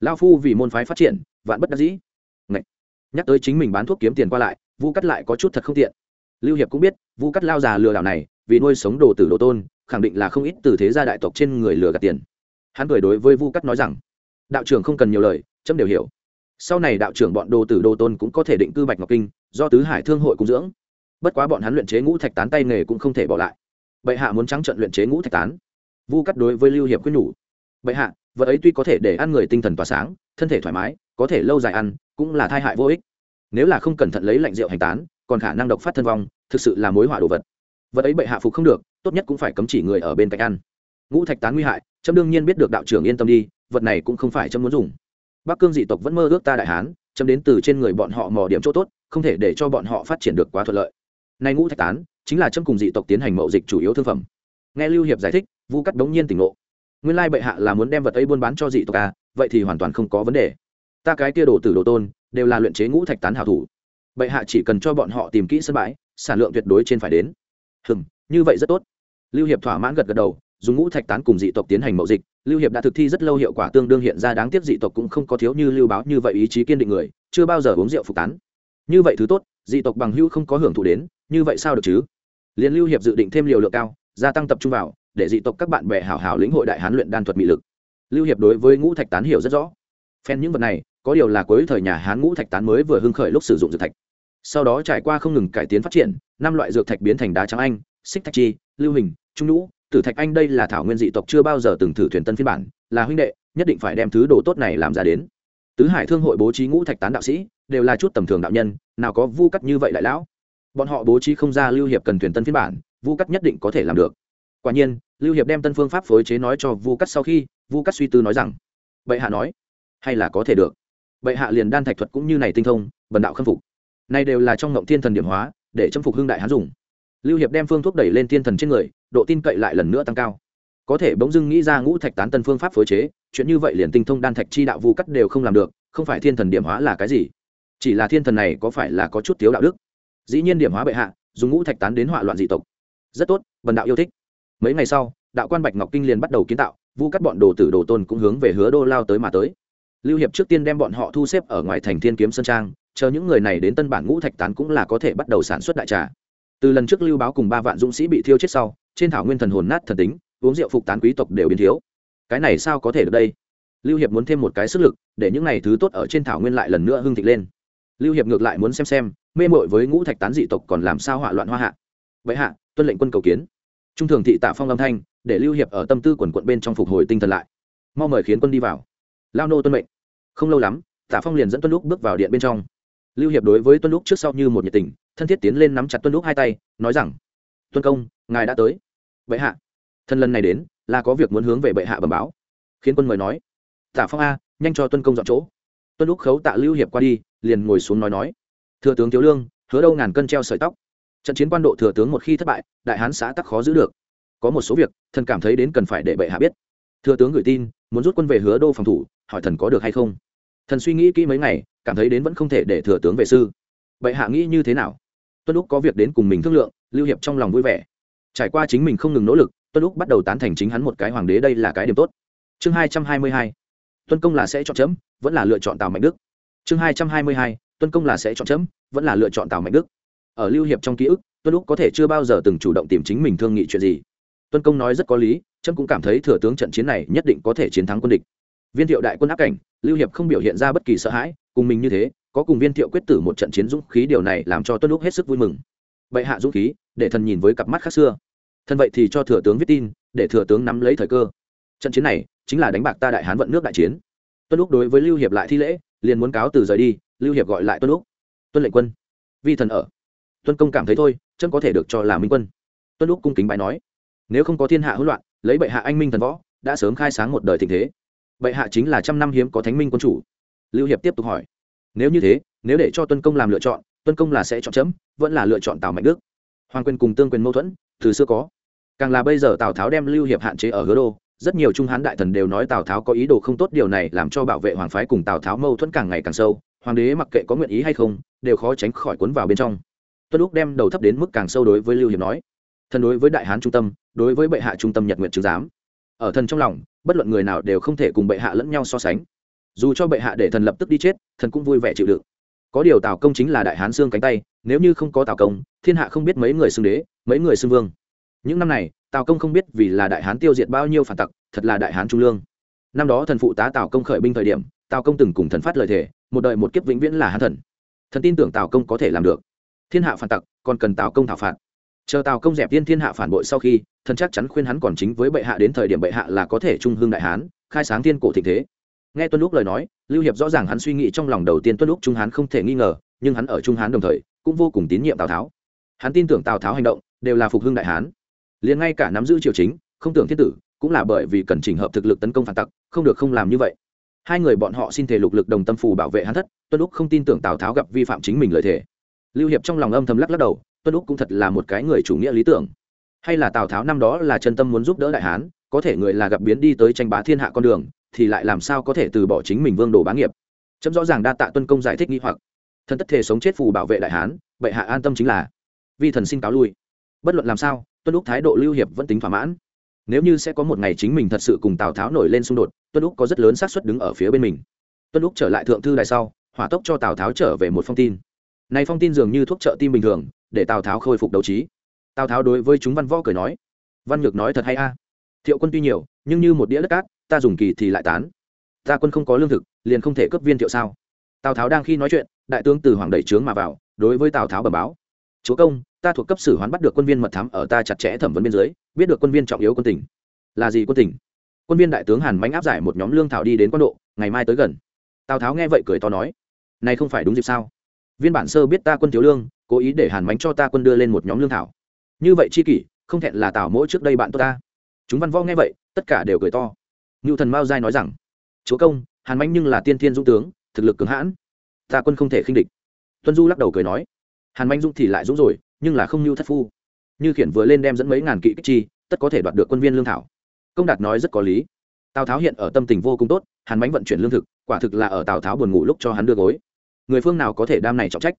Lao phu vì môn phái phát triển, vạn bất đắc dĩ. Ngậy. nhắc tới chính mình bán thuốc kiếm tiền qua lại, vu cắt lại có chút thật không tiện. Lưu hiệp cũng biết, vu cắt lao già lừa đảo này, vì nuôi sống đồ tử đồ tôn khẳng định là không ít từ thế gia đại tộc trên người lừa gạt tiền. Hắn cười đối với vu cắt nói rằng, đạo trưởng không cần nhiều lời, chấm đều hiểu. Sau này đạo trưởng bọn đồ tử đồ tôn cũng có thể định cư bạch ngọc kinh, do tứ hải thương hội cung dưỡng. Bất quá bọn hắn luyện chế ngũ thạch tán tay nghề cũng không thể bỏ lại. Bệ hạ muốn trắng trận luyện chế ngũ thạch tán. Vu cắt đối với lưu hiệp quyết nhủ, bệ hạ, vật ấy tuy có thể để ăn người tinh thần tỏa sáng, thân thể thoải mái, có thể lâu dài ăn, cũng là thai hại vô ích. Nếu là không cẩn thận lấy lạnh rượu hành tán, còn khả năng độc phát thân vong, thực sự là mối họa đồ vật vật ấy bệ hạ phục không được, tốt nhất cũng phải cấm chỉ người ở bên cạnh ăn. Ngũ thạch tán nguy hại, trâm đương nhiên biết được đạo trưởng yên tâm đi, vật này cũng không phải trâm muốn dùng. Bắc cương dị tộc vẫn mơ ước ta đại hán, trâm đến từ trên người bọn họ mò điểm chỗ tốt, không thể để cho bọn họ phát triển được quá thuận lợi. Nay ngũ thạch tán, chính là trâm cùng dị tộc tiến hành mậu dịch chủ yếu thương phẩm. Nghe lưu hiệp giải thích, vu cắt đống nhiên tỉnh ngộ. Nguyên lai bệ hạ là muốn đem vật ấy buôn bán cho dị tộc à vậy thì hoàn toàn không có vấn đề. Ta cái tia đồ tử đồ tôn, đều là luyện chế ngũ thạch tán hảo thủ. Bệ hạ chỉ cần cho bọn họ tìm kỹ sân bãi, sản lượng tuyệt đối trên phải đến hừng như vậy rất tốt. Lưu hiệp thỏa mãn gật gật đầu, dùng ngũ thạch tán cùng dị tộc tiến hành mậu dịch. Lưu hiệp đã thực thi rất lâu hiệu quả tương đương hiện ra đáng tiếc dị tộc cũng không có thiếu như lưu báo như vậy ý chí kiên định người, chưa bao giờ uống rượu phục tán. Như vậy thứ tốt, dị tộc bằng hữu không có hưởng thụ đến, như vậy sao được chứ? Liền lưu hiệp dự định thêm liều lượng cao, gia tăng tập trung vào, để dị tộc các bạn bè hảo hảo lĩnh hội đại hán luyện đan thuật mỹ lực. Lưu hiệp đối với ngũ thạch tán hiểu rất rõ. Phen những vật này, có điều là cuối thời nhà hán ngũ thạch tán mới vừa hưng khởi lúc sử dụng dược thạch. Sau đó trải qua không ngừng cải tiến phát triển năm loại dược thạch biến thành đá trắng anh, xích thạch chi, lưu hình, trung nhũ. Tử thạch anh đây là thảo nguyên dị tộc chưa bao giờ từng thử thuyền tân phiên bản, là huynh đệ, nhất định phải đem thứ đồ tốt này làm ra đến. Tứ hải thương hội bố trí ngũ thạch tán đạo sĩ, đều là chút tầm thường đạo nhân, nào có vu cắt như vậy đại lão. Bọn họ bố trí không ra lưu hiệp cần thuyền tân phiên bản, vu cắt nhất định có thể làm được. Quả nhiên, lưu hiệp đem tân phương pháp phối chế nói cho vu cắt sau khi, vu cắt suy tư nói rằng, bệ hạ nói, hay là có thể được. Bệ hạ liền đan thạch thuật cũng như này tinh thông, bần đạo khâm phục. Này đều là trong ngộng thiên thần điểm hóa để châm phục hưng đại hán dùng. Lưu hiệp đem phương thuốc đẩy lên thiên thần trên người, độ tin cậy lại lần nữa tăng cao. Có thể bỗng dưng nghĩ ra ngũ thạch tán tân phương pháp phối chế, chuyện như vậy liền tinh thông đan thạch chi đạo vu cắt đều không làm được, không phải thiên thần điểm hóa là cái gì? Chỉ là thiên thần này có phải là có chút thiếu đạo đức? Dĩ nhiên điểm hóa bệ hạ, dùng ngũ thạch tán đến họa loạn dị tộc. Rất tốt, bần đạo yêu thích. Mấy ngày sau, đạo quan bạch ngọc kinh liền bắt đầu kiến tạo, vu cắt bọn đồ tử đồ tôn cũng hướng về hứa đô lao tới mà tới. Lưu hiệp trước tiên đem bọn họ thu xếp ở ngoài thành thiên kiếm sơn trang chờ những người này đến tân bản ngũ thạch tán cũng là có thể bắt đầu sản xuất đại trà. Từ lần trước lưu báo cùng ba vạn dũng sĩ bị thiêu chết sau, trên thảo nguyên thần hồn nát thần tính, uống rượu phục tán quý tộc đều biến thiếu. Cái này sao có thể được đây? Lưu hiệp muốn thêm một cái sức lực, để những này thứ tốt ở trên thảo nguyên lại lần nữa hưng thịnh lên. Lưu hiệp ngược lại muốn xem xem, mê mội với ngũ thạch tán dị tộc còn làm sao hỏa loạn hoa hạ. Vậy hạ, tuân lệnh quân cầu kiến. Trung thường thị tạ phong âm thanh, để lưu hiệp ở tâm tư quần quận bên trong phục hồi tinh thần lại. Mau mời khiến quân đi vào. Lao nô tuân mệnh. Không lâu lắm, tạ phong liền dẫn tuân lúc bước vào điện bên trong lưu hiệp đối với tuân lúc trước sau như một nhiệt tình, thân thiết tiến lên nắm chặt tuân lúc hai tay, nói rằng, tuân công, ngài đã tới. Bệ hạ. Thân lần này đến, là có việc muốn hướng về bệ hạ bẩm báo. Khiến quân mời nói, tạ phong a, nhanh cho tuân công dọn chỗ. Tuân lúc khấu tạ lưu hiệp qua đi, liền ngồi xuống nói nói, thừa tướng thiếu lương, hứa đâu ngàn cân treo sợi tóc. Trận chiến quan độ thừa tướng một khi thất bại, đại hán xã tắc khó giữ được. Có một số việc, thần cảm thấy đến cần phải để bệ hạ biết. Thừa tướng gửi tin, muốn rút quân về hứa đô phòng thủ, hỏi thần có được hay không. Thần suy nghĩ kỹ mấy ngày cảm thấy đến vẫn không thể để thừa tướng về sư. Bệ hạ nghĩ như thế nào? Tuân lúc có việc đến cùng mình thương lượng, lưu hiệp trong lòng vui vẻ. Trải qua chính mình không ngừng nỗ lực, tuân lúc bắt đầu tán thành chính hắn một cái hoàng đế đây là cái điểm tốt. Chương hai trăm hai mươi hai, tuân công là sẽ chọn chấm, vẫn là lựa chọn tào mạnh đức. Chương hai trăm hai mươi hai, tuân công là sẽ chọn chấm, vẫn là lựa chọn tào mạnh đức. Ở lưu hiệp trong ký ức, tuân lúc có thể chưa bao giờ từng chủ động tìm chính mình thương nghị chuyện gì. Tuân công nói rất có lý trâm cũng cảm thấy thừa tướng trận chiến này nhất định có thể chiến thắng quân địch. Viên thiệu đại quân áp cảnh, lưu hiệp không biểu hiện ra bất kỳ sợ hãi cùng mình như thế, có cùng viên thiệu quyết tử một trận chiến dũng khí, điều này làm cho tuân lúc hết sức vui mừng. Bệ hạ dũng khí, để thần nhìn với cặp mắt khác xưa. Thân vậy thì cho thừa tướng viết tin, để thừa tướng nắm lấy thời cơ. Trận chiến này chính là đánh bạc ta đại hán vận nước đại chiến. Tuân lúc đối với lưu hiệp lại thi lễ, liền muốn cáo từ rời đi, lưu hiệp gọi lại tuân lúc tuân lệnh quân. Vi thần ở. Tuân công cảm thấy thôi chân có thể được cho là minh quân. Tuân lúc cung kính bài nói. Nếu không có thiên hạ hỗn loạn, lấy bệ hạ anh minh thần võ, đã sớm khai sáng một đời tình thế. Bệ hạ chính là trăm năm hiếm có thánh minh quân chủ lưu hiệp tiếp tục hỏi. Nếu như thế, nếu để cho tuân công làm lựa chọn, tuân công là sẽ chọn chấm, vẫn là lựa chọn tào mạnh đức? Hoàng quyền cùng tương quyền mâu thuẫn, từ xưa có. Càng là bây giờ tào tháo đem lưu hiệp hạn chế ở hứa đô, rất nhiều trung hán đại thần đều nói tào tháo có ý đồ không tốt, điều này làm cho bảo vệ hoàng phái cùng tào tháo mâu thuẫn càng ngày càng sâu, hoàng đế mặc kệ có nguyện ý hay không, đều khó tránh khỏi cuốn vào bên trong. Tuân lúc đem đầu thấp đến mức càng sâu đối với lưu hiệp nói. Thần đối với đại hán trung tâm, đối với bệ hạ trung tâm nhật nguyện chứng giám. Ở thần trong lòng, bất luận người nào đều không thể cùng bệ hạ lẫn nhau so sánh dù cho bệ hạ để thần lập tức đi chết, thần cũng vui vẻ chịu đựng. Có điều tào công chính là đại hán xương cánh tay, nếu như không có tào công, thiên hạ không biết mấy người xưng đế, mấy người xưng vương. Những năm này, tào công không biết vì là đại hán tiêu diệt bao nhiêu phản tặc, thật là đại hán trung lương. Năm đó thần phụ tá tào công khởi binh thời điểm, tào công từng cùng thần phát lời thề, một đời một kiếp vĩnh viễn là hán thần. Thần tin tưởng tào công có thể làm được. Thiên hạ phản tặc, còn cần tào công thảo phạt. Chờ tào công dẹp tiên thiên hạ phản bội sau khi, thần chắc chắn khuyên hắn còn chính với bệ hạ đến thời điểm bệ hạ là có thể trung hương đại hán, khai sáng thiên cổ thịnh thế nghe tuân lúc lời nói, lưu hiệp rõ ràng hắn suy nghĩ trong lòng đầu tiên tuân lúc trung hán không thể nghi ngờ, nhưng hắn ở trung hán đồng thời, cũng vô cùng tín nhiệm tào tháo. Hắn tin tưởng tào tháo hành động, đều là phục hưng đại hán. Liền ngay cả nắm giữ triều chính, không tưởng thiên tử, cũng là bởi vì cần chỉnh hợp thực lực tấn công phản tặc, không được không làm như vậy. Hai người bọn họ xin thể lục lực đồng tâm phù bảo vệ hắn thất, tuân lúc không tin tưởng tào tháo gặp vi phạm chính mình lời thề. Lưu hiệp trong lòng âm thầm lắc lắc đầu, tuân lúc cũng thật là một cái người chủ nghĩa lý tưởng. Hay là tào tháo năm đó là chân tâm muốn giúp đỡ đại hán, có thể người là gặp biến đi tới tranh bá thiên hạ con đường thì lại làm sao có thể từ bỏ chính mình vương đồ bá nghiệp? Chấm rõ ràng đa tạ tuân công giải thích nghi hoặc. Thần tất thể sống chết phù bảo vệ đại hán, bệ hạ an tâm chính là. Vi thần xin cáo lui. Bất luận làm sao, tuân lúc thái độ lưu hiệp vẫn tính thỏa mãn. Nếu như sẽ có một ngày chính mình thật sự cùng tào tháo nổi lên xung đột, tuân lúc có rất lớn xác suất đứng ở phía bên mình. Tuân lúc trở lại thượng thư đài sau, hỏa tốc cho tào tháo trở về một phong tin. Này phong tin dường như thuốc trợ tim bình thường, để tào tháo khôi phục đấu trí. Tào tháo đối với chúng văn võ cười nói, văn nhược nói thật hay a? Thiệu quân tuy nhiều, nhưng như một đĩa đất cát ta dùng kỳ thì lại tán. Ta quân không có lương thực, liền không thể cấp viên thiệu sao? Tào tháo đang khi nói chuyện, đại tướng từ hoàng đẩy trướng mà vào, đối với tào tháo bẩm báo. Chúa công, ta thuộc cấp sử hoán bắt được quân viên mật thám ở ta chặt chẽ thẩm vấn biên giới biết được quân viên trọng yếu quân tỉnh là gì quân tỉnh quân viên đại tướng hàn mánh áp giải một nhóm lương thảo đi đến quân độ, ngày mai tới gần. Tào tháo nghe vậy cười to nói, này không phải đúng dịp sao? Viên bản sơ biết ta quân thiếu lương, cố ý để hàn mánh cho ta quân đưa lên một nhóm lương thảo. Như vậy chi kỷ, không thẹn là tào mỗi trước đây bạn tôi ta. Chúng văn võ nghe vậy, tất cả đều cười to ngưu thần mao giai nói rằng, chúa công, hàn mánh nhưng là tiên thiên dũng tướng, thực lực cứng hãn. Ta quân không thể khinh địch. Tuân du lắc đầu cười nói, hàn manh dũng thì lại dũng rồi, nhưng là không như thất phu. Như khiển vừa lên đem dẫn mấy ngàn kỵ kích chi, tất có thể đoạt được quân viên lương thảo. Công đạt nói rất có lý. Tào tháo hiện ở tâm tình vô cùng tốt, hàn mánh vận chuyển lương thực, quả thực là ở tào tháo buồn ngủ lúc cho hắn đưa gối. Người phương nào có thể đam này trọng trách?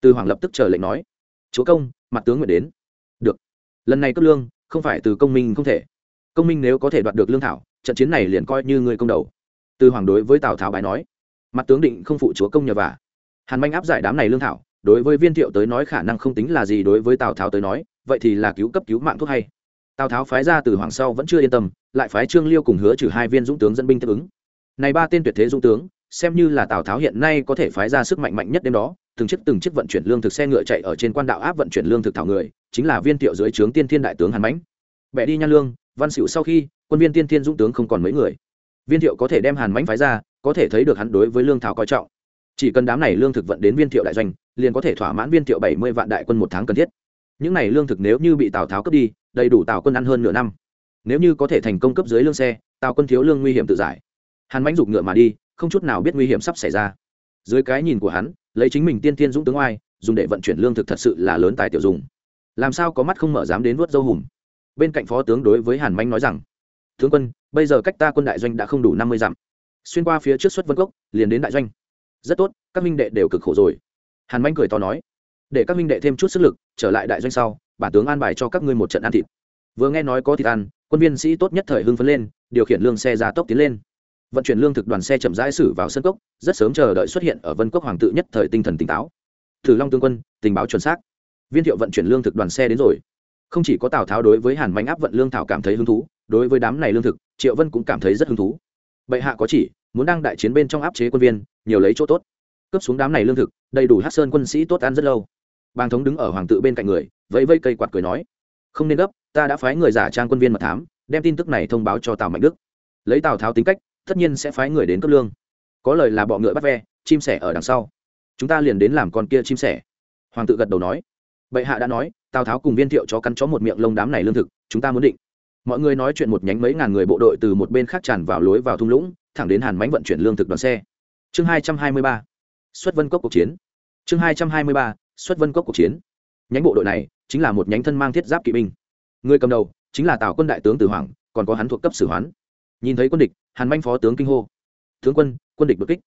Từ hoàng lập tức chờ lệnh nói, chúa công, mặt tướng nguyện đến. Được. Lần này cấp lương, không phải từ công minh không thể. Công minh nếu có thể đoạt được lương thảo trận chiến này liền coi như người công đầu. Từ hoàng đối với tào tháo bài nói, mặt tướng định không phụ chúa công nhờ vả. Hàn manh áp giải đám này lương thảo, đối với viên thiệu tới nói khả năng không tính là gì, đối với tào tháo tới nói, vậy thì là cứu cấp cứu mạng thuốc hay. Tào tháo phái ra từ hoàng sau vẫn chưa yên tâm, lại phái trương liêu cùng hứa trừ hai viên dũng tướng dẫn binh tiếp ứng. Này ba tên tuyệt thế dũng tướng, xem như là tào tháo hiện nay có thể phái ra sức mạnh mạnh nhất đêm đó, từng chiếc từng chiếc vận chuyển lương thực xe ngựa chạy ở trên quan đạo áp vận chuyển lương thực thảo người, chính là viên thiệu dưới trướng tiên thiên đại tướng hàn mãnh bẻ đi nhan lương, văn xỉu sau khi quân viên tiên thiên dũng tướng không còn mấy người. Viên thiệu có thể đem hàn mánh phái ra, có thể thấy được hắn đối với lương thảo coi trọng. Chỉ cần đám này lương thực vận đến viên thiệu đại doanh, liền có thể thỏa mãn viên thiệu bảy mươi vạn đại quân một tháng cần thiết. Những này lương thực nếu như bị tào tháo cướp đi, đầy đủ tào quân ăn hơn nửa năm. Nếu như có thể thành công cấp dưới lương xe, tào quân thiếu lương nguy hiểm tự giải. Hàn mánh giục ngựa mà đi, không chút nào biết nguy hiểm sắp xảy ra. Dưới cái nhìn của hắn, lấy chính mình tiên Thiên dũng tướng oai, dùng để vận chuyển lương thực thật sự là lớn tài tiểu dùng. Làm sao có mắt không mở dám đến vớt dâu hùm? Bên cạnh phó tướng đối với hàn mánh nói rằng tướng quân, bây giờ cách ta quân đại doanh đã không đủ năm mươi dặm. Xuyên qua phía trước xuất vân cốc, liền đến đại doanh. Rất tốt, các minh đệ đều cực khổ rồi. Hàn manh cười to nói, để các minh đệ thêm chút sức lực, trở lại đại doanh sau, bản tướng an bài cho các ngươi một trận ăn thịt. Vừa nghe nói có thịt ăn, quân viên sĩ tốt nhất thời hưng phấn lên, điều khiển lương xe ra tốc tiến lên. Vận chuyển lương thực đoàn xe chậm rãi xử vào sân cốc, rất sớm chờ đợi xuất hiện ở vân cốc hoàng tự nhất thời tinh thần tỉnh táo. Thử long tướng quân, tình báo chuẩn xác. Viên thiệu vận chuyển lương thực đoàn xe đến rồi. Không chỉ có tào tháo đối với hàn mánh áp vận lương thảo cảm thấy hứng thú đối với đám này lương thực, triệu vân cũng cảm thấy rất hứng thú. Bệ hạ có chỉ, muốn đang đại chiến bên trong áp chế quân viên, nhiều lấy chỗ tốt. Cướp xuống đám này lương thực, đầy đủ hát sơn quân sĩ tốt ăn rất lâu. Bàng thống đứng ở hoàng tự bên cạnh người, vẫy vây cây quạt cười nói, không nên gấp, ta đã phái người giả trang quân viên mật thám, đem tin tức này thông báo cho tào mạnh đức. Lấy tào tháo tính cách, tất nhiên sẽ phái người đến cấp lương. Có lời là bọ ngựa bắt ve, chim sẻ ở đằng sau. Chúng ta liền đến làm con kia chim sẻ. Hoàng tự gật đầu nói. Bệ hạ đã nói, tào tháo cùng viên thiệu cho cắn chó một miệng lông đám này lương thực, chúng ta muốn định mọi người nói chuyện một nhánh mấy ngàn người bộ đội từ một bên khác tràn vào lối vào thung lũng, thẳng đến hàn mánh vận chuyển lương thực đoàn xe. Chương hai trăm hai mươi ba, xuất vân cốc cuộc chiến. Chương hai trăm hai mươi ba, xuất vân cốc cuộc chiến. Nhánh bộ đội này chính là một nhánh thân mang thiết giáp kỵ binh. Người cầm đầu chính là tào quân đại tướng tử hoàng, còn có hắn thuộc cấp sử hoán. Nhìn thấy quân địch, hàn manh phó tướng kinh hô, tướng quân quân địch bất kích,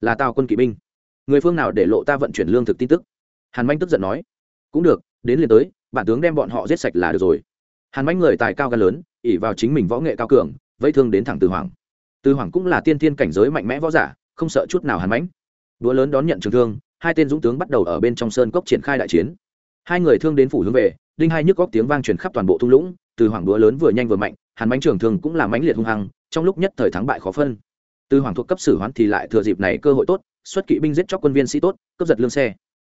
là tào quân kỵ binh. Người phương nào để lộ ta vận chuyển lương thực tin tức? Hàn manh tức giận nói, cũng được, đến liền tới, bản tướng đem bọn họ giết sạch là được rồi hàn mánh người tài cao gan lớn ỉ vào chính mình võ nghệ cao cường, vây thương đến thẳng từ hoàng. Từ hoàng cũng là tiên thiên cảnh giới mạnh mẽ võ giả, không sợ chút nào hàn mánh đũa lớn đón nhận trường thương, hai tên dũng tướng bắt đầu ở bên trong sơn cốc triển khai đại chiến. Hai người thương đến phủ hướng về, đinh hai nhức góc tiếng vang truyền khắp toàn bộ thung lũng, từ hoàng đũa lớn vừa nhanh vừa mạnh, hàn mánh trường thương cũng là mãnh liệt hung hăng, trong lúc nhất thời thắng bại khó phân. Từ hoàng thuộc cấp sử hoán thì lại thừa dịp này cơ hội tốt, xuất kỵ binh giết chóc quân viên sĩ tốt, cướp giật lương xe.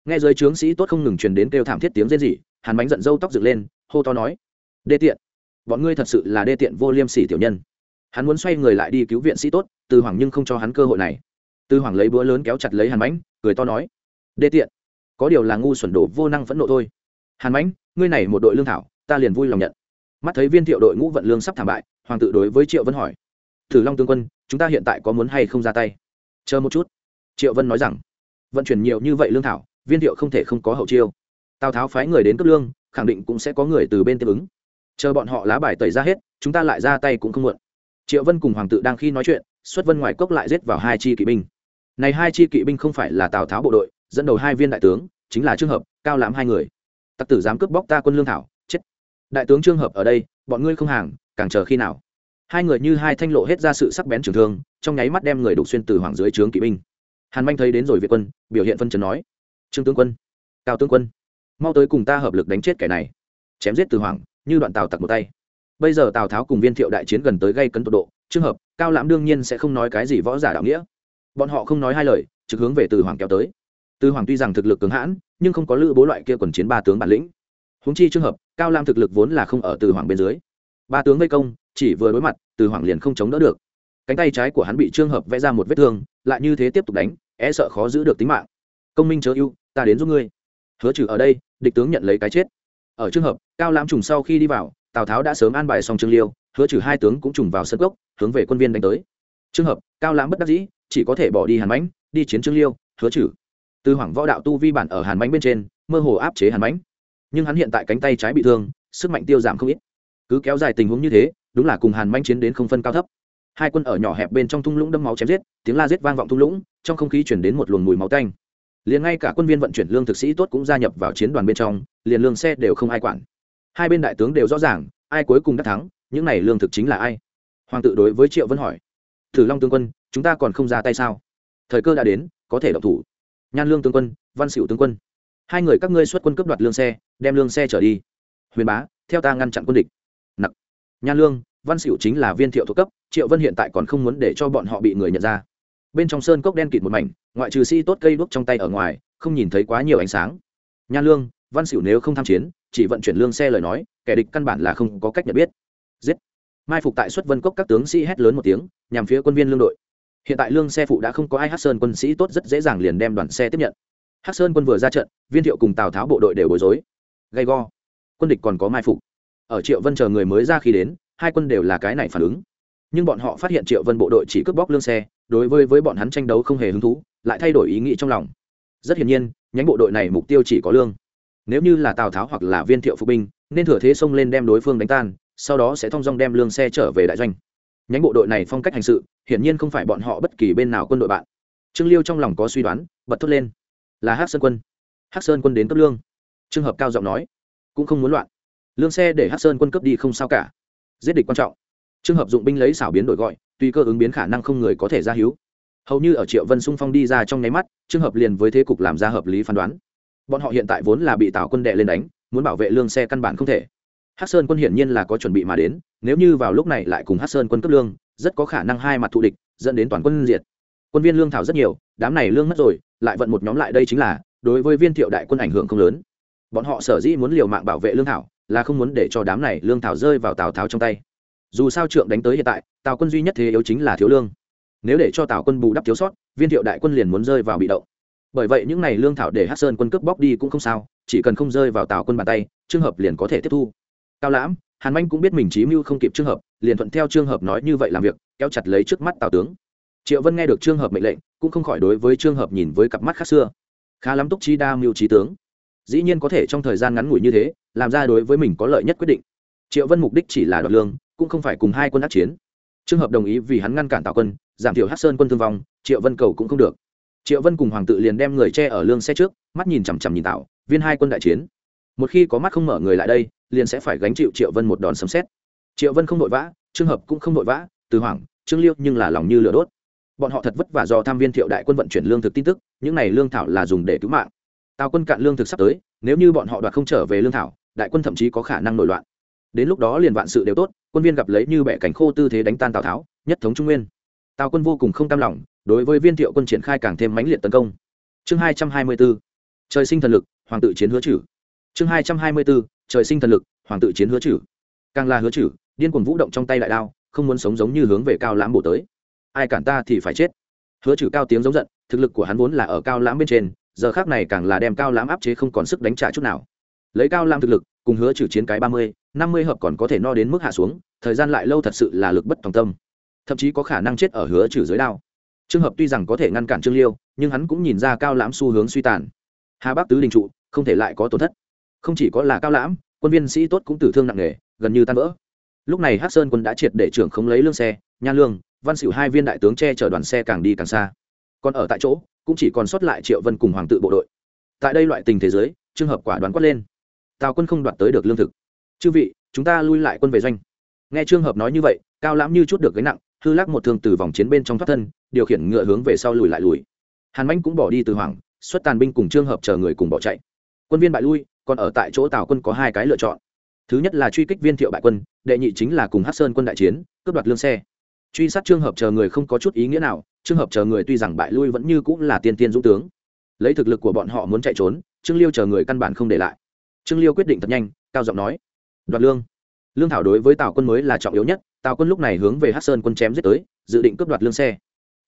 Nghe giới trướng sĩ tốt không ngừng truyền đến kêu thảm thiết tiếng rên rỉ, hàn mánh giận dâu tóc dựng lên, hô to nói đê tiện. Bọn ngươi thật sự là đê tiện vô liêm sỉ tiểu nhân. Hắn muốn xoay người lại đi cứu viện sĩ tốt, từ hoàng nhưng không cho hắn cơ hội này. Từ hoàng lấy búa lớn kéo chặt lấy hàn bánh cười to nói, đê tiện, có điều là ngu xuẩn đổ vô năng phẫn nộ thôi. Hàn bánh ngươi này một đội lương thảo, ta liền vui lòng nhận. Mắt thấy viên thiệu đội ngũ vận lương sắp thảm bại, hoàng tự đối với triệu vân hỏi, thử long tướng quân, chúng ta hiện tại có muốn hay không ra tay? Chờ một chút, triệu vân nói rằng, vận chuyển nhiều như vậy lương thảo, viên thiệu không thể không có hậu chiêu. Tào tháo phái người đến cấp lương, khẳng định cũng sẽ có người từ bên tiếp ứng chờ bọn họ lá bài tẩy ra hết, chúng ta lại ra tay cũng không muộn. Triệu vân cùng hoàng tự đang khi nói chuyện, xuất vân ngoài cốc lại giết vào hai chi kỵ binh. Này hai chi kỵ binh không phải là tào tháo bộ đội, dẫn đầu hai viên đại tướng, chính là trường hợp, cao lãm hai người. Tặc tử dám cướp bóc ta quân lương thảo, chết. Đại tướng trương hợp ở đây, bọn ngươi không hàng, càng chờ khi nào? Hai người như hai thanh lộ hết ra sự sắc bén trường thương, trong nháy mắt đem người đục xuyên từ hoàng dưới trướng kỵ binh. Hàn manh thấy đến rồi việt quân, biểu hiện phân trần nói, trương tướng quân, cao tướng quân, mau tới cùng ta hợp lực đánh chết kẻ này. Chém giết từ hoàng như đoạn tàu tặc một tay. Bây giờ tào tháo cùng viên thiệu đại chiến gần tới gây cấn tột độ, trường hợp, cao lãm đương nhiên sẽ không nói cái gì võ giả đạo nghĩa. Bọn họ không nói hai lời, trực hướng về từ hoàng kéo tới. Từ hoàng tuy rằng thực lực cứng hãn, nhưng không có lữ bố loại kia quần chiến ba tướng bản lĩnh. Húng chi trường hợp, cao lam thực lực vốn là không ở từ hoàng bên dưới. Ba tướng vây công, chỉ vừa đối mặt, từ hoàng liền không chống đỡ được. Cánh tay trái của hắn bị trường hợp vẽ ra một vết thương, lại như thế tiếp tục đánh e sợ khó giữ được tính mạng. Công minh chớ ưu, ta đến giúp ngươi. Hứa trừ ở đây, địch tướng nhận lấy cái chết. Ở trường hợp cao lãm trùng sau khi đi vào, tào tháo đã sớm an bài xong trương liêu, hứa trừ hai tướng cũng trùng vào sân gốc hướng về quân viên đánh tới. Trường hợp, cao lãm bất đắc dĩ, chỉ có thể bỏ đi hàn mãnh, đi chiến trương liêu, hứa trừ. Từ hoàng võ đạo tu vi bản ở hàn mãnh bên trên, mơ hồ áp chế hàn mãnh. Nhưng hắn hiện tại cánh tay trái bị thương, sức mạnh tiêu giảm không ít. Cứ kéo dài tình huống như thế, đúng là cùng hàn mãnh chiến đến không phân cao thấp. Hai quân ở nhỏ hẹp bên trong thung lũng đâm máu chém giết, tiếng la giết vang vọng thung lũng, trong không khí chuyển đến một luồng mùi máu tanh. Liền ngay cả quân viên vận chuyển lương thực sĩ tốt cũng gia nhập vào chiến đoàn bên trong, liền lương xe đều không ai quản hai bên đại tướng đều rõ ràng, ai cuối cùng đã thắng, những này lương thực chính là ai? Hoàng tự đối với triệu vân hỏi. Thử long tướng quân, chúng ta còn không ra tay sao? Thời cơ đã đến, có thể động thủ. Nhan lương tướng quân, văn xỉu tướng quân. Hai người các ngươi xuất quân cướp đoạt lương xe, đem lương xe trở đi. Huyền bá, theo ta ngăn chặn quân địch. Nặc. Nhan lương, văn xỉu chính là viên thiệu thuộc cấp, triệu vân hiện tại còn không muốn để cho bọn họ bị người nhận ra. Bên trong sơn cốc đen kịt một mảnh, ngoại trừ si tốt cây đuốc trong tay ở ngoài, không nhìn thấy quá nhiều ánh sáng. Nhan lương, văn xỉu nếu không tham chiến chỉ vận chuyển lương xe lời nói, kẻ địch căn bản là không có cách nhận biết. Giết! Mai phục tại xuất vân cốc các tướng sĩ hét lớn một tiếng, nhằm phía quân viên lương đội. Hiện tại lương xe phụ đã không có ai hát sơn quân sĩ tốt rất dễ dàng liền đem đoàn xe tiếp nhận. Hát sơn quân vừa ra trận, viên thiệu cùng tào tháo bộ đội đều bối rối. Gay go! Quân địch còn có mai phục. Ở triệu vân chờ người mới ra khi đến, hai quân đều là cái này phản ứng. Nhưng bọn họ phát hiện triệu vân bộ đội chỉ cướp bóc lương xe, đối với với bọn hắn tranh đấu không hề hứng thú, lại thay đổi ý nghĩ trong lòng. Rất hiển nhiên, nhánh bộ đội này mục tiêu chỉ có lương nếu như là tào tháo hoặc là viên thiệu phục binh, nên thừa thế xông lên đem đối phương đánh tan, sau đó sẽ thong dong đem lương xe trở về đại doanh. Nhánh bộ đội này phong cách hành sự, hiển nhiên không phải bọn họ bất kỳ bên nào quân đội bạn. Trương liêu trong lòng có suy đoán, bật thốt lên. Là hát sơn quân. Hát sơn quân đến cấp lương. Trường hợp cao giọng nói. Cũng không muốn loạn. Lương xe để hát sơn quân cấp đi không sao cả. Giết địch quan trọng. Trường hợp dụng binh lấy xảo biến đổi gọi, tùy cơ ứng biến khả năng không người có thể ra hiếu hầu như ở triệu vân xung phong đi ra trong nháy mắt trường hợp liền với thế cục làm ra hợp lý phán đoán bọn họ hiện tại vốn là bị tào quân đệ lên đánh, muốn bảo vệ lương xe căn bản không thể. Hát sơn quân hiển nhiên là có chuẩn bị mà đến, nếu như vào lúc này lại cùng hát sơn quân cấp lương, rất có khả năng hai mặt thù địch dẫn đến toàn quân diệt. Quân viên lương thảo rất nhiều, đám này lương mất rồi, lại vận một nhóm lại đây chính là, đối với viên thiệu đại quân ảnh hưởng không lớn. Bọn họ sở dĩ muốn liều mạng bảo vệ lương thảo, là không muốn để cho đám này lương thảo rơi vào tào tháo trong tay. Dù sao trượng đánh tới hiện tại, tào quân duy nhất thế yếu chính là thiếu lương. Nếu để cho tào quân bù đắp thiếu sót, viên thiệu đại quân liền muốn rơi vào bị động bởi vậy những này lương thảo để hát sơn quân cướp bóc đi cũng không sao, chỉ cần không rơi vào tào quân bàn tay trường hợp liền có thể tiếp thu. Cao lãm, hàn manh cũng biết mình trí mưu không kịp trường hợp, liền thuận theo trường hợp nói như vậy làm việc, kéo chặt lấy trước mắt tào tướng. Triệu vân nghe được trường hợp mệnh lệnh, cũng không khỏi đối với trường hợp nhìn với cặp mắt khác xưa. Khá lắm túc trí đa mưu trí tướng. Dĩ nhiên có thể trong thời gian ngắn ngủi như thế, làm ra đối với mình có lợi nhất quyết định. Triệu vân mục đích chỉ là đoạt lương, cũng không phải cùng hai quân đắc chiến. Trường hợp đồng ý vì hắn ngăn cản tào quân, giảm thiểu hát sơn quân thương vong, triệu vân cầu cũng không được triệu vân cùng hoàng tự liền đem người che ở lương xe trước, mắt nhìn chằm chằm nhìn tạo viên hai quân đại chiến. Một khi có mắt không mở người lại đây, liền sẽ phải gánh chịu triệu vân một đòn sấm xét triệu vân không vội vã trường hợp cũng không vội vã, từ hoàng trương liêu nhưng là lòng như lửa đốt. Bọn họ thật vất vả do tham viên thiệu đại quân vận chuyển lương thực tin tức, những này lương thảo là dùng để cứu mạng. Tào quân cạn lương thực sắp tới, nếu như bọn họ đoạt không trở về lương thảo, đại quân thậm chí có khả năng nổi loạn. Đến lúc đó liền vạn sự đều tốt, quân viên gặp lấy như bẻ cảnh khô tư thế đánh tan tào tháo, nhất thống trung nguyên tào quân vô cùng không tam lòng, đối với viên thiệu quân triển khai càng thêm mãnh liệt tấn công. Chương hai trăm hai mươi bốn trời sinh thần lực, hoàng tự chiến hứa chử chương hai trăm hai mươi bốn trời sinh thần lực, hoàng tự chiến hứa chử càng là hứa chử điên cuồng vũ động trong tay đại đao, không muốn sống giống như hướng về cao lãm bổ tới. Ai cản ta thì phải chết. Hứa chử cao tiếng giống giận, thực lực của hắn vốn là ở cao lãm bên trên, giờ khác này càng là đem cao lãm áp chế không còn sức đánh trả chút nào. Lấy cao lãm thực lực, cùng hứa trừ chiến cái ba mươi, năm mươi hợp còn có thể no đến mức hạ xuống, thời gian lại lâu thật sự là lực bất tòng tâm thậm chí có khả năng chết ở hứa trừ dưới đao. Trường hợp tuy rằng có thể ngăn cản trương liêu, nhưng hắn cũng nhìn ra cao lãm xu hướng suy tàn. Hà bắc tứ đình trụ, không thể lại có tổn thất. Không chỉ có là cao lãm, quân viên sĩ tốt cũng tử thương nặng nề, gần như tan vỡ. Lúc này hắc sơn quân đã triệt để trưởng không lấy lương xe, nha lương, văn xỉu hai viên đại tướng che chở đoàn xe càng đi càng xa. Còn ở tại chỗ, cũng chỉ còn sót lại triệu vân cùng hoàng tự bộ đội. Tại đây loại tình thế giới trường hợp quả đoán quát lên. Tào quân không đoạt tới được lương thực. Chư vị, chúng ta lui lại quân về doanh. Nghe trường hợp nói như vậy, cao lãm như chút được gánh nặng thư lắc một thương từ vòng chiến bên trong thoát thân, điều khiển ngựa hướng về sau lùi lại lùi. Hàn manh cũng bỏ đi từ hoàng xuất tàn binh cùng trường hợp chờ người cùng bỏ chạy. Quân viên bại lui, còn ở tại chỗ tào quân có hai cái lựa chọn. Thứ nhất là truy kích viên thiệu bại quân, đệ nhị chính là cùng hát sơn quân đại chiến, cướp đoạt lương xe. Truy sát trường hợp chờ người không có chút ý nghĩa nào trường hợp chờ người tuy rằng bại lui vẫn như cũng là tiên tiên dũng tướng. Lấy thực lực của bọn họ muốn chạy trốn, trương liêu chờ người căn bản không để lại. Trương liêu quyết định thật nhanh, cao giọng nói, đoạt lương lương thảo đối với tào quân mới là trọng yếu nhất, tào quân lúc này hướng về hát sơn quân chém giết tới, dự định cướp đoạt lương xe.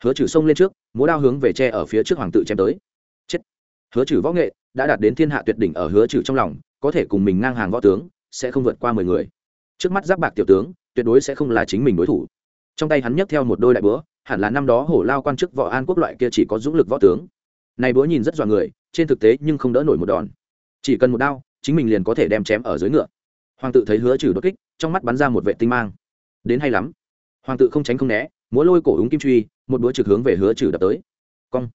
Hứa trừ sông lên trước, múa đao hướng về tre ở phía trước hoàng tự chém tới. Chết! Hứa trừ võ nghệ đã đạt đến thiên hạ tuyệt đỉnh ở hứa trừ trong lòng, có thể cùng mình ngang hàng võ tướng, sẽ không vượt qua mười người. Trước mắt giáp bạc tiểu tướng, tuyệt đối sẽ không là chính mình đối thủ. Trong tay hắn nhấc theo một đôi đại búa, hẳn là năm đó hổ lao quan chức võ an quốc loại kia chỉ có dũng lực võ tướng. Này búa nhìn rất dọa người, trên thực tế nhưng không đỡ nổi một đòn. Chỉ cần một đao, chính mình liền có thể đem chém ở dưới ngựa hoàng tự thấy hứa trừ đột kích, trong mắt bắn ra một vệ tinh mang. Đến hay lắm. Hoàng tự không tránh không né, múa lôi cổ úng kim truy, một búa trực hướng về hứa trừ đập tới. Cong.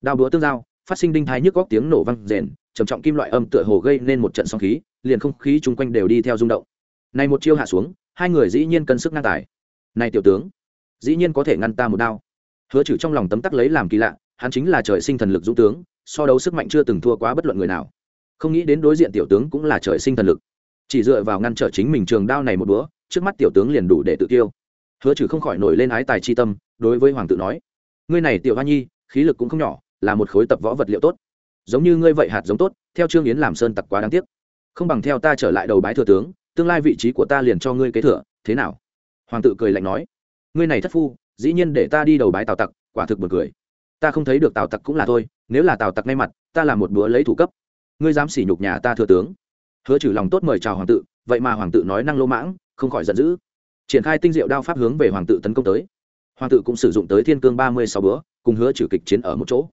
Đao búa tương giao, phát sinh đinh thái nhức góc tiếng nổ vang rền, trầm trọng kim loại âm tựa hồ gây nên một trận sóng khí, liền không khí chung quanh đều đi theo rung động. Này một chiêu hạ xuống, hai người dĩ nhiên cân sức ngang tài. Này tiểu tướng, dĩ nhiên có thể ngăn ta một đao. Hứa trừ trong lòng tấm tắc lấy làm kỳ lạ, hắn chính là trời sinh thần lực dũng tướng, so đấu sức mạnh chưa từng thua quá bất luận người nào. Không nghĩ đến đối diện tiểu tướng cũng là trời sinh thần lực chỉ dựa vào ngăn trở chính mình trường đao này một bữa, trước mắt tiểu tướng liền đủ để tự tiêu. Hứa trừ không khỏi nổi lên ái tài chi tâm, đối với hoàng tự nói, ngươi này tiểu hoa nhi, khí lực cũng không nhỏ, là một khối tập võ vật liệu tốt. Giống như ngươi vậy hạt giống tốt, theo trương yến làm sơn tặc quá đáng tiếc. Không bằng theo ta trở lại đầu bái thừa tướng, tương lai vị trí của ta liền cho ngươi kế thừa, thế nào? Hoàng tự cười lạnh nói, ngươi này thất phu, dĩ nhiên để ta đi đầu bái tào tặc, quả thực buồn cười. Ta không thấy được tào tặc cũng là thôi, nếu là tào tặc ngay mặt, ta là một bữa lấy thủ cấp. Ngươi dám sỉ nhục nhà ta thừa tướng hứa trừ lòng tốt mời chào hoàng tự, vậy mà hoàng tự nói năng lô mãng, không khỏi giận dữ. Triển khai tinh diệu đao pháp hướng về hoàng tự tấn công tới. Hoàng tự cũng sử dụng tới thiên cương ba mươi sáu bữa, cùng hứa trừ kịch chiến ở một chỗ.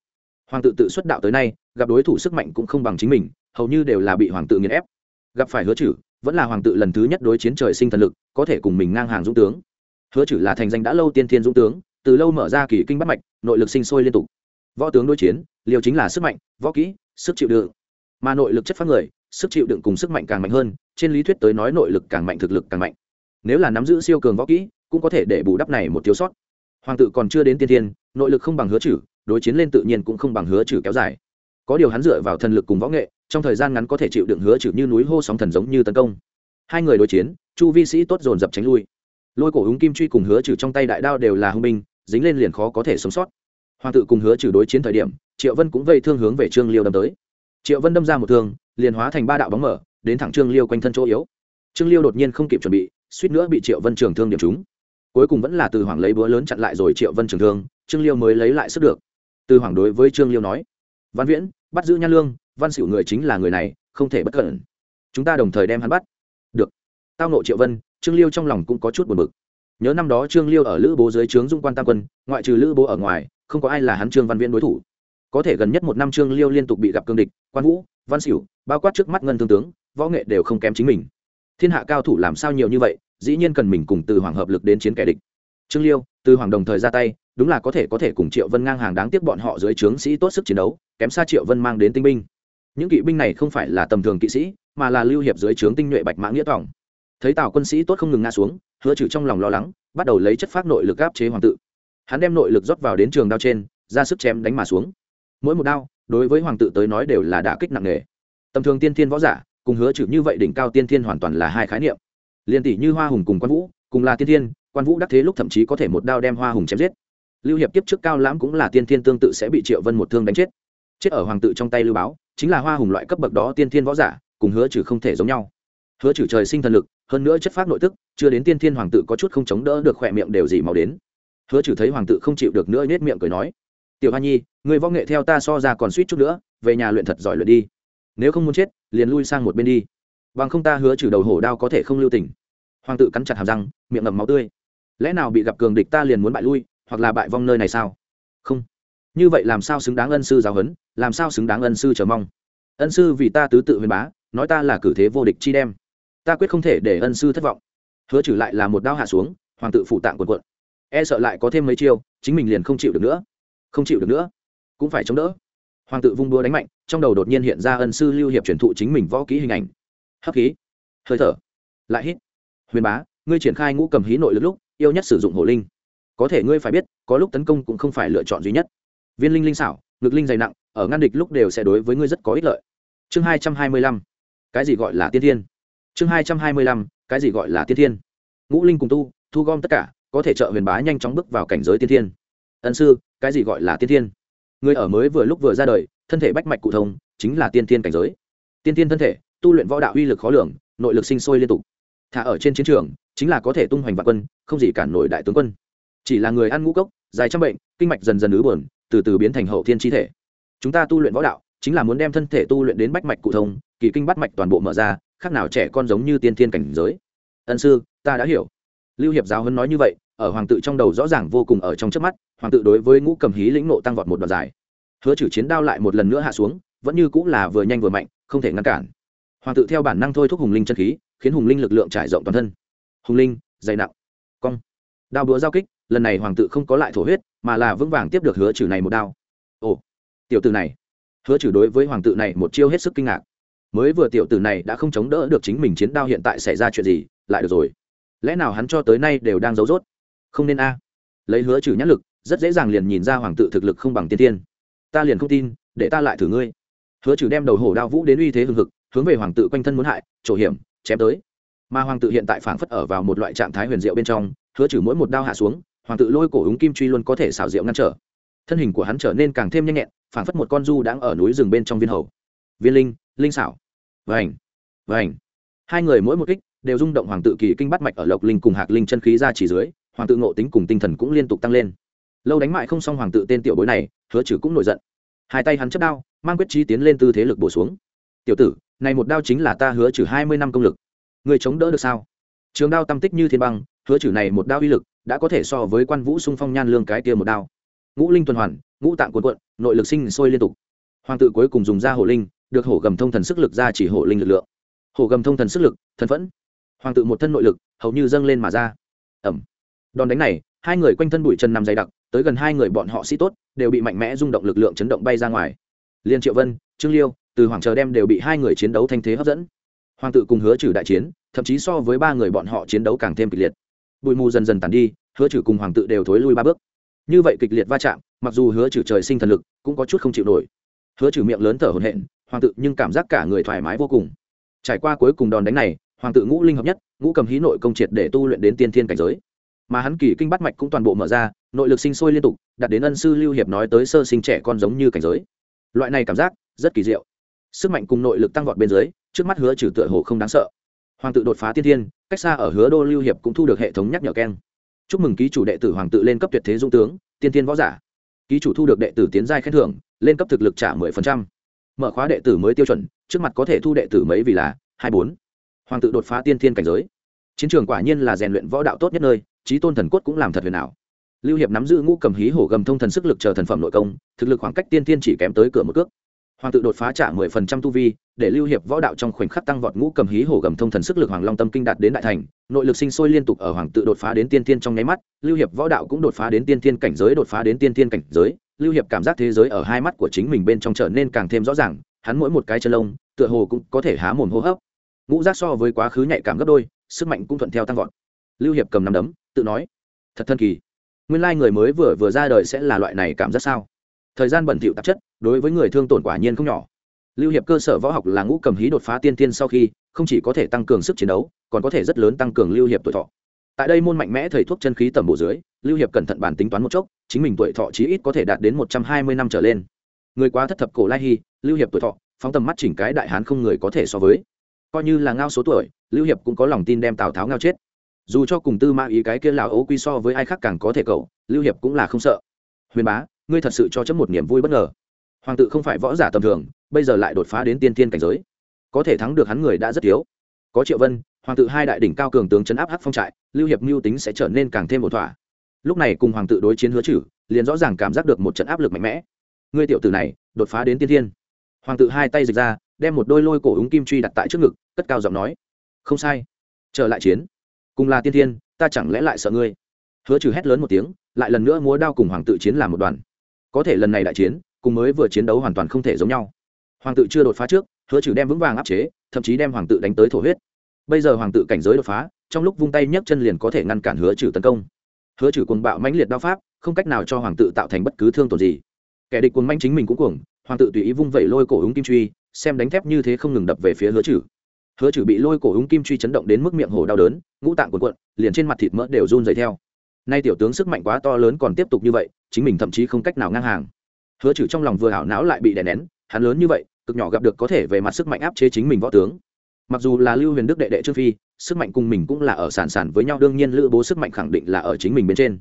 Hoàng tự tự xuất đạo tới nay, gặp đối thủ sức mạnh cũng không bằng chính mình, hầu như đều là bị hoàng tự nghiền ép. Gặp phải hứa trừ vẫn là hoàng tự lần thứ nhất đối chiến trời sinh thần lực, có thể cùng mình ngang hàng dũng tướng. Hứa trừ là thành danh đã lâu tiên thiên dũng tướng, từ lâu mở ra kỳ kinh bắt mạch, nội lực sinh sôi liên tục. Võ tướng đối chiến, liều chính là sức mạnh, võ kỹ, sức chịu đựng. Mà nội lực chất phát người sức chịu đựng cùng sức mạnh càng mạnh hơn, trên lý thuyết tới nói nội lực càng mạnh, thực lực càng mạnh. Nếu là nắm giữ siêu cường võ kỹ, cũng có thể để bù đắp này một thiếu sót. Hoàng tự còn chưa đến tiên thiên, nội lực không bằng hứa trừ, đối chiến lên tự nhiên cũng không bằng hứa trừ kéo dài. Có điều hắn dựa vào thần lực cùng võ nghệ, trong thời gian ngắn có thể chịu đựng hứa trừ như núi hô sóng thần giống như tấn công. Hai người đối chiến, chu vi sĩ tốt dồn dập tránh lui. Lôi cổ húng kim truy cùng hứa trừ trong tay đại đao đều là hung binh, dính lên liền khó có thể sống sót. Hoàng tự cùng hứa trừ đối chiến thời điểm, triệu vân cũng vây thương hướng về trương liêu đâm tới triệu vân đâm ra một thương, liền hóa thành ba đạo bóng mở, đến thẳng trương liêu quanh thân chỗ yếu. Trương liêu đột nhiên không kịp chuẩn bị, suýt nữa bị triệu vân trường thương điểm trúng. Cuối cùng vẫn là từ hoàng lấy búa lớn chặn lại rồi triệu vân trường thương, trương liêu mới lấy lại sức được. Từ hoàng đối với trương liêu nói, văn viễn, bắt giữ nhan lương, văn xỉu người chính là người này, không thể bất cẩn. Chúng ta đồng thời đem hắn bắt. Được. Tao nộ triệu vân, trương liêu trong lòng cũng có chút buồn bực. Nhớ năm đó trương liêu ở lữ bố dưới trướng dung quan tam quân, ngoại trừ lữ bố ở ngoài, không có ai là hắn trương văn viễn đối thủ có thể gần nhất một năm trương liêu liên tục bị gặp cương địch, quan vũ, văn xỉu bao quát trước mắt ngân thương tướng, võ nghệ đều không kém chính mình. Thiên hạ cao thủ làm sao nhiều như vậy, dĩ nhiên cần mình cùng từ hoàng hợp lực đến chiến kẻ địch. Trương liêu, từ hoàng đồng thời ra tay, đúng là có thể có thể cùng triệu vân ngang hàng đáng tiếc bọn họ dưới trướng sĩ tốt sức chiến đấu, kém xa triệu vân mang đến tinh binh. Những kỵ binh này không phải là tầm thường kỵ sĩ, mà là lưu hiệp dưới trướng tinh nhuệ bạch mã nghĩa tỏng thấy tào quân sĩ tốt không ngừng ngã xuống, hứa trừ trong lòng lo lắng, bắt đầu lấy chất phát nội lực áp chế hoàng tự. Hắn đem nội lực rót vào đến trường đao trên, ra sức chém đánh mà xuống mỗi một đao, đối với hoàng tự tới nói đều là đả kích nặng nề. Tầm thường tiên thiên võ giả, cùng hứa trừ như vậy đỉnh cao tiên thiên hoàn toàn là hai khái niệm. Liên tỷ như hoa hùng cùng quan vũ, cùng là tiên thiên, quan vũ đắc thế lúc thậm chí có thể một đao đem hoa hùng chém giết. Lưu hiệp kiếp trước cao lãm cũng là tiên thiên tương tự sẽ bị triệu vân một thương đánh chết. Chết ở hoàng tự trong tay lưu báo, chính là hoa hùng loại cấp bậc đó tiên thiên võ giả, cùng hứa trừ không thể giống nhau. Hứa trừ trời sinh thần lực, hơn nữa chất phát nội tức, chưa đến tiên thiên hoàng tự có chút không chống đỡ được khỏe miệng đều gì màu đến. Hứa trừ thấy hoàng tự không chịu được nữa nhét miệng cười nói tiểu hoa nhi, người võ nghệ theo ta so ra còn suýt chút nữa, về nhà luyện thật giỏi luyện đi. Nếu không muốn chết, liền lui sang một bên đi. Bằng không ta hứa trừ đầu hổ đao có thể không lưu tình. Hoàng tự cắn chặt hàm răng, miệng ngầm máu tươi. Lẽ nào bị gặp cường địch ta liền muốn bại lui, hoặc là bại vong nơi này sao? Không. Như vậy làm sao xứng đáng ân sư giáo huấn, làm sao xứng đáng ân sư chờ mong? Ân sư vì ta tứ tự huyền bá, nói ta là cử thế vô địch chi đem. Ta quyết không thể để ân sư thất vọng. Hứa trừ lại là một đao hạ xuống, hoàng tự phụ tạng quần quận e sợ lại có thêm mấy chiêu, chính mình liền không chịu được nữa không chịu được nữa. Cũng phải chống đỡ. Hoàng tự vung đua đánh mạnh, trong đầu đột nhiên hiện ra ân sư lưu hiệp truyền thụ chính mình võ kỹ hình ảnh. Hấp khí. Hơi thở. Lại hít. Huyền bá, ngươi triển khai ngũ cầm hí nội lực lúc, yêu nhất sử dụng hổ linh. Có thể ngươi phải biết, có lúc tấn công cũng không phải lựa chọn duy nhất. Viên linh linh xảo, ngực linh dày nặng, ở ngăn địch lúc đều sẽ đối với ngươi rất có ích lợi. Chương hai trăm hai mươi lăm. Cái gì gọi là tiên thiên? Chương hai trăm hai mươi lăm, cái gì gọi là tiên thiên? Ngũ linh cùng tu, thu gom tất cả, có thể trợ huyền bá nhanh chóng bước vào cảnh giới tiên thiên. Ân sư cái gì gọi là tiên thiên? Người ở mới vừa lúc vừa ra đời, thân thể bách mạch cụ thông, chính là tiên thiên cảnh giới. Tiên thiên thân thể, tu luyện võ đạo uy lực khó lường, nội lực sinh sôi liên tục. Thả ở trên chiến trường, chính là có thể tung hoành vạn quân, không gì cản nổi đại tướng quân. Chỉ là người ăn ngũ cốc, dài trăm bệnh, kinh mạch dần dần ứ buồn, từ từ biến thành hậu thiên chi thể. Chúng ta tu luyện võ đạo, chính là muốn đem thân thể tu luyện đến bách mạch cụ thông, kỳ kinh bắt mạch toàn bộ mở ra, khác nào trẻ con giống như tiên thiên cảnh giới. Ân sư, ta đã hiểu. Lưu hiệp giáo hân nói như vậy ở hoàng tự trong đầu rõ ràng vô cùng ở trong trước mắt, hoàng tự đối với ngũ cầm hí lĩnh nộ tăng vọt một đoạn dài. Hứa trừ chiến đao lại một lần nữa hạ xuống, vẫn như cũng là vừa nhanh vừa mạnh, không thể ngăn cản. Hoàng tự theo bản năng thôi thúc hùng linh chân khí, khiến hùng linh lực lượng trải rộng toàn thân. Hùng linh, dày nặng. Cong. Đao búa giao kích, lần này hoàng tự không có lại thổ huyết, mà là vững vàng tiếp được hứa trừ này một đao. Ồ, tiểu tử này. Hứa trừ đối với hoàng tự này một chiêu hết sức kinh ngạc. Mới vừa tiểu tử này đã không chống đỡ được chính mình chiến đao hiện tại xảy ra chuyện gì, lại được rồi. Lẽ nào hắn cho tới nay đều đang giấu rốt? Không nên a. Lấy hứa trừ nhãn lực, rất dễ dàng liền nhìn ra hoàng tự thực lực không bằng tiên tiên ta liền không tin, để ta lại thử ngươi. Hứa trừ đem đầu hổ đao vũ đến uy thế hừng hực, hướng về hoàng tự quanh thân muốn hại trổ hiểm, chém tới. Mà hoàng tự hiện tại phảng phất ở vào một loại trạng thái huyền diệu bên trong, hứa trừ mỗi một đao hạ xuống, hoàng tự lôi cổ húng kim truy luôn có thể xảo diệu ngăn trở. Thân hình của hắn trở nên càng thêm nhanh nhẹn, phảng phất một con du đang ở núi rừng bên trong viên hầu. Viên linh linh xảo. Vành vành. Hai người mỗi một kích đều rung động hoàng tự kỳ kinh bắt mạch ở lộc linh cùng hạc linh chân khí ra chỉ dưới hoàng tự ngộ tính cùng tinh thần cũng liên tục tăng lên. Lâu đánh mại không xong hoàng tự tên tiểu bối này, hứa trừ cũng nổi giận. Hai tay hắn chất đao, mang quyết trí tiến lên tư thế lực bổ xuống. Tiểu tử, này một đao chính là ta hứa trừ hai mươi năm công lực. Người chống đỡ được sao? Trường đao tâm tích như thiên băng, hứa trừ này một đao uy lực đã có thể so với quan vũ sung phong nhan lương cái kia một đao. Ngũ linh tuần hoàn, ngũ tạng cuộn cuộn, nội lực sinh sôi liên tục. Hoàng tự cuối cùng dùng ra hổ linh, được hổ gầm thông thần sức lực ra chỉ hổ linh lực lượng. Hổ gầm thông thần sức lực, thần phẫn. Hoàng tự một thân nội lực, hầu như dâng lên mà ra. Ẩm đòn đánh này, hai người quanh thân bụi chân nằm dày đặc, tới gần hai người bọn họ sĩ tốt, đều bị mạnh mẽ rung động lực lượng chấn động bay ra ngoài. Liên triệu vân, trương liêu, từ hoàng chờ đem đều bị hai người chiến đấu thanh thế hấp dẫn. Hoàng tự cùng hứa trừ đại chiến, thậm chí so với ba người bọn họ chiến đấu càng thêm kịch liệt. Bụi mù dần dần tàn đi, hứa trừ cùng hoàng tự đều thối lui ba bước. Như vậy kịch liệt va chạm, mặc dù hứa trừ trời sinh thần lực, cũng có chút không chịu nổi. Hứa trừ miệng lớn thở hổn hển, hoàng tự nhưng cảm giác cả người thoải mái vô cùng. Trải qua cuối cùng đòn đánh này, hoàng tự ngũ linh hợp nhất, ngũ cầm hí nội công triệt để tu luyện đến tiên thiên cảnh giới mà hắn kỳ kinh bắt mạch cũng toàn bộ mở ra, nội lực sinh sôi liên tục đặt đến ân sư lưu hiệp nói tới sơ sinh trẻ con giống như cảnh giới. Loại này cảm giác, rất kỳ diệu. Sức mạnh cùng nội lực tăng vọt bên dưới, trước mắt hứa trừ tựa hồ không đáng sợ. Hoàng tự đột phá tiên thiên, cách xa ở hứa đô lưu hiệp cũng thu được hệ thống nhắc nhở keng. Chúc mừng ký chủ đệ tử hoàng tự lên cấp tuyệt thế dung tướng, tiên thiên võ giả. Ký chủ thu được đệ tử tiến giai khen thưởng, lên cấp thực lực trả mười phần trăm. Mở khóa đệ tử mới tiêu chuẩn, trước mặt có thể thu đệ tử mấy vì là hai bốn. Hoàng tự đột phá tiên thiên cảnh giới. Chiến trường quả nhiên là rèn luyện võ đạo tốt nhất nơi trí tôn thần cốt cũng làm thật huyền ảo. Lưu hiệp nắm giữ ngũ cầm hí hổ gầm thông thần sức lực chờ thần phẩm nội công, thực lực khoảng cách tiên tiên chỉ kém tới cửa một cước. Hoàng tự đột phá trả mười phần trăm tu vi, để lưu hiệp võ đạo trong khoảnh khắc tăng vọt ngũ cầm hí hổ gầm thông thần sức lực hoàng long tâm kinh đạt đến đại thành, nội lực sinh sôi liên tục ở hoàng tự đột phá đến tiên tiên trong nháy mắt, lưu hiệp võ đạo cũng đột phá đến tiên tiên cảnh giới, đột phá đến tiên tiên cảnh giới. Lưu hiệp cảm giác thế giới ở hai mắt của chính mình bên trong trở nên càng thêm rõ ràng, hắn mỗi một cái chân lông, tựa hồ cũng có thể há mồm hô hấp. Ngũ giác so với quá khứ nhạy cảm gấp đôi, sức mạnh cũng thuận theo tăng vọt. Lưu hiệp cầm nắm đấm tự nói, thật thân kỳ, nguyên lai người mới vừa vừa ra đời sẽ là loại này cảm giác sao? Thời gian bẩn thỉu tạp chất, đối với người thương tổn quả nhiên không nhỏ. Lưu hiệp cơ sở võ học là ngũ cầm hí đột phá tiên tiên sau khi, không chỉ có thể tăng cường sức chiến đấu, còn có thể rất lớn tăng cường lưu hiệp tuổi thọ. Tại đây môn mạnh mẽ thầy thuốc chân khí tầm bộ dưới, lưu hiệp cẩn thận bản tính toán một chốc, chính mình tuổi thọ chí ít có thể đạt đến một trăm hai mươi năm trở lên. Người quá thất thập cổ lai hy, lưu hiệp tuổi thọ, phóng tầm mắt chỉnh cái đại hán không người có thể so với. Coi như là ngao số tuổi, lưu hiệp cũng có lòng tin đem tào tháo ngao chết dù cho cùng tư ma ý cái kia lào ấu quy so với ai khác càng có thể cậu lưu hiệp cũng là không sợ. Huyền bá, ngươi thật sự cho chấm một niềm vui bất ngờ. Hoàng tự không phải võ giả tầm thường, bây giờ lại đột phá đến tiên tiên cảnh giới. Có thể thắng được hắn người đã rất thiếu. Có triệu vân, hoàng tự hai đại đỉnh cao cường tướng chấn áp hắc phong trại, lưu hiệp mưu tính sẽ trở nên càng thêm một thỏa. Lúc này cùng hoàng tự đối chiến hứa chử, liền rõ ràng cảm giác được một trận áp lực mạnh mẽ. Ngươi tiểu tử này, đột phá đến tiên tiên hoàng tự hai tay dịch ra, đem một đôi lôi cổ úng kim truy đặt tại trước ngực, cất cao giọng nói. Không sai. Trở lại chiến cùng là tiên thiên, ta chẳng lẽ lại sợ ngươi? Hứa trừ hét lớn một tiếng, lại lần nữa múa đao cùng hoàng tự chiến làm một đoàn. Có thể lần này đại chiến, cùng mới vừa chiến đấu hoàn toàn không thể giống nhau. Hoàng tự chưa đột phá trước, hứa trừ đem vững vàng áp chế, thậm chí đem hoàng tự đánh tới thổ huyết. Bây giờ hoàng tự cảnh giới đột phá, trong lúc vung tay nhấc chân liền có thể ngăn cản hứa trừ tấn công. Hứa trừ cuồng bạo mãnh liệt đao pháp, không cách nào cho hoàng tự tạo thành bất cứ thương tổn gì. Kẻ địch cuồng manh chính mình cũng cuồng, hoàng tự tùy ý vung vẩy lôi cổ ứng kim truy, xem đánh thép như thế không ngừng đập về phía hứa trừ hứa trừ bị lôi cổ húng kim truy chấn động đến mức miệng hổ đau đớn, ngũ tạng cuộn cuộn, liền trên mặt thịt mỡ đều run dày theo. Nay tiểu tướng sức mạnh quá to lớn còn tiếp tục như vậy, chính mình thậm chí không cách nào ngang hàng. Hứa trừ trong lòng vừa hảo não lại bị đè nén, hắn lớn như vậy, cực nhỏ gặp được có thể về mặt sức mạnh áp chế chính mình võ tướng. Mặc dù là lưu huyền đức đệ đệ trương phi, sức mạnh cùng mình cũng là ở sản sản với nhau, đương nhiên lữ bố sức mạnh khẳng định là ở chính mình bên trên.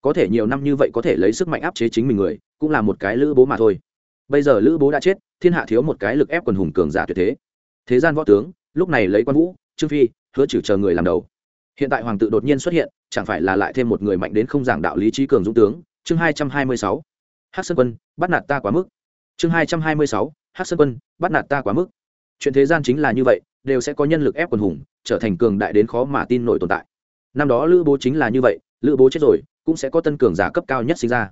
Có thể nhiều năm như vậy có thể lấy sức mạnh áp chế chính mình người, cũng là một cái lữ bố mà thôi. Bây giờ lữ bố đã chết, thiên hạ thiếu một cái lực ép quần hùng cường giả tuyệt thế. Thế gian võ tướng lúc này lấy quan vũ, trương phi, hứa trừ chờ người làm đầu. Hiện tại hoàng tự đột nhiên xuất hiện, chẳng phải là lại thêm một người mạnh đến không giảng đạo lý trí cường dũng tướng, chương hai trăm hai mươi sáu. Hát sơn quân, bắt nạt ta quá mức. Chương hai trăm hai mươi sáu hát sơn quân, bắt nạt ta quá mức. Chuyện thế gian chính là như vậy, đều sẽ có nhân lực ép quần hùng, trở thành cường đại đến khó mà tin nổi tồn tại. Năm đó lữ bố chính là như vậy, lữ bố chết rồi, cũng sẽ có tân cường giả cấp cao nhất sinh ra.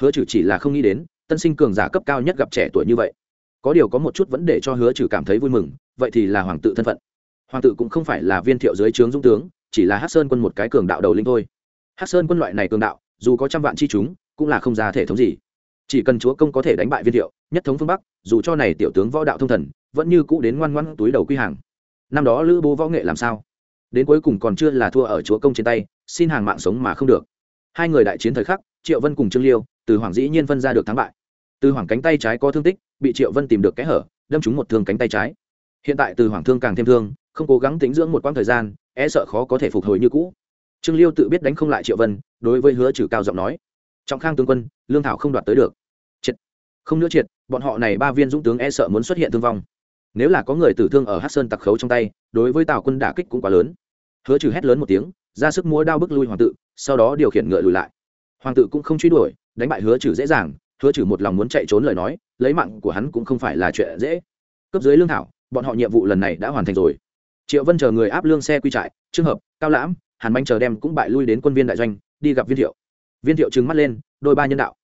Hứa trừ chỉ là không nghĩ đến, tân sinh cường giả cấp cao nhất gặp trẻ tuổi như vậy có điều có một chút vẫn để cho hứa trừ cảm thấy vui mừng, vậy thì là hoàng tự thân phận. Hoàng tự cũng không phải là viên thiệu dưới trướng dũng tướng, chỉ là hát sơn quân một cái cường đạo đầu linh thôi. Hát sơn quân loại này cường đạo, dù có trăm vạn chi chúng, cũng là không ra thể thống gì. Chỉ cần chúa công có thể đánh bại viên thiệu, nhất thống phương bắc, dù cho này tiểu tướng võ đạo thông thần, vẫn như cũ đến ngoan ngoan túi đầu quy hàng. Năm đó lữ bố võ nghệ làm sao? Đến cuối cùng còn chưa là thua ở chúa công trên tay, xin hàng mạng sống mà không được. Hai người đại chiến thời khắc, triệu vân cùng trương liêu, từ hoàng dĩ nhiên phân ra được thắng bại từ hoàng cánh tay trái có thương tích, bị triệu vân tìm được kẽ hở, đâm trúng một thương cánh tay trái. Hiện tại từ hoàng thương càng thêm thương, không cố gắng tính dưỡng một quãng thời gian e sợ khó có thể phục hồi như cũ. Trương liêu tự biết đánh không lại triệu vân, đối với hứa trừ cao giọng nói. Trọng khang tướng quân, lương thảo không đoạt tới được. Triệt. Không nữa triệt, bọn họ này ba viên dũng tướng e sợ muốn xuất hiện thương vong. Nếu là có người tử thương ở hát sơn tặc khấu trong tay, đối với tào quân đả kích cũng quá lớn. Hứa trừ hét lớn một tiếng, ra sức múa đao bức lui hoàng tự, sau đó điều khiển ngựa lùi lại. Hoàng tự cũng không truy đuổi, đánh bại hứa trừ dễ dàng hứa trừ một lòng muốn chạy trốn lời nói, lấy mạng của hắn cũng không phải là chuyện dễ. Cấp dưới lương thảo, bọn họ nhiệm vụ lần này đã hoàn thành rồi. Triệu vân chờ người áp lương xe quy trại trường hợp, cao lãm, hàn manh chờ đem cũng bại lui đến quân viên đại doanh, đi gặp viên thiệu. Viên thiệu trừng mắt lên, đôi ba nhân đạo,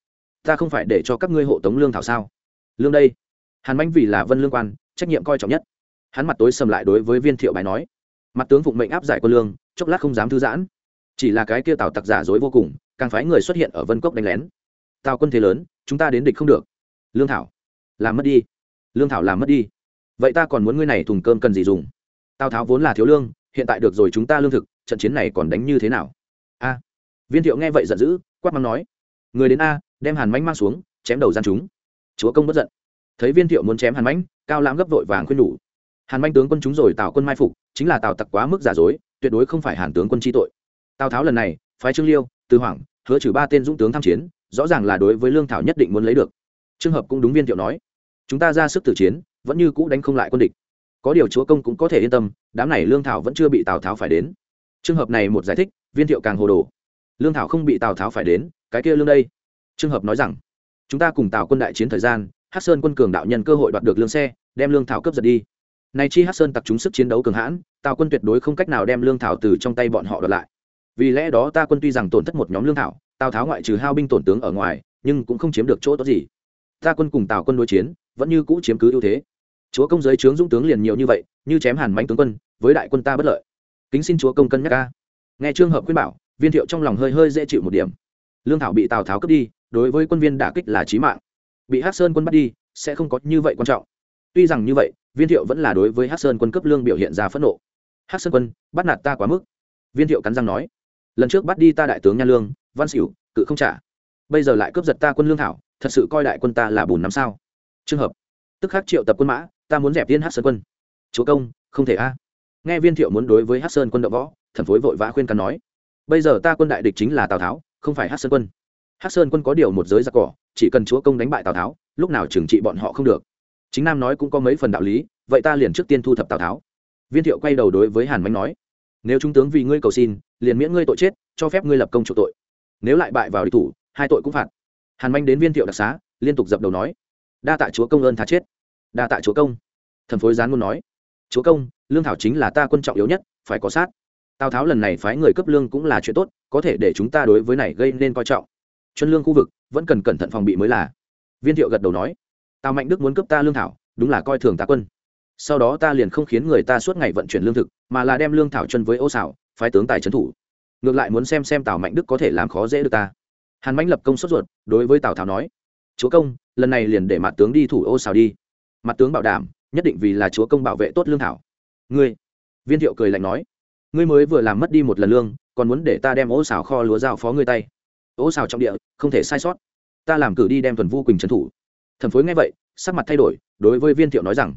ta không phải để cho các ngươi hộ tống lương thảo sao? Lương đây. Hàn manh vì là vân lương quan, trách nhiệm coi trọng nhất. Hắn mặt tối sầm lại đối với viên thiệu bài nói, mặt tướng phụng mệnh áp giải quân lương, chốc lát không dám thư giãn. Chỉ là cái kia tào tặc giả dối vô cùng, càng phái người xuất hiện ở vân cốc đánh lén tào quân thế lớn, chúng ta đến địch không được. Lương thảo, làm mất đi. Lương thảo làm mất đi. Vậy ta còn muốn ngươi này thùng cơm cần gì dùng? Tào tháo vốn là thiếu lương, hiện tại được rồi chúng ta lương thực, trận chiến này còn đánh như thế nào? A. Viên thiệu nghe vậy giận dữ, quát mắng nói, người đến a, đem hàn mánh mang xuống, chém đầu gian chúng. Chúa công bất giận. Thấy viên thiệu muốn chém hàn mánh cao lãm gấp vội vàng khuyên nhủ, hàn manh tướng quân chúng rồi, tào quân mai phục, chính là tào tặc quá mức giả dối, tuyệt đối không phải hàn tướng quân chi tội. Tào tháo lần này, phái trương liêu, từ hoàng hứa trừ ba tên dũng tướng tham chiến rõ ràng là đối với lương thảo nhất định muốn lấy được. Trường hợp cũng đúng viên thiệu nói, chúng ta ra sức tử chiến, vẫn như cũ đánh không lại quân địch. Có điều chúa công cũng có thể yên tâm, đám này lương thảo vẫn chưa bị tào tháo phải đến. Trường hợp này một giải thích, viên thiệu càng hồ đồ. Lương thảo không bị tào tháo phải đến, cái kia lương đây. Trường hợp nói rằng, chúng ta cùng tào quân đại chiến thời gian hát sơn quân cường đạo nhân cơ hội đoạt được lương xe, đem lương thảo cướp giật đi. Này chi hát sơn tặc chúng sức chiến đấu cường hãn, tào quân tuyệt đối không cách nào đem lương thảo từ trong tay bọn họ đoạt lại. Vì lẽ đó ta quân tuy rằng tổn thất một nhóm lương thảo tào tháo ngoại trừ hao binh tổn tướng ở ngoài, nhưng cũng không chiếm được chỗ tốt gì. Ta quân cùng tào quân đối chiến, vẫn như cũ chiếm cứ ưu thế. Chúa công giới trướng dũng tướng liền nhiều như vậy, như chém hàn mánh tướng quân, với đại quân ta bất lợi. Kính xin chúa công cân nhắc ca nghe trường hợp khuyên bảo, viên thiệu trong lòng hơi hơi dễ chịu một điểm. Lương thảo bị tào tháo cướp đi, đối với quân viên đả kích là chí mạng. Bị hắc sơn quân bắt đi, sẽ không có như vậy quan trọng. Tuy rằng như vậy, viên thiệu vẫn là đối với hắc sơn quân cấp lương biểu hiện ra phẫn nộ. Hắc sơn quân, bắt nạt ta quá mức. Viên thiệu cắn răng nói, lần trước bắt đi ta đại tướng nha lương văn xỉu, cự không trả. Bây giờ lại cướp giật ta quân lương thảo, thật sự coi đại quân ta là bùn nắm sao? Trường hợp. Tức khắc triệu tập quân mã, ta muốn dẹp viên hát sơn quân. Chúa công, không thể a. Nghe viên thiệu muốn đối với hát sơn quân đậu võ thần phối vội vã khuyên cắn nói. Bây giờ ta quân đại địch chính là tào tháo, không phải hát sơn quân. Hát sơn quân có điều một giới giặc cỏ, chỉ cần chúa công đánh bại tào tháo, lúc nào trừng trị bọn họ không được. Chính nam nói cũng có mấy phần đạo lý, vậy ta liền trước tiên thu thập tào tháo. Viên thiệu quay đầu đối với hàn mánh nói. Nếu trung tướng vì ngươi cầu xin, liền miễn ngươi tội chết, cho phép ngươi lập công chủ tội nếu lại bại vào địch thủ, hai tội cũng phạt. Hàn manh đến viên thiệu đặc xá, liên tục dập đầu nói, đa tạ chúa công ơn tha chết. Đa tạ chúa công. Thần phối gián muốn nói, chúa công, lương thảo chính là ta quân trọng yếu nhất, phải có sát. Tào tháo lần này phái người cấp lương cũng là chuyện tốt, có thể để chúng ta đối với này gây nên coi trọng. Chân lương khu vực, vẫn cần cẩn thận phòng bị mới là. Viên thiệu gật đầu nói, tào mạnh đức muốn cướp ta lương thảo, đúng là coi thường ta quân. Sau đó ta liền không khiến người ta suốt ngày vận chuyển lương thực, mà là đem lương thảo chân với ô xảo, phái tướng tài trấn thủ ngược lại muốn xem xem tào mạnh đức có thể làm khó dễ được ta hàn mãnh lập công sốt ruột đối với tào tháo nói chúa công lần này liền để mặt tướng đi thủ ô xào đi mặt tướng bảo đảm nhất định vì là chúa công bảo vệ tốt lương thảo ngươi viên thiệu cười lạnh nói ngươi mới vừa làm mất đi một lần lương còn muốn để ta đem ô xào kho lúa giao phó ngươi tay ô xào trong địa không thể sai sót ta làm cử đi đem tuần vu quỳnh trấn thủ thần phối nghe vậy sắc mặt thay đổi đối với viên thiệu nói rằng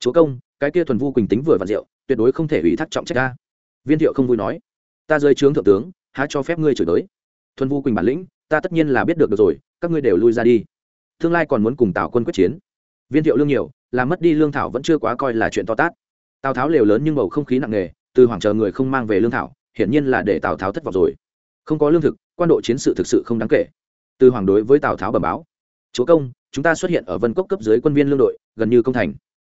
chúa công cái kia thuần vu quỳnh tính vừa và rượu tuyệt đối không thể ủy thác trọng trách ta viên thiệu không vui nói ta rơi trướng thượng tướng há cho phép ngươi chửi tới thuần vu quỳnh bản lĩnh ta tất nhiên là biết được, được rồi các ngươi đều lui ra đi. Tương lai còn muốn cùng tào quân quyết chiến. Viên thiệu lương nhiều làm mất đi lương thảo vẫn chưa quá coi là chuyện to tát. Tào tháo lều lớn nhưng bầu không khí nặng nề từ hoảng chờ người không mang về lương thảo hiển nhiên là để tào tháo thất vọng rồi. Không có lương thực quan độ chiến sự thực sự không đáng kể. Từ hoàng đối với tào tháo bẩm báo chúa công chúng ta xuất hiện ở vân cốc cấp dưới quân viên lương đội gần như công thành.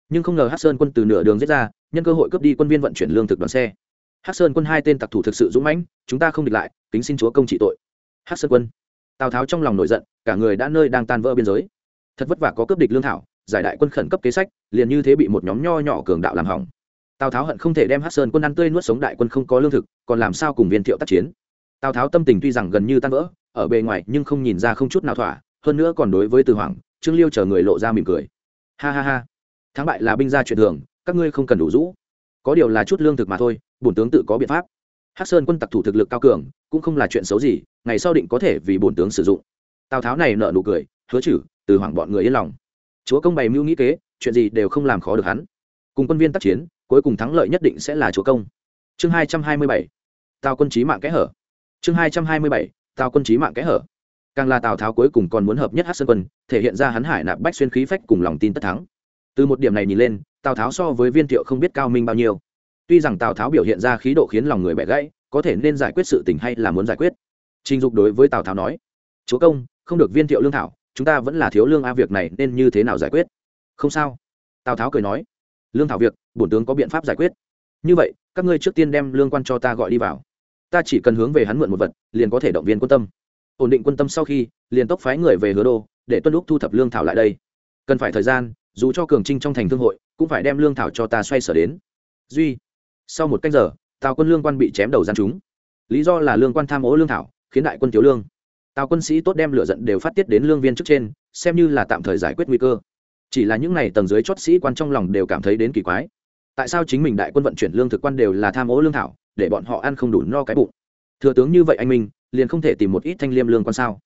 Nhưng không ngờ hát sơn quân từ nửa đường giết ra nhân cơ hội cướp đi quân viên vận chuyển lương thực đoàn xe hát sơn quân hai tên tặc thủ thực sự dũng mãnh, chúng ta không địch lại, kính xin chúa công trị tội. Hát sơn quân. Tào tháo trong lòng nổi giận, cả người đã nơi đang tan vỡ biên giới. Thật vất vả có cướp địch lương thảo, giải đại quân khẩn cấp kế sách, liền như thế bị một nhóm nho nhỏ cường đạo làm hỏng. Tào tháo hận không thể đem hát sơn quân ăn tươi nuốt sống đại quân không có lương thực, còn làm sao cùng viên thiệu tác chiến. Tào tháo tâm tình tuy rằng gần như tan vỡ, ở bề ngoài nhưng không nhìn ra không chút nào thỏa, hơn nữa còn đối với từ hoàng trương liêu chờ người lộ ra mỉm cười. Ha ha ha. Thắng bại là binh gia chuyện thường, các ngươi không cần đủ rũ. Có điều là chút lương thực mà thôi bổn tướng tự có biện pháp. Hắc sơn quân tặc thủ thực lực cao cường, cũng không là chuyện xấu gì, ngày sau định có thể vì bổn tướng sử dụng. Tào tháo này nợ nụ cười, hứa chử từ hoảng bọn người yên lòng. Chúa công bày mưu nghĩ kế, chuyện gì đều không làm khó được hắn. Cùng quân viên tác chiến, cuối cùng thắng lợi nhất định sẽ là chúa công. Chương hai trăm hai mươi bảy, tào quân trí mạng kẽ hở. Chương hai trăm hai mươi bảy, tào quân trí mạng kẽ hở. Càng là tào tháo cuối cùng còn muốn hợp nhất hát sơn quân, thể hiện ra hắn hải nạp bách xuyên khí phách cùng lòng tin tất thắng. Từ một điểm này nhìn lên, tào tháo so với viên thiệu không biết cao minh bao nhiêu tuy rằng tào tháo biểu hiện ra khí độ khiến lòng người bẻ gãy, có thể nên giải quyết sự tình hay là muốn giải quyết. Trình dục đối với tào tháo nói, chúa công, không được viên thiệu lương thảo, chúng ta vẫn là thiếu lương a việc này, nên như thế nào giải quyết? Không sao. Tào tháo cười nói, lương thảo việc, bổn tướng có biện pháp giải quyết. Như vậy, các ngươi trước tiên đem lương quan cho ta gọi đi vào. Ta chỉ cần hướng về hắn mượn một vật, liền có thể động viên quân tâm. Ổn định quân tâm sau khi, liền tốc phái người về hứa đô, để tuân lúc thu thập lương thảo lại đây. Cần phải thời gian, dù cho cường trinh trong thành thương hội, cũng phải đem lương thảo cho ta xoay sở đến. Duy sau một cách giờ, tào quân lương quan bị chém đầu gian chúng lý do là lương quan tham ô lương thảo, khiến đại quân thiếu lương. Tào quân sĩ tốt đem lửa giận đều phát tiết đến lương viên trước trên, xem như là tạm thời giải quyết nguy cơ. Chỉ là những n à y tầng dưới chót sĩ quan trong lòng đều cảm thấy đến kỳ quái. Tại sao chính mình đại quân vận chuyển lương thực quan đều là tham ô lương thảo, để bọn họ ăn không đủ no cái bụng? Thừa tướng như vậy anh minh, liền không thể tìm một ít thanh liêm lương quan sao?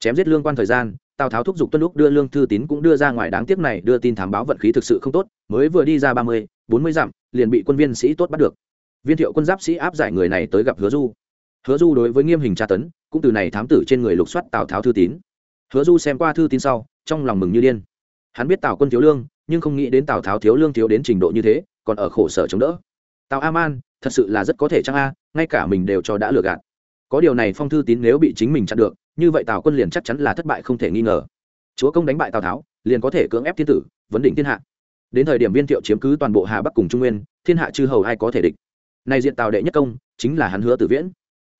Chém giết lương quan thời gian, tào tháo thúc giục tuân lúc đưa lương thư tín cũng đưa ra ngoài, đáng tiếc này đưa tin thám báo vận khí thực sự không tốt, mới vừa đi ra ba mươi, bốn mươi dặm liền bị quân viên sĩ tốt bắt được. Viên thiệu quân giáp sĩ áp giải người này tới gặp hứa du. Hứa du đối với nghiêm hình tra tấn, cũng từ này thám tử trên người lục soát tào tháo thư tín. Hứa du xem qua thư tín sau, trong lòng mừng như điên. Hắn biết tào quân thiếu lương, nhưng không nghĩ đến tào tháo thiếu lương thiếu đến trình độ như thế, còn ở khổ sở chống đỡ. Tào a man, thật sự là rất có thể chăng a, ngay cả mình đều cho đã lừa gạt. Có điều này phong thư tín nếu bị chính mình chặn được, như vậy tào quân liền chắc chắn là thất bại không thể nghi ngờ. Chúa công đánh bại tào tháo, liền có thể cưỡng ép thiên tử, vấn đỉnh thiên hạ đến thời điểm viên thiệu chiếm cứ toàn bộ hà bắc cùng trung nguyên, thiên hạ chư hầu ai có thể địch? Nay diện tào đệ nhất công, chính là hắn hứa tử viễn.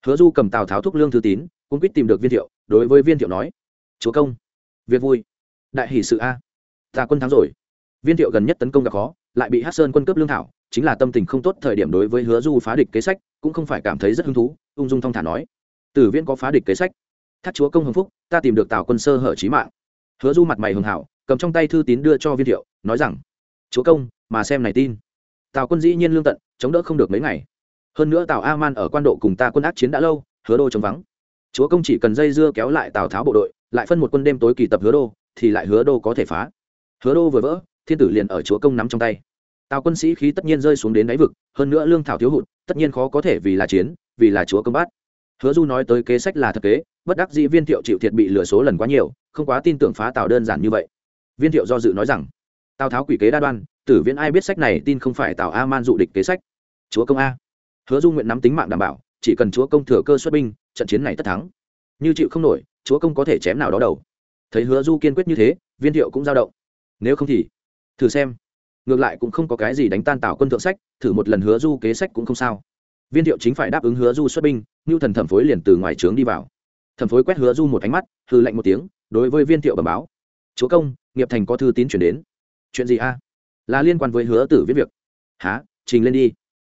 Hứa du cầm tào tháo thúc lương thư tín, cũng quyết tìm được viên thiệu, đối với viên thiệu nói, chúa công, việc vui. Đại hỷ sự a. Ta quân thắng rồi. Viên thiệu gần nhất tấn công gặp khó, lại bị hát sơn quân cướp lương thảo, chính là tâm tình không tốt thời điểm đối với hứa du phá địch kế sách, cũng không phải cảm thấy rất hứng thú, ung dung thong thả nói, tử viễn có phá địch kế sách. Thác chúa công hồng phúc, ta tìm được tào quân sơ hở trí mạng. Hứa du mặt mày hường hảo, cầm trong tay thư tín đưa cho viên thiệu, nói rằng chúa công, mà xem này tin. Tào quân dĩ nhiên lương tận, chống đỡ không được mấy ngày. Hơn nữa tào a man ở quan độ cùng ta quân ác chiến đã lâu, hứa đô chống vắng. Chúa công chỉ cần dây dưa kéo lại tào tháo bộ đội, lại phân một quân đêm tối kỳ tập hứa đô, thì lại hứa đô có thể phá. Hứa đô vừa vỡ, thiên tử liền ở chúa công nắm trong tay. Tào quân sĩ khí tất nhiên rơi xuống đến đáy vực, hơn nữa lương thảo thiếu hụt, tất nhiên khó có thể vì là chiến, vì là chúa công bát hứa du nói tới kế sách là thực kế, bất đắc dĩ viên thiệu chịu thiệt bị lừa số lần quá nhiều, không quá tin tưởng phá tào đơn giản như vậy. Viên thiệu do dự nói rằng tào tháo quỷ kế đa đoan, tử viễn ai biết sách này tin không phải tào a man dụ địch kế sách. Chúa công a. Hứa du nguyện nắm tính mạng đảm bảo, chỉ cần chúa công thừa cơ xuất binh, trận chiến này tất thắng. Như chịu không nổi, chúa công có thể chém nào đó đầu. Thấy hứa du kiên quyết như thế, viên thiệu cũng giao động. Nếu không thì, thử xem. Ngược lại cũng không có cái gì đánh tan tào quân thượng sách, thử một lần hứa du kế sách cũng không sao. Viên thiệu chính phải đáp ứng hứa du xuất binh như thần thẩm phối liền từ ngoài trướng đi vào. Thẩm phối quét hứa du một ánh mắt hư lạnh một tiếng, đối với viên thiệu bẩm báo. Chúa công, nghiệp thành có thư tín chuyển đến chuyện gì a? Là liên quan với hứa tử viết việc. Há trình lên đi.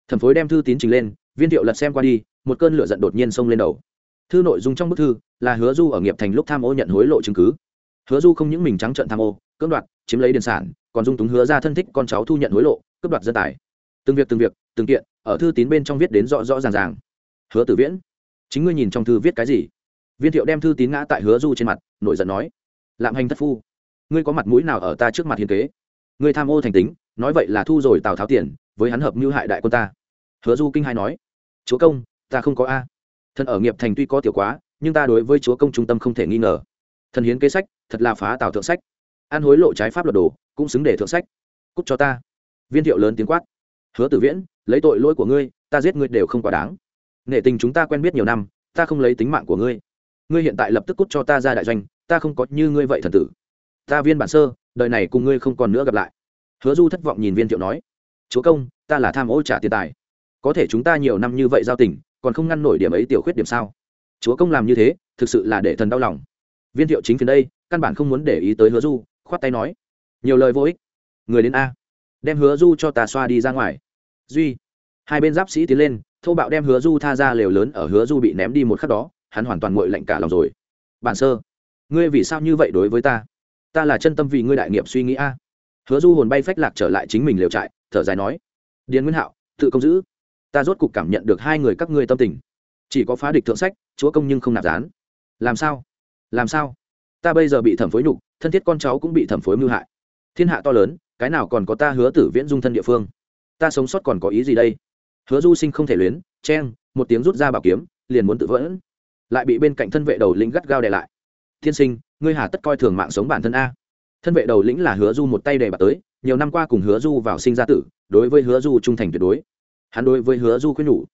Thẩm phối đem thư tín trình lên, viên thiệu lật xem qua đi, một cơn lửa giận đột nhiên xông lên đầu. Thư nội dung trong bức thư là hứa du ở nghiệp thành lúc tham ô nhận hối lộ chứng cứ. Hứa du không những mình trắng trận tham ô, cưỡng đoạt, chiếm lấy điền sản, còn dung túng hứa ra thân thích con cháu thu nhận hối lộ, cướp đoạt dân tài. Từng việc từng việc, từng kiện, ở thư tín bên trong viết đến rõ rõ ràng ràng. Hứa tử viễn, chính ngươi nhìn trong thư viết cái gì? Viên thiệu đem thư tín ngã tại hứa du trên mặt, nổi giận nói, lạm hành thất phu, ngươi có mặt mũi nào ở ta trước mặt hiền kế? Ngươi tham ô thành tính, nói vậy là thu rồi tào tháo tiền, với hắn hợp mưu hại đại quân ta. Hứa du kinh hai nói, chúa công, ta không có a. Thần ở nghiệp thành tuy có tiểu quá, nhưng ta đối với chúa công trung tâm không thể nghi ngờ. Thần hiến kế sách, thật là phá tào thượng sách. An hối lộ trái pháp luật đồ, cũng xứng để thượng sách. Cúc cho ta. Viên thiệu lớn tiếng quát, hứa tử viễn, lấy tội lỗi của ngươi, ta giết ngươi đều không quá đáng. Nể tình chúng ta quen biết nhiều năm, ta không lấy tính mạng của ngươi. Ngươi hiện tại lập tức cút cho ta ra đại doanh, ta không có như ngươi vậy thần tử. Ta viên bản sơ đời này cùng ngươi không còn nữa gặp lại. Hứa du thất vọng nhìn viên thiệu nói, chúa công, ta là tham ô trả tiền tài. Có thể chúng ta nhiều năm như vậy giao tình, còn không ngăn nổi điểm ấy tiểu khuyết điểm sao? Chúa công làm như thế, thực sự là để thần đau lòng. Viên thiệu chính phiền đây, căn bản không muốn để ý tới hứa du, khoát tay nói, nhiều lời vô ích. Người đến a. Đem hứa du cho ta xoa đi ra ngoài. Duy. Hai bên giáp sĩ tiến lên thâu bạo đem hứa du tha ra lều lớn ở hứa du bị ném đi một khắc đó, hắn hoàn toàn nguội lạnh cả lòng rồi. Bản sơ, ngươi vì sao như vậy đối với ta? Ta là chân tâm vì ngươi đại nghiệp suy nghĩ a. Hứa du hồn bay phách lạc trở lại chính mình liều trại, thở dài nói, điền nguyên hạo, tự công giữ. Ta rốt cục cảm nhận được hai người các ngươi tâm tình. Chỉ có phá địch thượng sách, chúa công nhưng không nạp gián làm sao? Làm sao? Ta bây giờ bị thẩm phối nhục, thân thiết con cháu cũng bị thẩm phối mưu hại. Thiên hạ to lớn, cái nào còn có ta hứa tử viễn dung thân địa phương? Ta sống sót còn có ý gì đây? Hứa du sinh không thể luyến, cheng, một tiếng rút ra bảo kiếm, liền muốn tự vẫn. Lại bị bên cạnh thân vệ đầu lĩnh gắt gao đè lại thiên sinh, ngươi hà tất coi thường mạng sống bản thân a. Thân vệ đầu lĩnh là hứa du một tay đề bạt tới, nhiều năm qua cùng hứa du vào sinh ra tử, đối với hứa du trung thành tuyệt đối. Hắn đối với hứa du khuyên nhủ.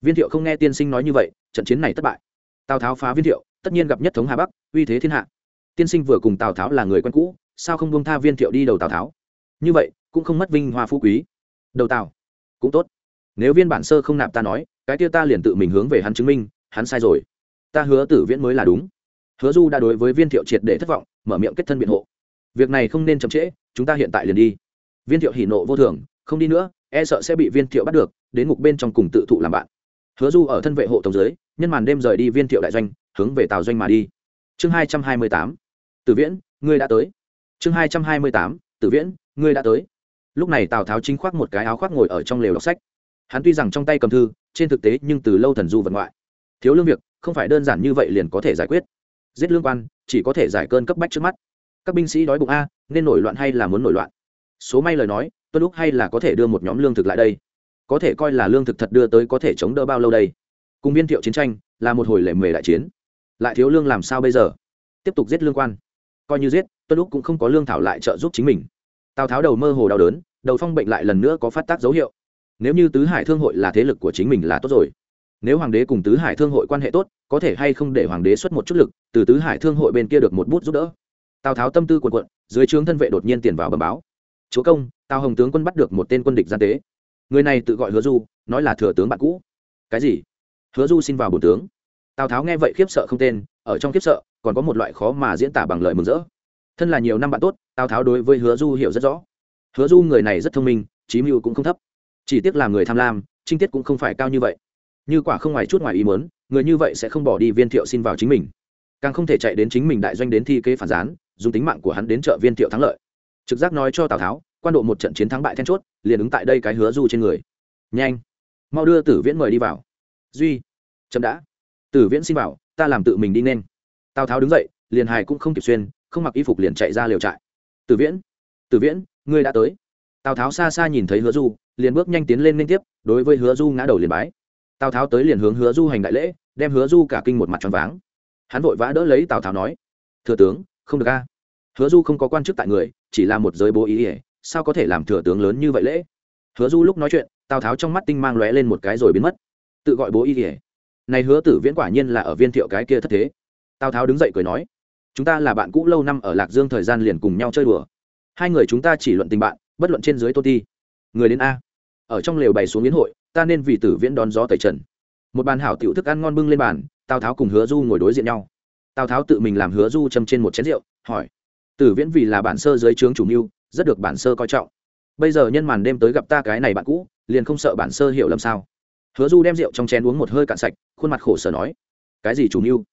Viên thiệu không nghe tiên sinh nói như vậy, trận chiến này thất bại. Tào tháo phá viên thiệu, tất nhiên gặp nhất thống hà bắc, uy thế thiên hạ. Tiên sinh vừa cùng tào tháo là người quen cũ, sao không buông tha viên thiệu đi đầu tào tháo? Như vậy, cũng không mất vinh hoa phú quý. Đầu tào, cũng tốt. Nếu viên bản sơ không nạp ta nói, cái kia ta liền tự mình hướng về hắn chứng minh, hắn sai rồi. Ta hứa tử viễn mới là đúng hứa du đã đối với viên thiệu triệt để thất vọng, mở miệng kết thân biện hộ. Việc này không nên chậm trễ, chúng ta hiện tại liền đi. Viên thiệu hỉ nộ vô thường, không đi nữa e sợ sẽ bị viên thiệu bắt được, đến ngục bên trong cùng tự thụ làm bạn. Hứa du ở thân vệ hộ tổng giới nhân màn đêm rời đi viên thiệu đại doanh, hướng về tàu doanh mà đi. Chương hai trăm hai mươi tám, tử viễn, ngươi đã tới. Chương hai trăm hai mươi tám, tử viễn, ngươi đã tới. Lúc này tào tháo chính khoác một cái áo khoác ngồi ở trong lều đọc sách. Hắn tuy rằng trong tay cầm thư, trên thực tế nhưng từ lâu thần du vật ngoại. Thiếu lương việc, không phải đơn giản như vậy liền có thể giải quyết giết lương quan, chỉ có thể giải cơn cấp bách trước mắt. Các binh sĩ đói bụng a, nên nổi loạn hay là muốn nổi loạn? Số may lời nói, tuân lúc hay là có thể đưa một nhóm lương thực lại đây? Có thể coi là lương thực thật đưa tới có thể chống đỡ bao lâu đây? Cùng viên thiệu chiến tranh, là một hồi lệ mề đại chiến. Lại thiếu lương làm sao bây giờ? Tiếp tục giết lương quan. Coi như giết, tuân lúc cũng không có lương thảo lại trợ giúp chính mình. Tào tháo đầu mơ hồ đau đớn, đầu phong bệnh lại lần nữa có phát tác dấu hiệu. Nếu như tứ hải thương hội là thế lực của chính mình là tốt rồi nếu hoàng đế cùng tứ hải thương hội quan hệ tốt, có thể hay không để hoàng đế xuất một chút lực, từ tứ hải thương hội bên kia được một bút giúp đỡ. Tào tháo tâm tư quần quận dưới trướng thân vệ đột nhiên tiền vào bầm báo. Chúa công, tào hồng tướng quân bắt được một tên quân địch gian tế. Người này tự gọi hứa du, nói là thừa tướng bạn cũ. Cái gì? Hứa du xin vào bổn tướng. Tào tháo nghe vậy khiếp sợ không tên, ở trong khiếp sợ, còn có một loại khó mà diễn tả bằng lời mừng rỡ. Thân là nhiều năm bạn tốt, tào tháo đối với hứa du hiểu rất rõ. Hứa du người này rất thông minh trí mưu cũng không thấp. Chỉ tiếc là người tham lam trinh tiết cũng không phải cao như vậy như quả không ngoài chút ngoài ý muốn, người như vậy sẽ không bỏ đi viên thiệu xin vào chính mình. Càng không thể chạy đến chính mình đại doanh đến thi kế phản gián, dùng tính mạng của hắn đến trợ viên thiệu thắng lợi. Trực giác nói cho tào tháo, quan độ một trận chiến thắng bại then chốt, liền ứng tại đây cái hứa du trên người. Nhanh! Mau đưa tử viễn mời đi vào. Duy! Chậm đã. Tử viễn xin vào, ta làm tự mình đi nên. Tào tháo đứng dậy, liền hài cũng không kịp xuyên, không mặc y phục liền chạy ra liều trại. Tử viễn! Tử viễn, ngươi đã tới. Tào tháo xa xa nhìn thấy hứa du, liền bước nhanh tiến lên liên tiếp, đối với hứa du ngã đầu liền bái tào tháo tới liền hướng hứa du hành đại lễ, đem hứa du cả kinh một mặt tròn váng. Hắn vội vã đỡ lấy tào tháo nói, thừa tướng, không được a. Hứa du không có quan chức tại người, chỉ là một giới bố ý ỉa, sao có thể làm thừa tướng lớn như vậy lễ? Hứa du lúc nói chuyện, tào tháo trong mắt tinh mang lóe lên một cái rồi biến mất. Tự gọi bố ý ỉa. Này hứa tử viễn quả nhiên là ở viên thiệu cái kia thất thế. Tào tháo đứng dậy cười nói, chúng ta là bạn cũ lâu năm ở lạc dương thời gian liền cùng nhau chơi đùa. Hai người chúng ta chỉ luận tình bạn, bất luận trên dưới tô ti. Người đến a. Ở trong lều bày xuống biến hội ta nên vì tử viễn đón gió tẩy trần. Một bàn hảo tiểu thức ăn ngon bưng lên bàn, tào tháo cùng hứa du ngồi đối diện nhau. Tào tháo tự mình làm hứa du châm trên một chén rượu, hỏi, tử viễn vì là bản sơ dưới trướng chủ mưu, rất được bản sơ coi trọng. Bây giờ nhân màn đêm tới gặp ta cái này bạn cũ, liền không sợ bản sơ hiểu lầm sao? Hứa du đem rượu trong chén uống một hơi cạn sạch, khuôn mặt khổ sở nói, cái gì chủ mưu?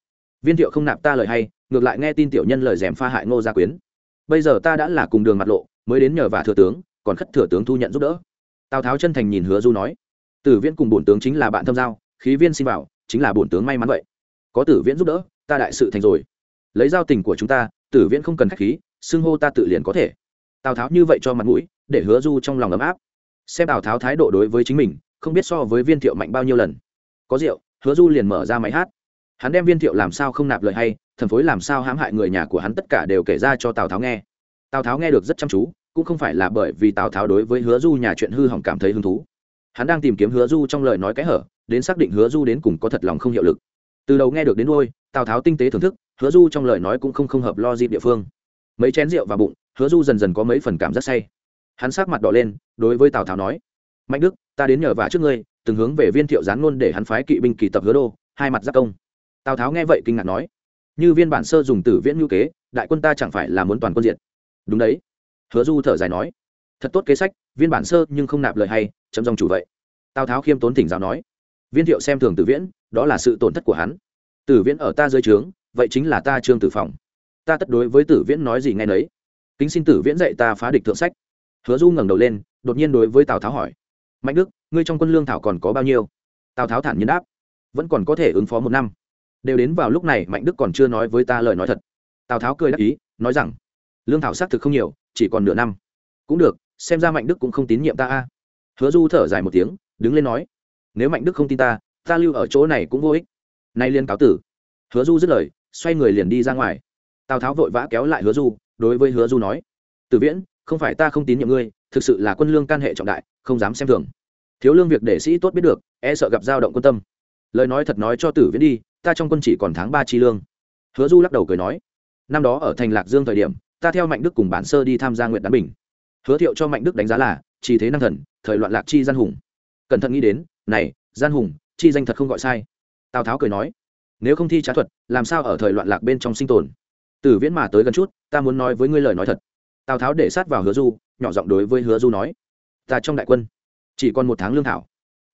Viên thiệu không nạp ta lời hay, ngược lại nghe tin tiểu nhân lời dèm pha hại ngô gia quyến. Bây giờ ta đã là cùng đường mặt lộ, mới đến nhờ và thừa tướng, còn khất thừa tướng thu nhận giúp đỡ. Tào tháo chân thành nhìn hứa du nói tử viễn cùng bổn tướng chính là bạn thâm giao, khí viên xin vào, chính là bổn tướng may mắn vậy. Có tử viễn giúp đỡ, ta đại sự thành rồi. Lấy giao tình của chúng ta, tử viễn không cần khách khí, xưng hô ta tự liền có thể. Tào tháo như vậy cho mặt mũi, để hứa du trong lòng ấm áp. Xem tào tháo thái độ đối với chính mình, không biết so với viên thiệu mạnh bao nhiêu lần. Có rượu, hứa du liền mở ra máy hát. Hắn đem viên thiệu làm sao không nạp lời hay thần phối làm sao hãm hại người nhà của hắn tất cả đều kể ra cho tào tháo nghe. Tào tháo nghe được rất chăm chú, cũng không phải là bởi vì tào tháo đối với hứa du nhà chuyện hư hỏng cảm thấy hứng thú hắn đang tìm kiếm hứa du trong lời nói cái hở, đến xác định hứa du đến cùng có thật lòng không hiệu lực. Từ đầu nghe được đến đôi tào tháo tinh tế thưởng thức, hứa du trong lời nói cũng không không hợp lo dịp địa phương. Mấy chén rượu vào bụng, hứa du dần dần có mấy phần cảm giác say. Hắn sát mặt đỏ lên, đối với tào tháo nói, mạnh đức, ta đến nhờ vả trước ngươi, từng hướng về viên thiệu gián ngôn để hắn phái kỵ binh kỳ tập hứa đô, hai mặt giáp công. Tào tháo nghe vậy kinh ngạc nói, như viên bản sơ dùng tử viễn ngữ kế, đại quân ta chẳng phải là muốn toàn quân diện? đúng đấy. Hứa du thở dài nói, thật tốt kế sách, viên bản sơ nhưng không nạp lời hay chấm dòng chủ vậy. Tào tháo khiêm tốn thỉnh giáo nói, viên thiệu xem thường tử viễn, đó là sự tổn thất của hắn. Tử viễn ở ta dưới trướng, vậy chính là ta trương tử phòng. Ta tất đối với tử viễn nói gì nghe nấy. Kính xin tử viễn dạy ta phá địch thượng sách. Hứa du ngẩng đầu lên, đột nhiên đối với tào tháo hỏi, mạnh đức, ngươi trong quân lương thảo còn có bao nhiêu? Tào tháo thản nhiên đáp, vẫn còn có thể ứng phó một năm. Đều đến vào lúc này, mạnh đức còn chưa nói với ta lời nói thật. Tào tháo cười đáp ý, nói rằng, lương thảo xác thực không nhiều, chỉ còn nửa năm. Cũng được, xem ra mạnh đức cũng không tín nhiệm ta a hứa du thở dài một tiếng, đứng lên nói, nếu mạnh đức không tin ta ta lưu ở chỗ này cũng vô ích. Nay liên cáo tử. Hứa du dứt lời, xoay người liền đi ra ngoài. Tào tháo vội vã kéo lại hứa du, đối với hứa du nói Từ viễn, không phải ta không tín nhiệm ngươi, thực sự là quân lương can hệ trọng đại, không dám xem thường. Thiếu lương việc để sĩ tốt biết được e sợ gặp dao động quân tâm. Lời nói thật nói cho tử viễn đi, ta trong quân chỉ còn tháng ba chi lương. Hứa du lắc đầu cười nói, năm đó ở thành lạc dương thời điểm, ta theo mạnh đức cùng bản sơ đi tham gia nguyện đán bình. Hứa thiệu cho mạnh đức đánh giá là chi thế năng thần, thời loạn lạc chi gian hùng. Cẩn thận nghĩ đến, này, gian hùng, chi danh thật không gọi sai. Tào tháo cười nói, nếu không thi trá thuật, làm sao ở thời loạn lạc bên trong sinh tồn? Tử viễn mà tới gần chút, ta muốn nói với ngươi lời nói thật. Tào tháo để sát vào hứa du, nhỏ giọng đối với hứa du nói, ta trong đại quân, chỉ còn một tháng lương thảo.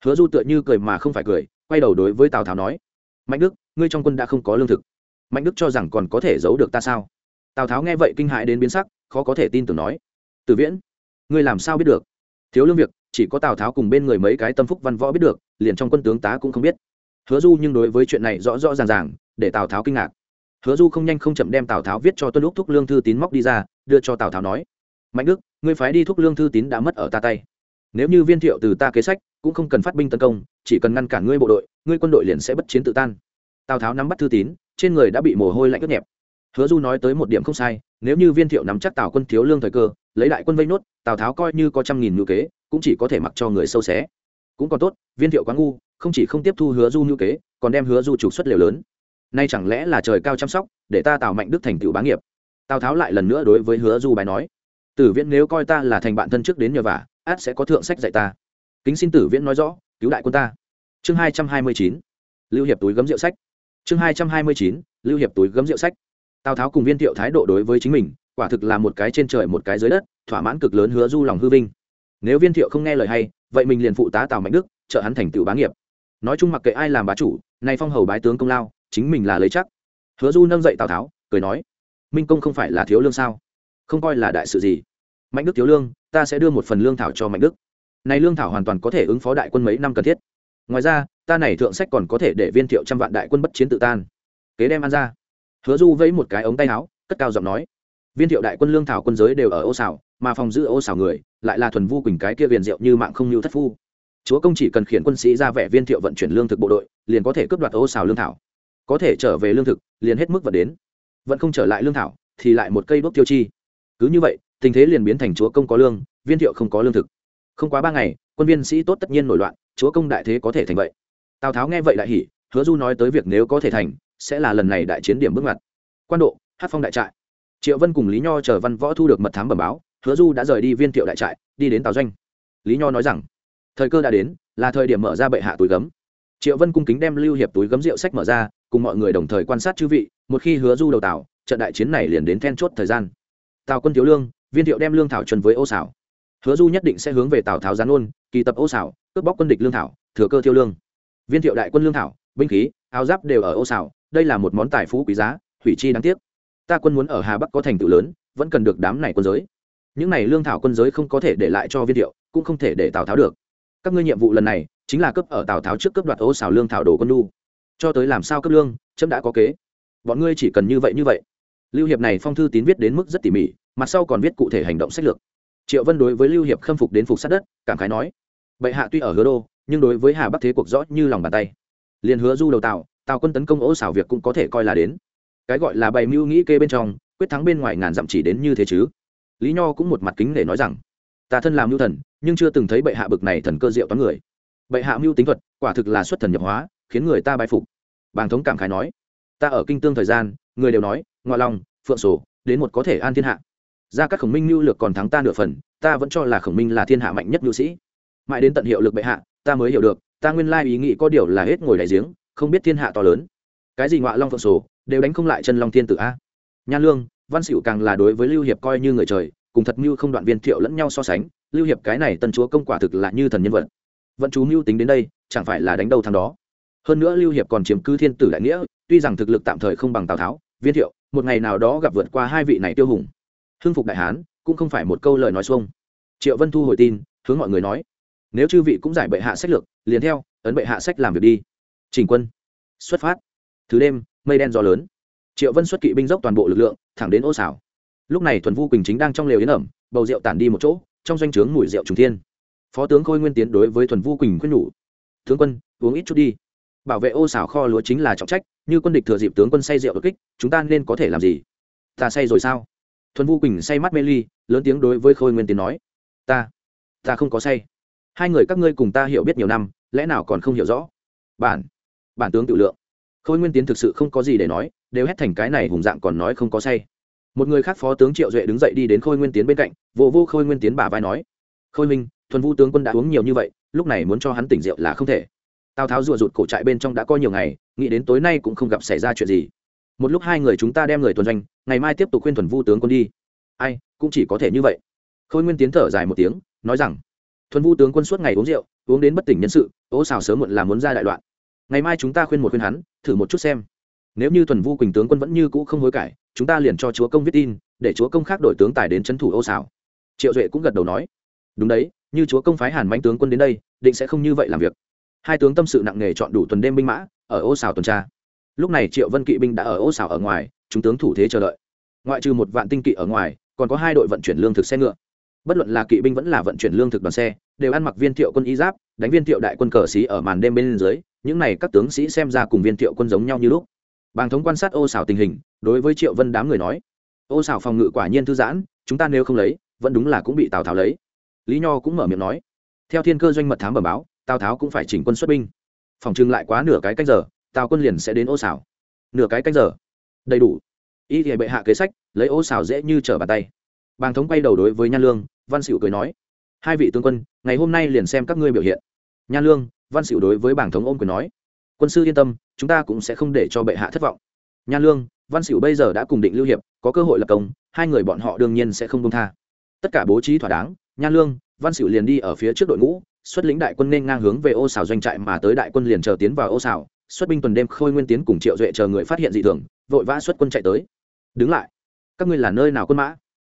Hứa du tựa như cười mà không phải cười, quay đầu đối với tào tháo nói, mạnh đức, ngươi trong quân đã không có lương thực. Mạnh đức cho rằng còn có thể giấu được ta sao? Tào tháo nghe vậy kinh hãi đến biến sắc, khó có thể tin tưởng nói, từ viễn, ngươi làm sao biết được? Thiếu lương việc, chỉ có tào tháo cùng bên người mấy cái tâm phúc văn võ biết được, liền trong quân tướng tá cũng không biết. Hứa du nhưng đối với chuyện này rõ rõ ràng ràng, để tào tháo kinh ngạc. Hứa du không nhanh không chậm đem tào tháo viết cho tuân lúc thúc lương thư tín móc đi ra, đưa cho tào tháo nói, mạnh đức, ngươi phái đi thúc lương thư tín đã mất ở ta tay. Nếu như viên thiệu từ ta kế sách, cũng không cần phát binh tấn công, chỉ cần ngăn cản ngươi bộ đội, ngươi quân đội liền sẽ bất chiến tự tan. Tào tháo nắm bắt thư tín, trên người đã bị mồ hôi lạnh ướt nhẹp. Hứa du nói tới một điểm không sai, nếu như viên thiệu nắm chắc tào quân thiếu lương thời cơ lấy đại quân vây nốt, tào tháo coi như có trăm nghìn ngữ kế, cũng chỉ có thể mặc cho người sâu xé. Cũng còn tốt, viên thiệu quá ngu, không chỉ không tiếp thu hứa du ngữ kế, còn đem hứa du trục xuất liều lớn. Nay chẳng lẽ là trời cao chăm sóc, để ta tào mạnh đức thành tựu bá nghiệp? Tào tháo lại lần nữa đối với hứa du bài nói, tử viễn nếu coi ta là thành bạn thân trước đến nhờ vả, át sẽ có thượng sách dạy ta. Kính xin tử viễn nói rõ, cứu đại quân ta. Chương hai trăm hai mươi chín, lưu hiệp túi gấm rượu sách. Chương hai trăm hai mươi chín, lưu hiệp túi gấm rượu sách. Tào tháo cùng viên thiệu thái độ đối với chính mình quả thực là một cái trên trời một cái dưới đất, thỏa mãn cực lớn hứa du lòng hư vinh. Nếu viên thiệu không nghe lời hay, vậy mình liền phụ tá tào mạnh đức, trợ hắn thành tựu bá nghiệp. Nói chung mặc kệ ai làm bá chủ, nay phong hầu bái tướng công lao, chính mình là lấy chắc. Hứa du nâng dậy tào tháo, cười nói, minh công không phải là thiếu lương sao? Không coi là đại sự gì. Mạnh đức thiếu lương, ta sẽ đưa một phần lương thảo cho mạnh đức. Này lương thảo hoàn toàn có thể ứng phó đại quân mấy năm cần thiết. Ngoài ra, ta này thượng sách còn có thể để viên thiệu trăm vạn đại quân bất chiến tự tan. Kế đem ăn ra. Hứa du vẫy một cái ống tay áo, cất cao giọng nói viên thiệu đại quân lương thảo quân giới đều ở ô xảo, mà phòng giữ ô xảo người lại là thuần vu quỳnh cái kia viền rượu như mạng không như thất phu. Chúa công chỉ cần khiển quân sĩ ra vẻ viên thiệu vận chuyển lương thực bộ đội, liền có thể cướp đoạt ô xảo lương thảo. Có thể trở về lương thực, liền hết mức vận đến. Vẫn không trở lại lương thảo, thì lại một cây đốt tiêu chi. Cứ như vậy, tình thế liền biến thành chúa công có lương, viên thiệu không có lương thực. Không quá ba ngày, quân viên sĩ tốt tất nhiên nổi loạn, chúa công đại thế có thể thành vậy. Tào tháo nghe vậy đại hỉ, hứa du nói tới việc nếu có thể thành, sẽ là lần này đại chiến điểm bước ngoặt. Quan độ hát phong đại trại triệu vân cùng lý nho chờ văn võ thu được mật thám bẩm báo, hứa du đã rời đi viên thiệu đại trại, đi đến tào doanh. Lý nho nói rằng, thời cơ đã đến, là thời điểm mở ra bệ hạ túi gấm. Triệu vân cung kính đem lưu hiệp túi gấm rượu sách mở ra, cùng mọi người đồng thời quan sát chư vị, một khi hứa du đầu tào trận đại chiến này liền đến then chốt thời gian. Tào quân thiếu lương, viên thiệu đem lương thảo chuẩn với ô xảo hứa du nhất định sẽ hướng về tào tháo gián ôn kỳ tập ô xảo cướp bóc quân địch lương thảo, thừa cơ thiêu lương. Viên thiệu đại quân lương thảo, binh khí, áo giáp đều ở ô xảo đây là một món tài phú quý giá, hủy chi đáng tiếc ta quân muốn ở hà bắc có thành tựu lớn, vẫn cần được đám này quân giới. Những này lương thảo quân giới không có thể để lại cho viên thiệu cũng không thể để tào tháo được. Các ngươi nhiệm vụ lần này, chính là cấp ở tào tháo trước cấp đoạt ô xào lương thảo đồ quân lu cho tới làm sao cấp lương, chấm đã có kế. Bọn ngươi chỉ cần như vậy như vậy. Lưu hiệp này phong thư tín viết đến mức rất tỉ mỉ, mặt sau còn viết cụ thể hành động sách lược. Triệu vân đối với lưu hiệp khâm phục đến phục sát đất, cảm khái nói, bệ hạ tuy ở hứa đô, nhưng đối với hà bắc thế cuộc rõ như lòng bàn tay. Liền hứa du đầu tàu tàu quân tấn công ô xảo việc cũng có thể coi là đến cái gọi là bày mưu nghĩ kê bên trong, quyết thắng bên ngoài ngàn dặm chỉ đến như thế chứ? Lý nho cũng một mặt kính để nói rằng, ta thân làm mưu thần, nhưng chưa từng thấy bệ hạ bực này thần cơ diệu toán người. Bệ hạ mưu tính thuật, quả thực là xuất thần nhập hóa, khiến người ta bài phục. Bàng thống cảm khái nói, ta ở kinh tương thời gian, người đều nói ngoại long, phượng sổ, đến một có thể an thiên hạ. Ra các khổng minh mưu lược còn thắng ta nửa phần, ta vẫn cho là khổng minh là thiên hạ mạnh nhất mưu sĩ. Mãi đến tận hiệu lực bệ hạ, ta mới hiểu được, ta nguyên lai ý nghĩ có điều là hết ngồi đại giếng, không biết thiên hạ to lớn. Cái gì ngoại long, phượng sổ đều đánh không lại chân long thiên tử a. Nhan lương, văn xỉu càng là đối với lưu hiệp coi như người trời, cùng thật mưu không đoạn viên thiệu lẫn nhau so sánh, lưu hiệp cái này tân chúa công quả thực là như thần nhân vật. Vẫn chú mưu tính đến đây, chẳng phải là đánh đầu thằng đó. Hơn nữa lưu hiệp còn chiếm cứ thiên tử đại nghĩa, tuy rằng thực lực tạm thời không bằng tào tháo, viên thiệu, một ngày nào đó gặp vượt qua hai vị này tiêu hùng. Hưng phục đại hán, cũng không phải một câu lời nói xuông. Triệu vân thu hồi tin, hướng mọi người nói, nếu chư vị cũng giải bệ hạ sách lược, liền theo, ấn bệ hạ sách làm việc đi. Trình quân, xuất phát. Thứ đêm mây đen gió lớn. Triệu vân xuất kỵ binh dốc toàn bộ lực lượng, thẳng đến ô xảo. Lúc này thuần vu quỳnh chính đang trong lều yến ẩm, bầu rượu tản đi một chỗ, trong doanh trướng mùi rượu trùng thiên. Phó tướng khôi nguyên tiến đối với thuần vu quỳnh khuyên nhủ, tướng quân, uống ít chút đi. Bảo vệ ô xảo kho lúa chính là trọng trách, như quân địch thừa dịp tướng quân say rượu đột kích, chúng ta nên có thể làm gì? Ta say rồi sao? Thuần vu quỳnh say mắt mê ly, lớn tiếng đối với khôi nguyên tiến nói, ta ta không có say. Hai người các ngươi cùng ta hiểu biết nhiều năm, lẽ nào còn không hiểu rõ? Bản bản tướng tự lượng khôi nguyên tiến thực sự không có gì để nói, đều hét thành cái này hùng dạng còn nói không có say. Một người khác phó tướng triệu duệ đứng dậy đi đến khôi nguyên tiến bên cạnh vô vô khôi nguyên tiến bả vai nói, khôi minh thuần vu tướng quân đã uống nhiều như vậy, lúc này muốn cho hắn tỉnh rượu là không thể. Tào tháo rùa rụt cổ trại bên trong đã coi nhiều ngày, nghĩ đến tối nay cũng không gặp xảy ra chuyện gì. Một lúc hai người chúng ta đem người tuần doanh, ngày mai tiếp tục khuyên thuần vu tướng quân đi. Ai, cũng chỉ có thể như vậy. Khôi nguyên tiến thở dài một tiếng, nói rằng, thuần vu tướng quân suốt ngày uống rượu, uống đến bất tỉnh nhân sự, ố xào sớm muộn là muốn ra đại loạn ngày mai chúng ta khuyên một khuyên hắn, thử một chút xem. Nếu như thuần vu quỳnh tướng quân vẫn như cũ không hối cải, chúng ta liền cho chúa công viết tin, để chúa công khác đổi tướng tài đến trấn thủ ô xảo triệu duệ cũng gật đầu nói. Đúng đấy, như chúa công phái hàn manh tướng quân đến đây, định sẽ không như vậy làm việc. Hai tướng tâm sự nặng nề chọn đủ tuần đêm binh mã, ở ô xảo tuần tra. Lúc này triệu vân kỵ binh đã ở ô xảo ở ngoài, chúng tướng thủ thế chờ đợi. Ngoại trừ một vạn tinh kỵ ở ngoài, còn có hai đội vận chuyển lương thực xe ngựa. Bất luận là kỵ binh vẫn là vận chuyển lương thực đoàn xe, đều ăn mặc viên thiệu quân y giáp, đánh viên thiệu đại quân cờ xí ở màn đêm bên dưới những này các tướng sĩ xem ra cùng viên thiệu quân giống nhau như lúc. Bàng thống quan sát ô xảo tình hình, đối với triệu vân đám người nói, ô xảo phòng ngự quả nhiên thư giãn, chúng ta nếu không lấy, vẫn đúng là cũng bị tào tháo lấy. Lý nho cũng mở miệng nói, theo thiên cơ doanh mật thám bẩm báo, tào tháo cũng phải chỉnh quân xuất binh. Phòng trưng lại quá nửa cái canh giờ, tào quân liền sẽ đến ô xảo. Nửa cái canh giờ. Đầy đủ. Y thì bệ hạ kế sách, lấy ô xảo dễ như trở bàn tay. Bàng thống quay đầu đối với nhan lương, văn xỉu cười nói, hai vị tướng quân, ngày hôm nay liền xem các ngươi biểu hiện. Nhan lương văn xỉu đối với bảng thống ôm quyền nói, quân sư yên tâm, chúng ta cũng sẽ không để cho bệ hạ thất vọng. Nhan lương, văn xỉu bây giờ đã cùng định lưu hiệp, có cơ hội lập công, hai người bọn họ đương nhiên sẽ không công tha. Tất cả bố trí thỏa đáng nhan lương, văn xỉu liền đi ở phía trước đội ngũ, xuất lĩnh đại quân nên ngang hướng về ô xào doanh trại mà tới đại quân liền chờ tiến vào ô xào xuất binh tuần đêm khôi nguyên tiến cùng triệu duệ chờ người phát hiện dị thường, vội vã xuất quân chạy tới. Đứng lại, các ngươi là nơi nào quân mã?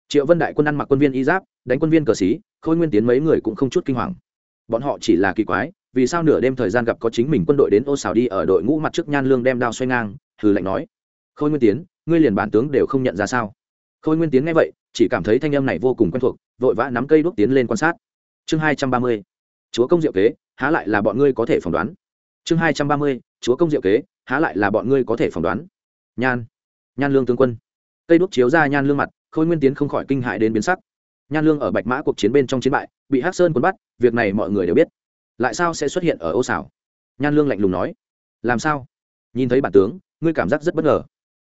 Triệu vân đại quân ăn mặc quân viên y giáp, đánh quân viên cờ xí khôi nguyên tiến mấy người cũng không chút kinh hoàng. Bọn họ chỉ là kỳ quái vì sao nửa đêm thời gian gặp có chính mình quân đội đến ô xào đi ở đội ngũ mặt trước nhan lương đem đao xoay ngang, hừ lạnh nói. Khôi nguyên tiến, ngươi liền bản tướng đều không nhận ra sao? Khôi nguyên tiến nghe vậy, chỉ cảm thấy thanh âm này vô cùng quen thuộc, vội vã nắm cây đuốc tiến lên quan sát. Chương hai trăm ba mươi, chúa công diệu kế, há lại là bọn ngươi có thể phỏng đoán? Chương hai trăm ba mươi, chúa công diệu kế, há lại là bọn ngươi có thể phỏng đoán? Nhan nhan lương tướng quân. Cây đuốc chiếu ra nhan lương mặt, khôi nguyên tiến không khỏi kinh hại đến biến sắc. Nhan lương ở bạch mã cuộc chiến bên trong chiến bại, bị hắc sơn quân bắt, việc này mọi người đều biết lại sao sẽ xuất hiện ở ô xảo? Nhan lương lạnh lùng nói. Làm sao? Nhìn thấy bản tướng, ngươi cảm giác rất bất ngờ.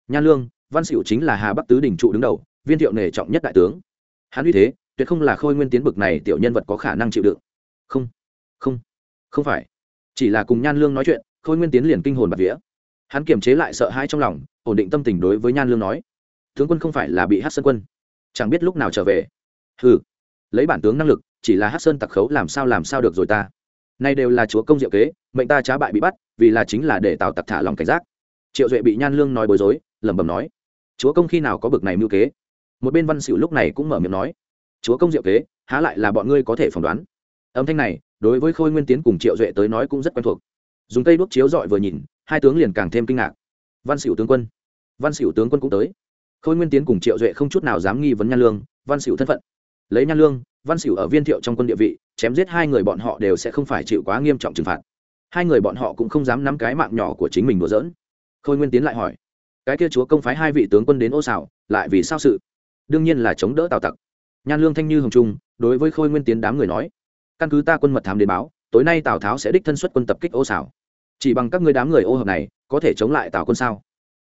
Nhan lương, văn xịu chính là hà bắc tứ đình trụ đứng đầu, viên thiệu nể trọng nhất đại tướng. Hắn uy thế, tuyệt không là khôi nguyên tiến bực này tiểu nhân vật có khả năng chịu đựng. Không không không phải. Chỉ là cùng nhan lương nói chuyện, khôi nguyên tiến liền kinh hồn bạt vía. Hắn kiềm chế lại sợ hãi trong lòng, ổn định tâm tình đối với nhan lương nói. Tướng quân không phải là bị hát sơn quân. Chẳng biết lúc nào trở về. Ừ lấy bản tướng năng lực, chỉ là hát sơn tặc khấu làm sao làm sao được rồi ta nay đều là chúa công diệu kế, mệnh ta trá bại bị bắt, vì là chính là để tào tặc thả lòng cảnh giác. Triệu duệ bị nhan lương nói bối rối, lẩm bẩm nói, chúa công khi nào có bực này mưu kế? Một bên văn xỉu lúc này cũng mở miệng nói, chúa công diệu kế, há lại là bọn ngươi có thể phỏng đoán. Âm thanh này, đối với khôi nguyên tiến cùng triệu duệ tới nói cũng rất quen thuộc. Dùng cây đuốc chiếu dọi vừa nhìn, hai tướng liền càng thêm kinh ngạc. Văn xỉu tướng quân, văn xỉu tướng quân cũng tới. Khôi nguyên tiến cùng triệu duệ không chút nào dám nghi vấn nhan lương, văn xỉu thân phận lấy nhan lương, văn xỉu ở viên thiệu trong quân địa vị, chém giết hai người bọn họ đều sẽ không phải chịu quá nghiêm trọng trừng phạt. Hai người bọn họ cũng không dám nắm cái mạng nhỏ của chính mình đùa dỡn khôi nguyên tiến lại hỏi, cái kia chúa công phái hai vị tướng quân đến ô xảo, lại vì sao sự? Đương nhiên là chống đỡ tào tặc. Nhan lương thanh như hồng trung, đối với khôi nguyên tiến đám người nói, căn cứ ta quân mật thám đến báo, tối nay tào tháo sẽ đích thân xuất quân tập kích ô xảo. Chỉ bằng các người đám người ô hợp này, có thể chống lại tào quân sao?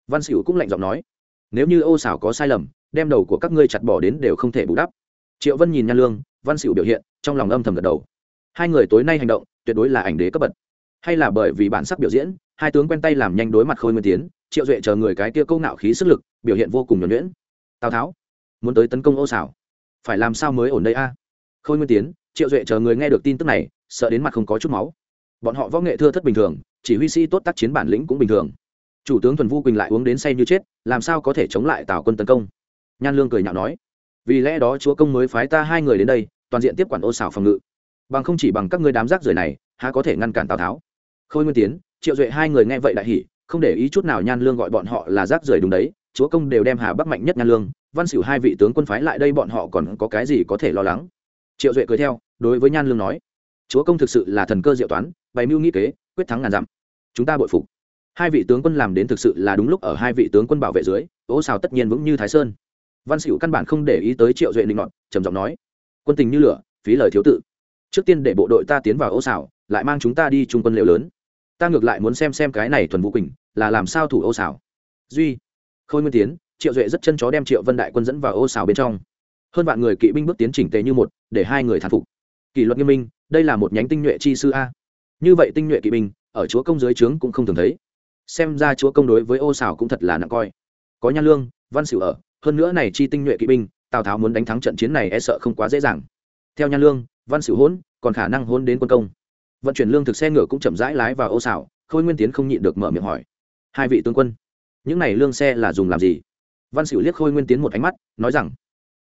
Văn xỉu cũng lạnh giọng nói, nếu như ô xảo có sai lầm, đem đầu của các ngươi chặt bỏ đến đều không thể bù đắp triệu vân nhìn nhan lương, văn xỉu biểu hiện, trong lòng âm thầm gật đầu. Hai người tối nay hành động, tuyệt đối là ảnh đế cấp bậc. Hay là bởi vì bản sắc biểu diễn, hai tướng quen tay làm nhanh đối mặt khôi nguyên tiến, triệu duệ chờ người cái kia câu ngạo khí sức lực, biểu hiện vô cùng nhuẩn nhuyễn. Tào tháo, muốn tới tấn công ô xảo phải làm sao mới ổn đây a? Khôi nguyên tiến, triệu duệ chờ người nghe được tin tức này, sợ đến mặt không có chút máu. Bọn họ võ nghệ thưa thất bình thường, chỉ huy sĩ tốt tác chiến bản lĩnh cũng bình thường. Chủ tướng thuần vu quỳnh lại uống đến say như chết, làm sao có thể chống lại tào quân tấn công? Nhan lương cười nhạo nói vì lẽ đó chúa công mới phái ta hai người đến đây, toàn diện tiếp quản ô xảo phòng ngự. Bằng không chỉ bằng các ngươi đám rác rưởi này, há có thể ngăn cản tào tháo? Khôi nguyên tiến, triệu duệ hai người nghe vậy đại hỉ, không để ý chút nào nhan lương gọi bọn họ là rác rưởi đúng đấy, chúa công đều đem hà bắc mạnh nhất nhan lương, văn xỉu hai vị tướng quân phái lại đây bọn họ còn có cái gì có thể lo lắng? Triệu duệ cười theo, đối với nhan lương nói, chúa công thực sự là thần cơ diệu toán, bày mưu nghĩ kế, quyết thắng ngàn dặm. Chúng ta bội phục. Hai vị tướng quân làm đến thực sự là đúng lúc ở hai vị tướng quân bảo vệ dưới, ô xào tất nhiên vững như thái sơn văn xỉu căn bản không để ý tới triệu duệ linh ngọn trầm giọng nói, quân tình như lửa, phí lời thiếu tự. Trước tiên để bộ đội ta tiến vào ô xảo, lại mang chúng ta đi trung quân liệu lớn. Ta ngược lại muốn xem xem cái này thuần vũ quỳnh, là làm sao thủ ô xảo. Duy, khôi nguyên tiến, triệu duệ rất chân chó đem triệu vân đại quân dẫn vào ô xảo bên trong. Hơn vạn người kỵ binh bước tiến chỉnh tề như một, để hai người thán phục. Kỷ luật nghiêm minh, đây là một nhánh tinh nhuệ chi sư a. Như vậy tinh nhuệ kỵ binh, ở chúa công dưới trướng cũng không thường thấy. Xem ra chúa công đối với ô xảo cũng thật là nặng coi. Có nhan lương, văn xỉu ở hơn nữa này chi tinh nhuệ kỵ binh, tào tháo muốn đánh thắng trận chiến này e sợ không quá dễ dàng. Theo nhan lương, văn sử hỗn, còn khả năng hôn đến quân công. Vận chuyển lương thực xe ngựa cũng chậm rãi lái vào ô xảo, khôi nguyên tiến không nhịn được mở miệng hỏi. Hai vị tướng quân, những này lương xe là dùng làm gì? Văn sử liếc khôi nguyên tiến một ánh mắt, nói rằng,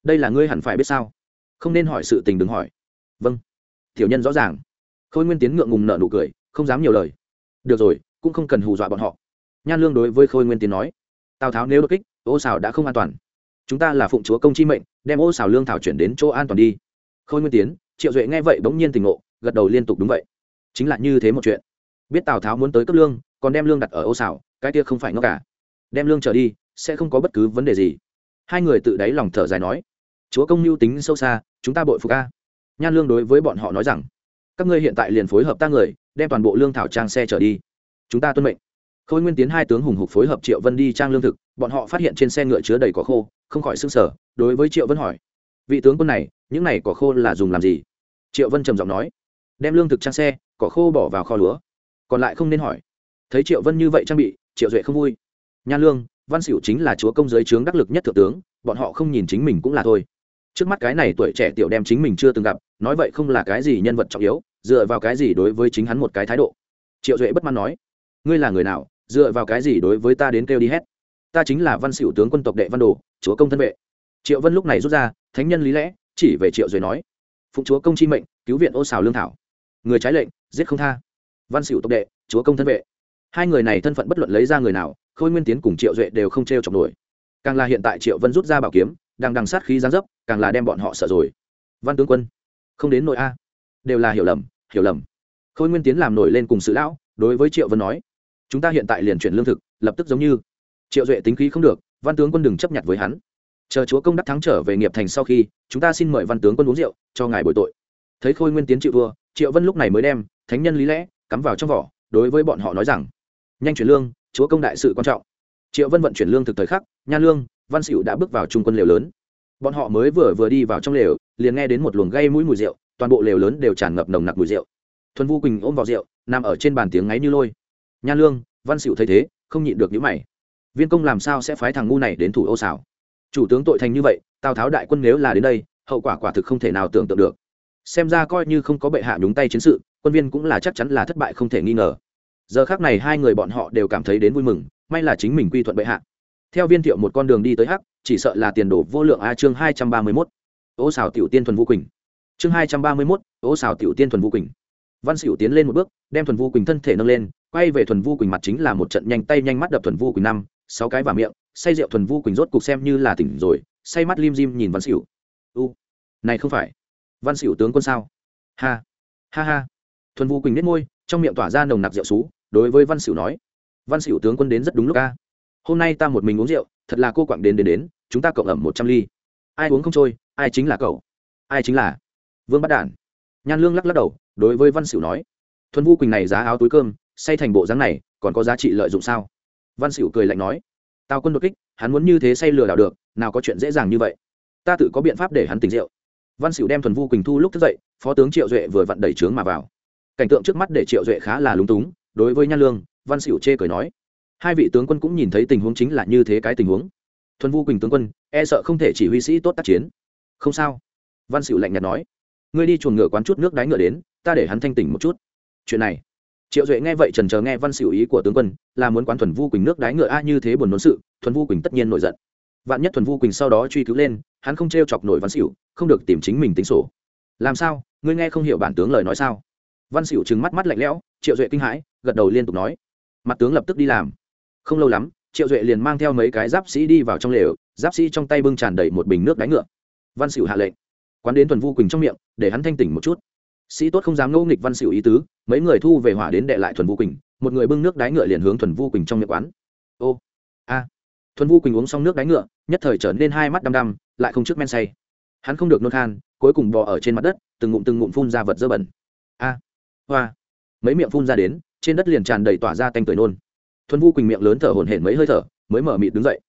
đây là ngươi hẳn phải biết sao? Không nên hỏi sự tình đừng hỏi. Vâng. Tiểu nhân rõ ràng. Khôi nguyên tiến ngượng ngùng nợ nụ cười, không dám nhiều lời. Được rồi, cũng không cần hù dọa bọn họ. Nhan lương đối với khôi nguyên tiến nói, tào tháo nếu đột kích, ô xảo đã không an toàn chúng ta là phụng chúa công chi mệnh, đem ô xào lương thảo chuyển đến chỗ an toàn đi. Khôi nguyên tiến, triệu duệ nghe vậy bỗng nhiên tình ngộ, gật đầu liên tục đúng vậy. Chính là như thế một chuyện. Biết tào tháo muốn tới cấp lương, còn đem lương đặt ở ô xào, cái kia không phải ngốc cả. Đem lương trở đi, sẽ không có bất cứ vấn đề gì. Hai người tự đáy lòng thở dài nói, chúa công mưu tính sâu xa, chúng ta bội phục ca nhan lương đối với bọn họ nói rằng, các ngươi hiện tại liền phối hợp ta người, đem toàn bộ lương thảo trang xe trở đi. Chúng ta tuân mệnh khôi nguyên tiến hai tướng hùng hục phối hợp triệu vân đi trang lương thực, bọn họ phát hiện trên xe ngựa chứa đầy cỏ khô, không khỏi s ư n g sở đối với triệu vân hỏi, vị tướng quân này, những này cỏ khô là dùng làm gì? Triệu vân trầm giọng nói, đem lương thực trang xe, cỏ khô bỏ vào kho lúa. Còn lại không nên hỏi. Thấy triệu vân như vậy trang bị, triệu duệ không vui. Nhan lương, văn xỉu chính là chúa công giới trướng đắc lực nhất thượng tướng, bọn họ không nhìn chính mình cũng là thôi. Trước mắt cái này tuổi trẻ tiểu đem chính mình chưa từng gặp, nói vậy không là cái gì nhân vật trọng yếu, dựa vào cái gì đối với chính hắn một cái thái độ? Triệu duệ bất mãn nói, ngươi là người nào dựa vào cái gì đối với ta đến kêu đi hết? Ta chính là văn xỉu tướng quân tộc đệ văn đồ, chúa công thân vệ. Triệu vân lúc này rút ra, thánh nhân lý lẽ, chỉ về triệu duệ nói, phụng chúa công chi mệnh, cứu viện ô xào lương thảo. Người trái lệnh, giết không tha. Văn xỉu tộc đệ, chúa công thân vệ. Hai người này thân phận bất luận lấy ra người nào, khôi nguyên tiến cùng triệu duệ đều không t r e o chọc nổi. Càng là hiện tại triệu vân rút ra bảo kiếm, đang đằng sát khí gián dấp, càng là đem bọn họ sợ rồi. Văn tướng quân, không đến nội a. Đều là hiểu lầm hiểu lầm. Khôi nguyên tiến làm nổi lên cùng sự lão, đối với triệu vân nói chúng ta hiện tại liền chuyển lương thực, lập tức giống như. Triệu duệ tính khí không được, văn tướng quân đừng chấp nhận với hắn. Chờ chúa công đắc thắng trở về nghiệp thành sau khi, chúng ta xin mời văn tướng quân uống rượu, cho ngài bồi tội. Thấy khôi nguyên tiến chịu vua triệu vân lúc này mới đem, thánh nhân lý lẽ, cắm vào trong vỏ, đối với bọn họ nói rằng, nhanh chuyển lương, chúa công đại sự quan trọng. Triệu vân vận chuyển lương thực thời khắc, nha lương, văn xỉu đã bước vào trung quân lều lớn. Bọn họ mới vừa vừa đi vào trong lều, liền nghe đến một luồng gây mũi mùi rượu, toàn bộ lều lớn đều tràn ngập nồng nặc mùi rượu. Thuần vu quỳnh ôm vào rượu, nằm ở trên bàn tiếng ngáy như lôi nha lương, văn xịu thấy thế, không nhịn được những mày. Viên công làm sao sẽ phái thằng ngu này đến thủ ô xảo? Chủ tướng tội thành như vậy, tào tháo đại quân nếu là đến đây, hậu quả quả thực không thể nào tưởng tượng được. Xem ra coi như không có bệ hạ nhúng tay chiến sự, quân viên cũng là chắc chắn là thất bại không thể nghi ngờ. Giờ khác này hai người bọn họ đều cảm thấy đến vui mừng, may là chính mình quy thuận bệ hạ. Theo viên thiệu một con đường đi tới hắc, chỉ sợ là tiền đổ vô lượng a chương hai trăm ba mươi mốt. Ô xào tiểu tiên thuần vũ quỳnh. Chương hai trăm ba mươi mốt, ô xào tiểu tiên thuần vũ quỳnh. Văn xỉu tiến lên một bước, đem thuần vu quỳnh thân thể nâng lên quay về thuần vu quỳnh mặt chính là một trận nhanh tay nhanh mắt đập thuần vu quỳnh năm, sáu cái vào miệng, say rượu thuần vu quỳnh rốt cục xem như là tỉnh rồi, say mắt lim dim nhìn văn xỉu u, này không phải. Văn xỉu tướng quân sao? Ha ha ha. Thuần vu quỳnh nết môi, trong miệng tỏa ra nồng nặc rượu xú, đối với văn xỉu nói. Văn xỉu tướng quân đến rất đúng lúc ca hôm nay ta một mình uống rượu, thật là cô quặng đến đến đến, chúng ta cộng ẩm một trăm ly. Ai uống không trôi, ai chính là cậu. Ai chính là vương bắt đản. Nhan lương lắc lắc đầu, đối với văn xỉu nói. Thuần vu quỳnh này giá áo túi cơm say thành bộ dáng này, còn có giá trị lợi dụng sao? Văn xỉu cười lạnh nói tao quân đột kích, hắn muốn như thế say lừa đảo được, nào có chuyện dễ dàng như vậy. Ta tự có biện pháp để hắn tỉnh rượu. Văn xỉu đem thuần vu quỳnh thu lúc thức dậy, phó tướng triệu duệ vừa vặn đẩy trướng mà vào. Cảnh tượng trước mắt để triệu duệ khá là lúng túng, đối với nhan lương, văn xỉu chê cười nói, hai vị tướng quân cũng nhìn thấy tình huống chính là như thế cái tình huống. Thuần vu quỳnh tướng quân e sợ không thể chỉ huy sĩ tốt tác chiến. Không sao. Văn xỉu lạnh nhạt nói, ngươi đi chuồng ngựa quán chút nước đáy ngựa đến, ta để hắn thanh tỉnh một chút. Chuyện này triệu duệ nghe vậy trần chờ nghe văn xỉu ý của tướng quân, là muốn quán thuần vu quỳnh nước đáy ngựa a như thế buồn nôn sự, thuần vu quỳnh tất nhiên nổi giận. Vạn nhất thuần vu quỳnh sau đó truy cứu lên, hắn không t r e o chọc nổi văn xỉu, không được tìm chính mình tính sổ. Làm sao? Ngươi nghe không hiểu bản tướng lời nói sao? Văn xỉu trừng mắt mắt lạnh lẽo, triệu duệ kinh hãi, gật đầu liên tục nói. Mặt tướng lập tức đi làm. Không lâu lắm, triệu duệ liền mang theo mấy cái giáp sĩ đi vào trong lều, giáp sĩ trong tay bưng tràn đầy một bình nước đáy ngựa. Văn xỉu hạ lệnh, quán đến thuần vu quỳnh trong miệng, để hắn thanh tỉnh một chút sĩ tốt không dám ngẫu nghịch văn xỉu ý tứ, mấy người thu về hỏa đến đệ lại thuần vu quỳnh, một người bưng nước đáy ngựa liền hướng thuần vu quỳnh trong miệng quán. Ô, a. Thuần vu quỳnh uống xong nước đáy ngựa, nhất thời trở nên hai mắt đăm đăm, lại không trước men say. Hắn không được nôn khan, cuối cùng bò ở trên mặt đất, từng ngụm từng ngụm phun ra vật dơ bẩn. A, hoa. Mấy miệng phun ra đến, trên đất liền tràn đầy tỏa ra tanh tưởi nôn. Thuần vu quỳnh miệng lớn thở hổn hển mấy hơi thở, mới mở mịt đứng dậy.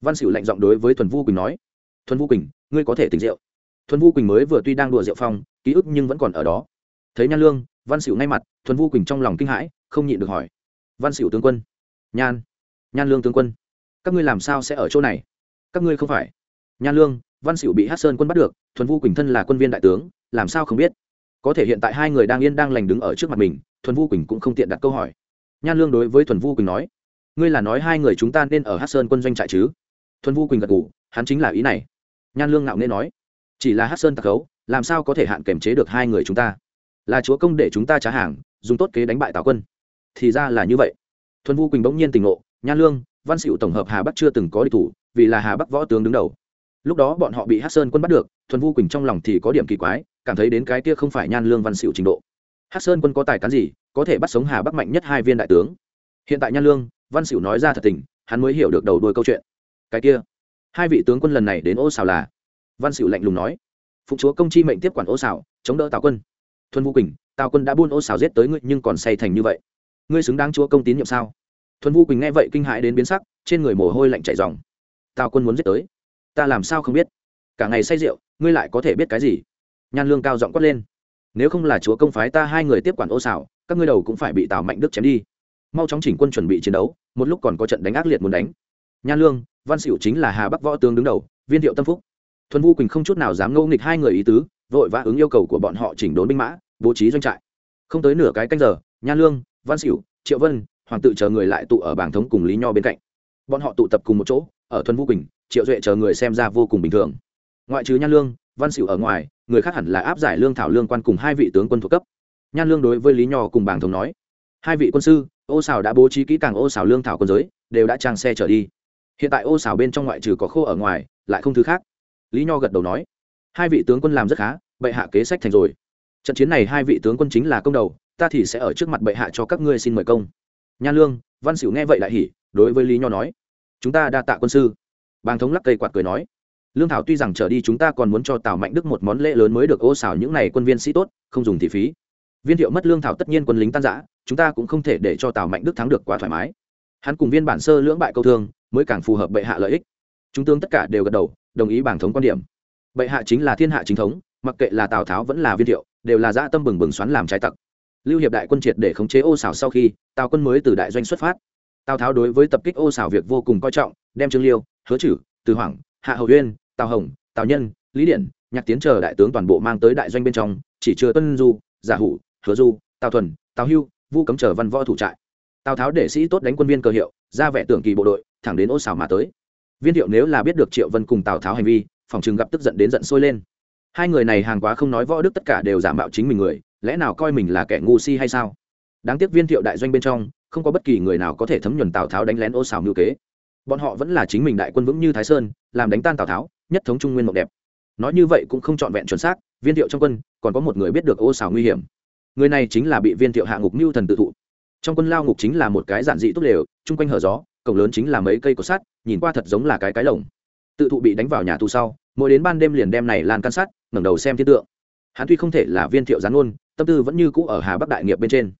Văn xỉu lạnh giọng đối với thuần vu quỳnh nói, thuần vu quỳnh, ngươi có thể tỉnh rượu. Thuần vu quỳnh mới vừa tuy đang đùa rượu phong ký ức nhưng vẫn còn ở đó. Thấy nhan lương, văn xỉu ngay mặt, thuần vu quỳnh trong lòng kinh hãi, không nhịn được hỏi. Văn xỉu tướng quân. Nhan. Nhan lương tướng quân. Các ngươi làm sao sẽ ở chỗ này? Các ngươi không phải. Nhan lương, văn xỉu bị hát sơn quân bắt được, thuần vu quỳnh thân là quân viên đại tướng, làm sao không biết? Có thể hiện tại hai người đang yên đang lành đứng ở trước mặt mình, thuần vu quỳnh cũng không tiện đặt câu hỏi. Nhan lương đối với thuần vu quỳnh nói, ngươi là nói hai người chúng ta nên ở hát sơn quân doanh trại chứ? Thuần vu quỳnh gật ngủ hắn chính là ý này. Nhan lương ngạo nên nói, chỉ là hát sơn tặc khấu làm sao có thể hạn kềm chế được hai người chúng ta? Là chúa công để chúng ta trả hàng, dùng tốt kế đánh bại tào quân. Thì ra là như vậy. Thuần vu quỳnh bỗng nhiên tình ngộ nhan lương, văn xịu tổng hợp hà bắc chưa từng có địch thủ, vì là hà bắc võ tướng đứng đầu. Lúc đó bọn họ bị hát sơn quân bắt được, thuần vu quỳnh trong lòng thì có điểm kỳ quái, cảm thấy đến cái kia không phải nhan lương văn xịu trình độ. Hát sơn quân có tài cán gì, có thể bắt sống hà bắc mạnh nhất hai viên đại tướng? Hiện tại nhan lương, văn xỉu nói ra thật tình, hắn mới hiểu được đầu đuôi câu chuyện. Cái kia, hai vị tướng quân lần này đến ô xào là? Văn xỉu lạnh lùng nói phụng chúa công chi mệnh tiếp quản ô xảo, chống đỡ tào quân. Thuần vũ quỳnh, tào quân đã buôn ô xảo giết tới ngươi nhưng còn say thành như vậy. Ngươi xứng đáng chúa công tín nhiệm sao? Thuần vũ quỳnh nghe vậy kinh hãi đến biến sắc, trên người mồ hôi lạnh chảy dòng tào quân muốn giết tới. Ta làm sao không biết? Cả ngày say rượu, ngươi lại có thể biết cái gì? Nhan lương cao giọng quát lên. Nếu không là chúa công phái ta hai người tiếp quản ô xảo, các ngươi đầu cũng phải bị tào mạnh đức chém đi. Mau chóng chỉnh quân chuẩn bị chiến đấu, một lúc còn có trận đánh ác liệt muốn đánh. Nhan lương, văn xỉu chính là hà bắc võ tướng đứng đầu, viên thiệu tâm phúc thuần vu quỳnh không chút nào dám ngẫu nghịch hai người ý tứ, vội vã ứng yêu cầu của bọn họ chỉnh đốn binh mã, bố trí doanh trại. Không tới nửa cái canh giờ, Nha lương, văn xỉu triệu vân, hoàng tự chờ người lại tụ ở bảng thống cùng lý nho bên cạnh. Bọn họ tụ tập cùng một chỗ, ở thuần vu quỳnh, triệu duệ chờ người xem ra vô cùng bình thường. Ngoại trừ nhan lương, văn xỉu ở ngoài, người khác hẳn là áp giải lương thảo lương quan cùng hai vị tướng quân thuộc cấp. Nhan lương đối với lý nho cùng bảng thống nói, hai vị quân sư, ô xào đã bố trí kỹ càng ô xào lương thảo quân giới, đều đã trang xe trở đi. Hiện tại ô xào bên trong ngoại trừ có khô ở ngoài, lại không thứ khác lý nho gật đầu nói, hai vị tướng quân làm rất khá, bệ hạ kế sách thành rồi. Trận chiến này hai vị tướng quân chính là công đầu, ta thì sẽ ở trước mặt bệ hạ cho các ngươi xin mời công. Nhan lương, văn xỉu nghe vậy lại hỉ, đối với lý nho nói, chúng ta đa tạ quân sư. Bàng thống lắc cây quạt cười nói, lương thảo tuy rằng trở đi chúng ta còn muốn cho tào mạnh đức một món lễ lớn mới được ô xảo những n à y quân viên sĩ tốt, không dùng thị phí. Viên thiệu mất lương thảo tất nhiên quân lính tan giã chúng ta cũng không thể để cho tào mạnh đức thắng được quá thoải mái. Hắn cùng viên bản sơ lưỡng bại câu thương, mới càng phù hợp bệ hạ lợi ích. Chúng tướng tất cả đều gật đầu đồng ý bảng thống quan điểm. Bệ hạ chính là thiên hạ chính thống, mặc kệ là tào tháo vẫn là viên thiệu, đều là dã tâm bừng bừng xoắn làm trái tặc. Lưu hiệp đại quân triệt để khống chế ô xảo sau khi, tào quân mới từ đại doanh xuất phát. Tào tháo đối với tập kích ô xảo việc vô cùng coi trọng, đem trương liêu, hứa chử, từ hoàng hạ hầu uyên, tào hồng, tào nhân, lý điển, nhạc tiến chờ đại tướng toàn bộ mang tới đại doanh bên trong, chỉ chưa tuân du, giả hủ, hứa du, tào thuần, tào hưu, vu cấm chờ văn võ thủ trại. Tào tháo để sĩ tốt đánh quân viên cơ hiệu, ra vẻ tưởng kỳ bộ đội, thẳng đến ô xảo mà tới viên thiệu nếu là biết được triệu vân cùng tào tháo hành vi, phòng chừng gặp tức giận đến giận sôi lên. Hai người này hàng quá không nói võ đức tất cả đều giả mạo chính mình người, lẽ nào coi mình là kẻ ngu si hay sao? Đáng tiếc viên thiệu đại doanh bên trong, không có bất kỳ người nào có thể thấm nhuần tào tháo đánh lén ô xào ngữ kế. Bọn họ vẫn là chính mình đại quân vững như thái sơn, làm đánh tan tào tháo, nhất thống trung nguyên mộng đẹp. Nói như vậy cũng không trọn vẹn chuẩn xác, viên thiệu trong quân, còn có một người biết được ô xào nguy hiểm. Người này chính là bị viên thiệu hạ ngục mưu thần tự thụ. Trong quân lao ngục chính là một cái giản dị tốt lều, chung quanh hở gió cổng lớn chính là mấy cây cột sắt, nhìn qua thật giống là cái cái lồng. Tự thụ bị đánh vào nhà tù sau, mỗi đến ban đêm liền đem này lan can sắt, ngẩng đầu xem thiên tượng. Hắn tuy không thể là viên thiệu gián ôn tâm tư vẫn như cũ ở hà bắc đại nghiệp bên trên.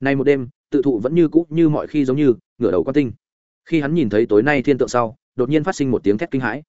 Nay một đêm, tự thụ vẫn như cũ như mọi khi giống như ngửa đầu quan tinh. Khi hắn nhìn thấy tối nay thiên tượng sau, đột nhiên phát sinh một tiếng thét kinh hãi.